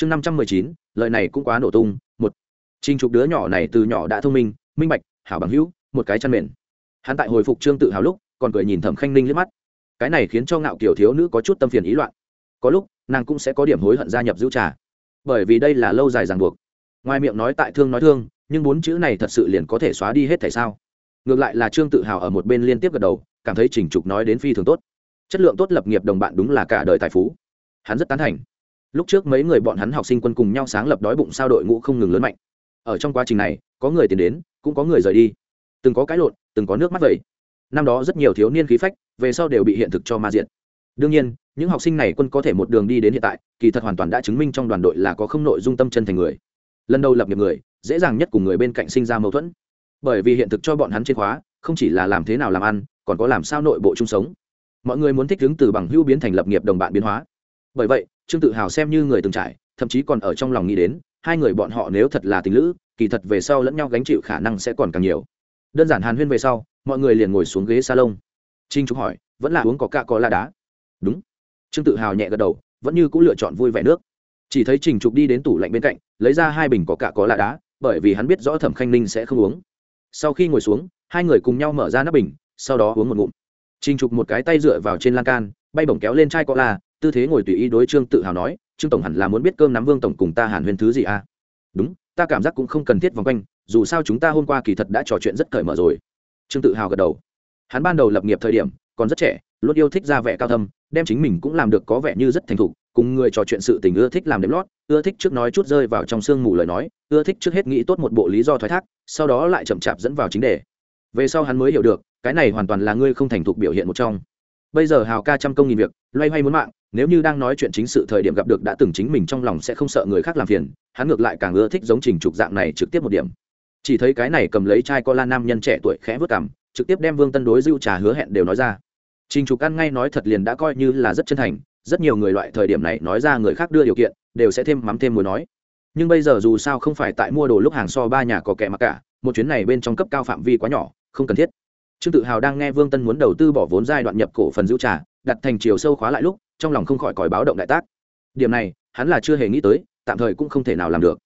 chương năm trăm mười chín, lời này cũng quá nổ tung, một. Trình trục đứa nhỏ này từ nhỏ đã thông minh minh bạch, hảo bằng hữu, một cái chăn mền. Hắn tại hồi phục trương tự hào lúc, còn cười nhìn thẩm khanh ninh liếc mắt. Cái này khiến cho ngạo kiểu thiếu nữ có chút tâm phiền ý loạn. Có lúc, nàng cũng sẽ có điểm hối hận gia nhập giữ trà. Bởi vì đây là lâu dài ràng buộc. Ngoài miệng nói tại thương nói thương, nhưng bốn chữ này thật sự liền có thể xóa đi hết thể sao? Ngược lại là trương tự hào ở một bên liên tiếp gật đầu, cảm thấy trình trục nói đến phi thường tốt. Chất lượng tốt lập nghiệp đồng bạn đúng là cả đời tài phú. Hắn rất tán thành lúc trước mấy người bọn hắn học sinh quân cùng nhau sáng lập đói bụng sao đội ngũ không ngừng lớn mạnh. Ở trong quá trình này, có người tiến đến, cũng có người rời đi. Từng có cái lộn, từng có nước mắt vậy năm đó rất nhiều thiếu niên khí phách, về sau đều bị hiện thực cho ma diện. Đương nhiên, những học sinh này quân có thể một đường đi đến hiện tại, kỳ thật hoàn toàn đã chứng minh trong đoàn đội là có không nội dung tâm chân thành người. Lần đầu lập nghiệp người, dễ dàng nhất cùng người bên cạnh sinh ra mâu thuẫn. Bởi vì hiện thực cho bọn hắn trên khóa, không chỉ là làm thế nào làm ăn, còn có làm sao nội bộ chung sống. Mọi người muốn thích ứng từ bằng hữu biến thành lập nghiệp đồng bạn biến hóa. Bởi vậy trương tự hào xem như người từng trải, thậm chí còn ở trong lòng nghĩ đến, hai người bọn họ nếu thật là tình lữ, kỳ thật về sau lẫn nhau gánh chịu khả năng sẽ còn càng nhiều. Đơn giản hàn huyên về sau, mọi người liền ngồi xuống ghế salon. Trinh trúc hỏi, vẫn là uống có ca có la đá? Đúng. Trương tự hào nhẹ gật đầu, vẫn như cũng lựa chọn vui vẻ nước. Chỉ thấy trình trục đi đến tủ lạnh bên cạnh, lấy ra hai bình có cạ có lạ đá, bởi vì hắn biết rõ thẩm khanh ninh sẽ không uống. Sau khi ngồi xuống, hai người cùng nhau mở ra nắp bình, sau đó uống một ngụm. Trình trục một cái tay dựa vào trên lan can, bay bổng kéo lên chai có la tư thế ngồi tùy ý đối trương tự hào nói, trương tổng hẳn là muốn biết cơm nắm vương tổng cùng ta hàn huyên thứ gì à? Đúng, ta cảm giác cũng không cần thiết vòng quanh, dù sao chúng ta hôm qua kỳ thật đã trò chuyện rất cởi mở rồi. Trương tự hào gật đầu. Hắn ban đầu lập nghiệp thời điểm, còn rất trẻ, luôn yêu thích ra vẻ cao thâm, đem chính mình cũng làm được có vẻ như rất thành thục, cùng người trò chuyện sự tình ưa thích làm đếm lót, ưa thích trước nói chút rơi vào trong sương mù lời nói, ưa thích trước hết nghĩ tốt một bộ lý do thoái thác, sau đó lại chậm chạp dẫn vào chính đề. Về sau hắn mới hiểu được, cái này hoàn toàn là ngươi không thành thục biểu hiện một trong. Bây giờ hào ca trăm công nghìn việc, loay hoay muốn mạng nếu như đang nói chuyện chính sự thời điểm gặp được đã từng chính mình trong lòng sẽ không sợ người khác làm phiền, hắn ngược lại càng ưa thích giống trình trục dạng này trực tiếp một điểm. Chỉ thấy cái này cầm lấy chai co la nam nhân trẻ tuổi khẽ vớt cảm trực tiếp đem vương tân đối dưu trà hứa hẹn đều nói ra. Trình trục ăn ngay nói thật liền đã coi như là rất chân thành, rất nhiều người loại thời điểm này nói ra người khác đưa điều kiện, đều sẽ thêm mắm thêm mối nói. Nhưng bây giờ dù sao không phải tại mua đồ lúc hàng so ba nhà có kẻ mặc cả, một chuyến này bên trong cấp cao phạm vi quá nhỏ, không cần thiết. Trương tự hào đang nghe vương tân muốn đầu tư bỏ vốn giai đoạn nhập cổ phần giữ trà đặt thành chiều sâu khóa lại lúc, trong lòng không khỏi còi báo động đại tác. Điểm này, hắn là chưa hề nghĩ tới, tạm thời cũng không thể nào làm được.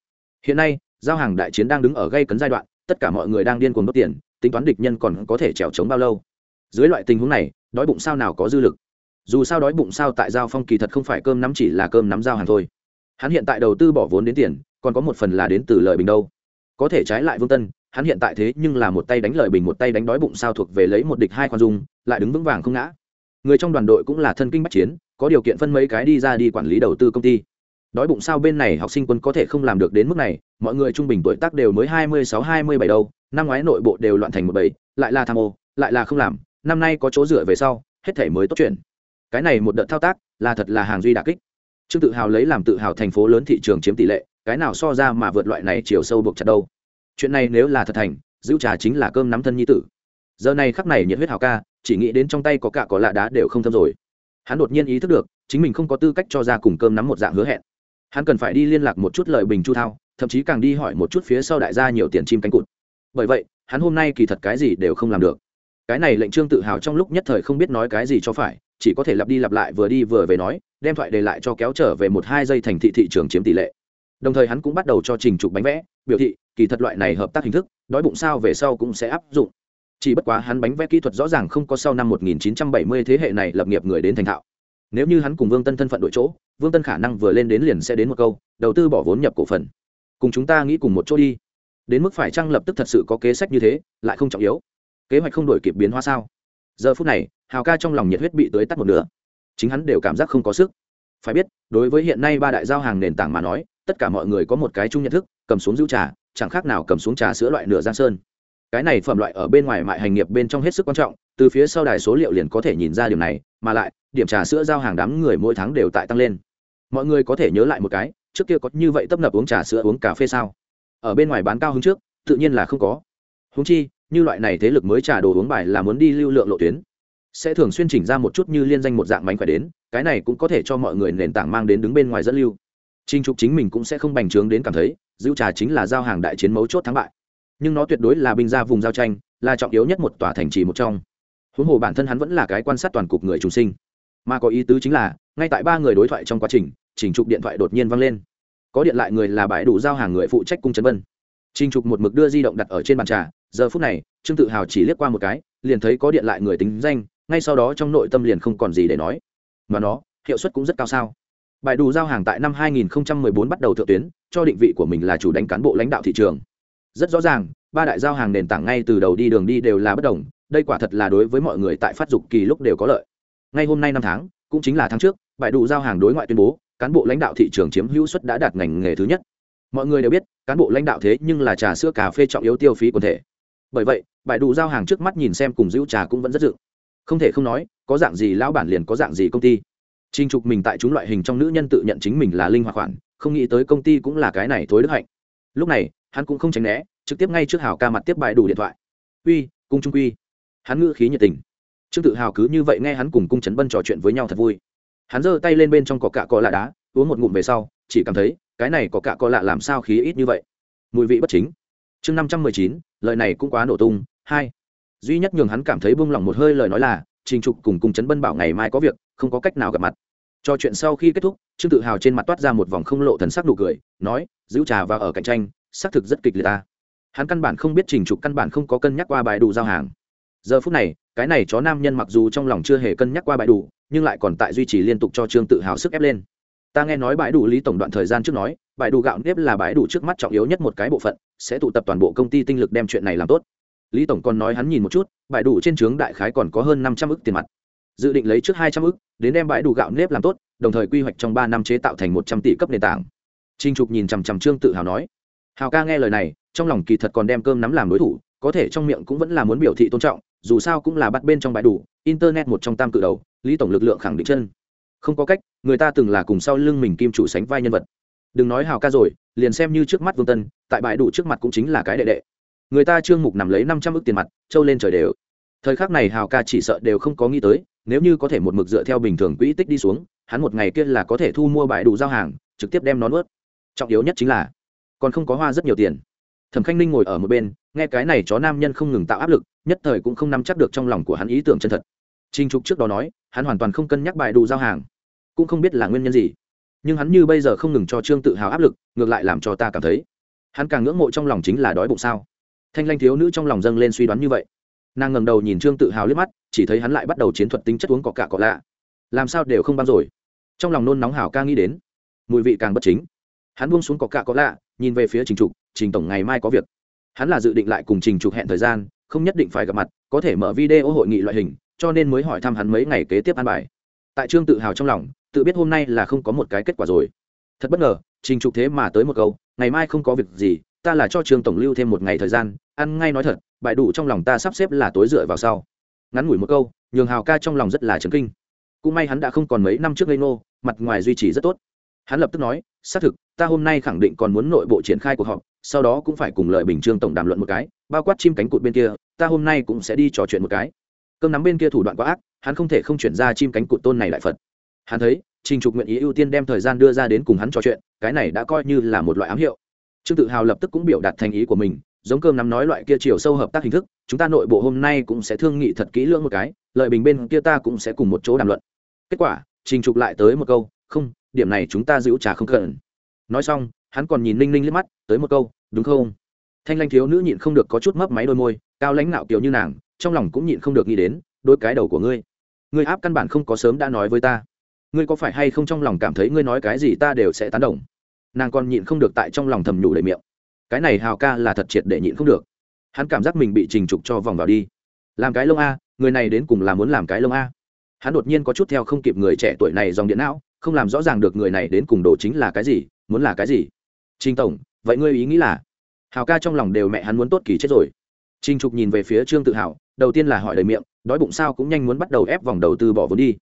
Hiện nay, giao hàng đại chiến đang đứng ở gây cấn giai đoạn, tất cả mọi người đang điên cuồng đốt tiền, tính toán địch nhân còn có thể trèo trống bao lâu. Dưới loại tình huống này, đói bụng sao nào có dư lực? Dù sao đói bụng sao tại giao phong kỳ thật không phải cơm nắm chỉ là cơm nắm giao hàng thôi. Hắn hiện tại đầu tư bỏ vốn đến tiền, còn có một phần là đến từ lợi bình đâu. Có thể trái lại vương tân, hắn hiện tại thế nhưng là một tay đánh lợi bình, một tay đánh đói bụng sao thuộc về lấy một địch hai khoan dung, lại đứng vững vàng không ngã người trong đoàn đội cũng là thân kinh bách chiến, có điều kiện phân mấy cái đi ra đi quản lý đầu tư công ty. Đói bụng sao bên này học sinh quân có thể không làm được đến mức này, mọi người trung bình tuổi tác đều mới hai mươi sáu, hai mươi bảy đâu, năm ngoái nội bộ đều loạn thành một bảy lại là tham ô, lại là không làm, năm nay có chỗ dựa về sau, hết thể mới tốt chuyện. Cái này một đợt thao tác, là thật là hàng duy đà kích. Trương tự hào lấy làm tự hào thành phố lớn thị trường chiếm tỷ lệ, cái nào so ra mà vượt loại này chiều sâu buộc chặt đâu. Chuyện này nếu là thật thành, giữ trà chính là cơm nắm thân nhi tử. Giờ này khắc này nhiệt huyết hào ca chỉ nghĩ đến trong tay có cả có lạ đá đều không thâm rồi. Hắn đột nhiên ý thức được, chính mình không có tư cách cho ra cùng cơm nắm một dạng hứa hẹn. Hắn cần phải đi liên lạc một chút lời bình chu thao, thậm chí càng đi hỏi một chút phía sau đại gia nhiều tiền chim cánh cụt. Bởi vậy, hắn hôm nay kỳ thật cái gì đều không làm được. Cái này lệnh trương tự hào trong lúc nhất thời không biết nói cái gì cho phải, chỉ có thể lặp đi lặp lại vừa đi vừa về nói, đem thoại để lại cho kéo trở về một hai giây thành thị thị trường chiếm tỷ lệ. Đồng thời hắn cũng bắt đầu cho trình trục bánh vẽ, biểu thị, kỳ thật loại này hợp tác hình thức, đói bụng sao về sau cũng sẽ áp dụng chỉ bất quá hắn bánh vẽ kỹ thuật rõ ràng không có sau năm 1970 thế hệ này lập nghiệp người đến thành thạo. Nếu như hắn cùng vương tân thân phận đội chỗ, vương tân khả năng vừa lên đến liền sẽ đến một câu, đầu tư bỏ vốn nhập cổ phần. Cùng chúng ta nghĩ cùng một chỗ đi. Đến mức phải chăng lập tức thật sự có kế sách như thế, lại không trọng yếu. Kế hoạch không đổi kịp biến hóa sao? Giờ phút này, hào ca trong lòng nhiệt huyết bị tới tắt một nửa. Chính hắn đều cảm giác không có sức. Phải biết, đối với hiện nay ba đại giao hàng nền tảng mà nói, tất cả mọi người có một cái chung nhận thức, cầm xuống giữ trà, chẳng khác nào cầm xuống trà sữa loại nửa giang sơn cái này phẩm loại ở bên ngoài mại hành nghiệp bên trong hết sức quan trọng, từ phía sau đài số liệu liền có thể nhìn ra điều này, mà lại, điểm trà sữa giao hàng đám người mỗi tháng đều tại tăng lên. Mọi người có thể nhớ lại một cái, trước kia có như vậy tấp nập uống trà sữa, uống cà phê sao? Ở bên ngoài bán cao hứng trước, tự nhiên là không có. Húng chi, như loại này thế lực mới trà đồ uống bài là muốn đi lưu lượng lộ tuyến. Sẽ thường xuyên chỉnh ra một chút như liên danh một dạng mánh khỏe đến, cái này cũng có thể cho mọi người nền tảng mang đến đứng bên ngoài dẫn lưu. Trinh trục chính mình cũng sẽ không bành trướng đến cảm thấy, giữ trà chính là giao hàng đại chiến mấu chốt thắng bại nhưng nó tuyệt đối là binh ra vùng giao tranh, là trọng yếu nhất một tòa thành trì một trong. Huống hồ bản thân hắn vẫn là cái quan sát toàn cục người trùng sinh. Mà có ý tứ chính là, ngay tại ba người đối thoại trong quá trình trình trục điện thoại đột nhiên vang lên. Có điện lại người là bãi đủ giao hàng người phụ trách cung trấn vân. Trình trục một mực đưa di động đặt ở trên bàn trà, giờ phút này, trương tự hào chỉ liếc qua một cái, liền thấy có điện lại người tính danh, ngay sau đó trong nội tâm liền không còn gì để nói. Mà nó, hiệu suất cũng rất cao sao. Bài đủ giao hàng tại năm 2014 bắt đầu thượng tuyến, cho định vị của mình là chủ đánh cán bộ lãnh đạo thị trường rất rõ ràng ba đại giao hàng nền tảng ngay từ đầu đi đường đi đều là bất đồng đây quả thật là đối với mọi người tại phát dục kỳ lúc đều có lợi. Ngay hôm nay năm tháng cũng chính là tháng trước bãi đủ giao hàng đối ngoại tuyên bố cán bộ lãnh đạo thị trường chiếm hữu suất đã đạt ngành nghề thứ nhất. Mọi người đều biết cán bộ lãnh đạo thế nhưng là trà sữa cà phê trọng yếu tiêu phí quần thể. Bởi vậy bãi đủ giao hàng trước mắt nhìn xem cùng giữ trà cũng vẫn rất dự không thể không nói có dạng gì lão bản liền có dạng gì công ty. Trình Trục mình tại chúng loại hình trong nữ nhân tự nhận chính mình là linh hoạt khoản, không nghĩ tới công ty cũng là cái này thối đức hạnh. Lúc này, hắn cũng không tránh né, trực tiếp ngay trước Hảo ca mặt tiếp bài đủ điện thoại. "Uy, cung trung quy." Hắn ngữ khí nhiệt tình. Trương Tự Hào cứ như vậy nghe hắn cùng cung Trấn Bân trò chuyện với nhau thật vui. Hắn giơ tay lên bên trong cỏ cạ cọ lạ đá, uống một ngụm về sau, chỉ cảm thấy, cái này có cạ có lạ làm sao khí ít như vậy. Mùi vị bất chính. Chương năm trăm mười chín, lời này cũng quá nổ tung. Hai, Duy nhất nhường hắn cảm thấy buông lỏng một hơi lời nói là, Trình Trục cùng cung Trấn Bân bảo ngày mai có việc, không có cách nào gặp mặt trò chuyện sau khi kết thúc trương tự hào trên mặt toát ra một vòng không lộ thần sắc nụ cười nói giữ trà và ở cạnh tranh xác thực rất kịch liệt ta. Hắn căn bản không biết trình trục căn bản không có cân nhắc qua bài đủ giao hàng. Giờ phút này, cái này chó nam nhân mặc dù trong lòng chưa hề cân nhắc qua bài đủ, nhưng lại còn tại duy trì liên tục cho trương tự hào sức ép lên. Ta nghe nói bãi đủ lý tổng đoạn thời gian trước nói bãi đủ gạo nếp là bãi đủ trước mắt trọng yếu nhất một cái bộ phận, sẽ tụ tập toàn bộ công ty tinh lực đem chuyện này làm tốt. Lý tổng còn nói hắn nhìn một chút bãi đủ trên trướng đại khái còn có hơn năm trăm ức tiền mặt. Dự định lấy trước hai trăm ức, đến đem bãi đủ gạo nếp làm tốt, đồng thời quy hoạch trong ba năm chế tạo thành một trăm tỷ cấp nền tảng. Trinh trục nhìn chằm chằm trương tự hào nói hào ca nghe lời này, trong lòng kỳ thật còn đem cơm nắm làm đối thủ, có thể trong miệng cũng vẫn là muốn biểu thị tôn trọng, dù sao cũng là bắt bên trong bãi đủ, internet một trong tam cự đầu, lý tổng lực lượng khẳng định chân. Không có cách, người ta từng là cùng sau lưng mình kim chủ sánh vai nhân vật. Đừng nói hào ca rồi, liền xem như trước mắt vương tân, tại bãi đủ trước mặt cũng chính là cái đệ đệ. Người ta trương mục nằm lấy năm trăm ước tiền mặt, trâu lên trời đều. Thời khắc này hào ca chỉ sợ đều không có nghĩ tới, nếu như có thể một mực dựa theo bình thường quỹ tích đi xuống, hắn một ngày kia là có thể thu mua bãi đủ giao hàng, trực tiếp đem nó nuốt. Trọng yếu nhất chính là còn không có hoa rất nhiều tiền. Thẩm khanh ninh ngồi ở một bên, nghe cái này chó nam nhân không ngừng tạo áp lực, nhất thời cũng không nắm chắc được trong lòng của hắn ý tưởng chân thật. Trinh trục trước đó nói, hắn hoàn toàn không cân nhắc bài đủ giao hàng, cũng không biết là nguyên nhân gì. Nhưng hắn như bây giờ không ngừng cho trương tự hào áp lực, ngược lại làm cho ta cảm thấy, hắn càng ngưỡng mộ trong lòng chính là đói bụng sao? Thanh lanh thiếu nữ trong lòng dâng lên suy đoán như vậy. Nàng ngầm đầu nhìn trương tự hào liếc mắt, chỉ thấy hắn lại bắt đầu chiến thuật tính chất uống cọ cạ cọ lạ. Làm sao đều không băng rồi? Trong lòng nôn nóng hảo ca nghĩ đến, mùi vị càng bất chính. Hắn buông xuống cọ cạ cọ lạ nhìn về phía trình trục, trình tổng ngày mai có việc. Hắn là dự định lại cùng trình trục hẹn thời gian, không nhất định phải gặp mặt, có thể mở video hội nghị loại hình, cho nên mới hỏi thăm hắn mấy ngày kế tiếp an bài. Tại trương tự hào trong lòng, tự biết hôm nay là không có một cái kết quả rồi. Thật bất ngờ, trình trục thế mà tới một câu, ngày mai không có việc gì, ta là cho trương tổng lưu thêm một ngày thời gian, ăn ngay nói thật bại đủ trong lòng ta sắp xếp là tối dựa vào sau. Ngắn ngủi một câu, nhường hào ca trong lòng rất là chấn kinh. Cũng may hắn đã không còn mấy năm trước lê nô mặt ngoài duy trì rất tốt hắn lập tức nói, xác thực, ta hôm nay khẳng định còn muốn nội bộ triển khai cuộc họp, sau đó cũng phải cùng lợi bình trương tổng đàm luận một cái, bao quát chim cánh cụt bên kia, ta hôm nay cũng sẽ đi trò chuyện một cái. Cơm nắm bên kia thủ đoạn quá ác, hắn không thể không chuyển ra chim cánh cụt tôn này lại phật. Hắn thấy, trình trục nguyện ý ưu tiên đem thời gian đưa ra đến cùng hắn trò chuyện, cái này đã coi như là một loại ám hiệu. Trương tự hào lập tức cũng biểu đạt thành ý của mình, giống cơm nắm nói loại kia chiều sâu hợp tác hình thức, chúng ta nội bộ hôm nay cũng sẽ thương nghị thật kỹ lưỡng một cái, lợi bình bên kia ta cũng sẽ cùng một chỗ đàm luận. Kết quả, trình trục lại tới một câu, không điểm này chúng ta giữ trà không cần. Nói xong, hắn còn nhìn ninh ninh liếc mắt, tới một câu, đúng không? Thanh lanh thiếu nữ nhịn không được có chút mấp máy đôi môi, cao lãnh nạo kiểu như nàng, trong lòng cũng nhịn không được nghĩ đến, đôi cái đầu của ngươi ngươi áp căn bản không có sớm đã nói với ta. Ngươi có phải hay không trong lòng cảm thấy ngươi nói cái gì ta đều sẽ tán đồng? Nàng còn nhịn không được tại trong lòng thầm nhủ đầy miệng. Cái này hào ca là thật triệt để nhịn không được. Hắn cảm giác mình bị trình trục cho vòng vào đi. Làm cái lông a, người này đến cùng là muốn làm cái lông a. Hắn đột nhiên có chút theo không kịp người trẻ tuổi này dòng điện não không làm rõ ràng được người này đến cùng đồ chính là cái gì, muốn là cái gì. Trình tổng, vậy ngươi ý nghĩ là, hào ca trong lòng đều mẹ hắn muốn tốt kỳ chết rồi. Trình trục nhìn về phía trương tự hào, đầu tiên là hỏi đầy miệng, đói bụng sao cũng nhanh muốn bắt đầu ép vòng đầu tư bỏ vốn đi.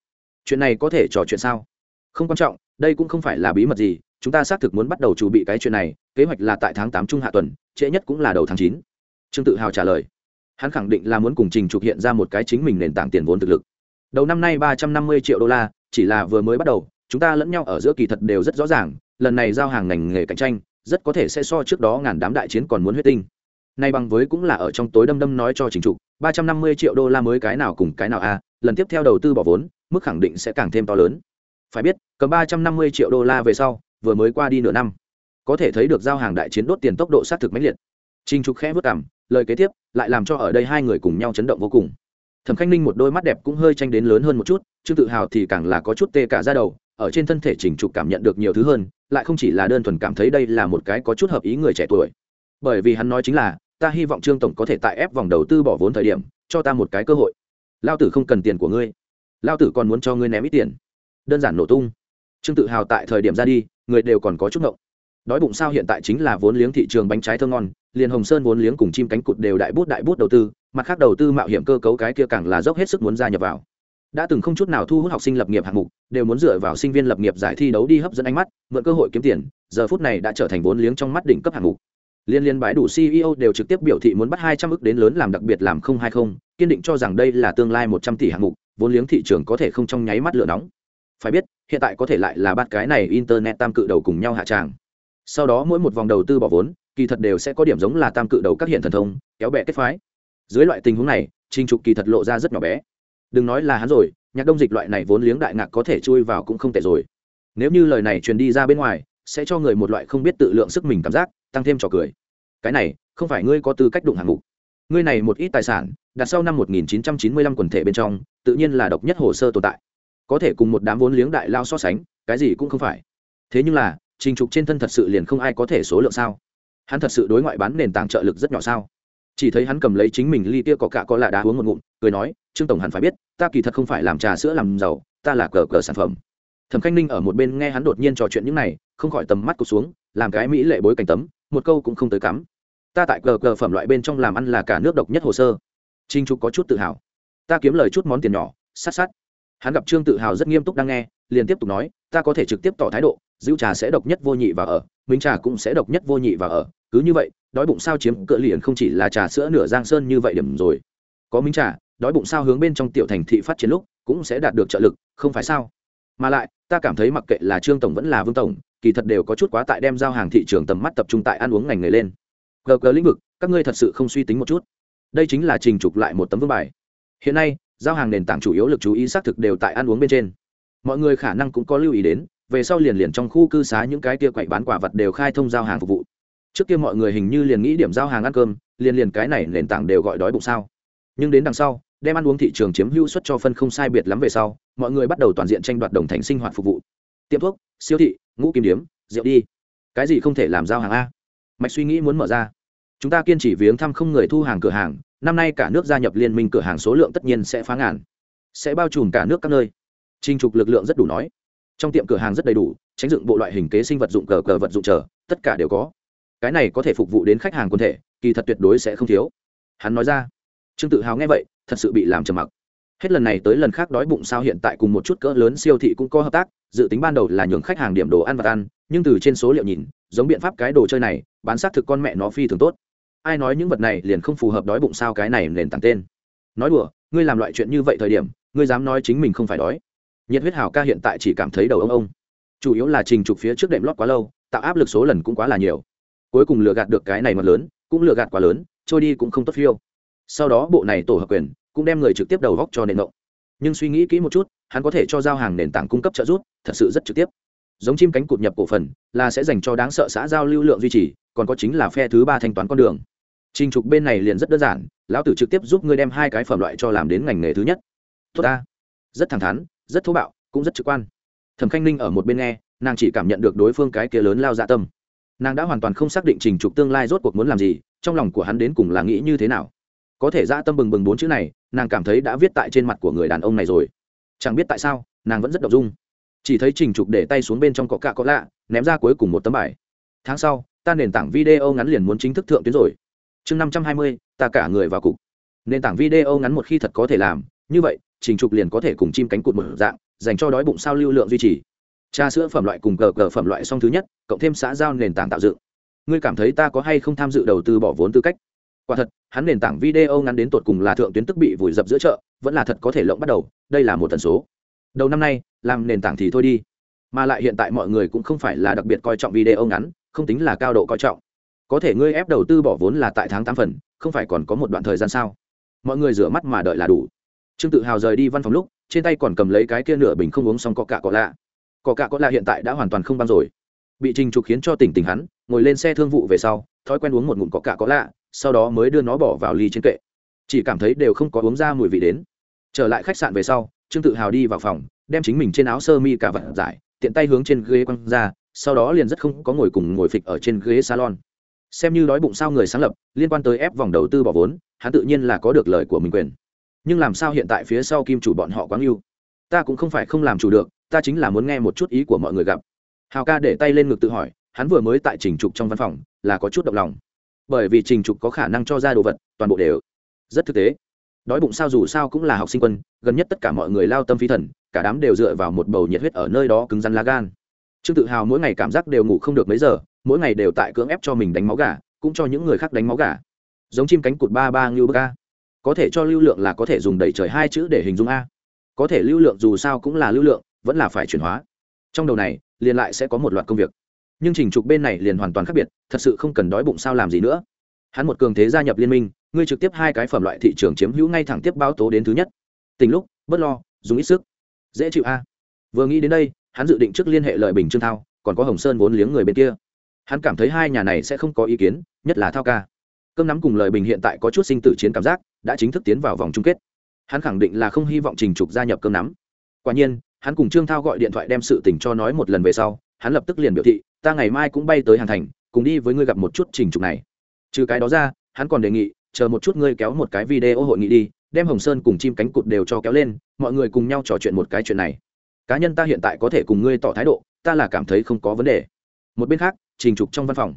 Chuyện này có thể trò chuyện sao? Không quan trọng, đây cũng không phải là bí mật gì, chúng ta xác thực muốn bắt đầu chuẩn bị cái chuyện này, kế hoạch là tại tháng tám trung hạ tuần, trễ nhất cũng là đầu tháng chín. Trương tự hào trả lời. Hắn khẳng định là muốn cùng trình trục hiện ra một cái chính mình nền tảng tiền vốn thực lực. Đầu năm nay ba trăm năm mươi triệu đô la, chỉ là vừa mới bắt đầu chúng ta lẫn nhau ở giữa kỳ thật đều rất rõ ràng, lần này giao hàng ngành nghề cạnh tranh, rất có thể sẽ so trước đó ngàn đám đại chiến còn muốn huyết tinh. Nay bằng với cũng là ở trong tối đâm đâm nói cho chính trục, ba trăm năm mươi triệu đô la mới cái nào cùng cái nào a, lần tiếp theo đầu tư bỏ vốn, mức khẳng định sẽ càng thêm to lớn. Phải biết, cầm ba trăm năm mươi triệu đô la về sau, vừa mới qua đi nửa năm, có thể thấy được giao hàng đại chiến đốt tiền tốc độ sát thực mãnh liệt. Trinh trục khẽ vất cảm lời kế tiếp, lại làm cho ở đây hai người cùng nhau chấn động vô cùng. Thẩm khanh ninh một đôi mắt đẹp cũng hơi tranh đến lớn hơn một chút, trương tự hào thì càng là có chút tê cả ra đầu ở trên thân thể trình trục cảm nhận được nhiều thứ hơn, lại không chỉ là đơn thuần cảm thấy đây là một cái có chút hợp ý người trẻ tuổi. Bởi vì hắn nói chính là, ta hy vọng trương tổng có thể tại ép vòng đầu tư bỏ vốn thời điểm, cho ta một cái cơ hội. Lao tử không cần tiền của ngươi. Lao tử còn muốn cho ngươi ném ít tiền. Đơn giản nổ tung. Trương tự hào tại thời điểm ra đi, người đều còn có chút ngộng. Đói bụng sao hiện tại chính là vốn liếng thị trường bánh trái thơ ngon, liền hồng sơn vốn liếng cùng chim cánh cụt đều đại bút đại bút đầu tư, mặt khác đầu tư mạo hiểm cơ cấu cái kia càng là dốc hết sức muốn gia nhập vào đã từng không chút nào thu hút học sinh lập nghiệp hạng mục, đều muốn dựa vào sinh viên lập nghiệp giải thi đấu đi hấp dẫn ánh mắt, mượn cơ hội kiếm tiền, giờ phút này đã trở thành vốn liếng trong mắt đỉnh cấp hạng mục. Liên liên bãi đủ ceo đều trực tiếp biểu thị muốn bắt hai trăm ức đến lớn làm đặc biệt làm không hai không, kiên định cho rằng đây là tương lai một trăm tỷ hạng mục, vốn liếng thị trường có thể không trong nháy mắt lửa nóng. Phải biết, hiện tại có thể lại là bắt cái này internet tam cự đầu cùng nhau hạ tràng. Sau đó mỗi một vòng đầu tư bỏ vốn, kỳ thật đều sẽ có điểm giống là tam cự đầu các hiện thần thông, kéo bẹ kết phái. Dưới loại tình huống này, trình trục kỳ thật lộ ra rất nhỏ bé đừng nói là hắn rồi, nhạc đông dịch loại này vốn liếng đại ngạc có thể chui vào cũng không tệ rồi. Nếu như lời này truyền đi ra bên ngoài, sẽ cho người một loại không biết tự lượng sức mình cảm giác, tăng thêm trò cười. Cái này, không phải ngươi có tư cách đụng hạng mục. Ngươi này một ít tài sản, đặt sau năm 1995 quần thể bên trong, tự nhiên là độc nhất hồ sơ tồn tại. Có thể cùng một đám vốn liếng đại lao so sánh, cái gì cũng không phải. Thế nhưng là, trình trục trên thân thật sự liền không ai có thể số lượng sao? Hắn thật sự đối ngoại bán nền tảng trợ lực rất nhỏ sao? Chỉ thấy hắn cầm lấy chính mình ly tia có cả có lạ đá uống một ngụm, cười nói, trương tổng hẳn phải biết, ta kỳ thật không phải làm trà sữa làm giàu ta là cờ cờ sản phẩm. Thẩm khanh ninh ở một bên nghe hắn đột nhiên trò chuyện những này, không khỏi tầm mắt cụt xuống, làm cái mỹ lệ bối cảnh tấm, một câu cũng không tới cắm. Ta tại cờ cờ phẩm loại bên trong làm ăn là cả nước độc nhất hồ sơ. Trinh trục có chút tự hào. Ta kiếm lời chút món tiền nhỏ, sát sát. Hắn gặp trương tự hào rất nghiêm túc đang nghe, liền tiếp tục nói, ta có thể trực tiếp tỏ thái độ, giữ trà sẽ độc nhất vô nhị và ở minh trà cũng sẽ độc nhất vô nhị và ở, cứ như vậy đói bụng sao chiếm cỡ liền không chỉ là trà sữa nửa giang sơn như vậy điểm rồi. Có minh trà, đói bụng sao hướng bên trong tiểu thành thị phát triển lúc cũng sẽ đạt được trợ lực, không phải sao? Mà lại, ta cảm thấy mặc kệ là trương tổng vẫn là vương tổng, kỳ thật đều có chút quá tại đem giao hàng thị trường tầm mắt tập trung tại ăn uống ngành nghề lên. Gờ gờ lĩnh vực, các ngươi thật sự không suy tính một chút. Đây chính là trình trục lại một tấm vương bài. Hiện nay, giao hàng nền tảng chủ yếu lực chú ý xác thực đều tại ăn uống bên trên. Mọi người khả năng cũng có lưu ý đến, về sau liền liền trong khu cư xá những cái kia quậy bán quả vật đều khai thông giao hàng phục vụ trước kia mọi người hình như liền nghĩ điểm giao hàng ăn cơm, liền liền cái này nền tảng đều gọi đói bụng sao. Nhưng đến đằng sau, đem ăn uống thị trường chiếm hữu suất cho phân không sai biệt lắm về sau, mọi người bắt đầu toàn diện tranh đoạt đồng thành sinh hoạt phục vụ. Tiệm thuốc, siêu thị, ngũ kim điếm, rượu đi. Cái gì không thể làm giao hàng a? Mạch suy nghĩ muốn mở ra. Chúng ta kiên trì viếng thăm không người thu hàng cửa hàng, năm nay cả nước gia nhập liên minh cửa hàng số lượng tất nhiên sẽ phá ngàn. Sẽ bao trùm cả nước các nơi. Trinh trục lực lượng rất đủ nói. Trong tiệm cửa hàng rất đầy đủ, tránh dựng bộ loại hình kế sinh vật dụng cờ cờ vật dụng chờ, tất cả đều có cái này có thể phục vụ đến khách hàng quân thể, kỳ thật tuyệt đối sẽ không thiếu. Hắn nói ra. Trương tự hào nghe vậy, thật sự bị làm trầm mặc. Hết lần này tới lần khác đói bụng sao hiện tại cùng một chút cỡ lớn siêu thị cũng có hợp tác, dự tính ban đầu là nhường khách hàng điểm đồ ăn và ăn, nhưng từ trên số liệu nhìn, giống biện pháp cái đồ chơi này, bán xác thực con mẹ nó phi thường tốt. Ai nói những vật này liền không phù hợp đói bụng sao cái này nền tảng tên. Nói đùa, ngươi làm loại chuyện như vậy thời điểm, ngươi dám nói chính mình không phải đói. Nhiệt huyết hào ca hiện tại chỉ cảm thấy đầu ông ông chủ yếu là trình trục phía trước đệm lót quá lâu, tạo áp lực số lần cũng quá là nhiều cuối cùng lừa gạt được cái này mặt lớn, cũng lừa gạt quá lớn, trôi đi cũng không tốt phiêu. Sau đó bộ này tổ hợp quyền cũng đem người trực tiếp đầu góc cho nền động nhưng suy nghĩ kỹ một chút, hắn có thể cho giao hàng nền tảng cung cấp trợ giúp, thật sự rất trực tiếp. Giống chim cánh cụt nhập cổ phần, là sẽ dành cho đáng sợ xã giao lưu lượng duy trì, còn có chính là phe thứ ba thanh toán con đường. Trình trục bên này liền rất đơn giản, lão tử trực tiếp giúp ngươi đem hai cái phẩm loại cho làm đến ngành nghề thứ nhất. Tốt ta. Rất thẳng thắn, rất thô bạo, cũng rất trực quan. Thẩm khanh ninh ở một bên nghe, nàng chỉ cảm nhận được đối phương cái kia lớn lao dạ tâm nàng đã hoàn toàn không xác định trình trục tương lai rốt cuộc muốn làm gì, trong lòng của hắn đến cùng là nghĩ như thế nào. Có thể ra tâm bừng bừng bốn chữ này, nàng cảm thấy đã viết tại trên mặt của người đàn ông này rồi. Chẳng biết tại sao, nàng vẫn rất đ dung. Chỉ thấy trình trục để tay xuống bên trong cọ cạ có lạ, ném ra cuối cùng một tấm bài. Tháng sau, ta nền tảng video ngắn liền muốn chính thức thượng tuyến rồi. Chương năm trăm hai mươi, ta cả người vào cục. Nền tảng video ngắn một khi thật có thể làm, như vậy, trình trục liền có thể cùng chim cánh cụt một dạng, dành cho đói bụng sao lưu lượng duy trì trà sữa phẩm loại cùng cờ cờ phẩm loại song thứ nhất, cộng thêm xã giao nền tảng tạo dựng. Ngươi cảm thấy ta có hay không tham dự đầu tư bỏ vốn tư cách? Quả thật, hắn nền tảng video ngắn đến tột cùng là thượng tuyến tức bị vùi dập giữa chợ, vẫn là thật có thể lộng bắt đầu, đây là một tần số. Đầu năm nay, làm nền tảng thì thôi đi. Mà lại hiện tại mọi người cũng không phải là đặc biệt coi trọng video ngắn, không tính là cao độ coi trọng. Có thể ngươi ép đầu tư bỏ vốn là tại tháng tám phần, không phải còn có một đoạn thời gian sao? Mọi người rửa mắt mà đợi là đủ. Trương tự hào rời đi văn phòng lúc, trên tay còn cầm lấy cái kia nửa bình không uống xong có cả có lạ Cỏ cạ có lạ hiện tại đã hoàn toàn không băng rồi. Bị trình trục khiến cho tỉnh tỉnh hắn, ngồi lên xe thương vụ về sau, thói quen uống một ngụm cỏ cạ có lạ, sau đó mới đưa nó bỏ vào ly trên kệ. Chỉ cảm thấy đều không có uống ra mùi vị đến. Trở lại khách sạn về sau, trương tự hào đi vào phòng, đem chính mình trên áo sơ mi cả vật giải, tiện tay hướng trên ghế quăng ra, sau đó liền rất không có ngồi cùng ngồi phịch ở trên ghế salon. Xem như đói bụng sao người sáng lập, liên quan tới ép vòng đầu tư bỏ vốn, hắn tự nhiên là có được lời của mình quyền. Nhưng làm sao hiện tại phía sau kim chủ bọn họ quá yêu ta cũng không phải không làm chủ được ta chính là muốn nghe một chút ý của mọi người gặp. Hào ca để tay lên ngực tự hỏi, hắn vừa mới tại trình trục trong văn phòng, là có chút động lòng. Bởi vì trình trục có khả năng cho ra đồ vật, toàn bộ đều. Rất thực tế. Đói bụng sao dù sao cũng là học sinh quân, gần nhất tất cả mọi người lao tâm phi thần, cả đám đều dựa vào một bầu nhiệt huyết ở nơi đó cứng rắn lá gan. Trương tự hào mỗi ngày cảm giác đều ngủ không được mấy giờ, mỗi ngày đều tại cưỡng ép cho mình đánh máu gà, cũng cho những người khác đánh máu gà. Giống chim cánh cụt ba ba ngưu bơ ca có thể cho lưu lượng là có thể dùng đầy trời hai chữ để hình dung a. Có thể lưu lượng dù sao cũng là lưu lượng vẫn là phải chuyển hóa. Trong đầu này, liền lại sẽ có một loạt công việc. Nhưng trình trục bên này liền hoàn toàn khác biệt, thật sự không cần đói bụng sao làm gì nữa. Hắn một cường thế gia nhập liên minh, ngươi trực tiếp hai cái phẩm loại thị trường chiếm hữu ngay thẳng tiếp báo tố đến thứ nhất. Tình lúc, bớt lo, dùng ít sức. Dễ chịu a. Vừa nghĩ đến đây, hắn dự định trước liên hệ lợi bình trương thao, còn có hồng sơn vốn liếng người bên kia. Hắn cảm thấy hai nhà này sẽ không có ý kiến, nhất là thao ca. Cơm nắm cùng lợi bình hiện tại có chút sinh tử chiến cảm giác, đã chính thức tiến vào vòng chung kết. Hắn khẳng định là không hy vọng trình trục gia nhập cơm nắm. Quả nhiên hắn cùng trương thao gọi điện thoại đem sự tình cho nói một lần về sau, hắn lập tức liền biểu thị, ta ngày mai cũng bay tới hàn thành, cùng đi với ngươi gặp một chút trình trục này. Trừ cái đó ra, hắn còn đề nghị, chờ một chút ngươi kéo một cái video hội nghị đi, đem hồng sơn cùng chim cánh cụt đều cho kéo lên, mọi người cùng nhau trò chuyện một cái chuyện này. Cá nhân ta hiện tại có thể cùng ngươi tỏ thái độ, ta là cảm thấy không có vấn đề. Một bên khác trình trục trong văn phòng.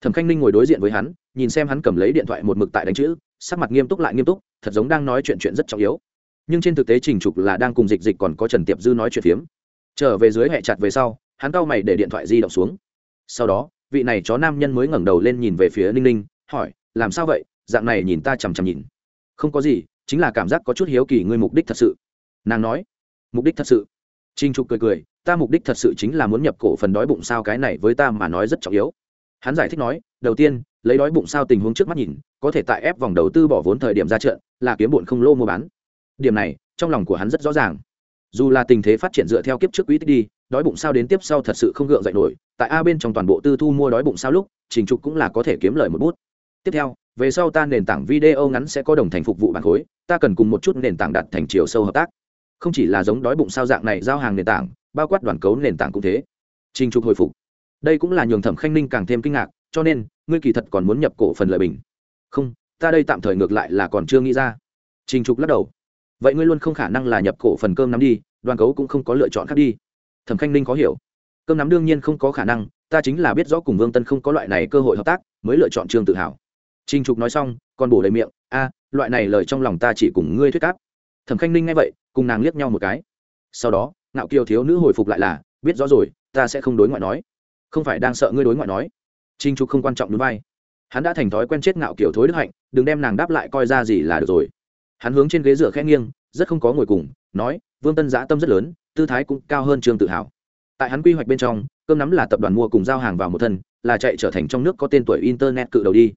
Thẩm khanh ninh ngồi đối diện với hắn, nhìn xem hắn cầm lấy điện thoại một mực tại đánh chữ, sắc mặt nghiêm túc lại nghiêm túc, thật giống đang nói chuyện chuyện rất trọng yếu nhưng trên thực tế trình trục là đang cùng dịch dịch còn có trần tiệp dư nói chuyện phiếm. Trở về dưới hẹ chặt về sau, hắn cau mày để điện thoại di động xuống. Sau đó, vị này chó nam nhân mới ngẩng đầu lên nhìn về phía ninh ninh, hỏi, làm sao vậy? Dạng này nhìn ta chằm chằm nhìn. Không có gì, chính là cảm giác có chút hiếu kỳ ngươi mục đích thật sự. Nàng nói, mục đích thật sự? Trinh trục cười cười, ta mục đích thật sự chính là muốn nhập cổ phần đói bụng sao cái này với ta mà nói rất trọng yếu. Hắn giải thích nói, đầu tiên, lấy đói bụng sao tình huống trước mắt nhìn, có thể tại ép vòng đầu tư bỏ vốn thời điểm ra trận là kiếm bụn không lô mua bán điểm này, trong lòng của hắn rất rõ ràng. Dù là tình thế phát triển dựa theo kiếp trước quỹ tích đi, đói bụng sao đến tiếp sau thật sự không gượng dậy nổi, tại a bên trong toàn bộ tư thu mua đói bụng sao lúc, trình trục cũng là có thể kiếm lời một bút. Tiếp theo, về sau ta nền tảng video ngắn sẽ có đồng thành phục vụ bản khối, ta cần cùng một chút nền tảng đặt thành chiều sâu hợp tác. Không chỉ là giống đói bụng sao dạng này giao hàng nền tảng, bao quát đoàn cấu nền tảng cũng thế. Trình trục hồi phục. Đây cũng là nhường thẩm khanh ninh càng thêm kinh ngạc, cho nên, ngươi kỳ thật còn muốn nhập cổ phần lợi bình. Không, ta đây tạm thời ngược lại là còn chưa nghĩ ra. Trình trục lắc đầu vậy ngươi luôn không khả năng là nhập cổ phần cơm nắm đi đoàn cấu cũng không có lựa chọn khác đi thẩm khanh ninh có hiểu cơm nắm đương nhiên không có khả năng ta chính là biết rõ cùng vương tân không có loại này cơ hội hợp tác mới lựa chọn trương tự hào trinh Trục nói xong, còn bổ đầy miệng, "A, loại này lời trong lòng ta chỉ cùng ngươi thuyết cáp." Thẩm Khanh Ninh nghe vậy, cùng nàng liếc nhau một cái. Sau đó, ngạo kiều thiếu nữ hồi phục lại là, "Biết rõ rồi, ta sẽ không đối ngoại nói." Không phải đang sợ ngươi đối ngoại nói. trinh Trục không quan trọng đúng vai. Hắn đã thành thói quen chết ngạo kiều thối đức hạnh, đừng đem nàng đáp lại coi ra gì là được rồi. Hắn hướng trên ghế dựa khẽ nghiêng, rất không có ngồi cùng, nói, "Vương Tân Giã tâm rất lớn, tư thái cũng cao hơn Trương Tự Hào." Tại hắn quy hoạch bên trong, cơm nắm là tập đoàn mua cùng giao hàng vào một thân, là chạy trở thành trong nước có tên tuổi internet cự đầu đi.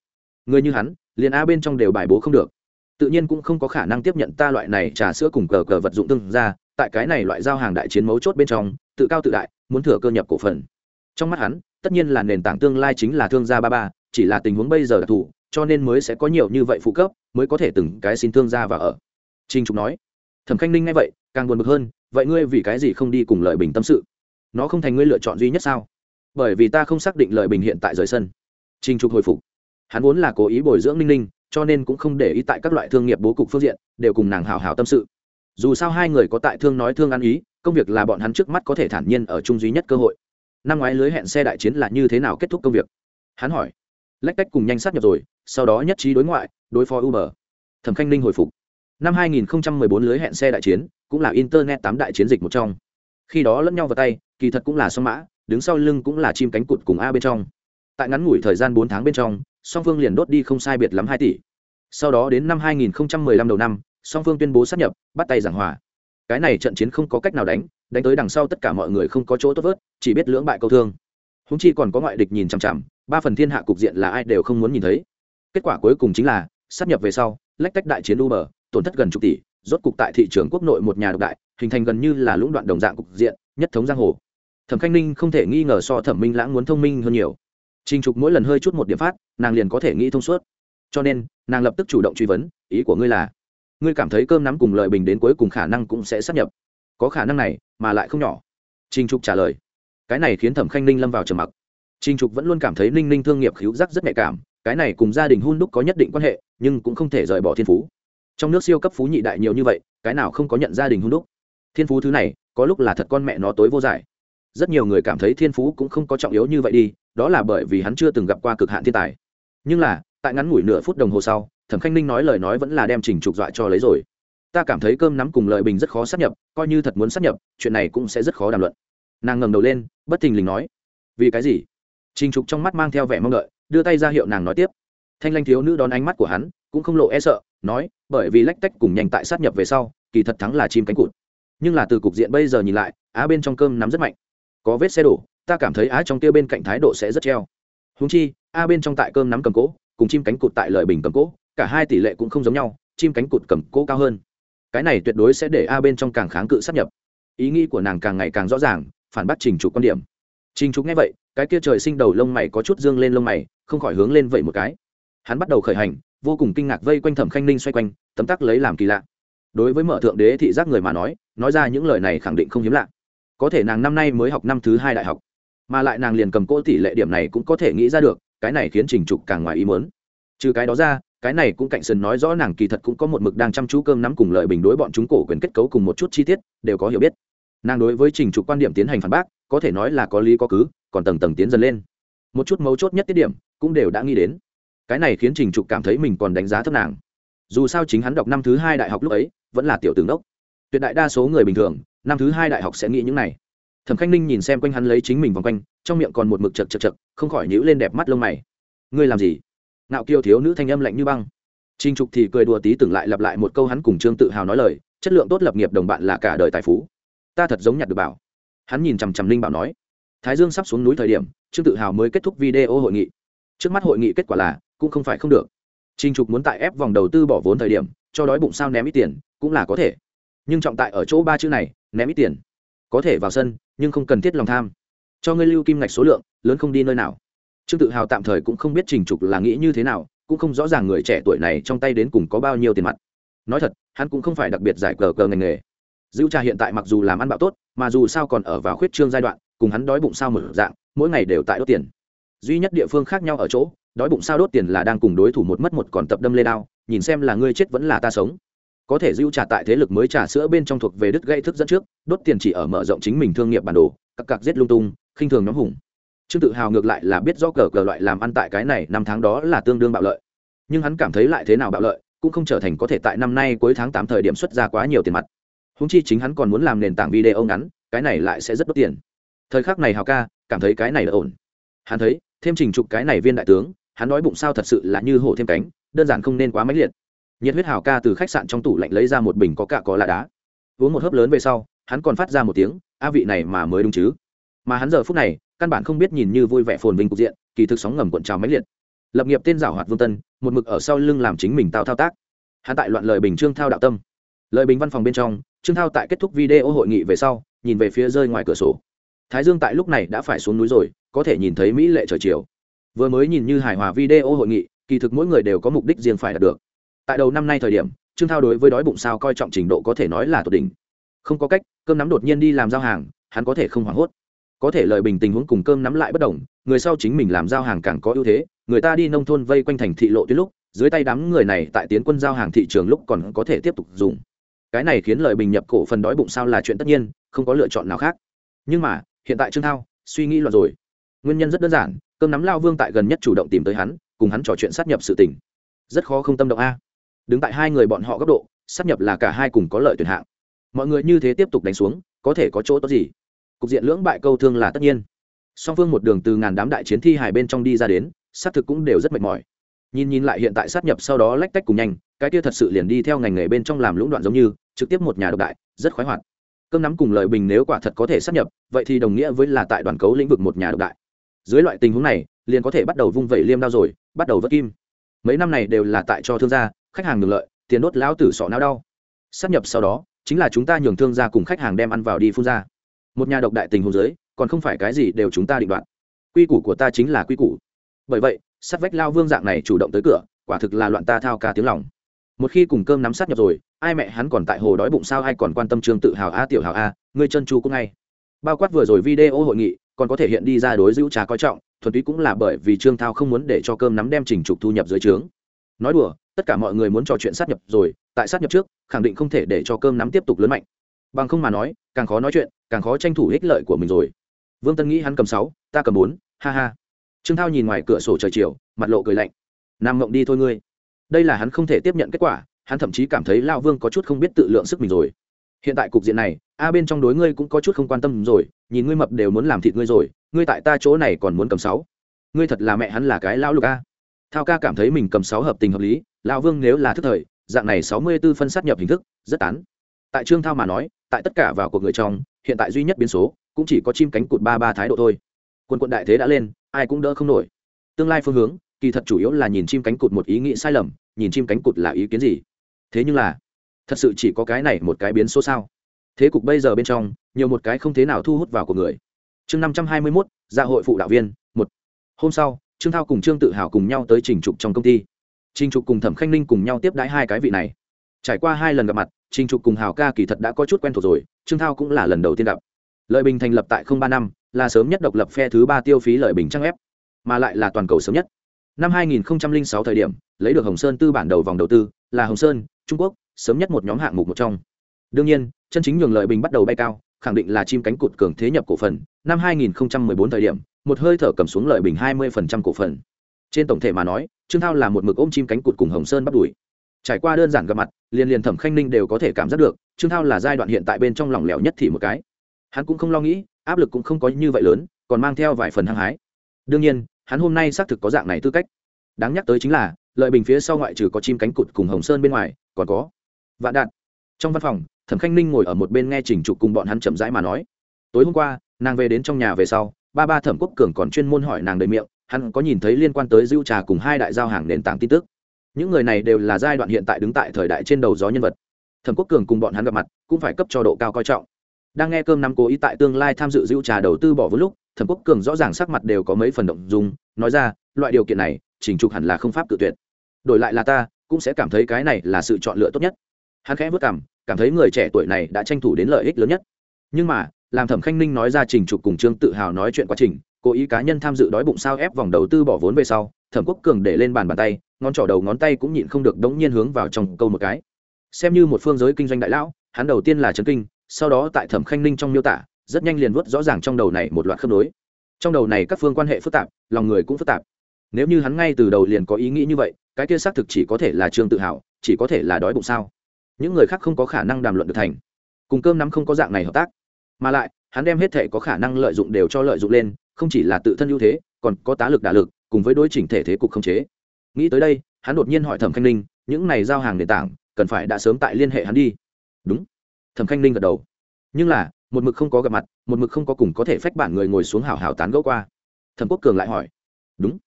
Người như hắn liền a bên trong đều bài bố không được. Tự nhiên cũng không có khả năng tiếp nhận ta loại này trà sữa cùng cờ cờ vật dụng tương ra tại cái này loại giao hàng đại chiến mấu chốt bên trong tự cao tự đại muốn thừa cơ nhập cổ phần. Trong mắt hắn tất nhiên là nền tảng tương lai chính là thương gia ba ba chỉ là tình huống bây giờ đặc thù cho nên mới sẽ có nhiều như vậy phụ cấp, mới có thể từng cái xin thương ra và ở. Trinh trục nói. Thẩm khanh ninh nghe vậy, càng buồn bực hơn, vậy ngươi vì cái gì không đi cùng lợi bình tâm sự? Nó không thành ngươi lựa chọn duy nhất sao? Bởi vì ta không xác định lợi bình hiện tại rời sân. Trinh trục hồi phục. Hắn vốn là cố ý bồi dưỡng ninh ninh, cho nên cũng không để ý tại các loại thương nghiệp bố cục phương diện, đều cùng nàng hào hào tâm sự. Dù sao hai người có tại thương nói thương ăn ý, công việc là bọn hắn trước mắt có thể thản nhiên ở chung duy nhất cơ hội. Năm ngoái lưới hẹn xe đại chiến là như thế nào kết thúc công việc? Hắn hỏi lách cách cùng nhanh sát nhập rồi, sau đó nhất trí đối ngoại, đối phó uber. Thẩm khanh ninh hồi phục. Năm 2014 lưới hẹn xe đại chiến, cũng là internet tám đại chiến dịch một trong. Khi đó lẫn nhau vào tay, kỳ thật cũng là song mã, đứng sau lưng cũng là chim cánh cụt cùng a bên trong. Tại ngắn ngủi thời gian bốn tháng bên trong, song phương liền đốt đi không sai biệt lắm hai tỷ. Sau đó đến năm 2015 đầu năm, song phương tuyên bố sát nhập, bắt tay giảng hòa. Cái này trận chiến không có cách nào đánh đánh tới đằng sau tất cả mọi người không có chỗ tốt vớt, chỉ biết lưỡng bại câu thương. Húng chi còn có ngoại địch nhìn chằm chằm ba phần thiên hạ cục diện là ai đều không muốn nhìn thấy. Kết quả cuối cùng chính là sát nhập về sau, lách tách đại chiến uber, tổn thất gần chục tỷ, rốt cục tại thị trường quốc nội một nhà độc đại, hình thành gần như là lũng đoạn đồng dạng cục diện, nhất thống giang hồ. Thẩm khanh ninh không thể nghi ngờ so thẩm minh lãng muốn thông minh hơn nhiều. Trình trục mỗi lần hơi chút một điểm phát, nàng liền có thể nghĩ thông suốt. Cho nên, nàng lập tức chủ động truy vấn, ý của ngươi là, ngươi cảm thấy cơm nắm cùng lợi bình đến cuối cùng khả năng cũng sẽ sắp nhập. Có khả năng này, mà lại không nhỏ. Trình trục trả lời. Cái này khiến thẩm khanh ninh lâm vào trầm mặc trình trục vẫn luôn cảm thấy ninh ninh thương nghiệp khiếu giác rất nhạy cảm, cái này cùng gia đình hun đúc có nhất định quan hệ, nhưng cũng không thể rời bỏ thiên phú. Trong nước siêu cấp phú nhị đại nhiều như vậy, cái nào không có nhận gia đình hun đúc? Thiên phú thứ này, có lúc là thật con mẹ nó tối vô giải. Rất nhiều người cảm thấy thiên phú cũng không có trọng yếu như vậy đi, đó là bởi vì hắn chưa từng gặp qua cực hạn thiên tài. Nhưng là, tại ngắn ngủi nửa phút đồng hồ sau, thẩm khanh ninh nói lời nói vẫn là đem trình trục dọa cho lấy rồi. Ta cảm thấy cơm nắm cùng lợi bình rất khó sắp nhập, coi như thật muốn sắp nhập, chuyện này cũng sẽ rất khó đàm luận. Nàng ngẩng đầu lên, bất thình lình nói, vì cái gì? Trình trục trong mắt mang theo vẻ mong đợi đưa tay ra hiệu nàng nói tiếp. Thanh lanh thiếu nữ đón ánh mắt của hắn cũng không lộ e sợ nói bởi vì lách tách cùng nhanh tại sát nhập về sau kỳ thật thắng là chim cánh cụt. Nhưng là từ cục diện bây giờ nhìn lại á bên trong cơm nắm rất mạnh. Có vết xe đổ ta cảm thấy á trong kia bên cạnh thái độ sẽ rất treo. Huống chi a bên trong tại cơm nắm cầm cố, cùng chim cánh cụt tại lợi bình cầm cố, cả hai tỷ lệ cũng không giống nhau chim cánh cụt cầm cố cao hơn. Cái này tuyệt đối sẽ để a bên trong càng kháng cự sát nhập. Ý nghĩ của nàng càng ngày càng rõ ràng phản bác trình trục quan điểm. Trình trục nghe vậy cái kia trời sinh đầu lông mày có chút dương lên lông mày, không khỏi hướng lên vậy một cái. Hắn bắt đầu khởi hành, vô cùng kinh ngạc vây quanh thẩm khanh ninh xoay quanh, tấm tắc lấy làm kỳ lạ. Đối với mở thượng đế thị giác người mà nói nói ra những lời này khẳng định không hiếm lạ. Có thể nàng năm nay mới học năm thứ hai đại học, mà lại nàng liền cầm cỗ tỷ lệ điểm này cũng có thể nghĩ ra được, cái này khiến trình trục càng ngoài ý muốn. Trừ cái đó ra, cái này cũng cạnh sân nói rõ nàng kỳ thật cũng có một mực đang chăm chú cơm nắm cùng lợi bình đối bọn chúng cổ quyền kết cấu cùng một chút chi tiết, đều có hiểu biết nàng đối với trình trục quan điểm tiến hành phản bác, có thể nói là có lý có cứ, còn tầng tầng tiến dần lên. Một chút mấu chốt nhất tiết điểm cũng đều đã nghĩ đến. Cái này khiến trình trục cảm thấy mình còn đánh giá thấp nàng. Dù sao chính hắn đọc năm thứ hai đại học lúc ấy, vẫn là tiểu tướng đốc tuyệt đại đa số người bình thường, năm thứ hai đại học sẽ nghĩ những này. Thẩm khanh ninh nhìn xem quanh hắn lấy chính mình vòng quanh, trong miệng còn một mực chật chật chật, không khỏi nhữ lên đẹp mắt lông mày. Ngươi làm gì? Nạo kiêu thiếu nữ thanh âm lạnh như băng. Trinh trục thì cười đùa tí tưởng lại lặp lại một câu hắn cùng trương tự hào nói lời, chất lượng tốt lập nghiệp đồng bạn là cả đời tài phú ta thật giống nhặt được bảo. Hắn nhìn chằm chằm linh bảo nói. Thái dương sắp xuống núi thời điểm, trương tự hào mới kết thúc video hội nghị. Trước mắt hội nghị kết quả là, cũng không phải không được. Trinh trục muốn tại ép vòng đầu tư bỏ vốn thời điểm, cho đói bụng sao ném ít tiền, cũng là có thể. Nhưng trọng tại ở chỗ ba chữ này, ném ít tiền. Có thể vào sân, nhưng không cần thiết lòng tham. Cho ngươi lưu kim ngạch số lượng, lớn không đi nơi nào. Trương tự hào tạm thời cũng không biết trình trục là nghĩ như thế nào, cũng không rõ ràng người trẻ tuổi này trong tay đến cùng có bao nhiêu tiền mặt. Nói thật, hắn cũng không phải đặc biệt giải cờ cờ ngành nghề dữ trà hiện tại mặc dù làm ăn bạo tốt, mà dù sao còn ở vào khuyết trương giai đoạn, cùng hắn đói bụng sao mở dạng, mỗi ngày đều tại đốt tiền. Duy nhất địa phương khác nhau ở chỗ, đói bụng sao đốt tiền là đang cùng đối thủ một mất một còn tập đâm lê đao, nhìn xem là ngươi chết vẫn là ta sống. Có thể dữ trà tại thế lực mới trà sữa bên trong thuộc về đứt gây thức dẫn trước, đốt tiền chỉ ở mở rộng chính mình thương nghiệp bản đồ cặp cặp giết lung tung, khinh thường nhóm hùng. Trương tự hào ngược lại là biết do cờ cờ loại làm ăn tại cái này năm tháng đó là tương đương bạo lợi. Nhưng hắn cảm thấy lại thế nào bạo lợi, cũng không trở thành có thể tại năm nay cuối tháng tám thời điểm xuất ra quá nhiều tiền mặt húng chi chính hắn còn muốn làm nền tảng video ngắn, cái này lại sẽ rất đốt tiền. Thời khắc này hào ca cảm thấy cái này là ổn. Hắn thấy, thêm trình trục cái này viên đại tướng, hắn nói bụng sao thật sự là như hổ thêm cánh, đơn giản không nên quá mãnh liệt. Nhiệt huyết hào ca từ khách sạn trong tủ lạnh lấy ra một bình có cạ có là đá. Uống một hớp lớn về sau, hắn còn phát ra một tiếng, a vị này mà mới đúng chứ? Mà hắn giờ phút này, căn bản không biết nhìn như vui vẻ phồn vinh cục diện, kỳ thực sóng ngầm cuộn trào máy liệt. Lập nghiệp tên giảo hoạt vương tân, một mực ở sau lưng làm chính mình tao thao tác. Hắn tại loạn lời bình trương thao đạo tâm. Lời bình văn phòng bên trong trương thao tại kết thúc video hội nghị về sau, nhìn về phía rơi ngoài cửa sổ. Thái dương tại lúc này đã phải xuống núi rồi, có thể nhìn thấy mỹ lệ trời chiều. Vừa mới nhìn như hài hòa video hội nghị, kỳ thực mỗi người đều có mục đích riêng phải đạt được. Tại đầu năm nay thời điểm, trương thao đối với đói bụng sao coi trọng trình độ có thể nói là tột đỉnh. Không có cách, cơm nắm đột nhiên đi làm giao hàng, hắn có thể không hoảng hốt. Có thể lời bình tình huống cùng cơm nắm lại bất đồng, người sau chính mình làm giao hàng càng có ưu thế, người ta đi nông thôn vây quanh thành thị lộ tuyến lúc, dưới tay đám người này tại tiến quân giao hàng thị trường lúc còn có thể tiếp tục dùng cái này khiến lời bình nhập cổ phần đói bụng sao là chuyện tất nhiên, không có lựa chọn nào khác. Nhưng mà, hiện tại trương thao, suy nghĩ loạn rồi. Nguyên nhân rất đơn giản, cơm nắm lao vương tại gần nhất chủ động tìm tới hắn, cùng hắn trò chuyện sát nhập sự tình. Rất khó không tâm động a. Đứng tại hai người bọn họ góc độ, sát nhập là cả hai cùng có lợi tuyển hạng. Mọi người như thế tiếp tục đánh xuống, có thể có chỗ tốt gì? Cục diện lưỡng bại câu thương là tất nhiên. Song phương một đường từ ngàn đám đại chiến thi hải bên trong đi ra đến xác thực cũng đều rất mệt mỏi nhìn nhìn lại hiện tại sát nhập sau đó lách tách cùng nhanh, cái kia thật sự liền đi theo ngành nghề bên trong làm lũng đoạn giống như, trực tiếp một nhà độc đại, rất khoái hoạt. Cơm nắm cùng lợi bình nếu quả thật có thể sát nhập, vậy thì đồng nghĩa với là tại đoàn cấu lĩnh vực một nhà độc đại. Dưới loại tình huống này, liền có thể bắt đầu vung vẩy liêm đao rồi, bắt đầu vớt kim. Mấy năm này đều là tại cho thương gia, khách hàng được lợi, tiền đốt lão tử sọ não đau. Sát nhập sau đó, chính là chúng ta nhường thương gia cùng khách hàng đem ăn vào đi phun ra. Một nhà độc đại tình huống dưới, còn không phải cái gì đều chúng ta định đoạt. Quy củ của ta chính là quy củ. Bởi vậy sát vách lao vương dạng này chủ động tới cửa, quả thực là loạn ta thao ca tiếng lòng. Một khi cùng cơm nắm sát nhập rồi, ai mẹ hắn còn tại hồ đói bụng sao ai còn quan tâm trương tự hào a, tiểu hào a, ngươi chân chu cũng ngay. Bao quát vừa rồi video hội nghị, còn có thể hiện đi ra đối giữ trà coi trọng, thuần túy cũng là bởi vì trương thao không muốn để cho cơm nắm đem trình trục thu nhập dưới trướng. Nói đùa, tất cả mọi người muốn trò chuyện sát nhập rồi, tại sát nhập trước, khẳng định không thể để cho cơm nắm tiếp tục lớn mạnh. Bằng không mà nói, càng khó nói chuyện, càng khó tranh thủ ích lợi của mình rồi. Vương tân nghĩ hắn cầm sáu, ta cầm bốn, ha ha trương thao nhìn ngoài cửa sổ trời chiều, mặt lộ cười lạnh. Nam mộng đi thôi ngươi. Đây là hắn không thể tiếp nhận kết quả, hắn thậm chí cảm thấy lao vương có chút không biết tự lượng sức mình rồi. Hiện tại cục diện này, a bên trong đối ngươi cũng có chút không quan tâm rồi, nhìn ngươi mập đều muốn làm thịt ngươi rồi, ngươi tại ta chỗ này còn muốn cầm sáu. Ngươi thật là mẹ hắn là cái lao lục a. Thao ca cảm thấy mình cầm sáu hợp tình hợp lý, lao vương nếu là thức thời, dạng này sáu mươi b ố phân sát nhập hình thức, rất tán. Tại trương thao mà nói, tại tất cả vào cuộc người trong, hiện tại duy nhất biến số, cũng chỉ có chim cánh cụt ba ba thái độ thôi. Quân quận đại thế đã lên ai cũng đỡ không nổi. Tương lai phương hướng, kỳ thật chủ yếu là nhìn chim cánh cụt một ý nghĩ sai lầm, nhìn chim cánh cụt là ý kiến gì. Thế nhưng là, thật sự chỉ có cái này một cái biến số sao? Thế cục bây giờ bên trong, nhiều một cái không thế nào thu hút vào của người. Chương năm trăm hai mươi mốt gia hội phụ đạo viên, một. Hôm sau, trương thao cùng trương tự hào cùng nhau tới trình trục trong công ty. Trình trục cùng thẩm khanh ninh cùng nhau tiếp đãi hai cái vị này. Trải qua hai lần gặp mặt, trình trục cùng hào ca kỳ thật đã có chút quen thuộc rồi, trương thao cũng là lần đầu tiên gặp. Lợi bình thành lập tại không ba năm là sớm nhất độc lập phe thứ ba tiêu phí lợi bình trang ép, mà lại là toàn cầu sớm nhất. Năm 2006 thời điểm, lấy được hồng sơn tư bản đầu vòng đầu tư là hồng sơn, trung quốc, sớm nhất một nhóm hạng mục một trong. Đương nhiên, chân chính nhường lợi bình bắt đầu bay cao, khẳng định là chim cánh cụt cường thế nhập cổ phần. Năm 2014 thời điểm, một hơi thở cầm xuống lợi bình 20% cổ phần. Trên tổng thể mà nói, trương thao là một mực ôm chim cánh cụt cùng hồng sơn bắt đuổi. Trải qua đơn giản gặp mặt, liền liền thẩm khanh ninh đều có thể cảm giác được, trương thao là giai đoạn hiện tại bên trong lỏng lẻo nhất thì một cái. Hắn cũng không lo nghĩ áp lực cũng không có như vậy lớn, còn mang theo vài phần hăng hái. Đương nhiên, hắn hôm nay xác thực có dạng này tư cách. Đáng nhắc tới chính là, lợi bình phía sau ngoại trừ có chim cánh cụt cùng hồng sơn bên ngoài, còn có vạn đạn trong văn phòng, thẩm khanh ninh ngồi ở một bên nghe trình trục cùng bọn hắn chậm rãi mà nói. Tối hôm qua, nàng về đến trong nhà về sau, ba ba thẩm quốc cường còn chuyên môn hỏi nàng đầy miệng, hắn có nhìn thấy liên quan tới dưu trà cùng hai đại giao hàng nền tảng tin tức. Những người này đều là giai đoạn hiện tại đứng tại thời đại trên đầu gió nhân vật. Thẩm quốc cường cùng bọn hắn gặp mặt, cũng phải cấp cho độ cao coi trọng đang nghe cơm năm cố ý tại tương lai tham dự dữ trà đầu tư bỏ vốn lúc, thẩm quốc cường rõ ràng sắc mặt đều có mấy phần động dùng nói ra, loại điều kiện này, chỉnh trục hẳn là không pháp tự tuyệt. Đổi lại là ta, cũng sẽ cảm thấy cái này là sự chọn lựa tốt nhất. Hắn khẽ vất cảm cảm thấy người trẻ tuổi này đã tranh thủ đến lợi ích lớn nhất. Nhưng mà, làm thẩm khanh ninh nói ra trình trục cùng trương tự hào nói chuyện quá trình, cố ý cá nhân tham dự đói bụng sao ép vòng đầu tư bỏ vốn về sau, thẩm quốc cường để lên bàn bàn tay, ngón trỏ đầu ngón tay cũng nhịn không được đống nhiên hướng vào trong câu một cái. Xem như một phương giới kinh doanh đại lão, hắn đầu tiên là trấn kinh sau đó tại thẩm khanh ninh trong miêu tả, rất nhanh liền vớt rõ ràng trong đầu này một loạt khớp nối. Trong đầu này các phương quan hệ phức tạp, lòng người cũng phức tạp. Nếu như hắn ngay từ đầu liền có ý nghĩ như vậy, cái kia xác thực chỉ có thể là trương tự hào, chỉ có thể là đói bụng sao? Những người khác không có khả năng đàm luận được thành. Cùng cơm nắm không có dạng này hợp tác. Mà lại, hắn đem hết thể có khả năng lợi dụng đều cho lợi dụng lên, không chỉ là tự thân ưu thế, còn có tá lực đả lực, cùng với đối chỉnh thể thế cục không chế. Nghĩ tới đây, hắn đột nhiên hỏi thẩm khanh ninh, những này giao hàng nền tảng, cần phải đã sớm tại liên hệ hắn đi? Đúng thẩm khanh ninh gật đầu. Nhưng là, một mực không có gặp mặt, một mực không có cùng có thể phách bản người ngồi xuống hào hào tán gẫu qua. Thẩm quốc cường lại hỏi. Đúng.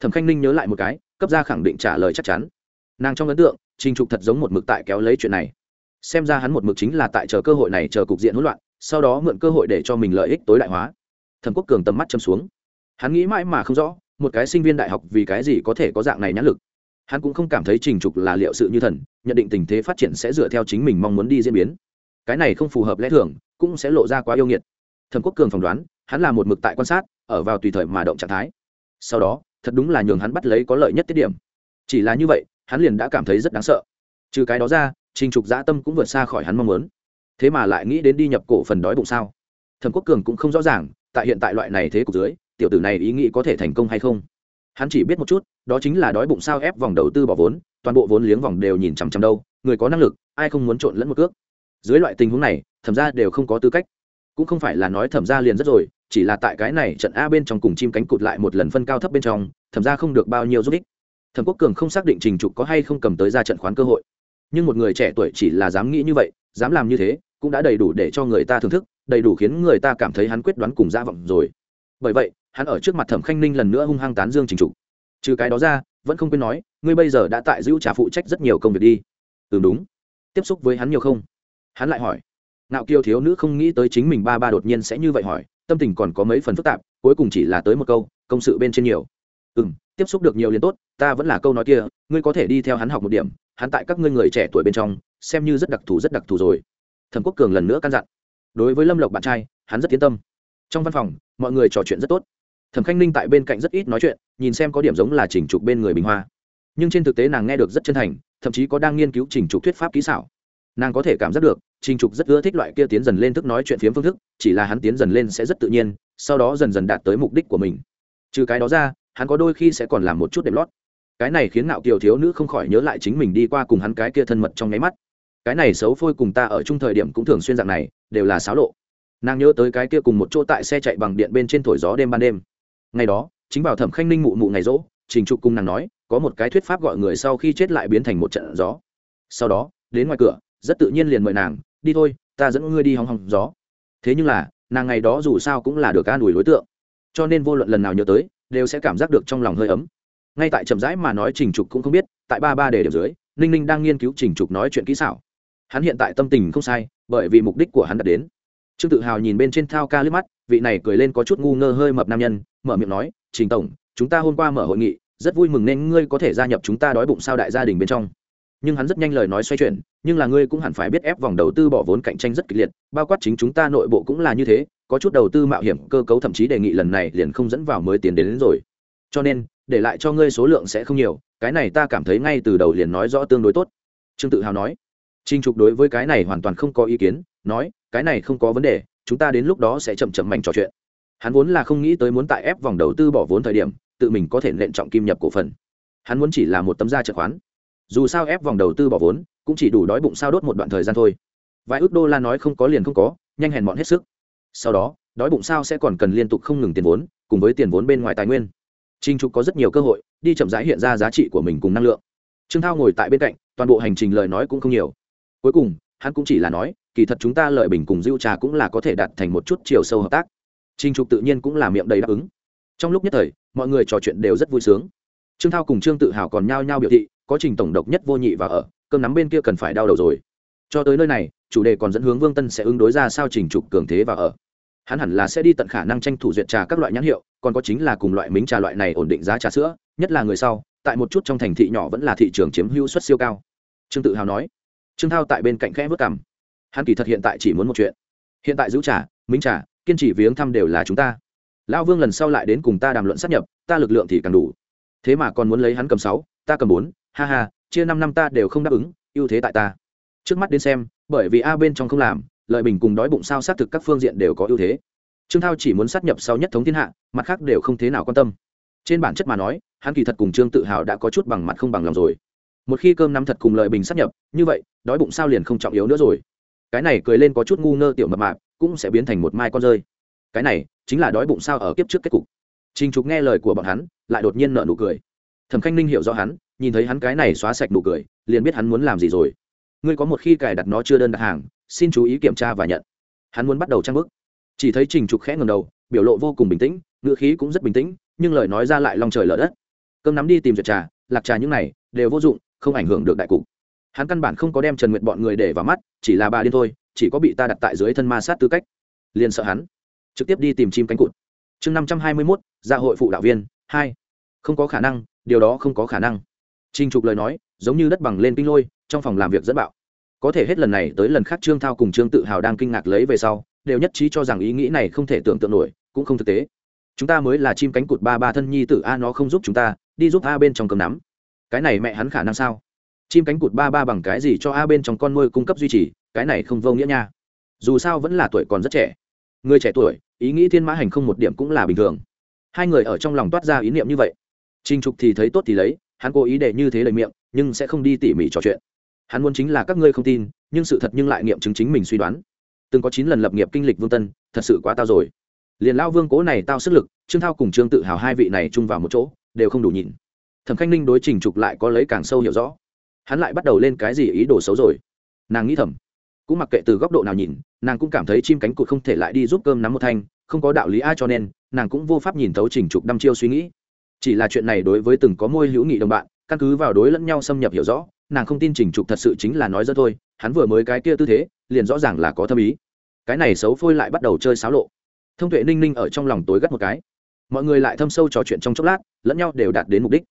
Thẩm khanh ninh nhớ lại một cái, cấp ra khẳng định trả lời chắc chắn. Nàng trong ấn tượng, trình trục thật giống một mực tại kéo lấy chuyện này. Xem ra hắn một mực chính là tại chờ cơ hội này chờ cục diện hỗn loạn, sau đó mượn cơ hội để cho mình lợi ích tối đại hóa. Thẩm quốc cường tầm mắt châm xuống. Hắn nghĩ mãi mà không rõ, một cái sinh viên đại học vì cái gì có thể có dạng này nhãn lực. Hắn cũng không cảm thấy trình trục là liệu sự như thần, nhận định tình thế phát triển sẽ dựa theo chính mình mong muốn đi diễn biến cái này không phù hợp lẽ thường, cũng sẽ lộ ra quá yêu nghiệt. Thẩm quốc cường phỏng đoán, hắn là một mực tại quan sát, ở vào tùy thời mà động trạng thái. Sau đó, thật đúng là nhường hắn bắt lấy có lợi nhất tiết điểm. Chỉ là như vậy, hắn liền đã cảm thấy rất đáng sợ. Trừ cái đó ra, trình trục dã tâm cũng vượt xa khỏi hắn mong muốn. Thế mà lại nghĩ đến đi nhập cổ phần đói bụng sao? Thẩm quốc cường cũng không rõ ràng, tại hiện tại loại này thế cục dưới, tiểu tử này ý nghĩ có thể thành công hay không? Hắn chỉ biết một chút, đó chính là đói bụng sao ép vòng đầu tư bỏ vốn, toàn bộ vốn liếng vòng đều nhìn chằm chằm đâu, người có năng lực, ai không muốn trộn lẫn một cước? Dưới loại tình huống này, thẩm ra đều không có tư cách. Cũng không phải là nói thẩm ra liền rất rồi, chỉ là tại cái này trận a bên trong cùng chim cánh cụt lại một lần phân cao thấp bên trong, thẩm ra không được bao nhiêu giúp ích. Thẩm quốc cường không xác định trình trục có hay không cầm tới ra trận khoán cơ hội. Nhưng một người trẻ tuổi chỉ là dám nghĩ như vậy, dám làm như thế, cũng đã đầy đủ để cho người ta thưởng thức, đầy đủ khiến người ta cảm thấy hắn quyết đoán cùng dã vọng rồi. Bởi vậy, hắn ở trước mặt thẩm khanh ninh lần nữa hung hăng tán dương trình trục. Trừ cái đó ra, vẫn không quên nói, ngươi bây giờ đã tại giữ trả phụ trách rất nhiều công việc đi. Ừ đúng. Tiếp xúc với hắn nhiều không? Hắn lại hỏi nạo kiều thiếu nữ không nghĩ tới chính mình ba ba đột nhiên sẽ như vậy hỏi, tâm tình còn có mấy phần phức tạp, cuối cùng chỉ là tới một câu, công sự bên trên nhiều. Ừ m tiếp xúc được nhiều liền tốt, ta vẫn là câu nói kia, ngươi có thể đi theo hắn học một điểm, hắn tại các ngươi người trẻ tuổi bên trong, xem như rất đặc thù rất đặc thù rồi. Thẩm quốc cường lần nữa căn dặn. Đối với lâm lộc bạn trai, hắn rất tiến tâm. Trong văn phòng, mọi người trò chuyện rất tốt. Thẩm khanh ninh tại bên cạnh rất ít nói chuyện, nhìn xem có điểm giống là chỉnh trục bên người bình hoa. Nhưng trên thực tế nàng nghe được rất chân thành, thậm chí có đang nghiên cứu chỉnh trục thuyết pháp kỹ xảo nàng có thể cảm giác được, trình trục rất ưa thích loại kia tiến dần lên thức nói chuyện phiếm phương thức, chỉ là hắn tiến dần lên sẽ rất tự nhiên, sau đó dần dần đạt tới mục đích của mình. Trừ cái đó ra, hắn có đôi khi sẽ còn làm một chút đệm lót. Cái này khiến nạo kiều thiếu nữ không khỏi nhớ lại chính mình đi qua cùng hắn cái kia thân mật trong nháy mắt. Cái này xấu phôi cùng ta ở chung thời điểm cũng thường xuyên dạng này, đều là xáo lộ. Nàng nhớ tới cái kia cùng một chỗ tại xe chạy bằng điện bên trên thổi gió đêm ban đêm. Ngày đó, chính vào thẩm khanh ninh mụ mụ ngày rỗ, trình trục cùng nàng nói, có một cái thuyết pháp gọi người sau khi chết lại biến thành một trận gió. Sau đó, đến ngoài cửa rất tự nhiên liền mời nàng, đi thôi, ta dẫn ngươi đi hóng hòng gió. Thế nhưng là, nàng ngày đó dù sao cũng là được an ủi đối tượng. Cho nên vô luận lần nào nhớ tới, đều sẽ cảm giác được trong lòng hơi ấm. Ngay tại chậm rãi mà nói trình trục cũng không biết, tại ba ba đề điểm dưới, ninh ninh đang nghiên cứu trình trục nói chuyện kỹ xảo. Hắn hiện tại tâm tình không sai, bởi vì mục đích của hắn đã đến. Trương tự hào nhìn bên trên thao ca liếc mắt, vị này cười lên có chút ngu ngơ hơi mập nam nhân, mở miệng nói, trình tổng, chúng ta hôm qua mở hội nghị, rất vui mừng nên ngươi có thể gia nhập chúng ta đói bụng sao đại gia đình bên trong nhưng hắn rất nhanh lời nói xoay chuyển nhưng là ngươi cũng hẳn phải biết ép vòng đầu tư bỏ vốn cạnh tranh rất kịch liệt bao quát chính chúng ta nội bộ cũng là như thế có chút đầu tư mạo hiểm cơ cấu thậm chí đề nghị lần này liền không dẫn vào mới tiền đến, đến rồi. Cho nên để lại cho ngươi số lượng sẽ không nhiều cái này ta cảm thấy ngay từ đầu liền nói rõ tương đối tốt. Trương tự hào nói. Trinh trục đối với cái này hoàn toàn không có ý kiến nói cái này không có vấn đề chúng ta đến lúc đó sẽ chậm chậm mạnh trò chuyện. Hắn vốn là không nghĩ tới muốn tại ép vòng đầu tư bỏ vốn thời điểm tự mình có thể lệnh trọng kim nhập cổ phần. Hắn muốn chỉ là một tấm da trợ khoán dù sao ép vòng đầu tư bỏ vốn, cũng chỉ đủ đói bụng sao đốt một đoạn thời gian thôi. Vài ước đô la nói không có liền không có, nhanh hèn mọn hết sức. Sau đó, đói bụng sao sẽ còn cần liên tục không ngừng tiền vốn, cùng với tiền vốn bên ngoài tài nguyên. Trinh trục có rất nhiều cơ hội, đi chậm rãi hiện ra giá trị của mình cùng năng lượng. Trương thao ngồi tại bên cạnh, toàn bộ hành trình lời nói cũng không nhiều. Cuối cùng, hắn cũng chỉ là nói, kỳ thật chúng ta lợi bình cùng diêu trà cũng là có thể đạt thành một chút chiều sâu hợp tác. Trinh trục tự nhiên cũng là miệng đầy đáp ứng. Trong lúc nhất thời, mọi người trò chuyện đều rất vui sướng. Trương thao cùng trương tự hào còn nhao nhao biểu thị có trình tổng độc nhất vô nhị và ở, cơm nắm bên kia cần phải đau đầu rồi. Cho tới nơi này, chủ đề còn dẫn hướng vương tân sẽ ứng đối ra sao trình trục cường thế và ở. Hắn hẳn là sẽ đi tận khả năng tranh thủ duyệt trà các loại nhãn hiệu, còn có chính là cùng loại mính trà loại này ổn định giá trà sữa, nhất là người sau, tại một chút trong thành thị nhỏ vẫn là thị trường chiếm hữu suất siêu cao. Trương tự hào nói. Trương thao tại bên cạnh khẽ vất cảm hắn kỳ thật hiện tại chỉ muốn một chuyện. Hiện tại giữ trà mính trà, kiên trì viếng thăm đều là chúng ta. Lão vương lần sau lại đến cùng ta đàm luận sát nhập, ta lực lượng thì càng đủ. Thế mà còn muốn lấy hắn cầm sáu, ta cầm bốn ha ha chia năm năm ta đều không đáp ứng ưu thế tại ta. Trước mắt đến xem bởi vì a bên trong không làm lợi bình cùng đói bụng sao xác thực các phương diện đều có ưu thế. Trương thao chỉ muốn sát nhập sau nhất thống thiên hạ mặt khác đều không thế nào quan tâm. Trên bản chất mà nói hắn kỳ thật cùng trương tự hào đã có chút bằng mặt không bằng lòng rồi. Một khi cơm nắm thật cùng lợi bình sát nhập như vậy đói bụng sao liền không trọng yếu nữa rồi. Cái này cười lên có chút ngu ngơ tiểu mập mạp cũng sẽ biến thành một mai con rơi. Cái này chính là đói bụng sao ở kiếp trước kết cục. Trình Trục nghe lời của bọn hắn, lại đột nhiên nở nụ cười. Thẩm Khanh Ninh hiểu rõ hắn, nhìn thấy hắn cái này xóa sạch nụ cười, liền biết hắn muốn làm gì rồi. Ngươi có một khi cài đặt nó chưa đơn đặt hàng, xin chú ý kiểm tra và nhận. Hắn muốn bắt đầu trang bức. Chỉ thấy Trình Trục khẽ ngầm đầu, biểu lộ vô cùng bình tĩnh, ngữ khí cũng rất bình tĩnh, nhưng lời nói ra lại lòng trời lở đất. Cơm nắm đi tìm duyệt trà, lạc trà những này đều vô dụng, không ảnh hưởng được đại cục. Hắn căn bản không có đem Trần Nguyệt bọn người để vào mắt, chỉ là bà điên thôi, chỉ có bị ta đặt tại dưới thân ma sát tư cách. Liền sợ hắn, trực tiếp đi tìm chim cánh cụt chương năm trăm hai mươi mốt gia hội phụ đạo viên hai không có khả năng điều đó không có khả năng trinh trục lời nói, giống như đất bằng lên kinh lôi, trong phòng làm việc dẫn bạo. Có thể hết lần này tới lần khác trương thao cùng trương tự hào đang kinh ngạc lấy về sau, đều nhất trí cho rằng ý nghĩ này không thể tưởng tượng nổi, cũng không thực tế. Chúng ta mới là chim cánh cụt ba ba thân nhi tử, a, nó không giúp chúng ta, đi giúp a bên trong cầm nắm. Cái này mẹ hắn khả năng sao? Chim cánh cụt ba ba bằng cái gì cho a bên trong con nuôi cung cấp duy trì, cái này không vô nghĩa nha. Dù sao vẫn là tuổi còn rất trẻ. Người trẻ tuổi, ý nghĩ thiên mã hành không một điểm cũng là bình thường. Hai người ở trong lòng toát ra ý niệm như vậy. Trinh trục thì thấy tốt thì lấy hắn cố ý để như thế lời miệng, nhưng sẽ không đi tỉ mỉ trò chuyện. Hắn muốn chính là các ngươi không tin, nhưng sự thật nhưng lại nghiệm chứng chính mình suy đoán. Từng có chín lần lập nghiệp kinh lịch vương tân, thật sự quá tao rồi. Liền lao vương cố này tao sức lực, trương thao cùng trương tự hào hai vị này chung vào một chỗ, đều không đủ nhìn. Thẩm khanh ninh đối trình trục lại có lấy càng sâu hiểu rõ. Hắn lại bắt đầu lên cái gì ý đồ xấu rồi? Nàng nghĩ thầm. Cũng mặc kệ từ góc độ nào nhìn, nàng cũng cảm thấy chim cánh cụt không thể lại đi giúp cơm nắm một thanh, không có đạo lý ai cho nên, nàng cũng vô pháp nhìn thấu trình trục đăm chiêu suy nghĩ chỉ là chuyện này đối với từng có môi hữu nghị đồng bạn, căn cứ vào đối lẫn nhau xâm nhập hiểu rõ, nàng không tin trình trục thật sự chính là nói dẫn thôi, hắn vừa mới cái kia tư thế, liền rõ ràng là có thâm ý. Cái này xấu phôi lại bắt đầu chơi xáo lộ. Thông tuệ ninh ninh ở trong lòng tối gắt một cái. Mọi người lại thâm sâu trò chuyện trong chốc lát, lẫn nhau đều đạt đến mục đích.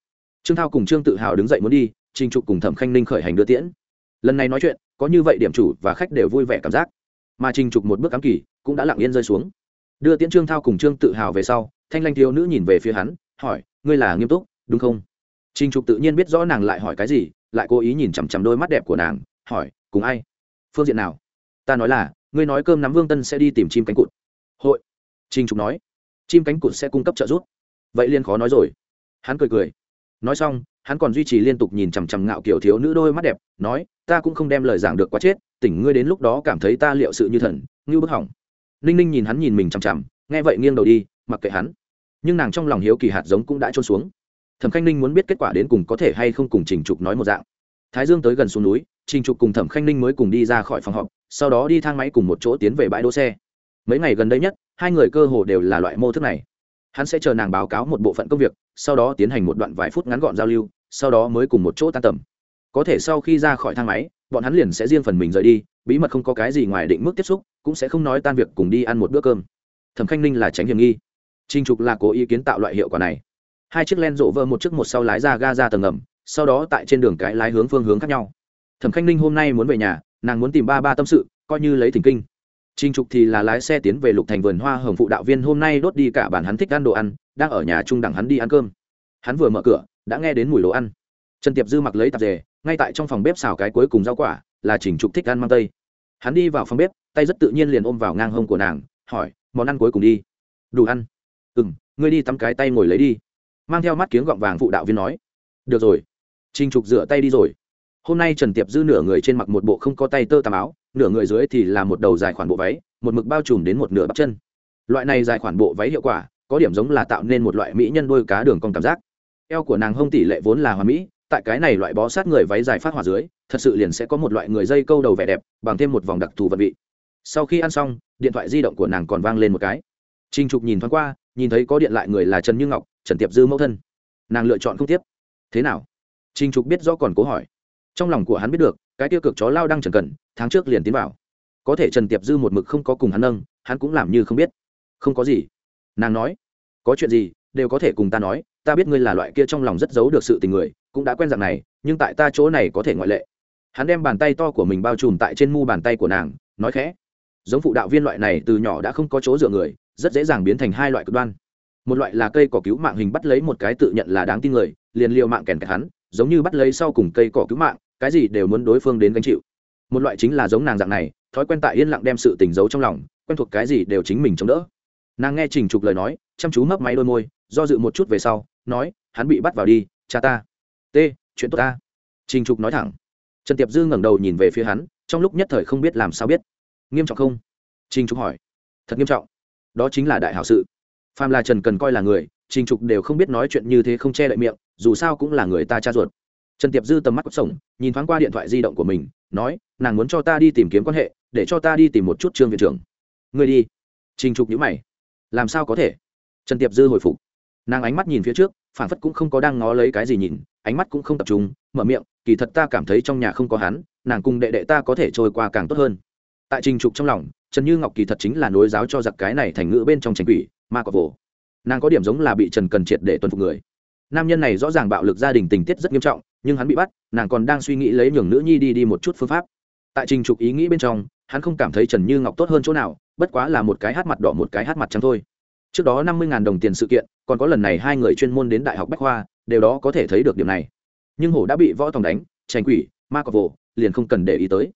Trương thao cùng trương tự hào đứng dậy muốn đi, trình trục cùng thẩm khanh ninh khởi hành đưa tiễn. Lần này nói chuyện, có như vậy điểm chủ và khách đều vui vẻ cảm giác. Mà trình trục một bước cắm kỳ, cũng đã lặng yên rơi xuống. Đưa tiễn trương thao cùng trương tự hào về sau, thanh lanh thiếu nữ nhìn về phía hắn hỏi, ngươi là nghiêm túc, đúng không? Trình trục tự nhiên biết rõ nàng lại hỏi cái gì, lại cố ý nhìn chằm chằm đôi mắt đẹp của nàng, hỏi, cùng ai? Phương diện nào? Ta nói là, ngươi nói cơm nắm vương tân sẽ đi tìm chim cánh cụt. Hội? Trình trục nói. Chim cánh cụt sẽ cung cấp trợ giúp. Vậy liên khó nói rồi. Hắn cười cười. Nói xong, hắn còn duy trì liên tục nhìn chằm chằm ngạo kiểu thiếu nữ đôi mắt đẹp, nói, ta cũng không đem lời giảng được quá chết, tỉnh ngươi đến lúc đó cảm thấy ta liệu sự như thần, như bức hỏng. Ninh ninh nhìn hắn nhìn mình chằm chằm, nghe vậy nghiêng đầu đi, mặc kệ hắn nhưng nàng trong lòng hiếu kỳ hạt giống cũng đã trôn xuống. Thẩm khanh ninh muốn biết kết quả đến cùng có thể hay không cùng trình trục nói một dạng. Thái dương tới gần xuống núi, trình trục cùng thẩm khanh ninh mới cùng đi ra khỏi phòng họp, sau đó đi thang máy cùng một chỗ tiến về bãi đỗ xe. Mấy ngày gần đây nhất, hai người cơ hồ đều là loại mô thức này. Hắn sẽ chờ nàng báo cáo một bộ phận công việc, sau đó tiến hành một đoạn vài phút ngắn gọn giao lưu, sau đó mới cùng một chỗ tan tầm. Có thể sau khi ra khỏi thang máy, bọn hắn liền sẽ riêng phần mình rời đi, bí mật không có cái gì ngoài định mức tiếp xúc, cũng sẽ không nói tan việc cùng đi ăn một bữa cơm. Thẩm khanh ninh là tránh hiểm nghi. Trình trục là cố ý kiến tạo loại hiệu quả này hai chiếc len rộ vơ một chiếc một sau lái ra ga ra tầng ngầm sau đó tại trên đường cái lái hướng phương hướng khác nhau thẩm khanh ninh hôm nay muốn về nhà nàng muốn tìm ba ba tâm sự coi như lấy thỉnh kinh Trình Trục thì là lái xe tiến về Lục Thành vườn hoa hồng phụ đạo viên hôm nay đốt đi cả bản hắn thích ăn đồ ăn, đang ở nhà trung đẳng hắn đi ăn cơm. Hắn vừa mở cửa, đã nghe đến mùi đồ ăn. Trần Tiệp Dư mặc lấy tạp dề, ngay tại trong phòng bếp xào cái cuối cùng rau quả, là Trình Trục thích ăn mang tây. Hắn đi vào phòng bếp, tay rất tự nhiên liền ôm vào ngang hông của nàng, hỏi, "Món ăn cuối cùng đi." "Đủ ăn." "Ừm, ngươi đi tắm cái tay ngồi lấy đi." Mang theo mắt kiếng gọng vàng phụ đạo viên nói. "Được rồi." Trình Trục rửa tay đi rồi. Hôm nay Trần Tiệp Dư nửa người trên mặc một bộ không có tay tơ tàm áo, nửa người dưới thì là một đầu dài khoản bộ váy một mực bao trùm đến một nửa bắp chân loại này dài khoản bộ váy hiệu quả có điểm giống là tạo nên một loại mỹ nhân đôi cá đường cong cảm giác eo của nàng hông tỷ lệ vốn là hoa mỹ tại cái này loại bó sát người váy dài phát hỏa dưới thật sự liền sẽ có một loại người dây câu đầu vẻ đẹp bằng thêm một vòng đặc thù vật vị sau khi ăn xong điện thoại di động của nàng còn vang lên một cái trinh trục nhìn thoáng qua nhìn thấy có điện lại người là trần như ngọc, trần tiệp dư mẫu thân. Nàng lựa chọn không tiếp. Thế nào? Trinh trục biết rõ còn cố hỏi. Trong lòng của hắn biết được, cái tiêu cực chó lao đang trần cần, tháng trước liền tiến vào. Có thể trần tiệp dư một mực không có cùng hắn nâng, hắn cũng làm như không biết. Không có gì. Nàng nói, có chuyện gì, đều có thể cùng ta nói, ta biết ngươi là loại kia trong lòng rất giấu được sự tình người, cũng đã quen dạng này, nhưng tại ta chỗ này có thể ngoại lệ. Hắn đem bàn tay to của mình bao trùm tại trên mu bàn tay của nàng, nói khẽ, giống phụ đạo viên loại này từ nhỏ đã không có chỗ dựa người rất dễ dàng biến thành hai loại cực đoan. Một loại là cây cỏ cứu mạng hình bắt lấy một cái tự nhận là đáng tin người, liền liều mạng kèn kẹt hắn, giống như bắt lấy sau cùng cây cỏ cứu mạng, cái gì đều muốn đối phương đến gánh chịu. Một loại chính là giống nàng dạng này, thói quen tại yên lặng đem sự tình giấu trong lòng, quen thuộc cái gì đều chính mình chống đỡ. Nàng nghe trình trục lời nói, chăm chú mấp máy đôi môi, do dự một chút về sau, nói, hắn bị bắt vào đi, cha ta. T, chuyện tốt ta. Trình trục nói thẳng. Trần tiệp dư ngẩng đầu nhìn về phía hắn, trong lúc nhất thời không biết làm sao biết. Nghiêm trọng không? Trình trục hỏi. Thật nghiêm trọng đó chính là đại hảo sự. Phàm là trần cần coi là người, trình trục đều không biết nói chuyện như thế không che đậy miệng, dù sao cũng là người ta cha ruột. Trần tiệp dư tầm mắt cốc sổng, nhìn thoáng qua điện thoại di động của mình, nói, nàng muốn cho ta đi tìm kiếm quan hệ, để cho ta đi tìm một chút trương viện trưởng. Người đi. Trình trục nhữ mày. Làm sao có thể? Trần tiệp dư hồi phục. Nàng ánh mắt nhìn phía trước phản phất cũng không có đang ngó lấy cái gì nhìn, ánh mắt cũng không tập trung, mở miệng, kỳ thật ta cảm thấy trong nhà không có hắn, nàng cùng đệ đệ ta có thể trôi qua càng tốt hơn tại trình trục trong lòng, trần như ngọc kỳ thật chính là nối giáo cho giặc cái này thành ngữ bên trong tranh quỷ, ma cọc vồ. Nàng có điểm giống là bị trần cần triệt để tuân phục người. Nam nhân này rõ ràng bạo lực gia đình tình tiết rất nghiêm trọng, nhưng hắn bị bắt, nàng còn đang suy nghĩ lấy nhường nữ nhi đi đi một chút phương pháp. Tại trình trục ý nghĩ bên trong, hắn không cảm thấy trần như ngọc tốt hơn chỗ nào, bất quá là một cái hát mặt đỏ một cái hát mặt trắng thôi. Trước đó năm mươi đồng tiền sự kiện, còn có lần này hai người chuyên môn đến đại học bách khoa, đều đó có thể thấy được điểm này. Nhưng hổ đã bị võ tòng đánh, tranh quỷ, ma cọc vồ, liền không cần để ý tới.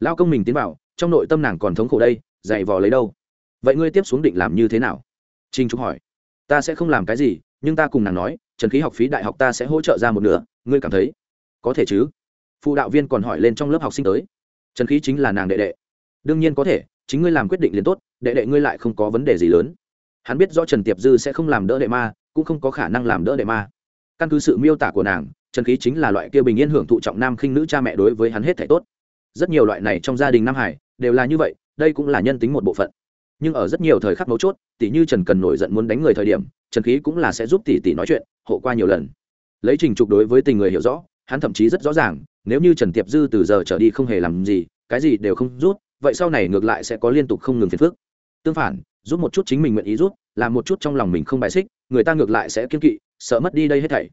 Lao công mình tiến vào trong nội tâm nàng còn thống khổ đây dày vò lấy đâu? Vậy ngươi tiếp xuống định làm như thế nào? Trinh trúc hỏi. Ta sẽ không làm cái gì, nhưng ta cùng nàng nói, trần khí học phí đại học ta sẽ hỗ trợ ra một nửa, ngươi cảm thấy? Có thể chứ? Phụ đạo viên còn hỏi lên trong lớp học sinh tới. Trần khí chính là nàng đệ đệ. Đương nhiên có thể, chính ngươi làm quyết định liền tốt, đệ đệ ngươi lại không có vấn đề gì lớn. Hắn biết rõ trần tiệp dư sẽ không làm đỡ đệ ma, cũng không có khả năng làm đỡ đệ ma. Căn cứ sự miêu tả của nàng, trần khí chính là loại kia bình yên hưởng thụ trọng nam khinh nữ cha mẹ đối với hắn hết thể tốt. Rất nhiều loại này trong gia đình nam hải đều là như vậy, đây cũng là nhân tính một bộ phận. Nhưng ở rất nhiều thời khắc mấu chốt tỷ như trần cần nổi giận muốn đánh người thời điểm, trần khí cũng là sẽ giúp tỷ tỷ nói chuyện hộ qua nhiều lần. Lấy trình trục đối với tình người hiểu rõ, hắn thậm chí rất rõ ràng, nếu như trần tiệp dư từ giờ trở đi không hề làm gì, cái gì đều không rút, vậy sau này ngược lại sẽ có liên tục không ngừng phiền phức. Tương phản rút một chút chính mình nguyện ý rút, làm một chút trong lòng mình không bài xích, người ta ngược lại sẽ kiên kỵ, sợ mất đi đây hết thảy.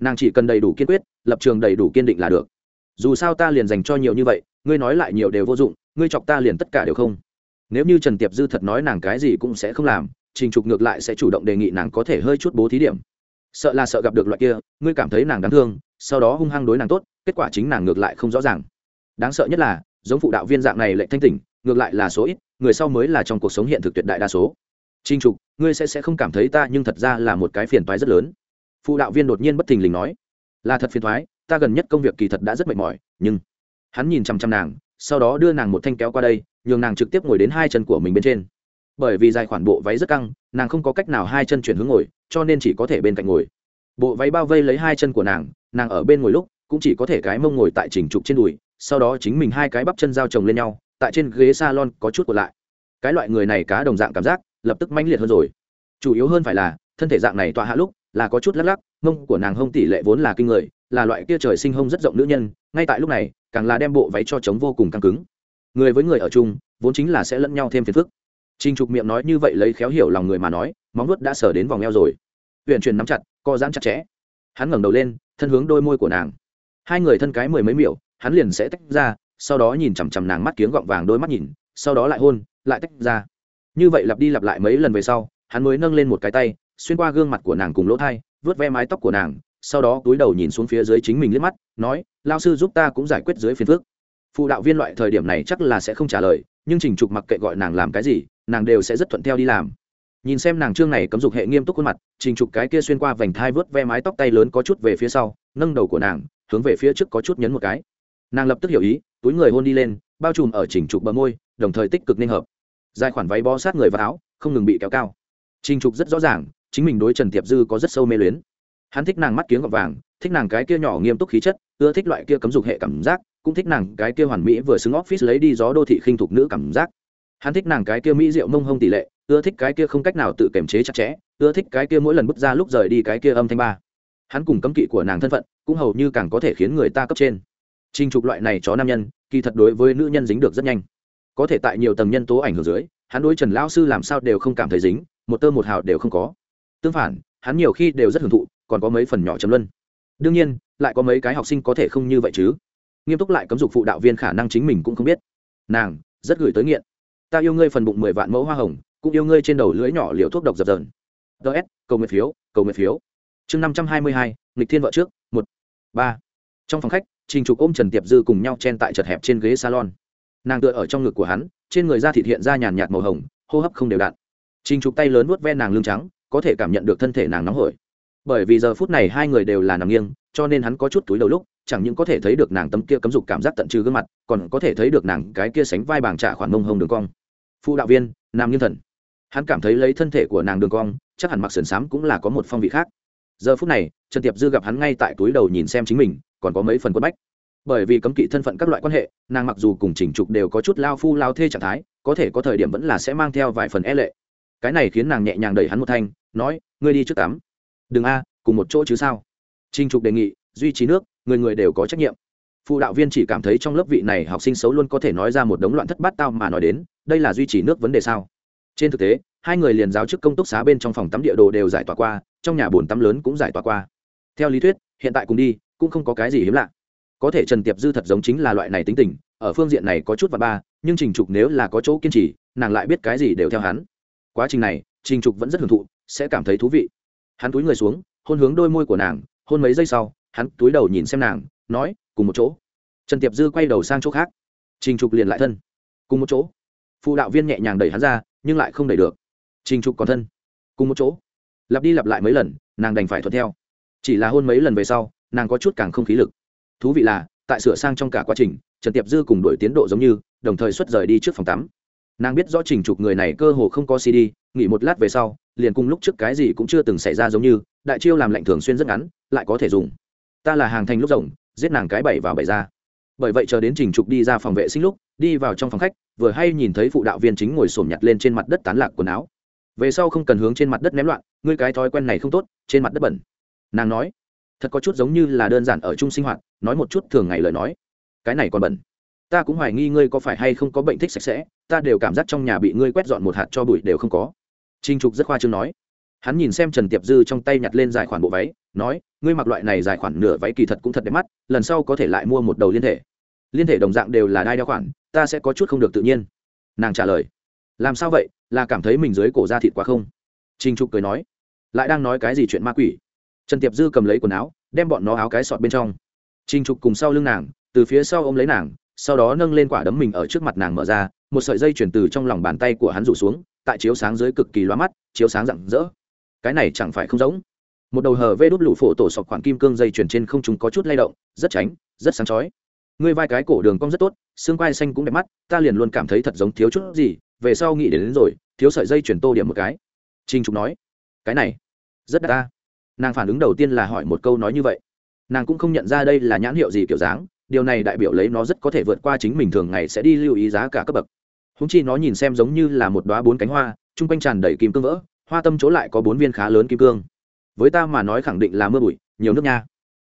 Nàng chỉ cần đầy đủ kiên quyết, lập trường đầy đủ kiên định là được. Dù sao ta liền dành cho nhiều như vậy, ngươi nói lại nhiều đều vô dụng ngươi chọc ta liền tất cả đều không. Nếu như trần tiệp dư thật nói nàng cái gì cũng sẽ không làm trình trục ngược lại sẽ chủ động đề nghị nàng có thể hơi chút bố thí điểm. Sợ là sợ gặp được loại kia ngươi cảm thấy nàng đáng thương sau đó hung hăng đối nàng tốt kết quả chính nàng ngược lại không rõ ràng. Đáng sợ nhất là giống phụ đạo viên dạng này lệnh thanh tỉnh ngược lại là số ít người sau mới là trong cuộc sống hiện thực tuyệt đại đa số. Trinh trục ngươi sẽ sẽ không cảm thấy ta nhưng thật ra là một cái phiền toái rất lớn. Phụ đạo viên đột nhiên bất thình lình nói là thật phiền toái, ta gần nhất công việc kỳ thật đã rất mệt mỏi nhưng hắn nhìn chằm chằm nàng sau đó đưa nàng một thanh kéo qua đây, nhường nàng trực tiếp ngồi đến hai chân của mình bên trên. Bởi vì dài khoản bộ váy rất căng, nàng không có cách nào hai chân chuyển hướng ngồi, cho nên chỉ có thể bên cạnh ngồi. Bộ váy bao vây lấy hai chân của nàng nàng ở bên ngồi lúc, cũng chỉ có thể cái mông ngồi tại chỉnh trục trên đùi, sau đó chính mình hai cái bắp chân giao chồng lên nhau, tại trên ghế salon có chút còn lại. Cái loại người này cá đồng dạng cảm giác, lập tức manh liệt hơn rồi. Chủ yếu hơn phải là, thân thể dạng này tọa hạ lúc, là có chút lắc lắc, mông của nàng hông tỷ lệ vốn là kinh người, là loại kia trời sinh hông rất rộng nữ nhân, ngay tại lúc này càng là đem bộ váy cho chống vô cùng căng cứng người với người ở chung vốn chính là sẽ lẫn nhau thêm phiền phức Trình Trục miệng nói như vậy lấy khéo hiểu lòng người mà nói, móng vuốt đã sờ đến vòng eo rồi. Huyền chuyển nắm chặt, co giãn chặt chẽ. Hắn ngẩng đầu lên, thân hướng đôi môi của nàng. Hai người thân cái mười mấy miểu, hắn liền sẽ tách ra, sau đó nhìn chằm chằm nàng mắt kiếng gọng vàng đôi mắt nhìn, sau đó lại hôn, lại tách ra. Như vậy lặp đi lặp lại mấy lần về sau, hắn mới nâng lên một cái tay, xuyên qua gương mặt của nàng cùng lỗ tai, vớt ve mái tóc của nàng, sau đó túi đầu nhìn xuống phía dưới chính mình liếc mắt, nói: "Lão sư giúp ta cũng giải quyết dưới phiền phức." Phụ đạo viên loại thời điểm này chắc là sẽ không trả lời, nhưng Trình Trục mặc kệ gọi nàng làm cái gì, nàng đều sẽ rất thuận theo đi làm. Nhìn xem nàng trương này cấm dục hệ nghiêm túc khuôn mặt trình trục cái kia xuyên qua vành thai vớt ve mái tóc tay lớn có chút về phía sau nâng đầu của nàng hướng về phía trước có chút nhấn một cái. Nàng lập tức hiểu ý túi người hôn đi lên bao trùm ở trình trục bờ môi đồng thời tích cực nên hợp. Dài khoản váy bó sát người vào áo không ngừng bị kéo cao. Trình trục rất rõ ràng chính mình đối trần tiệp dư có rất sâu mê luyến hắn thích nàng mắt kiếng gọt vàng, thích nàng cái kia nhỏ nghiêm túc khí chất, ưa thích loại kia cấm dục hệ cảm giác, cũng thích nàng cái kia hoàn mỹ vừa xứng office lấy đi gió đô thị khinh thục nữ cảm giác. Hắn thích nàng cái kia mỹ rượu mông hông tỷ lệ, ưa thích cái kia không cách nào tự kiềm chế chặt chẽ, ưa thích cái kia mỗi lần bước ra lúc rời đi cái kia âm thanh ba. Hắn cùng cấm kỵ của nàng thân phận, cũng hầu như càng có thể khiến người ta cấp trên. Trinh trục loại này chó nam nhân, kỳ thật đối với nữ nhân dính được rất nhanh. Có thể tại nhiều tầng nhân tố ảnh hưởng dưới, hắn đối trần lão sư làm sao đều không cảm thấy dính, một tơ một hào đều không có. Tương phản, hắn nhiều khi đều rất hưởng thụ còn có mấy phần nhỏ chấm luân. Đương nhiên, lại có mấy cái học sinh có thể không như vậy chứ. Nghiêm túc lại cấm dục phụ đạo viên khả năng chính mình cũng không biết. Nàng, rất gửi tới nghiện. Ta yêu ngươi phần bụng mười vạn mẫu hoa hồng, cũng yêu ngươi trên đầu lưỡi nhỏ liều thuốc độc dập dờn. Ts cầu nguyện phiếu, cầu nguyện phiếu. Chương năm trăm hai mươi hai, nghịch thiên vợ trước, một, ba. Trong phòng khách, trình trục ôm trần tiệp dư cùng nhau chen tại chật hẹp trên ghế salon. Nàng tựa ở trong ngực của hắn, trên người da thịt hiện ra nhàn nhạt màu hồng, hô hấp không đều đặn. Trình trục tay lớn vuốt ve nàng lưng trắng, có thể cảm nhận được thân thể nàng nóng hổi bởi vì giờ phút này hai người đều là nằm nghiêng, cho nên hắn có chút túi đầu lúc, chẳng những có thể thấy được nàng tấm kia cấm dục cảm giác tận trừ gương mặt, còn có thể thấy được nàng cái kia sánh vai bàng trả khoản mông hồng đường cong. Phụ đạo viên, nam nghiêng thần. Hắn cảm thấy lấy thân thể của nàng đường cong, chắc hẳn mặc sườn xám cũng là có một phong vị khác. Giờ phút này, trần tiệp dư gặp hắn ngay tại túi đầu nhìn xem chính mình, còn có mấy phần quất bách. Bởi vì cấm kỵ thân phận các loại quan hệ, nàng mặc dù cùng chỉnh trục đều có chút lao phu lao thê trạng thái, có thể có thời điểm vẫn là sẽ mang theo vài phần e lệ. Cái này khiến nàng nhẹ nhàng đẩy hắn một thanh, nói, ngươi đi trước tắm đừng a, cùng một chỗ chứ sao? Trinh trục đề nghị, duy trì nước, người người đều có trách nhiệm. Phụ đạo viên chỉ cảm thấy trong lớp vị này học sinh xấu luôn có thể nói ra một đống loạn thất bát tao mà nói đến, đây là duy trì nước vấn đề sao? Trên thực tế, hai người liền giáo chức công túc xá bên trong phòng tắm địa đồ đều giải tỏa qua, trong nhà bồn tắm lớn cũng giải tỏa qua. Theo lý thuyết, hiện tại cùng đi, cũng không có cái gì hiếm lạ. Có thể trần tiệp dư thật giống chính là loại này tính tình, ở phương diện này có chút và ba, nhưng trình trục nếu là có chỗ kiên trì, nàng lại biết cái gì đều theo hắn. Quá trình này, trình trục vẫn rất hưởng thụ, sẽ cảm thấy thú vị hắn túi người xuống, hôn hướng đôi môi của nàng, hôn mấy giây sau, hắn túi đầu nhìn xem nàng, nói, cùng một chỗ. Trần tiệp dư quay đầu sang chỗ khác. Trình trục liền lại thân. Cùng một chỗ. Phụ đạo viên nhẹ nhàng đẩy hắn ra, nhưng lại không đẩy được. Trình trục còn thân. Cùng một chỗ. Lặp đi lặp lại mấy lần, nàng đành phải thuận theo. Chỉ là hôn mấy lần về sau, nàng có chút càng không khí lực. Thú vị là, tại sửa sang trong cả quá trình, trần tiệp dư cùng đổi tiến độ giống như, đồng thời xuất rời đi trước phòng tắm. Nàng biết rõ trình trục người này cơ hồ không có cd nghỉ một lát về sau liền cùng lúc trước cái gì cũng chưa từng xảy ra giống như, đại chiêu làm lệnh thường xuyên rất ngắn, lại có thể dùng. Ta là hàng thành lúc rồng, giết nàng cái bảy vào bảy ra. Bởi vậy chờ đến trình trục đi ra phòng vệ sinh lúc, đi vào trong phòng khách, vừa hay nhìn thấy phụ đạo viên chính ngồi sổm nhặt lên trên mặt đất tán lạc quần áo. Về sau không cần hướng trên mặt đất ném loạn, ngươi cái thói quen này không tốt, trên mặt đất bẩn. Nàng nói, thật có chút giống như là đơn giản ở chung sinh hoạt, nói một chút thường ngày lời nói. Cái này còn bẩn. Ta cũng hoài nghi ngươi có phải hay không có bệnh thích sạch sẽ, ta đều cảm giác trong nhà bị ngươi quét dọn một hạt cho bụi đều không có trinh trục rất khoa trương nói. Hắn nhìn xem trần tiệp dư trong tay nhặt lên dài khoản bộ váy, nói, ngươi mặc loại này dài khoản nửa váy kỳ thật cũng thật đẹp mắt, lần sau có thể lại mua một đầu liên thể. Liên thể đồng dạng đều là đai đeo khoản, ta sẽ có chút không được tự nhiên. Nàng trả lời. Làm sao vậy, là cảm thấy mình dưới cổ da thịt quá không? Trinh trục cười nói. Lại đang nói cái gì chuyện ma quỷ? Trần tiệp dư cầm lấy quần áo, đem bọn nó áo cái sọt bên trong. Trinh trục cùng sau lưng nàng, từ phía sau ôm lấy nàng, sau đó nâng lên quả đấm mình ở trước mặt nàng mở ra, một sợi dây chuyển từ trong lòng bàn tay của hắn rủ xuống tại chiếu sáng dưới cực kỳ loa mắt chiếu sáng rạng rỡ. Cái này chẳng phải không giống. Một đầu hờ vê đốt lũ phổ tổ sọc khoảng kim cương dây chuyển trên không chúng có chút lay động rất tránh rất sáng chói. Ngươi vai cái cổ đường cong rất tốt xương quai xanh cũng đẹp mắt ta liền luôn cảm thấy thật giống thiếu chút gì về sau nghĩ đến, đến rồi thiếu sợi dây chuyển tô điểm một cái. Trinh trục nói cái này rất đắt ta. Nàng phản ứng đầu tiên là hỏi một câu nói như vậy. Nàng cũng không nhận ra đây là nhãn hiệu gì kiểu dáng điều này đại biểu lấy nó rất có thể vượt qua chính mình thường ngày sẽ đi lưu ý giá cả cấp bậc húng chi nó nhìn xem giống như là một đoá bốn cánh hoa, chung quanh tràn đầy kim cương vỡ, hoa tâm chỗ lại có bốn viên khá lớn kim cương. Với ta mà nói khẳng định là mưa bụi, nhiều nước nha.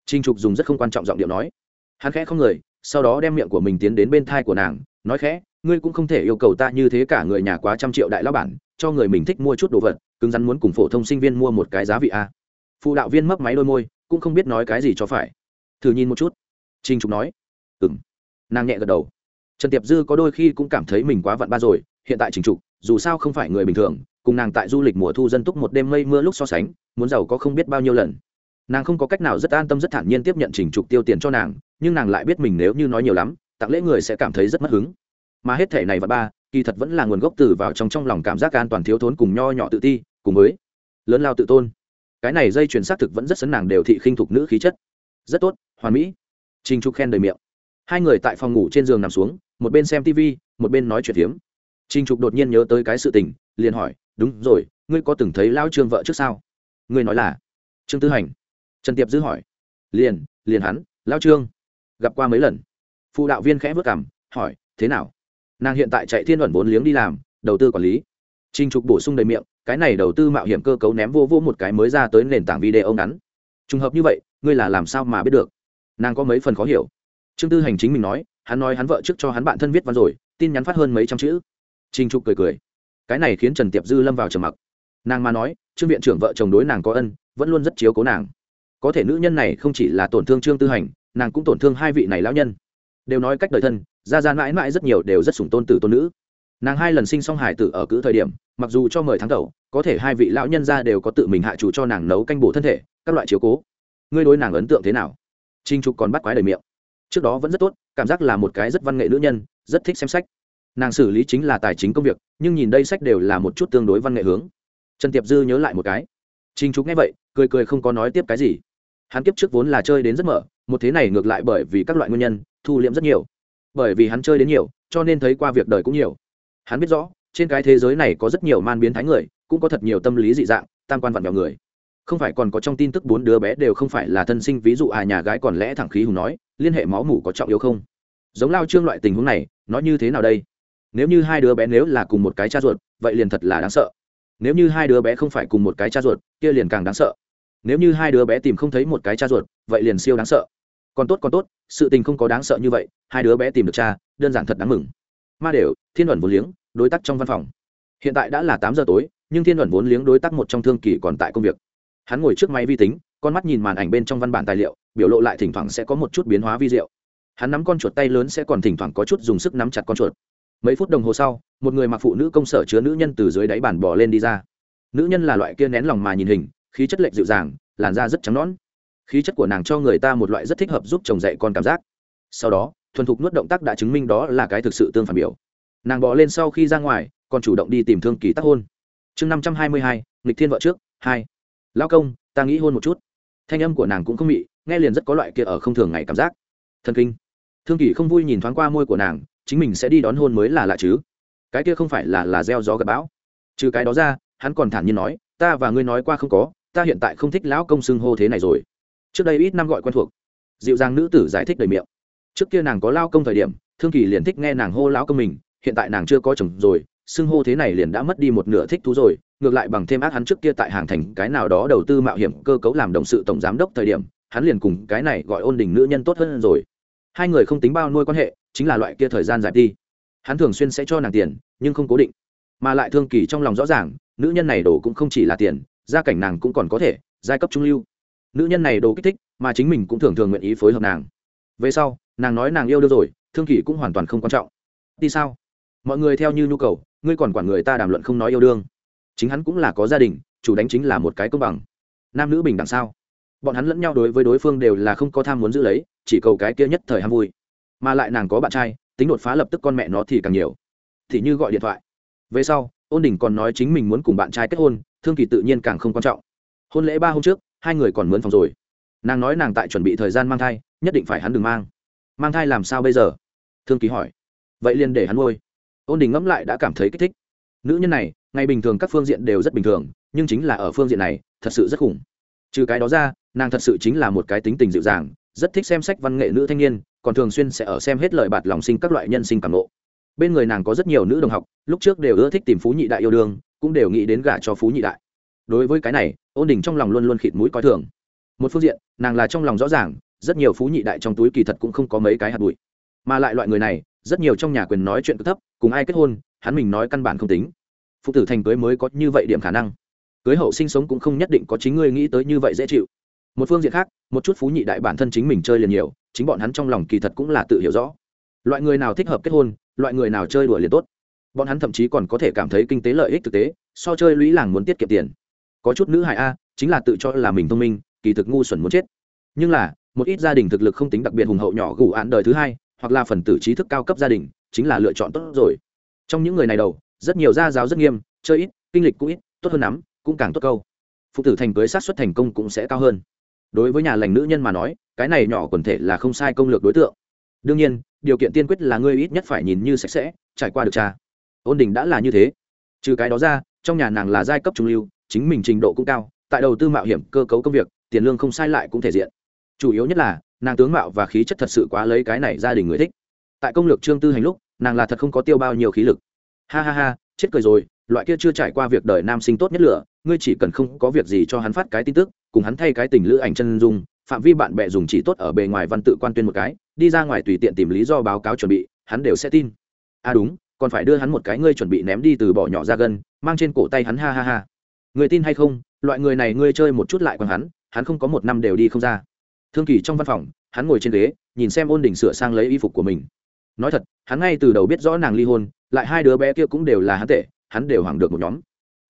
Trinh trục dùng rất không quan trọng giọng điệu nói. Hắn khẽ không người, sau đó đem miệng của mình tiến đến bên thai của nàng, nói khẽ, ngươi cũng không thể yêu cầu ta như thế cả người nhà quá trăm triệu đại lao bản, cho người mình thích mua chút đồ vật, cứng rắn muốn cùng phổ thông sinh viên mua một cái giá vị a. Phụ đạo viên mấp máy đôi môi, cũng không biết nói cái gì cho phải. Thử nhìn một chút. Trinh trục nói. Ừng nàng nhẹ gật đầu trần tiệp dư có đôi khi cũng cảm thấy mình quá vặn ba rồi, hiện tại trình trục, dù sao không phải người bình thường, cùng nàng tại du lịch mùa thu dân túc một đêm mây mưa lúc so sánh, muốn giàu có không biết bao nhiêu lần. Nàng không có cách nào rất an tâm rất thản nhiên tiếp nhận trình trục tiêu tiền cho nàng, nhưng nàng lại biết mình nếu như nói nhiều lắm, tặng lễ người sẽ cảm thấy rất mất hứng. Mà hết thể này và ba, kỳ thật vẫn là nguồn gốc từ vào trong trong lòng cảm giác an toàn thiếu thốn cùng nho nhỏ tự ti, cùng với lớn lao tự tôn. Cái này dây chuyển xác thực vẫn rất sấn nàng đều thị khinh thục nữ khí chất. Rất tốt, hoàn mỹ. Trình trục khen đầy miệng hai người tại phòng ngủ trên giường nằm xuống một bên xem tv một bên nói chuyện hiếm trình trục đột nhiên nhớ tới cái sự tình liền hỏi đúng rồi ngươi có từng thấy lao trương vợ trước sao? Ngươi nói là? Trương tư hành. Trần tiệp dư hỏi. Liền liền hắn lao trương. Gặp qua mấy lần. Phụ đạo viên khẽ vất cảm hỏi thế nào? Nàng hiện tại chạy thiên luận vốn liếng đi làm đầu tư quản lý. Trình Trục bổ sung đầy miệng, cái này đầu tư mạo hiểm cơ cấu ném vô vô một cái mới ra tới nền tảng video ngắn. Trùng hợp như vậy, ngươi là làm sao mà biết được? Nàng có mấy phần khó hiểu. Trương Tư Hành chính mình nói, hắn nói hắn vợ trước cho hắn bạn thân viết văn rồi, tin nhắn phát hơn mấy trăm chữ. Trình Trục cười cười. Cái này khiến Trần Tiệp Dư lâm vào trầm mặc. Nàng mà nói, Trương viện trưởng vợ chồng đối nàng có ân, vẫn luôn rất chiếu cố nàng. Có thể nữ nhân này không chỉ là tổn thương Trương Tư Hành, nàng cũng tổn thương hai vị này lão nhân. Đều nói cách đời thân, gia ra mãi mãi rất nhiều đều rất sủng tôn tử tôn nữ nàng hai lần sinh xong hải tử ở cứ thời điểm mặc dù cho mời tháng đầu có thể hai vị lão nhân ra đều có tự mình hạ chủ cho nàng nấu canh bổ thân thể các loại chiếu cố ngươi đối nàng ấn tượng thế nào trinh trục còn bắt quái đời miệng trước đó vẫn rất tốt, cảm giác là một cái rất văn nghệ nữ nhân, rất thích xem sách. Nàng xử lý chính là tài chính công việc, nhưng nhìn đây sách đều là một chút tương đối văn nghệ hướng. Trần tiệp dư nhớ lại một cái. Trinh trục nghe vậy, cười cười không có nói tiếp cái gì. Hắn kiếp trước vốn là chơi đến rất mở, một thế này ngược lại bởi vì các loại nguyên nhân, thu liễm rất nhiều. Bởi vì hắn chơi đến nhiều, cho nên thấy qua việc đời cũng nhiều. Hắn biết rõ, trên cái thế giới này có rất nhiều man biến thái người, cũng có thật nhiều tâm lý dị dạng, tam quan vặn vẹo người không phải còn có trong tin tức bốn đứa bé đều không phải là thân sinh, ví dụ à nhà gái còn lẽ thẳng khí hùng nói, liên hệ máu mủ có trọng yếu không? Giống lao trương loại tình huống này, nó như thế nào đây? Nếu như hai đứa bé nếu là cùng một cái cha ruột, vậy liền thật là đáng sợ. Nếu như hai đứa bé không phải cùng một cái cha ruột, kia liền càng đáng sợ. Nếu như hai đứa bé tìm không thấy một cái cha ruột, vậy liền siêu đáng sợ. Còn tốt còn tốt, sự tình không có đáng sợ như vậy, hai đứa bé tìm được cha, đơn giản thật đáng mừng. Ma đều, thiên luận vốn liếng, đối tác trong văn phòng. Hiện tại đã là tám giờ tối, nhưng thiên luận vốn liếng đối tác một trong thương kỳ còn tại công việc hắn ngồi trước máy vi tính, con mắt nhìn màn ảnh bên trong văn bản tài liệu, biểu lộ lại thỉnh thoảng sẽ có một chút biến hóa vi diệu. Hắn nắm con chuột tay lớn sẽ còn thỉnh thoảng có chút dùng sức nắm chặt con chuột. Mấy phút đồng hồ sau, một người mặc phụ nữ công sở chứa nữ nhân từ dưới đáy bàn bò lên đi ra. Nữ nhân là loại kia nén lòng mà nhìn hình, khí chất lệch dịu dàng, làn da rất trắng nón khí chất của nàng cho người ta một loại rất thích hợp giúp chồng dạy con cảm giác. Sau đó, thuần thục nuốt động tác đã chứng minh đó là cái thực sự tương phản biểu. Nàng bỏ lên sau khi ra ngoài, còn chủ động đi tìm thương kỳ tác hôn. Chương năm trăm hai mươi hai, nghịch thiên vợ trước, hai lao công, ta nghĩ hôn một chút. Thanh âm của nàng cũng không mị, nghe liền rất có loại kia ở không thường ngày cảm giác. Thần kinh. Thương kỳ không vui nhìn thoáng qua môi của nàng, chính mình sẽ đi đón hôn mới là lạ chứ. Cái kia không phải là là gieo gió gặp bão. Trừ cái đó ra, hắn còn thản nhiên nói, ta và ngươi nói qua không có, ta hiện tại không thích lão công xưng hô thế này rồi. Trước đây ít năm gọi quen thuộc. Dịu dàng nữ tử giải thích đầy miệng. Trước kia nàng có lao công thời điểm, thương kỳ liền thích nghe nàng hô lão công mình, hiện tại nàng chưa có chồng rồi, xưng hô thế này liền đã mất đi một nửa thích thú rồi ngược lại bằng thêm ác hắn trước kia tại hàng thành cái nào đó đầu tư mạo hiểm cơ cấu làm đồng sự tổng giám đốc thời điểm, hắn liền cùng cái này gọi ôn đình nữ nhân tốt hơn rồi. Hai người không tính bao nuôi quan hệ, chính là loại kia thời gian dài đi. Hắn thường xuyên sẽ cho nàng tiền, nhưng không cố định. Mà lại thương kỳ trong lòng rõ ràng, nữ nhân này đồ cũng không chỉ là tiền, gia cảnh nàng cũng còn có thể, giai cấp trung lưu. Nữ nhân này đồ kích thích, mà chính mình cũng thường thường nguyện ý phối hợp nàng. Về sau, nàng nói nàng yêu đương rồi, thương kỳ cũng hoàn toàn không quan trọng. Đi sao? Mọi người theo như nhu cầu, ngươi còn quản người ta đàm luận không nói yêu đương chính hắn cũng là có gia đình, chủ đánh chính là một cái công bằng. Nam nữ bình đẳng sao? Bọn hắn lẫn nhau đối với đối phương đều là không có tham muốn giữ lấy, chỉ cầu cái kia nhất thời ham vui. Mà lại nàng có bạn trai, tính đột phá lập tức con mẹ nó thì càng nhiều. Thì như gọi điện thoại. Về sau, ôn đình còn nói chính mình muốn cùng bạn trai kết hôn, thương kỳ tự nhiên càng không quan trọng. Hôn lễ ba hôm trước, hai người còn mướn phòng rồi. Nàng nói nàng tại chuẩn bị thời gian mang thai, nhất định phải hắn đừng mang. Mang thai làm sao bây giờ? Thương kỳ hỏi. Vậy liền để hắn ngôi ôn đình ngẫm lại đã cảm thấy kích thích. Nữ nhân này ngày bình thường các phương diện đều rất bình thường, nhưng chính là ở phương diện này, thật sự rất khủng. Trừ cái đó ra, nàng thật sự chính là một cái tính tình dịu dàng, rất thích xem sách văn nghệ nữ thanh niên, còn thường xuyên sẽ ở xem hết lời bạt lòng sinh các loại nhân sinh cảm nộ bên người nàng có rất nhiều nữ đồng học, lúc trước đều ưa thích tìm phú nhị đại yêu đương, cũng đều nghĩ đến gả cho phú nhị đại. Đối với cái này, ôn đình trong lòng luôn luôn khịt mũi coi thường. Một phương diện, nàng là trong lòng rõ ràng, rất nhiều phú nhị đại trong túi kỳ thật cũng không có mấy cái hạt bụi. Mà lại loại người này, rất nhiều trong nhà quyền nói chuyện cứ thấp, cùng ai kết hôn, hắn mình nói căn bản không tính phụ tử thành cưới mới có như vậy điểm khả năng. Cưới hậu sinh sống cũng không nhất định có chính ngươi nghĩ tới như vậy dễ chịu. Một phương diện khác, một chút phú nhị đại bản thân chính mình chơi liền nhiều, chính bọn hắn trong lòng kỳ thật cũng là tự hiểu rõ. Loại người nào thích hợp kết hôn, loại người nào chơi đùa liền tốt. Bọn hắn thậm chí còn có thể cảm thấy kinh tế lợi ích thực tế, so chơi lũy làng muốn tiết kiệm tiền. Có chút nữ hại a, chính là tự cho là mình thông minh, kỳ thực ngu xuẩn muốn chết. Nhưng là, một ít gia đình thực lực không tính đặc biệt hùng hậu nhỏ gù án đời thứ hai, hoặc là phần tử trí thức cao cấp gia đình, chính là lựa chọn tốt rồi. Trong những người này đầu rất nhiều gia giáo rất nghiêm, chơi ít, kinh lịch cũng ít, tốt hơn lắm, cũng càng tốt câu. Phụ tử thành cưới sát xuất thành công cũng sẽ cao hơn. Đối với nhà lành nữ nhân mà nói, cái này nhỏ quần thể là không sai công lược đối tượng. Đương nhiên, điều kiện tiên quyết là ngươi ít nhất phải nhìn như sạch sẽ, trải qua được cha. Ôn đình đã là như thế. Trừ cái đó ra, trong nhà nàng là giai cấp trung lưu, chính mình trình độ cũng cao, tại đầu tư mạo hiểm, cơ cấu công việc, tiền lương không sai lại cũng thể diện. Chủ yếu nhất là, nàng tướng mạo và khí chất thật sự quá lấy cái này gia đình người thích. Tại công lược trương tư hành lúc, nàng là thật không có tiêu bao nhiêu khí lực ha ha ha chết cười rồi loại kia chưa trải qua việc đời nam sinh tốt nhất lửa ngươi chỉ cần không có việc gì cho hắn phát cái tin tức cùng hắn thay cái tình lữ ảnh chân dung phạm vi bạn bè dùng chỉ tốt ở bề ngoài văn tự quan tuyên một cái đi ra ngoài tùy tiện tìm lý do báo cáo chuẩn bị hắn đều sẽ tin. À đúng còn phải đưa hắn một cái ngươi chuẩn bị ném đi từ bỏ nhỏ ra gần, mang trên cổ tay hắn ha ha ha. Người tin hay không loại người này ngươi chơi một chút lại còn hắn hắn không có một năm đều đi không ra. Thương kỳ trong văn phòng hắn ngồi trên ghế nhìn xem ôn đình sửa sang lấy y phục của mình. Nói thật hắn ngay từ đầu biết rõ nàng ly hôn lại hai đứa bé kia cũng đều là hắn tệ, hắn đều hoảng được một nhóm.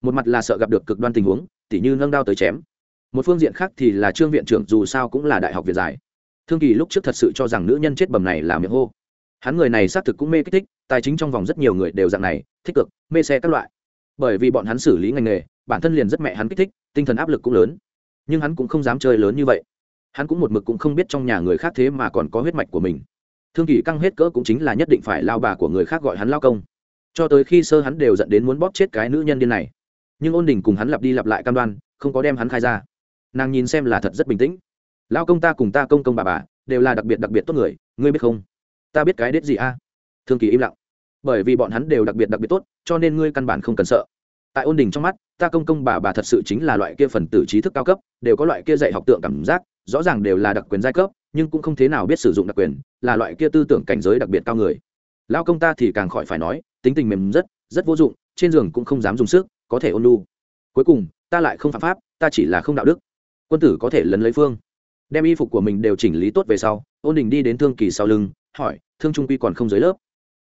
Một mặt là sợ gặp được cực đoan tình huống, tỉ như nâng đao tới chém. Một phương diện khác thì là trương viện trưởng dù sao cũng là đại học viện giải. Thương kỳ lúc trước thật sự cho rằng nữ nhân chết bầm này là miệng hô. Hắn người này xác thực cũng mê kích thích, tài chính trong vòng rất nhiều người đều dạng này, thích cực, mê xe các loại. Bởi vì bọn hắn xử lý ngành nghề, bản thân liền rất mẹ hắn kích thích, tinh thần áp lực cũng lớn. Nhưng hắn cũng không dám chơi lớn như vậy. Hắn cũng một mực cũng không biết trong nhà người khác thế mà còn có huyết mạch của mình. Thương kỳ căng hết cỡ cũng chính là nhất định phải lao bà của người khác gọi hắn lao công cho tới khi sơ hắn đều dẫn đến muốn bóp chết cái nữ nhân điên này. Nhưng ôn đình cùng hắn lặp đi lặp lại cam đoan, không có đem hắn khai ra. Nàng nhìn xem là thật rất bình tĩnh. Lao công ta cùng ta công công bà bà đều là đặc biệt đặc biệt tốt người, ngươi biết không? Ta biết cái đết gì a? Thương kỳ im lặng. Bởi vì bọn hắn đều đặc biệt đặc biệt tốt, cho nên ngươi căn bản không cần sợ. Tại ôn đình trong mắt, ta công công bà bà thật sự chính là loại kia phần tử trí thức cao cấp, đều có loại kia dạy học tượng cảm giác, rõ ràng đều là đặc quyền giai cấp, nhưng cũng không thế nào biết sử dụng đặc quyền, là loại kia tư tưởng cảnh giới đặc biệt cao người lao công ta thì càng khỏi phải nói, tính tình mềm rất rất vô dụng, trên giường cũng không dám dùng sức, có thể ôn lu cuối cùng, ta lại không phạm pháp, ta chỉ là không đạo đức. Quân tử có thể lấn lấy phương. Đem y phục của mình đều chỉnh lý tốt về sau, ôn đình đi đến thương kỳ sau lưng, hỏi, thương trung quy còn không dưới lớp?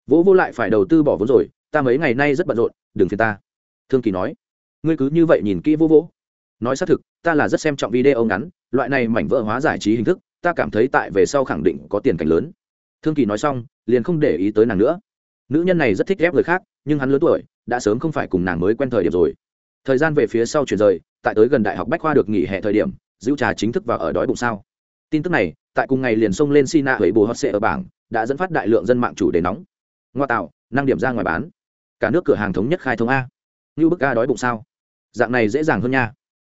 Vỗ vô lại phải đầu tư bỏ vốn rồi, ta mấy ngày nay rất bận rộn, đừng phiền ta. Thương kỳ nói, ngươi cứ như vậy nhìn kỹ vô vỗ. Nói xác thực, ta là rất xem trọng video ngắn, loại này mảnh vỡ hóa giải trí hình thức, ta cảm thấy tại về sau khẳng định có tiền cảnh lớn. Thương kỳ nói xong liền không để ý tới nàng nữa. Nữ nhân này rất thích ghép người khác, nhưng hắn lớn tuổi, đã sớm không phải cùng nàng mới quen thời điểm rồi. Thời gian về phía sau chuyển rời, tại tới gần đại học bách khoa được nghỉ hè thời điểm dữ trà chính thức vào ở đói bụng sao. Tin tức này, tại cùng ngày liền xông lên sina hủy bù hot sệ ở bảng, đã dẫn phát đại lượng dân mạng chủ đề nóng. Ngoa tạo, năng điểm ra ngoài bán. Cả nước cửa hàng thống nhất khai thông a. Như bức a đói bụng sao? Dạng này dễ dàng hơn nha.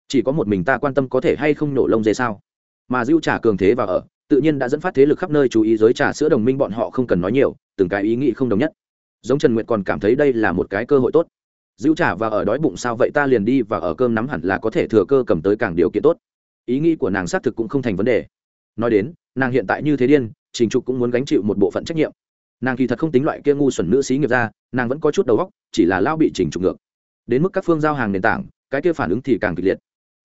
Chỉ có một mình ta quan tâm có thể hay không nổ lông dê sao? Mà dữ trà cường thế và ở tự nhiên đã dẫn phát thế lực khắp nơi chú ý giới trà sữa đồng minh bọn họ không cần nói nhiều, từng cái ý nghĩ không đồng nhất. Giống trần nguyệt còn cảm thấy đây là một cái cơ hội tốt. Dữ trà và ở đói bụng sao vậy ta liền đi và ở cơm nắm hẳn là có thể thừa cơ cầm tới càng điều kiện tốt. Ý nghĩ của nàng xác thực cũng không thành vấn đề. Nói đến, nàng hiện tại như thế điên, trình trục cũng muốn gánh chịu một bộ phận trách nhiệm. Nàng kỳ thật không tính loại kia ngu xuẩn nữ sĩ nghiệp ra, nàng vẫn có chút đầu óc, chỉ là lao bị Trình trục ngược. Đến mức các phương giao hàng nền tảng, cái kia phản ứng thì càng kịch liệt.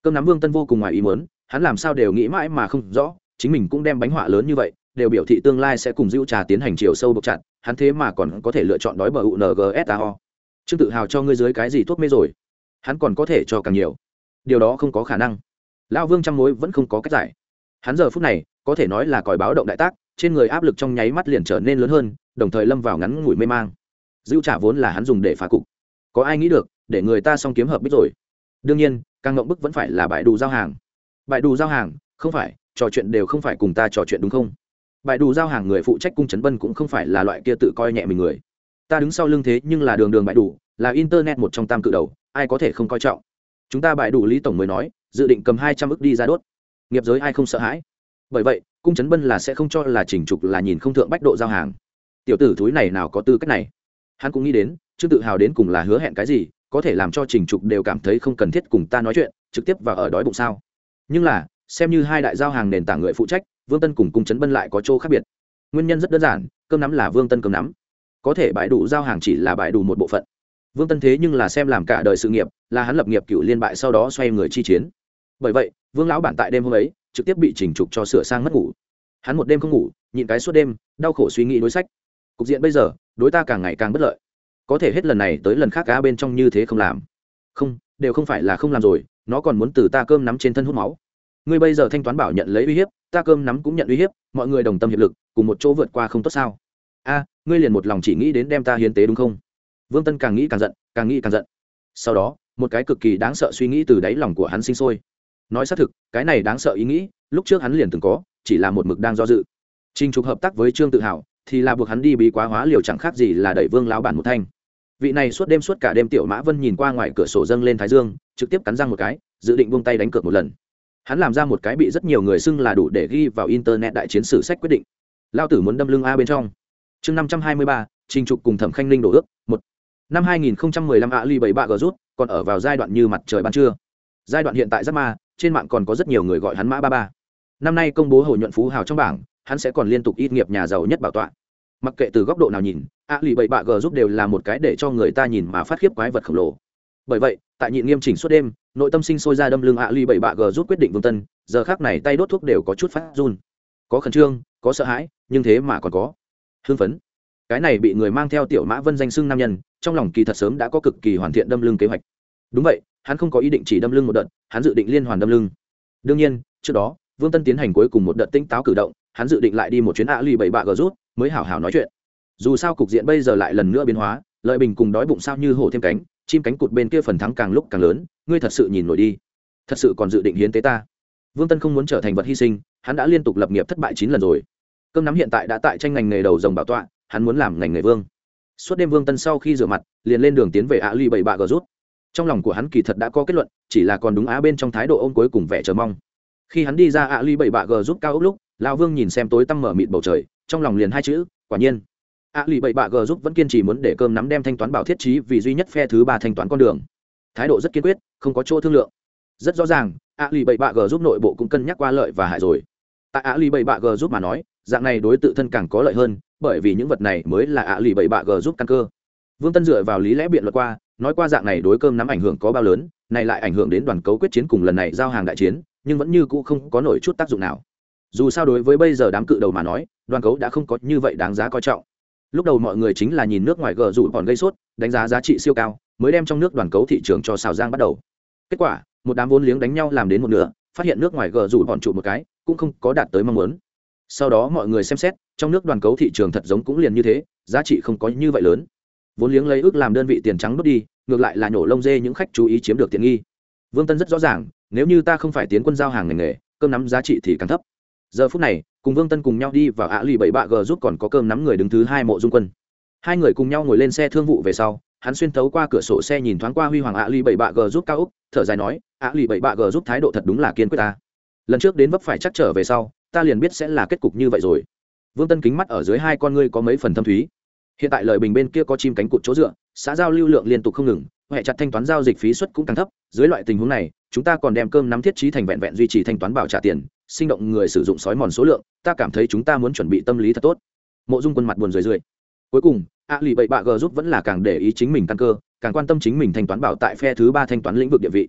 Cơm nắm vương tân vô cùng ngoài ý muốn, hắn làm sao đều nghĩ mãi mà không rõ chính mình cũng đem bánh họa lớn như vậy, đều biểu thị tương lai sẽ cùng dữ trà tiến hành chiều sâu bộc chặt, hắn thế mà còn có thể lựa chọn đói bờ ungsao trương tự hào cho ngươi dưới cái gì thuốc mê rồi? Hắn còn có thể cho càng nhiều. Điều đó không có khả năng. Lão vương trăm mối vẫn không có cách giải. Hắn giờ phút này, có thể nói là còi báo động đại tác, trên người áp lực trong nháy mắt liền trở nên lớn hơn, đồng thời lâm vào ngắn ngủi mê mang. Dữ trả vốn là hắn dùng để phá cục. Có ai nghĩ được, để người ta xong kiếm hợp bích rồi? Đương nhiên càng ngộng bức vẫn phải là bãi đủ giao hàng. Bãi đủ giao hàng, không phải trò chuyện đều không phải cùng ta trò chuyện đúng không? Bài đủ giao hàng người phụ trách cung trấn bân cũng không phải là loại kia tự coi nhẹ mình người. Ta đứng sau lưng thế nhưng là đường đường bài đủ, là internet một trong tam cự đầu, ai có thể không coi trọng? Chúng ta bài đủ lý tổng mới nói, dự định cầm hai trăm ức đi ra đốt. Nghiệp giới ai không sợ hãi? Bởi vậy, cung trấn bân là sẽ không cho là chỉnh trục là nhìn không thượng bách độ giao hàng. Tiểu tử thúi này nào có tư cách này? Hắn cũng nghĩ đến chưa tự hào đến cùng là hứa hẹn cái gì, có thể làm cho trình trục đều cảm thấy không cần thiết cùng ta nói chuyện, trực tiếp và ở đói bụng sao? Nhưng là xem như hai đại giao hàng nền tảng người phụ trách, vương tân cùng cung trấn bân lại có chỗ khác biệt. Nguyên nhân rất đơn giản, cơm nắm là vương tân cơm nắm. Có thể bãi đủ giao hàng chỉ là bãi đủ một bộ phận. Vương tân thế nhưng là xem làm cả đời sự nghiệp, là hắn lập nghiệp cựu liên bại sau đó xoay người chi chiến. Bởi vậy, vương lão bản tại đêm hôm ấy, trực tiếp bị chỉnh trục cho sửa sang mất ngủ. Hắn một đêm không ngủ, nhịn cái suốt đêm, đau khổ suy nghĩ đối sách. Cục diện bây giờ, đối ta càng ngày càng bất lợi. Có thể hết lần này tới lần khác cá bên trong như thế không làm. Không, đều không phải là không làm rồi, nó còn muốn từ ta cơm nắm trên thân hút máu ngươi bây giờ thanh toán bảo nhận lấy uy hiếp, ta cơm nắm cũng nhận uy hiếp, mọi người đồng tâm hiệp lực, cùng một chỗ vượt qua không tốt sao? A, ngươi liền một lòng chỉ nghĩ đến đem ta hiến tế đúng không? Vương tân càng nghĩ càng giận, càng nghĩ càng giận. Sau đó, một cái cực kỳ đáng sợ suy nghĩ từ đáy lòng của hắn sinh sôi. Nói xác thực, cái này đáng sợ ý nghĩ, lúc trước hắn liền từng có, chỉ là một mực đang do dự. Trình trục hợp tác với trương tự hào, thì là buộc hắn đi bí quá hóa liều chẳng khác gì là đẩy vương lão bản một thanh. Vị này suốt đêm suốt cả đêm tiểu mã vân nhìn qua ngoài cửa sổ dâng lên thái dương, trực tiếp cắn răng một cái, dự định buông tay đánh cược một lần hắn làm ra một cái bị rất nhiều người xưng là đủ để ghi vào internet đại chiến sử sách quyết định. Lao tử muốn đâm lưng a bên trong. Chương năm trăm hai mươi ba, trình trục cùng thẩm khanh ninh đổ ước, một. Năm hai nghìn lăm a ly bảy bạ g rút, còn ở vào giai đoạn như mặt trời ban trưa. Giai đoạn hiện tại rất ma, trên mạng còn có rất nhiều người gọi hắn mã ba ba. Năm nay công bố hồi nhuận phú hào trong bảng, hắn sẽ còn liên tục ít nghiệp nhà giàu nhất bảo tọa. Mặc kệ từ góc độ nào nhìn, a lì bảy bạ g giúp đều là một cái để cho người ta nhìn mà phát khiếp quái vật khổng lồ. Bởi vậy, tại nhịn nghiêm chỉnh suốt đêm nội tâm sinh sôi ra đâm lưng ạ lì bảy bạ g rút quyết định vương tân, giờ khác này tay đốt thuốc đều có chút phát run. Có khẩn trương, có sợ hãi, nhưng thế mà còn có. Hưng phấn. Cái này bị người mang theo tiểu mã vân danh xưng nam nhân, trong lòng kỳ thật sớm đã có cực kỳ hoàn thiện đâm lưng kế hoạch. Đúng vậy, hắn không có ý định chỉ đâm lưng một đợt, hắn dự định liên hoàn đâm lưng. Đương nhiên, trước đó, vương tân tiến hành cuối cùng một đợt tinh táo cử động, hắn dự định lại đi một chuyến ạ lì bảy bạ gờ rút, mới hảo hảo nói chuyện. Dù sao cục diện bây giờ lại lần nữa biến hóa, lợi bình cùng đói bụng sao như hổ thêm cánh chim cánh cụt bên kia phần thắng càng lúc càng lớn, ngươi thật sự nhìn nổi đi. Thật sự còn dự định hiến tế ta. Vương tân không muốn trở thành vật hy sinh, hắn đã liên tục lập nghiệp thất bại chín lần rồi. Cơm nắm hiện tại đã tại tranh ngành nghề đầu dòng bảo tọa, hắn muốn làm ngành nghề vương. Suốt đêm vương tân sau khi rửa mặt, liền lên đường tiến về ạ ly bảy bạ gờ rút. Trong lòng của hắn kỳ thật đã có kết luận, chỉ là còn đúng á bên trong thái độ ôm cuối cùng vẻ chờ mong. Khi hắn đi ra ạ ly bảy bạ Gờ Rút cao ốc lúc, lão vương nhìn xem tối tăm mở mịt bầu trời, trong lòng liền hai chữ, quả nhiên a lì bảy bạ g giúp vẫn kiên trì muốn để cơm nắm đem thanh toán bảo thiết trí vì duy nhất phe thứ ba thanh toán con đường. Thái độ rất kiên quyết, không có chỗ thương lượng. Rất rõ ràng, a lì bảy bạ g giúp nội bộ cũng cân nhắc qua lợi và hại rồi. Tại a lì bảy bạ g giúp mà nói, dạng này đối tự thân càng có lợi hơn, bởi vì những vật này mới là a lì bảy bạ g giúp căn cơ. Vương tân dựa vào lý lẽ biện luật qua, nói qua dạng này đối cơm nắm ảnh hưởng có bao lớn, này lại ảnh hưởng đến đoàn cấu quyết chiến cùng lần này giao hàng đại chiến, nhưng vẫn như cũ không có nổi chút tác dụng nào. Dù sao đối với bây giờ đám cự đầu mà nói, đoàn cấu đã không có như vậy đáng giá coi trọng lúc đầu mọi người chính là nhìn nước ngoài gờ rủ còn gây sốt, đánh giá giá trị siêu cao, mới đem trong nước đoàn cấu thị trường cho xào giang bắt đầu. Kết quả, một đám vốn liếng đánh nhau làm đến một nửa, phát hiện nước ngoài gờ rủ còn trụ một cái, cũng không có đạt tới mong muốn. Sau đó mọi người xem xét, trong nước đoàn cấu thị trường thật giống cũng liền như thế, giá trị không có như vậy lớn. Vốn liếng lấy ước làm đơn vị tiền trắng đốt đi, ngược lại là nhổ lông dê những khách chú ý chiếm được tiện nghi. Vương tân rất rõ ràng, nếu như ta không phải tiến quân giao hàng ngành nghề, cơm nắm giá trị thì càng thấp giờ phút này, cùng vương tân cùng nhau đi vào ạ lì bảy bạ g giúp còn có cơm nắm người đứng thứ hai mộ dung quân. Hai người cùng nhau ngồi lên xe thương vụ về sau, hắn xuyên thấu qua cửa sổ xe nhìn thoáng qua huy hoàng ạ lì bảy bạ g giúp cao úc, thở dài nói, ạ lì bảy bạ g giúp thái độ thật đúng là kiên quyết ta. Lần trước đến vấp phải chắc trở về sau, ta liền biết sẽ là kết cục như vậy rồi. Vương tân kính mắt ở dưới hai con ngươi có mấy phần thâm thúy. Hiện tại lời bình bên kia có chim cánh cụt chỗ dựa, xã giao lưu lượng liên tục không ngừng huệ chặt thanh toán giao dịch phí suất cũng càng thấp, dưới loại tình huống này, chúng ta còn đem cơm nắm thiết trí thành vẹn vẹn duy trì thanh toán bảo trả tiền, sinh động người sử dụng sói mòn số lượng, ta cảm thấy chúng ta muốn chuẩn bị tâm lý thật tốt. Mộ dung quân mặt buồn rười rượi. Cuối cùng, a lì bậy bạ g giúp vẫn là càng để ý chính mình căn cơ, càng quan tâm chính mình thanh toán bảo tại phe thứ ba thanh toán lĩnh vực địa vị.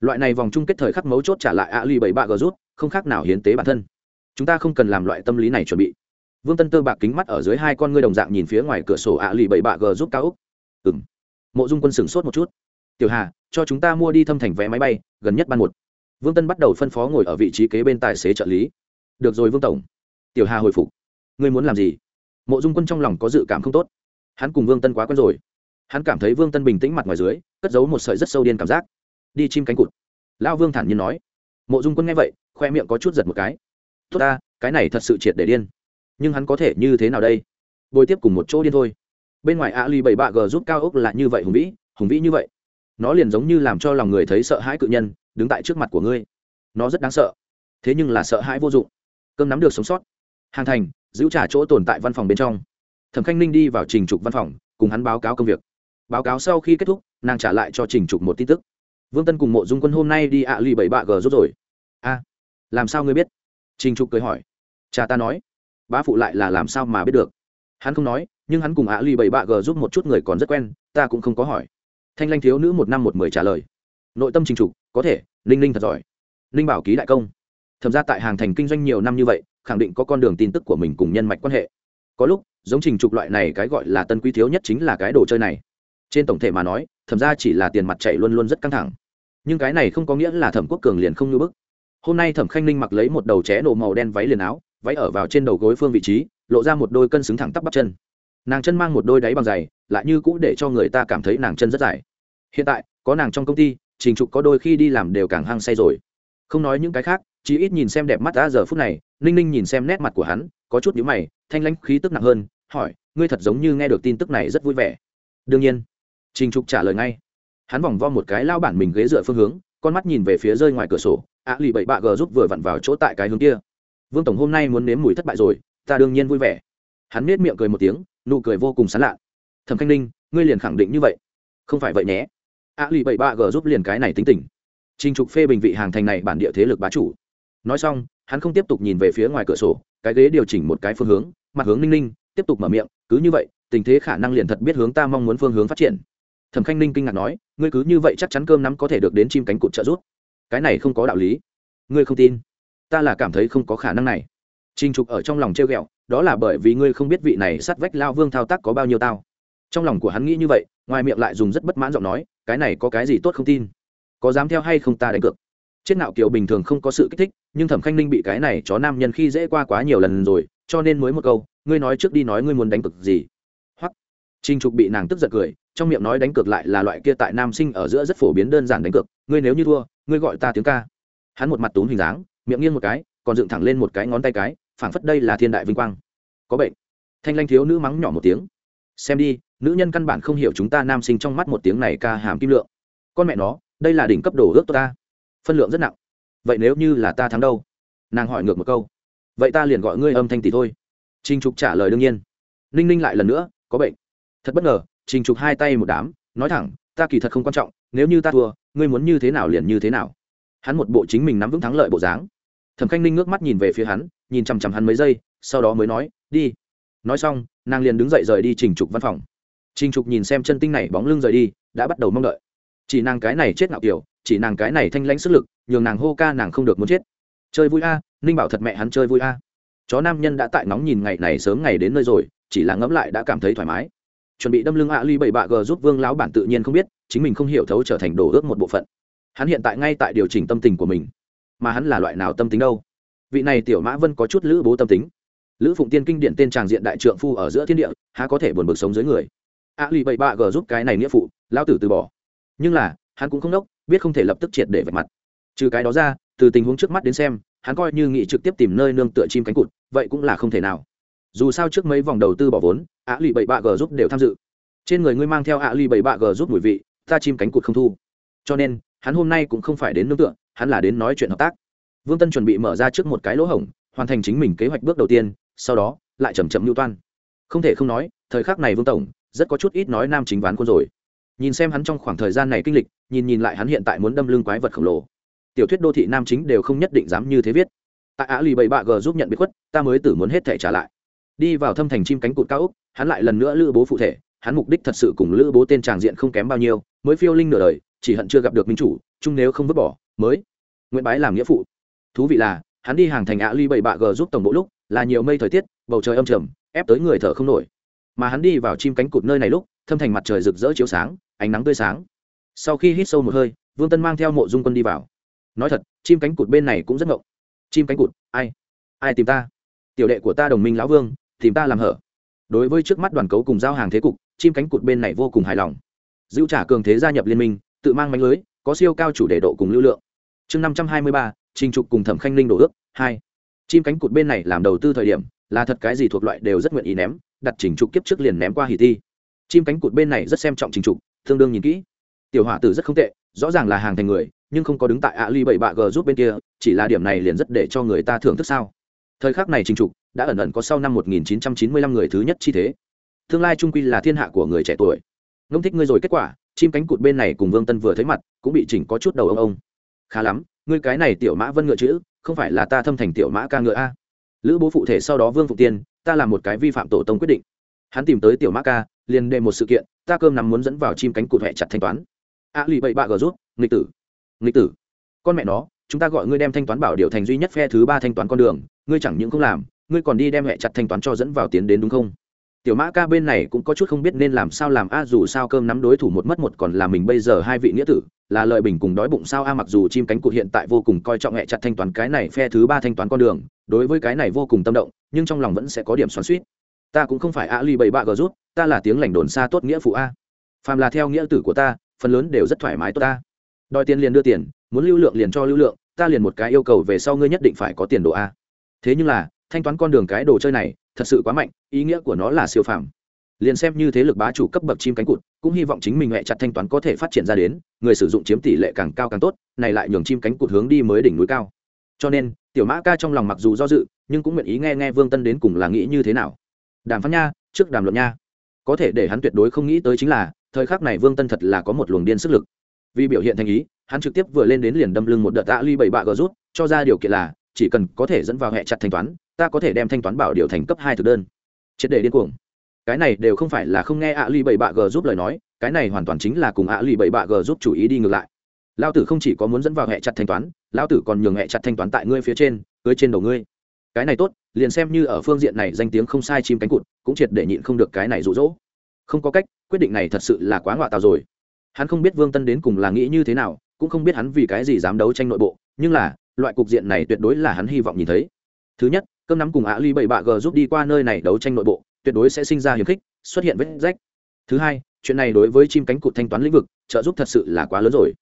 Loại này vòng chung kết thời khắc mấu chốt trả lại a lì bậy bạ g rút không khác nào hiến tế bản thân. Chúng ta không cần làm loại tâm lý này chuẩn bị. Vương tân tơ bạc kính mắt ở dưới hai con ngươi đồng dạng nhìn phía ngoài cửa sổ a lì bậy bạ g giúp cao úc. Ừng mộ dung quân sửng sốt một chút. Tiểu hà, cho chúng ta mua đi thâm thành vé máy bay, gần nhất ban một. Vương tân bắt đầu phân phó ngồi ở vị trí kế bên tài xế trợ lý. Được rồi vương tổng. Tiểu hà hồi phục. Ngươi muốn làm gì? Mộ dung quân trong lòng có dự cảm không tốt. Hắn cùng vương tân quá quen rồi. Hắn cảm thấy vương tân bình tĩnh mặt ngoài dưới, cất giấu một sợi rất sâu điên cảm giác. Đi chim cánh cụt. Lão vương thản nhiên nói. Mộ dung quân nghe vậy, khoe miệng có chút giật một cái. Tốt ta, cái này thật sự triệt để điên. Nhưng hắn có thể như thế nào đây? Bồi tiếp cùng một chỗ điên thôi bên ngoài a ly bảy bạ g giúp cao ốc là như vậy hùng vĩ hùng vĩ như vậy. Nó liền giống như làm cho lòng người thấy sợ hãi cự nhân, đứng tại trước mặt của ngươi. Nó rất đáng sợ, thế nhưng là sợ hãi vô dụng. Cơm nắm được sống sót. Hàng thành, giữ trả chỗ tồn tại văn phòng bên trong. Thẩm khanh ninh đi vào trình trục văn phòng, cùng hắn báo cáo công việc. Báo cáo sau khi kết thúc, nàng trả lại cho trình trục một tin tức. Vương tân cùng mộ dung quân hôm nay đi ạ lì bảy bạ g rút rồi. A, làm sao ngươi biết? Trình trục cười hỏi. Cha ta nói, bá phụ lại là làm sao mà biết được? Hắn không nói, nhưng hắn cùng ạ lì bảy bạ g giúp một chút người còn rất quen, ta cũng không có hỏi. Thanh lanh thiếu nữ một năm một mười trả lời. Nội tâm trình trục, có thể, ninh ninh thật giỏi. Ninh bảo ký đại công. Thẩm ra tại hàng thành kinh doanh nhiều năm như vậy, khẳng định có con đường tin tức của mình cùng nhân mạch quan hệ. Có lúc, giống trình trục loại này cái gọi là tân quý thiếu nhất chính là cái đồ chơi này. Trên tổng thể mà nói, thẩm ra chỉ là tiền mặt chạy luôn luôn rất căng thẳng. Nhưng cái này không có nghĩa là thẩm quốc cường liền không như bức. Hôm nay thẩm khanh ninh mặc lấy một đầu ché nổ màu đen váy liền áo, váy ở vào trên đầu gối phương vị trí lộ ra một đôi cân xứng thẳng tắp bắp chân. Nàng chân mang một đôi đáy bằng giày, lại như cũ để cho người ta cảm thấy nàng chân rất dài. Hiện tại, có nàng trong công ty, trình trục có đôi khi đi làm đều càng hăng say rồi. Không nói những cái khác, chỉ ít nhìn xem đẹp mắt đã giờ phút này, ninh ninh nhìn xem nét mặt của hắn, có chút nhíu mày, thanh lãnh khí tức nặng hơn, hỏi, ngươi thật giống như nghe được tin tức này rất vui vẻ. Đương nhiên. Trình trục trả lời ngay. Hắn vòng vo một cái lao bản mình ghế dựa phương hướng, con mắt nhìn về phía rơi ngoài cửa sổ ạ lì bậy bạ g giúp vừa vặn vào chỗ tại cái hướng kia. Vương tổng hôm nay muốn nếm mùi thất bại rồi ta đương nhiên vui vẻ. Hắn nết miệng cười một tiếng, nụ cười vô cùng sán lạ thẩm khanh ninh, ngươi liền khẳng định như vậy. Không phải vậy nhé. A lì Bảy Ba g giúp liền cái này tính tình. Trình trục phê bình vị hàng thành này bản địa thế lực bá chủ. Nói xong, hắn không tiếp tục nhìn về phía ngoài cửa sổ, cái ghế điều chỉnh một cái phương hướng, mặt hướng ninh ninh, tiếp tục mở miệng, cứ như vậy, tình thế khả năng liền thật biết hướng ta mong muốn phương hướng phát triển. Thẩm khanh ninh kinh ngạc nói, ngươi cứ như vậy chắc chắn cơm nắm có thể được đến chim cánh cụt trợ giúp. Cái này không có đạo lý. Ngươi không tin. Ta là cảm thấy không có khả năng này. Trình trục ở trong lòng treo ghẹo, đó là bởi vì ngươi không biết vị này sát vách lao vương thao tác có bao nhiêu tao. Trong lòng của hắn nghĩ như vậy, ngoài miệng lại dùng rất bất mãn giọng nói, cái này có cái gì tốt không tin? Có dám theo hay không ta đánh cược? Chết nạo kiều bình thường không có sự kích thích, nhưng thẩm khanh ninh bị cái này chó nam nhân khi dễ qua quá nhiều lần rồi, cho nên mới một câu, ngươi nói trước đi nói ngươi muốn đánh cược gì. Hoặc, Trình trục bị nàng tức giận cười, trong miệng nói đánh cược lại là loại kia tại nam sinh ở giữa rất phổ biến đơn giản đánh cược, ngươi nếu như thua, ngươi gọi ta tiếng ca. Hắn một mặt túm hình dáng, miệng nghiêng một cái, còn dựng thẳng lên một cái ngón tay cái phảng phất đây là thiên đại vinh quang. Có bệnh. Thanh lanh thiếu nữ mắng nhỏ một tiếng. Xem đi, nữ nhân căn bản không hiểu chúng ta nam sinh trong mắt một tiếng này ca hàm kim lượng. Con mẹ nó, đây là đỉnh cấp đồ ước ta. Phân lượng rất nặng. Vậy nếu như là ta thắng đâu? Nàng hỏi ngược một câu. Vậy ta liền gọi ngươi âm thanh tỷ thôi. Trinh trục trả lời đương nhiên. Ninh ninh lại lần nữa, có bệnh. Thật bất ngờ, trình trục hai tay một đám, nói thẳng, ta kỳ thật không quan trọng, nếu như ta thua, ngươi muốn như thế nào liền như thế nào. Hắn một bộ chính mình nắm vững thắng lợi bộ dáng thẩm khanh ninh ngước mắt nhìn về phía hắn, nhìn chằm chằm hắn mấy giây, sau đó mới nói, đi. Nói xong, nàng liền đứng dậy rời đi trình trục văn phòng. Trình trục nhìn xem chân tinh này bóng lưng rời đi, đã bắt đầu mong đợi. Chỉ nàng cái này chết ngạo kiểu, chỉ nàng cái này thanh lãnh sức lực, nhường nàng hô ca nàng không được muốn chết. Chơi vui a, ninh bảo thật mẹ hắn chơi vui a. Chó nam nhân đã tại nóng nhìn ngày này sớm ngày đến nơi rồi, chỉ là ngẫm lại đã cảm thấy thoải mái. Chuẩn bị đâm lưng ạ ly bảy bạ g giúp vương lão bản tự nhiên không biết, chính mình không hiểu thấu trở thành đồ ước một bộ phận. Hắn hiện tại ngay tại điều chỉnh tâm tình của mình mà hắn là loại nào tâm tính đâu? Vị này tiểu mã vân có chút lữ bố tâm tính. Lữ phụng tiên kinh điện tên tràng diện đại trượng phu ở giữa thiên địa, há có thể buồn bực sống dưới người. Ạ lì bảy bạ g giúp cái này nghĩa phụ lao tử từ bỏ. Nhưng là, hắn cũng không đốc biết không thể lập tức triệt để vạch mặt. Trừ cái đó ra, từ tình huống trước mắt đến xem, hắn coi như nghị trực tiếp tìm nơi nương tựa chim cánh cụt, vậy cũng là không thể nào. Dù sao trước mấy vòng đầu tư bỏ vốn ạ lì bảy bạ g giúp đều tham dự. Trên người ngươi mang theo ạ lì bảy bạ g giúp mùi vị, ta chim cánh cụt không thu. Cho nên hắn hôm nay cũng không phải đến nương tựa, hắn là đến nói chuyện hợp tác. Vương tân chuẩn bị mở ra trước một cái lỗ hổng, hoàn thành chính mình kế hoạch bước đầu tiên, sau đó, lại chầm chậm mưu toan. Không thể không nói, thời khắc này vương tổng, rất có chút ít nói nam chính ván quân rồi. Nhìn xem hắn trong khoảng thời gian này kinh lịch, nhìn nhìn lại hắn hiện tại muốn đâm lưng quái vật khổng lồ. Tiểu thuyết đô thị nam chính đều không nhất định dám như thế viết. Tại á lì bảy bạ g giúp nhận biệt khuất, ta mới tử muốn hết thể trả lại. Đi vào thâm thành chim cánh cụt cao úc hắn lại lần nữa lữ bố phụ thể, hắn mục đích thật sự cùng lữ bố tên tràng diện không kém bao nhiêu, mới phiêu linh nửa đời chỉ hận chưa gặp được minh chủ, chung nếu không vứt bỏ, mới nguyễn bái làm nghĩa phụ. Thú vị là, hắn đi hàng thành ạ ly bảy bạ g giúp tổng bộ lúc, là nhiều mây thời tiết, bầu trời âm trầm, ép tới người thở không nổi. Mà hắn đi vào chim cánh cụt nơi này lúc, thâm thành mặt trời rực rỡ chiếu sáng, ánh nắng tươi sáng. Sau khi hít sâu một hơi, vương tân mang theo mộ dung quân đi vào. Nói thật, chim cánh cụt bên này cũng rất ngộng. Chim cánh cụt, ai? Ai tìm ta? Tiểu đệ của ta đồng minh lão vương, tìm ta làm hở. Đối với trước mắt đoàn cấu cùng giao hàng thế cục, chim cánh cụt bên này vô cùng hài lòng. Dữ trả cường thế gia nhập liên minh tự mang mánh lưới, có siêu cao chủ đề độ cùng lưu lượng. Chương năm trăm hai mươi ba, trình trục cùng thẩm khanh linh đổ ước, hai. Chim cánh cụt bên này làm đầu tư thời điểm, là thật cái gì thuộc loại đều rất nguyện ý ném, đặt trình trục kiếp trước liền ném qua hỉ thi. Chim cánh cụt bên này rất xem trọng trình trục, tương đương nhìn kỹ. Tiểu hỏa tử rất không tệ, rõ ràng là hàng thành người, nhưng không có đứng tại ạ ly bảy bạ g giúp bên kia, chỉ là điểm này liền rất để cho người ta thưởng thức sao. Thời khắc này trình trục đã ẩn ẩn có sau năm 1995 người thứ nhất chi thế. Tương lai trung quy là thiên hạ của người trẻ tuổi. Ngông thích ngươi rồi kết quả chim cánh cụt bên này cùng vương tân vừa thấy mặt cũng bị chỉnh có chút đầu ông ông. Khá lắm, ngươi cái này tiểu mã vân ngựa chữ, không phải là ta thâm thành tiểu mã ca ngựa a? Lữ bố phụ thể sau đó vương phụ tiên, ta làm một cái vi phạm tổ tông quyết định. Hắn tìm tới tiểu mã ca, liền đề một sự kiện, ta cơm nằm muốn dẫn vào chim cánh cụt hẹ chặt thanh toán. A lì bậy bạ gờ rút, nghịch tử nghịch tử. Con mẹ nó, chúng ta gọi ngươi đem thanh toán bảo điều thành duy nhất phe thứ ba thanh toán con đường, ngươi chẳng những không làm, ngươi còn đi đem hẹ chặt thanh toán cho dẫn vào tiến đến đúng không? Tiểu mã ca bên này cũng có chút không biết nên làm sao làm. A, dù sao cơm nắm đối thủ một mất một, còn là mình bây giờ hai vị nghĩa tử, là lợi bình cùng đói bụng sao? A, mặc dù chim cánh cụt hiện tại vô cùng coi trọng hẹ chặt thanh toán cái này phe thứ ba thanh toán con đường, đối với cái này vô cùng tâm động, nhưng trong lòng vẫn sẽ có điểm xoắn suýt ta cũng không phải a ly bảy bạ gờ rút ta là tiếng lành đồn xa tốt nghĩa phụ a. Phàm là theo nghĩa tử của ta, phần lớn đều rất thoải mái tốt ta đòi tiền liền đưa tiền, muốn lưu lượng liền cho lưu lượng, ta liền một cái yêu cầu về sau ngươi nhất định phải có tiền đồ a. Thế nhưng là, thanh toán con đường cái đồ chơi này thật sự quá mạnh, ý nghĩa của nó là siêu phàm. Liền xem như thế lực bá chủ cấp bậc chim cánh cụt, cũng hy vọng chính mình mẹ chặt thanh toán có thể phát triển ra đến, người sử dụng chiếm tỷ lệ càng cao càng tốt, này lại nhường chim cánh cụt hướng đi mới đỉnh núi cao. Cho nên, tiểu mã ca trong lòng mặc dù do dự, nhưng cũng nguyện ý nghe nghe vương tân đến cùng là nghĩ như thế nào. Đàm phán nha, trước đàm luận nha. Có thể để hắn tuyệt đối không nghĩ tới chính là, thời khắc này vương tân thật là có một luồng điên sức lực. Vì biểu hiện thành ý, hắn trực tiếp vừa lên đến liền đâm lưng một đợt tạ ly bảy bạ gờ rút, cho ra điều kiện là, chỉ cần có thể dẫn vào hệ chặt thanh toán ta có thể đem thanh toán bảo điều thành cấp hai thực đơn. Triệt để điên cuồng. Cái này đều không phải là không nghe ạ ly bảy bạ g giúp lời nói, cái này hoàn toàn chính là cùng ạ ly bảy bạ g giúp chủ ý đi ngược lại. Lao tử không chỉ có muốn dẫn vào hệ chặt thanh toán lao tử còn nhường hệ chặt thanh toán tại ngươi phía trên, cưới trên đầu ngươi. Cái này tốt, liền xem như ở phương diện này danh tiếng không sai chim cánh cụt, cũng triệt để nhịn không được cái này rụ rỗ không có cách, quyết định này thật sự là quá ngoại tào rồi. Hắn không biết vương tân đến cùng là nghĩ như thế nào, cũng không biết hắn vì cái gì dám đấu tranh nội bộ, nhưng là, loại cục diện này tuyệt đối là hắn hy vọng nhìn thấy. Thứ nhất cơm nắm cùng ạ ly bảy bạ g giúp đi qua nơi này đấu tranh nội bộ, tuyệt đối sẽ sinh ra hiềm khích, xuất hiện vết rách. Thứ hai, chuyện này đối với chim cánh cụt thanh toán lĩnh vực, trợ giúp thật sự là quá lớn rồi.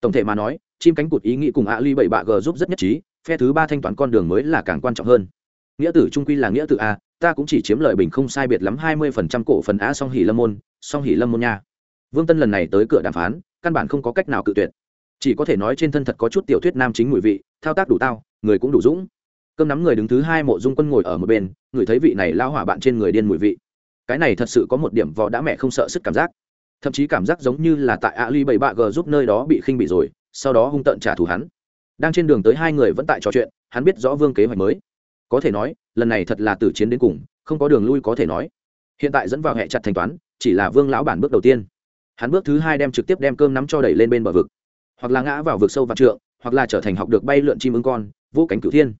Tổng thể mà nói, chim cánh cụt ý nghĩ cùng ạ ly bảy bạ g giúp rất nhất trí, phe thứ ba thanh toán con đường mới là càng quan trọng hơn. Nghĩa tử trung quy là nghĩa tử a, ta cũng chỉ chiếm lợi bình không sai biệt lắm hai mươi phần trăm cổ phần a song hỉ lâm môn, song hỉ lâm môn nha. Vương tân lần này tới cửa đàm phán, căn bản không có cách nào cự tuyệt. Chỉ có thể nói trên thân thật có chút tiểu thuyết nam chính mùi vị, thao tác đủ tao, người cũng đủ dũng cơm nắm người đứng thứ hai mộ dung quân ngồi ở một bên, người thấy vị này lao hỏa bạn trên người điên mùi vị. Cái này thật sự có một điểm vò đã mẹ không sợ sức cảm giác. Thậm chí cảm giác giống như là tại ali bảy bạ g giúp nơi đó bị khinh bị rồi, sau đó hung tợn trả thù hắn. Đang trên đường tới hai người vẫn tại trò chuyện, hắn biết rõ vương kế hoạch mới. Có thể nói, lần này thật là từ chiến đến cùng, không có đường lui có thể nói. Hiện tại dẫn vào hệ chặt thanh toán, chỉ là vương lão bản bước đầu tiên. Hắn bước thứ hai đem trực tiếp đem cơm nắm cho đẩy lên bên bờ vực. Hoặc là ngã vào vực sâu vạn trượng, hoặc là trở thành học được bay lượn chim ưng con, vô cánh cửu thiên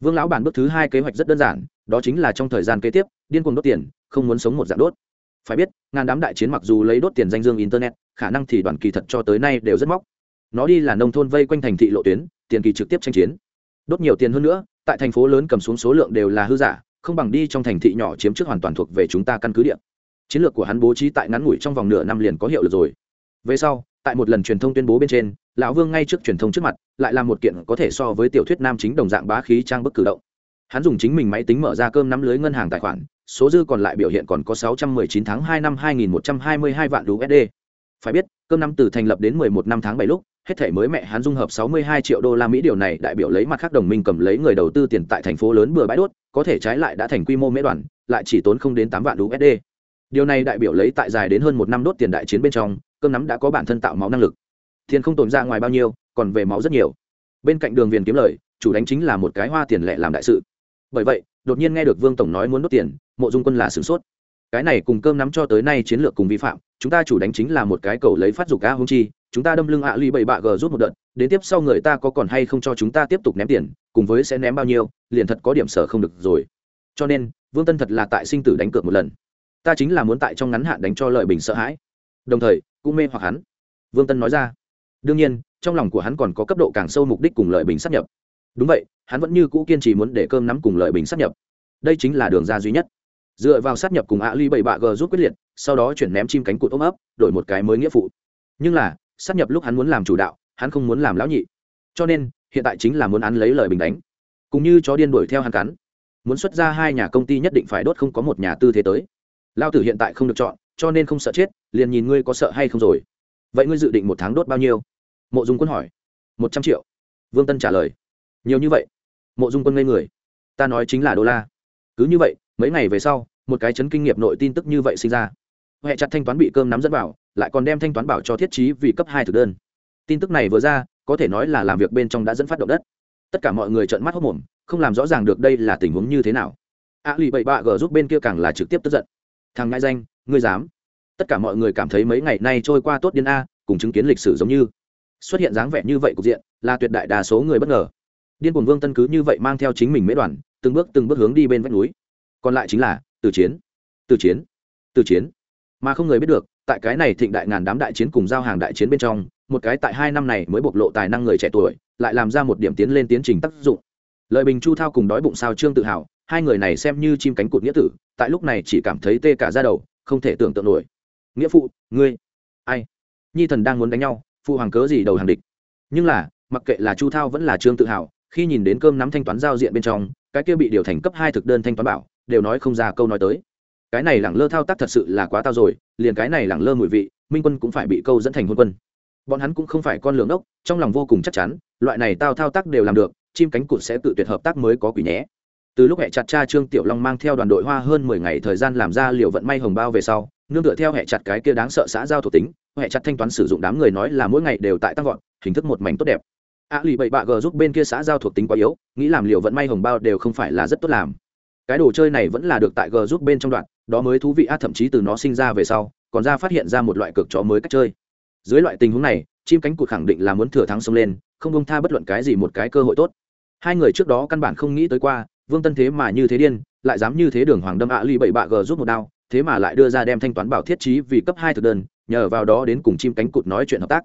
vương lão bản bước thứ hai kế hoạch rất đơn giản, đó chính là trong thời gian kế tiếp, điên cuồng đốt tiền, không muốn sống một dạng đốt. Phải biết, ngàn đám đại chiến mặc dù lấy đốt tiền danh dương internet, khả năng thì đoàn kỳ thật cho tới nay đều rất móc. Nó đi là nông thôn vây quanh thành thị lộ tuyến, tiền kỳ trực tiếp tranh chiến. Đốt nhiều tiền hơn nữa, tại thành phố lớn cầm xuống số lượng đều là hư giả, không bằng đi trong thành thị nhỏ chiếm trước hoàn toàn thuộc về chúng ta căn cứ địa. Chiến lược của hắn bố trí tại ngắn ngủi trong vòng nửa năm liền có hiệu lực rồi. Về sau, tại một lần truyền thông tuyên bố bên trên lão vương ngay trước truyền thông trước mặt lại là một kiện có thể so với tiểu thuyết nam chính đồng dạng bá khí trang bức cử động hắn dùng chính mình máy tính mở ra cơm nắm lưới ngân hàng tài khoản số dư còn lại biểu hiện còn có 619 tháng 2 năm 2122 vạn USD. Phải biết, cơm năm từ thành lập đến 11 năm tháng 7 lúc, hết thể mới mẹ hắn dung hợp 62 triệu đô la Mỹ điều này đại biểu lấy mặt khác đồng minh cầm lấy người đầu tư tiền tại thành phố lớn bừa bãi đốt, có thể trái lại đã thành quy mô mễ đoàn, lại chỉ tốn không đến 8 vạn USD. Điều này đại biểu lấy tại dài đến hơn một năm đốt tiền đại chiến bên trong, cơm nắm đã có bản thân tạo máu năng lực tiền không tồn ra ngoài bao nhiêu, còn về máu rất nhiều. Bên cạnh đường viền kiếm lời, chủ đánh chính là một cái hoa tiền lẻ làm đại sự. Bởi vậy, đột nhiên nghe được vương tổng nói muốn đốt tiền, mộ dung quân là sửng sốt. Cái này cùng cơm nắm cho tới nay chiến lược cùng vi phạm, chúng ta chủ đánh chính là một cái cầu lấy phát dục a hung chi, chúng ta đâm lưng ạ ly bảy bạ g rút một đợt, đến tiếp sau người ta có còn hay không cho chúng ta tiếp tục ném tiền, cùng với sẽ ném bao nhiêu, liền thật có điểm sở không được rồi. Cho nên, vương tân thật là tại sinh tử đánh cược một lần. Ta chính là muốn tại trong ngắn hạn đánh cho lợi bình sợ hãi. Đồng thời, cũng mê hoặc hắn. Vương tân nói ra đương nhiên, trong lòng của hắn còn có cấp độ càng sâu mục đích cùng lợi bình sắp nhập. Đúng vậy, hắn vẫn như cũ kiên trì muốn để cơm nắm cùng lợi bình sắp nhập. Đây chính là đường ra duy nhất. Dựa vào sát nhập cùng ạ ly bảy bạ g rút quyết liệt, sau đó chuyển ném chim cánh cụt ôm ấp, đổi một cái mới nghĩa phụ. Nhưng là sát nhập lúc hắn muốn làm chủ đạo, hắn không muốn làm lão nhị. Cho nên, hiện tại chính là muốn ăn lấy lời bình đánh. Cũng như chó điên đuổi theo hắn cắn. Muốn xuất ra hai nhà công ty nhất định phải đốt không có một nhà tư thế tới. Lao tử hiện tại không được chọn, cho nên không sợ chết, liền nhìn ngươi có sợ hay không rồi. Vậy ngươi dự định một tháng đốt bao nhiêu? Mộ dung quân hỏi. Một trăm triệu. Vương tân trả lời. Nhiều như vậy. Mộ dung quân ngây người. Ta nói chính là đô la. Cứ như vậy, mấy ngày về sau, một cái chấn kinh nghiệp nội tin tức như vậy sinh ra. Huệ chặt thanh toán bị cơm nắm dẫn vào, lại còn đem thanh toán bảo cho thiết trí vì cấp hai thực đơn. Tin tức này vừa ra, có thể nói là làm việc bên trong đã dẫn phát động đất. Tất cả mọi người trợn mắt hốc mồm không làm rõ ràng được đây là tình huống như thế nào. A lì bậy bạ g giúp bên kia càng là trực tiếp tức giận. Thằng ngại danh, ngươi dám. Tất cả mọi người cảm thấy mấy ngày nay trôi qua tốt điên a, cùng chứng kiến lịch sử giống như xuất hiện dáng vẻ như vậy cục diện, là tuyệt đại đa số người bất ngờ. Điên cuồng vương tân cứ như vậy mang theo chính mình mễ đoàn, từng bước từng bước hướng đi bên vách núi. Còn lại chính là từ chiến từ chiến từ chiến. Mà không người biết được, tại cái này thịnh đại ngàn đám đại chiến cùng giao hàng đại chiến bên trong, một cái tại hai năm này mới bộc lộ tài năng người trẻ tuổi, lại làm ra một điểm tiến lên tiến trình tác dụng. Lợi bình chu thao cùng đói bụng sao trương tự hào, hai người này xem như chim cánh cụt nghĩa tử, tại lúc này chỉ cảm thấy tê cả ra đầu, không thể tưởng tượng nổi. Nghĩa phụ, ngươi, ai? Nhi thần đang muốn đánh nhau phụ hoàng cớ gì đầu hàng địch? Nhưng là, mặc kệ là chu thao vẫn là trương tự hào, khi nhìn đến cơm nắm thanh toán giao diện bên trong, cái kia bị điều thành cấp hai thực đơn thanh toán bảo, đều nói không ra câu nói tới. Cái này lẳng lơ thao tác thật sự là quá tao rồi, liền cái này lẳng lơ mùi vị, minh quân cũng phải bị câu dẫn thành hôn quân. Bọn hắn cũng không phải con lường ốc, trong lòng vô cùng chắc chắn, loại này tao thao tác đều làm được, chim cánh cụt sẽ tự tuyệt hợp tác mới có quỷ nhé. Từ lúc hệ chặt cha trương tiểu long mang theo đoàn đội hoa hơn mười ngày thời gian làm ra liều vận may hồng bao về sau, nương tựa theo hệ chặt cái kia đáng sợ xã giao thuộc tính hệ chặt thanh toán sử dụng đám người nói là mỗi ngày đều tại tăng vọt, hình thức một mảnh tốt đẹp. A lì bậy bạ g giúp bên kia xã giao thuộc tính quá yếu, nghĩ làm liều vận may hồng bao đều không phải là rất tốt làm. Cái đồ chơi này vẫn là được tại g giúp bên trong đoạn, đó mới thú vị a, thậm chí từ nó sinh ra về sau, còn ra phát hiện ra một loại cực chó mới cách chơi. Dưới loại tình huống này, chim cánh cụt khẳng định là muốn thừa thắng xông lên, không bông tha bất luận cái gì một cái cơ hội tốt. Hai người trước đó căn bản không nghĩ tới qua, vương tân thế mà như thế điên, lại dám như thế đường hoàng đâm ạ ly bảy bạ g giúp một đao, thế mà lại đưa ra đem thanh toán bảo thiết trí vì cấp hai thực đơn nhờ vào đó đến cùng chim cánh cụt nói chuyện hợp tác.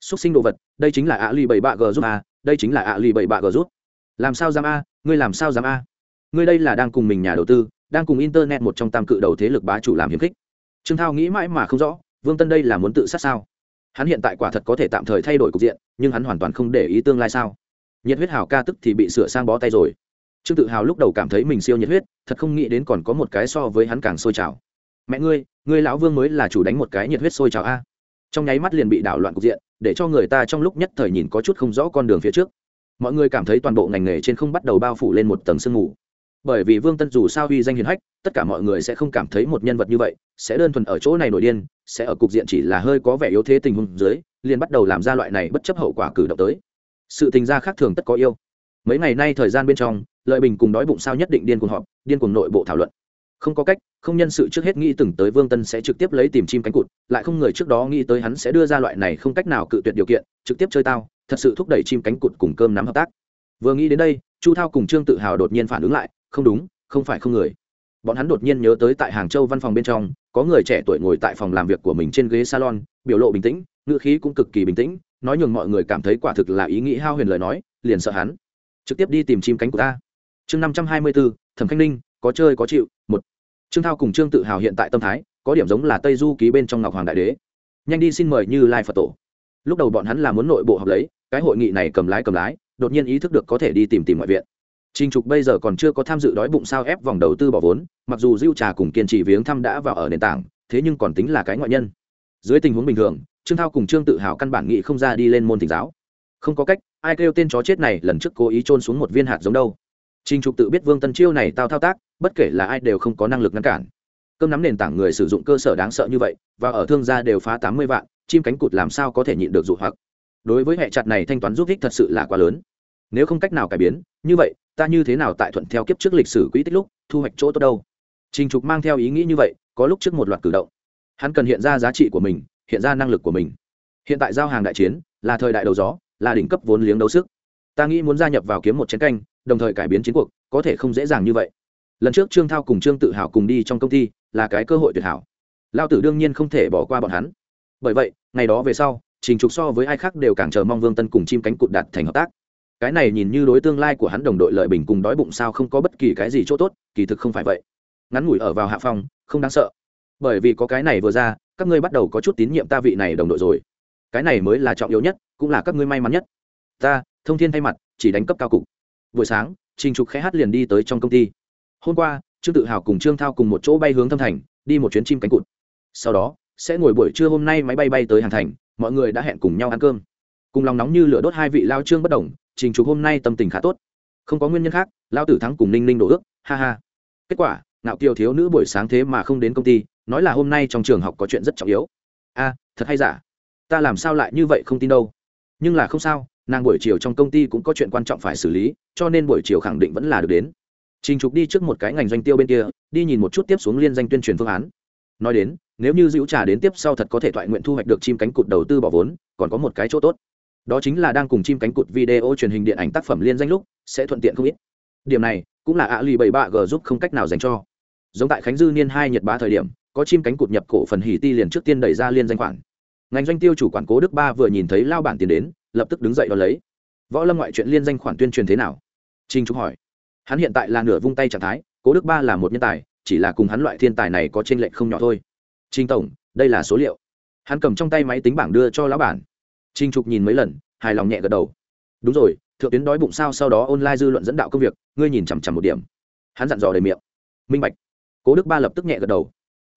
Xúc sinh đồ vật, đây chính là ạ lì bảy bạ g giúp a, đây chính là ạ lì bảy bạ g giúp. Làm sao dám a, ngươi làm sao dám a? Ngươi đây là đang cùng mình nhà đầu tư, đang cùng internet một trong tam cự đầu thế lực bá chủ làm hiếm khích. Trương thao nghĩ mãi mà không rõ, vương tân đây là muốn tự sát sao? Hắn hiện tại quả thật có thể tạm thời thay đổi cục diện, nhưng hắn hoàn toàn không để ý tương lai sao? Nhiệt huyết hào ca tức thì bị sửa sang bó tay rồi. Trương tự hào lúc đầu cảm thấy mình siêu nhiệt huyết, thật không nghĩ đến còn có một cái so với hắn càng sôi trào mẹ ngươi ngươi lão vương mới là chủ đánh một cái nhiệt huyết sôi trào a. Trong nháy mắt liền bị đảo loạn cục diện, để cho người ta trong lúc nhất thời nhìn có chút không rõ con đường phía trước. Mọi người cảm thấy toàn bộ ngành nghề trên không bắt đầu bao phủ lên một tầng sương mù. Bởi vì vương tân dù sao uy danh hiền hách, tất cả mọi người sẽ không cảm thấy một nhân vật như vậy, sẽ đơn thuần ở chỗ này nổi điên, sẽ ở cục diện chỉ là hơi có vẻ yếu thế tình huống dưới, liền bắt đầu làm ra loại này bất chấp hậu quả cử động tới. Sự tình gia khác thường tất có yêu. Mấy ngày nay thời gian bên trong, lợi bình cùng đói bụng sao nhất định điên cuồng họp, điên cuồng nội bộ thảo luận không có cách, không nhân sự trước hết nghĩ từng tới vương tân sẽ trực tiếp lấy tìm chim cánh cụt, lại không người trước đó nghĩ tới hắn sẽ đưa ra loại này không cách nào cự tuyệt điều kiện, trực tiếp chơi tao, thật sự thúc đẩy chim cánh cụt cùng cơm nắm hợp tác. Vừa nghĩ đến đây, chu thao cùng trương tự hào đột nhiên phản ứng lại, không đúng, không phải không người. Bọn hắn đột nhiên nhớ tới tại hàng châu văn phòng bên trong, có người trẻ tuổi ngồi tại phòng làm việc của mình trên ghế salon, biểu lộ bình tĩnh, ngữ khí cũng cực kỳ bình tĩnh, nói nhường mọi người cảm thấy quả thực là ý nghĩ hao huyền lời nói, liền sợ hắn. Trực tiếp đi tìm chim cánh của ta. Chương năm trăm hai mươi bốn thẩm khanh ninh có chơi có chịu một trương thao cùng trương tự hào hiện tại tâm thái có điểm giống là tây du ký bên trong ngọc hoàng đại đế nhanh đi xin mời như lai phật tổ lúc đầu bọn hắn là muốn nội bộ học lấy cái hội nghị này cầm lái cầm lái đột nhiên ý thức được có thể đi tìm tìm ngoại viện Trình Trục bây giờ còn chưa có tham dự đói bụng sao ép vòng đầu tư bỏ vốn, mặc dù Diêu Trà cùng kiên trì viếng thăm đã vào ở nền tảng, thế nhưng còn tính là cái ngoại nhân. Dưới tình huống bình thường, Trương Thao cùng Trương Tự Hào căn bản nghĩ không ra đi lên môn thỉnh giáo. Không có cách, ai kêu tên chó chết này lần trước cố ý trôn xuống một viên hạt giống đâu. Trình Trục tự biết Vương Tân Chiêu này tao thao tác, bất kể là ai đều không có năng lực ngăn cản. Cơm nắm nền tảng người sử dụng cơ sở đáng sợ như vậy, và ở thương gia đều phá tám mươi vạn, chim cánh cụt làm sao có thể nhịn được dụ hoặc. Đối với hệ chặt này thanh toán giúp ích thật sự là quá lớn. Nếu không cách nào cải biến, như vậy ta như thế nào tại thuận theo kiếp trước lịch sử quỹ tích lúc thu hoạch chỗ tốt đâu trình trục mang theo ý nghĩ như vậy có lúc trước một loạt cử động hắn cần hiện ra giá trị của mình hiện ra năng lực của mình hiện tại giao hàng đại chiến là thời đại đầu gió là đỉnh cấp vốn liếng đấu sức ta nghĩ muốn gia nhập vào kiếm một chiến canh đồng thời cải biến chiến cuộc, có thể không dễ dàng như vậy. Lần trước trương thao cùng trương tự hào cùng đi trong công ty là cái cơ hội tuyệt hảo. Lao tử đương nhiên không thể bỏ qua bọn hắn. Bởi vậy, ngày đó về sau, trình trục so với ai khác đều càng chờ mong vương tân cùng chim cánh cụt đạt thành hợp tác. Cái này nhìn như đối tương lai của hắn đồng đội lợi bình cùng đói bụng sao không có bất kỳ cái gì chỗ tốt, kỳ thực không phải vậy. Ngắn ngủi ở vào hạ phòng, không đáng sợ. Bởi vì có cái này vừa ra, các ngươi bắt đầu có chút tín nhiệm ta vị này đồng đội rồi. Cái này mới là trọng yếu nhất, cũng là các ngươi may mắn nhất. Ta, thông thiên thay mặt, chỉ đánh cấp cao cục buổi sáng, trình trục khẽ hát liền đi tới trong công ty. Hôm qua, trương tự hào cùng trương thao cùng một chỗ bay hướng thâm thành, đi một chuyến chim cánh cụt. Sau đó, sẽ ngồi buổi trưa hôm nay máy bay bay tới hàng thành, mọi người đã hẹn cùng nhau ăn cơm. Cùng lòng nóng như lửa đốt hai vị lao trương bất đồng, trình trục hôm nay tâm tình khá tốt. Không có nguyên nhân khác, lao tử thắng cùng ninh ninh đổ ước, ha ha. Kết quả, ngạo kiều thiếu nữ buổi sáng thế mà không đến công ty, nói là hôm nay trong trường học có chuyện rất trọng yếu. A, thật hay giả? Ta làm sao lại như vậy không tin đâu? Nhưng là không sao nàng buổi chiều trong công ty cũng có chuyện quan trọng phải xử lý, cho nên buổi chiều khẳng định vẫn là được đến. Trình trục đi trước một cái ngành doanh tiêu bên kia, đi nhìn một chút tiếp xuống liên danh tuyên truyền phương án. Nói đến, nếu như dữ trà đến tiếp sau thật có thể thoại nguyện thu hoạch được chim cánh cụt đầu tư bỏ vốn, còn có một cái chỗ tốt. Đó chính là đang cùng chim cánh cụt video truyền hình điện ảnh tác phẩm liên danh lúc, sẽ thuận tiện không ít. Điểm này, cũng là ạ lì bảy bạ g giúp không cách nào dành cho. Giống tại khánh dư niên hai nhật bá thời điểm, có chim cánh cụt nhập cổ phần hỉ ti liền trước tiên đẩy ra liên danh khoản. Ngành doanh tiêu chủ quản cố đức ba vừa nhìn thấy lao bản tiền đến lập tức đứng dậy đón lấy. Võ lâm ngoại chuyện liên danh khoản tuyên truyền thế nào? Trinh trúc hỏi. Hắn hiện tại là nửa vung tay trạng thái, cố đức ba là một nhân tài, chỉ là cùng hắn loại thiên tài này có t r ê n lệch không nhỏ thôi. Trinh tổng, đây là số liệu. Hắn cầm trong tay máy tính bảng đưa cho lão bản. Trinh trục nhìn mấy lần, hài lòng nhẹ gật đầu. Đúng rồi, thượng tuyến đói bụng sao sau đó online dư luận dẫn đạo công việc, ngươi nhìn chằm chằm một điểm. Hắn dặn dò đầy miệng. Minh bạch. Cố đức ba lập tức nhẹ gật đầu.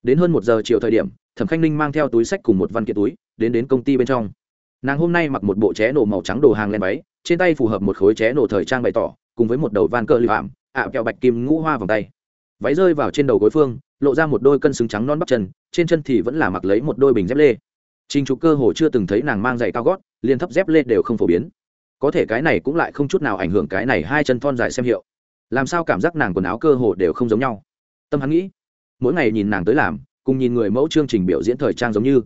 Đến hơn một giờ chiều thời điểm, thẩm khanh ninh mang theo túi sách cùng một văn kiện túi, đến đến công ty bên trong nàng hôm nay mặc một bộ ché nổ màu trắng đồ hàng len váy, trên tay phù hợp một khối ché nổ thời trang bày tỏ, cùng với một đầu van cơ lựu ảm, ạ kẹo bạch kim ngũ hoa vòng tay. Váy rơi vào trên đầu gối phương, lộ ra một đôi cân xứng trắng non bắp chân, trên chân thì vẫn là mặc lấy một đôi bình dép lê. Trình trục cơ hồ chưa từng thấy nàng mang giày cao gót, liền thấp dép lê đều không phổ biến. Có thể cái này cũng lại không chút nào ảnh hưởng cái này hai chân thon dài xem hiệu. Làm sao cảm giác nàng quần áo cơ hồ đều không giống nhau? Tâm hắn nghĩ, mỗi ngày nhìn nàng tới làm, cùng nhìn người mẫu chương trình biểu diễn thời trang giống như.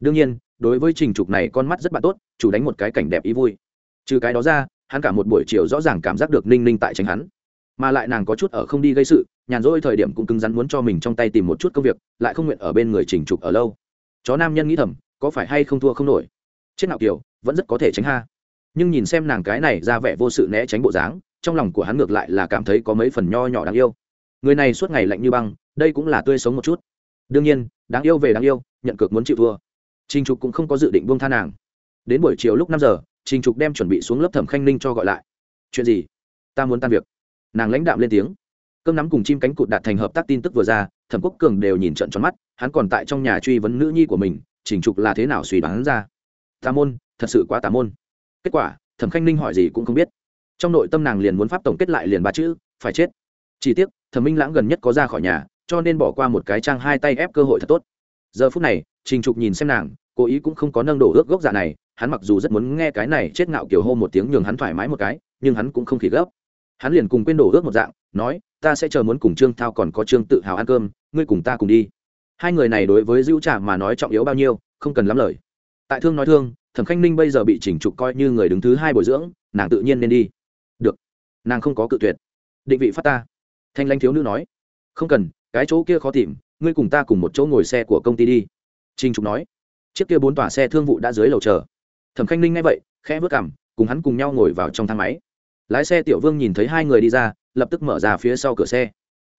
Đương nhiên đối với trình trục này con mắt rất bạn tốt, chủ đánh một cái cảnh đẹp ý vui. Trừ cái đó ra, hắn cả một buổi chiều rõ ràng cảm giác được ninh ninh tại tránh hắn. Mà lại nàng có chút ở không đi gây sự, nhàn rỗi thời điểm cũng cứng rắn muốn cho mình trong tay tìm một chút công việc, lại không nguyện ở bên người trình trục ở lâu. Chó nam nhân nghĩ thầm, có phải hay không thua không nổi? Chết nào kiểu, vẫn rất có thể tránh ha. Nhưng nhìn xem nàng cái này ra vẻ vô sự né tránh bộ dáng, trong lòng của hắn ngược lại là cảm thấy có mấy phần nho nhỏ đáng yêu. Người này suốt ngày lạnh như băng, đây cũng là tươi sống một chút. Đương nhiên, đáng yêu về đáng yêu, nhận cược muốn chịu thua trình trục cũng không có dự định buông tha nàng. Đến buổi chiều lúc năm giờ, trình trục đem chuẩn bị xuống lớp thẩm khanh ninh cho gọi lại. Chuyện gì? Ta muốn tan việc. Nàng lãnh đạm lên tiếng. Cơm nắm cùng chim cánh cụt đạt thành hợp tác tin tức vừa ra, thẩm quốc cường đều nhìn trận tròn mắt, hắn còn tại trong nhà truy vấn nữ nhi của mình, trình trục là thế nào suy đoán ra? Tà môn, thật sự quá tà môn. Kết quả, thẩm khanh ninh hỏi gì cũng không biết. Trong nội tâm nàng liền muốn pháp tổng kết lại liền ba chữ, phải chết. Chỉ tiếc, thẩm minh lãng gần nhất có ra khỏi nhà, cho nên bỏ qua một cái trang hai tay ép cơ hội thật tốt giờ phút này, trình trục nhìn xem nàng, cố ý cũng không có nâng đổ ước gốc dạ này, hắn mặc dù rất muốn nghe cái này chết ngạo kiểu hô một tiếng nhường hắn thoải mái một cái, nhưng hắn cũng không khỉ gấp. Hắn liền cùng quên đổ ước một dạng, nói, ta sẽ chờ muốn cùng trương thao còn có trương tự hào ăn cơm, ngươi cùng ta cùng đi. Hai người này đối với dữ trà mà nói trọng yếu bao nhiêu, không cần lắm lời. Tại thương nói thương, thẩm khanh ninh bây giờ bị chỉnh trục coi như người đứng thứ hai bồi dưỡng, nàng tự nhiên nên đi. Được. Nàng không có cự tuyệt. Định vị phát ta. Thanh lanh thiếu nữ nói. Không cần, cái chỗ kia khó tìm ngươi cùng ta cùng một chỗ ngồi xe của công ty đi. Trinh trục nói. Chiếc kia bốn tòa xe thương vụ đã dưới lầu chờ. Thẩm khanh ninh nghe vậy, khẽ vớt cảm cùng hắn cùng nhau ngồi vào trong thang máy. Lái xe tiểu vương nhìn thấy hai người đi ra, lập tức mở ra phía sau cửa xe.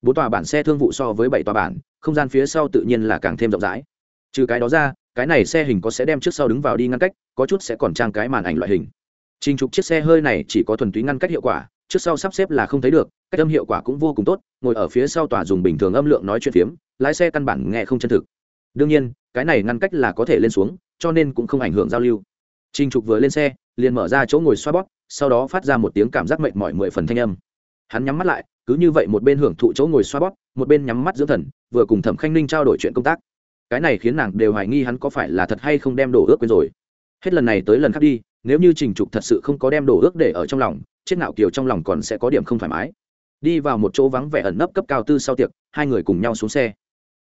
Bốn tòa bản xe thương vụ so với bảy tòa bản, không gian phía sau tự nhiên là càng thêm rộng rãi. Trừ cái đó ra, cái này xe hình có sẽ đem trước sau đứng vào đi ngăn cách, có chút sẽ còn trang cái màn ảnh loại hình. Trình trục chiếc xe hơi này chỉ có thuần túy ngăn cách hiệu quả, trước sau sắp xếp là không thấy được, cách âm hiệu quả cũng vô cùng tốt, ngồi ở phía sau tòa dùng bình thường âm lượng nói chuyện phiếm lái xe căn bản nghe không chân thực đương nhiên cái này ngăn cách là có thể lên xuống cho nên cũng không ảnh hưởng giao lưu Trình Trục vừa lên xe, liền mở ra chỗ ngồi xoa bóp, sau đó phát ra một tiếng cảm giác mệt mỏi mười phần thanh âm. Hắn nhắm mắt lại, cứ như vậy một bên hưởng thụ chỗ ngồi xoa bóp, một bên nhắm mắt dưỡng thần, vừa cùng Thẩm Khanh Ninh trao đổi chuyện công tác. Cái này khiến nàng đều hoài nghi hắn có phải là thật hay không đem đổ ước quên rồi. Hết lần này tới lần khác đi, nếu như Trình Trục thật sự không có đem đổ ước để ở trong lòng, chết nạo kiều trong lòng còn sẽ có điểm không thoải mái đi vào một chỗ vắng vẻ ẩn nấp cấp cao tư sau tiệc hai người cùng nhau xuống xe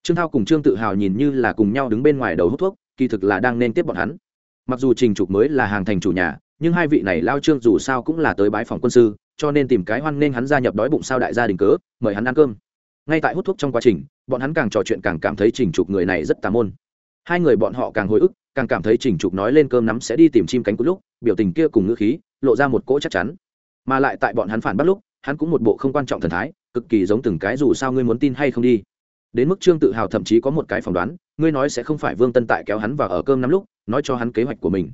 trương thao cùng trương tự hào nhìn như là cùng nhau đứng bên ngoài đầu hút thuốc, kỳ thực là đang nên tiếp bọn hắn. Mặc dù trình trục mới là hàng thành chủ nhà, nhưng hai vị này lao trương dù sao cũng là tới bái phòng quân sư, cho nên tìm cái hoan nên hắn gia nhập đói bụng sao đại gia đình cớ, mời hắn ăn cơm. Ngay tại hút thuốc trong quá trình, bọn hắn càng trò chuyện càng cảm thấy trình trục người này rất tà môn. Hai người bọn họ càng hồi ức, càng cảm thấy trình trục nói lên cơm nắm sẽ đi tìm chim cánh cút lúc, biểu tình kia cùng ngữ khí, lộ ra một cỗ chắc chắn. Mà lại tại bọn hắn phản bắt lúc, hắn cũng một bộ không quan trọng thần thái, cực kỳ giống từng cái dù sao ngươi muốn tin hay không đi đến mức trương tự hào thậm chí có một cái phỏng đoán, ngươi nói sẽ không phải vương tân tại kéo hắn vào ở cơm năm lúc, nói cho hắn kế hoạch của mình.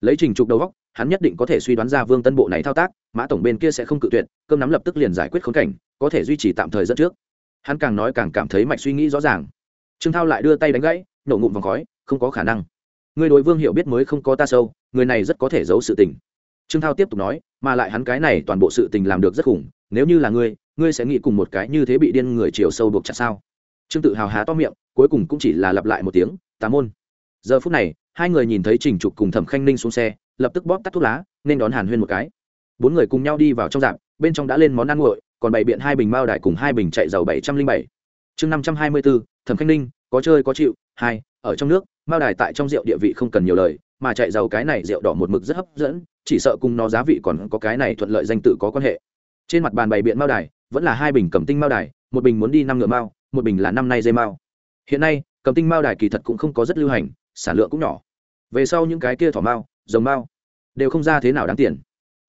Lấy trình trục đầu góc, hắn nhất định có thể suy đoán ra vương tân bộ này thao tác, mã tổng bên kia sẽ không cự tuyệt, cơm nắm lập tức liền giải quyết khốn cảnh, có thể duy trì tạm thời dẫn trước. Hắn càng nói càng cảm thấy mạch suy nghĩ rõ ràng. Trương thao lại đưa tay đánh gãy, nổ ngụm vòng khói, không có khả năng. Ngươi đối vương hiểu biết mới không có ta sâu, người này rất có thể giấu sự tình. Trương thao tiếp tục nói, mà lại hắn cái này toàn bộ sự tình làm được rất khủng, nếu như là ngươi ngươi sẽ nghĩ cùng một cái như thế bị điên người chiều sâu buộc chặt sao? Trương tự hào há to miệng, cuối cùng cũng chỉ là lặp lại một tiếng, tà môn. Giờ phút này, hai người nhìn thấy trình trục cùng thẩm khanh ninh xuống xe, lập tức bóp tắt thuốc lá, nên đón hàn huyên một cái. Bốn người cùng nhau đi vào trong dạp, bên trong đã lên món ăn nguội, còn bày biện hai bình mao đài cùng hai bình chạy dầu bảy trăm linh bảy. Chương năm trăm hai mươi bốn thẩm khanh ninh, có chơi có chịu, hai, ở trong nước, mao đài tại trong rượu địa vị không cần nhiều lời, mà chạy dầu cái này rượu đỏ một mực rất hấp dẫn, chỉ sợ cùng nó giá vị còn có cái này thuận lợi danh tự có quan hệ. Trên mặt bàn bày biện mao đài, vẫn là hai bình cầm tinh mao đài, một bình muốn đi năm ngựa mao một bình là năm nay dây mao. Hiện nay, cầm tinh mao đài kỳ thật cũng không có rất lưu hành, sản lượng cũng nhỏ. Về sau những cái kia thỏ mao dòng mao đều không ra thế nào đáng tiền.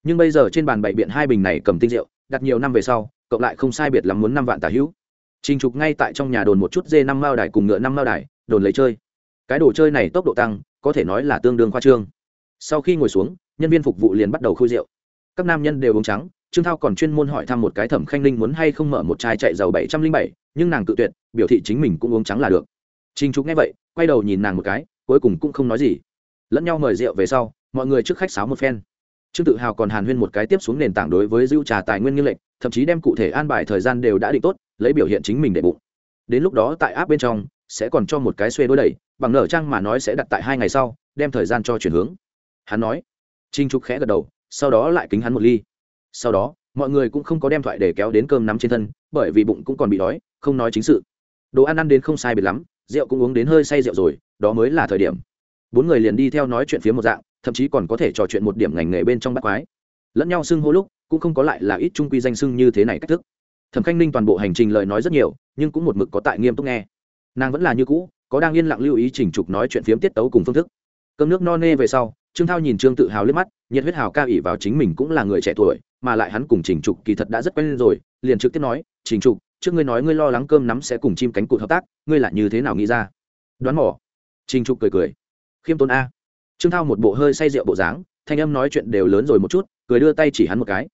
Nhưng bây giờ trên bàn bày biện hai bình này cầm tinh rượu, đặt nhiều năm về sau, cộng lại không sai biệt lắm muốn năm vạn tả hữu. Trình trục ngay tại trong nhà đồn một chút dê năm mao đài cùng ngựa năm mao đài, đồn lấy chơi. Cái đồ chơi này tốc độ tăng, có thể nói là tương đương khoa trương. Sau khi ngồi xuống, nhân viên phục vụ liền bắt đầu khui rượu. Các nam nhân đều uống trắng trương thao còn chuyên môn hỏi thăm một cái thẩm khanh ninh muốn hay không mở một chai chạy dầu bảy trăm linh bảy, nhưng nàng tự tuyệt, biểu thị chính mình cũng uống trắng là được. Trình trục nghe vậy, quay đầu nhìn nàng một cái, cuối cùng cũng không nói gì. Lẫn nhau mời rượu về sau, mọi người trước khách sáo một phen. Trương tự hào còn hàn huyên một cái tiếp xuống nền tảng đối với dư trà tài nguyên nghiên lệnh, thậm chí đem cụ thể an bài thời gian đều đã định tốt, lấy biểu hiện chính mình để bụng. Đến lúc đó tại áp bên trong, sẽ còn cho một cái xuê đối đẩy, bằng nở trang mà nói sẽ đặt tại hai ngày sau, đem thời gian cho chuyển hướng. Hắn nói. Trinh trục khẽ gật đầu, sau đó lại kính hắn một ly sau đó, mọi người cũng không có đem thoại để kéo đến cơm nắm trên thân, bởi vì bụng cũng còn bị đói, không nói chính sự. Đồ ăn ăn đến không sai biệt lắm, rượu cũng uống đến hơi say rượu rồi, đó mới là thời điểm. Bốn người liền đi theo nói chuyện phía một dạng, thậm chí còn có thể trò chuyện một điểm ngành nghề bên trong bát quái. Lẫn nhau xưng hô lúc, cũng không có lại là ít trung quy danh xưng như thế này cách thức. Thẩm khanh ninh toàn bộ hành trình lời nói rất nhiều, nhưng cũng một mực có tại nghiêm túc nghe. Nàng vẫn là như cũ, có đang yên lặng lưu ý chỉnh trục nói chuyện phiếm tiết tấu cùng phương thức. Cơm nước no nê về sau, trương thao nhìn trương tự hào liếc mắt, nhiệt huyết hào ca ỉ vào chính mình cũng là người trẻ tuổi mà lại hắn cùng trình trục kỳ thật đã rất quen rồi, liền trực tiếp nói, trình trục, trước ngươi nói ngươi lo lắng cơm nắm sẽ cùng chim cánh cụt hợp tác, ngươi là như thế nào nghĩ ra? Đoán mỏ trình trục cười cười. Khiêm tốn a. Trương thao một bộ hơi say rượu bộ dáng, thanh âm nói chuyện đều lớn rồi một chút, cười đưa tay chỉ hắn một cái.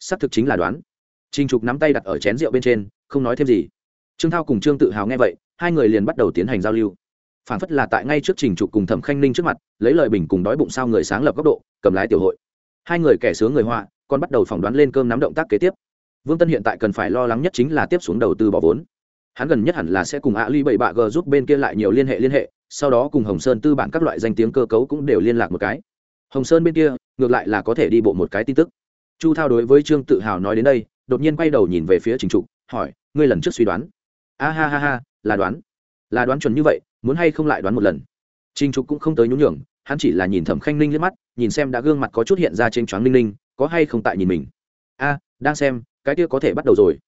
Xác thực chính là đoán. Trình trục nắm tay đặt ở chén rượu bên trên, không nói thêm gì. Trương thao cùng trương tự hào nghe vậy, hai người liền bắt đầu tiến hành giao lưu. Phản phất là tại ngay trước trình trục cùng thẩm khanh ninh trước mặt, lấy lời bình cùng đói bụng sao người sáng lập góc độ, cầm lái tiểu hội. Hai người kẻ sướng người họa còn bắt đầu phỏng đoán lên cơm nắm động tác kế tiếp. Vương tân hiện tại cần phải lo lắng nhất chính là tiếp xuống đầu tư bỏ vốn. Hắn gần nhất hẳn là sẽ cùng ali bảy bạ g giúp bên kia lại nhiều liên hệ liên hệ, sau đó cùng hồng sơn tư bản các loại danh tiếng cơ cấu cũng đều liên lạc một cái. Hồng sơn bên kia, ngược lại là có thể đi bộ một cái tin tức. Chu thao đối với trương tự hào nói đến đây, đột nhiên quay đầu nhìn về phía trình trục, hỏi, ngươi lần trước suy đoán? A ha ha ha, là đoán. Là đoán chuẩn như vậy, muốn hay không lại đoán một lần? Trình trục cũng không tới nhún nhường, hắn chỉ là nhìn thẩm khanh ninh liếc mắt, nhìn xem đã gương mặt có chút hiện ra trên choáng ninh ninh có hay không tại nhìn mình? A, đang xem, cái kia có thể bắt đầu rồi.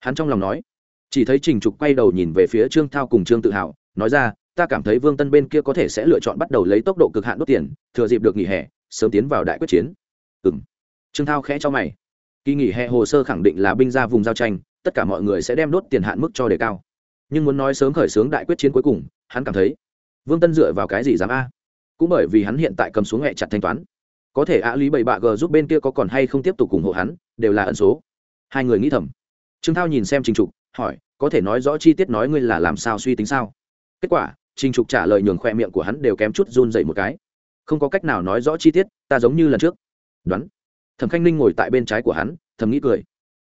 Hắn trong lòng nói. Chỉ thấy trình trục quay đầu nhìn về phía trương thao cùng trương tự hào, nói ra, ta cảm thấy vương tân bên kia có thể sẽ lựa chọn bắt đầu lấy tốc độ cực hạn đốt tiền, thừa dịp được nghỉ hè, sớm tiến vào đại quyết chiến. Ừ m trương thao khẽ cho mày. Kỳ nghỉ hè hồ sơ khẳng định là binh ra vùng giao tranh, tất cả mọi người sẽ đem đốt tiền hạn mức cho đề cao. Nhưng muốn nói sớm khởi xướng đại quyết chiến cuối cùng, hắn cảm thấy vương tân dựa vào cái gì dám a? Cũng bởi vì hắn hiện tại cầm xuống hẹ chặt thanh toán có thể ạ lý bảy bạ g giúp bên kia có còn hay không tiếp tục ủng hộ hắn, đều là ẩn số. Hai người nghĩ thầm. Trương thao nhìn xem trình trục, hỏi, có thể nói rõ chi tiết nói ngươi là làm sao suy tính sao? Kết quả, trình trục trả lời nhường khoe miệng của hắn đều kém chút run dậy một cái. Không có cách nào nói rõ chi tiết, ta giống như lần trước. Đoán. Thẩm khanh ninh ngồi tại bên trái của hắn, thầm nghĩ cười.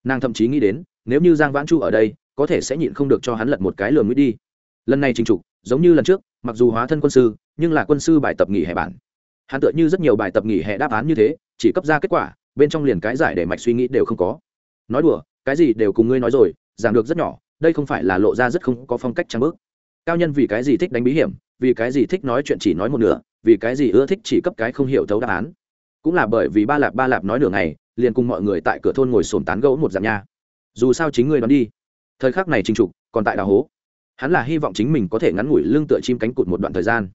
Nàng thậm chí nghĩ đến, nếu như giang vãn chu ở đây, có thể sẽ nhịn không được cho hắn lật một cái lường nguyết đi. Lần này trình trục, giống như lần trước, mặc dù hóa thân quân sư, nhưng là quân sư bài tập nghỉ hè bản hắn tựa như rất nhiều bài tập nghỉ hè đáp án như thế, chỉ cấp ra kết quả, bên trong liền cái giải để mạch suy nghĩ đều không có. Nói đùa, cái gì đều cùng ngươi nói rồi, giảng được rất nhỏ, đây không phải là lộ ra rất không có phong cách trang bước cao nhân vì cái gì thích đánh bí hiểm, vì cái gì thích nói chuyện chỉ nói một nửa, vì cái gì ưa thích chỉ cấp cái không hiểu thấu đáp án. Cũng là bởi vì ba lạp ba lạp nói nửa ngày, liền cùng mọi người tại cửa thôn ngồi sồn tán gẫu một dạng nha. Dù sao chính ngươi đón đi. Thời khắc này trình trục còn tại đào hố. Hắn là hy vọng chính mình có thể ngắn ngủi lưng tựa chim cánh cụt một đoạn thời gian.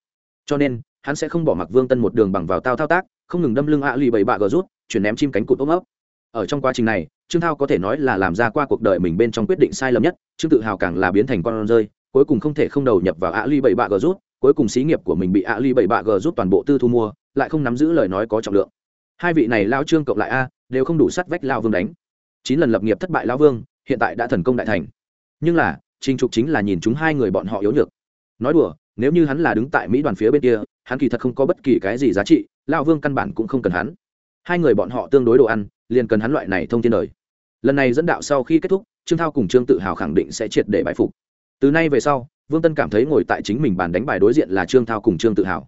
Cho nên hắn sẽ không bỏ mặc vương tân một đường bằng vào tao thao tác, không ngừng đâm lưng ạ lì bậy bạ gờ rút, chuyển ném chim cánh cụt ôm ấp. Ở trong quá trình này, trương thao có thể nói là làm ra qua cuộc đời mình bên trong quyết định sai lầm nhất, trương tự hào càng là biến thành con rơi, cuối cùng không thể không đầu nhập vào ạ lì bảy bạ g rút, cuối cùng xí nghiệp của mình bị ạ lì bảy bạ g rút toàn bộ tư thu mua, lại không nắm giữ lời nói có trọng lượng. Hai vị này lao trương cộng lại a, đều không đủ sắt vách lao vương đánh. Chín lần lập nghiệp thất bại lao vương, hiện tại đã thần công đại thành. Nhưng là, trình trục chính là nhìn chúng hai người bọn họ yếu nhược. Nói đùa nếu như hắn là đứng tại mỹ đoàn phía bên kia, hắn kỳ thật không có bất kỳ cái gì giá trị lao vương căn bản cũng không cần hắn. Hai người bọn họ tương đối đồ ăn, liền cần hắn loại này thông tin đời. Lần này dẫn đạo sau khi kết thúc, trương thao cùng trương tự hào khẳng định sẽ triệt để bại phục. Từ nay về sau, vương tân cảm thấy ngồi tại chính mình bàn đánh bài đối diện là trương thao cùng trương tự hào.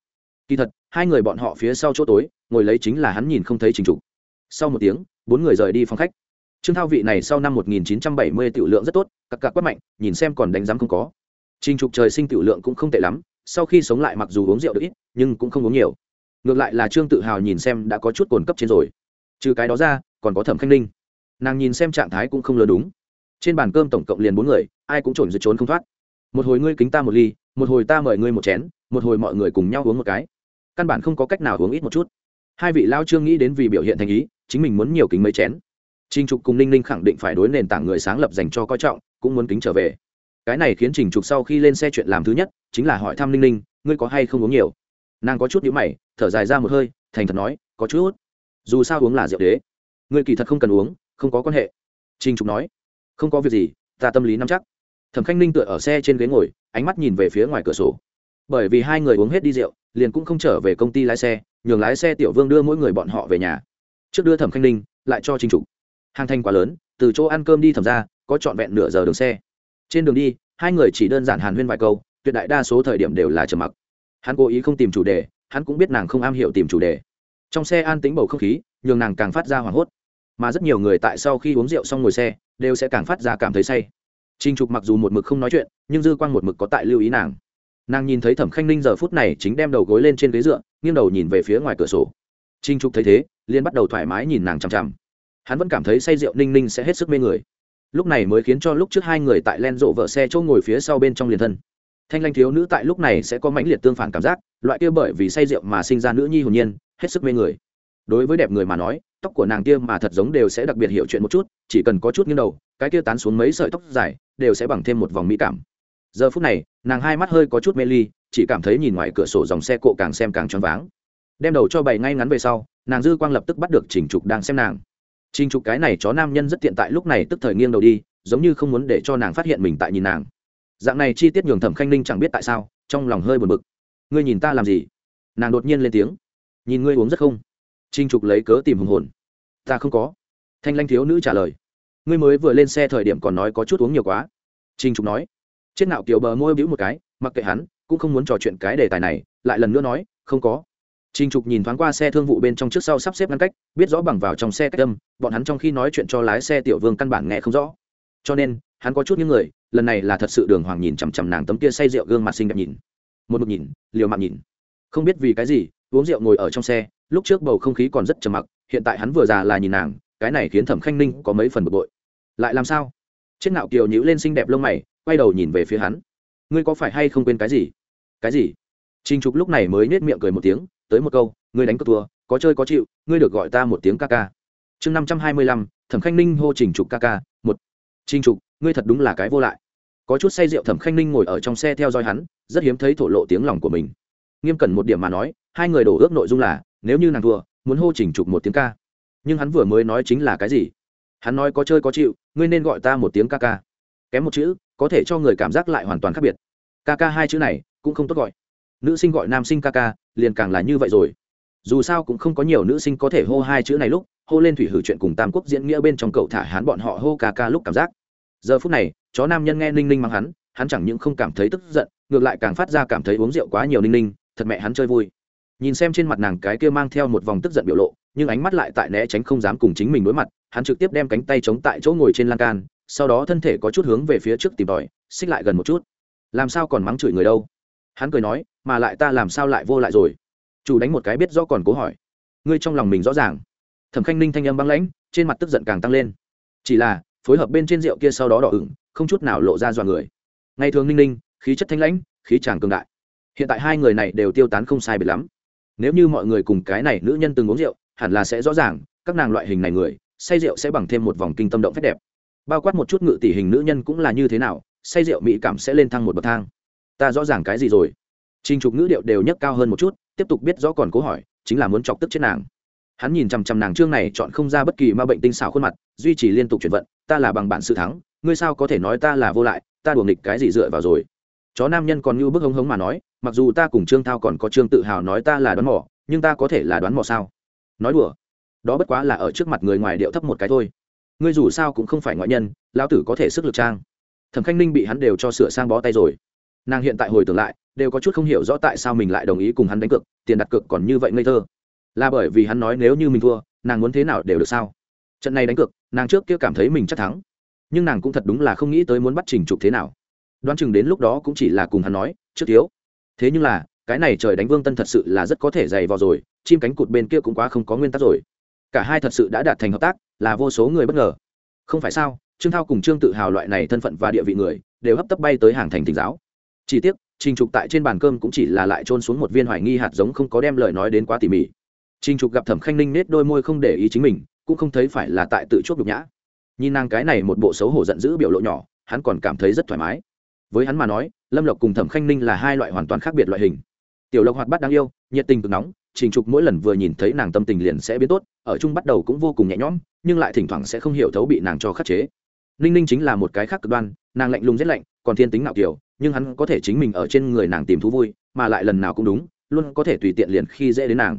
Kỳ thật, hai người bọn họ phía sau chỗ tối, ngồi lấy chính là hắn nhìn không thấy trình trục sau một tiếng, bốn người rời đi phòng khách. Trương thao vị này sau năm 1970 tiểu lượng rất tốt cặp cặp quát mạnh, nhìn xem còn đánh giám không có trình trục trời sinh tiểu lượng cũng không tệ lắm, sau khi sống lại mặc dù uống rượu được ít, nhưng cũng không uống nhiều. Ngược lại là trương tự hào nhìn xem đã có chút cồn cấp trên rồi. Trừ cái đó ra, còn có thẩm khanh ninh. Nàng nhìn xem trạng thái cũng không lừa đúng. Trên bàn cơm tổng cộng liền bốn người, ai cũng trộn dưới trốn không thoát. Một hồi ngươi kính ta một ly, một hồi ta mời ngươi một chén, một hồi mọi người cùng nhau uống một cái. Căn bản không có cách nào uống ít một chút. Hai vị lao trương nghĩ đến vì biểu hiện thành ý, chính mình muốn nhiều kính mấy chén. Trình trục cùng ninh ninh khẳng định phải đối nền tảng người sáng lập dành cho coi trọng, cũng muốn kính trở về cái này khiến trình trục sau khi lên xe chuyện làm thứ nhất chính là hỏi thăm ninh ninh, ngươi có hay không uống nhiều? Nàng có chút nhữ mày, thở dài ra một hơi, thành thật nói, có chút. Dù sao uống là rượu đế. Ngươi kỳ thật không cần uống, không có quan hệ. Trình trục nói, không có việc gì, ta tâm lý nắm chắc. Thẩm khanh ninh tựa ở xe trên ghế ngồi, ánh mắt nhìn về phía ngoài cửa sổ. Bởi vì hai người uống hết đi rượu, liền cũng không trở về công ty lái xe, nhường lái xe tiểu vương đưa mỗi người bọn họ về nhà. Trước đưa thẩm khanh ninh, lại cho trình trục. Hàng thanh quá lớn, từ chỗ ăn cơm đi thẩm ra, có trọn vẹn nửa giờ đường xe trên đường đi hai người chỉ đơn giản hàn huyên vài câu tuyệt đại đa số thời điểm đều là trầm mặc hắn cố ý không tìm chủ đề hắn cũng biết nàng không am hiểu tìm chủ đề trong xe an tính bầu không khí nhường nàng càng phát ra hoảng hốt mà rất nhiều người tại sau khi uống rượu xong ngồi xe đều sẽ càng phát ra cảm thấy say Trình Trục mặc dù một mực không nói chuyện, nhưng dư quang một mực có tại lưu ý nàng. Nàng nhìn thấy Thẩm Khanh Ninh giờ phút này chính đem đầu gối lên trên ghế dựa, nghiêng đầu nhìn về phía ngoài cửa sổ. Trình Trục thấy thế, liền bắt đầu thoải mái nhìn nàng chằm chằm. Hắn vẫn cảm thấy say rượu Ninh Ninh sẽ hết sức mê người. Lúc này mới khiến cho lúc trước hai người tại len rộ vợ xe chỗ ngồi phía sau bên trong liền thân. Thanh Lanh thiếu nữ tại lúc này sẽ có mãnh liệt tương phản cảm giác, loại kia bởi vì say rượu mà sinh ra nữ nhi hồn nhiên, hết sức mê người. Đối với đẹp người mà nói, tóc của nàng kia mà thật giống đều sẽ đặc biệt hiểu chuyện một chút, chỉ cần có chút nghiêng đầu, cái kia tán xuống mấy sợi tóc dài, đều sẽ bằng thêm một vòng mỹ cảm giờ phút này nàng hai mắt hơi có chút mê ly chỉ cảm thấy nhìn ngoài cửa sổ dòng xe cộ càng xem càng choáng váng đem đầu cho bày ngay ngắn về sau nàng dư quang lập tức bắt được chỉnh trục đang xem nàng trình trục cái này chó nam nhân rất tiện tại lúc này tức thời nghiêng đầu đi, giống như không muốn để cho nàng phát hiện mình tại nhìn nàng. Dạng này chi tiết nhường thẩm khanh ninh chẳng biết tại sao, trong lòng hơi buồn bực. Ngươi nhìn ta làm gì? Nàng đột nhiên lên tiếng. Nhìn ngươi uống rất không? Trình trục lấy cớ tìm hùng hồn. Ta không có. Thanh lanh thiếu nữ trả lời. Ngươi mới vừa lên xe thời điểm còn nói có chút uống nhiều quá. Trình trục nói. Trên nạo kiểu bờ môi bĩu một cái, mặc kệ hắn, cũng không muốn trò chuyện cái đề tài này, lại lần nữa nói, không có. Trình trục nhìn thoáng qua xe thương vụ bên trong trước sau sắp xếp ngăn cách, biết rõ bằng vào trong xe cách âm, bọn hắn trong khi nói chuyện cho lái xe tiểu vương căn bản nghe không rõ. Cho nên, hắn có chút những người, lần này là thật sự đường hoàng nhìn chằm chằm nàng tấm kia say rượu gương mặt xinh đẹp nhìn. Một mực nhìn, liều mạng nhìn. Không biết vì cái gì, uống rượu ngồi ở trong xe, lúc trước bầu không khí còn rất trầm mặc, hiện tại hắn vừa già là nhìn nàng, cái này khiến thẩm khanh ninh có mấy phần bực bội. Lại làm sao? Chết ngạo kiều nhíu lên xinh đẹp lông mày, quay đầu nhìn về phía hắn. Ngươi có phải hay không quên cái gì? Cái gì? Trình trục lúc này mới nhếch miệng cười một tiếng tới một câu, ngươi đánh cược thua, có chơi có chịu, ngươi được gọi ta một tiếng ca ca. Chương năm trăm hai mươi lăm, thẩm khanh ninh hô trình trục ca ca, một. Trình trục, ngươi thật đúng là cái vô lại. Có chút say rượu thẩm khanh ninh ngồi ở trong xe theo dõi hắn, rất hiếm thấy thổ lộ tiếng lòng của mình. Nghiêm cẩn một điểm mà nói, hai người đổ ước nội dung là, nếu như nàng thua, muốn hô trình trục một tiếng ca. Nhưng hắn vừa mới nói chính là cái gì? Hắn nói có chơi có chịu, ngươi nên gọi ta một tiếng ca ca. Kém một chữ, có thể cho người cảm giác lại hoàn toàn khác biệt. Ca ca hai chữ này cũng không tốt gọi. Nữ sinh gọi nam sinh ca ca liền càng là như vậy rồi. Dù sao cũng không có nhiều nữ sinh có thể hô hai chữ này lúc, hô lên thủy hử chuyện cùng tam quốc diễn nghĩa bên trong cậu thả hắn bọn họ hô ca ca lúc cảm giác. Giờ phút này, chó nam nhân nghe ninh ninh mang hắn hắn chẳng những không cảm thấy tức giận, ngược lại càng phát ra cảm thấy uống rượu quá nhiều ninh ninh, thật mẹ hắn chơi vui. Nhìn xem trên mặt nàng cái kia mang theo một vòng tức giận biểu lộ, nhưng ánh mắt lại tại né tránh không dám cùng chính mình đối mặt, hắn trực tiếp đem cánh tay chống tại chỗ ngồi trên lan can, sau đó thân thể có chút hướng về phía trước tìm tòi, xích lại gần một chút. Làm sao còn mắng chửi người đâu? Hắn cười nói, mà lại ta làm sao lại vô lại rồi? Chủ đánh một cái biết rõ còn cố hỏi. Ngươi trong lòng mình rõ ràng. Thẩm khanh ninh thanh âm băng lãnh, trên mặt tức giận càng tăng lên. Chỉ là, phối hợp bên trên rượu kia sau đó đỏ ửng, không chút nào lộ ra dọa người. Ngày thường ninh ninh, khí chất thanh lãnh, khí tràng cường đại. Hiện tại hai người này đều tiêu tán không sai biệt lắm. Nếu như mọi người cùng cái này nữ nhân từng uống rượu, hẳn là sẽ rõ ràng, các nàng loại hình này người, say rượu sẽ bằng thêm một vòng kinh tâm động phép đẹp. Bao quát một chút ngự tỷ hình nữ nhân cũng là như thế nào, say rượu mỹ cảm sẽ lên thăng một bậc thang ta rõ ràng cái gì rồi? Trình trục ngữ điệu đều nhấc cao hơn một chút, tiếp tục biết rõ còn cố hỏi, chính là muốn chọc tức chết nàng. Hắn nhìn chằm chằm nàng trương này chọn không ra bất kỳ ma bệnh tinh xảo khuôn mặt, duy trì liên tục chuyển vận, ta là bằng bản sự thắng, ngươi sao có thể nói ta là vô lại, ta đùa nghịch cái gì dựa vào rồi? Chó nam nhân còn như bức hống hống mà nói, mặc dù ta cùng trương thao còn có trương tự hào nói ta là đoán mỏ nhưng ta có thể là đoán mỏ sao? Nói đùa. Đó bất quá là ở trước mặt người ngoài điệu thấp một cái thôi. Ngươi dù sao cũng không phải ngoại nhân, lão tử có thể sức lực trang. Thẩm khanh ninh bị hắn đều cho sửa sang bó tay rồi nàng hiện tại hồi tưởng lại, đều có chút không hiểu rõ tại sao mình lại đồng ý cùng hắn đánh cược, tiền đặt cược còn như vậy ngây thơ. Là bởi vì hắn nói nếu như mình thua, nàng muốn thế nào đều được sao? Trận này đánh cược, nàng trước kia cảm thấy mình chắc thắng. Nhưng nàng cũng thật đúng là không nghĩ tới muốn bắt trình trục thế nào. Đoán chừng đến lúc đó cũng chỉ là cùng hắn nói, trước thiếu. Thế nhưng là, cái này trời đánh vương tân thật sự là rất có thể dày vào rồi, chim cánh cụt bên kia cũng quá không có nguyên tắc rồi. Cả hai thật sự đã đạt thành hợp tác, là vô số người bất ngờ. Không phải sao, trương thao cùng trương tự hào loại này thân phận và địa vị người, đều hấp tấp bay tới hàng thành tỉnh giáo chỉ tiếc trình trục tại trên bàn cơm cũng chỉ là lại trôn xuống một viên hoài nghi hạt giống không có đem lời nói đến quá tỉ mỉ. Trình trục gặp thẩm khanh ninh nết đôi môi không để ý chính mình, cũng không thấy phải là tại tự chuốc nhục nhã. Nhìn nàng cái này một bộ xấu hổ giận dữ biểu lộ nhỏ, hắn còn cảm thấy rất thoải mái. Với hắn mà nói, lâm lộc cùng thẩm khanh ninh là hai loại hoàn toàn khác biệt loại hình. Tiểu lộc hoạt bát đáng yêu, nhiệt tình cực nóng, trình trục mỗi lần vừa nhìn thấy nàng tâm tình liền sẽ biến tốt, ở chung bắt đầu cũng vô cùng nhẹ nhõm, nhưng lại thỉnh thoảng sẽ không hiểu thấu bị nàng cho khắc chế. Ninh ninh chính là một cái khác cực đoan, nàng lạnh lùng rét lạnh, còn thiên tính nạo kiểu nhưng hắn có thể chính mình ở trên người nàng tìm thú vui, mà lại lần nào cũng đúng, luôn có thể tùy tiện liền khi dễ đến nàng.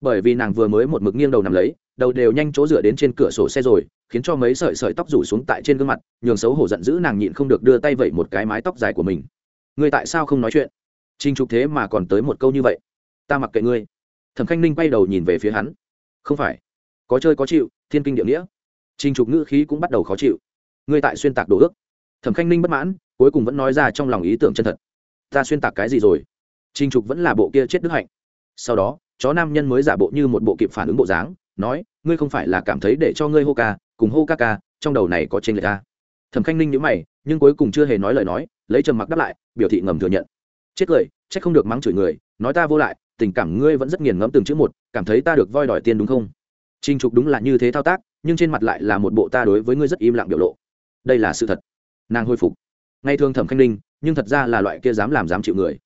Bởi vì nàng vừa mới một mực nghiêng đầu nằm lấy, đầu đều nhanh chỗ dựa đến trên cửa sổ xe rồi, khiến cho mấy sợi sợi tóc rủ xuống tại trên gương mặt, nhường xấu hổ giận dữ nàng nhịn không được đưa tay vẩy một cái mái tóc dài của mình. Ngươi tại sao không nói chuyện? Trinh trục thế mà còn tới một câu như vậy. Ta mặc kệ ngươi. Thẩm khanh ninh bay đầu nhìn về phía hắn. Không phải. Có chơi có chịu, thiên kinh địa nghĩa. Trinh trục ngữ khí cũng bắt đầu khó chịu. Ngươi tại xuyên tạc đồ ước. Thẩm khanh ninh bất mãn cuối cùng vẫn nói ra trong lòng ý tưởng chân thật. Ta xuyên tạc cái gì rồi? Trinh trục vẫn là bộ kia chết đức hạnh. Sau đó, chó nam nhân mới giả bộ như một bộ kịp phản ứng bộ dáng, nói, ngươi không phải là cảm thấy để cho ngươi hô ca, cùng hô ca ca, trong đầu này có trên lệch ca thẩm khanh ninh nhữ mày, nhưng cuối cùng chưa hề nói lời nói, lấy trầm mặc đáp lại, biểu thị ngầm thừa nhận. Chết cười c h ắ c không được mắng chửi người, nói ta vô lại, tình cảm ngươi vẫn rất nghiền ngẫm từng chữ một, cảm thấy ta được voi đòi tiền đúng không? Trinh trục đúng là như thế thao tác, nhưng trên mặt lại là một bộ ta đối với ngươi rất im lặng biểu lộ. Đây là sự thật. Nàng hồi phục ngay thường thẩm khanh ninh, nhưng thật ra là loại kia dám làm dám chịu người.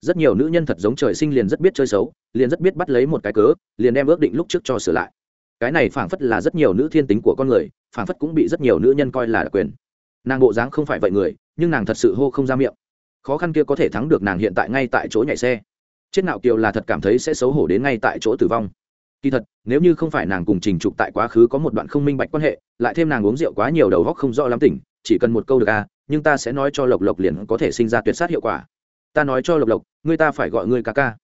Rất nhiều nữ nhân thật giống trời sinh liền rất biết chơi xấu, liền rất biết bắt lấy một cái cớ, liền đem ước định lúc trước cho sửa lại. Cái này phảng phất là rất nhiều nữ thiên tính của con người, phảng phất cũng bị rất nhiều nữ nhân coi là đặc quyền. Nàng bộ dáng không phải vậy người, nhưng nàng thật sự hô không ra miệng. Khó khăn kia có thể thắng được nàng hiện tại ngay tại chỗ nhảy xe. Chết nạo kiều là thật cảm thấy sẽ xấu hổ đến ngay tại chỗ tử vong. Kỳ thật, nếu như không phải nàng cùng trình trục tại quá khứ có một đoạn không minh bạch quan hệ, lại thêm nàng uống rượu quá nhiều đầu góc không rõ lắm tỉnh, chỉ cần một câu được à nhưng ta sẽ nói cho lộc lộc liền có thể sinh ra tuyệt sát hiệu quả. Ta nói cho lộc lộc, ngươi ta phải gọi ngươi ca ca.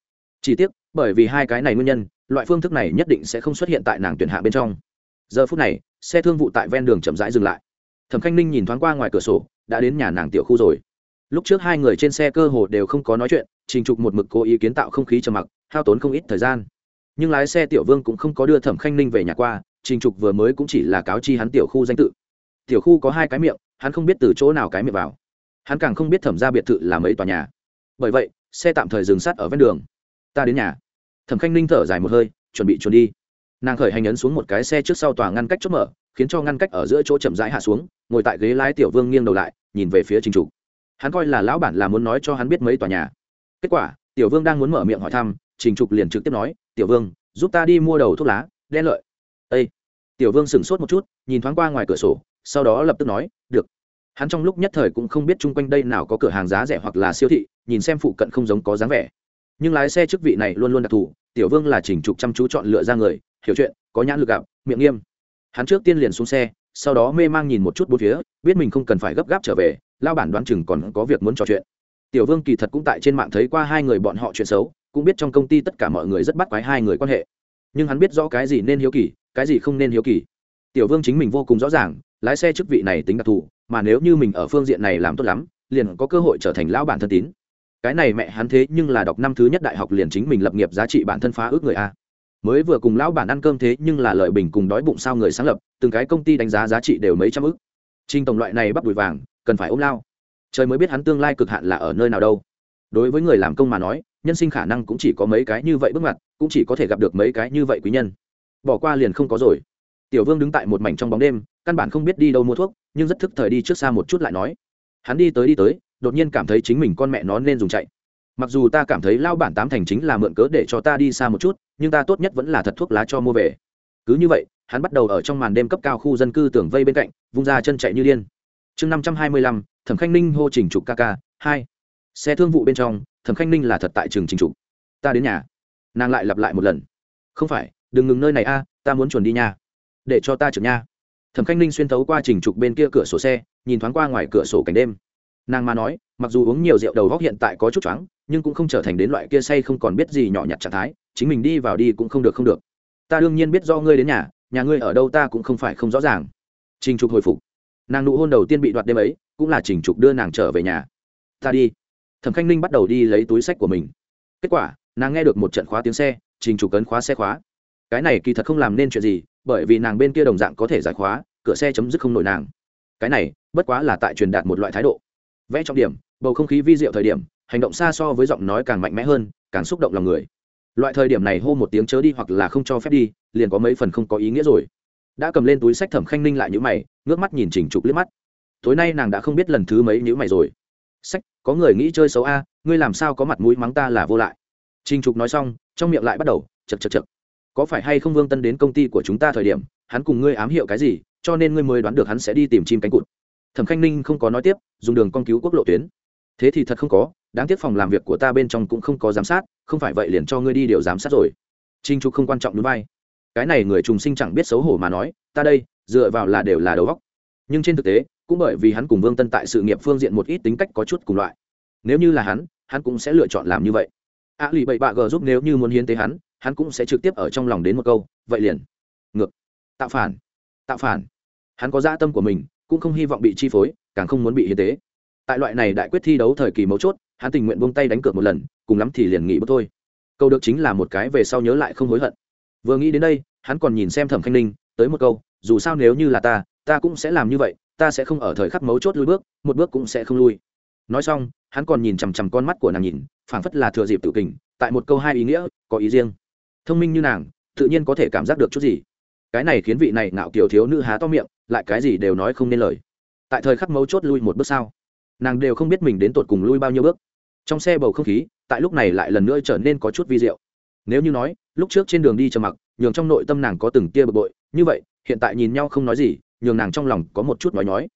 Chỉ tiếc, bởi vì hai cái này nguyên nhân, loại phương thức này nhất định sẽ không xuất hiện tại nàng tuyển hạ bên trong. Giờ phút này, xe thương vụ tại ven đường chậm rãi dừng lại. Thẩm khanh ninh nhìn thoáng qua ngoài cửa sổ, đã đến nhà nàng tiểu khu rồi. Lúc trước hai người trên xe cơ hồ đều không có nói chuyện, trình trục một mực cố ý kiến tạo không khí trầm mặc, hao tốn không ít thời gian. Nhưng lái xe tiểu vương cũng không có đưa thẩm khanh ninh về nhà qua, trình trục vừa mới cũng chỉ là cáo chi hắn tiểu khu danh tự. Tiểu khu có hai cái miệng hắn không biết từ chỗ nào cái miệng vào. Hắn càng không biết thẩm ra biệt thự là mấy tòa nhà. Bởi vậy, xe tạm thời dừng sát ở ven đường. Ta đến nhà. Thẩm khanh ninh thở dài một hơi, chuẩn bị chuẩn đi. Nàng khởi hành ấn xuống một cái xe trước sau tòa ngăn cách chốt mở, khiến cho ngăn cách ở giữa chỗ chậm rãi hạ xuống, ngồi tại ghế lái tiểu vương nghiêng đầu lại, nhìn về phía trình trục hắn coi là lão bản là muốn nói cho hắn biết mấy tòa nhà. Kết quả, tiểu vương đang muốn mở miệng hỏi thăm, trình trục liền trực tiếp nói, tiểu vương, giúp ta đi mua đầu thuốc lá, đen lợi. Ây tiểu vương sửng sốt một chút, nhìn thoáng qua ngoài cửa sổ sau đó lập tức nói, được. Hắn trong lúc nhất thời cũng không biết chung quanh đây nào có cửa hàng giá rẻ hoặc là siêu thị, nhìn xem phụ cận không giống có dáng vẻ. Nhưng lái xe chức vị này luôn luôn đặc thù, tiểu vương là chỉnh trục chăm chú chọn lựa ra người, hiểu chuyện, có nhãn lực gặp miệng nghiêm. Hắn trước tiên liền xuống xe, sau đó mê mang nhìn một chút bốn phía, biết mình không cần phải gấp gáp trở về, lao bản đoán chừng còn có việc muốn trò chuyện. Tiểu vương kỳ thật cũng tại trên mạng thấy qua hai người bọn họ chuyện xấu, cũng biết trong công ty tất cả mọi người rất bắt quái hai người quan hệ. Nhưng hắn biết rõ cái gì nên hiếu kỳ, cái gì không nên hiếu kỳ. Tiểu vương chính mình vô cùng rõ ràng lái xe chức vị này tính đặc thù, mà nếu như mình ở phương diện này làm tốt lắm, liền có cơ hội trở thành lão bản thân tín. Cái này mẹ hắn thế nhưng là đọc năm thứ nhất đại học liền chính mình lập nghiệp giá trị bản thân phá ước người a. Mới vừa cùng lão bản ăn cơm thế nhưng là lợi bình cùng đói bụng sao người sáng lập, từng cái công ty đánh giá giá trị đều mấy trăm ước. Trinh tổng loại này bắp đùi vàng, cần phải ôm lao. Trời mới biết hắn tương lai cực hạn là ở nơi nào đâu. Đối với người làm công mà nói, nhân sinh khả năng cũng chỉ có mấy cái như vậy bước mặt cũng chỉ có thể gặp được mấy cái như vậy quý nhân. Bỏ qua liền không có rồi tiểu vương đứng tại một mảnh trong bóng đêm, căn bản không biết đi đâu mua thuốc, nhưng rất thức thời đi trước xa một chút lại nói. Hắn đi tới đi tới, đột nhiên cảm thấy chính mình con mẹ nó nên dùng chạy. Mặc dù ta cảm thấy lao bản tám thành chính là mượn cớ để cho ta đi xa một chút, nhưng ta tốt nhất vẫn là thật thuốc lá cho mua về. Cứ như vậy, hắn bắt đầu ở trong màn đêm cấp cao khu dân cư tưởng vây bên cạnh, vung ra chân chạy như điên. Chương năm trăm hai mươi lăm, thẩm khanh ninh hô trình trục kk hai. Xe thương vụ bên trong, thẩm khanh ninh là thật tại trường trình trục. Ta đến nhà. Nàng lại lặp lại một lần. Không phải, đừng ngừng nơi này a, ta muốn chuẩn đi nha để cho ta trượt nha. Thẩm khanh ninh xuyên thấu qua trình trục bên kia cửa sổ xe, nhìn thoáng qua ngoài cửa sổ cảnh đêm. Nàng mà nói, mặc dù uống nhiều rượu đầu góc hiện tại có chút choáng, nhưng cũng không trở thành đến loại kia say không còn biết gì nhỏ nhặt trạng thái, chính mình đi vào đi cũng không được không được. Ta đương nhiên biết do ngươi đến nhà nhà ngươi ở đâu ta cũng không phải không rõ ràng. Trình trục hồi phục. Nàng nụ hôn đầu tiên bị đoạt đêm ấy, cũng là trình trục đưa nàng trở về nhà. Ta đi. Thẩm khanh ninh bắt đầu đi lấy túi sách của mình. Kết quả, nàng nghe được một trận khóa tiếng xe, trình trục cấn khóa xe khóa cái này kỳ thật không làm nên chuyện gì, bởi vì nàng bên kia đồng dạng có thể giải khóa, cửa xe chấm dứt không nổi nàng. Cái này, bất quá là tại truyền đạt một loại thái độ. Vẽ trọng điểm, bầu không khí vi diệu thời điểm, hành động xa so với giọng nói càng mạnh mẽ hơn, càng xúc động lòng người. Loại thời điểm này hô một tiếng chớ đi hoặc là không cho phép đi, liền có mấy phần không có ý nghĩa rồi. Đã cầm lên túi sách thẩm khanh ninh lại nhữ mày, ngước mắt nhìn chỉnh trục liếc mắt. Tối nay nàng đã không biết lần thứ mấy nhữ mày rồi. Sách, có người nghĩ chơi xấu a, ngươi làm sao có mặt mũi mắng ta là vô lại. Trình trục nói xong, trong miệng lại bắt đầu chật chật chật có phải hay không vương tân đến công ty của chúng ta thời điểm hắn cùng ngươi ám hiệu cái gì cho nên ngươi mới đoán được hắn sẽ đi tìm chim cánh cụt. Thẩm khanh ninh không có nói tiếp dùng đường con cứu quốc lộ tuyến. Thế thì thật không có đáng tiếc phòng làm việc của ta bên trong cũng không có giám sát không phải vậy liền cho ngươi đi điều giám sát rồi. Trinh trục không quan trọng núi vai. Cái này người trùng sinh chẳng biết xấu hổ mà nói ta đây dựa vào là đều là đầu góc nhưng trên thực tế cũng bởi vì hắn cùng vương tân tại sự nghiệp phương diện một ít tính cách có chút cùng loại. Nếu như là hắn hắn cũng sẽ lựa chọn làm như vậy. A à, lì bậy bạ g giúp nếu như muốn hiến tế hắn hắn cũng sẽ trực tiếp ở trong lòng đến một câu, vậy liền. Ngược. Tạo phản. Tạo phản. Hắn có dã tâm của mình, cũng không hy vọng bị chi phối, càng không muốn bị hiến tế. Tại loại này đại quyết thi đấu thời kỳ mấu chốt, hắn tình nguyện buông tay đánh cược một lần, cùng lắm thì liền nghĩ bước thôi. Câu được chính là một cái về sau nhớ lại không hối hận. Vừa nghĩ đến đây, hắn còn nhìn xem thẩm khanh ninh, tới một câu, dù sao nếu như là ta ta cũng sẽ làm như vậy, ta sẽ không ở thời khắc mấu chốt lui bước, một bước cũng sẽ không lui. Nói xong, hắn còn nhìn chằm chằm con mắt của nàng nhìn, phảng phất là thừa dịp tự kình tại một câu hai ý nghĩa, có ý riêng thông minh như nàng, tự nhiên có thể cảm giác được chút gì. Cái này khiến vị này ngạo kiểu thiếu nữ há to miệng, lại cái gì đều nói không nên lời. Tại thời khắc mấu chốt lui một bước sao nàng đều không biết mình đến tột cùng lui bao nhiêu bước. Trong xe bầu không khí, tại lúc này lại lần nữa trở nên có chút vi diệu. Nếu như nói, lúc trước trên đường đi trầm mặc, nhường trong nội tâm nàng có từng tia bực bội, như vậy, hiện tại nhìn nhau không nói gì, nhường nàng trong lòng có một chút nói nhói.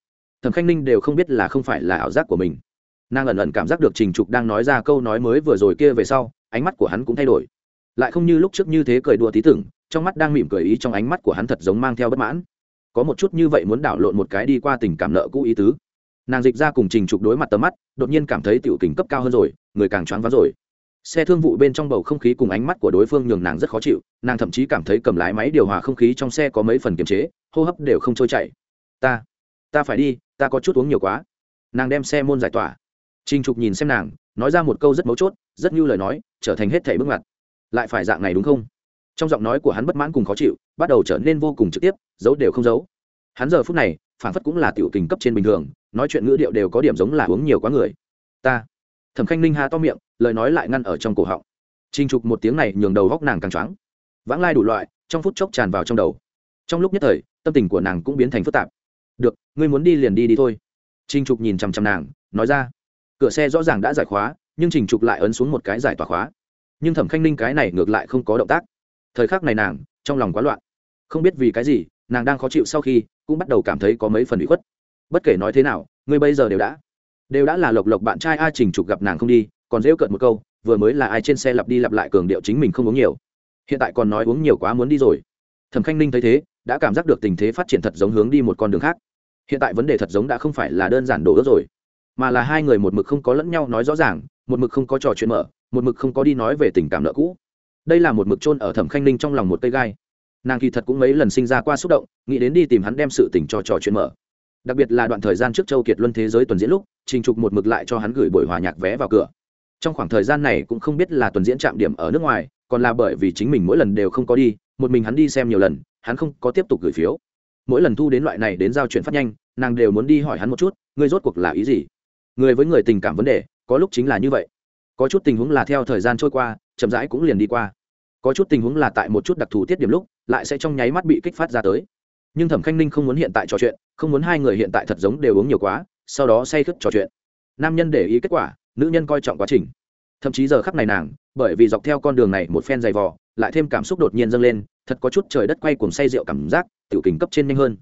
Thẩm khanh ninh đều không biết là không phải là ảo giác của mình. Nàng ẩn ẩn cảm giác được trình trục đang nói ra câu nói mới vừa rồi kia về sau, ánh mắt của hắn cũng thay đổi lại không như lúc trước như thế cười đùa tí tưởng, trong mắt đang mỉm cười ý trong ánh mắt của hắn thật giống mang theo bất mãn. Có một chút như vậy muốn đảo lộn một cái đi qua tình cảm nợ cũ ý tứ. Nàng dịch ra cùng trình trục đối mặt tầm mắt, đột nhiên cảm thấy tiểu tình cấp cao hơn rồi, người càng choáng váng rồi. Xe thương vụ bên trong bầu không khí cùng ánh mắt của đối phương nhường nàng rất khó chịu, nàng thậm chí cảm thấy cầm lái máy điều hòa không khí trong xe có mấy phần kiềm chế, hô hấp đều không trôi chảy. Ta ta phải đi, ta có chút uống nhiều quá. Nàng đem xe môn giải tỏa. Trình trục nhìn xem nàng, nói ra một câu rất mấu chốt, rất như lời nói, trở thành hết thảy bước ngoặt lại phải dạng này đúng không? Trong giọng nói của hắn bất mãn cùng khó chịu, bắt đầu trở nên vô cùng trực tiếp, giấu đều không giấu. Hắn giờ phút này phản phất cũng là tiểu tình cấp trên bình thường, nói chuyện ngữ điệu đều có điểm giống là uống nhiều quá người. Ta. Thẩm khanh ninh ha to miệng, lời nói lại ngăn ở trong cổ họng. Trinh trục một tiếng này nhường đầu góc nàng càng choáng. Vãng lai đủ loại, trong phút chốc tràn vào trong đầu. Trong lúc nhất thời, tâm tình của nàng cũng biến thành phức tạp. Được, ngươi muốn đi liền đi đi thôi. Trinh trục nhìn chằm chằm nàng, nói ra. Cửa xe rõ ràng đã giải khóa, nhưng trình trục lại ấn xuống một cái giải tỏa khóa nhưng thẩm khanh ninh cái này ngược lại không có động tác thời khắc này nàng trong lòng quá loạn không biết vì cái gì nàng đang khó chịu sau khi cũng bắt đầu cảm thấy có mấy phần bị khuất bất kể nói thế nào ngươi bây giờ đều đã đều đã là lộc lộc bạn trai a trình trục gặp nàng không đi còn rêu cợt một câu vừa mới là ai trên xe lặp đi lặp lại cường điệu chính mình không uống nhiều hiện tại còn nói uống nhiều quá muốn đi rồi thẩm khanh ninh thấy thế đã cảm giác được tình thế phát triển thật giống hướng đi một con đường khác hiện tại vấn đề thật giống đã không phải là đơn giản đổ ước rồi mà là hai người một mực không có lẫn nhau nói rõ ràng một mực không có trò chuyện mở một mực không có đi nói về tình cảm nợ cũ. Đây là một mực trôn ở thẩm khanh ninh trong lòng một cây gai. Nàng kỳ thật cũng mấy lần sinh ra qua xúc động, nghĩ đến đi tìm hắn đem sự tình cho trò chuyện mở. Đặc biệt là đoạn thời gian trước châu kiệt luân thế giới tuần diễn lúc, trình trục một mực lại cho hắn gửi buổi hòa nhạc vé vào cửa. Trong khoảng thời gian này cũng không biết là tuần diễn trạm điểm ở nước ngoài, còn là bởi vì chính mình mỗi lần đều không có đi, một mình hắn đi xem nhiều lần, hắn không có tiếp tục gửi phiếu. Mỗi lần thu đến loại này đến giao chuyện phát nhanh, nàng đều muốn đi hỏi hắn một chút, ngươi rốt cuộc là ý gì? Người với người tình cảm vấn đề, có lúc chính là như vậy có chút tình huống là theo thời gian trôi qua, chậm rãi cũng liền đi qua. Có chút tình huống là tại một chút đặc thù tiết điểm lúc, lại sẽ trong nháy mắt bị kích phát ra tới. Nhưng thẩm khanh ninh không muốn hiện tại trò chuyện, không muốn hai người hiện tại thật giống đều uống nhiều quá, sau đó say khướt trò chuyện. Nam nhân để ý kết quả, nữ nhân coi trọng quá trình. Thậm chí giờ khắc này nàng, bởi vì dọc theo con đường này một phen dày vò, lại thêm cảm xúc đột nhiên dâng lên, thật có chút trời đất quay cuồng say rượu cảm giác, tiểu kình cấp trên nhanh hơn.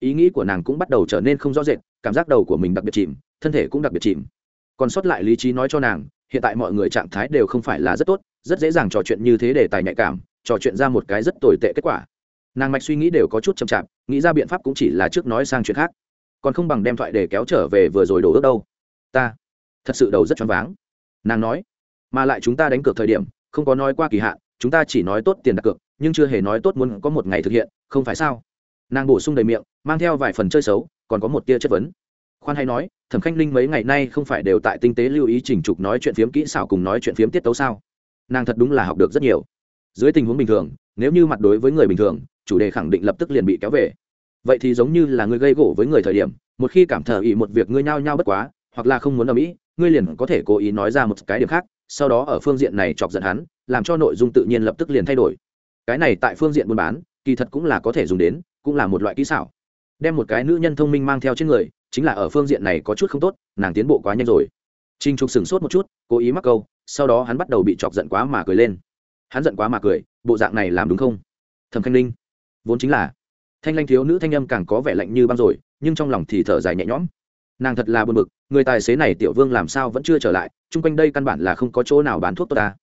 Ý nghĩ của nàng cũng bắt đầu trở nên không rõ rệt, cảm giác đầu của mình đặc biệt chìm, thân thể cũng đặc biệt chìm. Còn sót lại lý trí nói cho nàng hiện tại mọi người trạng thái đều không phải là rất tốt, rất dễ dàng trò chuyện như thế để tài nhạy cảm, trò chuyện ra một cái rất tồi tệ kết quả. Nàng mạch suy nghĩ đều có chút chậm chạp, nghĩ ra biện pháp cũng chỉ là trước nói sang chuyện khác. Còn không bằng đem thoại để kéo trở về vừa rồi đổ ước đâu. Ta, thật sự đầu rất choáng váng. Nàng nói, mà lại chúng ta đánh cược thời điểm, không có nói qua kỳ hạn, chúng ta chỉ nói tốt tiền đặt cược, nhưng chưa hề nói tốt muốn có một ngày thực hiện, không phải sao? Nàng bổ sung đầy miệng, mang theo vài phần chơi xấu, còn có một tia chất vấn khoan hay nói, thẩm khanh linh mấy ngày nay không phải đều tại tinh tế lưu ý chỉnh trục nói chuyện phiếm kỹ xảo cùng nói chuyện phiếm tiết tấu sao? Nàng thật đúng là học được rất nhiều. Dưới tình huống bình thường, nếu như mặt đối với người bình thường, chủ đề khẳng định lập tức liền bị kéo về. Vậy thì giống như là người gây gỗ với người thời điểm, một khi cảm thở ý một việc ngươi nhao nhao bất quá, hoặc là không muốn ở mỹ ngươi liền có thể cố ý nói ra một cái điểm khác, sau đó ở phương diện này chọc giận hắn, làm cho nội dung tự nhiên lập tức liền thay đổi. Cái này tại phương diện buôn bán, kỳ thật cũng là có thể dùng đến, cũng là một loại kỹ xảo. Đem một cái nữ nhân thông minh mang theo trên người chính là ở phương diện này có chút không tốt, nàng tiến bộ quá nhanh rồi. Trinh trục sửng sốt một chút, cố ý mắc câu, sau đó hắn bắt đầu bị chọc giận quá mà cười lên. Hắn giận quá mà cười, bộ dạng này làm đúng không? Thẩm khanh Linh vốn chính là, thanh lanh thiếu nữ thanh âm càng có vẻ lạnh như băng rồi, nhưng trong lòng thì thở dài nhẹ nhõm. Nàng thật là buồn bực, người tài xế này tiểu vương làm sao vẫn chưa trở lại, chung quanh đây căn bản là không có chỗ nào bán thuốc tốt ta.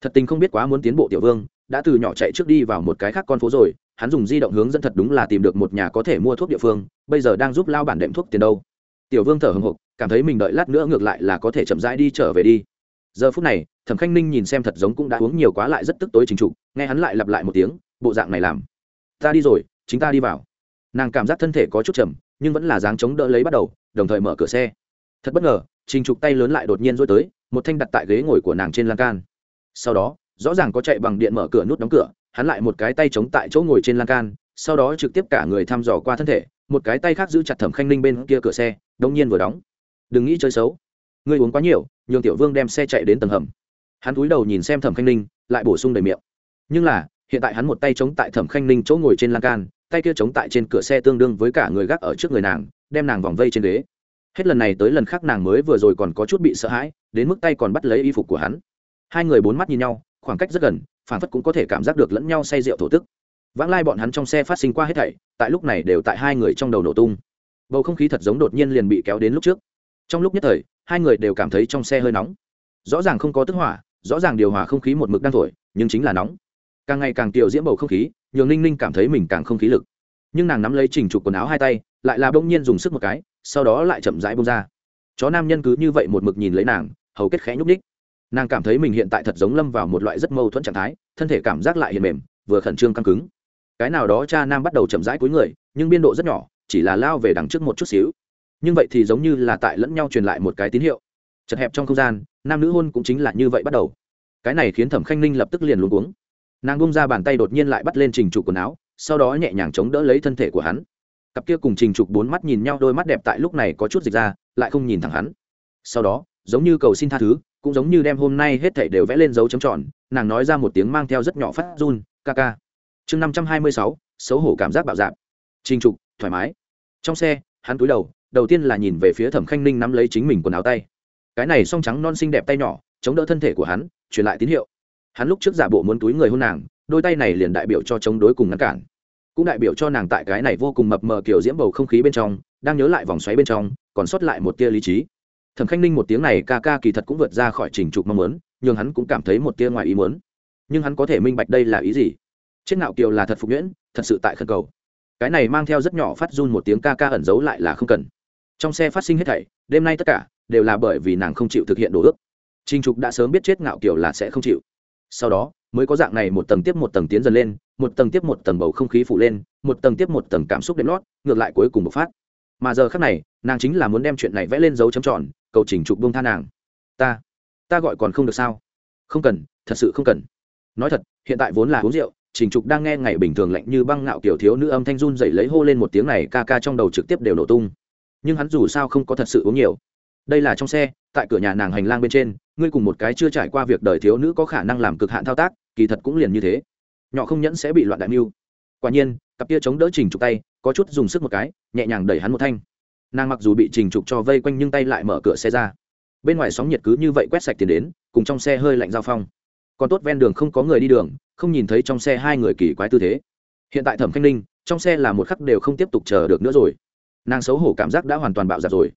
Thật tình không biết quá muốn tiến bộ tiểu vương đã từ nhỏ chạy trước đi vào một cái khác con phố rồi, hắn dùng di động hướng dẫn thật đúng là tìm được một nhà có thể mua thuốc địa phương, bây giờ đang giúp lao bản đệm thuốc tiền đâu. Tiểu vương thở hồng hộc cảm thấy mình đợi lát nữa ngược lại là có thể chậm rãi đi trở về đi. Giờ phút này, thẩm khanh ninh nhìn xem thật giống cũng đã uống nhiều quá lại rất tức tối chính trục nghe hắn lại lặp lại một tiếng, bộ dạng này làm. Ta đi rồi, chính ta đi vào. Nàng cảm giác thân thể có chút chậm, nhưng vẫn là dáng chống đỡ lấy bắt đầu, đồng thời mở cửa xe. Thật bất ngờ, trình trục tay lớn lại đột nhiên rối tới, một thanh đặt tại ghế ngồi của nàng trên lan can. Sau đó rõ ràng có chạy bằng điện mở cửa nút đóng cửa, hắn lại một cái tay chống tại chỗ ngồi trên lan can, sau đó trực tiếp cả người thăm dò qua thân thể, một cái tay khác giữ chặt thẩm khanh ninh bên kia cửa xe, đông nhiên vừa đóng. Đừng nghĩ chơi xấu. Ngươi uống quá nhiều, nhường tiểu vương đem xe chạy đến tầng hầm. Hắn cúi đầu nhìn xem thẩm khanh ninh, lại bổ sung đầy miệng. Nhưng là, hiện tại hắn một tay chống tại thẩm khanh ninh chỗ ngồi trên lan can, tay kia chống tại trên cửa xe tương đương với cả người gác ở trước người nàng, đem nàng vòng vây trên ghế. Hết lần này tới lần khác nàng mới vừa rồi còn có chút bị sợ hãi, đến mức tay còn bắt lấy y phục của hắn. Hai người bốn mắt nhìn nhau khoảng cách rất gần phản phất cũng có thể cảm giác được lẫn nhau say rượu thổ tức. Vãng lai bọn hắn trong xe phát sinh qua hết thảy, tại lúc này đều tại hai người trong đầu nổ tung. Bầu không khí thật giống đột nhiên liền bị kéo đến lúc trước. Trong lúc nhất thời, hai người đều cảm thấy trong xe hơi nóng. Rõ ràng không có tức hỏa, rõ ràng điều hòa không khí một mực đang thổi, nhưng chính là nóng. Càng ngày càng tiểu diễm bầu không khí, nhường ninh ninh cảm thấy mình càng không khí lực. Nhưng nàng nắm lấy chỉnh trục quần áo hai tay, lại là bỗng nhiên dùng sức một cái, sau đó lại chậm rãi bông ra. Chó nam nhân cứ như vậy một mực nhìn lấy nàng, hầu kết khẽ nhúc ních nàng cảm thấy mình hiện tại thật giống lâm vào một loại rất mâu thuẫn trạng thái, thân thể cảm giác lại hiền mềm, vừa khẩn trương căng cứng. Cái nào đó cha nam bắt đầu chậm rãi cuối người, nhưng biên độ rất nhỏ, chỉ là lao về đằng trước một chút xíu. Nhưng vậy thì giống như là tại lẫn nhau truyền lại một cái tín hiệu. Chật hẹp trong không gian, nam nữ hôn cũng chính là như vậy bắt đầu. Cái này khiến thẩm khanh ninh lập tức liền luôn cuống. Nàng bung ra bàn tay đột nhiên lại bắt lên trình trục quần áo, sau đó nhẹ nhàng chống đỡ lấy thân thể của hắn. Cặp kia cùng trình trục bốn mắt nhìn nhau, đôi mắt đẹp tại lúc này có chút dịch ra, lại không nhìn thẳng hắn. Sau đó, giống như cầu xin tha thứ cũng giống như đem hôm nay hết thảy đều vẽ lên dấu chấm tròn, nàng nói ra một tiếng mang theo rất nhỏ phát run, ca ca. Chương năm trăm hai mươi sáu, xấu hổ cảm giác bạo dạp trình trục, thoải mái. Trong xe, hắn cúi đầu đầu tiên là nhìn về phía thẩm khanh ninh nắm lấy chính mình quần áo tay. Cái này song trắng non xinh đẹp tay nhỏ, chống đỡ thân thể của hắn, truyền lại tín hiệu. Hắn lúc trước giả bộ muốn túi người hôn nàng, đôi tay này liền đại biểu cho chống đối cùng ngăn cản. Cũng đại biểu cho nàng tại cái này vô cùng mập mờ kiểu diễm bầu không khí bên trong, đang nhớ lại vòng xoáy bên trong, còn sót lại một tia lý trí thẩm khanh ninh một tiếng này ca ca kỳ thật cũng vượt ra khỏi trình trục mong muốn, nhưng hắn cũng cảm thấy một tia ngoài ý muốn. Nhưng hắn có thể minh bạch đây là ý gì? Chết ngạo kiều là thật phục nhuyễn, thật sự tại khẩn cầu. Cái này mang theo rất nhỏ phát run một tiếng ca ca ẩn giấu lại là không cần. Trong xe phát sinh hết thảy, đêm nay tất cả đều là bởi vì nàng không chịu thực hiện đồ ước. Trình trục đã sớm biết chết ngạo kiều là sẽ không chịu. Sau đó, mới có dạng này một tầng tiếp một tầng tiến dần lên, một tầng tiếp một tầng bầu không khí phụ lên, một tầng tiếp một tầng cảm xúc đệm lót, ngược lại cuối cùng bộc phát. Mà giờ khác này, nàng chính là muốn đem chuyện này vẽ lên dấu chấm tròn cầu chỉnh trục buông tha nàng. Ta ta gọi còn không được sao? Không cần, thật sự không cần. Nói thật, hiện tại vốn là uống rượu, trình trục đang nghe ngày bình thường lạnh như băng ngạo kiểu thiếu nữ âm thanh run dậy lấy hô lên một tiếng này, ca ca trong đầu trực tiếp đều nổ tung. Nhưng hắn dù sao không có thật sự uống nhiều. Đây là trong xe, tại cửa nhà nàng hành lang bên trên, ngươi cùng một cái chưa trải qua việc đời thiếu nữ có khả năng làm cực hạn thao tác, kỳ thật cũng liền như thế. Nhỏ không nhẫn sẽ bị loạn đại mưu. Quả nhiên, cặp kia chống đỡ trình trục tay, có chút dùng sức một cái, nhẹ nhàng đẩy hắn một thanh nàng mặc dù bị trình trục cho vây quanh nhưng tay lại mở cửa xe ra. Bên ngoài sóng nhiệt cứ như vậy quét sạch tiền đến, cùng trong xe hơi lạnh giao phong. Còn tốt ven đường không có người đi đường, không nhìn thấy trong xe hai người kỳ quái tư thế. Hiện tại thẩm khanh ninh, trong xe là một khắc đều không tiếp tục chờ được nữa rồi. Nàng xấu hổ cảm giác đã hoàn toàn bạo giặt rồi.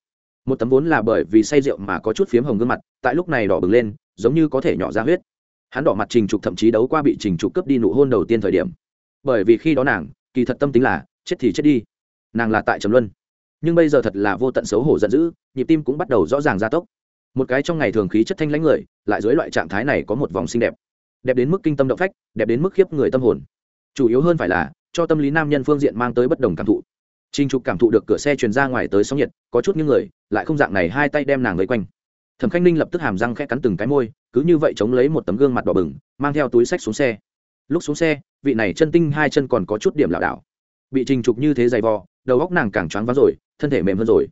Một tấm vốn là bởi vì say rượu mà có chút phiếm hồng gương mặt, tại lúc này đỏ bừng lên, giống như có thể nhỏ ra huyết. Hắn đỏ mặt trình trục thậm chí đấu qua bị trình trục cướp đi nụ hôn đầu tiên thời điểm. Bởi vì khi đó nàng, kỳ thật tâm tính là, chết thì chết đi. Nàng là tại trầm luân nhưng bây giờ thật là vô tận xấu hổ giận dữ nhịp tim cũng bắt đầu rõ ràng gia tốc một cái trong ngày thường khí chất thanh lãnh người lại dưới loại trạng thái này có một vòng xinh đẹp đẹp đến mức kinh tâm động phách đẹp đến mức khiếp người tâm hồn chủ yếu hơn phải là cho tâm lý nam nhân phương diện mang tới bất đồng cảm thụ Trình Trục cảm thụ được cửa xe truyền ra ngoài tới sóng nhiệt, có chút những người, lại không dạng này hai tay đem nàng lấy quanh. Thẩm Khanh Ninh lập tức hàm răng khẽ cắn từng cái môi, cứ như vậy chống lấy một tấm gương mặt đỏ bừng, mang theo túi sách xuống xe. Lúc xuống xe, vị này chân tinh hai chân còn có chút điểm lảo đảo. Bị Trình Trục như thế dày vò, đầu óc nàng càng choáng váng rồi, thân thể mềm hơn rồi.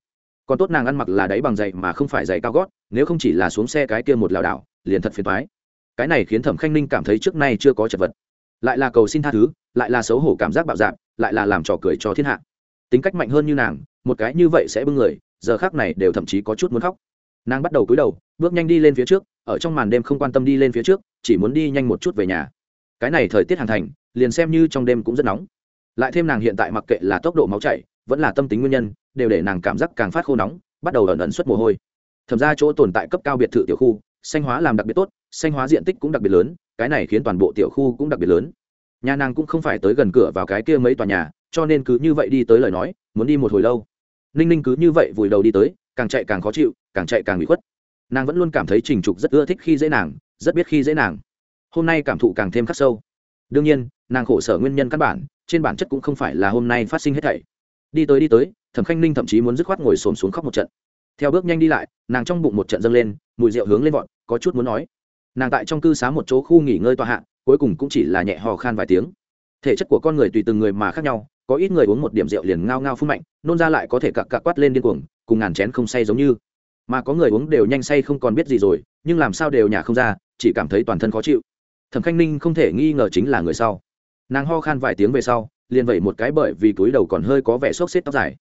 Còn tốt nàng ăn mặc là đáy bằng giày mà không phải giày cao gót, nếu không chỉ là xuống xe cái kia một lảo đảo, liền thật phiền toái. Cái này khiến Thẩm Khanh Ninh cảm thấy trước nay chưa có chật vật. Lại là cầu xin tha thứ, lại là xấu hổ cảm giác bạo dạn, lại là làm trò cười cho thiên hạ tính cách mạnh hơn như nàng một cái như vậy sẽ bưng người giờ khác này đều thậm chí có chút muốn khóc nàng bắt đầu cúi đầu bước nhanh đi lên phía trước ở trong màn đêm không quan tâm đi lên phía trước chỉ muốn đi nhanh một chút về nhà cái này thời tiết hàng thành liền xem như trong đêm cũng rất nóng lại thêm nàng hiện tại mặc kệ là tốc độ máu chảy, vẫn là tâm tính nguyên nhân, đều để nàng cảm giác càng phát khô nóng, bắt đầu ẩn ẩn xuất mồ hôi. Thẩm ra chỗ tồn tại cấp cao biệt thự tiểu khu, xanh hóa làm đặc biệt tốt, xanh hóa diện tích cũng đặc biệt lớn, cái này khiến toàn bộ tiểu khu cũng đặc biệt lớn. Nhà nàng cũng không phải tới gần cửa vào cái kia mấy tòa nhà, cho nên cứ như vậy đi tới lời nói, muốn đi một hồi lâu. Ninh ninh cứ như vậy vùi đầu đi tới, càng chạy càng khó chịu, càng chạy càng bị khuất. Nàng vẫn luôn cảm thấy trình trục rất ưa thích khi dễ nàng, rất biết khi dễ nàng. Hôm nay cảm thụ càng thêm khắc sâu. Đương nhiên, nàng khổ sở nguyên nhân căn bản trên bản chất cũng không phải là hôm nay phát sinh hết thảy. Đi tới đi tới, thẩm khanh ninh thậm chí muốn dứt khoát ngồi xổm xuống khóc một trận. Theo bước nhanh đi lại, nàng trong bụng một trận dâng lên, mùi rượu hướng lên vọt, có chút muốn nói. Nàng tại trong cư xá một chỗ khu nghỉ ngơi tòa hạ, cuối cùng cũng chỉ là nhẹ hò khan vài tiếng. Thể chất của con người tùy từng người mà khác nhau, có ít người uống một điểm rượu liền ngao ngao phun mạnh, nôn ra lại có thể cặc cặc quát lên điên cuồng, cùng ngàn chén không say giống như. Mà có người uống đều nhanh say không còn biết gì rồi, nhưng làm sao đều nhà không ra, chỉ cảm thấy toàn thân khó chịu. Thẩm khanh ninh không thể nghi ngờ chính là người sau nàng ho khan vài tiếng về sau, liền vẩy một cái bởi vì túi đầu còn hơi có vẻ xốc xếp tóc dài.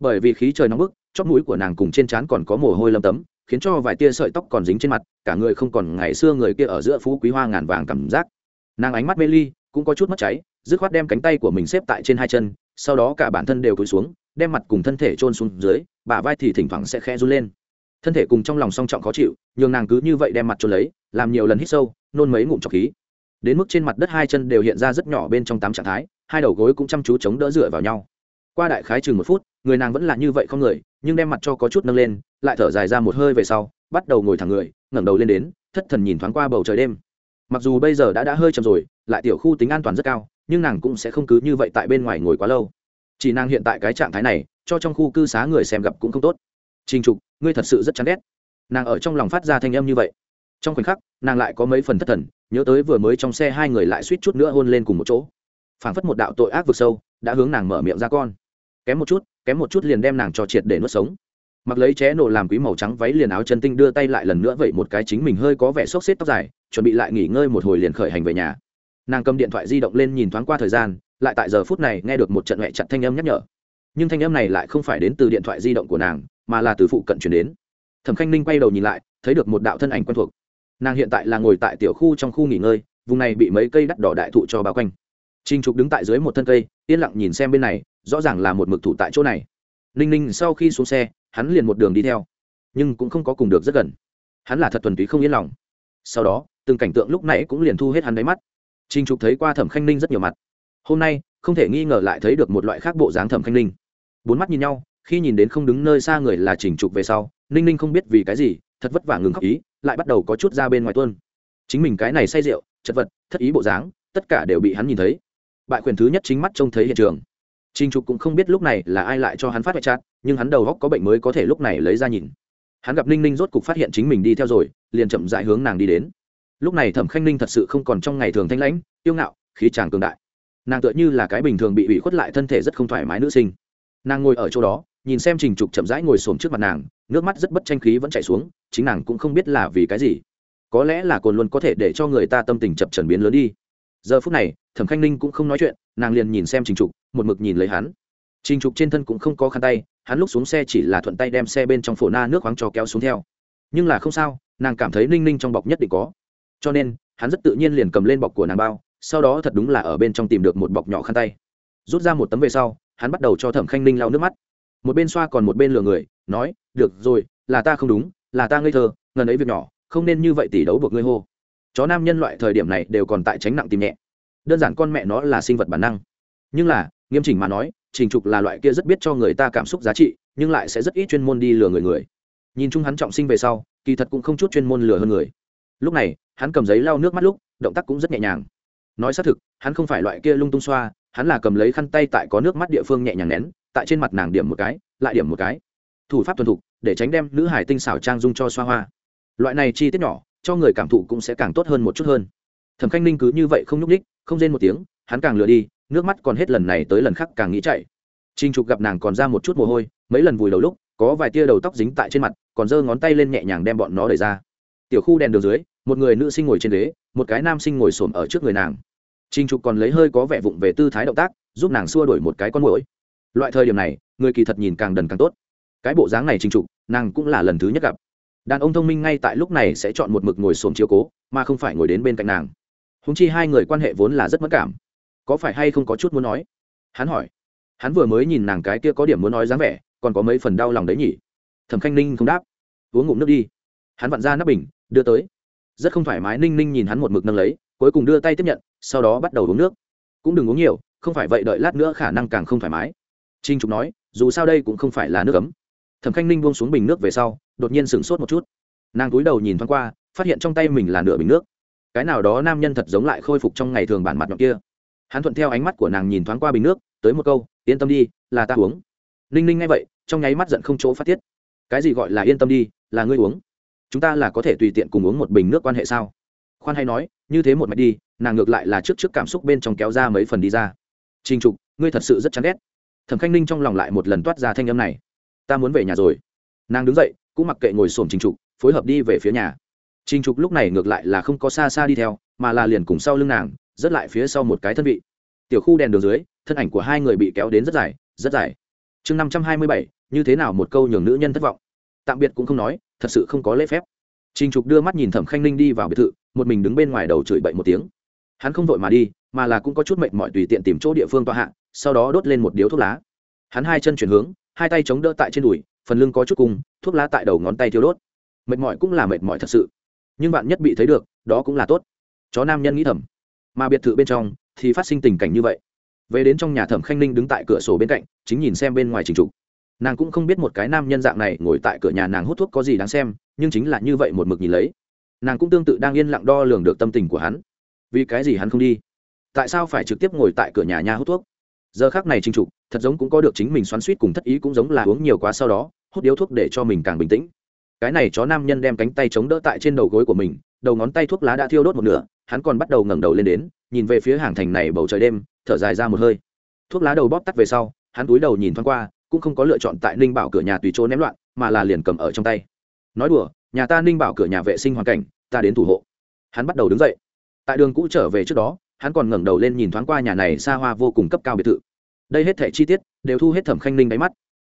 Bởi vì khí trời nóng bức, chóp mũi của nàng cùng trên trán còn có mồ hôi lâm tấm, khiến cho vài tia sợi tóc còn dính trên mặt, cả người không còn ngày xưa người kia ở giữa phú quý hoa ngàn vàng cảm giác. Nàng ánh mắt mê ly, cũng có chút mất cháy, dứt khoát đem cánh tay của mình xếp tại trên hai chân, sau đó cả bản thân đều cúi xuống, đem mặt cùng thân thể trôn xuống dưới, bả vai thì thỉnh thoảng sẽ khẽ run lên. Thân thể cùng trong lòng song trọng khó chịu, nhường nàng cứ như vậy đem mặt trôn lấy, làm nhiều lần hít sâu, nôn mấy ngụm trọc khí đến mức trên mặt đất hai chân đều hiện ra rất nhỏ bên trong tám trạng thái, hai đầu gối cũng chăm chú chống đỡ dựa vào nhau. Qua đại khái chừng một phút, người nàng vẫn là như vậy không người, nhưng đem mặt cho có chút nâng lên, lại thở dài ra một hơi về sau, bắt đầu ngồi thẳng người, ngẩng đầu lên đến, thất thần nhìn thoáng qua bầu trời đêm. Mặc dù bây giờ đã đã hơi chậm rồi, lại tiểu khu tính an toàn rất cao, nhưng nàng cũng sẽ không cứ như vậy tại bên ngoài ngồi quá lâu. Chỉ nàng hiện tại cái trạng thái này, cho trong khu cư xá người xem gặp cũng không tốt. Trình trục, ngươi thật sự rất chán ghét. Nàng ở trong lòng phát ra thanh âm như vậy trong khoảnh khắc, nàng lại có mấy phần thất thần, nhớ tới vừa mới trong xe hai người lại suýt chút nữa hôn lên cùng một chỗ. Phảng phất một đạo tội ác vực sâu, đã hướng nàng mở miệng ra con. Kém một chút, kém một chút liền đem nàng cho triệt để nuốt sống. Mặc lấy ché nổ làm quý màu trắng váy liền áo chân tinh đưa tay lại lần nữa vậy một cái chính mình hơi có vẻ xốc xếp tóc dài, chuẩn bị lại nghỉ ngơi một hồi liền khởi hành về nhà. Nàng cầm điện thoại di động lên nhìn thoáng qua thời gian, lại tại giờ phút này nghe được một trận mẹ chặt thanh âm nhắc nhở. Nhưng thanh âm này lại không phải đến từ điện thoại di động của nàng, mà là từ phụ cận chuyển đến. Thẩm khanh ninh quay đầu nhìn lại, thấy được một đạo thân ảnh quen thuộc nàng hiện tại là ngồi tại tiểu khu trong khu nghỉ ngơi vùng này bị mấy cây đắt đỏ đại thụ cho bao quanh. Trinh trục đứng tại dưới một thân cây yên lặng nhìn xem bên này rõ ràng là một mực thủ tại chỗ này. Ninh ninh sau khi xuống xe hắn liền một đường đi theo nhưng cũng không có cùng được rất gần. Hắn là thật thuần túy không yên lòng. Sau đó từng cảnh tượng lúc nãy cũng liền thu hết hắn đáy mắt. Trình Trục thấy qua Thẩm Khanh Ninh rất nhiều mặt. Hôm nay, không thể nghi ngờ lại thấy được một loại khác bộ dáng Thẩm Khanh Ninh. Bốn mắt nhìn nhau, khi nhìn đến không đứng nơi xa người là Trình Trục về sau, Ninh Ninh không biết vì cái gì, thật vất vả ngừng khóc ý, lại bắt đầu có chút ra bên ngoài tuôn. Chính mình cái này say rượu, chật vật thất ý bộ dáng tất cả đều bị hắn nhìn thấy bại quyền thứ nhất chính mắt trông thấy hiện trường Trình Trục cũng không biết lúc này là ai lại cho hắn phát hoại chát, nhưng hắn đầu óc có bệnh mới có thể lúc này lấy ra nhìn. Hắn gặp Ninh Ninh rốt cục phát hiện chính mình đi theo rồi, liền chậm rãi hướng nàng đi đến. Lúc này Thẩm Khanh Ninh thật sự không còn trong ngày thường thanh lãnh, yêu ngạo, khí tràng cường đại. Nàng tựa như là cái bình thường bị ủy khuất lại thân thể rất không thoải mái nữ sinh. Nàng ngồi ở chỗ đó, nhìn xem Trình Trục chậm rãi ngồi xổm trước mặt nàng, nước mắt rất bất tranh khí vẫn chảy xuống, chính nàng cũng không biết là vì cái gì. Có lẽ là cồn luôn có thể để cho người ta tâm tình chập chờn biến lớn đi. Giờ phút này, Thẩm Khanh Ninh cũng không nói chuyện, nàng liền nhìn xem Trình Trục, một mực nhìn lấy hắn. Trình trục trên thân cũng không có khăn tay hắn lúc xuống xe chỉ là thuận tay đem xe bên trong phổ na nước khoáng trò kéo xuống theo. Nhưng là không sao nàng cảm thấy ninh ninh trong bọc nhất định có. Cho nên hắn rất tự nhiên liền cầm lên bọc của nàng bao sau đó thật đúng là ở bên trong tìm được một bọc nhỏ khăn tay. Rút ra một tấm về sau hắn bắt đầu cho thẩm khanh ninh lau nước mắt. Một bên xoa còn một bên lừa người nói, được rồi, là ta không đúng, là ta ngây thơ, ngần ấy việc nhỏ, không nên như vậy tỷ đấu buộc ngươi hô. Chó nam nhân loại thời điểm này đều còn tại tránh nặng tìm nhẹ. Đơn giản con mẹ nó là sinh vật bản năng. Nhưng là, nghiêm chỉnh mà nói, trình trục là loại kia rất biết cho người ta cảm xúc giá trị, nhưng lại sẽ rất ít chuyên môn đi lừa người người. Nhìn chung hắn trọng sinh về sau, kỳ thật cũng không chút chuyên môn lừa hơn người. Lúc này, hắn cầm giấy lau nước mắt lúc, động tác cũng rất nhẹ nhàng. Nói xác thực, hắn không phải loại kia lung tung xoa, hắn là cầm lấy khăn tay tại có nước mắt địa phương nhẹ nhàng nén, tại trên mặt nàng điểm một cái, lại điểm một cái thủ pháp thuần thục, để tránh đem nữ hải tinh xảo trang dung cho xoa hoa. Loại này chi tiết nhỏ, cho người cảm thụ cũng sẽ càng tốt hơn một chút hơn. Thẩm khanh ninh cứ như vậy không nhúc ních không rên một tiếng, hắn càng lừa đi, nước mắt còn hết lần này tới lần khác càng nghĩ chạy. Trinh trục gặp nàng còn ra một chút mồ hôi, mấy lần vùi đầu lúc, có vài tia đầu tóc dính tại trên mặt, còn giơ ngón tay lên nhẹ nhàng đem bọn nó đẩy ra. Tiểu khu đèn đường dưới, một người nữ sinh ngồi trên ghế, một cái nam sinh ngồi xổm ở trước người nàng. Trinh trục còn lấy hơi có vẻ vụng về tư thái động tác, giúp nàng xua đổi một cái con mũi loại thời điểm này, người kỳ thật nhìn càng đần càng tốt cái bộ dáng này trinh trục, nàng cũng là lần thứ nhất gặp. Đàn ông thông minh ngay tại lúc này sẽ chọn một mực ngồi xổm chiếu cố, mà không phải ngồi đến bên cạnh nàng. Húng chi hai người quan hệ vốn là rất mất cảm. Có phải hay không có chút muốn nói? Hắn hỏi. Hắn vừa mới nhìn nàng cái kia có điểm muốn nói dáng vẻ, còn có mấy phần đau lòng đấy nhỉ? Thẩm khanh ninh không đáp. Uống ngụm nước đi. Hắn vặn ra nắp bình, đưa tới. Rất không thoải mái, ninh ninh nhìn hắn một mực nâng lấy, cuối cùng đưa tay tiếp nhận, sau đó bắt đầu uống nước. Cũng đừng uống nhiều, không phải vậy đợi lát nữa khả năng càng không thoải mái. Trinh trục nói, dù sao đây cũng không phải là nước ấm thẩm khanh ninh buông xuống bình nước về sau, đột nhiên sửng sốt một chút. Nàng cúi đầu nhìn thoáng qua, phát hiện trong tay mình là nửa bình nước. Cái nào đó nam nhân thật giống lại khôi phục trong ngày thường bản mặt nhọn kia. Hắn thuận theo ánh mắt của nàng nhìn thoáng qua bình nước, tới một câu, yên tâm đi, là ta uống. Ninh ninh nghe vậy, trong nháy mắt giận không chỗ phát tiết. Cái gì gọi là yên tâm đi, là ngươi uống? Chúng ta là có thể tùy tiện cùng uống một bình nước quan hệ sao? Khoan hay nói, như thế một mạch đi, nàng ngược lại là trước trước cảm xúc bên trong kéo ra mấy phần đi ra. Trình trục, ngươi thật sự rất chán ghét. Thẩm khanh ninh trong lòng lại một lần toát ra thanh âm này ta muốn về nhà rồi. Nàng đứng dậy, cũng mặc kệ ngồi xổm trình trục, phối hợp đi về phía nhà. Trình trục lúc này ngược lại là không có xa xa đi theo, mà là liền cùng sau lưng nàng rớt lại phía sau một cái thân vị. Tiểu khu đèn đường dưới, thân ảnh của hai người bị kéo đến rất dài rất dài. Chương năm trăm hai mươi bảy, như thế nào một câu nhường nữ nhân thất vọng? Tạm biệt cũng không nói, thật sự không có lễ phép. Trình trục đưa mắt nhìn thẩm khanh ninh đi vào biệt thự, một mình đứng bên ngoài đầu chửi bậy một tiếng. Hắn không vội mà đi, mà là cũng có chút mệnh mọi tùy tiện tìm chỗ địa phương tọa hạ, sau đó đốt lên một điếu thuốc lá. Hắn hai chân chuyển hướng hai tay chống đỡ tại trên đùi phần lưng có chút cung, thuốc lá tại đầu ngón tay thiếu đốt. Mệt mỏi cũng là mệt mỏi thật sự. Nhưng bạn nhất bị thấy được đó cũng là tốt. Chó nam nhân nghĩ thầm. Mà biệt thự bên trong thì phát sinh tình cảnh như vậy. Về đến trong nhà thẩm khanh ninh đứng tại cửa sổ bên cạnh chính nhìn xem bên ngoài trình trục nàng cũng không biết một cái nam nhân dạng này ngồi tại cửa nhà nàng hút thuốc có gì đáng xem nhưng chính là như vậy một mực nhìn lấy. Nàng cũng tương tự đang yên lặng đo lường được tâm tình của hắn. Vì cái gì hắn không đi? Tại sao phải trực tiếp ngồi tại cửa nhà nhà hút thuốc? Giờ khác này trinh trục, thật giống cũng có được chính mình xoắn suýt cùng thất ý cũng giống là uống nhiều quá sau đó, hút điếu thuốc để cho mình càng bình tĩnh. Cái này chó nam nhân đem cánh tay chống đỡ tại trên đầu gối của mình, đầu ngón tay thuốc lá đã thiêu đốt một nửa, hắn còn bắt đầu ngẩng đầu lên đến, nhìn về phía hàng thành này bầu trời đêm, thở dài ra một hơi. Thuốc lá đầu bóp tắt về sau, hắn túi đầu nhìn thoáng qua, cũng không có lựa chọn tại ninh bảo cửa nhà tùy chỗ ném loạn, mà là liền cầm ở trong tay. Nói đùa, nhà ta ninh bảo cửa nhà vệ sinh hoàn cảnh, ta đến thủ hộ. Hắn bắt đầu đứng dậy. Tại đường cũ trở về trước đó hắn còn ngẩng đầu lên nhìn thoáng qua nhà này xa hoa vô cùng cấp cao biệt thự. Đây hết thẻ chi tiết đều thu hết thẩm khanh ninh đáy mắt.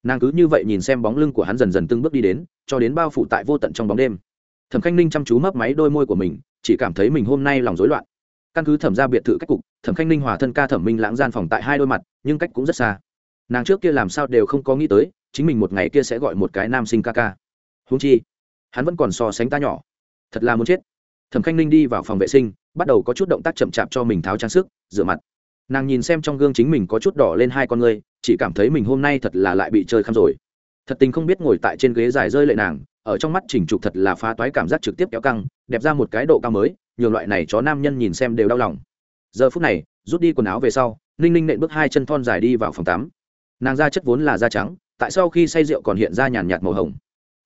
Nàng cứ như vậy nhìn xem bóng lưng của hắn dần dần từng bước đi đến, cho đến bao phủ tại vô tận trong bóng đêm. Thẩm khanh ninh chăm chú mấp máy đôi môi của mình, chỉ cảm thấy mình hôm nay lòng rối loạn. Căn cứ thẩm ra biệt thự cách cục, thẩm khanh ninh hòa thân ca thẩm minh lãng gian phòng tại hai đôi mặt, nhưng cách cũng rất xa. Nàng trước kia làm sao đều không có nghĩ tới, chính mình một ngày kia sẽ gọi một cái nam sinh ca ca. Húng chi, hắn vẫn còn so sánh ta nhỏ. Thật là muốn chết. Thẩm khanh ninh đi vào phòng vệ sinh bắt đầu có chút động tác chậm chạp cho mình tháo trang sức, rửa mặt. Nàng nhìn xem trong gương chính mình có chút đỏ lên hai con ngươi, chỉ cảm thấy mình hôm nay thật là lại bị chơi khăm rồi. Thật tình không biết ngồi tại trên ghế dài rơi lệ nàng, ở trong mắt chỉnh trục thật là phá toái cảm giác trực tiếp kéo căng, đẹp ra một cái độ cao mới nhiều loại này chó nam nhân nhìn xem đều đau lòng. Giờ phút này, rút đi quần áo về sau, ninh ninh nện bước hai chân thon dài đi vào phòng tắm. Nàng da chất vốn là da trắng, tại sau khi say rượu còn hiện ra nhàn nhạt màu hồng.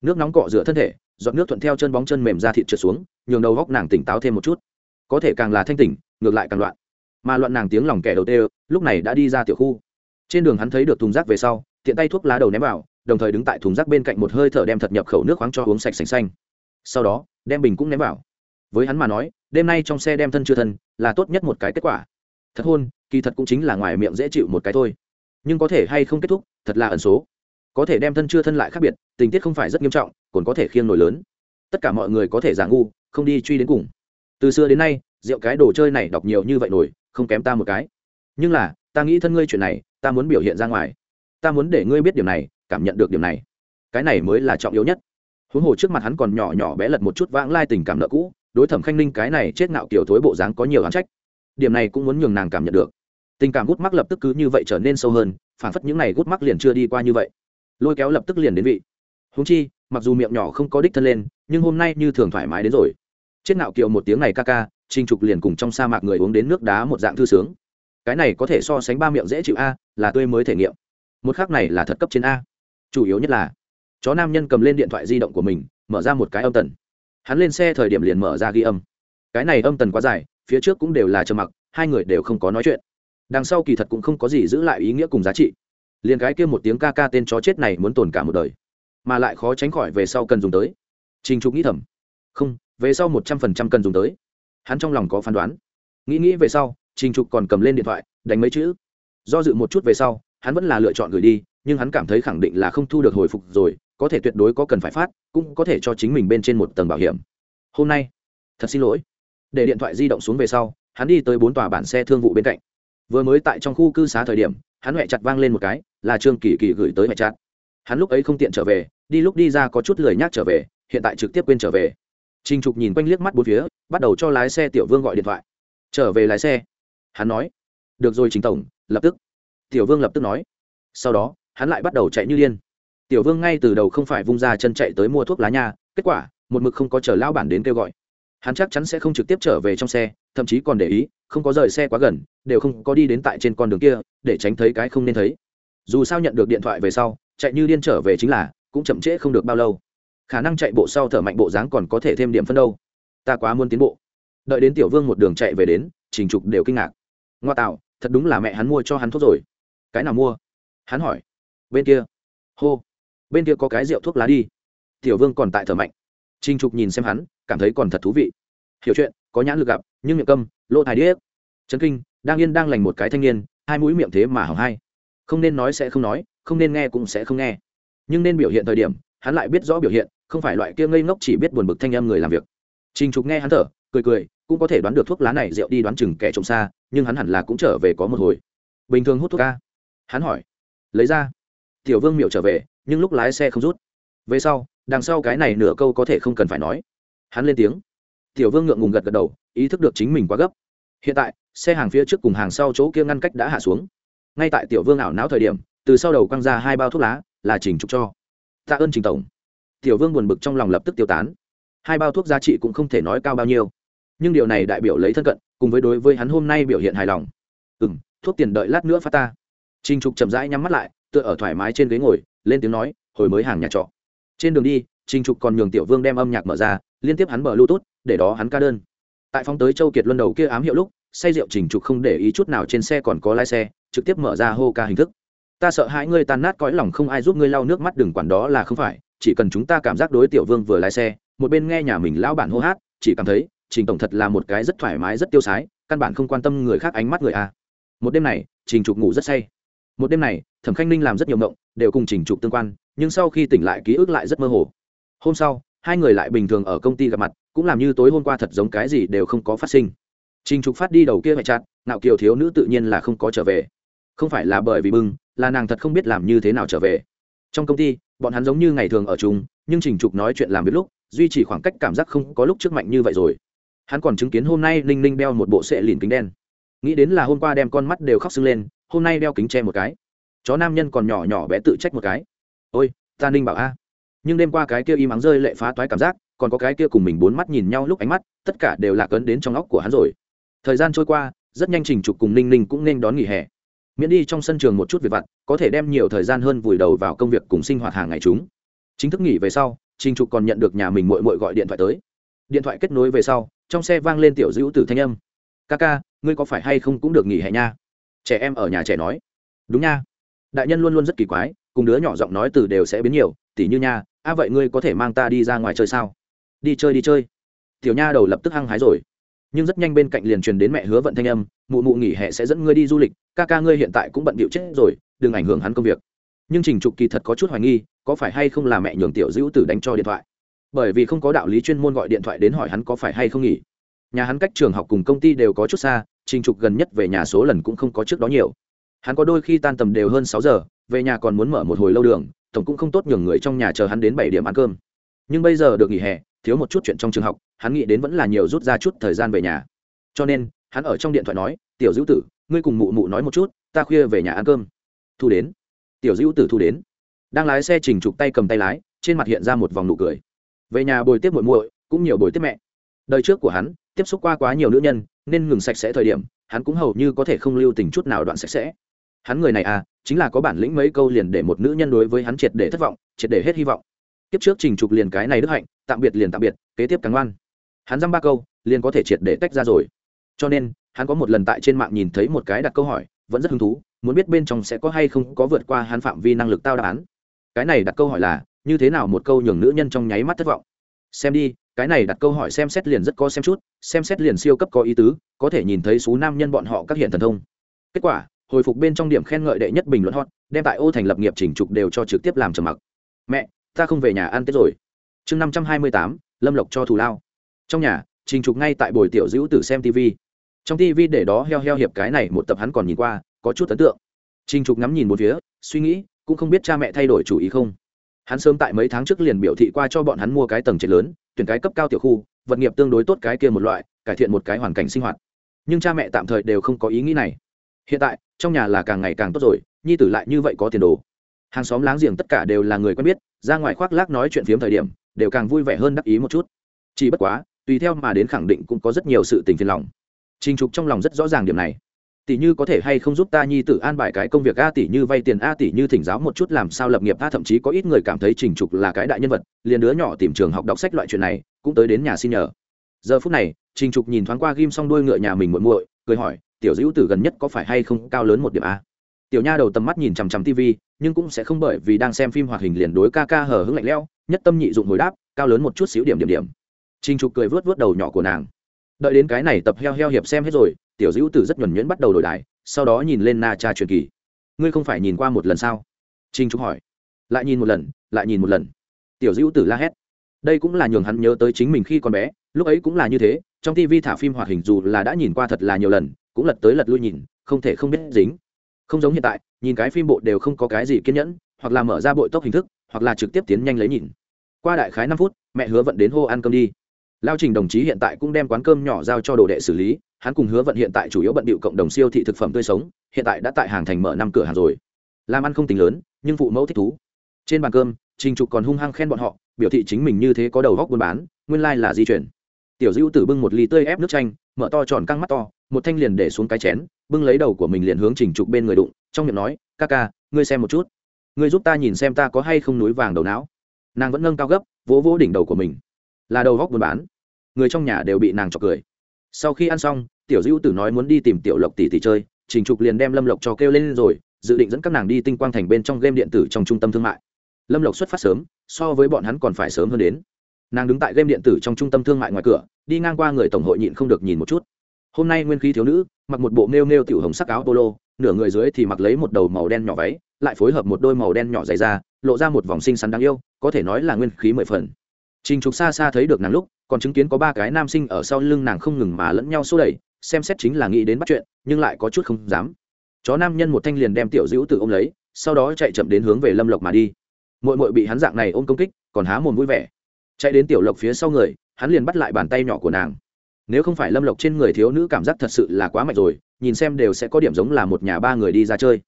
Nước nóng cọ rửa thân thể, giọt nước thuận theo chân bóng chân mềm ra thịt trượt xuống, nhường đầu góc nàng tỉnh táo thêm một chút có thể càng là thanh tỉnh, ngược lại càng loạn. Mà loạn nàng tiếng lòng kẻ đầu tê, lúc này đã đi ra tiểu khu. Trên đường hắn thấy được thùng rác về sau, tiện tay thuốc lá đầu ném vào, đồng thời đứng tại thùng rác bên cạnh một hơi thở đem thật nhập khẩu nước khoáng cho uống sạch sành xanh. Sau đó, đem bình cũng ném vào. Với hắn mà nói, đêm nay trong xe đem thân chưa thân, là tốt nhất một cái kết quả. Thật hôn, kỳ thật cũng chính là ngoài miệng dễ chịu một cái thôi. Nhưng có thể hay không kết thúc, thật là ẩn số. Có thể đem thân chưa thân lại khác biệt, tình tiết không phải rất nghiêm trọng, còn có thể khiêng nổi lớn. Tất cả mọi người có thể giả ngu, không đi truy đến cùng từ xưa đến nay, rượu cái đồ chơi này đọc nhiều như vậy nổi, không kém ta một cái. Nhưng là, ta nghĩ thân ngươi chuyện này, ta muốn biểu hiện ra ngoài. Ta muốn để ngươi biết điều này, cảm nhận được điều này. Cái này mới là trọng yếu nhất. Huống hồ trước mặt hắn còn nhỏ nhỏ bé lật một chút vãng lai tình cảm nợ cũ, đối thẩm khanh ninh cái này chết ngạo kiểu thối bộ dáng có nhiều hắn trách. Điểm này cũng muốn nhường nàng cảm nhận được. Tình cảm gút mắc lập tức cứ như vậy trở nên sâu hơn, phản phất những này gút mắc liền chưa đi qua như vậy. Lôi kéo lập tức liền đến vị. Húng chi, mặc dù miệng nhỏ không có đích thân lên, nhưng hôm nay như thường thoải mái đến rồi chết nạo kiều một tiếng này ca ca trinh trục liền cùng trong sa mạc người uống đến nước đá một dạng thư sướng. Cái này có thể so sánh ba miệng dễ chịu a, là tươi mới thể nghiệm. Một khác này là thật cấp trên a. Chủ yếu nhất là, chó nam nhân cầm lên điện thoại di động của mình, mở ra một cái âm tần. Hắn lên xe thời điểm liền mở ra ghi âm. Cái này âm tần quá dài, phía trước cũng đều là trầm mặc, hai người đều không có nói chuyện. Đằng sau kỳ thật cũng không có gì giữ lại ý nghĩa cùng giá trị. Liền cái kia một tiếng ca ca tên chó chết này muốn tồn cả một đời. Mà lại khó tránh khỏi về sau cần dùng tới. Trình trục nghĩ thầm. Không về sau một trăm phần trăm cần dùng tới. Hắn trong lòng có phán đoán. Nghĩ nghĩ về sau, trình trục còn cầm lên điện thoại, đánh mấy chữ. Do dự một chút về sau, hắn vẫn là lựa chọn gửi đi, nhưng hắn cảm thấy khẳng định là không thu được hồi phục rồi, có thể tuyệt đối có cần phải phát, cũng có thể cho chính mình bên trên một tầng bảo hiểm. Hôm nay, thật xin lỗi. Để điện thoại di động xuống về sau, hắn đi tới bốn tòa bản xe thương vụ bên cạnh. Vừa mới tại trong khu cư xá thời điểm, hắn huệ chặt vang lên một cái, là trương kỳ kỳ gửi tới huệ chặt. Hắn lúc ấy không tiện trở về, đi lúc đi ra có chút lười nhác trở về, hiện tại trực tiếp quên trở về. Trình Trục nhìn quanh liếc mắt bốn phía, bắt đầu cho lái xe Tiểu Vương gọi điện thoại. "Trở về lái xe." Hắn nói. "Được rồi Trình tổng, lập tức." Tiểu Vương lập tức nói. Sau đó, hắn lại bắt đầu chạy như điên. Tiểu Vương ngay từ đầu không phải vung ra chân chạy tới mua thuốc lá nha, kết quả, một mực không có chờ lão bản đến kêu gọi. Hắn chắc chắn sẽ không trực tiếp trở về trong xe, thậm chí còn để ý, không có rời xe quá gần, đều không có đi đến tại trên con đường kia, để tránh thấy cái không nên thấy. Dù sao nhận được điện thoại về sau, chạy như điên trở về chính là, cũng chậm trễ không được bao lâu khả năng chạy bộ sau thở mạnh bộ dáng còn có thể thêm điểm phân đâu. Ta quá muốn tiến bộ. Đợi đến tiểu vương một đường chạy về đến, trình trục đều kinh ngạc. Ngoa tạo, thật đúng là mẹ hắn mua cho hắn thuốc rồi. Cái nào mua? Hắn hỏi. Bên kia. Hô. Bên kia có cái rượu thuốc lá đi. Tiểu vương còn tại thở mạnh. Trình trục nhìn xem hắn, cảm thấy còn thật thú vị. Hiểu chuyện, có nhãn lực gặp, nhưng miệng câm, lỗ thai điếc. Trấn kinh, đang yên đang lành một cái thanh niên, hai mũi miệng thế mà hỏng hai. Không nên nói sẽ không nói, không nên nghe cũng sẽ không nghe. Nhưng nên biểu hiện thời điểm hắn lại biết rõ biểu hiện, không phải loại kia ngây ngốc chỉ biết buồn bực thanh em người làm việc. Trình trục nghe hắn thở, cười cười, cũng có thể đoán được thuốc lá này rượu đi đoán chừng kẻ trộm xa, nhưng hắn hẳn là cũng trở về có một hồi. Bình thường hút thuốc ca. Hắn hỏi. Lấy ra. Tiểu vương miệu trở về, nhưng lúc lái xe không rút. Về sau, đằng sau cái này nửa câu có thể không cần phải nói. Hắn lên tiếng. Tiểu vương ngượng ngùng gật gật đầu, ý thức được chính mình quá gấp. Hiện tại, xe hàng phía trước cùng hàng sau chỗ kia ngăn cách đã hạ xuống. Ngay tại tiểu vương ảo não thời điểm, từ sau đầu quăng ra hai bao thuốc lá, là trình trục cho tạ ơn trình tổng. Tiểu vương buồn bực trong lòng lập tức tiêu tán. Hai bao thuốc giá trị cũng không thể nói cao bao nhiêu. Nhưng điều này đại biểu lấy thân cận, cùng với đối với hắn hôm nay biểu hiện hài lòng. Ừ m thuốc tiền đợi lát nữa phát ta. Trinh trục chậm rãi nhắm mắt lại, tựa ở thoải mái trên ghế ngồi, lên tiếng nói, hồi mới hàng nhà trọ. Trên đường đi trinh trục còn nhường tiểu vương đem âm nhạc mở ra, liên tiếp hắn mở lưu để đó hắn ca đơn. Tại phóng tới châu kiệt luân đầu kia ám hiệu lúc, say rượu trình trục không để ý chút nào trên xe còn có lái xe, trực tiếp mở ra hô ca hình thức ta sợ hãi ngươi tan nát cõi lòng không ai giúp ngươi lau nước mắt đừng quản đó là không phải, chỉ cần chúng ta cảm giác đối tiểu vương vừa lái xe, một bên nghe nhà mình lão bản hô hát, chỉ cảm thấy trình tổng thật là một cái rất thoải mái, rất tiêu sái, căn bản không quan tâm người khác ánh mắt người a. Một đêm này, trình trục ngủ rất say. Một đêm này, thẩm khanh ninh làm rất nhiều mộng, đều cùng trình trục tương quan, nhưng sau khi tỉnh lại ký ức lại rất mơ hồ. Hôm sau, hai người lại bình thường ở công ty gặp mặt, cũng làm như tối hôm qua thật giống cái gì đều không có phát sinh. Trình trục phát đi đầu kia phải chặt nạo kiều thiếu nữ tự nhiên là không có trở về không phải là bởi vì bưng, là nàng thật không biết làm như thế nào trở về. Trong công ty, bọn hắn giống như ngày thường ở chung, nhưng trình trục nói chuyện làm việc lúc, duy trì khoảng cách cảm giác không có lúc trước mạnh như vậy rồi. Hắn còn chứng kiến hôm nay linh linh đeo một bộ sệ lìn kính đen. Nghĩ đến là hôm qua đem con mắt đều khóc sưng lên, hôm nay đeo kính che một cái. Chó nam nhân còn nhỏ nhỏ bé tự trách một cái. Ôi, ta ninh bảo a. Nhưng đêm qua cái kia im ắng rơi lệ phá toái cảm giác, còn có cái kia cùng mình bốn mắt nhìn nhau lúc ánh mắt, tất cả đều là cấn đến trong óc của hắn rồi. Thời gian trôi qua, rất nhanh trình trục cùng ninh ninh cũng nên đón nghỉ hè miễn đi trong sân trường một chút việc vặt, có thể đem nhiều thời gian hơn vùi đầu vào công việc cùng sinh hoạt hàng ngày chúng. Chính thức nghỉ về sau, trình trục còn nhận được nhà mình mội mội gọi điện thoại tới. Điện thoại kết nối về sau, trong xe vang lên tiểu dữ từ thanh âm. Ca ca, ngươi có phải hay không cũng được nghỉ hè nha? Trẻ em ở nhà trẻ nói. Đúng nha. Đại nhân luôn luôn rất kỳ quái, cùng đứa nhỏ giọng nói từ đều sẽ biến nhiều, tỉ như nha, a vậy ngươi có thể mang ta đi ra ngoài chơi sao? Đi chơi đi chơi. Tiểu nha đầu lập tức hăng hái rồi nhưng rất nhanh bên cạnh liền truyền đến mẹ hứa vận thanh âm, mụ mụ nghỉ hè sẽ dẫn ngươi đi du lịch, ca ca ngươi hiện tại cũng bận bịu chết rồi, đừng ảnh hưởng hắn công việc. Nhưng trình trục kỳ thật có chút hoài nghi, có phải hay không là mẹ nhường tiểu dữ tử đánh cho điện thoại? Bởi vì không có đạo lý chuyên môn gọi điện thoại đến hỏi hắn có phải hay không nghỉ. Nhà hắn cách trường học cùng công ty đều có chút xa, trình trục gần nhất về nhà số lần cũng không có trước đó nhiều. Hắn có đôi khi tan tầm đều hơn sáu giờ, về nhà còn muốn mở một hồi lâu đường, tổng cũng không tốt nhường người trong nhà chờ hắn đến bảy điểm ăn cơm. Nhưng bây giờ được nghỉ hè, thiếu một chút chuyện trong trường học hắn nghĩ đến vẫn là nhiều rút ra chút thời gian về nhà. Cho nên, hắn ở trong điện thoại nói, tiểu dữ tử, ngươi cùng mụ mụ nói một chút, ta khuya về nhà ăn cơm. Thu đến. Tiểu dữ tử thu đến. Đang lái xe trình trục tay cầm tay lái, trên mặt hiện ra một vòng nụ cười. Về nhà bồi tiếp muội muội, cũng nhiều bồi tiếp mẹ. Đời trước của hắn, tiếp xúc qua quá nhiều nữ nhân, nên ngừng sạch sẽ thời điểm, hắn cũng hầu như có thể không lưu tình chút nào đoạn sạch sẽ. Hắn người này à chính là có bản lĩnh mấy câu liền để một nữ nhân đối với hắn triệt để thất vọng, triệt để hết hy vọng. Kiếp trước trình trục liền cái này đức hạnh, tạm biệt liền tạm biệt, kế tiếp càng ngoan hắn dăm ba câu, liền có thể triệt để tách ra rồi. Cho nên, hắn có một lần tại trên mạng nhìn thấy một cái đặt câu hỏi, vẫn rất hứng thú, muốn biết bên trong sẽ có hay không có vượt qua hắn phạm vi năng lực tao đáp án. Cái này đặt câu hỏi là, như thế nào một câu nhường nữ nhân trong nháy mắt thất vọng? Xem đi, cái này đặt câu hỏi xem xét liền rất có xem chút, xem xét liền siêu cấp có ý tứ, có thể nhìn thấy số nam nhân bọn họ các hiện thần thông. Kết quả, hồi phục bên trong điểm khen ngợi đệ nhất bình luận hot, đem tại ô thành lập nghiệp chỉnh trục đều cho trực tiếp làm trầm mặc. Mẹ, ta không về nhà ăn tết rồi. Chương năm trăm hai mươi tám, lâm lộc cho thù lao trong nhà, trình trục ngay tại buổi tiểu dữ tử xem tv trong tv để đó heo heo hiệp cái này một tập hắn còn nhìn qua, có chút ấn tượng. Trình trục ngắm nhìn một phía, suy nghĩ, cũng không biết cha mẹ thay đổi chủ ý không. Hắn sớm tại mấy tháng trước liền biểu thị qua cho bọn hắn mua cái tầng trệt lớn, tuyển cái cấp cao tiểu khu, vật nghiệp tương đối tốt cái kia một loại, cải thiện một cái hoàn cảnh sinh hoạt. Nhưng cha mẹ tạm thời đều không có ý nghĩ này. Hiện tại, trong nhà là càng ngày càng tốt rồi, nhi tử lại như vậy có tiền đồ. Hàng xóm láng giềng tất cả đều là người quen biết, ra ngoài khoác lác nói chuyện phiếm thời điểm, đều càng vui vẻ hơn đắc ý một chút. Chỉ bất quá tùy theo mà đến khẳng định cũng có rất nhiều sự tình phiền lòng. Trình trục trong lòng rất rõ ràng điểm này. Tỷ như có thể hay không giúp ta nhi tử an bài cái công việc a tỷ như vay tiền a tỷ như thỉnh giáo một chút làm sao lập nghiệp a, thậm chí có ít người cảm thấy trình trục là cái đại nhân vật, liền đứa nhỏ tìm trường học đọc sách loại chuyện này, cũng tới đến nhà xin nhờ. Giờ phút này, trình trục nhìn thoáng qua ghim xong đuôi ngựa nhà mình muội muội, cười hỏi, tiểu dữ tử gần nhất có phải hay không cao lớn một điểm a? Tiểu nha đầu tầm mắt nhìn chằm chằm tv nhưng cũng sẽ không bởi vì đang xem phim hoạt hình liền đối ca ca hở hững lạnh lẽo, nhất tâm nhị dụng hồi đáp, cao lớn một chút xíu điểm điểm điểm trình trục cười vướt vướt đầu nhỏ của nàng. Đợi đến cái này tập heo heo hiệp xem hết rồi, tiểu Dữu tử rất nhuần nhuyễn bắt đầu đổi đài, sau đó nhìn lên na cha truyền kỳ. Ngươi không phải nhìn qua một lần sao? Trình Trục hỏi. Lại nhìn một lần, lại nhìn một lần. Tiểu Dữu tử la hét. Đây cũng là nhường hắn nhớ tới chính mình khi còn bé, lúc ấy cũng là như thế, trong tv thả phim hoạt hình dù là đã nhìn qua thật là nhiều lần, cũng lật tới lật lui nhìn, không thể không biết dính. Không giống hiện tại, nhìn cái phim bộ đều không có cái gì kiên nhẫn, hoặc là mở ra bội tốc hình thức, hoặc là trực tiếp tiến nhanh lấy nhìn. Qua đại khái năm phút, mẹ hứa vận đến hô ăn cơm đi lao trình đồng chí hiện tại cũng đem quán cơm nhỏ giao cho đồ đệ xử lý, hắn cùng hứa vận hiện tại chủ yếu bận bịu cộng đồng siêu thị thực phẩm tươi sống, hiện tại đã tại hàng thành mở năm cửa hàng rồi. Làm ăn không tính lớn, nhưng phụ mẫu thích thú. Trên bàn cơm, trình trục còn hung hăng khen bọn họ, biểu thị chính mình như thế có đầu góc buôn bán, nguyên Lai là di chuyển. Tiểu dữ tử bưng một ly tươi ép nước chanh, mở to tròn căng mắt to, một thanh liền để xuống cái chén, bưng lấy đầu của mình liền hướng trình trục bên người đụng, trong miệng nói, ca ca, ngươi xem một chút. Ngươi giúp ta nhìn xem ta có hay không núi vàng đầu não. Nàng vẫn nâng cao gấp, vỗ vỗ đỉnh đầu của mình. Là đầu góc buôn bán người trong nhà đều bị nàng chọc cười. Sau khi ăn xong, tiểu dữ tử nói muốn đi tìm tiểu lộc tỷ tỷ chơi, trình trục liền đem lâm lộc cho kêu lên rồi, dự định dẫn các nàng đi tinh quang thành bên trong game điện tử trong trung tâm thương mại. Lâm lộc xuất phát sớm, so với bọn hắn còn phải sớm hơn đến. Nàng đứng tại game điện tử trong trung tâm thương mại ngoài cửa, đi ngang qua người tổng hội nhịn không được nhìn một chút. Hôm nay nguyên khí thiếu nữ, mặc một bộ nêu nêu tiểu hồng sắc áo polo, nửa người dưới thì mặc lấy một đầu màu đen nhỏ váy, lại phối hợp một đôi màu đen nhỏ dày ra lộ ra một vòng xinh xắn đáng yêu, có thể nói là nguyên khí mười phần. Trình trục xa xa thấy được nàng lúc còn chứng kiến có ba cái nam sinh ở sau lưng nàng không ngừng mà lẫn nhau xô đẩy, xem xét chính là nghĩ đến bắt chuyện, nhưng lại có chút không dám. Chó nam nhân một thanh liền đem tiểu dữ từ m lấy, sau đó chạy chậm đến hướng về lâm lộc mà đi. Mội mội bị hắn dạng này ôm công kích, còn há mồm vui vẻ. Chạy đến tiểu lộc phía sau người, hắn liền bắt lại bàn tay nhỏ của nàng. Nếu không phải lâm lộc trên người thiếu nữ cảm giác thật sự là quá mạnh rồi, nhìn xem đều sẽ có điểm giống là một nhà ba người đi ra chơi.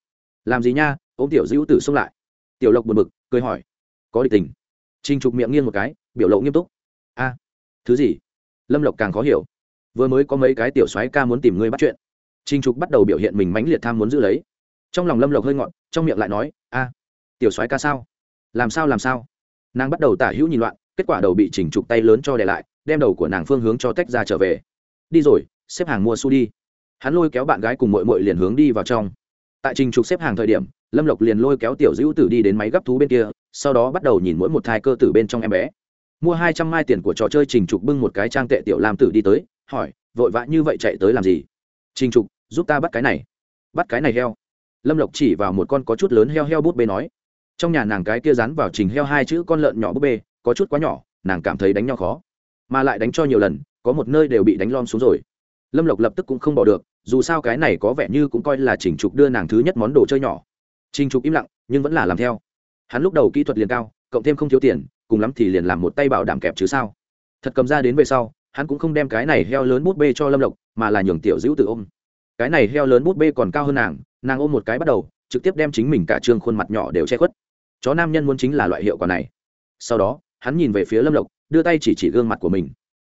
Làm gì nha, ôm tiểu dữ tử xông lại. Tiểu lộc buồn bực, cười hỏi, có địch tình. Trinh trục miệng nghiêng một cái, biểu lộ nghiêm túc thứ gì? Lâm lộc càng khó hiểu. Vừa mới có mấy cái tiểu soái ca muốn tìm ngươi bắt chuyện. Trinh trục bắt đầu biểu hiện mình mãnh liệt tham muốn giữ lấy. Trong lòng lâm lộc hơi ngọn, trong miệng lại nói, a, tiểu soái ca sao? Làm sao làm sao? Nàng bắt đầu tả hữu nhìn loạn, kết quả đầu bị chỉnh trục tay lớn cho đè lại, đem đầu của nàng phương hướng cho tách ra trở về. Đi rồi, xếp hàng mua su đi. Hắn lôi kéo bạn gái cùng mội mội liền hướng đi vào trong. Tại trình trục xếp hàng thời điểm, lâm lộc liền lôi kéo tiểu dữ tử đi đến máy gấp thú bên kia, sau đó bắt đầu nhìn mỗi một thai cơ tử bên trong em bé mua hai trăm mai tiền của trò chơi trình trục bưng một cái trang tệ tiểu lam tử đi tới, hỏi, vội vã như vậy chạy tới làm gì? Trình trục, giúp ta bắt cái này. Bắt cái này heo. Lâm lộc chỉ vào một con có chút lớn heo heo bút bê nói. Trong nhà nàng cái kia dán vào trình heo hai chữ con lợn nhỏ bút bê, có chút quá nhỏ, nàng cảm thấy đánh nhau khó. Mà lại đánh cho nhiều lần, có một nơi đều bị đánh lom xuống rồi. Lâm lộc lập tức cũng không bỏ được, dù sao cái này có vẻ như cũng coi là chỉnh trục đưa nàng thứ nhất món đồ chơi nhỏ. Trình trục im lặng, nhưng vẫn là làm theo. Hắn lúc đầu kỹ thuật liền cao, cộng thêm không thiếu tiền cùng lắm thì liền làm một tay bảo đảm kẹp chứ sao? Thật cầm ra đến về sau, hắn cũng không đem cái này heo lớn bút bê cho lâm lộc, mà là nhường tiểu dữ tự ôm. Cái này heo lớn bút bê còn cao hơn nàng nàng ôm một cái bắt đầu, trực tiếp đem chính mình cả trương khuôn mặt nhỏ đều che khuất. Chó nam nhân muốn chính là loại hiệu quả này. Sau đó, hắn nhìn về phía lâm lộc, đưa tay chỉ chỉ gương mặt của mình.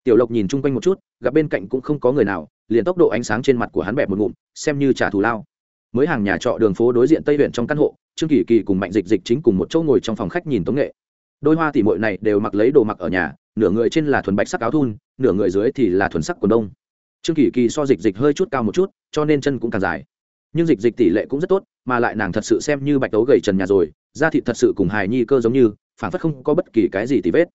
Tiểu lộc nhìn chung quanh một chút, gặp bên cạnh cũng không có người nào, liền tốc độ ánh sáng trên mặt của hắn bẹp một ngụm, xem như trả thù lao. Mới hàng nhà trọ đường phố đối diện tây huyện trong căn hộ, trương kỳ kỳ cùng mạnh dịch dịch chính cùng một chỗ ngồi trong phòng khách nhìn tống nghệ đôi hoa tỉ mội này đều mặc lấy đồ mặc ở nhà, nửa người trên là thuần bạch sắc áo thun, nửa người dưới thì là thuần sắc quần đông. Trương kỳ kỳ so dịch dịch hơi chút cao một chút, cho nên chân cũng càng dài. Nhưng dịch dịch tỷ lệ cũng rất tốt, mà lại nàng thật sự xem như bạch tấu gầy trần nhà rồi, da thịt thật sự cùng hài nhi cơ giống như phản phất không có bất kỳ cái gì tì vết.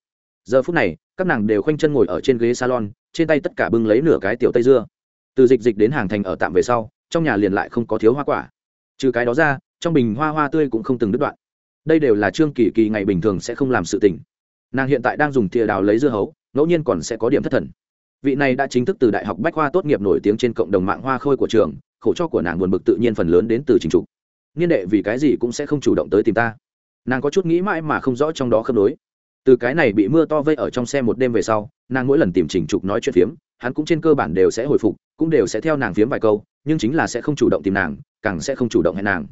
Giờ phút này, các nàng đều khoanh chân ngồi ở trên ghế salon, trên tay tất cả bưng lấy nửa cái tiểu tây dưa. Từ dịch dịch đến hàng thành ở tạm về sau, trong nhà liền lại không có thiếu hoa quả. Trừ cái đó ra, trong bình hoa hoa tươi cũng không từng đứt đoạn đây đều là trương kỳ kỳ ngày bình thường sẽ không làm sự tình. Nàng hiện tại đang dùng thìa đào lấy dưa hấu, ngẫu nhiên còn sẽ có điểm thất thần. Vị này đã chính thức từ đại học bách khoa tốt nghiệp nổi tiếng trên cộng đồng mạng hoa khôi của trường, khổ cho của nàng buồn bực tự nhiên phần lớn đến từ trình trục. Niên đệ vì cái gì cũng sẽ không chủ động tới tìm ta. Nàng có chút nghĩ mãi mà không rõ trong đó khớp nối. Từ cái này bị mưa to vây ở trong xe một đêm về sau, nàng mỗi lần tìm trình trục nói chuyện phiếm, hắn cũng trên cơ bản đều sẽ hồi phục, cũng đều sẽ theo nàng phiếm vài câu, nhưng chính là sẽ không chủ động tìm nàng, càng sẽ không chủ động hẹn nàng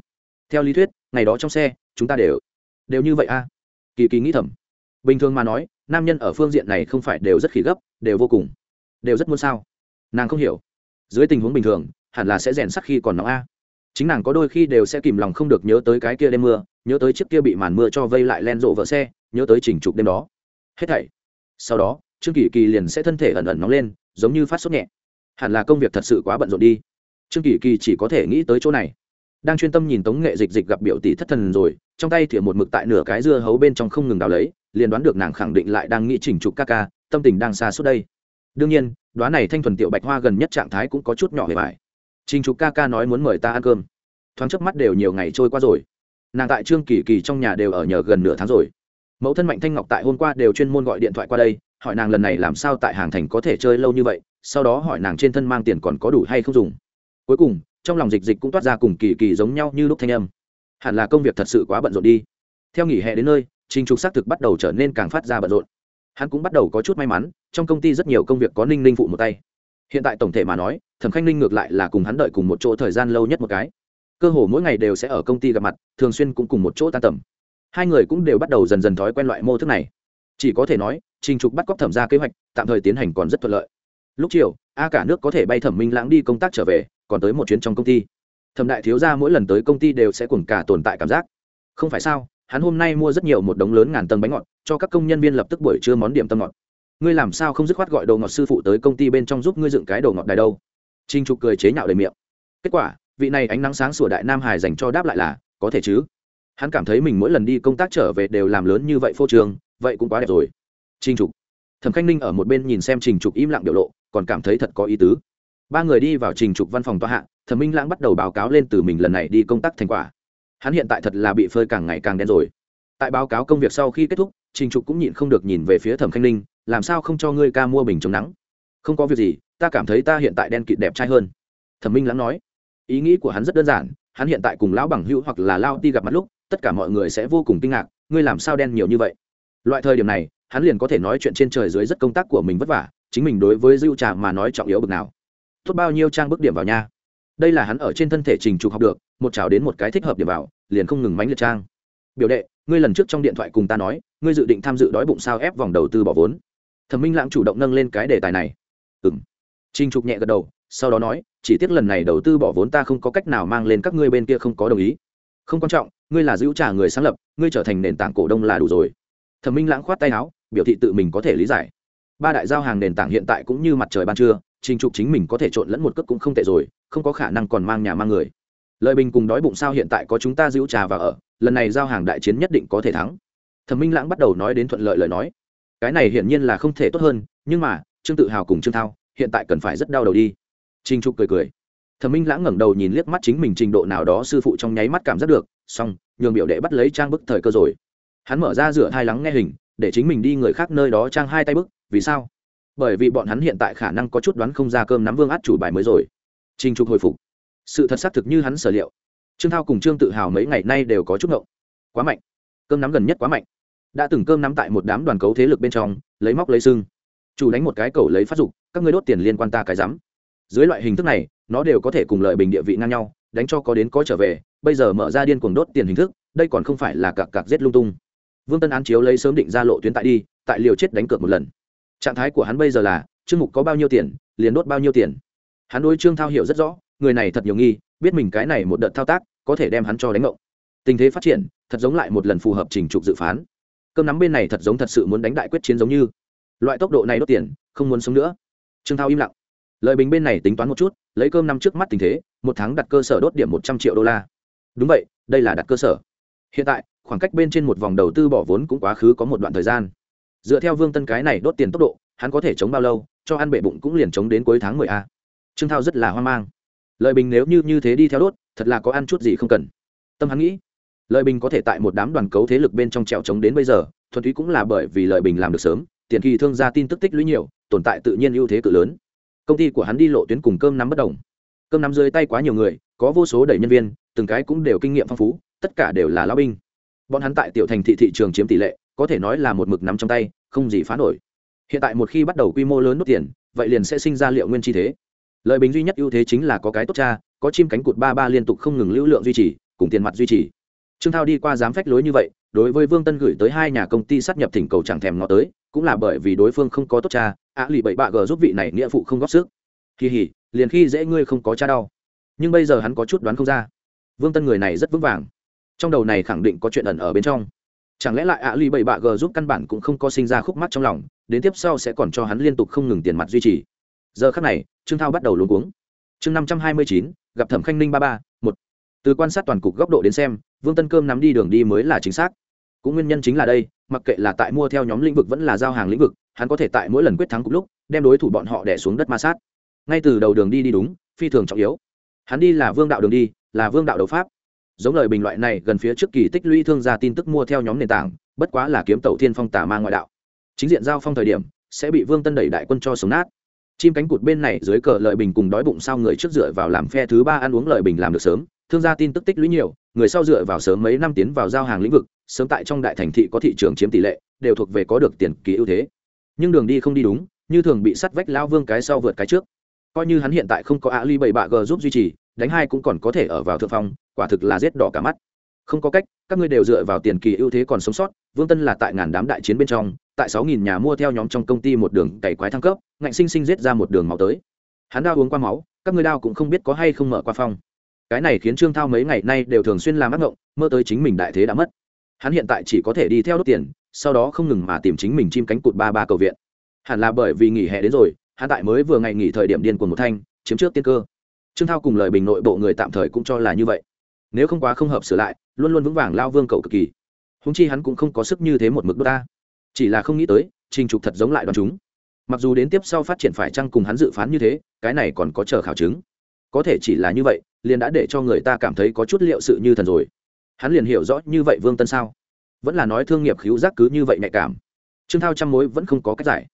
theo lý thuyết, ngày đó trong xe, chúng ta đều đều như vậy a. À? kỳ kỳ nghĩ thầm. Bình thường mà nói, nam nhân ở phương diện này không phải đều rất khí gấp, đều vô cùng, đều rất muốn sao. Nàng không hiểu. Dưới tình huống bình thường, hẳn là sẽ rèn sắc khi còn nóng a. Chính nàng có đôi khi đều sẽ kìm lòng không được nhớ tới cái kia đêm mưa, nhớ tới chiếc kia bị màn mưa cho vây lại len rộ vợ xe, nhớ tới chỉnh trục đêm đó. Hết thảy. Sau đó, trương kỳ kỳ liền sẽ thân thể ẩn ẩn nóng lên, giống như phát sốt nhẹ. Hẳn là công việc thật sự quá bận rộn đi. Trương kỳ kỳ chỉ có thể nghĩ tới chỗ này đang chuyên tâm nhìn tống nghệ dịch dịch gặp biểu tỷ thất thần rồi, trong tay thìa một mực tại nửa cái dưa hấu bên trong không ngừng đào lấy, liền đoán được nàng khẳng định lại đang nghĩ chỉnh trục ca ca, tâm tình đang xa suốt đây. Đương nhiên, đoán này thanh thuần tiểu bạch hoa gần nhất trạng thái cũng có chút nhỏ hề bài trình trục ca ca nói muốn mời ta ăn cơm. Thoáng chớp mắt đều nhiều ngày trôi qua rồi. Nàng tại trương kỳ kỳ trong nhà đều ở nhờ gần nửa tháng rồi. Mẫu thân mạnh thanh ngọc tại hôm qua đều chuyên môn gọi điện thoại qua đây, hỏi nàng lần này làm sao tại hàng thành có thể chơi lâu như vậy, sau đó hỏi nàng trên thân mang tiền còn có đủ hay không dùng. Cuối cùng trong lòng dịch dịch cũng toát ra cùng kỳ kỳ giống nhau như lúc thanh âm. Hẳn là công việc thật sự quá bận rộn đi. Theo nghỉ hè đến nơi, trình trục xác thực bắt đầu trở nên càng phát ra bận rộn. Hắn cũng bắt đầu có chút may mắn, trong công ty rất nhiều công việc có ninh ninh phụ một tay. Hiện tại tổng thể mà nói, thẩm khanh ninh ngược lại là cùng hắn đợi cùng một chỗ thời gian lâu nhất một cái. Cơ hồ mỗi ngày đều sẽ ở công ty gặp mặt, thường xuyên cũng cùng một chỗ tan tầm. Hai người cũng đều bắt đầu dần dần thói quen loại mô thức này. Chỉ có thể nói, trình trục bắt cóc thẩm ra kế hoạch, tạm thời tiến hành còn rất thuận lợi. Lúc chiều, a cả nước có thể bay thẩm minh lãng đi công tác trở về còn tới một chuyến trong công ty. Thẩm đại thiếu gia mỗi lần tới công ty đều sẽ cùng cả tồn tại cảm giác. Không phải sao, hắn hôm nay mua rất nhiều một đống lớn ngàn tầng bánh ngọt, cho các công nhân viên lập tức buổi trưa món điểm tâm ngọt. Ngươi làm sao không dứt khoát gọi đồ ngọt sư phụ tới công ty bên trong giúp ngươi dựng cái đồ ngọt đài đâu? Trinh trục cười chế nhạo đầy miệng. Kết quả, vị này ánh nắng sáng sủa đại nam hải dành cho đáp lại là, có thể chứ. Hắn cảm thấy mình mỗi lần đi công tác trở về đều làm lớn như vậy phô trường vậy cũng quá đẹp rồi. Trinh trục. Thẩm khanh ninh ở một bên nhìn xem trình trục im lặng biểu lộ, còn cảm thấy thật có ý tứ ba người đi vào trình trục văn phòng tòa hạ, thẩm minh lãng bắt đầu báo cáo lên từ mình lần này đi công tác thành quả. Hắn hiện tại thật là bị phơi càng ngày càng đen rồi. Tại báo cáo công việc sau khi kết thúc, trình trục cũng nhịn không được nhìn về phía thẩm khanh ninh, làm sao không cho ngươi ca mua bình chống nắng? Không có việc gì, ta cảm thấy ta hiện tại đen kịt đẹp trai hơn. Thẩm minh lãng nói. Ý nghĩ của hắn rất đơn giản, hắn hiện tại cùng lão bằng hữu hoặc là lao ti gặp mặt lúc, tất cả mọi người sẽ vô cùng kinh ngạc, ngươi làm sao đen nhiều như vậy? Loại thời điểm này, hắn liền có thể nói chuyện trên trời dưới rất công tác của mình vất vả, chính mình đối với dư trà mà nói trọng yếu bực nào tốt bao nhiêu trang bức điểm vào nha. Đây là hắn ở trên thân thể trình trục học được, một chào đến một cái thích hợp điểm vào, liền không ngừng mánh liệt trang. Biểu đệ, ngươi lần trước trong điện thoại cùng ta nói, ngươi dự định tham dự đói bụng sao ép vòng đầu tư bỏ vốn. Thẩm minh lãng chủ động nâng lên cái đề tài này. Ừ m trục nhẹ gật đầu, sau đó nói, chỉ tiếc lần này đầu tư bỏ vốn ta không có cách nào mang lên các ngươi bên kia không có đồng ý. Không quan trọng, ngươi là giữ trả người sáng lập, ngươi trở thành nền tảng cổ đông là đủ rồi. Thẩm minh lãng khoát tay áo, biểu thị tự mình có thể lý giải. Ba đại giao hàng nền tảng hiện tại cũng như mặt trời ban trưa trình trục chính mình có thể trộn lẫn một cước cũng không tệ rồi, không có khả năng còn mang nhà mang người. Lời bình cùng đói bụng sao hiện tại có chúng ta giữ trà và ở, lần này giao hàng đại chiến nhất định có thể thắng. Thẩm minh lãng bắt đầu nói đến thuận lợi lời nói. Cái này hiển nhiên là không thể tốt hơn, nhưng mà, trương tự hào cùng trương thao, hiện tại cần phải rất đau đầu đi. Trình trục cười cười. Thẩm minh lãng ngẩng đầu nhìn liếc mắt chính mình trình độ nào đó sư phụ trong nháy mắt cảm giác được, xong, nhường biểu đệ bắt lấy trang bức thời cơ rồi. Hắn mở ra rửa hai lắng nghe hình, để chính mình đi người khác nơi đó trang hai tay bức, vì sao? Bởi vì bọn hắn hiện tại khả năng có chút đoán không ra cơm nắm vương át chủ bài mới rồi. Trinh trục hồi phục. Sự thật xác thực như hắn sở liệu. Trương thao cùng trương tự hào mấy ngày nay đều có chút ngộng. Quá mạnh. Cơm nắm gần nhất quá mạnh. Đã từng cơm nắm tại một đám đoàn cấu thế lực bên trong, lấy móc lấy xương chủ đánh một cái cầu lấy phát dục, các ngươi đốt tiền liên quan ta cái rắm. Dưới loại hình thức này, nó đều có thể cùng lợi bình địa vị ngang nhau, đánh cho có đến có trở về, bây giờ mở ra điên cuồng đốt tiền hình thức, đây còn không phải là cặc cặc giết lung tung. Vương tân án chiếu lấy sớm định ra lộ tuyến tại đi, tại liều chết đánh cược một lần trạng thái của hắn bây giờ là chương mục có bao nhiêu tiền, liền đốt bao nhiêu tiền. Hắn đối trương thao hiểu rất rõ, người này thật nhiều nghi, biết mình cái này một đợt thao tác, có thể đem hắn cho đánh ngộng. Tình thế phát triển, thật giống lại một lần phù hợp trình trục dự phán. Cơm nắm bên này thật giống thật sự muốn đánh đại quyết chiến giống như. Loại tốc độ này đốt tiền, không muốn sống nữa. Trương thao im lặng. Lợi bình bên này tính toán một chút, lấy cơm năm trước mắt tình thế, một tháng đặt cơ sở đốt điểm một trăm triệu đô la. Đúng vậy, đây là đặt cơ sở. Hiện tại, khoảng cách bên trên một vòng đầu tư bỏ vốn cũng quá khứ có một đoạn thời gian dựa theo vương tân cái này đốt tiền tốc độ, hắn có thể chống bao lâu, cho ăn bệ bụng cũng liền chống đến cuối tháng mười a. Trương thao rất là hoang mang. Lợi bình nếu như như thế đi theo đốt, thật là có ăn chút gì không cần. Tâm hắn nghĩ lợi bình có thể tại một đám đoàn cấu thế lực bên trong trèo chống đến bây giờ, thuần túy cũng là bởi vì lợi bình làm được sớm, tiền kỳ thương gia tin tức tích lũy nhiều, tồn tại tự nhiên ưu thế cự lớn. Công ty của hắn đi lộ tuyến cùng cơm nắm bất đồng. Cơm nắm dưới tay quá nhiều người, có vô số đẩy nhân viên, từng cái cũng đều kinh nghiệm phong phú, tất cả đều là lao binh. Bọn hắn tại tiểu thành thị thị trường chiếm tỷ lệ có thể nói là một mực nắm trong tay, không gì phá nổi. Hiện tại một khi bắt đầu quy mô lớn nốt tiền, vậy liền sẽ sinh ra liệu nguyên chi thế. Lợi bình duy nhất ưu thế chính là có cái tốt cha, có chim cánh cụt ba ba liên tục không ngừng lưu lượng duy trì, cùng tiền mặt duy trì. Trương thao đi qua dám phách lối như vậy, đối với vương tân gửi tới hai nhà công ty sát nhập thỉnh cầu chẳng thèm ngó tới, cũng là bởi vì đối phương không có tốt cha, ạ lì bậy bạ g giúp vị này nghĩa phụ không góp sức. Kỳ hỉ, liền khi dễ ngươi không có cha đau. Nhưng bây giờ hắn có chút đoán không ra. Vương tân người này rất vững vàng. Trong đầu này khẳng định có chuyện ẩn ở bên trong chẳng lẽ lại ạ lì bảy bạ g giúp căn bản cũng không có sinh ra khúc mắt trong lòng, đến tiếp sau sẽ còn cho hắn liên tục không ngừng tiền mặt duy trì. Giờ khắc này, trương thao bắt đầu luống cuống. Chương năm trăm hai mươi chín, gặp thẩm khanh ninh ba ba, một. Từ quan sát toàn cục góc độ đến xem, vương tân cơm nắm đi đường đi mới là chính xác. Cũng nguyên nhân chính là đây, mặc kệ là tại mua theo nhóm lĩnh vực vẫn là giao hàng lĩnh vực, hắn có thể tại mỗi lần quyết thắng cùng lúc, đem đối thủ bọn họ đẻ xuống đất ma sát. Ngay từ đầu đường đi đi đúng, phi thường trọng yếu. Hắn đi là vương đạo đường đi, là vương đạo đấu pháp giống lời bình loại này, gần phía trước kỳ tích lũy thương gia tin tức mua theo nhóm nền tảng, bất quá là kiếm tàu thiên phong tà ma ngoại đạo. Chính diện giao phong thời điểm, sẽ bị vương tân đẩy đại quân cho sống nát. Chim cánh cụt bên này dưới cờ lợi bình cùng đói bụng sau người trước dựa vào làm phe thứ ba ăn uống lợi bình làm được sớm. Thương gia tin tức tích lũy nhiều, người sau dựa vào sớm mấy năm tiến vào giao hàng lĩnh vực, sớm tại trong đại thành thị có thị trường chiếm tỷ lệ, đều thuộc về có được tiền kỳ ưu thế. Nhưng đường đi không đi đúng, như thường bị sắt vách lao vương cái sau vượt cái trước. Coi như hắn hiện tại không có ạ ly bảy bạ g giúp duy trì đánh hai cũng còn có thể ở vào thượng phong, quả thực là rét đỏ cả mắt. Không có cách, các ngươi đều dựa vào tiền kỳ ưu thế còn sống sót, vương tân là tại ngàn đám đại chiến bên trong, tại sáu nghìn nhà mua theo nhóm trong công ty một đường cày quái thăng cấp, ngạnh sinh sinh giết ra một đường máu tới. Hắn đau uống qua máu, các ngươi đau cũng không biết có hay không mở qua phong. Cái này khiến trương thao mấy ngày nay đều thường xuyên làm ác ngộng, mơ tới chính mình đại thế đã mất. Hắn hiện tại chỉ có thể đi theo đốt tiền, sau đó không ngừng mà tìm chính mình chim cánh cụt ba ba cầu viện. Hẳn là bởi vì nghỉ hè đến rồi, hắn tại mới vừa ngày nghỉ thời điểm điên của một thanh, chiếm trước tiên cơ trương thao cùng lời bình nội bộ người tạm thời cũng cho là như vậy. Nếu không quá không hợp sửa lại, luôn luôn vững vàng lao vương cầu cực kỳ. Húng chi hắn cũng không có sức như thế một mực đốt ta chỉ là không nghĩ tới, trình trục thật giống lại đoàn chúng. Mặc dù đến tiếp sau phát triển phải chăng cùng hắn dự phán như thế, cái này còn có chờ khảo chứng. Có thể chỉ là như vậy, liền đã để cho người ta cảm thấy có chút liệu sự như thần rồi. Hắn liền hiểu rõ như vậy vương tân sao? Vẫn là nói thương nghiệp khiếu giác cứ như vậy nhạy cảm. Trương thao trăm mối vẫn không có cách giải.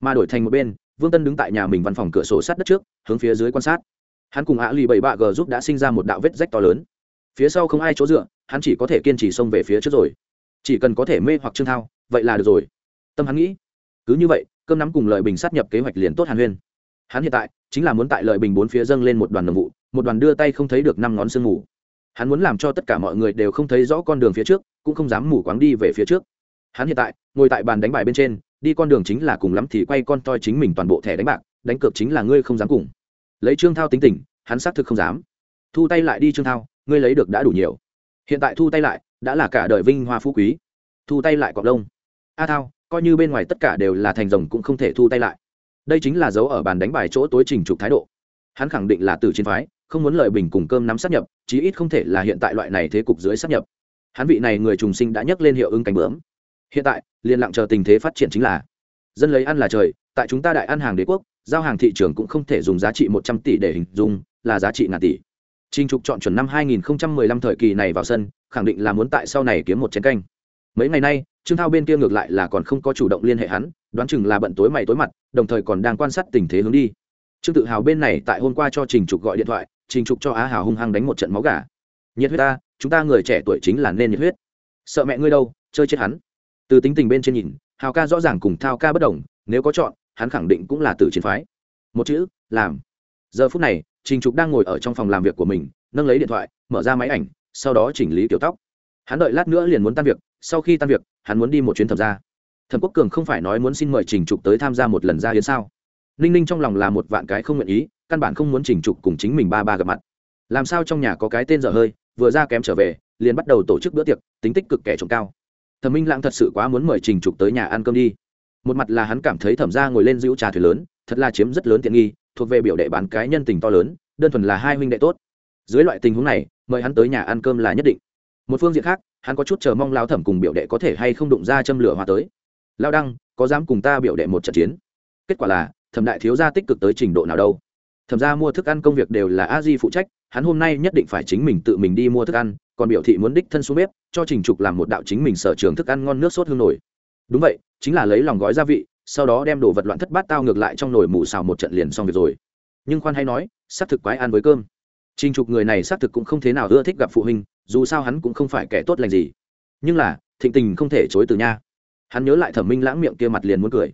Mà đổi thành một bên, vương tân đứng tại nhà mình văn phòng cửa sổ sát đất trước, hướng phía dưới quan sát hắn cùng ạ lì bảy bạ g giúp đã sinh ra một đạo vết rách to lớn. Phía sau không ai chỗ dựa, hắn chỉ có thể kiên trì xông về phía trước rồi. Chỉ cần có thể mê hoặc trương thao, vậy là được rồi. Tâm hắn nghĩ, cứ như vậy, cơm nắm cùng lợi bình sát nhập kế hoạch liền tốt hàn huyên. Hắn hiện tại, chính là muốn tại lợi bình bốn phía dâng lên một đoàn đồng vụ, một đoàn đưa tay không thấy được năm ngón sương mù. Hắn muốn làm cho tất cả mọi người đều không thấy rõ con đường phía trước, cũng không dám mù quáng đi về phía trước. Hắn hiện tại, ngồi tại bàn đánh bài bên trên, đi con đường chính là cùng lắm thì quay con toi chính mình toàn bộ thẻ đánh bạc, đánh cược chính là ngươi không dám cùng lấy trương thao tính tình, hắn xác thực không dám. Thu tay lại đi trương thao, ngươi lấy được đã đủ nhiều. Hiện tại thu tay lại, đã là cả đời vinh hoa phú quý. Thu tay lại cọc lông. A thao, coi như bên ngoài tất cả đều là thành rồng cũng không thể thu tay lại. Đây chính là dấu ở bàn đánh bài chỗ tối trình trục thái độ. Hắn khẳng định là từ chiến phái, không muốn lợi bình cùng cơm nắm sát nhập, chí ít không thể là hiện tại loại này thế cục dưới sát nhập. Hắn vị này người trùng sinh đã nhắc lên hiệu ứng cánh bướm. Hiện tại liên lặng chờ tình thế phát triển chính là, dân lấy ăn là trời, tại chúng ta đại ăn hàng đế quốc giao hàng thị trường cũng không thể dùng giá trị một trăm tỷ để hình dung là giá trị ngàn tỷ Trình Trục chọn chuẩn năm 2015 thời kỳ này vào sân, khẳng định là muốn tại sau này kiếm một chén canh. Mấy ngày nay, Trương Thao bên kia ngược lại là còn không có chủ động liên hệ hắn, đoán chừng là bận tối mày tối mặt, đồng thời còn đang quan sát tình thế hướng đi. Trương Tự Hào bên này tại hôm qua cho Trình Trục gọi điện thoại, Trình Trục cho Á Hào hung hăng đánh một trận máu gà. Nhiệt huyết ta, chúng ta người trẻ tuổi chính là nên nhiệt huyết. Sợ mẹ ngươi đâu, chơi chết hắn. Từ tính tình bên trên nhìn, Hào ca rõ ràng cùng Thao ca bất đồng, nếu có chọn, hắn khẳng định cũng là tử chiến phái. Một chữ, làm. Giờ phút này, trình trục đang ngồi ở trong phòng làm việc của mình nâng lấy điện thoại mở ra máy ảnh sau đó chỉnh lý kiểu tóc. Hắn đợi lát nữa liền muốn tan việc sau khi tan việc hắn muốn đi một chuyến thẩm ra thẩm quốc cường không phải nói muốn xin mời trình trục tới tham gia một lần ra hiến sao? Ninh ninh trong lòng là một vạn cái không nguyện ý căn bản không muốn trình trục cùng chính mình ba ba gặp mặt. Làm sao trong nhà có cái tên dở hơi vừa ra kém trở về liền bắt đầu tổ chức bữa tiệc tính tích cực kẻ trộm cao. Thẩm minh lãng thật sự quá muốn mời trình trục tới nhà ăn cơm đi một mặt là hắn cảm thấy thẩm ra ngồi lên giữ trà thuyền lớn, thật là chiếm rất lớn tiện nghi, thuộc về biểu đệ bán cái nhân tình to lớn, đơn thuần là hai huynh đệ tốt. Dưới loại tình huống này, mời hắn tới nhà ăn cơm là nhất định. Một phương diện khác, hắn có chút chờ mong lao thẩm cùng biểu đệ có thể hay không đụng ra châm lửa hoa tới. Lao đăng, có dám cùng ta biểu đệ một trận chiến? Kết quả là, thẩm đại thiếu gia tích cực tới trình độ nào đâu. Thẩm ra mua thức ăn công việc đều là a di phụ trách, hắn hôm nay nhất định phải chính mình tự mình đi mua thức ăn, còn biểu thị muốn đích thân xuống bếp, cho trình trục làm một đạo chính mình sở trường thức ăn ngon nước sốt hương nổi đúng vậy, chính là lấy lòng gói gia vị, sau đó đem đồ vật loạn thất bát tao ngược lại trong nồi mù xào một trận liền xong việc rồi. Nhưng khoan hay nói, xác thực quái ăn với cơm. Trình trục người này xác thực cũng không thế nào ưa thích gặp phụ huynh, dù sao hắn cũng không phải kẻ tốt lành gì. Nhưng là, thịnh tình không thể chối từ nha. Hắn nhớ lại thẩm minh lãng miệng kia mặt liền muốn cười.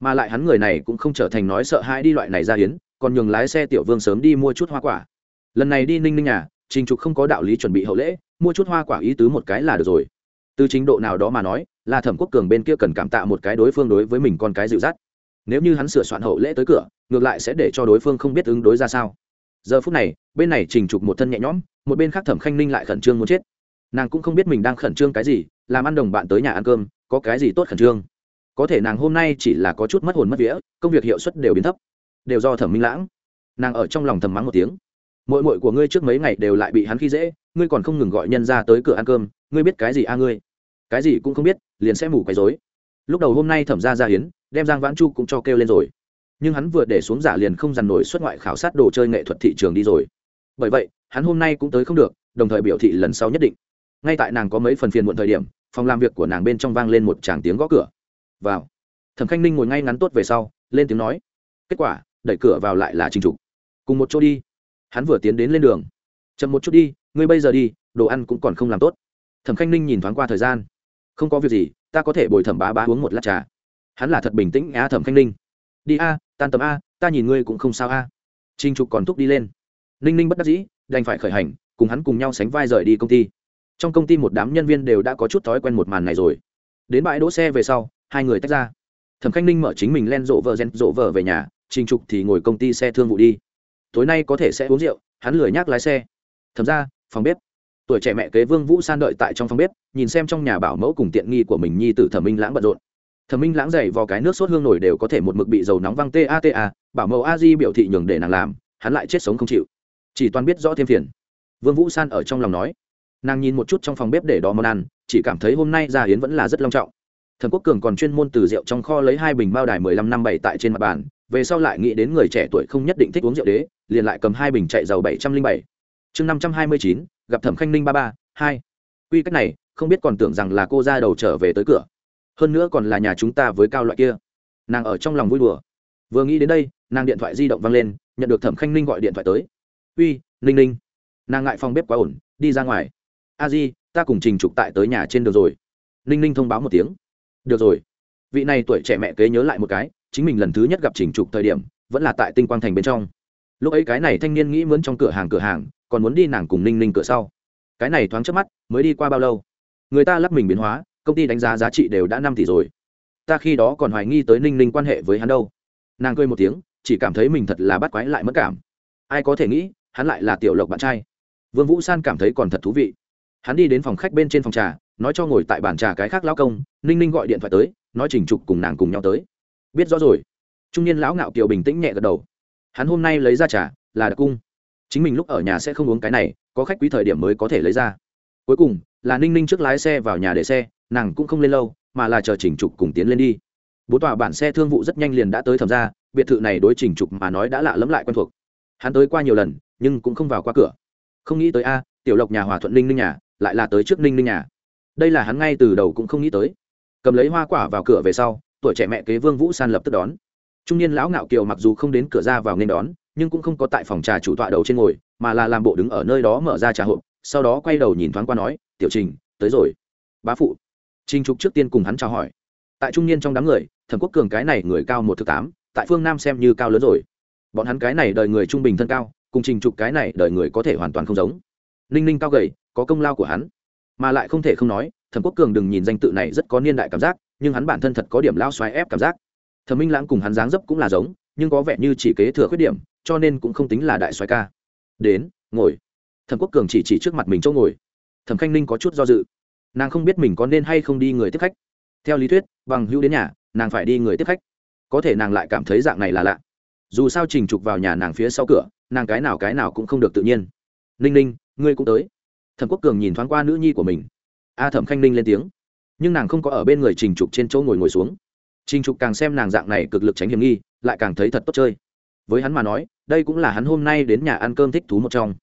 Mà lại hắn người này cũng không trở thành nói sợ hãi đi loại này ra hiến, còn nhường lái xe tiểu vương sớm đi mua chút hoa quả. Lần này đi ninh ninh nhà, trình trục không có đạo lý chuẩn bị hậu lễ, mua chút hoa quả ý tứ một cái là được rồi từ chính độ nào đó mà nói là thẩm quốc cường bên kia cần cảm tạ một cái đối phương đối với mình con cái dịu dắt. Nếu như hắn sửa soạn hậu lễ tới cửa, ngược lại sẽ để cho đối phương không biết ứng đối ra sao. Giờ phút này, bên này trình trục một thân nhẹ nhõm, một bên khác thẩm khanh ninh lại khẩn trương muốn chết. Nàng cũng không biết mình đang khẩn trương cái gì, làm ăn đồng bạn tới nhà ăn cơm, có cái gì tốt khẩn trương? Có thể nàng hôm nay chỉ là có chút mất hồn mất vía, công việc hiệu suất đều biến thấp. Đều do thẩm minh lãng. Nàng ở trong lòng thầm mắng một tiếng. Mội mội của ngươi trước mấy ngày đều lại bị hắn khi dễ, ngươi còn không ngừng gọi nhân ra tới cửa ăn cơm, ngươi biết cái gì a ngươi? Cái gì cũng không biết, liền sẽ mù quấy dối lúc đầu hôm nay thẩm ra ra hiến, đem giang vãn chu cũng cho kêu lên rồi. Nhưng hắn vừa để xuống giả liền không dằn nổi xuất ngoại khảo sát đồ chơi nghệ thuật thị trường đi rồi. Bởi vậy, hắn hôm nay cũng tới không được, đồng thời biểu thị lần sau nhất định. Ngay tại nàng có mấy phần phiền muộn thời điểm, phòng làm việc của nàng bên trong vang lên một tràng tiếng gõ cửa. Vào. Thẩm khanh ninh ngồi ngay ngắn tốt về sau, lên tiếng nói. Kết quả, đẩy cửa vào lại là trình trục. Cùng một chỗ đi. Hắn vừa tiến đến lên đường. Chậm một chút đi, ngươi bây giờ đi, đồ ăn cũng còn không làm tốt. Thẩm khanh ninh nhìn thoáng qua thời gian không có việc gì, ta có thể bồi thẩm bá bá uống một lát trà. Hắn là thật bình tĩnh, á thẩm khanh ninh. Đi a, tan tầm a, ta nhìn ngươi cũng không sao a. Trinh trục còn thúc đi lên. Ninh ninh bất đắc dĩ, đành phải khởi hành, cùng hắn cùng nhau sánh vai rời đi công ty. Trong công ty một đám nhân viên đều đã có chút thói quen một màn này rồi. Đến bãi đỗ xe về sau, hai người tách ra. Thẩm khanh ninh mở chính mình len rộ vợ gen rộ vợ về nhà, trình trục thì ngồi công ty xe thương vụ đi. Tối nay có thể sẽ uống rượu, hắn lười nhác lái xe. Thẩm ra, phòng bếp tuổi trẻ mẹ kế vương vũ san đợi tại trong phòng bếp, nhìn xem trong nhà bảo mẫu cùng tiện nghi của mình nhi tử thẩm minh lãng bận rộn. Thẩm minh lãng dày vào cái nước sốt hương nổi đều có thể một mực bị dầu nóng văng ta ta bảo mẫu a di biểu thị nhường để nàng làm, hắn lại chết sống không chịu. Chỉ toàn biết rõ thêm phiền. Vương vũ san ở trong lòng nói. Nàng nhìn một chút trong phòng bếp để đó món ăn, chỉ cảm thấy hôm nay gia hiến vẫn là rất long trọng. Thần quốc cường còn chuyên môn từ rượu trong kho lấy hai bình bao đài mười lăm năm bảy tại trên mặt bàn, về sau lại nghĩ đến người trẻ tuổi không nhất định thích uống rượu đế, liền lại cầm hai bình chạy dầu bảy trăm linh bảy. Chương năm trăm hai mươi chín gặp thẩm khanh ninh ba ba, hai. Quy cách này, không biết còn tưởng rằng là cô ra đầu trở về tới cửa. Hơn nữa còn là nhà chúng ta với cao loại kia. Nàng ở trong lòng vui đùa. Vừa nghĩ đến đây, nàng điện thoại di động văng lên, nhận được thẩm khanh ninh gọi điện thoại tới. Uy, ninh ninh. Nàng ngại phòng bếp quá ổn, đi ra ngoài. A di, ta cùng trình trục tại tới nhà trên đường rồi. Ninh ninh thông báo một tiếng. Được rồi. Vị này tuổi trẻ mẹ kế nhớ lại một cái, chính mình lần thứ nhất gặp trình trục thời điểm, vẫn là tại tinh quang thành bên trong. Lúc ấy cái này thanh niên nghĩ mướn trong cửa hàng cửa hàng còn muốn đi nàng cùng ninh ninh cửa sau. Cái này thoáng trước mắt, mới đi qua bao lâu? Người ta lắp mình biến hóa, công ty đánh giá giá trị đều đã năm tỷ rồi. Ta khi đó còn hoài nghi tới ninh ninh quan hệ với hắn đâu. Nàng cười một tiếng, chỉ cảm thấy mình thật là bắt quái lại mất cảm. Ai có thể nghĩ, hắn lại là tiểu lộc bạn trai. Vương vũ san cảm thấy còn thật thú vị. Hắn đi đến phòng khách bên trên phòng trà, nói cho ngồi tại bàn trà cái khác lão công, ninh ninh gọi điện thoại tới, nói trình trục cùng nàng cùng nhau tới. Biết rõ rồi. Trung niên lão ngạo kiều bình tĩnh nhẹ gật đầu. Hắn hôm nay lấy ra trà, là đặc cung chính mình lúc ở nhà sẽ không uống cái này, có khách quý thời điểm mới có thể lấy ra. Cuối cùng, là ninh ninh trước lái xe vào nhà để xe, nàng cũng không lên lâu, mà là chờ chỉnh trục cùng tiến lên đi. Bố tòa bản xe thương vụ rất nhanh liền đã tới thẩm ra biệt thự này đối chỉnh trục mà nói đã lạ lẫm lại quen thuộc. Hắn tới qua nhiều lần, nhưng cũng không vào qua cửa. Không nghĩ tới a, tiểu lộc nhà hòa thuận ninh ninh nhà, lại là tới trước ninh ninh nhà. Đây là hắn ngay từ đầu cũng không nghĩ tới. Cầm lấy hoa quả vào cửa về sau, tuổi trẻ mẹ kế vương vũ san lập tức đón. Trung niên lão ngạo kiều mặc dù không đến cửa ra vào nên đón nhưng cũng không có tại phòng trà chủ tọa đầu trên ngồi, mà là làm bộ đứng ở nơi đó mở ra trà hộp, sau đó quay đầu nhìn thoáng qua nói, tiểu trình, tới rồi. Bá phụ. Trình trục trước tiên cùng hắn chào hỏi. Tại trung niên trong đám người, thẩm quốc cường cái này người cao một thứ tám, tại phương nam xem như cao lớn rồi. Bọn hắn cái này đời người trung bình thân cao, cùng trình trục cái này đời người có thể hoàn toàn không giống. Ninh ninh cao gầy, có công lao của hắn. Mà lại không thể không nói, thẩm quốc cường đừng nhìn danh tự này rất có niên đại cảm giác, nhưng hắn bản thân thật có điểm lao xoáy ép cảm giác. Thẩm minh lãng cùng hắn dáng dấp cũng là giống, nhưng có vẻ như chỉ kế thừa khuyết điểm cho nên cũng không tính là đại soái ca. Đến, ngồi. Thẩm quốc cường chỉ chỉ trước mặt mình chỗ ngồi. Thẩm khanh ninh có chút do dự. Nàng không biết mình có nên hay không đi người tiếp khách. Theo lý thuyết, bằng hữu đến nhà, nàng phải đi người tiếp khách. Có thể nàng lại cảm thấy dạng này là lạ. Dù sao trình trục vào nhà nàng phía sau cửa, nàng cái nào cái nào cũng không được tự nhiên. Ninh ninh, ngươi cũng tới. Thẩm quốc cường nhìn thoáng qua nữ nhi của mình. A thẩm khanh ninh lên tiếng. Nhưng nàng không có ở bên người trình trục trên chỗ ngồi ngồi xuống. Trình trục càng xem nàng dạng này cực lực tránh hiểm nghi, lại càng thấy thật tốt chơi với hắn mà nói, đây cũng là hắn hôm nay đến nhà ăn cơm thích thú một trong.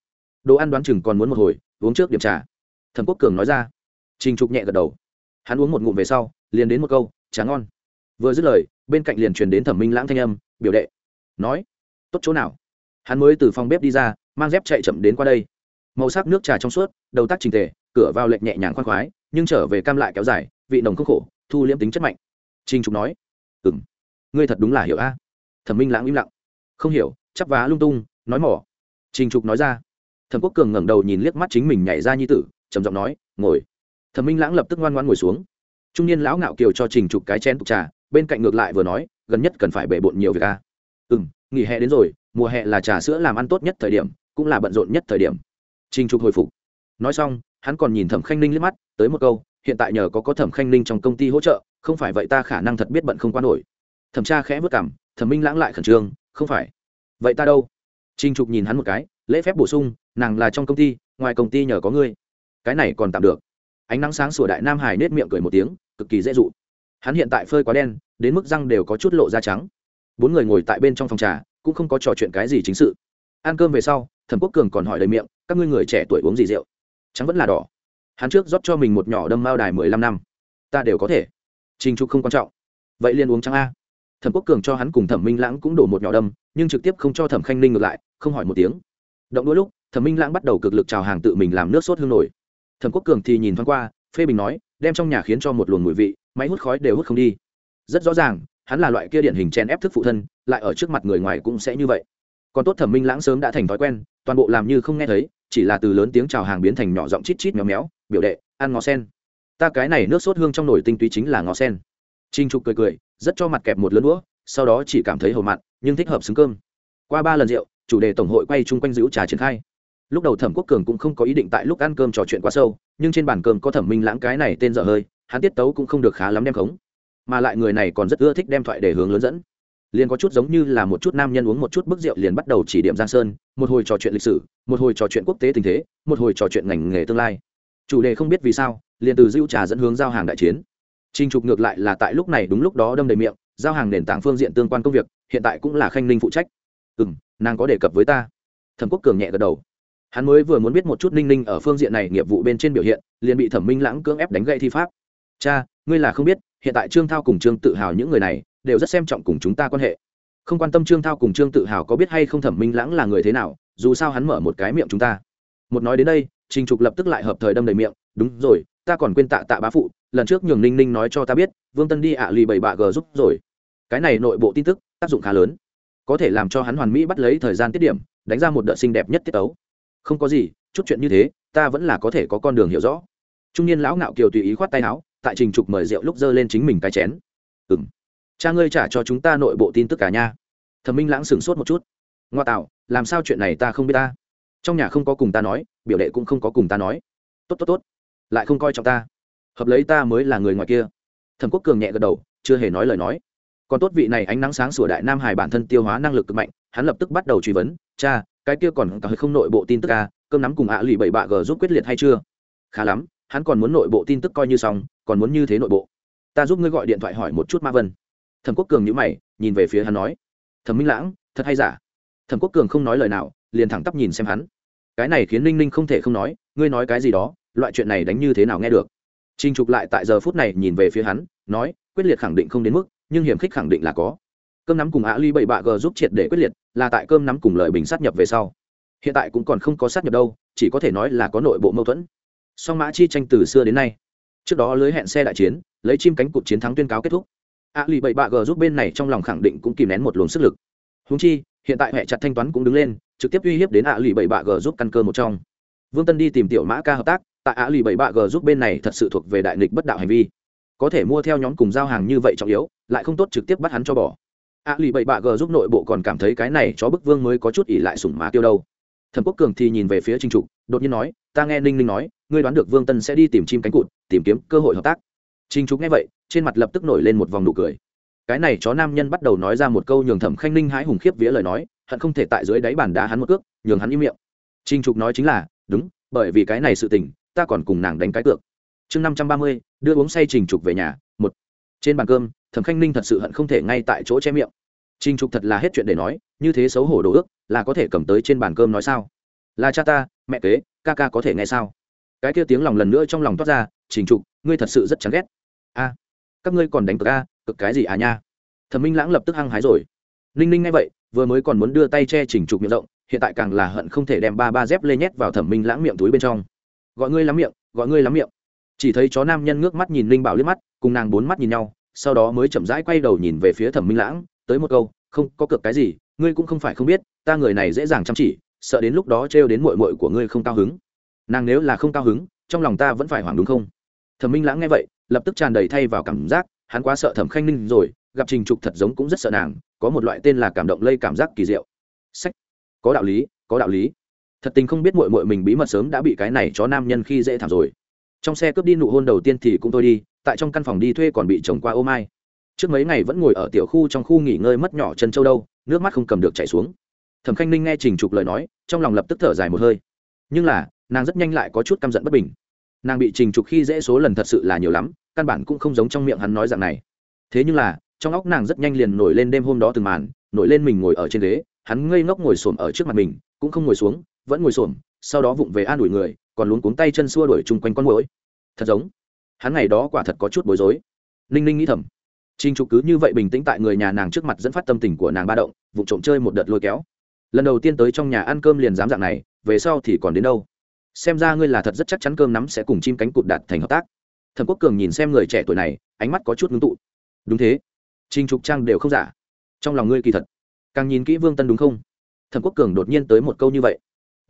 Đồ ăn đoán chừng còn muốn một hồi, uống trước điểm trà. Thẩm quốc cường nói ra. Trình trục nhẹ gật đầu. Hắn uống một ngụm về sau, liền đến một câu tráng ngon. Vừa dứt lời, bên cạnh liền truyền đến thẩm minh lãng thanh âm, biểu đệ. Nói, tốt chỗ nào? Hắn mới từ phòng bếp đi ra, mang dép chạy chậm đến qua đây. Màu sắc nước trà trong suốt, đầu tác trình tề, cửa vào lệch nhẹ nhàng khoan khoái, nhưng trở về cam lại kéo dài, vị nồng không khổ, thu liễm tính chất mạnh. Trinh trục nói ừ m ngươi thật đúng là hiểu a. Thẩm minh lãng im lặng không hiểu, chắp vá lung tung, nói mỏ. Trình trục nói ra. Thẩm quốc cường ngẩng đầu nhìn liếc mắt chính mình nhảy ra như tử, trầm giọng nói, ngồi. Thẩm minh lãng lập tức ngoan ngoan ngồi xuống. Trung niên lão ngạo kiều cho trình trục cái chén tục trà, bên cạnh ngược lại vừa nói, gần nhất cần phải bể bộn nhiều việc à? a ừ m nghỉ hè đến rồi, mùa hè là trà sữa làm ăn tốt nhất thời điểm, cũng là bận rộn nhất thời điểm. Trình trục hồi phục. Nói xong, hắn còn nhìn thẩm khanh ninh liếc mắt, tới một câu, hiện tại nhờ có có thẩm khanh ninh trong công ty hỗ trợ, không phải vậy ta khả năng thật biết bận không qua nổi. Thẩm tra khẽ vất cảm thẩm minh lãng lại khẩn trương không phải. Vậy ta đâu? Trình trục nhìn hắn một cái, lễ phép bổ sung, nàng là trong công ty, ngoài công ty nhờ có ngươi. Cái này còn tạm được. Ánh nắng sáng sủa đại nam hải nết miệng cười một tiếng, cực kỳ dễ dụ. Hắn hiện tại phơi quá đen, đến mức răng đều có chút lộ da trắng. Bốn người ngồi tại bên trong phòng trà, cũng không có trò chuyện cái gì chính sự. Ăn cơm về sau, thẩm quốc cường còn hỏi đầy miệng, các ngươi người trẻ tuổi uống gì rượu? Trắng vẫn là đỏ. Hắn trước rót cho mình một nhỏ đâm mao đài mười lăm năm. Ta đều có thể. Trình trục không quan trọng. Vậy liền uống trắng a thẩm quốc cường cho hắn cùng thẩm minh lãng cũng đổ một nhỏ đâm, nhưng trực tiếp không cho thẩm khanh ninh ngược lại, không hỏi một tiếng. Động đôi lúc, thẩm minh lãng bắt đầu cực lực chào hàng tự mình làm nước sốt hương nổi. Thẩm quốc cường thì nhìn thoáng qua, phê bình nói, đem trong nhà khiến cho một luồng mùi vị, máy hút khói đều hút không đi. Rất rõ ràng, hắn là loại kia điển hình chen ép thức phụ thân, lại ở trước mặt người ngoài cũng sẽ như vậy. Còn tốt thẩm minh lãng sớm đã thành thói quen, toàn bộ làm như không nghe thấy, chỉ là từ lớn tiếng chào hàng biến thành nhỏ giọng chít chít méo méo, biểu đệ, ăn ngó sen. Ta cái này nước sốt hương trong nồi tinh túy chính là ngó sen. Trinh trục cười cười rất cho mặt kẹp một lớn đũa, sau đó chỉ cảm thấy hầu mặn, nhưng thích hợp xứng cơm. Qua ba lần rượu, chủ đề tổng hội quay chung quanh giữ trà triển khai. Lúc đầu thẩm quốc cường cũng không có ý định tại lúc ăn cơm trò chuyện quá sâu, nhưng trên bàn cơm có thẩm minh lãng cái này tên dở hơi, hắn tiết tấu cũng không được khá lắm đem khống. Mà lại người này còn rất ưa thích đem thoại để hướng lớn dẫn. Liền có chút giống như là một chút nam nhân uống một chút bức rượu liền bắt đầu chỉ điểm giang sơn, một hồi trò chuyện lịch sử, một hồi trò chuyện quốc tế tình thế, một hồi trò chuyện ngành nghề tương lai. Chủ đề không biết vì sao, liền từ dữ trà dẫn hướng giao hàng đại chiến. Trình trục ngược lại là tại lúc này đúng lúc đó đâm đầy miệng giao hàng nền tảng phương diện tương quan công việc hiện tại cũng là khanh ninh phụ trách. Ừm, nàng có đề cập với ta. Thẩm quốc cường nhẹ gật đầu. Hắn mới vừa muốn biết một chút ninh ninh ở phương diện này nghiệp vụ bên trên biểu hiện liền bị thẩm minh lãng cưỡng ép đánh gậy thi pháp. Cha ngươi là không biết hiện tại trương thao cùng trương tự hào những người này đều rất xem trọng cùng chúng ta quan hệ. Không quan tâm trương thao cùng trương tự hào có biết hay không thẩm minh lãng là người thế nào dù sao hắn mở một cái miệng chúng ta. Một nói đến đây trình trục lập tức lại hợp thời đâm đầy miệng. Đúng rồi ta còn quên tạ tạ bá phụ lần trước nhường ninh ninh nói cho ta biết, vương tân đi ạ lì bảy bạ g giúp rồi. Cái này nội bộ tin tức, tác dụng khá lớn. Có thể làm cho hắn hoàn mỹ bắt lấy thời gian tiết điểm, đánh ra một đợt xinh đẹp nhất tiết tấu. Không có gì, chút chuyện như thế, ta vẫn là có thể có con đường hiểu rõ. Trung niên lão ngạo kiều tùy ý khoát tay áo, tại trình trục mời rượu lúc dơ lên chính mình cái chén. Ừ m cha ngươi trả cho chúng ta nội bộ tin tức cả nha. Thẩm minh lãng sửng sốt một chút. Ngoa tạo, làm sao chuyện này ta không biết ta? Trong nhà không có cùng ta nói, biểu đệ cũng không có cùng ta nói. Tốt tốt tốt. Lại không coi trọng ta hợp lấy ta mới là người ngoài kia. Thẩm quốc cường nhẹ gật đầu, chưa hề nói lời nói. Còn tốt vị này ánh nắng sáng sủa đại nam hải bản thân tiêu hóa năng lực cực mạnh, hắn lập tức bắt đầu truy vấn, cha, cái kia còn cả hơi không nội bộ tin tức à cơm nắm cùng ạ lì bảy bạ g giúp quyết liệt hay chưa? Khá lắm, hắn còn muốn nội bộ tin tức coi như xong, còn muốn như thế nội bộ. Ta giúp ngươi gọi điện thoại hỏi một chút ma vân. Thẩm quốc cường nhữ mày, nhìn về phía hắn nói, thẩm minh lãng, thật hay giả? Thẩm quốc cường không nói lời nào, liền thẳng tắp nhìn xem hắn. Cái này khiến ninh ninh không thể không nói, ngươi nói cái gì đó, loại chuyện này đánh như thế nào nghe được? Trình trục lại tại giờ phút này nhìn về phía hắn, nói, quyết liệt khẳng định không đến mức, nhưng hiểm khích khẳng định là có. Cơm nắm cùng ạ ly bảy bạ g giúp triệt để quyết liệt, là tại cơm nắm cùng lợi bình sát nhập về sau. Hiện tại cũng còn không có sát nhập đâu, chỉ có thể nói là có nội bộ mâu thuẫn. Song mã chi tranh từ xưa đến nay, trước đó lưới hẹn xe đại chiến, lấy chim cánh cụt chiến thắng tuyên cáo kết thúc. Ạ lì bảy bạ g giúp bên này trong lòng khẳng định cũng kìm nén một luồng sức lực. Húng chi, hiện tại hệ chặt thanh toán cũng đứng lên, trực tiếp uy hiếp đến ạ lì bảy bạ g giúp căn cơ một trong. Vương tân đi tìm tiểu mã ca hợp tác tại Á lì bảy bạ g giúp bên này thật sự thuộc về đại nghịch bất đạo hành vi. Có thể mua theo nhóm cùng giao hàng như vậy trọng yếu, lại không tốt trực tiếp bắt hắn cho bỏ. Á lì bảy bạ g giúp nội bộ còn cảm thấy cái này chó bức vương mới có chút ỉ lại sủng má tiêu đâu. Thẩm quốc cường thì nhìn về phía trinh trục, đột nhiên nói, ta nghe ninh ninh nói, ngươi đoán được vương tân sẽ đi tìm chim cánh cụt, tìm kiếm cơ hội hợp tác. Trinh trục nghe vậy, trên mặt lập tức nổi lên một vòng nụ cười. Cái này chó nam nhân bắt đầu nói ra một câu nhường thẩm khanh ninh hái hùng khiếp vía lời nói, hận không thể tại dưới đáy bàn đá hắn một cước, nhường hắn im miệng. Trinh trục nói chính là, đúng, bởi vì cái này sự tình ta còn cùng nàng đánh cái cược. Chương năm trăm ba mươi, đưa uống say trình trục về nhà, một. Trên bàn cơm, thẩm khanh ninh thật sự hận không thể ngay tại chỗ che miệng. Trình trục thật là hết chuyện để nói, như thế xấu hổ đồ ước, là có thể cầm tới trên bàn cơm nói sao? Là cha ta, mẹ kế, ca ca có thể nghe sao? Cái kia tiếng lòng lần nữa trong lòng toát ra, trình trục, ngươi thật sự rất chán ghét. A, các ngươi còn đánh cược a cực cái gì à nha? Thẩm minh lãng lập tức hăng hái rồi. Ninh ninh ngay vậy, vừa mới còn muốn đưa tay che trình trục miệng rộng, hiện tại càng là hận không thể đem ba ba dép lê nhét vào thẩm minh lãng miệng túi bên trong gọi ngươi lắm miệng, gọi ngươi lắm miệng. Chỉ thấy chó nam nhân ngước mắt nhìn linh bảo liếc mắt, cùng nàng bốn mắt nhìn nhau, sau đó mới chậm rãi quay đầu nhìn về phía thẩm minh lãng, tới một câu, không, có cược cái gì, ngươi cũng không phải không biết, ta người này dễ dàng chăm chỉ, sợ đến lúc đó trêu đến mội mội của ngươi không cao hứng. Nàng nếu là không cao hứng, trong lòng ta vẫn phải hoảng đúng không? Thẩm minh lãng nghe vậy, lập tức tràn đầy thay vào cảm giác, hắn quá sợ thẩm khanh ninh rồi, gặp trình trục thật giống cũng rất sợ nàng, có một loại tên là cảm động lây cảm giác kỳ diệu. Sách. Có đạo lý, có đạo lý thật tình không biết mội mội mình bí mật sớm đã bị cái này chó nam nhân khi dễ thảm rồi. Trong xe cướp đi nụ hôn đầu tiên thì cũng thôi đi, tại trong căn phòng đi thuê còn bị chồng qua ô mai. Trước mấy ngày vẫn ngồi ở tiểu khu trong khu nghỉ ngơi mất nhỏ chân châu đâu, nước mắt không cầm được chảy xuống. Thẩm khanh ninh nghe trình trục lời nói, trong lòng lập tức thở dài một hơi. Nhưng là, nàng rất nhanh lại có chút căm giận bất bình. Nàng bị trình trục khi dễ số lần thật sự là nhiều lắm, căn bản cũng không giống trong miệng hắn nói dạng này. Thế nhưng là, trong óc nàng rất nhanh liền nổi lên đêm hôm đó từng màn, nổi lên mình ngồi ở trên ghế, hắn ngây ngốc ngồi xổm ở trước mặt mình, cũng không ngồi xuống vẫn ngồi xổm sau đó vụng về an ủi người còn luống cuống tay chân xua đuổi chung quanh con mũi thật giống hắn ngày đó quả thật có chút bối rối ninh ninh nghĩ thầm Trình Trục cứ như vậy bình tĩnh tại người nhà nàng trước mặt dẫn phát tâm tình của nàng ba động, vụ trộm chơi một đợt lôi kéo. Lần đầu tiên tới trong nhà ăn cơm liền dám dạng này, về sau thì còn đến đâu? Xem ra ngươi là thật rất chắc chắn cơm nắm sẽ cùng chim cánh cụt đạt thành hợp tác. Thẩm Quốc Cường nhìn xem người trẻ tuổi này, ánh mắt có chút ngưng tụ. Đúng thế, Trình Trục Trang đều không giả. Trong lòng ngươi kỳ thật, càng nhìn kỹ Vương Tân đúng không? Thẩm Quốc Cường đột nhiên tới một câu như vậy.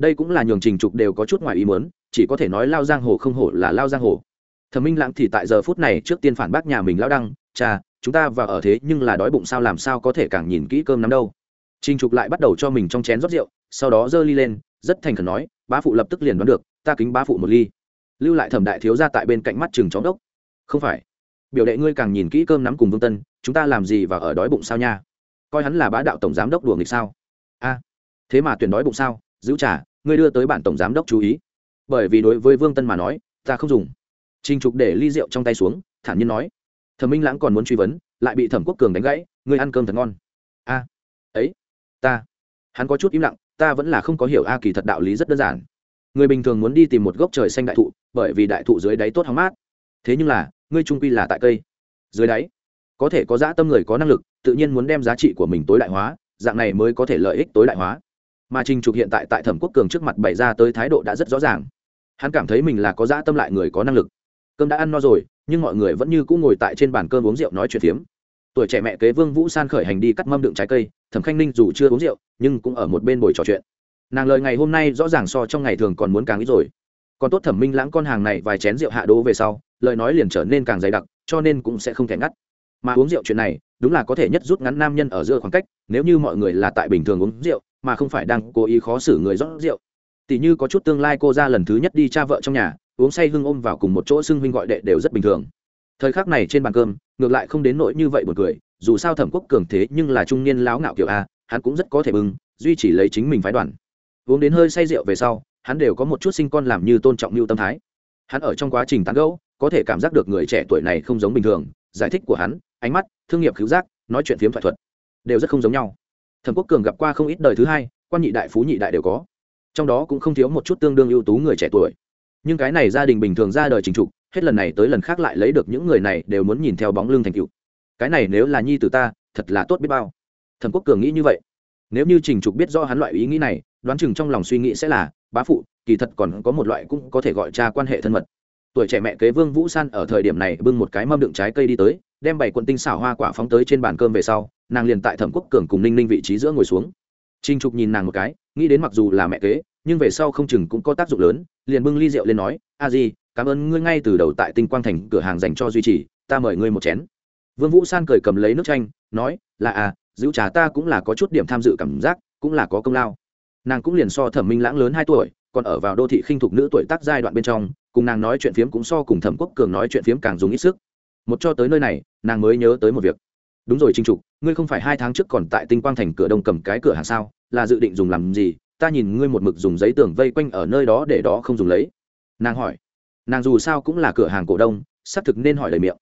Đây cũng là nhường Trình Trục đều có chút ngoài ý muốn, chỉ có thể nói lao giang hồ không hổ là lao giang hồ. Thẩm Minh Lãng thì tại giờ phút này trước tiên phản bác nhà mình lao đăng, "Cha, chúng ta vào ở thế nhưng là đói bụng sao làm sao có thể càng nhìn kỹ cơm nắm đâu? Trình trục lại bắt đầu cho mình trong chén rót rượu sau đó giơ ly lên rất thành khẩn nói bá phụ lập tức liền đoán được ta kính bá phụ một ly. Lưu lại thẩm đại thiếu ra tại bên cạnh mắt chừng chóng đốc không phải. Biểu đệ ngươi càng nhìn kỹ cơm nắm cùng vương tân chúng ta làm gì và ở đói bụng sao nha? Coi hắn là bá đạo tổng giám đốc đùa nghịch sao? A thế mà tuyển đói bụng sao? Giữ trả ngươi đưa tới bản tổng giám đốc chú ý. Bởi vì đối với vương tân mà nói, ta không dùng. Trinh trục để ly rượu trong tay xuống, thản nhiên nói. Thẩm minh lãng còn muốn truy vấn, lại bị thẩm quốc cường đánh gãy, ngươi ăn cơm thật ngon. A. Ấy, ta. Hắn có chút im lặng, ta vẫn là không có hiểu a kỳ thật đạo lý rất đơn giản. Người bình thường muốn đi tìm một gốc trời xanh đại thụ, bởi vì đại thụ dưới đáy tốt hóng mát. Thế nhưng là, ngươi trung quy là tại cây. Dưới đáy, có thể có dã tâm người có năng lực, tự nhiên muốn đem giá trị của mình tối đại hóa, dạng này mới có thể lợi ích tối đại hóa mà trình trục hiện tại tại thẩm quốc cường trước mặt bày ra tới thái độ đã rất rõ ràng. Hắn cảm thấy mình là có dã tâm lại người có năng lực. Cơm đã ăn no rồi, nhưng mọi người vẫn như cũ ngồi tại trên bàn cơm uống rượu nói chuyện phiếm. Tuổi trẻ mẹ kế vương vũ san khởi hành đi cắt mâm đựng trái cây, thẩm khanh ninh dù chưa uống rượu, nhưng cũng ở một bên bồi trò chuyện. Nàng lời ngày hôm nay rõ ràng so trong ngày thường còn muốn càng ít rồi. Còn tốt thẩm minh lãng con hàng này vài chén rượu hạ đố về sau, lời nói liền trở nên càng dày đặc, cho nên cũng sẽ không thể ngắt. Mà uống rượu chuyện này, đúng là có thể nhất rút ngắn nam nhân ở giữa khoảng cách, nếu như mọi người là tại bình thường uống rượu mà không phải đang cố ý khó xử người rót rượu. Tỷ như có chút tương lai cô ra lần thứ nhất đi cha vợ trong nhà, uống say hưng ôm vào cùng một chỗ xưng huynh gọi đệ đều rất bình thường. Thời khắc này trên bàn cơm, ngược lại không đến nỗi như vậy một cười, dù sao thẩm quốc cường thế nhưng là trung niên láo ngạo kiểu a, hắn cũng rất có thể bưng, duy chỉ lấy chính mình phái đoàn. Uống đến hơi say rượu về sau, hắn đều có một chút sinh con làm như tôn trọng lưu tâm thái. Hắn ở trong quá trình tán gẫu, có thể cảm giác được người trẻ tuổi này không giống bình thường, giải thích của hắn, ánh mắt, thương nghiệp cứu giác, nói chuyện phiếm thoại thuật, đều rất không giống nhau thẩm quốc cường gặp qua không ít đời thứ hai, quan nhị đại phú nhị đại đều có. Trong đó cũng không thiếu một chút tương đương ưu tú người trẻ tuổi. Nhưng cái này gia đình bình thường ra đời chính trục hết lần này tới lần khác lại lấy được những người này đều muốn nhìn theo bóng lưng thành cựu cái này nếu là nhi từ ta, thật là tốt biết bao. Thẩm quốc cường nghĩ như vậy. Nếu như trình trục biết do hắn loại ý nghĩ này, đoán chừng trong lòng suy nghĩ sẽ là, bá phụ, kỳ thật còn có một loại cũng có thể gọi cha quan hệ thân mật. Tuổi trẻ mẹ kế vương vũ san ở thời điểm này bưng một cái mâm đựng trái cây đi tới, đem bảy quận tinh xảo hoa quả phóng tới trên bàn cơm về sau nàng liền tại thẩm quốc cường cùng ninh ninh vị trí giữa ngồi xuống. Trinh trục nhìn nàng một cái, nghĩ đến mặc dù là mẹ kế, nhưng về sau không chừng cũng có tác dụng lớn, liền bưng ly rượu lên nói, a di, cảm ơn ngươi ngay từ đầu tại tinh quang thành cửa hàng dành cho duy trì, ta mời ngươi một chén. Vương vũ san cười cầm lấy nước chanh, nói, là à giữ trà ta cũng là có chút điểm tham dự cảm giác, cũng là có công lao. Nàng cũng liền so thẩm minh lãng lớn hai tuổi, còn ở vào đô thị khinh thục nữ tuổi tác giai đoạn bên trong, cùng nàng nói chuyện phiếm cũng so cùng thẩm quốc cường nói chuyện phiếm càng dùng ít sức. Một cho tới nơi này, nàng mới nhớ tới một việc đúng rồi trinh trục, ngươi không phải hai tháng trước còn tại tinh quang thành cửa đông cầm cái cửa hàng sao? Là dự định dùng làm gì? Ta nhìn ngươi một mực dùng giấy tường vây quanh ở nơi đó để đó không dùng lấy. Nàng hỏi. Nàng dù sao cũng là cửa hàng cổ đông, xác thực nên hỏi lời miệng.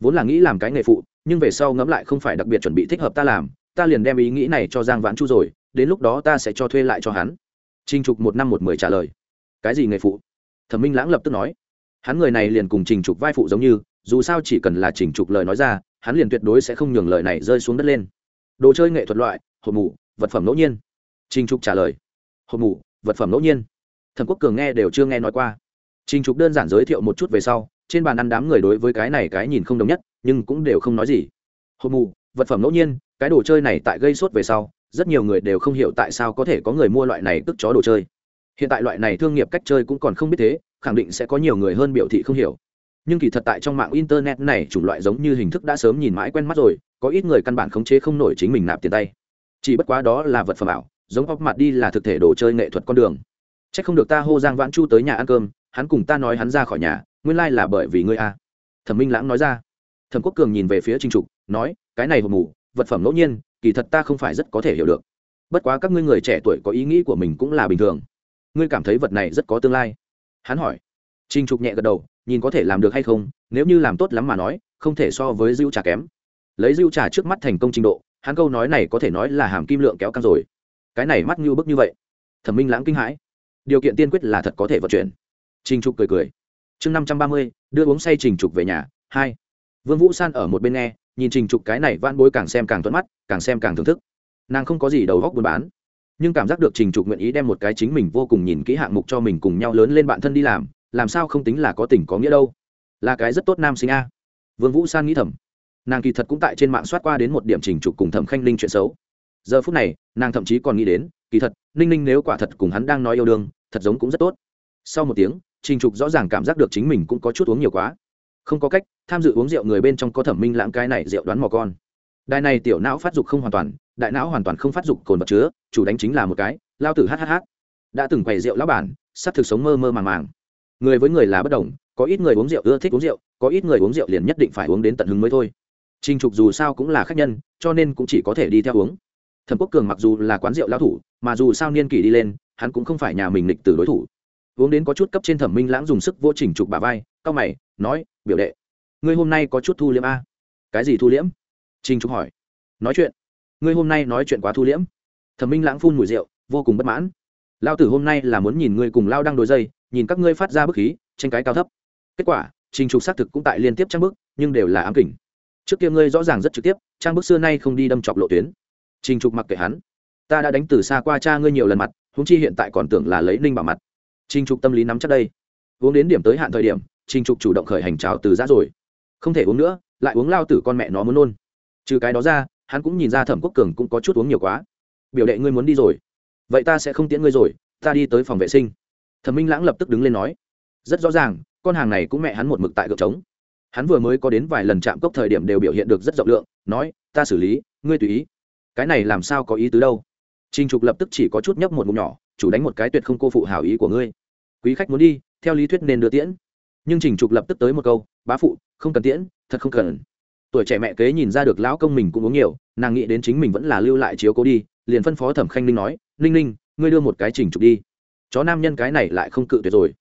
Vốn là nghĩ làm cái nghề phụ, nhưng về sau ngẫm lại không phải đặc biệt chuẩn bị thích hợp ta làm, ta liền đem ý nghĩ này cho giang vãn chu rồi, đến lúc đó ta sẽ cho thuê lại cho hắn. Trinh trục một năm một mười trả lời. Cái gì nghề phụ? Thẩm minh lãng lập tức nói. Hắn người này liền cùng trình trục vai phụ giống như, dù sao chỉ cần là trình trục lời nói ra hắn liền tuyệt đối sẽ không nhường lời này rơi xuống đất lên. Đồ chơi nghệ thuật loại, hộp mù vật phẩm ngẫu nhiên. Trình trục trả lời. Hộp mù vật phẩm ngẫu nhiên. Thẩm quốc cường nghe đều chưa nghe nói qua. Trình trục đơn giản giới thiệu một chút về sau, trên bàn ăn đám người đối với cái này cái nhìn không đồng nhất, nhưng cũng đều không nói gì. Hộp mù vật phẩm ngẫu nhiên, cái đồ chơi này tại gây sốt về sau, rất nhiều người đều không hiểu tại sao có thể có người mua loại này tức chó đồ chơi. Hiện tại loại này thương nghiệp cách chơi cũng còn không biết thế, khẳng định sẽ có nhiều người hơn biểu thị không hiểu nhưng kỳ thật tại trong mạng internet này chủng loại giống như hình thức đã sớm nhìn mãi quen mắt rồi, có ít người căn bản khống chế không nổi chính mình nạp tiền tay. Chỉ bất quá đó là vật phẩm ảo, giống óc mặt đi là thực thể đồ chơi nghệ thuật con đường. C h ắ c không được ta hô giang vãn chu tới nhà ăn cơm, hắn cùng ta nói hắn ra khỏi nhà, nguyên lai là bởi vì ngươi a. Thẩm minh lãng nói ra. Thẩm quốc cường nhìn về phía trinh trục, nói, cái này hộp mù, vật phẩm ngẫu nhiên, kỳ thật ta không phải rất có thể hiểu được. Bất quá các ngươi người trẻ tuổi có ý nghĩ của mình cũng là bình thường. Ngươi cảm thấy vật này rất có tương lai. Hắn hỏi Trình trục nhẹ gật đầu, nhìn có thể làm được hay không, nếu như làm tốt lắm mà nói, không thể so với Dữu trà kém. Lấy Dữu trà trước mắt thành công trình độ, hắn câu nói này có thể nói là hàm kim lượng kéo căng rồi. Cái này mắt như bức như vậy. Thẩm minh lãng kinh hãi. Điều kiện tiên quyết là thật có thể vận chuyển. Trình trục cười cười. Chương năm trăm ba mươi, đưa uống say trình trục về nhà. Hai. Vương vũ san ở một bên nghe, nhìn trình trục cái này vãn bối càng xem càng thuận mắt, càng xem càng thưởng thức. Nàng không có gì đầu góc buôn bán, nhưng cảm giác được trình trục nguyện ý đem một cái chính mình vô cùng nhìn kỹ hạng mục cho mình cùng nhau lớn lên bạn thân đi làm làm sao không tính là có tình có nghĩa đâu. Là cái rất tốt nam sinh a. Vương vũ san nghĩ thầm. Nàng kỳ thật cũng tại trên mạng soát qua đến một điểm trình trục cùng thẩm khanh ninh chuyện xấu. Giờ phút này, nàng thậm chí còn nghĩ đến, kỳ thật, ninh ninh nếu quả thật cùng hắn đang nói yêu đương, thật giống cũng rất tốt. Sau một tiếng trình trục rõ ràng cảm giác được chính mình cũng có chút uống nhiều quá. Không có cách, tham dự uống rượu người bên trong có thẩm minh lãng cái này rượu đoán mò con. Đài này tiểu não phát dục không hoàn toàn, đại não hoàn toàn không phát dục cồn vật chứa, chủ đánh chính là một cái, lao tử hhh đã từng quầy rượu lão bản, sắp thực sống mơ mơ màng màng người với người là bất đồng, có ít người uống rượu ưa thích uống rượu, có ít người uống rượu liền nhất định phải uống đến tận hứng mới thôi. Trình trục dù sao cũng là khách nhân, cho nên cũng chỉ có thể đi theo uống. Thẩm quốc cường mặc dù là quán rượu lao thủ, mà dù sao niên kỷ đi lên, hắn cũng không phải nhà mình lịch từ đối thủ. Uống đến có chút cấp trên thẩm minh lãng dùng sức vô trình trục bà vai cao mày, nói, biểu đệ, ngươi hôm nay có chút thu liễm a? Cái gì thu liễm? Trình trục hỏi. Nói chuyện. Ngươi hôm nay nói chuyện quá thu liễm. Thẩm minh lãng phun mùi rượu, vô cùng bất mãn lao tử hôm nay là muốn nhìn ngươi cùng lao đang đối dây, nhìn các ngươi phát ra bức khí, tranh cái cao thấp. Kết quả, trình trục xác thực cũng tại liên tiếp trang bức, nhưng đều là ám kỉnh trước kia ngươi rõ ràng rất trực tiếp, trang bức xưa nay không đi đâm chọc lộ tuyến. Trình trục mặc kệ hắn. Ta đã đánh từ xa qua cha ngươi nhiều lần mặt húng chi hiện tại còn tưởng là lấy ninh bảo mặt. Trình trục tâm lý nắm chắc đây. Uống đến điểm tới hạn thời điểm, trình trục chủ động khởi hành trào từ ra rồi. Không thể uống nữa, lại uống lao tử con mẹ nó muốn nôn. Trừ cái đó ra, hắn cũng nhìn ra thẩm quốc cường cũng có chút uống nhiều quá. Biểu đệ ngươi muốn đi rồi vậy ta sẽ không tiễn ngươi rồi, ta đi tới phòng vệ sinh. Thẩm minh lãng lập tức đứng lên nói, rất rõ ràng, con hàng này cũng mẹ hắn một mực tại gợp trống. Hắn vừa mới có đến vài lần chạm cốc thời điểm đều biểu hiện được rất rộng lượng, nói, ta xử lý, ngươi tùy ý. Cái này làm sao có ý tứ đâu? Trình trục lập tức chỉ có chút nhấp một ngụm nhỏ, chủ đánh một cái tuyệt không cô phụ hảo ý của ngươi. Quý khách muốn đi, theo lý thuyết nên đưa tiễn. Nhưng trình trục lập tức tới một câu, bá phụ, không cần tiễn, thật không cần. Tuổi trẻ mẹ kế nhìn ra được lão công mình cũng uống nhiều, nàng nghĩ đến chính mình vẫn là lưu lại chiếu cố đi, liền phân phó thẩm khanh ninh nói ninh ninh, ngươi đưa một cái trình trục đi. Chó nam nhân cái này lại không cự tuyệt rồi.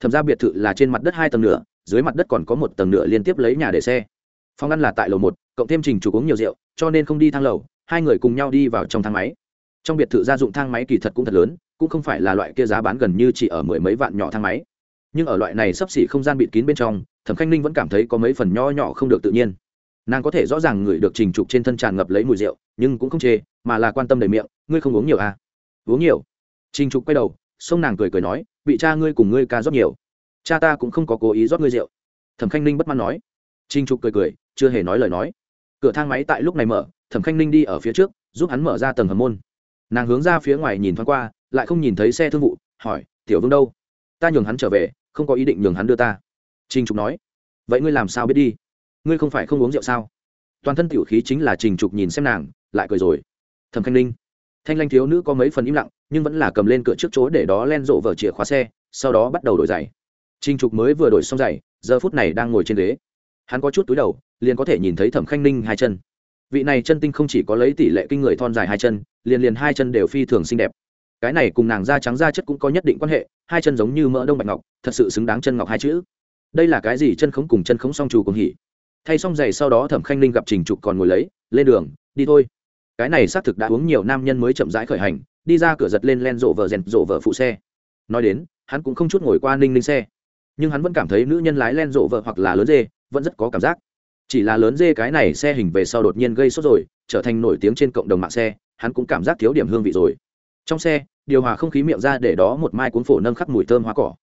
Thẩm ra biệt thự là trên mặt đất hai tầng nửa, dưới mặt đất còn có một tầng nửa liên tiếp lấy nhà để xe. Phòng ăn là tại lầu một, cộng thêm trình trục uống nhiều rượu, cho nên không đi thang lầu, hai người cùng nhau đi vào trong thang máy. Trong biệt thự gia dụng thang máy kỳ thật cũng thật lớn, cũng không phải là loại kia giá bán gần như chỉ ở mười mấy vạn nhỏ thang máy. Nhưng ở loại này sắp xỉ không gian bịt kín bên trong, thẩm khanh ninh vẫn cảm thấy có mấy phần nho nhỏ không được tự nhiên. Nàng có thể rõ ràng ngửi được trình trục trên thân tràn ngập lấy mùi rượu, nhưng cũng không chê, mà là quan tâm đầy miệng, ngươi không uống nhiều à? Uống nhiều. Trình trục quay đầu, sông nàng cười cười nói bị cha ngươi cùng ngươi ca rót nhiều. Cha ta cũng không có cố ý rót ngươi rượu. Thẩm khanh ninh bất mãn nói. Trình trục cười cười, chưa hề nói lời nói. Cửa thang máy tại lúc này mở, thẩm khanh ninh đi ở phía trước, giúp hắn mở ra tầng hầm môn. Nàng hướng ra phía ngoài nhìn thoáng qua, lại không nhìn thấy xe thương vụ, hỏi, tiểu vương đâu? Ta nhường hắn trở về, không có ý định nhường hắn đưa ta. Trình trục nói. Vậy ngươi làm sao biết đi? Ngươi không phải không uống rượu sao? Toàn thân tiểu khí chính là trình trục nhìn xem nàng, lại cười rồi. Thẩm khanh ninh thanh lanh thiếu nữ có mấy phần im lặng, nhưng vẫn là cầm lên cửa trước chỗ để đó len rộ vở chìa khóa xe, sau đó bắt đầu đổi giày. Trình trục mới vừa đổi xong giày, giờ phút này đang ngồi trên ghế. Hắn có chút túi đầu, liền có thể nhìn thấy thẩm khanh ninh hai chân. Vị này chân tinh không chỉ có lấy tỷ lệ kinh người thon dài hai chân, liền liền hai chân đều phi thường xinh đẹp. Cái này cùng nàng da trắng da chất cũng có nhất định quan hệ, hai chân giống như mỡ đông bạch ngọc, thật sự xứng đáng chân ngọc hai chữ. Đây là cái gì chân khống cùng chân khống song trù cùng hỉ? Thay xong giày sau đó thẩm khanh Ninh gặp trình trục còn ngồi lấy, lên đường, đi thôi cái này xác thực đã uống nhiều nam nhân mới chậm rãi khởi hành, đi ra cửa giật lên len rộ vợ rèn rộ vợ phụ xe. Nói đến, hắn cũng không chút ngồi qua ninh ninh xe. Nhưng hắn vẫn cảm thấy nữ nhân lái len rộ vợ hoặc là lớn dê, vẫn rất có cảm giác. Chỉ là lớn dê cái này xe hình về sau đột nhiên gây sốt rồi, trở thành nổi tiếng trên cộng đồng mạng xe, hắn cũng cảm giác thiếu điểm hương vị rồi. Trong xe, điều hòa không khí miệng ra để đó một mai cuốn phổ nâng khắc mùi thơm hoa cỏ.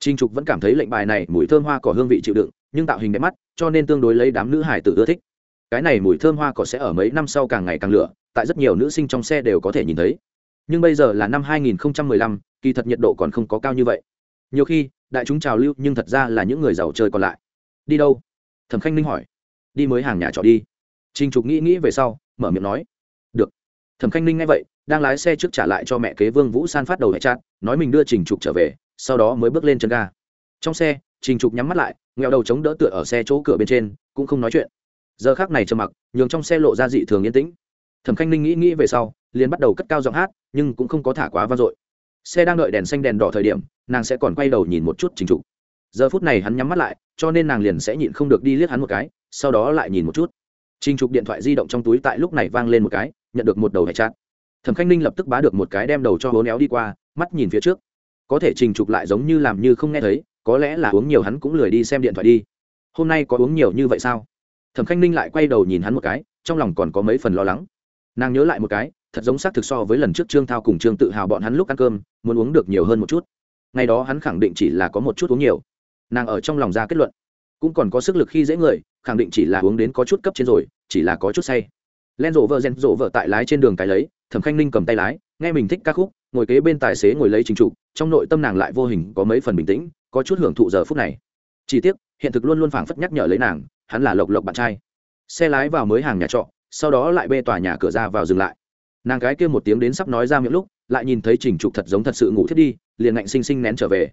Trinh trục vẫn cảm thấy lệnh bài này mùi thơm hoa cỏ hương vị chịu đựng, nhưng tạo hình đẹp mắt, cho nên tương đối lấy đám nữ hải tử ưa thích cái này mùi thơm hoa cỏ sẽ ở mấy năm sau càng ngày càng lửa tại rất nhiều nữ sinh trong xe đều có thể nhìn thấy. Nhưng bây giờ là năm 2015, kỳ thật nhiệt độ còn không có cao như vậy. Nhiều khi đại chúng trào lưu nhưng thật ra là những người giàu chơi còn lại. Đi đâu? Thẩm khanh ninh hỏi. Đi mới hàng nhà trọ đi. Trinh trục nghĩ nghĩ về sau mở miệng nói. Được. Thẩm khanh ninh nghe vậy đang lái xe trước trả lại cho mẹ kế vương vũ san phát đầu hệ chát nói mình đưa trình trục trở về sau đó mới bước lên chân ga. Trong xe trình trục nhắm mắt lại nghèo đầu chống đỡ tựa ở xe chỗ cửa bên trên cũng không nói chuyện giờ khác này trầm mặc, nhường trong xe lộ ra dị thường yên tĩnh. Thẩm khanh ninh nghĩ nghĩ về sau, liền bắt đầu cất cao giọng hát, nhưng cũng không có thả quá vang dội. Xe đang đợi đèn xanh đèn đỏ thời điểm, nàng sẽ còn quay đầu nhìn một chút trình trục giờ phút này hắn nhắm mắt lại, cho nên nàng liền sẽ nhịn không được đi liếc hắn một cái, sau đó lại nhìn một chút. Trình trục điện thoại di động trong túi tại lúc này vang lên một cái, nhận được một đầu hệ chát thẩm khanh ninh lập tức bá được một cái đem đầu cho hố néo đi qua, mắt nhìn phía trước. Có thể trình trục lại giống như làm như không nghe thấy, có lẽ là uống nhiều hắn cũng lười đi xem điện thoại đi. Hôm nay có uống nhiều như vậy sao? Thẩm khanh ninh lại quay đầu nhìn hắn một cái, trong lòng còn có mấy phần lo lắng. Nàng nhớ lại một cái, thật giống xác thực so với lần trước trương thao cùng trương tự hào bọn hắn lúc ăn cơm, muốn uống được nhiều hơn một chút. Ngày đó hắn khẳng định chỉ là có một chút uống nhiều. Nàng ở trong lòng ra kết luận. Cũng còn có sức lực khi dễ người, khẳng định chỉ là uống đến có chút cấp trên rồi, chỉ là có chút say. Len rộ vợ rèn rộ vợ tại lái trên đường cái lấy, thẩm khanh ninh cầm tay lái, nghe mình thích ca khúc, ngồi kế bên tài xế ngồi lấy chính trụ trong nội tâm nàng lại vô hình có mấy phần bình tĩnh, có chút hưởng thụ giờ phút này. Chỉ tiếc, hiện thực luôn luôn phảng phất nhắc nhở lấy nàng hắn là lộc lộc bạn trai. Xe lái vào mới hàng nhà trọ, sau đó lại bê tòa nhà cửa ra vào dừng lại. Nàng gái kia một tiếng đến sắp nói ra miệng lúc, lại nhìn thấy trình trục thật giống thật sự ngủ thiết đi, liền ngạnh xinh xinh nén trở về.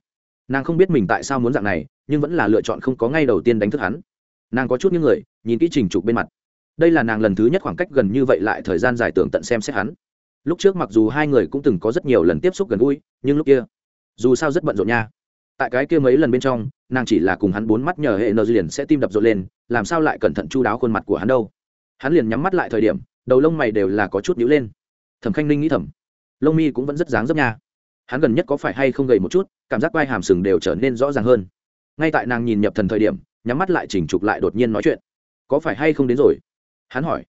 Nàng không biết mình tại sao muốn dạng này, nhưng vẫn là lựa chọn không có ngay đầu tiên đánh thức hắn. Nàng có chút những người, nhìn kỹ trình trục bên mặt. Đây là nàng lần thứ nhất khoảng cách gần như vậy lại thời gian dài tưởng tận xem xét hắn. Lúc trước mặc dù hai người cũng từng có rất nhiều lần tiếp xúc gần gũi, nhưng lúc kia, dù sao rất bận rộn nha. Tại cái kia mấy lần bên trong, nàng chỉ là cùng hắn bốn mắt nhờ hệ nờ liền sẽ tim đập rộn lên làm sao lại cẩn thận chu đáo khuôn mặt của hắn đâu? Hắn liền nhắm mắt lại thời điểm, đầu lông mày đều là có chút nhữ lên. Thẩm khanh ninh nghĩ thầm, lông mi cũng vẫn rất dáng dấp nha. Hắn gần nhất có phải hay không gầy một chút, cảm giác vai hàm sừng đều trở nên rõ ràng hơn. Ngay tại nàng nhìn nhập thần thời điểm, nhắm mắt lại chỉnh trục lại đột nhiên nói chuyện. Có phải hay không đến rồi? Hắn hỏi.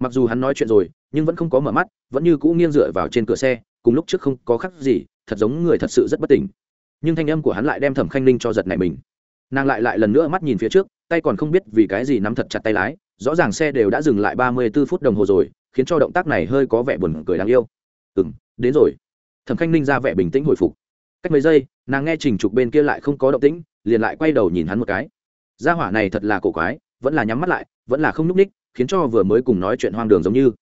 Mặc dù hắn nói chuyện rồi, nhưng vẫn không có mở mắt, vẫn như cũ nghiêng dựa vào trên cửa xe, cùng lúc trước không có khắc gì, thật giống người thật sự rất bất tỉnh. Nhưng thanh âm của hắn lại đem thẩm khanh ninh cho giật này mình. Nàng lại lại lần nữa mắt nhìn phía trước tay còn không biết vì cái gì nắm thật chặt tay lái, rõ ràng xe đều đã dừng lại ba mươi b ố phút đồng hồ rồi, khiến cho động tác này hơi có vẻ buồn cười đáng yêu. Ừ m đến rồi. Thẩm khanh ninh ra vẻ bình tĩnh hồi phục. Cách mấy giây, nàng nghe trình trục bên kia lại không có động tĩnh, liền lại quay đầu nhìn hắn một cái. Gia hỏa này thật là cổ quái, vẫn là nhắm mắt lại, vẫn là không n ú c ních, khiến cho vừa mới cùng nói chuyện hoang đường giống như.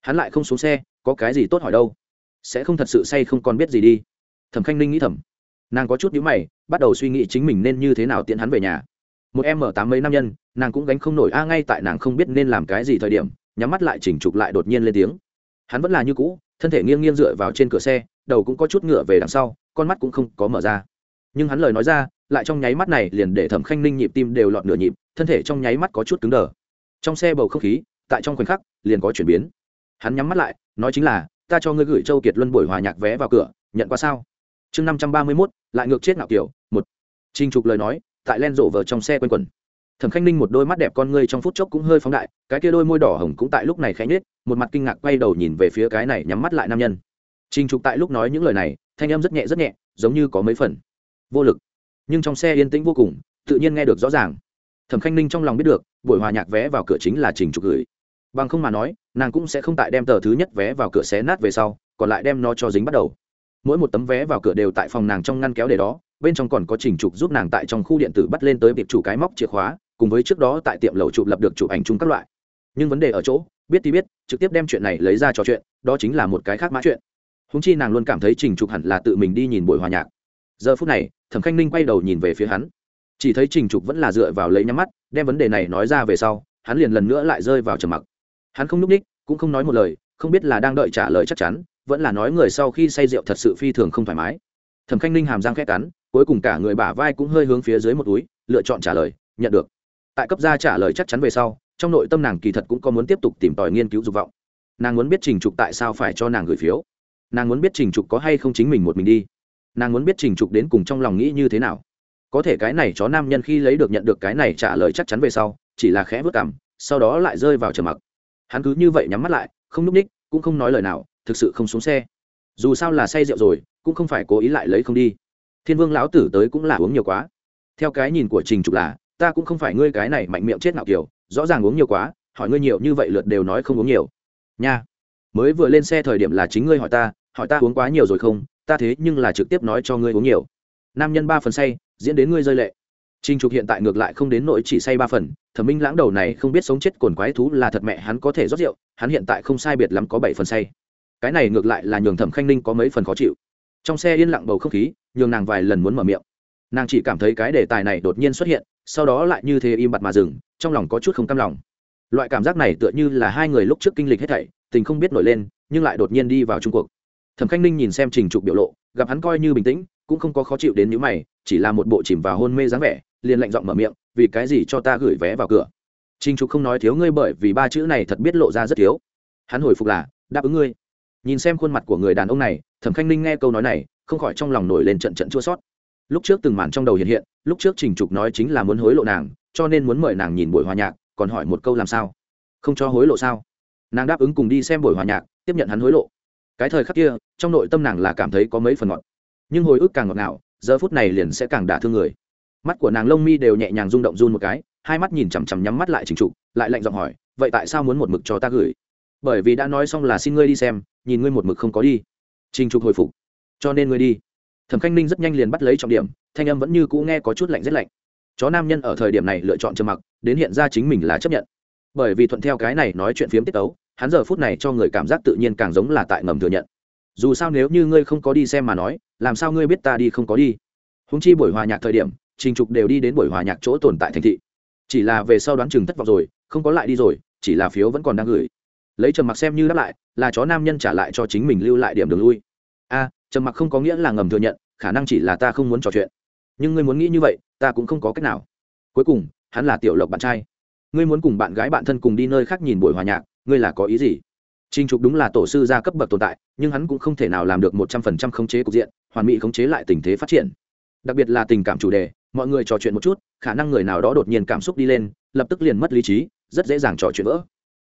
Hắn lại không xuống xe, có cái gì tốt hỏi đâu? Sẽ không thật sự say không còn biết gì đi. Thẩm khanh ninh nghĩ thầm. Nàng có chút nhữ mày, bắt đầu suy nghĩ chính mình nên như thế nào tiện hắn về nhà một em ở tám mấy năm nhân, nàng cũng gánh không nổi, a, ngay tại nàng không biết nên làm cái gì thời điểm, nhắm mắt lại chỉnh trục lại đột nhiên lên tiếng. Hắn vẫn là như cũ, thân thể nghiêng nghiêng dựa vào trên cửa xe, đầu cũng có chút ngựa về đằng sau, con mắt cũng không có mở ra. Nhưng hắn lời nói ra, lại trong nháy mắt này liền để thẩm khanh ninh nhịp tim đều lọt nửa nhịp, thân thể trong nháy mắt có chút cứng đờ. Trong xe bầu không khí, tại trong khoảnh khắc, liền có chuyển biến. Hắn nhắm mắt lại, nói chính là, ta cho ngươi gửi châu kiệt luân buổi hòa nhạc vé vào cửa, nhận qua sao? Chương năm trăm ba mươi mốt, lại ngược chết ngạo kiểu, một. Trinh trục lời nói tại len rộ vờ trong xe quanh quẩn thẩm khanh ninh một đôi mắt đẹp con ngươi trong phút chốc cũng hơi phóng đại, cái kia đôi môi đỏ hồng cũng tại lúc này khẽ nhết một mặt kinh ngạc quay đầu nhìn về phía cái này nhắm mắt lại nam nhân. Trình trục tại lúc nói những lời này, thanh âm rất nhẹ rất nhẹ, giống như có mấy phần. Vô lực. Nhưng trong xe yên tĩnh vô cùng, tự nhiên nghe được rõ ràng. Thẩm khanh ninh trong lòng biết được, buổi hòa nhạc vé vào cửa chính là trình trục gửi. Bằng không mà nói, nàng cũng sẽ không tại đem tờ thứ nhất vé vào cửa xé nát về sau, còn lại đem nó cho dính bắt đầu. Mỗi một tấm vé vào cửa đều tại phòng nàng trong ngăn kéo để đó bên trong còn có trình trục giúp nàng tại trong khu điện tử bắt lên tới việc chủ cái móc chìa khóa, cùng với trước đó tại tiệm lầu chụp lập được chụp ảnh chung các loại. Nhưng vấn đề ở chỗ, biết thì biết, trực tiếp đem chuyện này lấy ra trò chuyện, đó chính là một cái khác mã chuyện. Húng chi nàng luôn cảm thấy trình trục hẳn là tự mình đi nhìn buổi hòa nhạc. Giờ phút này, thẩm khanh ninh quay đầu nhìn về phía hắn. Chỉ thấy trình trục vẫn là dựa vào lấy nhắm mắt, đem vấn đề này nói ra về sau, hắn liền lần nữa lại rơi vào trầm mặc. Hắn không n ú c ních, cũng không nói một lời, không biết là đang đợi trả lời chắc chắn, vẫn là nói người sau khi say rượu thật sự phi thường không thoải mái. Thẩm khanh ninh hàm răng khét cắn cuối cùng cả người bả vai cũng hơi hướng phía dưới một túi, lựa chọn trả lời, nhận được. Tại cấp gia trả lời chắc chắn về sau, trong nội tâm nàng kỳ thật cũng có muốn tiếp tục tìm tòi nghiên cứu dục vọng. Nàng muốn biết trình trục tại sao phải cho nàng gửi phiếu. Nàng muốn biết trình trục có hay không chính mình một mình đi. Nàng muốn biết trình trục đến cùng trong lòng nghĩ như thế nào. Có thể cái này chó nam nhân khi lấy được nhận được cái này trả lời chắc chắn về sau, chỉ là khẽ vớt cảm, sau đó lại rơi vào trầm mặc. Hắn cứ như vậy nhắm mắt lại, không n ú c ních, cũng không nói lời nào, thực sự không xuống xe. Dù sao là say rượu rồi, cũng không phải cố ý lại lấy không đi thiên vương lão tử tới cũng là uống nhiều quá. Theo cái nhìn của trình trục là ta cũng không phải ngươi cái này mạnh miệng chết nào kiểu rõ ràng uống nhiều quá hỏi ngươi nhiều như vậy lượt đều nói không uống nhiều. Nha. Mới vừa lên xe thời điểm là chính ngươi hỏi ta hỏi ta uống quá nhiều rồi không ta thế nhưng là trực tiếp nói cho ngươi uống nhiều. Nam nhân ba phần say diễn đến ngươi rơi lệ. Trình Trục hiện tại ngược lại không đến nỗi chỉ say ba phần, Thẩm Minh Lãng đầu này không biết sống chết cồn quái thú là thật mẹ hắn có thể rót rượu, hắn hiện tại không sai biệt lắm có bảy phần say. Cái này ngược lại là nhường Thẩm Khanh Ninh có mấy phần khó chịu. Trong xe yên lặng bầu không khí, nhường nàng vài lần muốn mở miệng. Nàng chỉ cảm thấy cái đề tài này đột nhiên xuất hiện, sau đó lại như thế im bặt mà dừng, trong lòng có chút không cam lòng. Loại cảm giác này tựa như là hai người lúc trước kinh lịch hết thảy, tình không biết nổi lên, nhưng lại đột nhiên đi vào trung cuộc thẩm khanh ninh nhìn xem trình trục biểu lộ gặp hắn coi như bình tĩnh cũng không có khó chịu đến những mày chỉ là một bộ chìm vào hôn mê dáng vẻ liền lạnh giọng mở miệng vì cái gì cho ta gửi vé vào cửa trình trục không nói thiếu ngươi bởi vì ba chữ này thật biết lộ ra rất thiếu hắn hồi phục là đáp ứng ngươi nhìn xem khuôn mặt của người đàn ông này thẩm khanh ninh nghe câu nói này không khỏi trong lòng nổi lên trận trận chua sót. Lúc trước từng màn trong đầu hiện hiện, lúc trước trình trục nói chính là muốn hối lộ nàng, cho nên muốn mời nàng nhìn buổi hòa nhạc, còn hỏi một câu làm sao? Không cho hối lộ sao? Nàng đáp ứng cùng đi xem buổi hòa nhạc, tiếp nhận hắn hối lộ. Cái thời khắc kia, trong nội tâm nàng là cảm thấy có mấy phần ngọt. Nhưng hồi ức càng ngọt ngào, giờ phút này liền sẽ càng đả thương người. Mắt của nàng lông mi đều nhẹ nhàng rung động run một cái, hai mắt nhìn chằm chằm nhắm mắt lại trình trục, lại lạnh giọng hỏi, vậy tại sao muốn một mực cho ta gửi? Bởi vì đã nói xong là xin ngươi đi xem, nhìn ngươi một mực không có đi. Trình trục hồi phục cho nên ngươi đi. Thẩm khanh ninh rất nhanh liền bắt lấy trọng điểm, thanh âm vẫn như cũ nghe có chút lạnh rất lạnh. Chó nam nhân ở thời điểm này lựa chọn trầm mặc, đến hiện ra chính mình là chấp nhận. Bởi vì thuận theo cái này nói chuyện phiếm tiết tấu, hắn giờ phút này cho người cảm giác tự nhiên càng giống là tại ngầm thừa nhận. Dù sao nếu như ngươi không có đi xem mà nói, làm sao ngươi biết ta đi không có đi? Húng chi buổi hòa nhạc thời điểm, trình trục đều đi đến buổi hòa nhạc chỗ tồn tại thành thị. Chỉ là về sau đoán chừng thất vọng rồi, không có lại đi rồi, chỉ là phiếu vẫn còn đang gửi. Lấy trầm mặc xem như đáp lại, là chó nam nhân trả lại cho chính mình lưu lại điểm đường lui. A trầm mặc không có nghĩa là ngầm thừa nhận khả năng chỉ là ta không muốn trò chuyện nhưng ngươi muốn nghĩ như vậy ta cũng không có cách nào cuối cùng hắn là tiểu lộc bạn trai ngươi muốn cùng bạn gái bạn thân cùng đi nơi khác nhìn buổi hòa nhạc ngươi là có ý gì Trình Trục đúng là tổ sư gia cấp bậc tồn tại, nhưng hắn cũng không thể nào làm được một trăm phần trăm khống chế cục diện, hoàn mỹ khống chế lại tình thế phát triển. Đặc biệt là tình cảm chủ đề, mọi người trò chuyện một chút, khả năng người nào đó đột nhiên cảm xúc đi lên, lập tức liền mất lý trí, rất dễ dàng trò chuyện vỡ.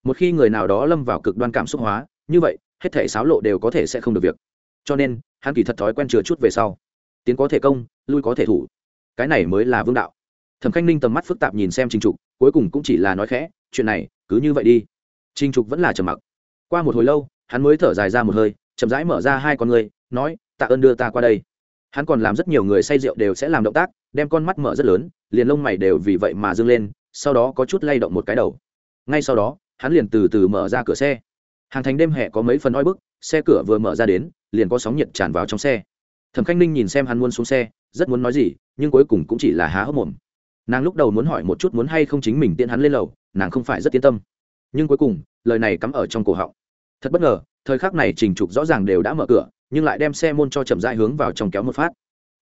Một khi người nào đó lâm vào cực đoan cảm xúc hóa, như vậy, hết thảy xáo lộ đều có thể sẽ không được việc. Cho nên, hắn kỳ thật thói quen chừa chút về sau, tiến có thể công, lui có thể thủ. Cái này mới là vương đạo. Thẩm Khanh Ninh tầm mắt phức tạp nhìn xem Trình Trục, cuối cùng cũng chỉ là nói khẽ, chuyện này, cứ như vậy đi Trình Trục vẫn là trầm mặc. Qua một hồi lâu, hắn mới thở dài ra một hơi, chậm rãi mở ra hai con người, nói, "Tạ ơn đưa ta qua đây." hắn còn làm rất nhiều người say rượu đều sẽ làm động tác đem con mắt mở rất lớn liền lông mày đều vì vậy mà dâng lên sau đó có chút lay động một cái đầu ngay sau đó hắn liền từ từ mở ra cửa xe hàng thành đêm hẹ có mấy phần oi bức xe cửa vừa mở ra đến liền có sóng nhiệt tràn vào trong xe. Thẩm khanh ninh nhìn xem hắn muốn xuống xe, rất muốn nói gì, nhưng cuối cùng cũng chỉ là há hốc mồm. Nàng lúc đầu muốn hỏi một chút muốn hay không chính mình tiện hắn lên lầu, nàng không phải rất yên tâm. Nhưng cuối cùng, lời này cắm ở trong cổ họng. Thật bất ngờ, thời khắc này trình trục rõ ràng đều đã mở cửa, nhưng lại đem xe môn cho chậm rãi hướng vào trong kéo một phát.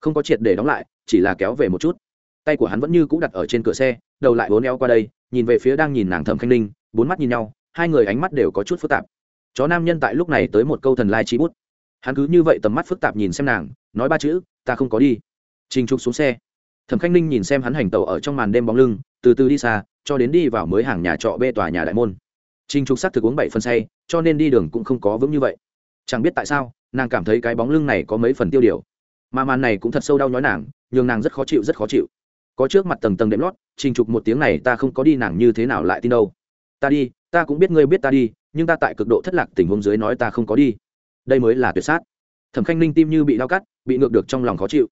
Không có triệt để đóng lại, chỉ là kéo về một chút. Tay của hắn vẫn như cũ đặt ở trên cửa xe, đầu lại bốn eo qua đây, nhìn về phía đang nhìn nàng thẩm khanh ninh, bốn mắt nhìn nhau, hai người ánh mắt đều có chút phức tạp. Chó nam nhân tại lúc này tới một câu thần lai chi bút hắn cứ như vậy tầm mắt phức tạp nhìn xem nàng, nói ba chữ, ta không có đi. Trình trục xuống xe. Thẩm khanh ninh nhìn xem hắn hành tàu ở trong màn đêm bóng lưng, từ từ đi xa, cho đến đi vào mới hàng nhà trọ bê tòa nhà đại môn. Trình trục xác thực uống bảy phân say, cho nên đi đường cũng không có vững như vậy. Chẳng biết tại sao, nàng cảm thấy cái bóng lưng này có mấy phần tiêu điều. Mà màn này cũng thật sâu đau nhói nàng, nhường nàng rất khó chịu, rất khó chịu. Có trước mặt tầng tầng đệm lót, trình trục một tiếng này ta không có đi nàng như thế nào lại tin đâu. Ta đi, ta cũng biết ngươi biết ta đi, nhưng ta tại cực độ thất lạc tình huống dưới nói ta không có đi đây mới là tuyệt sát. Thẩm khanh ninh tim như bị đau cắt, bị ngược được trong lòng khó chịu.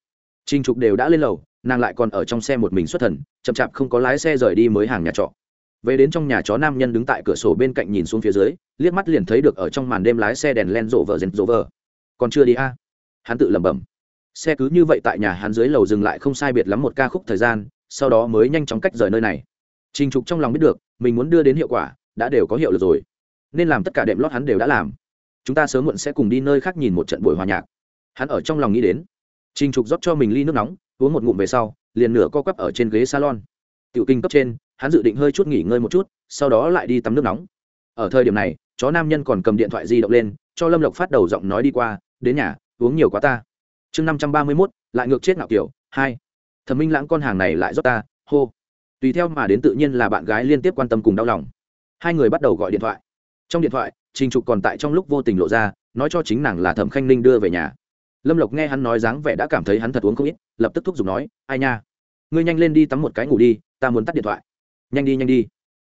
Trình trục đều đã lên lầu, nàng lại còn ở trong xe một mình xuất thần, chậm chạp không có lái xe rời đi mới hàng nhà trọ. Về đến trong nhà chó nam nhân đứng tại cửa sổ bên cạnh nhìn xuống phía dưới, liếc mắt liền thấy được ở trong màn đêm lái xe đèn len rộ vờ rèn rộ vờ còn chưa đi a? À? hắn tự lẩm bẩm. Xe cứ như vậy tại nhà hắn dưới lầu dừng lại không sai biệt lắm một ca khúc thời gian, sau đó mới nhanh chóng cách rời nơi này. Trình trục trong lòng biết được, mình muốn đưa đến hiệu quả, đã đều có hiệu lực rồi. Nên làm tất cả đệm lót hắn đều đã làm chúng ta sớm muộn sẽ cùng đi nơi khác nhìn một trận buổi hòa nhạc. Hắn ở trong lòng nghĩ đến. Trình trục rót cho mình ly nước nóng, uống một ngụm về sau, liền nửa co quắp ở trên ghế salon. Tiểu kinh cấp trên, hắn dự định hơi chút nghỉ ngơi một chút, sau đó lại đi tắm nước nóng. Ở thời điểm này, chó nam nhân còn cầm điện thoại di động lên, cho lâm lộc phát đầu giọng nói đi qua, đến nhà, uống nhiều quá ta. Chương năm trăm ba mươi mốt, lại ngược chết ngạo kiểu, hai. Thẩm minh lãng con hàng này lại rót ta, hô. Tùy theo mà đến tự nhiên là bạn gái liên tiếp quan tâm cùng đau lòng. Hai người bắt đầu gọi điện thoại. Trong điện thoại trình trục còn tại trong lúc vô tình lộ ra, nói cho chính nàng là thẩm khanh ninh đưa về nhà. Lâm lộc nghe hắn nói dáng vẻ đã cảm thấy hắn thật uống không ít, lập tức thúc giục nói, ai nha, ngươi nhanh lên đi tắm một cái ngủ đi, ta muốn tắt điện thoại. Nhanh đi nhanh đi.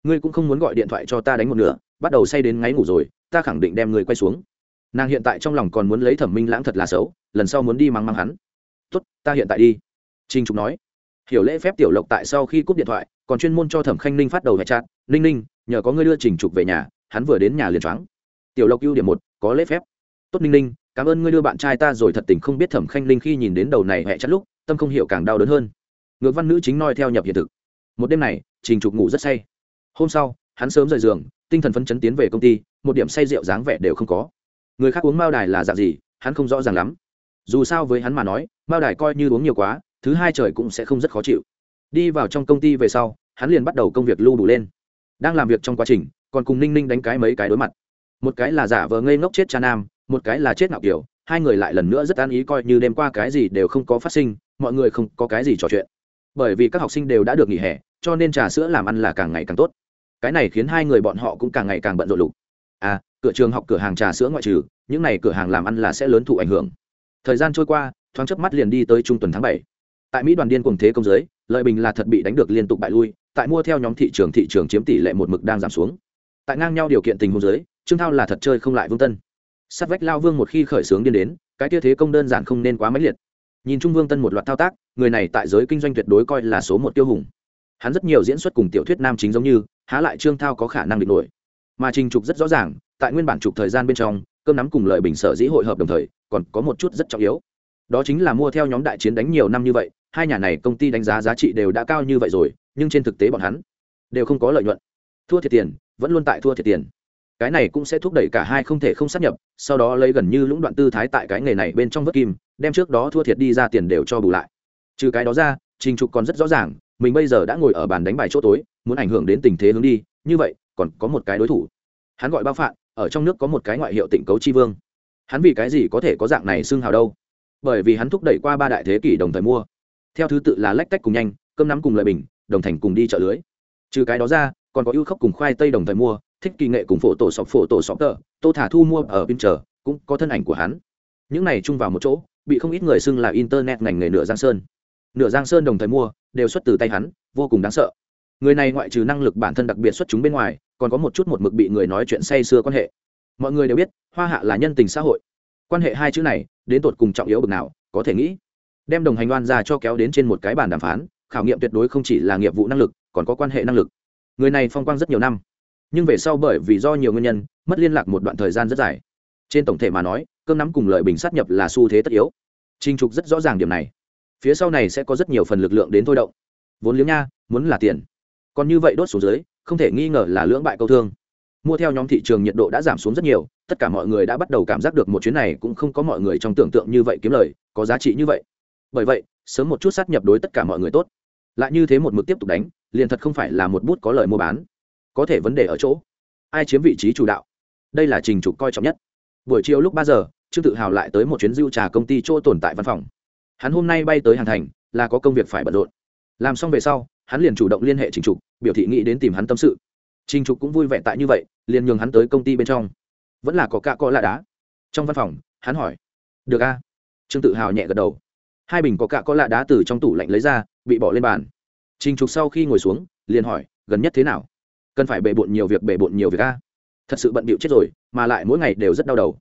Ngươi cũng không muốn gọi điện thoại cho ta đánh một nửa, bắt đầu say đến ngáy ngủ rồi, ta khẳng định đem người quay xuống. Nàng hiện tại trong lòng còn muốn lấy thẩm minh lãng thật là xấu, lần sau muốn đi mắng mắng hắn. Tốt, ta hiện tại đi. Trinh trục nói. Hiểu lễ phép tiểu lộc tại sau khi cúp điện thoại, còn chuyên môn cho thẩm khanh ninh phát đầu hệ chặn ninh ninh, nhờ có ngươi đưa trình trục về nhà hắn vừa đến nhà liền choáng. Tiểu lộc ưu điểm một, có lễ phép. Tốt ninh ninh, cảm ơn ngươi đưa bạn trai ta rồi thật tình không biết thẩm khanh ninh khi nhìn đến đầu này hẹ chặt lúc, tâm không hiểu càng đau đớn hơn. Ngược văn nữ chính noi theo nhập hiện thực. Một đêm này, trình trục ngủ rất say. Hôm sau, hắn sớm rời giường, tinh thần phấn chấn tiến về công ty, một điểm say rượu dáng vẻ đều không có. Người khác uống mao đài là dạng gì, hắn không rõ ràng lắm. Dù sao với hắn mà nói, mao đài coi như uống nhiều quá, thứ hai trời cũng sẽ không rất khó chịu. Đi vào trong công ty về sau, hắn liền bắt đầu công việc lưu đủ lên. Đang làm việc trong quá trình còn cùng ninh ninh đánh cái mấy cái đối mặt. Một cái là giả vờ ngây ngốc chết cha nam, một cái là chết ngạo kiểu, hai người lại lần nữa rất an ý coi như đêm qua cái gì đều không có phát sinh, mọi người không có cái gì trò chuyện. Bởi vì các học sinh đều đã được nghỉ hè, cho nên trà sữa làm ăn là càng ngày càng tốt. Cái này khiến hai người bọn họ cũng càng ngày càng bận rộn lục. À cửa trường học cửa hàng trà sữa ngoại trừ, những n à y cửa hàng làm ăn là sẽ lớn thụ ảnh hưởng. Thời gian trôi qua, thoáng chớp mắt liền đi tới trung tuần tháng bảy. Tại mỹ đoàn điên cùng thế công giới, lợi bình là thật bị đánh được liên tục bại lui, tại mua theo nhóm thị trường thị trường chiếm tỷ lệ một mực đang giảm xuống tại ngang nhau điều kiện tình huống giới trương thao là thật chơi không lại vương tân. Sát vách lao vương một khi khởi xướng điên đến, cái tia thế công đơn giản không nên quá mãnh liệt. Nhìn trung vương tân một loạt thao tác, người này tại giới kinh doanh tuyệt đối coi là số một tiêu hùng. Hắn rất nhiều diễn xuất cùng tiểu thuyết nam chính giống như, há lại trương thao có khả năng địch nổi. Mà trình trục rất rõ ràng, tại nguyên bản trục thời gian bên trong, cơm nắm cùng lợi bình sở dĩ hội hợp đồng thời, còn có một chút rất trọng yếu. Đó chính là mua theo nhóm đại chiến đánh nhiều năm như vậy, hai nhà này công ty đánh giá giá trị đều đã cao như vậy rồi, nhưng trên thực tế bọn hắn đều không có lợi nhuận thua thiệt tiền, vẫn luôn tại thua thiệt tiền. Cái này cũng sẽ thúc đẩy cả hai không thể không sát nhập, sau đó lấy gần như lũng đoạn tư thái tại cái nghề này bên trong vớt kim, đem trước đó thua thiệt đi ra tiền đều cho bù lại. Trừ cái đó ra, trình trục còn rất rõ ràng, mình bây giờ đã ngồi ở bàn đánh bài chỗ tối, muốn ảnh hưởng đến tình thế hướng đi, như vậy, còn có một cái đối thủ. Hắn gọi bao phạm ở trong nước có một cái ngoại hiệu tịnh cấu chi vương. Hắn vì cái gì có thể có dạng này xương hào đâu? Bởi vì hắn thúc đẩy qua ba đại thế kỷ đồng thời mua. Theo thứ tự là lách cách cùng nhanh, cơm nắm cùng lợi bình, đồng thành cùng đi chợ lưới. Trừ cái đó ra còn có ưu khốc cùng khoai tây đồng thời mua, thích kỳ nghệ cùng phổ tổ sọc, phổ tổ sọc tờ, tô thả thu mua ở pin chờ cũng có thân ảnh của hắn. Những này chung vào một chỗ, bị không ít người xưng là internet ngành nghề nửa giang sơn. Nửa giang sơn đồng thời mua, đều xuất từ tay hắn, vô cùng đáng sợ. Người này ngoại trừ năng lực bản thân đặc biệt xuất chúng bên ngoài, còn có một chút một mực bị người nói chuyện say xưa quan hệ. Mọi người đều biết, hoa hạ là nhân tình xã hội. Quan hệ hai chữ này, đến tột cùng trọng yếu bực nào, có thể nghĩ. Đem đồng hành oan ra cho kéo đến trên một cái bàn đàm phán, khảo nghiệm tuyệt đối không chỉ là nghiệp vụ năng lực, còn có quan hệ năng lực người này phong quang rất nhiều năm, nhưng về sau bởi vì do nhiều nguyên nhân, mất liên lạc một đoạn thời gian rất dài. Trên tổng thể mà nói, cơm nắm cùng lợi bình sát nhập là xu thế tất yếu. Trinh trục rất rõ ràng điểm này. Phía sau này sẽ có rất nhiều phần lực lượng đến thôi động. Vốn liếng nha, muốn là tiền. Còn như vậy đốt xuống dưới, không thể nghi ngờ là lưỡng bại câu thương. Mua theo nhóm thị trường nhiệt độ đã giảm xuống rất nhiều, tất cả mọi người đã bắt đầu cảm giác được một chuyến này cũng không có mọi người trong tưởng tượng như vậy kiếm lời, có giá trị như vậy. Bởi vậy, sớm một chút sát nhập đối tất cả mọi người tốt. Lại như thế một mực tiếp tục đánh liền thật không phải là một bút có lời mua bán. Có thể vấn đề ở chỗ, ai chiếm vị trí chủ đạo? Đây là trình trục coi trọng nhất. Buổi chiều lúc ba giờ, trương tự hào lại tới một chuyến dưu trà công ty chỗ tồn tại văn phòng. Hắn hôm nay bay tới hàng thành, là có công việc phải bận rộn. Làm xong về sau, hắn liền chủ động liên hệ trình trục, biểu thị nghĩ đến tìm hắn tâm sự. Trình trục cũng vui vẻ tại như vậy, liền nhường hắn tới công ty bên trong. Vẫn là có cạ có lạ đá. Trong văn phòng, hắn hỏi, được a? Trương tự hào nhẹ gật đầu. Hai bình có cạ có lạ đá từ trong tủ lạnh lấy ra, bị bỏ lên bàn trình trục sau khi ngồi xuống, liền hỏi, gần nhất thế nào? Cần phải bể bộn nhiều việc bể bộn nhiều việc a? Thật sự bận bịu chết rồi, mà lại mỗi ngày đều rất đau đầu.